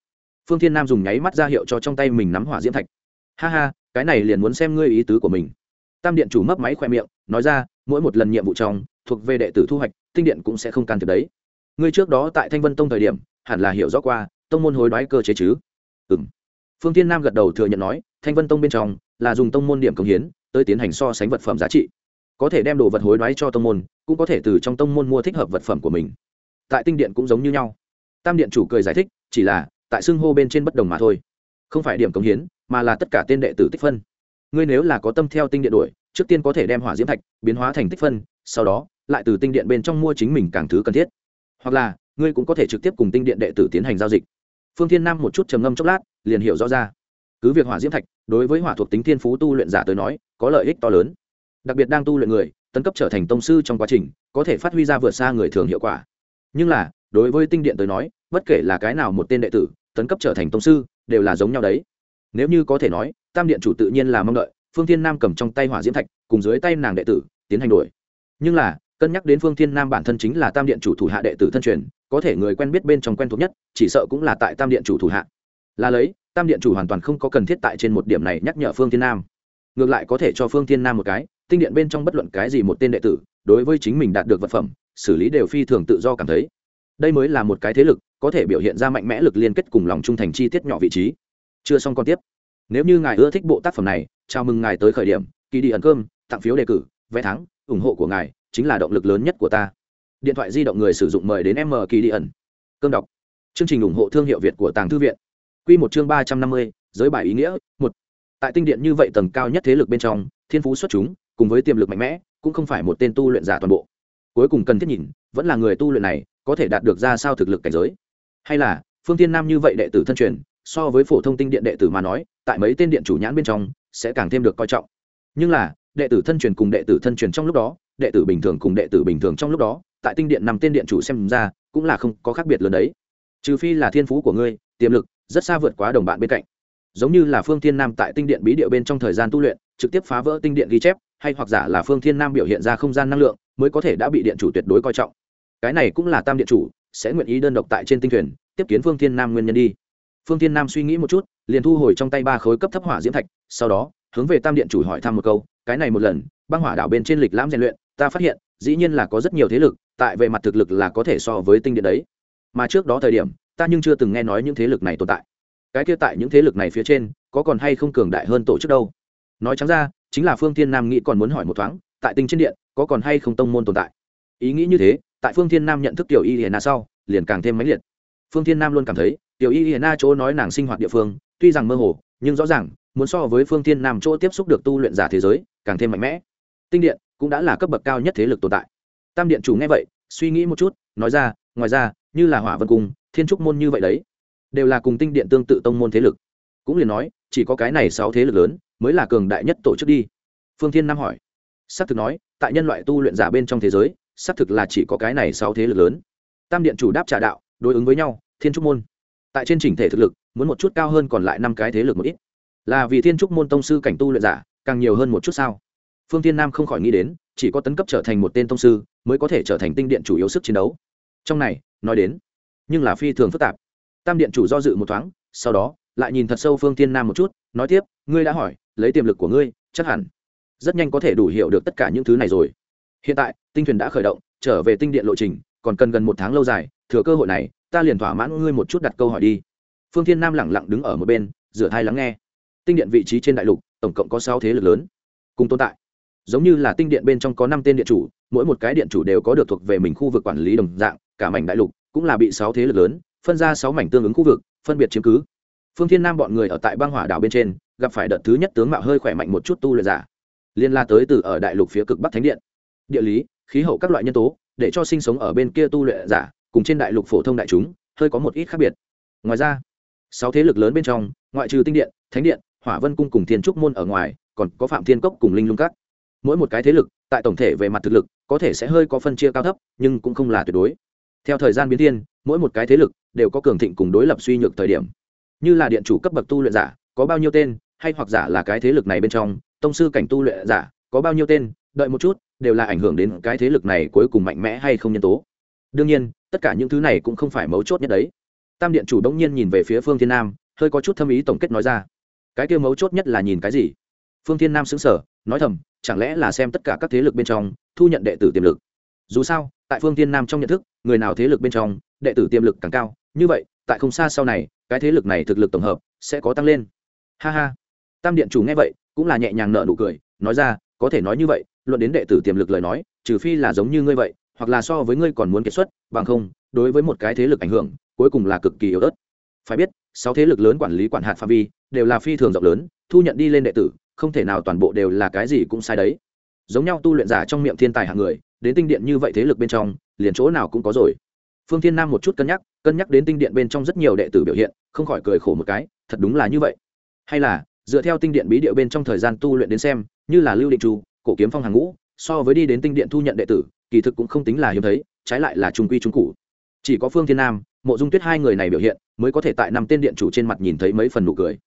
Phương thiên nam dùng nháy mắt ra hiệu cho trong tay mình nắm hỏa diễm thạch. Ha ha, cái này liền muốn xem ngươi ý tứ của mình tam điện chủ mấp máy khoe miệng, nói ra, mỗi một lần nhiệm vụ trong, thuộc về đệ tử thu hoạch, tinh điện cũng sẽ không can thiệp đấy. Ngươi trước đó tại thanh vân tông thời điểm, hẳn là hiểu rõ qua, tông môn hối đoái cơ chế chứ? Ừ m phương tiên nam gật đầu thừa nhận nói, thanh vân tông bên trong, là dùng tông môn điểm công hiến, tới tiến hành so sánh vật phẩm giá trị. Có thể đem đồ vật hối đoái cho tông môn, cũng có thể từ trong tông môn mua thích hợp vật phẩm của mình. Tại tinh điện cũng giống như nhau. Tam điện chủ cười giải thích, chỉ là, tại xưng hô bên trên bất đồng mà thôi. Không phải điểm công hiến, mà là tất cả tên đệ tử tích phân ngươi nếu là có tâm theo tinh điện đuổi, trước tiên có thể đem hỏa diễm thạch biến hóa thành tích phân, sau đó, lại từ tinh điện bên trong mua chính mình càng thứ cần thiết. Hoặc là, ngươi cũng có thể trực tiếp cùng tinh điện đệ tử tiến hành giao dịch. Phương thiên nam một chút trầm ngâm chốc lát, liền hiểu rõ ra. Cứ việc hỏa diễm thạch, đối với hỏa thuộc tính thiên phú tu luyện giả tới nói, có lợi ích to lớn. Đặc biệt đang tu luyện người, tấn cấp trở thành tông sư trong quá trình, có thể phát huy ra vượt xa người thường hiệu quả. Nhưng là, đối với tinh điện tới nói, bất kể là cái nào một tên đệ tử, tấn cấp trở thành tông sư, đều là giống nhau đấy. Nếu như có thể nói tam điện chủ tự nhiên là mong đợi, phương thiên nam cầm trong tay hỏa diễm thạch, cùng dưới tay nàng đệ tử, tiến hành đổi nhưng là, cân nhắc đến phương thiên nam bản thân chính là tam điện chủ thủ hạ đệ tử thân truyền, có thể người quen biết bên trong quen thuộc nhất, chỉ sợ cũng là tại tam điện chủ thủ hạ. Là lấy, tam điện chủ hoàn toàn không có cần thiết tại trên một điểm này nhắc nhở phương thiên nam. Ngược lại có thể cho phương thiên nam một cái, tinh điện bên trong bất luận cái gì một tên đệ tử, đối với chính mình đạt được vật phẩm, xử lý đều phi thường tự do cảm thấy. Đây mới là một cái thế lực, có thể biểu hiện ra mạnh mẽ lực liên kết cùng lòng trung thành chi tiết nhỏ vị trí. Chưa xong còn tiếp nếu như ngài ưa thích bộ tác phẩm này, chào mừng ngài tới khởi điểm, kỳ đi ẩn cơm, tặng phiếu đề cử, vé thắng, ủng hộ của ngài chính là động lực lớn nhất của ta. Điện thoại di động người sử dụng mời đến m kỳ đi ẩn. Cơm đọc. Chương trình ủng hộ thương hiệu việt của tàng thư viện. Q một chương ba trăm năm mươi, giới bài ý nghĩa, một. Tại tinh điện như vậy tầng cao nhất thế lực bên trong, thiên phú xuất chúng, cùng với tiềm lực mạnh mẽ, cũng không phải một tên tu luyện giả toàn bộ. Cuối cùng cần thiết nhìn, vẫn là người tu luyện này có thể đạt được ra sao thực lực cảnh giới. Hay là, phương tiên nam như vậy đệ tử thân truyền so với phổ thông tinh điện đệ tử mà nói, tại mấy tên điện chủ nhãn bên trong, sẽ càng thêm được coi trọng. Nhưng là, đệ tử thân truyền cùng đệ tử thân truyền trong lúc đó, đệ tử bình thường cùng đệ tử bình thường trong lúc đó, tại tinh điện nằm tên điện chủ xem ra, cũng là không có khác biệt lớn đấy. Trừ phi là thiên phú của ngươi, tiềm lực rất xa vượt quá đồng bạn bên cạnh. Giống như là phương thiên nam tại tinh điện bí địa bên trong thời gian tu luyện, trực tiếp phá vỡ tinh điện ghi chép, hay hoặc giả là phương thiên nam biểu hiện ra không gian năng lượng, mới có thể đã bị điện chủ tuyệt đối coi trọng. Cái này cũng là tam điện chủ, sẽ nguyện ý đơn độc tại trên tinh thuyền, tiếp kiến phương thiên nam nguyên nhân đi phương thiên nam suy nghĩ một chút, liền thu hồi trong tay ba khối cấp thấp hỏa diễm thạch, sau đó, hướng về tam điện chủ hỏi thăm một câu, cái này một lần, băng hỏa đảo bên trên lịch lãm rèn luyện, ta phát hiện, dĩ nhiên là có rất nhiều thế lực, tại về mặt thực lực là có thể so với tinh điện đấy. Mà trước đó thời điểm, ta nhưng chưa từng nghe nói những thế lực này tồn tại. Cái kia tại những thế lực này phía trên, có còn hay không cường đại hơn tổ chức đâu? Nói trắng ra, chính là phương thiên nam nghĩ còn muốn hỏi một thoáng, tại tinh trên điện, có còn hay không tông môn tồn tại? Ý nghĩ như thế, tại phương thiên nam nhận thức tiểu y hiền na sau, liền càng thêm mãnh liệt phương thiên nam luôn cảm thấy, tiểu y hiền na chỗ nói nàng sinh hoạt địa phương, tuy rằng mơ hồ, nhưng rõ ràng, muốn so với phương thiên nam chỗ tiếp xúc được tu luyện giả thế giới, càng thêm mạnh mẽ. Tinh điện cũng đã là cấp bậc cao nhất thế lực tồn tại. Tam điện chủ nghe vậy, suy nghĩ một chút, nói ra, ngoài ra, như là hỏa vân cung, thiên trúc môn như vậy đấy, đều là cùng tinh điện tương tự tông môn thế lực. Cũng liền nói, chỉ có cái này sáu thế lực lớn, mới là cường đại nhất tổ chức đi. Phương thiên nam hỏi. Xác thực nói, tại nhân loại tu luyện giả bên trong thế giới, xác thực là chỉ có cái này sáu thế lực lớn. Tam điện chủ đáp trả đạo đối ứng với nhau, thiên trúc môn. Tại trên chỉnh thể thực lực, muốn một chút cao hơn còn lại năm cái thế lực một ít. Là vì thiên trúc môn tông sư cảnh tu luyện giả, càng nhiều hơn một chút sao? Phương tiên nam không khỏi nghĩ đến, chỉ có tấn cấp trở thành một tên tông sư, mới có thể trở thành tinh điện chủ yếu sức chiến đấu. Trong này, nói đến, nhưng là phi thường phức tạp. Tam điện chủ do dự một thoáng, sau đó, lại nhìn thật sâu phương tiên nam một chút, nói tiếp, ngươi đã hỏi, lấy tiềm lực của ngươi, chắc hẳn rất nhanh có thể đủ hiểu được tất cả những thứ này rồi. Hiện tại, tinh thuyền đã khởi động, trở về tinh điện lộ trình còn cần gần một tháng lâu dài, thừa cơ hội này, ta liền thỏa mãn ngươi một chút đặt câu hỏi đi. Phương thiên nam lẳng lặng đứng ở một bên, rửa thai lắng nghe. Tinh điện vị trí trên đại lục, tổng cộng có sáu thế lực lớn, cùng tồn tại. Giống như là tinh điện bên trong có năm tên điện chủ, mỗi một cái điện chủ đều có được thuộc về mình khu vực quản lý đồng dạng, cả mảnh đại lục cũng là bị sáu thế lực lớn phân ra sáu mảnh tương ứng khu vực, phân biệt chiếm cứ. Phương thiên nam bọn người ở tại băng hỏa đảo bên trên, gặp phải đợt thứ nhất tướng mạo hơi khỏe mạnh một chút tu luyện giả, liên la tới từ ở đại lục phía cực bắc thánh điện. Địa lý, khí hậu các loại nhân tố để cho sinh sống ở bên kia tu luyện giả, cùng trên đại lục phổ thông đại chúng, hơi có một ít khác biệt. Ngoài ra, sáu thế lực lớn bên trong, ngoại trừ tinh điện, thánh điện, hỏa vân cung cùng thiên trúc môn ở ngoài, còn có phạm thiên cốc cùng linh lung các. Mỗi một cái thế lực, tại tổng thể về mặt thực lực, có thể sẽ hơi có phân chia cao thấp, nhưng cũng không là tuyệt đối. Theo thời gian biến thiên, mỗi một cái thế lực đều có cường thịnh cùng đối lập suy nhược thời điểm. Như là điện chủ cấp bậc tu luyện giả, có bao nhiêu tên, hay hoặc giả là cái thế lực này bên trong, tông sư cảnh tu luyện giả, có bao nhiêu tên, đợi một chút đều là ảnh hưởng đến cái thế lực này cuối cùng mạnh mẽ hay không nhân tố. Đương nhiên, tất cả những thứ này cũng không phải mấu chốt nhất đấy. Tam điện chủ đông nhiên nhìn về phía phương thiên nam, hơi có chút thâm ý tổng kết nói ra. Cái kia mấu chốt nhất là nhìn cái gì? Phương thiên nam xứng sở nói thầm, chẳng lẽ là xem tất cả các thế lực bên trong, thu nhận đệ tử tiềm lực? Dù sao, tại phương thiên nam trong nhận thức, người nào thế lực bên trong, đệ tử tiềm lực càng cao, như vậy, tại không xa sau này, cái thế lực này thực lực tổng hợp sẽ có tăng lên. Ha ha. Tam điện chủ nghe vậy, cũng là nhẹ nhàng nợ nụ cười, nói ra, có thể nói như vậy luận đến đệ tử tiềm lực lời nói, trừ phi là giống như ngươi vậy, hoặc là so với ngươi còn muốn kết xuất, bằng không, đối với một cái thế lực ảnh hưởng, cuối cùng là cực kỳ yếu ớt. Phải biết, sáu thế lực lớn quản lý quản hạt phạm vi, đều là phi thường rộng lớn, thu nhận đi lên đệ tử, không thể nào toàn bộ đều là cái gì cũng sai đấy. Giống nhau tu luyện giả trong miệng thiên tài hạng người, đến tinh điện như vậy thế lực bên trong, liền chỗ nào cũng có rồi. Phương thiên nam một chút cân nhắc cân nhắc đến tinh điện bên trong rất nhiều đệ tử biểu hiện, không khỏi cười khổ một cái, thật đúng là như vậy. Hay là, dựa theo tinh điện bí địa bên trong thời gian tu luyện đến xem, như là lưu định chu cổ kiếm phong hàng ngũ, so với đi đến tinh điện thu nhận đệ tử, kỳ thực cũng không tính là hiếm thấy, trái lại là trung quy trung cụ chỉ có phương thiên nam, mộ dung tuyết hai người này biểu hiện, mới có thể tại năm tên điện chủ trên mặt nhìn thấy mấy phần nụ cười.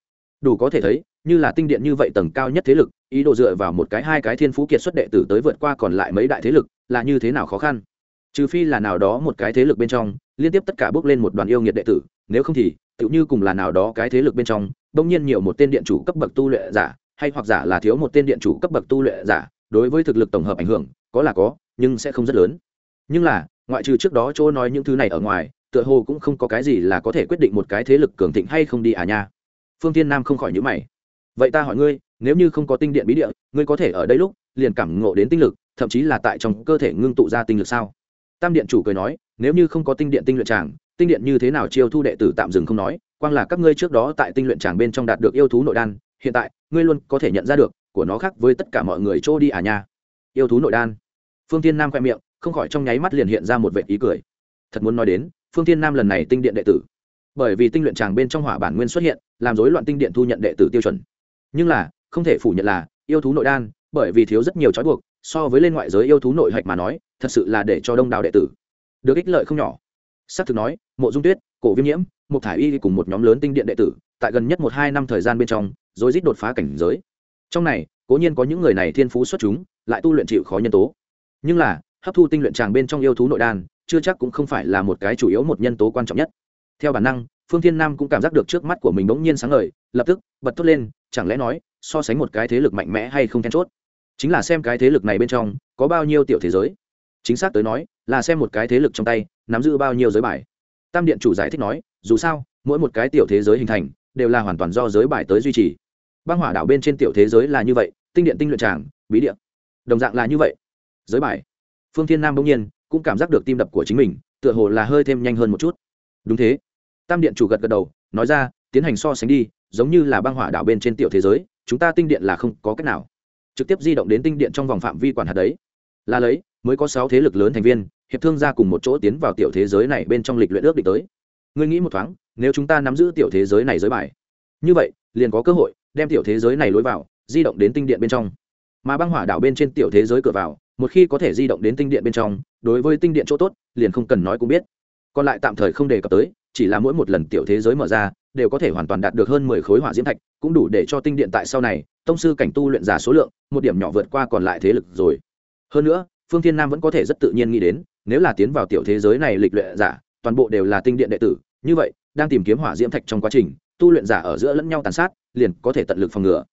Đủ có thể thấy, như là tinh điện như vậy tầng cao nhất thế lực, ý đồ dựa vào một cái hai cái thiên phú kiệt xuất đệ tử tới vượt qua còn lại mấy đại thế lực, là như thế nào khó khăn? Trừ phi là nào đó một cái thế lực bên trong, liên tiếp tất cả bước lên một đoàn yêu nghiệt đệ tử, nếu không thì tự như cùng là nào đó cái thế lực bên trong, đông nhiên nhiều một tên điện chủ cấp bậc tu luyện giả hay hoặc giả là thiếu một tên điện chủ cấp bậc tu luyện giả, đối với thực lực tổng hợp ảnh hưởng, có là có, nhưng sẽ không rất lớn. Nhưng là, ngoại trừ trước đó chỗ nói những thứ này ở ngoài, tựa hồ cũng không có cái gì là có thể quyết định một cái thế lực cường thịnh hay không đi à nha. Phương tiên nam không khỏi nhữ mày. Vậy ta hỏi ngươi, nếu như không có tinh điện bí địa, ngươi có thể ở đây lúc, liền cảm ngộ đến tinh lực, thậm chí là tại trong cơ thể ngưng tụ ra tinh lực sao? Tam điện chủ cười nói, nếu như không có tinh điện tinh luyện tràng, tinh điện như thế nào chiêu thu đệ tử tạm dừng không nói, quang là các ngươi trước đó tại tinh luyện tràng bên trong đạt được yêu thú nội đan, hiện tại ngươi luôn có thể nhận ra được, của nó khác với tất cả mọi người trô đi à nha. Yêu thú nội đan. Phương tiên nam khoe miệng, không khỏi trong nháy mắt liền hiện ra một vệ ý cười. Thật muốn nói đến, phương tiên nam lần này tinh điện đệ tử. Bởi vì tinh luyện tràng bên trong hỏa bản nguyên xuất hiện, làm rối loạn tinh điện thu nhận đệ tử tiêu chuẩn. Nhưng là, không thể phủ nhận là, yêu thú nội đan, bởi vì thiếu rất nhiều trói buộc, so với lên ngoại giới yêu thú nội hạch mà nói, thật sự là để cho đông đảo đệ tử được ích lợi không nhỏ. S ắ c thực nói, mộ dung tuyết, cổ viêm nhiễm một thả y cùng một nhóm lớn tinh điện đệ tử, tại gần nhất một hai năm thời gian bên trong rồi rít đột phá cảnh giới. Trong này, cố nhiên có những người này thiên phú xuất chúng, lại tu luyện chịu khó nhân tố. Nhưng là, hấp thu tinh luyện tràng bên trong yêu thú nội đan, chưa chắc cũng không phải là một cái chủ yếu một nhân tố quan trọng nhất. Theo bản năng, phương thiên nam cũng cảm giác được trước mắt của mình bỗng nhiên sáng ngời, lập tức, bật thốt lên, chẳng lẽ nói, so sánh một cái thế lực mạnh mẽ hay không then chốt? Chính là xem cái thế lực này bên trong, có bao nhiêu tiểu thế giới. Chính xác tới nói, là xem một cái thế lực trong tay, nắm giữ bao nhiêu giới bài. Tam điện chủ giải thích nói, dù sao, mỗi một cái tiểu thế giới hình thành đều là hoàn toàn do giới bài tới duy trì. Băng hỏa đảo bên trên tiểu thế giới là như vậy, tinh điện tinh luyện tràng, bí điện đồng dạng là như vậy. Giới bài. Phương thiên nam bỗng nhiên cũng cảm giác được tim đập của chính mình, tựa hồ là hơi thêm nhanh hơn một chút. Đúng thế. Tam điện chủ gật gật đầu, nói ra, tiến hành so sánh đi, giống như là băng hỏa đảo bên trên tiểu thế giới, chúng ta tinh điện là không có cách nào. Trực tiếp di động đến tinh điện trong vòng phạm vi quản hạt đấy. Là lấy, mới có sáu thế lực lớn thành viên, hiệp thương ra cùng một chỗ tiến vào tiểu thế giới này bên trong lịch luyện ước định tới. Ngươi nghĩ một thoáng nếu chúng ta nắm giữ tiểu thế giới này giới bài, như vậy, liền có cơ hội đem tiểu thế giới này lối vào, di động đến tinh điện bên trong. Mà băng hỏa đảo bên trên tiểu thế giới cửa vào, một khi có thể di động đến tinh điện bên trong, đối với tinh điện chỗ tốt, liền không cần nói cũng biết. Còn lại tạm thời không đề cập tới, chỉ là mỗi một lần tiểu thế giới mở ra, đều có thể hoàn toàn đạt được hơn mười khối hỏa diễm thạch, cũng đủ để cho tinh điện tại sau này, tông sư cảnh tu luyện giả số lượng, một điểm nhỏ vượt qua còn lại thế lực rồi. Hơn nữa, phương thiên nam vẫn có thể rất tự nhiên nghĩ đến, nếu là tiến vào tiểu thế giới này lịch luyện giả, toàn bộ đều là tinh điện đệ tử, như vậy đang tìm kiếm hỏa diễm thạch trong quá trình, tu luyện giả ở giữa lẫn nhau tàn sát, liền có thể tận lực phòng ngừa.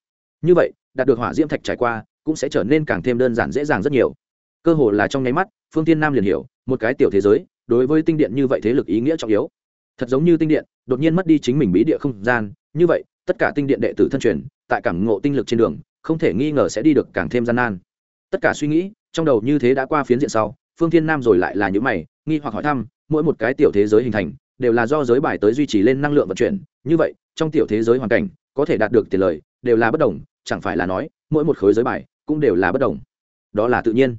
Như vậy, đạt được hỏa diễm thạch trải qua, cũng sẽ trở nên càng thêm đơn giản dễ dàng rất nhiều. Cơ hồ là trong nháy mắt, phương tiên nam liền hiểu, một cái tiểu thế giới, đối với tinh điện như vậy thế lực ý nghĩa trọng yếu. Thật giống như tinh điện, đột nhiên mất đi chính mình bí địa không gian, như vậy, tất cả tinh điện đệ tử thân truyền, tại cảm ngộ tinh lực trên đường, không thể nghi ngờ sẽ đi được càng thêm gian nan. Tất cả suy nghĩ, trong đầu như thế đã qua phiến diện sau, phương thiên nam rồi lại là những mày, nghi hoặc hỏi thăm, mỗi một cái tiểu thế giới hình thành đều là do giới bài tới duy trì lên năng lượng vận chuyển. Như vậy, trong tiểu thế giới hoàn cảnh, có thể đạt được tiền lời, đều là bất đồng. Chẳng phải là nói, mỗi một khối giới bài cũng đều là bất đồng. Đó là tự nhiên.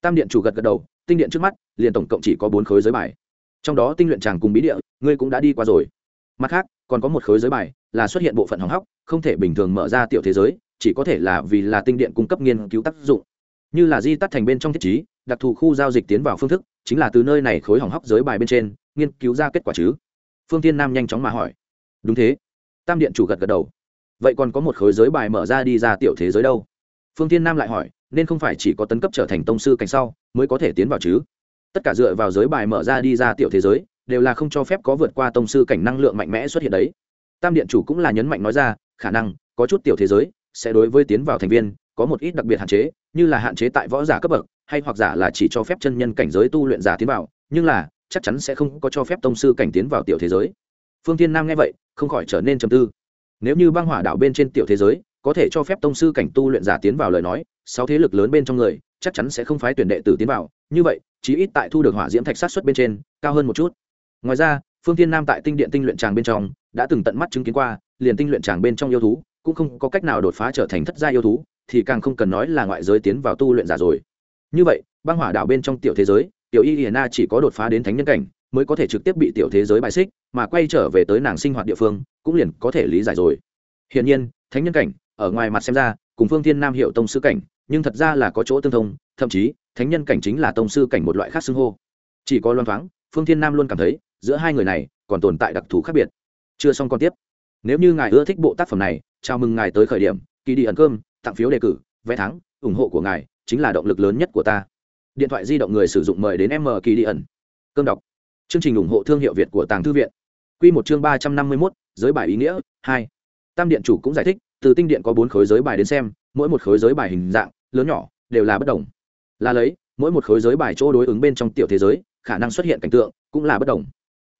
Tam điện chủ gật gật đầu, tinh điện trước mắt, liền tổng cộng chỉ có bốn khối giới bài. Trong đó tinh luyện tràng cùng bí địa, ngươi cũng đã đi qua rồi. Mặt khác, còn có một khối giới bài là xuất hiện bộ phận hỏng hóc, không thể bình thường mở ra tiểu thế giới, chỉ có thể là vì là tinh điện cung cấp nghiên cứu tác dụng. Như là di tắt thành bên trong thiết chí đặc thù khu giao dịch tiến vào phương thức, chính là từ nơi này khối hỏng hóc giới bài bên trên nghiên cứu ra kết quả chứ? Phương tiên nam nhanh chóng mà hỏi. Đúng thế. Tam điện chủ gật gật đầu. Vậy còn có một khối giới bài mở ra đi ra tiểu thế giới đâu? Phương tiên nam lại hỏi, nên không phải chỉ có tấn cấp trở thành tông sư cảnh sau mới có thể tiến vào chứ? Tất cả dựa vào giới bài mở ra đi ra tiểu thế giới, đều là không cho phép có vượt qua tông sư cảnh năng lượng mạnh mẽ xuất hiện đấy. Tam điện chủ cũng là nhấn mạnh nói ra, khả năng, có chút tiểu thế giới sẽ đối với tiến vào thành viên có một ít đặc biệt hạn chế, như là hạn chế tại võ giả cấp bậc, hay hoặc giả là chỉ cho phép chân nhân cảnh giới tu luyện giả tiến vào, nhưng là chắc chắn sẽ không có cho phép tông sư cảnh tiến vào tiểu thế giới. Phương Thiên nam nghe vậy, không khỏi trở nên trầm tư. Nếu như băng hỏa đạo bên trên tiểu thế giới, có thể cho phép tông sư cảnh tu luyện giả tiến vào lời nói, sáu thế lực lớn bên trong người, chắc chắn sẽ không phái tuyển đệ tử tiến vào. Như vậy, chí ít tại thu được hỏa diễm thạch sát xuất bên trên, cao hơn một chút. Ngoài ra, phương Thiên nam tại tinh điện tinh luyện tràng bên trong, đã từng tận mắt chứng kiến qua, liền tinh luyện tràng bên trong yêu thú, cũng không có cách nào đột phá trở thành thất gia yêu thú, thì càng không cần nói là ngoại giới tiến vào tu luyện giả rồi. Như vậy, băng hỏa đảo bên trong tiểu thế giới tiểu y hiền na chỉ có đột phá đến thánh nhân cảnh, mới có thể trực tiếp bị tiểu thế giới bài xích, mà quay trở về tới nàng sinh hoạt địa phương, cũng liền có thể lý giải rồi. Hiển nhiên, thánh nhân cảnh, ở ngoài mặt xem ra, cùng phương thiên nam hiệu tông sư cảnh, nhưng thật ra là có chỗ tương thông, thậm chí, thánh nhân cảnh chính là tông sư cảnh một loại khác xưng hô. Chỉ có loan thoáng, phương thiên nam luôn cảm thấy, giữa hai người này, còn tồn tại đặc thù khác biệt. Chưa xong còn tiếp. Nếu như ngài ưa thích bộ tác phẩm này, chào mừng ngài tới khởi điểm kỳ đi ẩn cơm, tặng phiếu đề cử, vé thắng, ủng hộ của ngài, chính là động lực lớn nhất của ta điện thoại di động người sử dụng mời đến m kỳ đi ẩn. Cơm đọc. Chương trình ủng hộ thương hiệu việt của tàng thư viện. Q một chương ba trăm năm mươi mốt, giới bài ý nghĩa, hai. Tam điện chủ cũng giải thích, từ tinh điện có bốn khối giới bài đến xem, mỗi một khối giới bài hình dạng, lớn nhỏ, đều là bất đồng. Là lấy, mỗi một khối giới bài chỗ đối ứng bên trong tiểu thế giới, khả năng xuất hiện cảnh tượng cũng là bất đồng.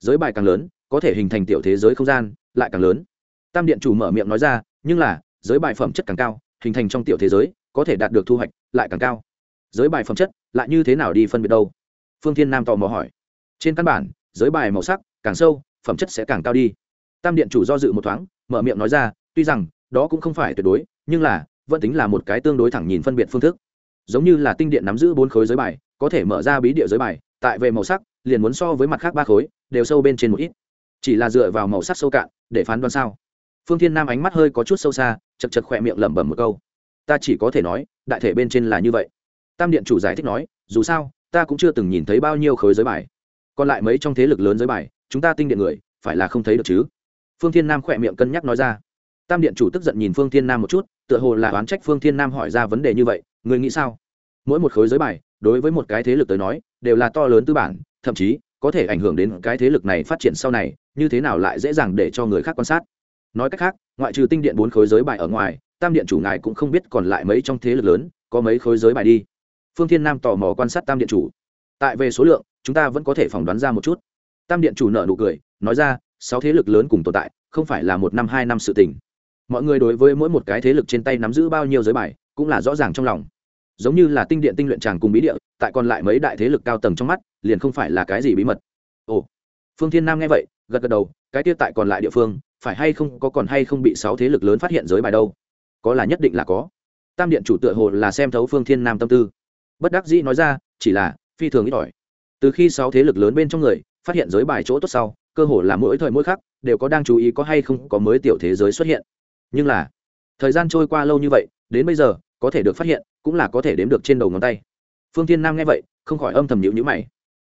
Giới bài càng lớn, có thể hình thành tiểu thế giới không gian lại càng lớn. Tam điện chủ mở miệng nói ra, nhưng là, giới bài phẩm chất càng cao, hình thành trong tiểu thế giới, có thể đạt được thu hoạch lại càng cao. Giới bài phẩm chất lại như thế nào đi phân biệt đâu? Phương thiên nam tò mò hỏi. Trên căn bản, giới bài màu sắc, càng sâu, phẩm chất sẽ càng cao đi. Tam điện chủ do dự một thoáng, mở miệng nói ra, tuy rằng, đó cũng không phải tuyệt đối, nhưng là, vẫn tính là một cái tương đối thẳng nhìn phân biệt phương thức. Giống như là tinh điện nắm giữ bốn khối giới bài, có thể mở ra bí địa giới bài, tại về màu sắc, liền muốn so với mặt khác ba khối, đều sâu bên trên một ít. Chỉ là dựa vào màu sắc sâu cạn, để phán đoán sao? Phương thiên nam ánh mắt hơi có chút sâu xa, chật chật khỏe miệng lẩm bẩm một câu. Ta chỉ có thể nói, đại thể bên trên là như vậy tam điện chủ giải thích nói, dù sao, ta cũng chưa từng nhìn thấy bao nhiêu khối giới bài. Còn lại mấy trong thế lực lớn giới bài, chúng ta tinh điện người, phải là không thấy được chứ? Phương thiên nam khỏe miệng cân nhắc nói ra. Tam điện chủ tức giận nhìn phương thiên nam một chút, tựa hồ là oán trách phương thiên nam hỏi ra vấn đề như vậy, người nghĩ sao? Mỗi một khối giới bài, đối với một cái thế lực tới nói, đều là to lớn tư bản, thậm chí, có thể ảnh hưởng đến cái thế lực này phát triển sau này, như thế nào lại dễ dàng để cho người khác quan sát? Nói cách khác, ngoại trừ tinh điện bốn khối giới bài ở ngoài, tam điện chủ ngài cũng không biết còn lại mấy trong thế lực lớn, có mấy khối giới bài đi phương thiên nam tò mò quan sát tam điện chủ. Tại về số lượng, chúng ta vẫn có thể phỏng đoán ra một chút. Tam điện chủ nợ nụ cười, nói ra, sáu thế lực lớn cùng tồn tại, không phải là một năm, hai năm sự tình. Mọi người đối với mỗi một cái thế lực trên tay nắm giữ bao nhiêu giới bài, cũng là rõ ràng trong lòng. Giống như là tinh điện tinh luyện tràng cùng bí địa, tại còn lại mấy đại thế lực cao tầng trong mắt, liền không phải là cái gì bí mật. Ồ. Phương thiên nam nghe vậy, gật gật đầu, cái tiết tại còn lại địa phương, phải hay không, có còn hay không bị sáu thế lực lớn phát hiện giới bài đâu? Có là nhất định là có. Tam điện chủ tựa hồ là xem thấu phương thiên nam tâm tư bất đắc dĩ nói ra, chỉ là, phi thường ít ỏi. Từ khi sáu thế lực lớn bên trong người phát hiện giới bài chỗ tốt sau, cơ hồ là mỗi thời mỗi khắc đều có đang chú ý có hay không có mới tiểu thế giới xuất hiện. Nhưng là, thời gian trôi qua lâu như vậy, đến bây giờ, có thể được phát hiện, cũng là có thể đếm được trên đầu ngón tay. Phương thiên nam nghe vậy, không khỏi âm thầm nhịu nhữ mày.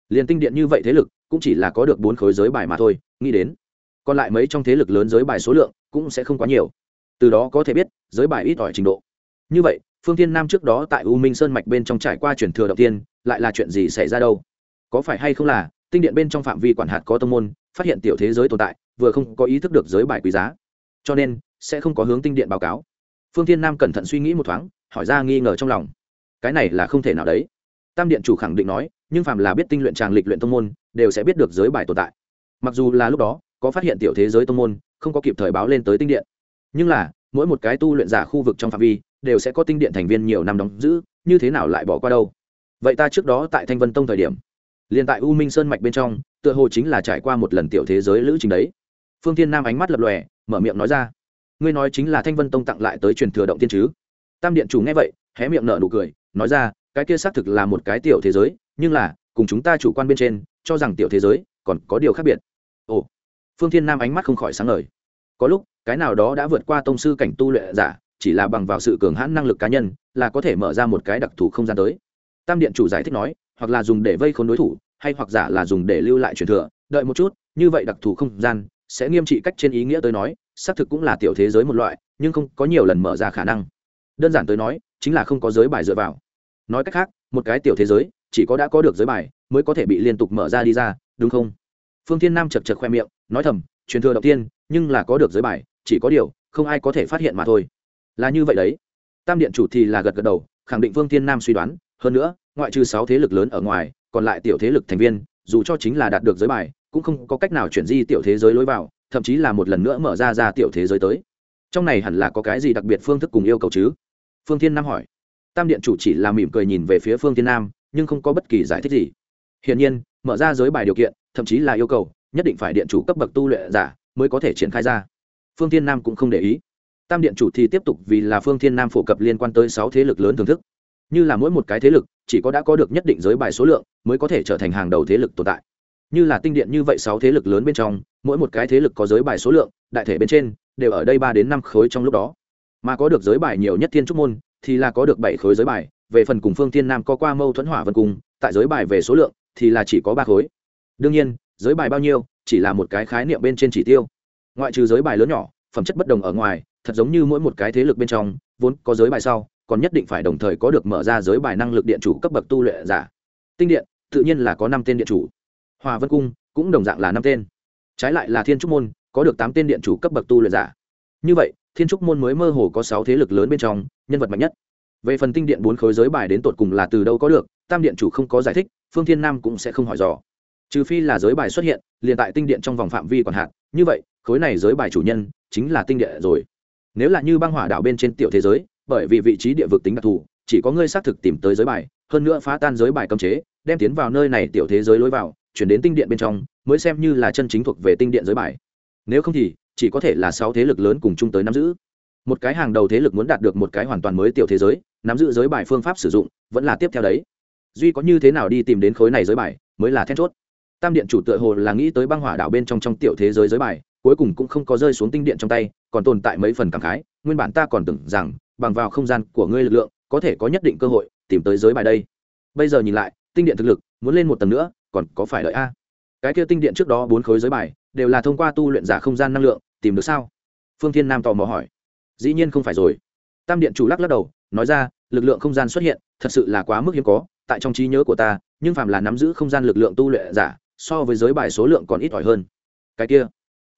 Liền tinh điện như vậy thế lực, cũng chỉ là có được bốn khối giới bài mà thôi, nghĩ đến, còn lại mấy trong thế lực lớn giới bài số lượng cũng sẽ không quá nhiều. Từ đó có thể biết, giới bài ít ỏi trình độ. Như vậy phương thiên nam trước đó tại u minh sơn mạch bên trong trải qua chuyển thừa đầu tiên, lại là chuyện gì xảy ra đâu? Có phải hay không là, tinh điện bên trong phạm vi quản hạt có tông môn, phát hiện tiểu thế giới tồn tại, vừa không có ý thức được giới bài quý giá. Cho nên, sẽ không có hướng tinh điện báo cáo. Phương thiên nam cẩn thận suy nghĩ một thoáng, hỏi ra nghi ngờ trong lòng. Cái này là không thể nào đấy. Tam điện chủ khẳng định nói, nhưng phạm là biết tinh luyện tràng lịch luyện tông môn, đều sẽ biết được giới bài tồn tại. Mặc dù là lúc đó, có phát hiện tiểu thế giới tông môn, không có kịp thời báo lên tới tinh điện. Nhưng là, mỗi một cái tu luyện giả khu vực trong phạm vi đều sẽ có tinh điện thành viên nhiều năm đóng giữ, như thế nào lại bỏ qua đâu? Vậy ta trước đó tại thanh vân tông thời điểm, liền tại u minh sơn mạch bên trong, tựa hồ chính là trải qua một lần tiểu thế giới lữ trình đấy. Phương thiên nam ánh mắt lập lòe, mở miệng nói ra, ngươi nói chính là thanh vân tông tặng lại tới truyền thừa động tiên chứ? Tam điện chủ nghe vậy, hé miệng nở nụ cười, nói ra, cái kia xác thực là một cái tiểu thế giới, nhưng là, cùng chúng ta chủ quan bên trên, cho rằng tiểu thế giới, còn có điều khác biệt. Ồ. Phương thiên nam ánh mắt không khỏi sáng ngời. Có lúc, cái nào đó đã vượt qua tông sư cảnh tu luyện giả chỉ là bằng vào sự cường hãn năng lực cá nhân, là có thể mở ra một cái đặc thù không gian tới. Tam điện chủ giải thích nói, hoặc là dùng để vây khốn đối thủ, hay hoặc giả là dùng để lưu lại truyền thừa, đợi một chút, như vậy đặc thù không gian sẽ nghiêm trị cách trên ý nghĩa tới nói, xác thực cũng là tiểu thế giới một loại, nhưng không có nhiều lần mở ra khả năng. Đơn giản tới nói, chính là không có giới bài dựa vào. Nói cách khác, một cái tiểu thế giới, chỉ có đã có được giới bài, mới có thể bị liên tục mở ra đi ra, đúng không? Phương thiên nam chật chật khoe miệng, nói thầm, truyền thừa đầu tiên, nhưng là có được giới bài, chỉ có điều, không ai có thể phát hiện mà thôi là như vậy đấy. Tam điện chủ thì là gật gật đầu, khẳng định phương thiên nam suy đoán, hơn nữa, ngoại trừ sáu thế lực lớn ở ngoài, còn lại tiểu thế lực thành viên, dù cho chính là đạt được giới bài, cũng không có cách nào chuyển di tiểu thế giới lối vào, thậm chí là một lần nữa mở ra ra tiểu thế giới tới. Trong này hẳn là có cái gì đặc biệt phương thức cùng yêu cầu chứ? Phương thiên nam hỏi. Tam điện chủ chỉ là mỉm cười nhìn về phía phương thiên nam, nhưng không có bất kỳ giải thích gì. Hiển nhiên, mở ra giới bài điều kiện, thậm chí là yêu cầu, nhất định phải điện chủ cấp bậc tu luyện giả mới có thể triển khai ra. Phương thiên nam cũng không để ý tam điện chủ thì tiếp tục vì là phương thiên nam phổ cập liên quan tới sáu thế lực lớn thưởng thức. Như là mỗi một cái thế lực, chỉ có đã có được nhất định giới bài số lượng, mới có thể trở thành hàng đầu thế lực tồn tại. Như là tinh điện như vậy sáu thế lực lớn bên trong, mỗi một cái thế lực có giới bài số lượng, đại thể bên trên, đều ở đây ba đến năm khối trong lúc đó. Mà có được giới bài nhiều nhất thiên trúc môn, thì là có được bảy khối giới bài, về phần cùng phương thiên nam có qua mâu thuẫn hỏa vân cùng, tại giới bài về số lượng, thì là chỉ có ba khối. Đương nhiên, giới bài bao nhiêu, chỉ là một cái khái niệm bên trên chỉ tiêu. Ngoại trừ giới bài lớn nhỏ, phẩm chất bất đồng ở ngoài thật giống như mỗi một cái thế lực bên trong, vốn có giới bài sau, còn nhất định phải đồng thời có được mở ra giới bài năng lực điện chủ cấp bậc tu luyện giả. Tinh điện, tự nhiên là có năm tên điện chủ. Hòa vân cung cũng đồng dạng là năm tên. Trái lại là thiên trúc môn, có được tám tên điện chủ cấp bậc tu luyện giả. Như vậy, thiên trúc môn mới mơ hồ có sáu thế lực lớn bên trong, nhân vật mạnh nhất. Về phần tinh điện bốn khối giới bài đến tột cùng là từ đâu có được, tam điện chủ không có giải thích, phương thiên nam cũng sẽ không hỏi dò. Trừ phi là giới bài xuất hiện, liền tại tinh điện trong vòng phạm vi còn hạn. Như vậy, khối này giới bài chủ nhân chính là tinh điện rồi nếu là như băng hỏa đảo bên trên tiểu thế giới, bởi vì vị trí địa vực tính đặc thù, chỉ có ngươi xác thực tìm tới giới bài, hơn nữa phá tan giới bài cấm chế, đem tiến vào nơi này tiểu thế giới lối vào, chuyển đến tinh điện bên trong, mới xem như là chân chính thuộc về tinh điện giới bài. Nếu không thì, chỉ có thể là sáu thế lực lớn cùng chung tới nắm giữ. Một cái hàng đầu thế lực muốn đạt được một cái hoàn toàn mới tiểu thế giới, nắm giữ giới bài phương pháp sử dụng, vẫn là tiếp theo đấy. Duy có như thế nào đi tìm đến khối này giới bài, mới là then chốt. Tam điện chủ tựa hồ là nghĩ tới băng hỏa đảo bên trong trong tiểu thế giới giới bài cuối cùng cũng không có rơi xuống tinh điện trong tay, còn tồn tại mấy phần cảm khái, nguyên bản ta còn tưởng rằng, bằng vào không gian của ngươi lực lượng, có thể có nhất định cơ hội tìm tới giới bài đây. Bây giờ nhìn lại, tinh điện thực lực, muốn lên một tầng nữa, còn có phải đợi a? Cái kia tinh điện trước đó bốn khối giới bài, đều là thông qua tu luyện giả không gian năng lượng, tìm được sao? Phương thiên nam tò mò hỏi. Dĩ nhiên không phải rồi. Tam điện chủ lắc lắc đầu, nói ra, lực lượng không gian xuất hiện, thật sự là quá mức hiếm có, tại trong trí nhớ của ta, nhưng phàm là nắm giữ không gian lực lượng tu luyện giả, so với giới bài số lượng còn ít ỏi hơn. Cái kia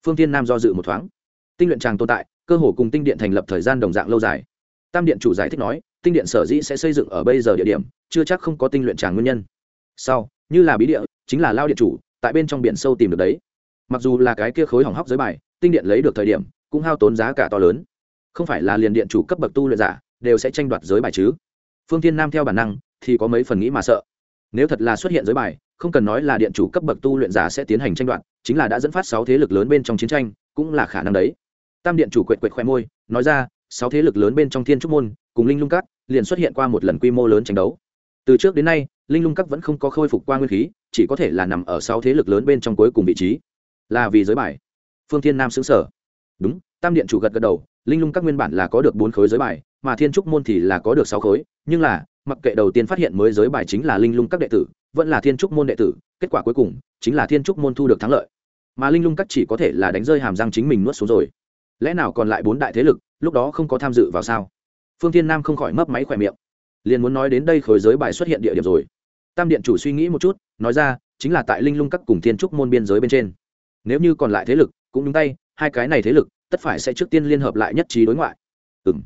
phương thiên nam do dự một thoáng. Tinh luyện tràng tồn tại, cơ hồ cùng tinh điện thành lập thời gian đồng dạng lâu dài. Tam điện chủ giải thích nói, tinh điện sở dĩ sẽ xây dựng ở bây giờ địa điểm, chưa chắc không có tinh luyện tràng nguyên nhân. Sau, như là bí địa, chính là lao điện chủ, tại bên trong biển sâu tìm được đấy. Mặc dù là cái kia khối hỏng hóc giới bài, tinh điện lấy được thời điểm, cũng hao tốn giá cả to lớn. Không phải là liền điện chủ cấp bậc tu luyện giả, đều sẽ tranh đoạt giới bài chứ. Phương tiên nam theo bản năng, thì có mấy phần nghĩ mà sợ nếu thật là xuất hiện giới bài, không cần nói là điện chủ cấp bậc tu luyện giả sẽ tiến hành tranh đoạt, chính là đã dẫn phát sáu thế lực lớn bên trong chiến tranh, cũng là khả năng đấy. Tam điện chủ quệt quệt khoe môi, nói ra, sáu thế lực lớn bên trong thiên trúc môn, cùng linh lung cát liền xuất hiện qua một lần quy mô lớn tranh đấu. Từ trước đến nay, linh lung cát vẫn không có khôi phục qua nguyên khí, chỉ có thể là nằm ở sáu thế lực lớn bên trong cuối cùng vị trí. Là vì giới bài. Phương thiên nam xứng sở đúng, tam điện chủ gật gật đầu, linh lung các nguyên bản là có được bốn khối giới bài, mà thiên trúc môn thì là có được sáu khối, nhưng là mặc kệ đầu tiên phát hiện mới giới bài chính là linh lung các đệ tử, vẫn là thiên trúc môn đệ tử, kết quả cuối cùng chính là thiên trúc môn thu được thắng lợi. Mà linh lung các chỉ có thể là đánh rơi hàm răng chính mình nuốt xuống rồi. Lẽ nào còn lại bốn đại thế lực, lúc đó không có tham dự vào sao? Phương thiên nam không khỏi mấp máy khỏe miệng. Liền muốn nói đến đây khối giới bài xuất hiện địa điểm rồi. Tam điện chủ suy nghĩ một chút, nói ra, chính là tại linh lung các cùng thiên trúc môn biên giới bên trên. Nếu như còn lại thế lực, cũng đúng tay, hai cái này thế lực, tất phải sẽ trước tiên liên hợp lại nhất trí đối ngoại. Ừ m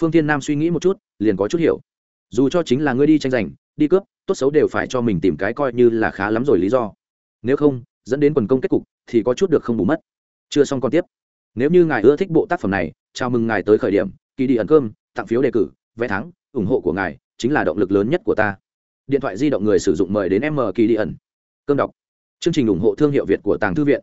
phương tiên nam suy nghĩ một chút, liền có chút hiểu dù cho chính là ngươi đi tranh giành, đi cướp, tốt xấu đều phải cho mình tìm cái coi như là khá lắm rồi lý do. Nếu không, dẫn đến quần công kết cục thì có chút được không bù mất. Chưa xong còn tiếp. Nếu như ngài ưa thích bộ tác phẩm này, chào mừng ngài tới khởi điểm kỳ đi ẩn cơm, tặng phiếu đề cử, vé thắng, ủng hộ của ngài chính là động lực lớn nhất của ta. Điện thoại di động người sử dụng mời đến m kỳ đi ẩn. Cơm đọc. Chương trình ủng hộ thương hiệu việt của tàng thư viện.